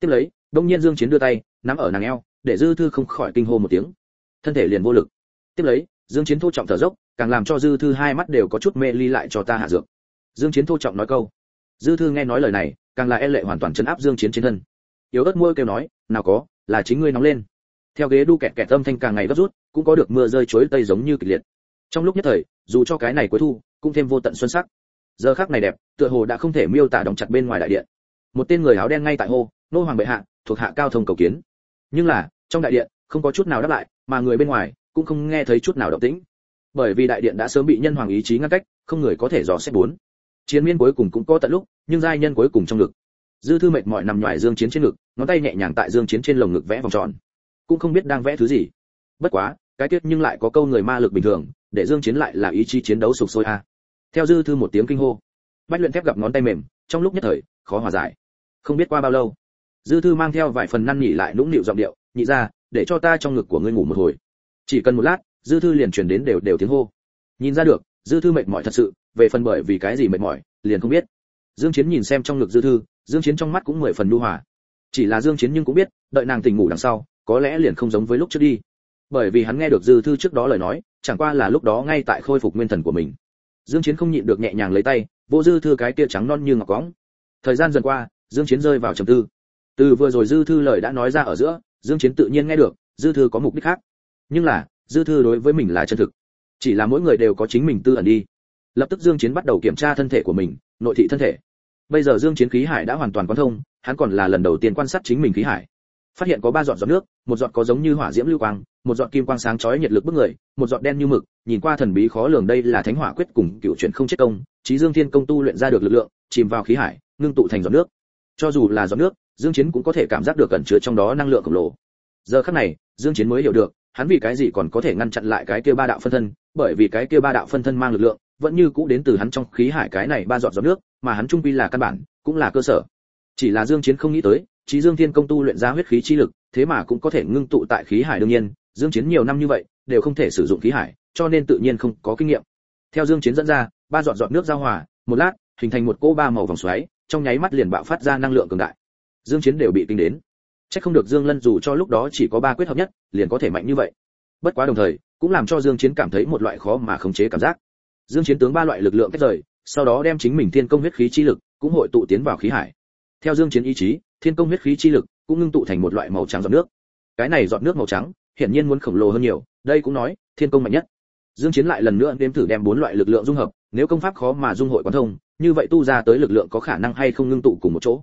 Tiếp lấy, đông nhiên dương chiến đưa tay, nắm ở nàng eo, để dư thư không khỏi kinh hô một tiếng. Thân thể liền vô lực. Tiếp lấy, dương chiến thô trọng thở dốc, càng làm cho dư thư hai mắt đều có chút mê ly lại cho ta hạ dược. Dương chiến thô trọng nói câu. Dư thư nghe nói lời này, càng là e lệ hoàn toàn chấn áp dương chiến trên thân yếu ớt môi kêu nói, nào có, là chính ngươi nóng lên. Theo ghế đu kẹt kẹt âm thanh càng ngày gấp rút, cũng có được mưa rơi chuối tây giống như kịch liệt. Trong lúc nhất thời, dù cho cái này cuối thu, cũng thêm vô tận xuân sắc. Giờ khắc này đẹp, tựa hồ đã không thể miêu tả đóng chặt bên ngoài đại điện. Một tên người áo đen ngay tại hô, nô hoàng bệ hạ, thuộc hạ cao thông cầu kiến. Nhưng là, trong đại điện, không có chút nào đáp lại, mà người bên ngoài, cũng không nghe thấy chút nào động tĩnh. Bởi vì đại điện đã sớm bị nhân hoàng ý chí ngăn cách, không người có thể dò xét bốn. Chiến miên cuối cùng cũng có tận lúc, nhưng giai nhân cuối cùng trong lực dư thư mệt mỏi nằm ngoài dương chiến trên ngực, ngón tay nhẹ nhàng tại dương chiến trên lồng ngực vẽ vòng tròn. Cũng không biết đang vẽ thứ gì. Bất quá, cái tiết nhưng lại có câu người ma lực bình thường, để dương chiến lại là ý chí chiến đấu sục sôi a. Theo dư thư một tiếng kinh hô, bách luyện thép gặp ngón tay mềm, trong lúc nhất thời, khó hòa giải. Không biết qua bao lâu, dư thư mang theo vài phần năn nỉ lại nũng nịu giọng điệu, nhị ra, để cho ta trong ngực của ngươi ngủ một hồi. Chỉ cần một lát, dư thư liền truyền đến đều đều tiếng hô. Nhìn ra được, dư thư mệt mỏi thật sự, về phần bởi vì cái gì mệt mỏi, liền không biết. Dương chiến nhìn xem trong ngực dư thư dương chiến trong mắt cũng mười phần nhu hòa. Chỉ là dương chiến nhưng cũng biết, đợi nàng tỉnh ngủ đằng sau, có lẽ liền không giống với lúc trước đi. Bởi vì hắn nghe được dư thư trước đó lời nói, chẳng qua là lúc đó ngay tại khôi phục nguyên thần của mình. Dương chiến không nhịn được nhẹ nhàng lấy tay, vô dư thư cái kia trắng non như ngọc cóng. Thời gian dần qua, dương chiến rơi vào trầm tư. Từ vừa rồi dư thư lời đã nói ra ở giữa, dương chiến tự nhiên nghe được, dư thư có mục đích khác. Nhưng là, dư thư đối với mình là chân thực. Chỉ là mỗi người đều có chính mình tư ẩn đi. Lập tức dương chiến bắt đầu kiểm tra thân thể của mình, nội thị thân thể bây giờ dương chiến khí hải đã hoàn toàn quan thông, hắn còn là lần đầu tiên quan sát chính mình khí hải. Phát hiện có ba giọt giọt nước, một giọt có giống như hỏa diễm lưu quang, một giọt kim quang sáng chói nhiệt lực bức người, một giọt đen như mực, nhìn qua thần bí khó lường đây là thánh hỏa quyết cùng cựu chuyển không chết công trí dương thiên công tu luyện ra được lực lượng, chìm vào khí hải, ngưng tụ thành giọt nước. Cho dù là giọt nước, dương chiến cũng có thể cảm giác được cẩn chứa trong đó năng lượng khổng lồ. Giờ khắc này, dương chiến mới hiểu được, hắn vì cái gì còn có thể ngăn chặn lại cái kia ba đạo phân thân, bởi vì cái kia ba đạo phân thân mang lực lượng vẫn như cũ đến từ hắn trong khí hải cái này ba giọt giọt nước, mà hắn trung quy là căn bản, cũng là cơ sở. Chỉ là dương chiến không nghĩ tới, chí dương thiên công tu luyện ra huyết khí chi lực, thế mà cũng có thể ngưng tụ tại khí hải đương nhiên, dương chiến nhiều năm như vậy, đều không thể sử dụng khí hải, cho nên tự nhiên không có kinh nghiệm. Theo dương chiến dẫn ra, ba giọt giọt nước giao hòa, một lát, hình thành một cỗ ba màu vòng xoáy, trong nháy mắt liền bạo phát ra năng lượng cường đại. Dương chiến đều bị kinh đến. Chắc không được dương lân dù cho lúc đó chỉ có ba quyết hợp nhất, liền có thể mạnh như vậy. Bất quá đồng thời, cũng làm cho dương chiến cảm thấy một loại khó mà khống chế cảm giác dương chiến tướng ba loại lực lượng tách rời, sau đó đem chính mình thiên công huyết khí chi lực cũng hội tụ tiến vào khí hải. Theo dương chiến ý chí, thiên công huyết khí chi lực cũng ngưng tụ thành một loại màu trắng giọt nước. Cái này giọt nước màu trắng, hiển nhiên muốn khổng lồ hơn nhiều, đây cũng nói, thiên công mạnh nhất. Dương chiến lại lần nữa đem thử đem bốn loại lực lượng dung hợp, nếu công pháp khó mà dung hội quán thông, như vậy tu ra tới lực lượng có khả năng hay không ngưng tụ cùng một chỗ.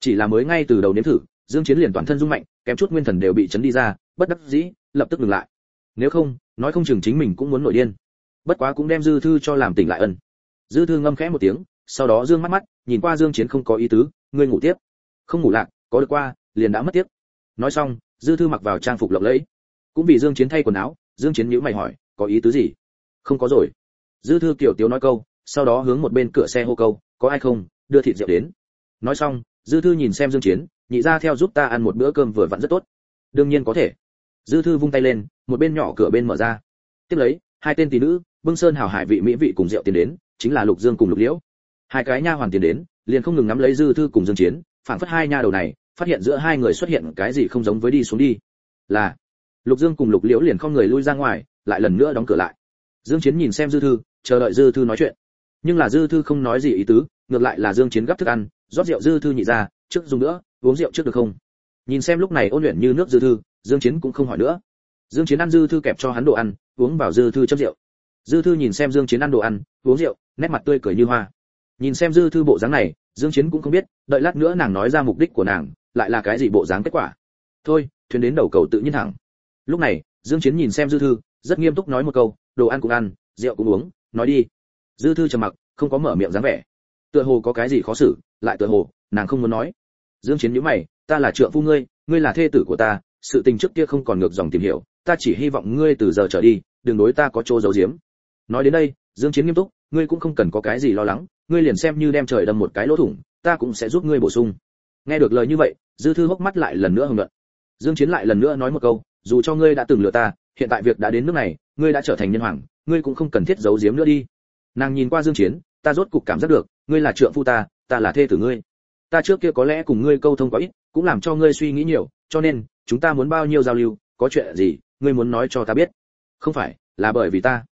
Chỉ là mới ngay từ đầu nếm thử, dương chiến liền toàn thân rung mạnh, kém chút nguyên thần đều bị chấn đi ra, bất đắc dĩ, lập tức dừng lại. Nếu không, nói không chừng chính mình cũng muốn nổi điên bất quá cũng đem dư thư cho làm tỉnh lại ân. Dư thư ngâm khẽ một tiếng, sau đó dương mắt mắt, nhìn qua dương chiến không có ý tứ, ngươi ngủ tiếp. Không ngủ lạc, có được qua, liền đã mất tiếp. Nói xong, dư thư mặc vào trang phục lộng lẫy. Cũng vì dương chiến thay quần áo, dương chiến nhíu mày hỏi, có ý tứ gì? Không có rồi. Dư thư kiểu tiếu nói câu, sau đó hướng một bên cửa xe hô câu, có ai không? Đưa thịt rượu đến. Nói xong, dư thư nhìn xem dương chiến, nhị ra theo giúp ta ăn một bữa cơm vừa vặn rất tốt. Đương nhiên có thể. Dư thư vung tay lên, một bên nhỏ cửa bên mở ra. Tiếp lấy, hai tên tỷ nữ bưng sơn hào hải vị mỹ vị cùng rượu tiến đến, chính là lục dương cùng lục liễu. Hai cái nha hoàn tiến đến, liền không ngừng nắm lấy dư thư cùng dương chiến phản phất hai nha đầu này, phát hiện giữa hai người xuất hiện cái gì không giống với đi xuống đi. Là, lục dương cùng lục liễu liền không người lui ra ngoài, lại lần nữa đóng cửa lại. Dương chiến nhìn xem dư thư, chờ đợi dư thư nói chuyện. Nhưng là dư thư không nói gì ý tứ, ngược lại là dương chiến gấp thức ăn, rót rượu dư thư nhị ra, trước dùng nữa, uống rượu trước được không? Nhìn xem lúc này ôn luyện như nước dư thư, dương chiến cũng không hỏi nữa. Dương chiến ăn dư thư kẹp cho hắn đồ ăn, uống vào dư thư chấm rượu dư thư nhìn xem dương chiến ăn đồ ăn, uống rượu, nét mặt tươi cười như hoa. Nhìn xem dư thư bộ dáng này, dương chiến cũng không biết, đợi lát nữa nàng nói ra mục đích của nàng, lại là cái gì bộ dáng kết quả. Thôi, thuyền đến đầu cầu tự nhiên thẳng. Lúc này, dương chiến nhìn xem dư thư, rất nghiêm túc nói một câu, đồ ăn cũng ăn, rượu cũng uống, nói đi. Dư thư trầm mặc, không có mở miệng dáng vẻ. Tựa hồ có cái gì khó xử, lại tựa hồ, nàng không muốn nói. Dương chiến nhíu mày, ta là trượng phu ngươi ngươi là thê tử của ta, sự tình trước kia không còn ngược dòng tìm hiểu, ta chỉ hy vọng ngươi từ giờ trở đi, đừng đối ta có chỗ giấu giếm nói đến đây, dương chiến nghiêm túc, ngươi cũng không cần có cái gì lo lắng, ngươi liền xem như đem trời đâm một cái lỗ thủng, ta cũng sẽ giúp ngươi bổ sung. Nghe được lời như vậy, dư thư hốc mắt lại lần nữa hưng luận dương chiến lại lần nữa nói một câu, dù cho ngươi đã từng lừa ta, hiện tại việc đã đến nước này, ngươi đã trở thành nhân hoàng, ngươi cũng không cần thiết giấu giếm nữa đi. Nàng nhìn qua dương chiến, ta rốt cục cảm giác được, ngươi là trượng phu ta ta là thê tử ngươi. Ta trước kia có lẽ cùng ngươi câu thông quá ít, cũng làm cho ngươi suy nghĩ nhiều, cho nên, chúng ta muốn bao nhiêu giao lưu, có chuyện gì, ngươi muốn nói cho ta biết. Không phải, là bởi vì ta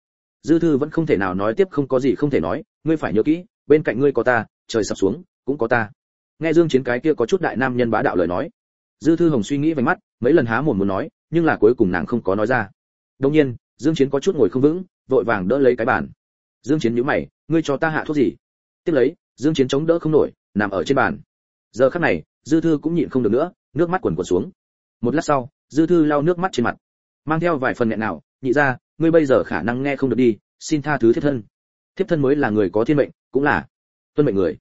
dư thư vẫn không thể nào nói tiếp không có gì không thể nói, ngươi phải nhớ kỹ, bên cạnh ngươi có ta, trời sập xuống, cũng có ta. Nghe dương chiến cái kia có chút đại nam nhân bá đạo lời nói. Dư thư hồng suy nghĩ vành mắt, mấy lần há mồm muốn nói, nhưng là cuối cùng nàng không có nói ra. Đương nhiên, dương chiến có chút ngồi không vững, vội vàng đỡ lấy cái bàn. Dương chiến nhíu mày, ngươi cho ta hạ thuốc gì? Tiếp lấy, dương chiến chống đỡ không nổi, nằm ở trên bàn. Giờ khắc này, dư thư cũng nhịn không được nữa, nước mắt quần quần xuống. Một lát sau, dư thư lau nước mắt trên mặt. Mang theo vài phần nghẹn nào, nhị ra ngươi bây giờ khả năng nghe không được đi xin tha thứ thiết thân. Thiếp thân mới là người có thiên mệnh cũng là tuân mệnh người.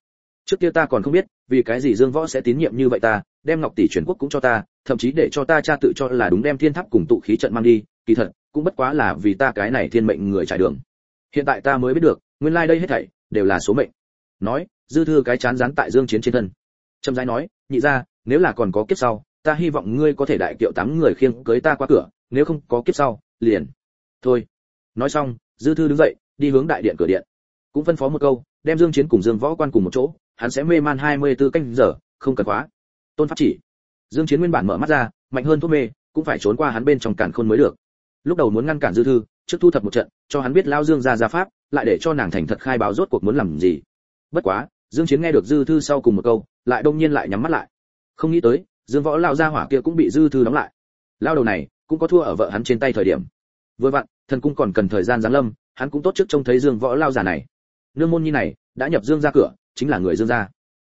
Trước kia ta còn không biết vì cái gì dương võ sẽ tín nhiệm như vậy ta đem ngọc tỷ truyền quốc cũng cho ta thậm chí để cho ta cha tự cho là đúng đem thiên tháp cùng tụ khí trận mang đi kỳ thật cũng bất quá là vì ta cái này thiên mệnh người trải đường. Hiện tại ta mới biết được nguyên lai like đây hết thảy đều là số mệnh. Nói dư thư cái chán rán tại dương chiến trên thân. Trầm rãi nói nhị gia, nếu là còn có kiếp sau ta hy vọng ngươi có thể đại kiệu tám người khiêng cưới ta qua cửa nếu không có kiếp sau liền thôi. Nói xong, dư thư đứng dậy, đi hướng đại điện cửa điện. Cũng phân phó một câu, đem dương chiến cùng dương võ quan cùng một chỗ, hắn sẽ mê man 24 canh giờ, không cần khóa. Tôn pháp chỉ. Dương chiến nguyên bản mở mắt ra, mạnh hơn thuốc mê, cũng phải trốn qua hắn bên trong cản khôn mới được. Lúc đầu muốn ngăn cản dư thư, trước thu thập một trận, cho hắn biết lao dương ra ra pháp, lại để cho nàng thành thật khai báo rốt cuộc muốn làm gì. Bất quá, dương chiến nghe được dư thư sau cùng một câu, lại đông nhiên lại nhắm mắt lại. Không nghĩ tới, dương võ lao ra hỏa kia cũng bị dư thư đóng lại. Lao đầu này, cũng có thua ở vợ hắn trên tay thời điểm vừa vặn, thần cung còn cần thời gian giáng lâm, hắn cũng tốt trước trông thấy dương võ lao giả này. Nương môn nhi này, đã nhập dương ra cửa, chính là người dương gia.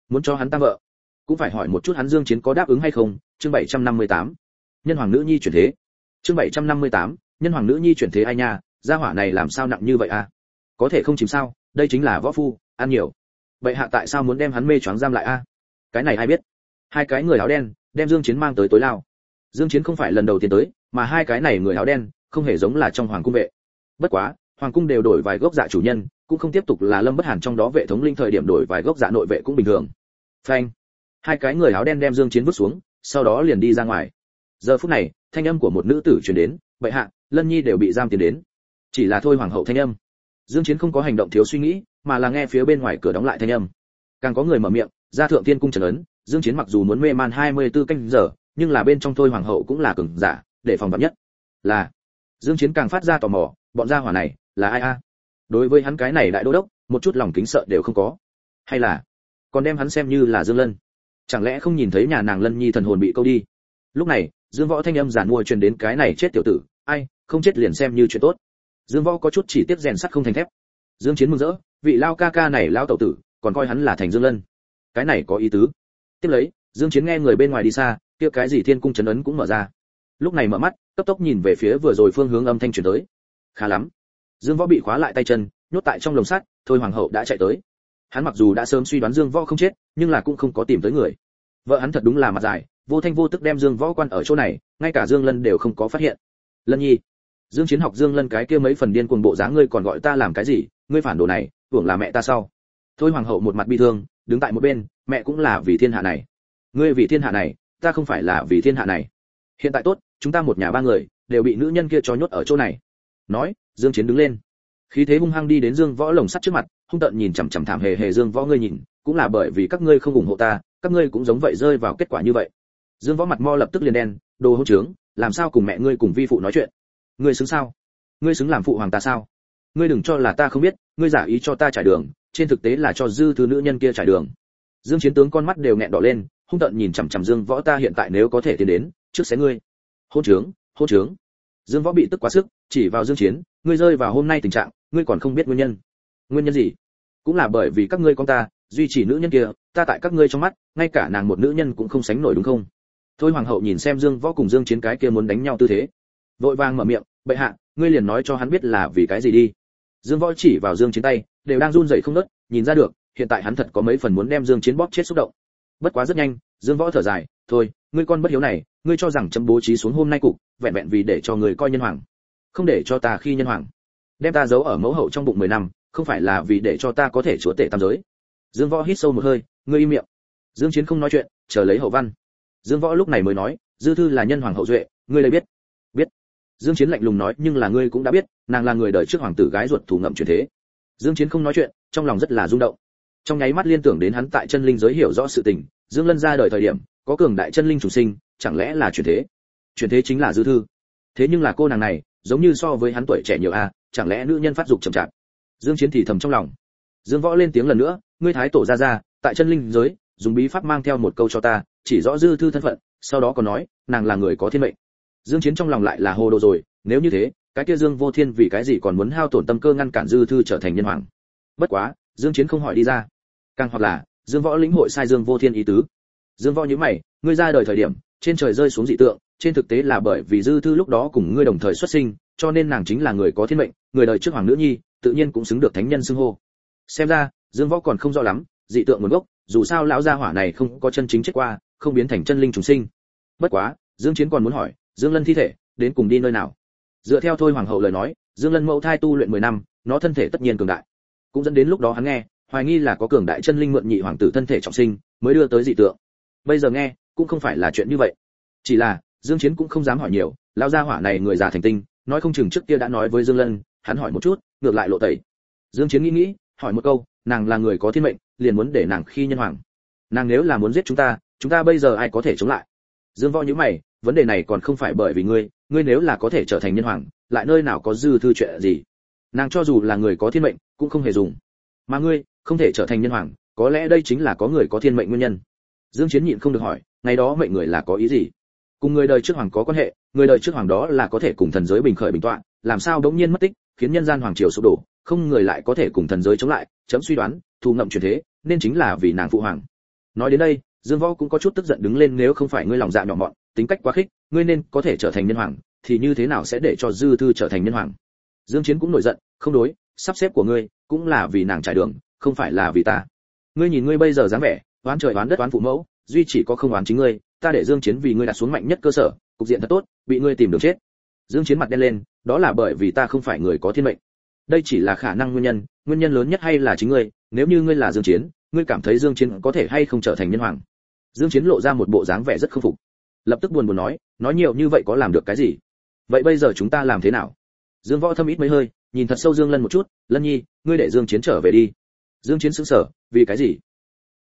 Muốn cho hắn tăng vợ, cũng phải hỏi một chút hắn dương chiến có đáp ứng hay không, chương 758 nhân hoàng nữ nhi chuyển thế. Chương 758 nhân hoàng nữ nhi chuyển thế ai nha, gia hỏa này làm sao nặng như vậy à? Có thể không chìm sao, đây chính là võ phu, ăn nhiều. Vậy hạ tại sao muốn đem hắn mê choáng giam lại a? Cái này ai biết? Hai cái người áo đen, đem dương chiến mang tới tối lao. Dương chiến không phải lần đầu tiên tới, mà hai cái này người áo đen không hề giống là trong hoàng cung vệ. Bất quá, hoàng cung đều đổi vài gốc dạ chủ nhân, cũng không tiếp tục là lâm bất hàn trong đó vệ thống linh thời điểm đổi vài gốc dạ nội vệ cũng bình thường. Phanh. Hai cái người áo đen đem dương chiến vứt xuống, sau đó liền đi ra ngoài. Giờ phút này, thanh âm của một nữ tử truyền đến, bệ hạ, lân nhi đều bị giam tiến đến. Chỉ là thôi hoàng hậu thanh âm. Dương chiến không có hành động thiếu suy nghĩ, mà là nghe phía bên ngoài cửa đóng lại thanh âm. Càng có người mở miệng ra thượng tiên cung trần ấn, dương chiến mặc dù muốn mê man 24 canh giờ, nhưng là bên trong thôi hoàng hậu cũng là cường giả, để phòng vật nhất. Là dương chiến càng phát ra tò mò, bọn gia hỏa này là ai a? Đối với hắn cái này đại đô đốc, một chút lòng kính sợ đều không có. Hay là còn đem hắn xem như là dương lân? Chẳng lẽ không nhìn thấy nhà nàng lân nhi thần hồn bị câu đi? Lúc này, dương võ thanh âm giản mua truyền đến cái này chết tiểu tử, ai, không chết liền xem như chuyện tốt. Dương võ có chút chỉ tiếp rèn sắt không thành thép. Dương chiến mừng rỡ, vị lao ca ca này lao tẩu tử, còn coi hắn là thành dương lân. Cái này có ý tứ. Tiếp lấy, dương chiến nghe người bên ngoài đi xa, kia cái gì thiên cung chấn ấn cũng mở ra lúc này mở mắt, cấp tốc nhìn về phía vừa rồi phương hướng âm thanh truyền tới. Khá lắm. Dương võ bị khóa lại tay chân, nhốt tại trong lồng sắt, thôi hoàng hậu đã chạy tới. Hắn mặc dù đã sớm suy đoán dương võ không chết, nhưng là cũng không có tìm tới người. Vợ hắn thật đúng là mặt dài, vô thanh vô tức đem dương võ quan ở chỗ này, ngay cả dương lân đều không có phát hiện. Lân nhi, dương chiến học dương lân cái kia mấy phần điên cuồng bộ dáng ngươi còn gọi ta làm cái gì, ngươi phản đồ này, tưởng là mẹ ta sau. Thôi hoàng hậu một mặt bi thương, đứng tại một bên, mẹ cũng là vì thiên hạ này. Ngươi vì thiên hạ này, ta không phải là vì thiên hạ này hiện tại tốt, chúng ta một nhà ba người, đều bị nữ nhân kia cho nhốt ở chỗ này. Nói, dương chiến đứng lên. Khí thế hung hăng đi đến dương võ lồng sắt trước mặt, hung tợn nhìn chằm chằm thảm hề hề dương võ ngươi nhìn, cũng là bởi vì các ngươi không ủng hộ ta, các ngươi cũng giống vậy rơi vào kết quả như vậy. Dương võ mặt mo lập tức liền đen, đồ hỗn trướng, làm sao cùng mẹ ngươi cùng vi phụ nói chuyện? Ngươi xứng sao? Ngươi xứng làm phụ hoàng ta sao? Ngươi đừng cho là ta không biết, ngươi giả ý cho ta trải đường, trên thực tế là cho dư thứ nữ nhân kia trải đường. Dương chiến tướng con mắt đều nghẹn đỏ lên, hung tợn nhìn chằm chằm dương võ ta hiện tại nếu có thể tiến đến trước xé ngươi. Hôn trướng hôn trướng. Dương võ bị tức quá sức, chỉ vào dương chiến, ngươi rơi vào hôm nay tình trạng, ngươi còn không biết nguyên nhân. Nguyên nhân gì? Cũng là bởi vì các ngươi con ta, duy trì nữ nhân kia, ta tại các ngươi trong mắt, ngay cả nàng một nữ nhân cũng không sánh nổi đúng không? Thôi hoàng hậu nhìn xem dương võ cùng dương chiến cái kia muốn đánh nhau tư thế. Vội vàng mở miệng, bệ hạ, ngươi liền nói cho hắn biết là vì cái gì đi. Dương võ chỉ vào dương chiến tay, đều đang run rẩy không nớt nhìn ra được, hiện tại hắn thật có mấy phần muốn đem dương chiến bóp chết xúc động. Bất quá rất nhanh, dương võ thở dài, thôi ngươi con bất hiếu này, ngươi cho rằng chấm bố trí xuống hôm nay cục, vẹn vẹn vì để cho người coi nhân hoàng. Không để cho ta khi nhân hoàng. Đem ta giấu ở mẫu hậu trong bụng 10 năm, không phải là vì để cho ta có thể chúa tể tam giới. Dương võ hít sâu một hơi, ngươi im miệng. Dương chiến không nói chuyện, chờ lấy hậu văn. Dương võ lúc này mới nói, dư thư là nhân hoàng hậu duệ, ngươi lấy biết. Biết. Dương chiến lạnh lùng nói, nhưng là ngươi cũng đã biết, nàng là người đời trước hoàng tử gái ruột thủ ngậm truyền thế. Dương chiến không nói chuyện, trong lòng rất là rung động. Trong nháy mắt liên tưởng đến hắn tại chân linh giới hiểu rõ sự tình, dương lân ra đời thời điểm có cường đại chân linh chủ sinh, chẳng lẽ là truyền thế? Truyền thế chính là dư thư. Thế nhưng là cô nàng này, giống như so với hắn tuổi trẻ nhiều a, chẳng lẽ nữ nhân phát dục chậm chạp? Dương chiến thì thầm trong lòng. Dương võ lên tiếng lần nữa, ngươi thái tổ ra ra tại chân linh giới, dùng bí pháp mang theo một câu cho ta, chỉ rõ dư thư thân phận, sau đó còn nói, nàng là người có thiên mệnh. Dương chiến trong lòng lại là hồ đồ rồi, nếu như thế, cái kia dương vô thiên vì cái gì còn muốn hao tổn tâm cơ ngăn cản dư thư trở thành nhân hoàng? Bất quá, dương chiến không hỏi đi ra. Càng hoặc là, dương võ lĩnh hội sai dương vô thiên ý tứ dương võ như mày, ngươi ra đời thời điểm, trên trời rơi xuống dị tượng, trên thực tế là bởi vì dư thư lúc đó cùng ngươi đồng thời xuất sinh, cho nên nàng chính là người có thiên mệnh, người đời trước hoàng nữ nhi, tự nhiên cũng xứng được thánh nhân xưng hô. Xem ra, dương võ còn không rõ lắm, dị tượng nguồn gốc, dù sao lão gia hỏa này không có chân chính chết qua, không biến thành chân linh trùng sinh. Bất quá, dương chiến còn muốn hỏi, dương lân thi thể, đến cùng đi nơi nào? Dựa theo thôi hoàng hậu lời nói, dương lân mẫu thai tu luyện 10 năm, nó thân thể tất nhiên cường đại. Cũng dẫn đến lúc đó hắn nghe, hoài nghi là có cường đại chân linh mượn nhị hoàng tử thân thể trọng sinh, mới đưa tới dị tượng bây giờ nghe, cũng không phải là chuyện như vậy. Chỉ là, dương chiến cũng không dám hỏi nhiều, lão gia hỏa này người già thành tinh, nói không chừng trước kia đã nói với dương lân, hắn hỏi một chút, ngược lại lộ tẩy. Dương chiến nghĩ nghĩ, hỏi một câu, nàng là người có thiên mệnh, liền muốn để nàng khi nhân hoàng. Nàng nếu là muốn giết chúng ta chúng ta bây giờ ai có thể chống lại? Dương võ nhíu mày, vấn đề này còn không phải bởi vì ngươi ngươi nếu là có thể trở thành nhân hoàng, lại nơi nào có dư thư chuyện gì? Nàng cho dù là người có thiên mệnh, cũng không hề dùng. Mà ngươi, không thể trở thành nhân hoàng, có lẽ đây chính là có người có thiên mệnh nguyên nhân dương chiến nhịn không được hỏi ngày đó mệnh người là có ý gì? Cùng người đời trước hoàng có quan hệ người đời trước hoàng đó là có thể cùng thần giới bình khởi bình toạn, làm sao đống nhiên mất tích khiến nhân gian hoàng triều sụp đổ không người lại có thể cùng thần giới chống lại chấm suy đoán thu ngậm truyền thế nên chính là vì nàng phụ hoàng. Nói đến đây dương võ cũng có chút tức giận đứng lên nếu không phải ngươi lòng dạ nhỏ mọn tính cách quá khích ngươi nên có thể trở thành nhân hoàng thì như thế nào sẽ để cho dư thư trở thành nhân hoàng? Dương chiến cũng nổi giận không đối sắp xếp của ngươi cũng là vì nàng trải đường không phải là vì ta. Ngươi nhìn ngươi bây giờ dáng vẻ oán trời oán đất oán phụ mẫu, duy chỉ có không oán chính ngươi, ta để dương chiến vì ngươi đặt xuống mạnh nhất cơ sở, cục diện thật tốt, bị ngươi tìm được chết. Dương chiến mặt đen lên, đó là bởi vì ta không phải người có thiên mệnh. Đây chỉ là khả năng nguyên nhân nguyên nhân lớn nhất hay là chính ngươi, nếu như ngươi là dương chiến, ngươi cảm thấy dương chiến có thể hay không trở thành nhân hoàng? Dương chiến lộ ra một bộ dáng vẻ rất không phục. Lập tức buồn buồn nói nói nhiều như vậy có làm được cái gì? Vậy bây giờ chúng ta làm thế nào? Dương võ thâm ít mấy hơi, nhìn thật sâu dương lân một chút, lân nhi, ngươi để dương chiến trở về đi. Dương chiến sững sờ, vì cái gì?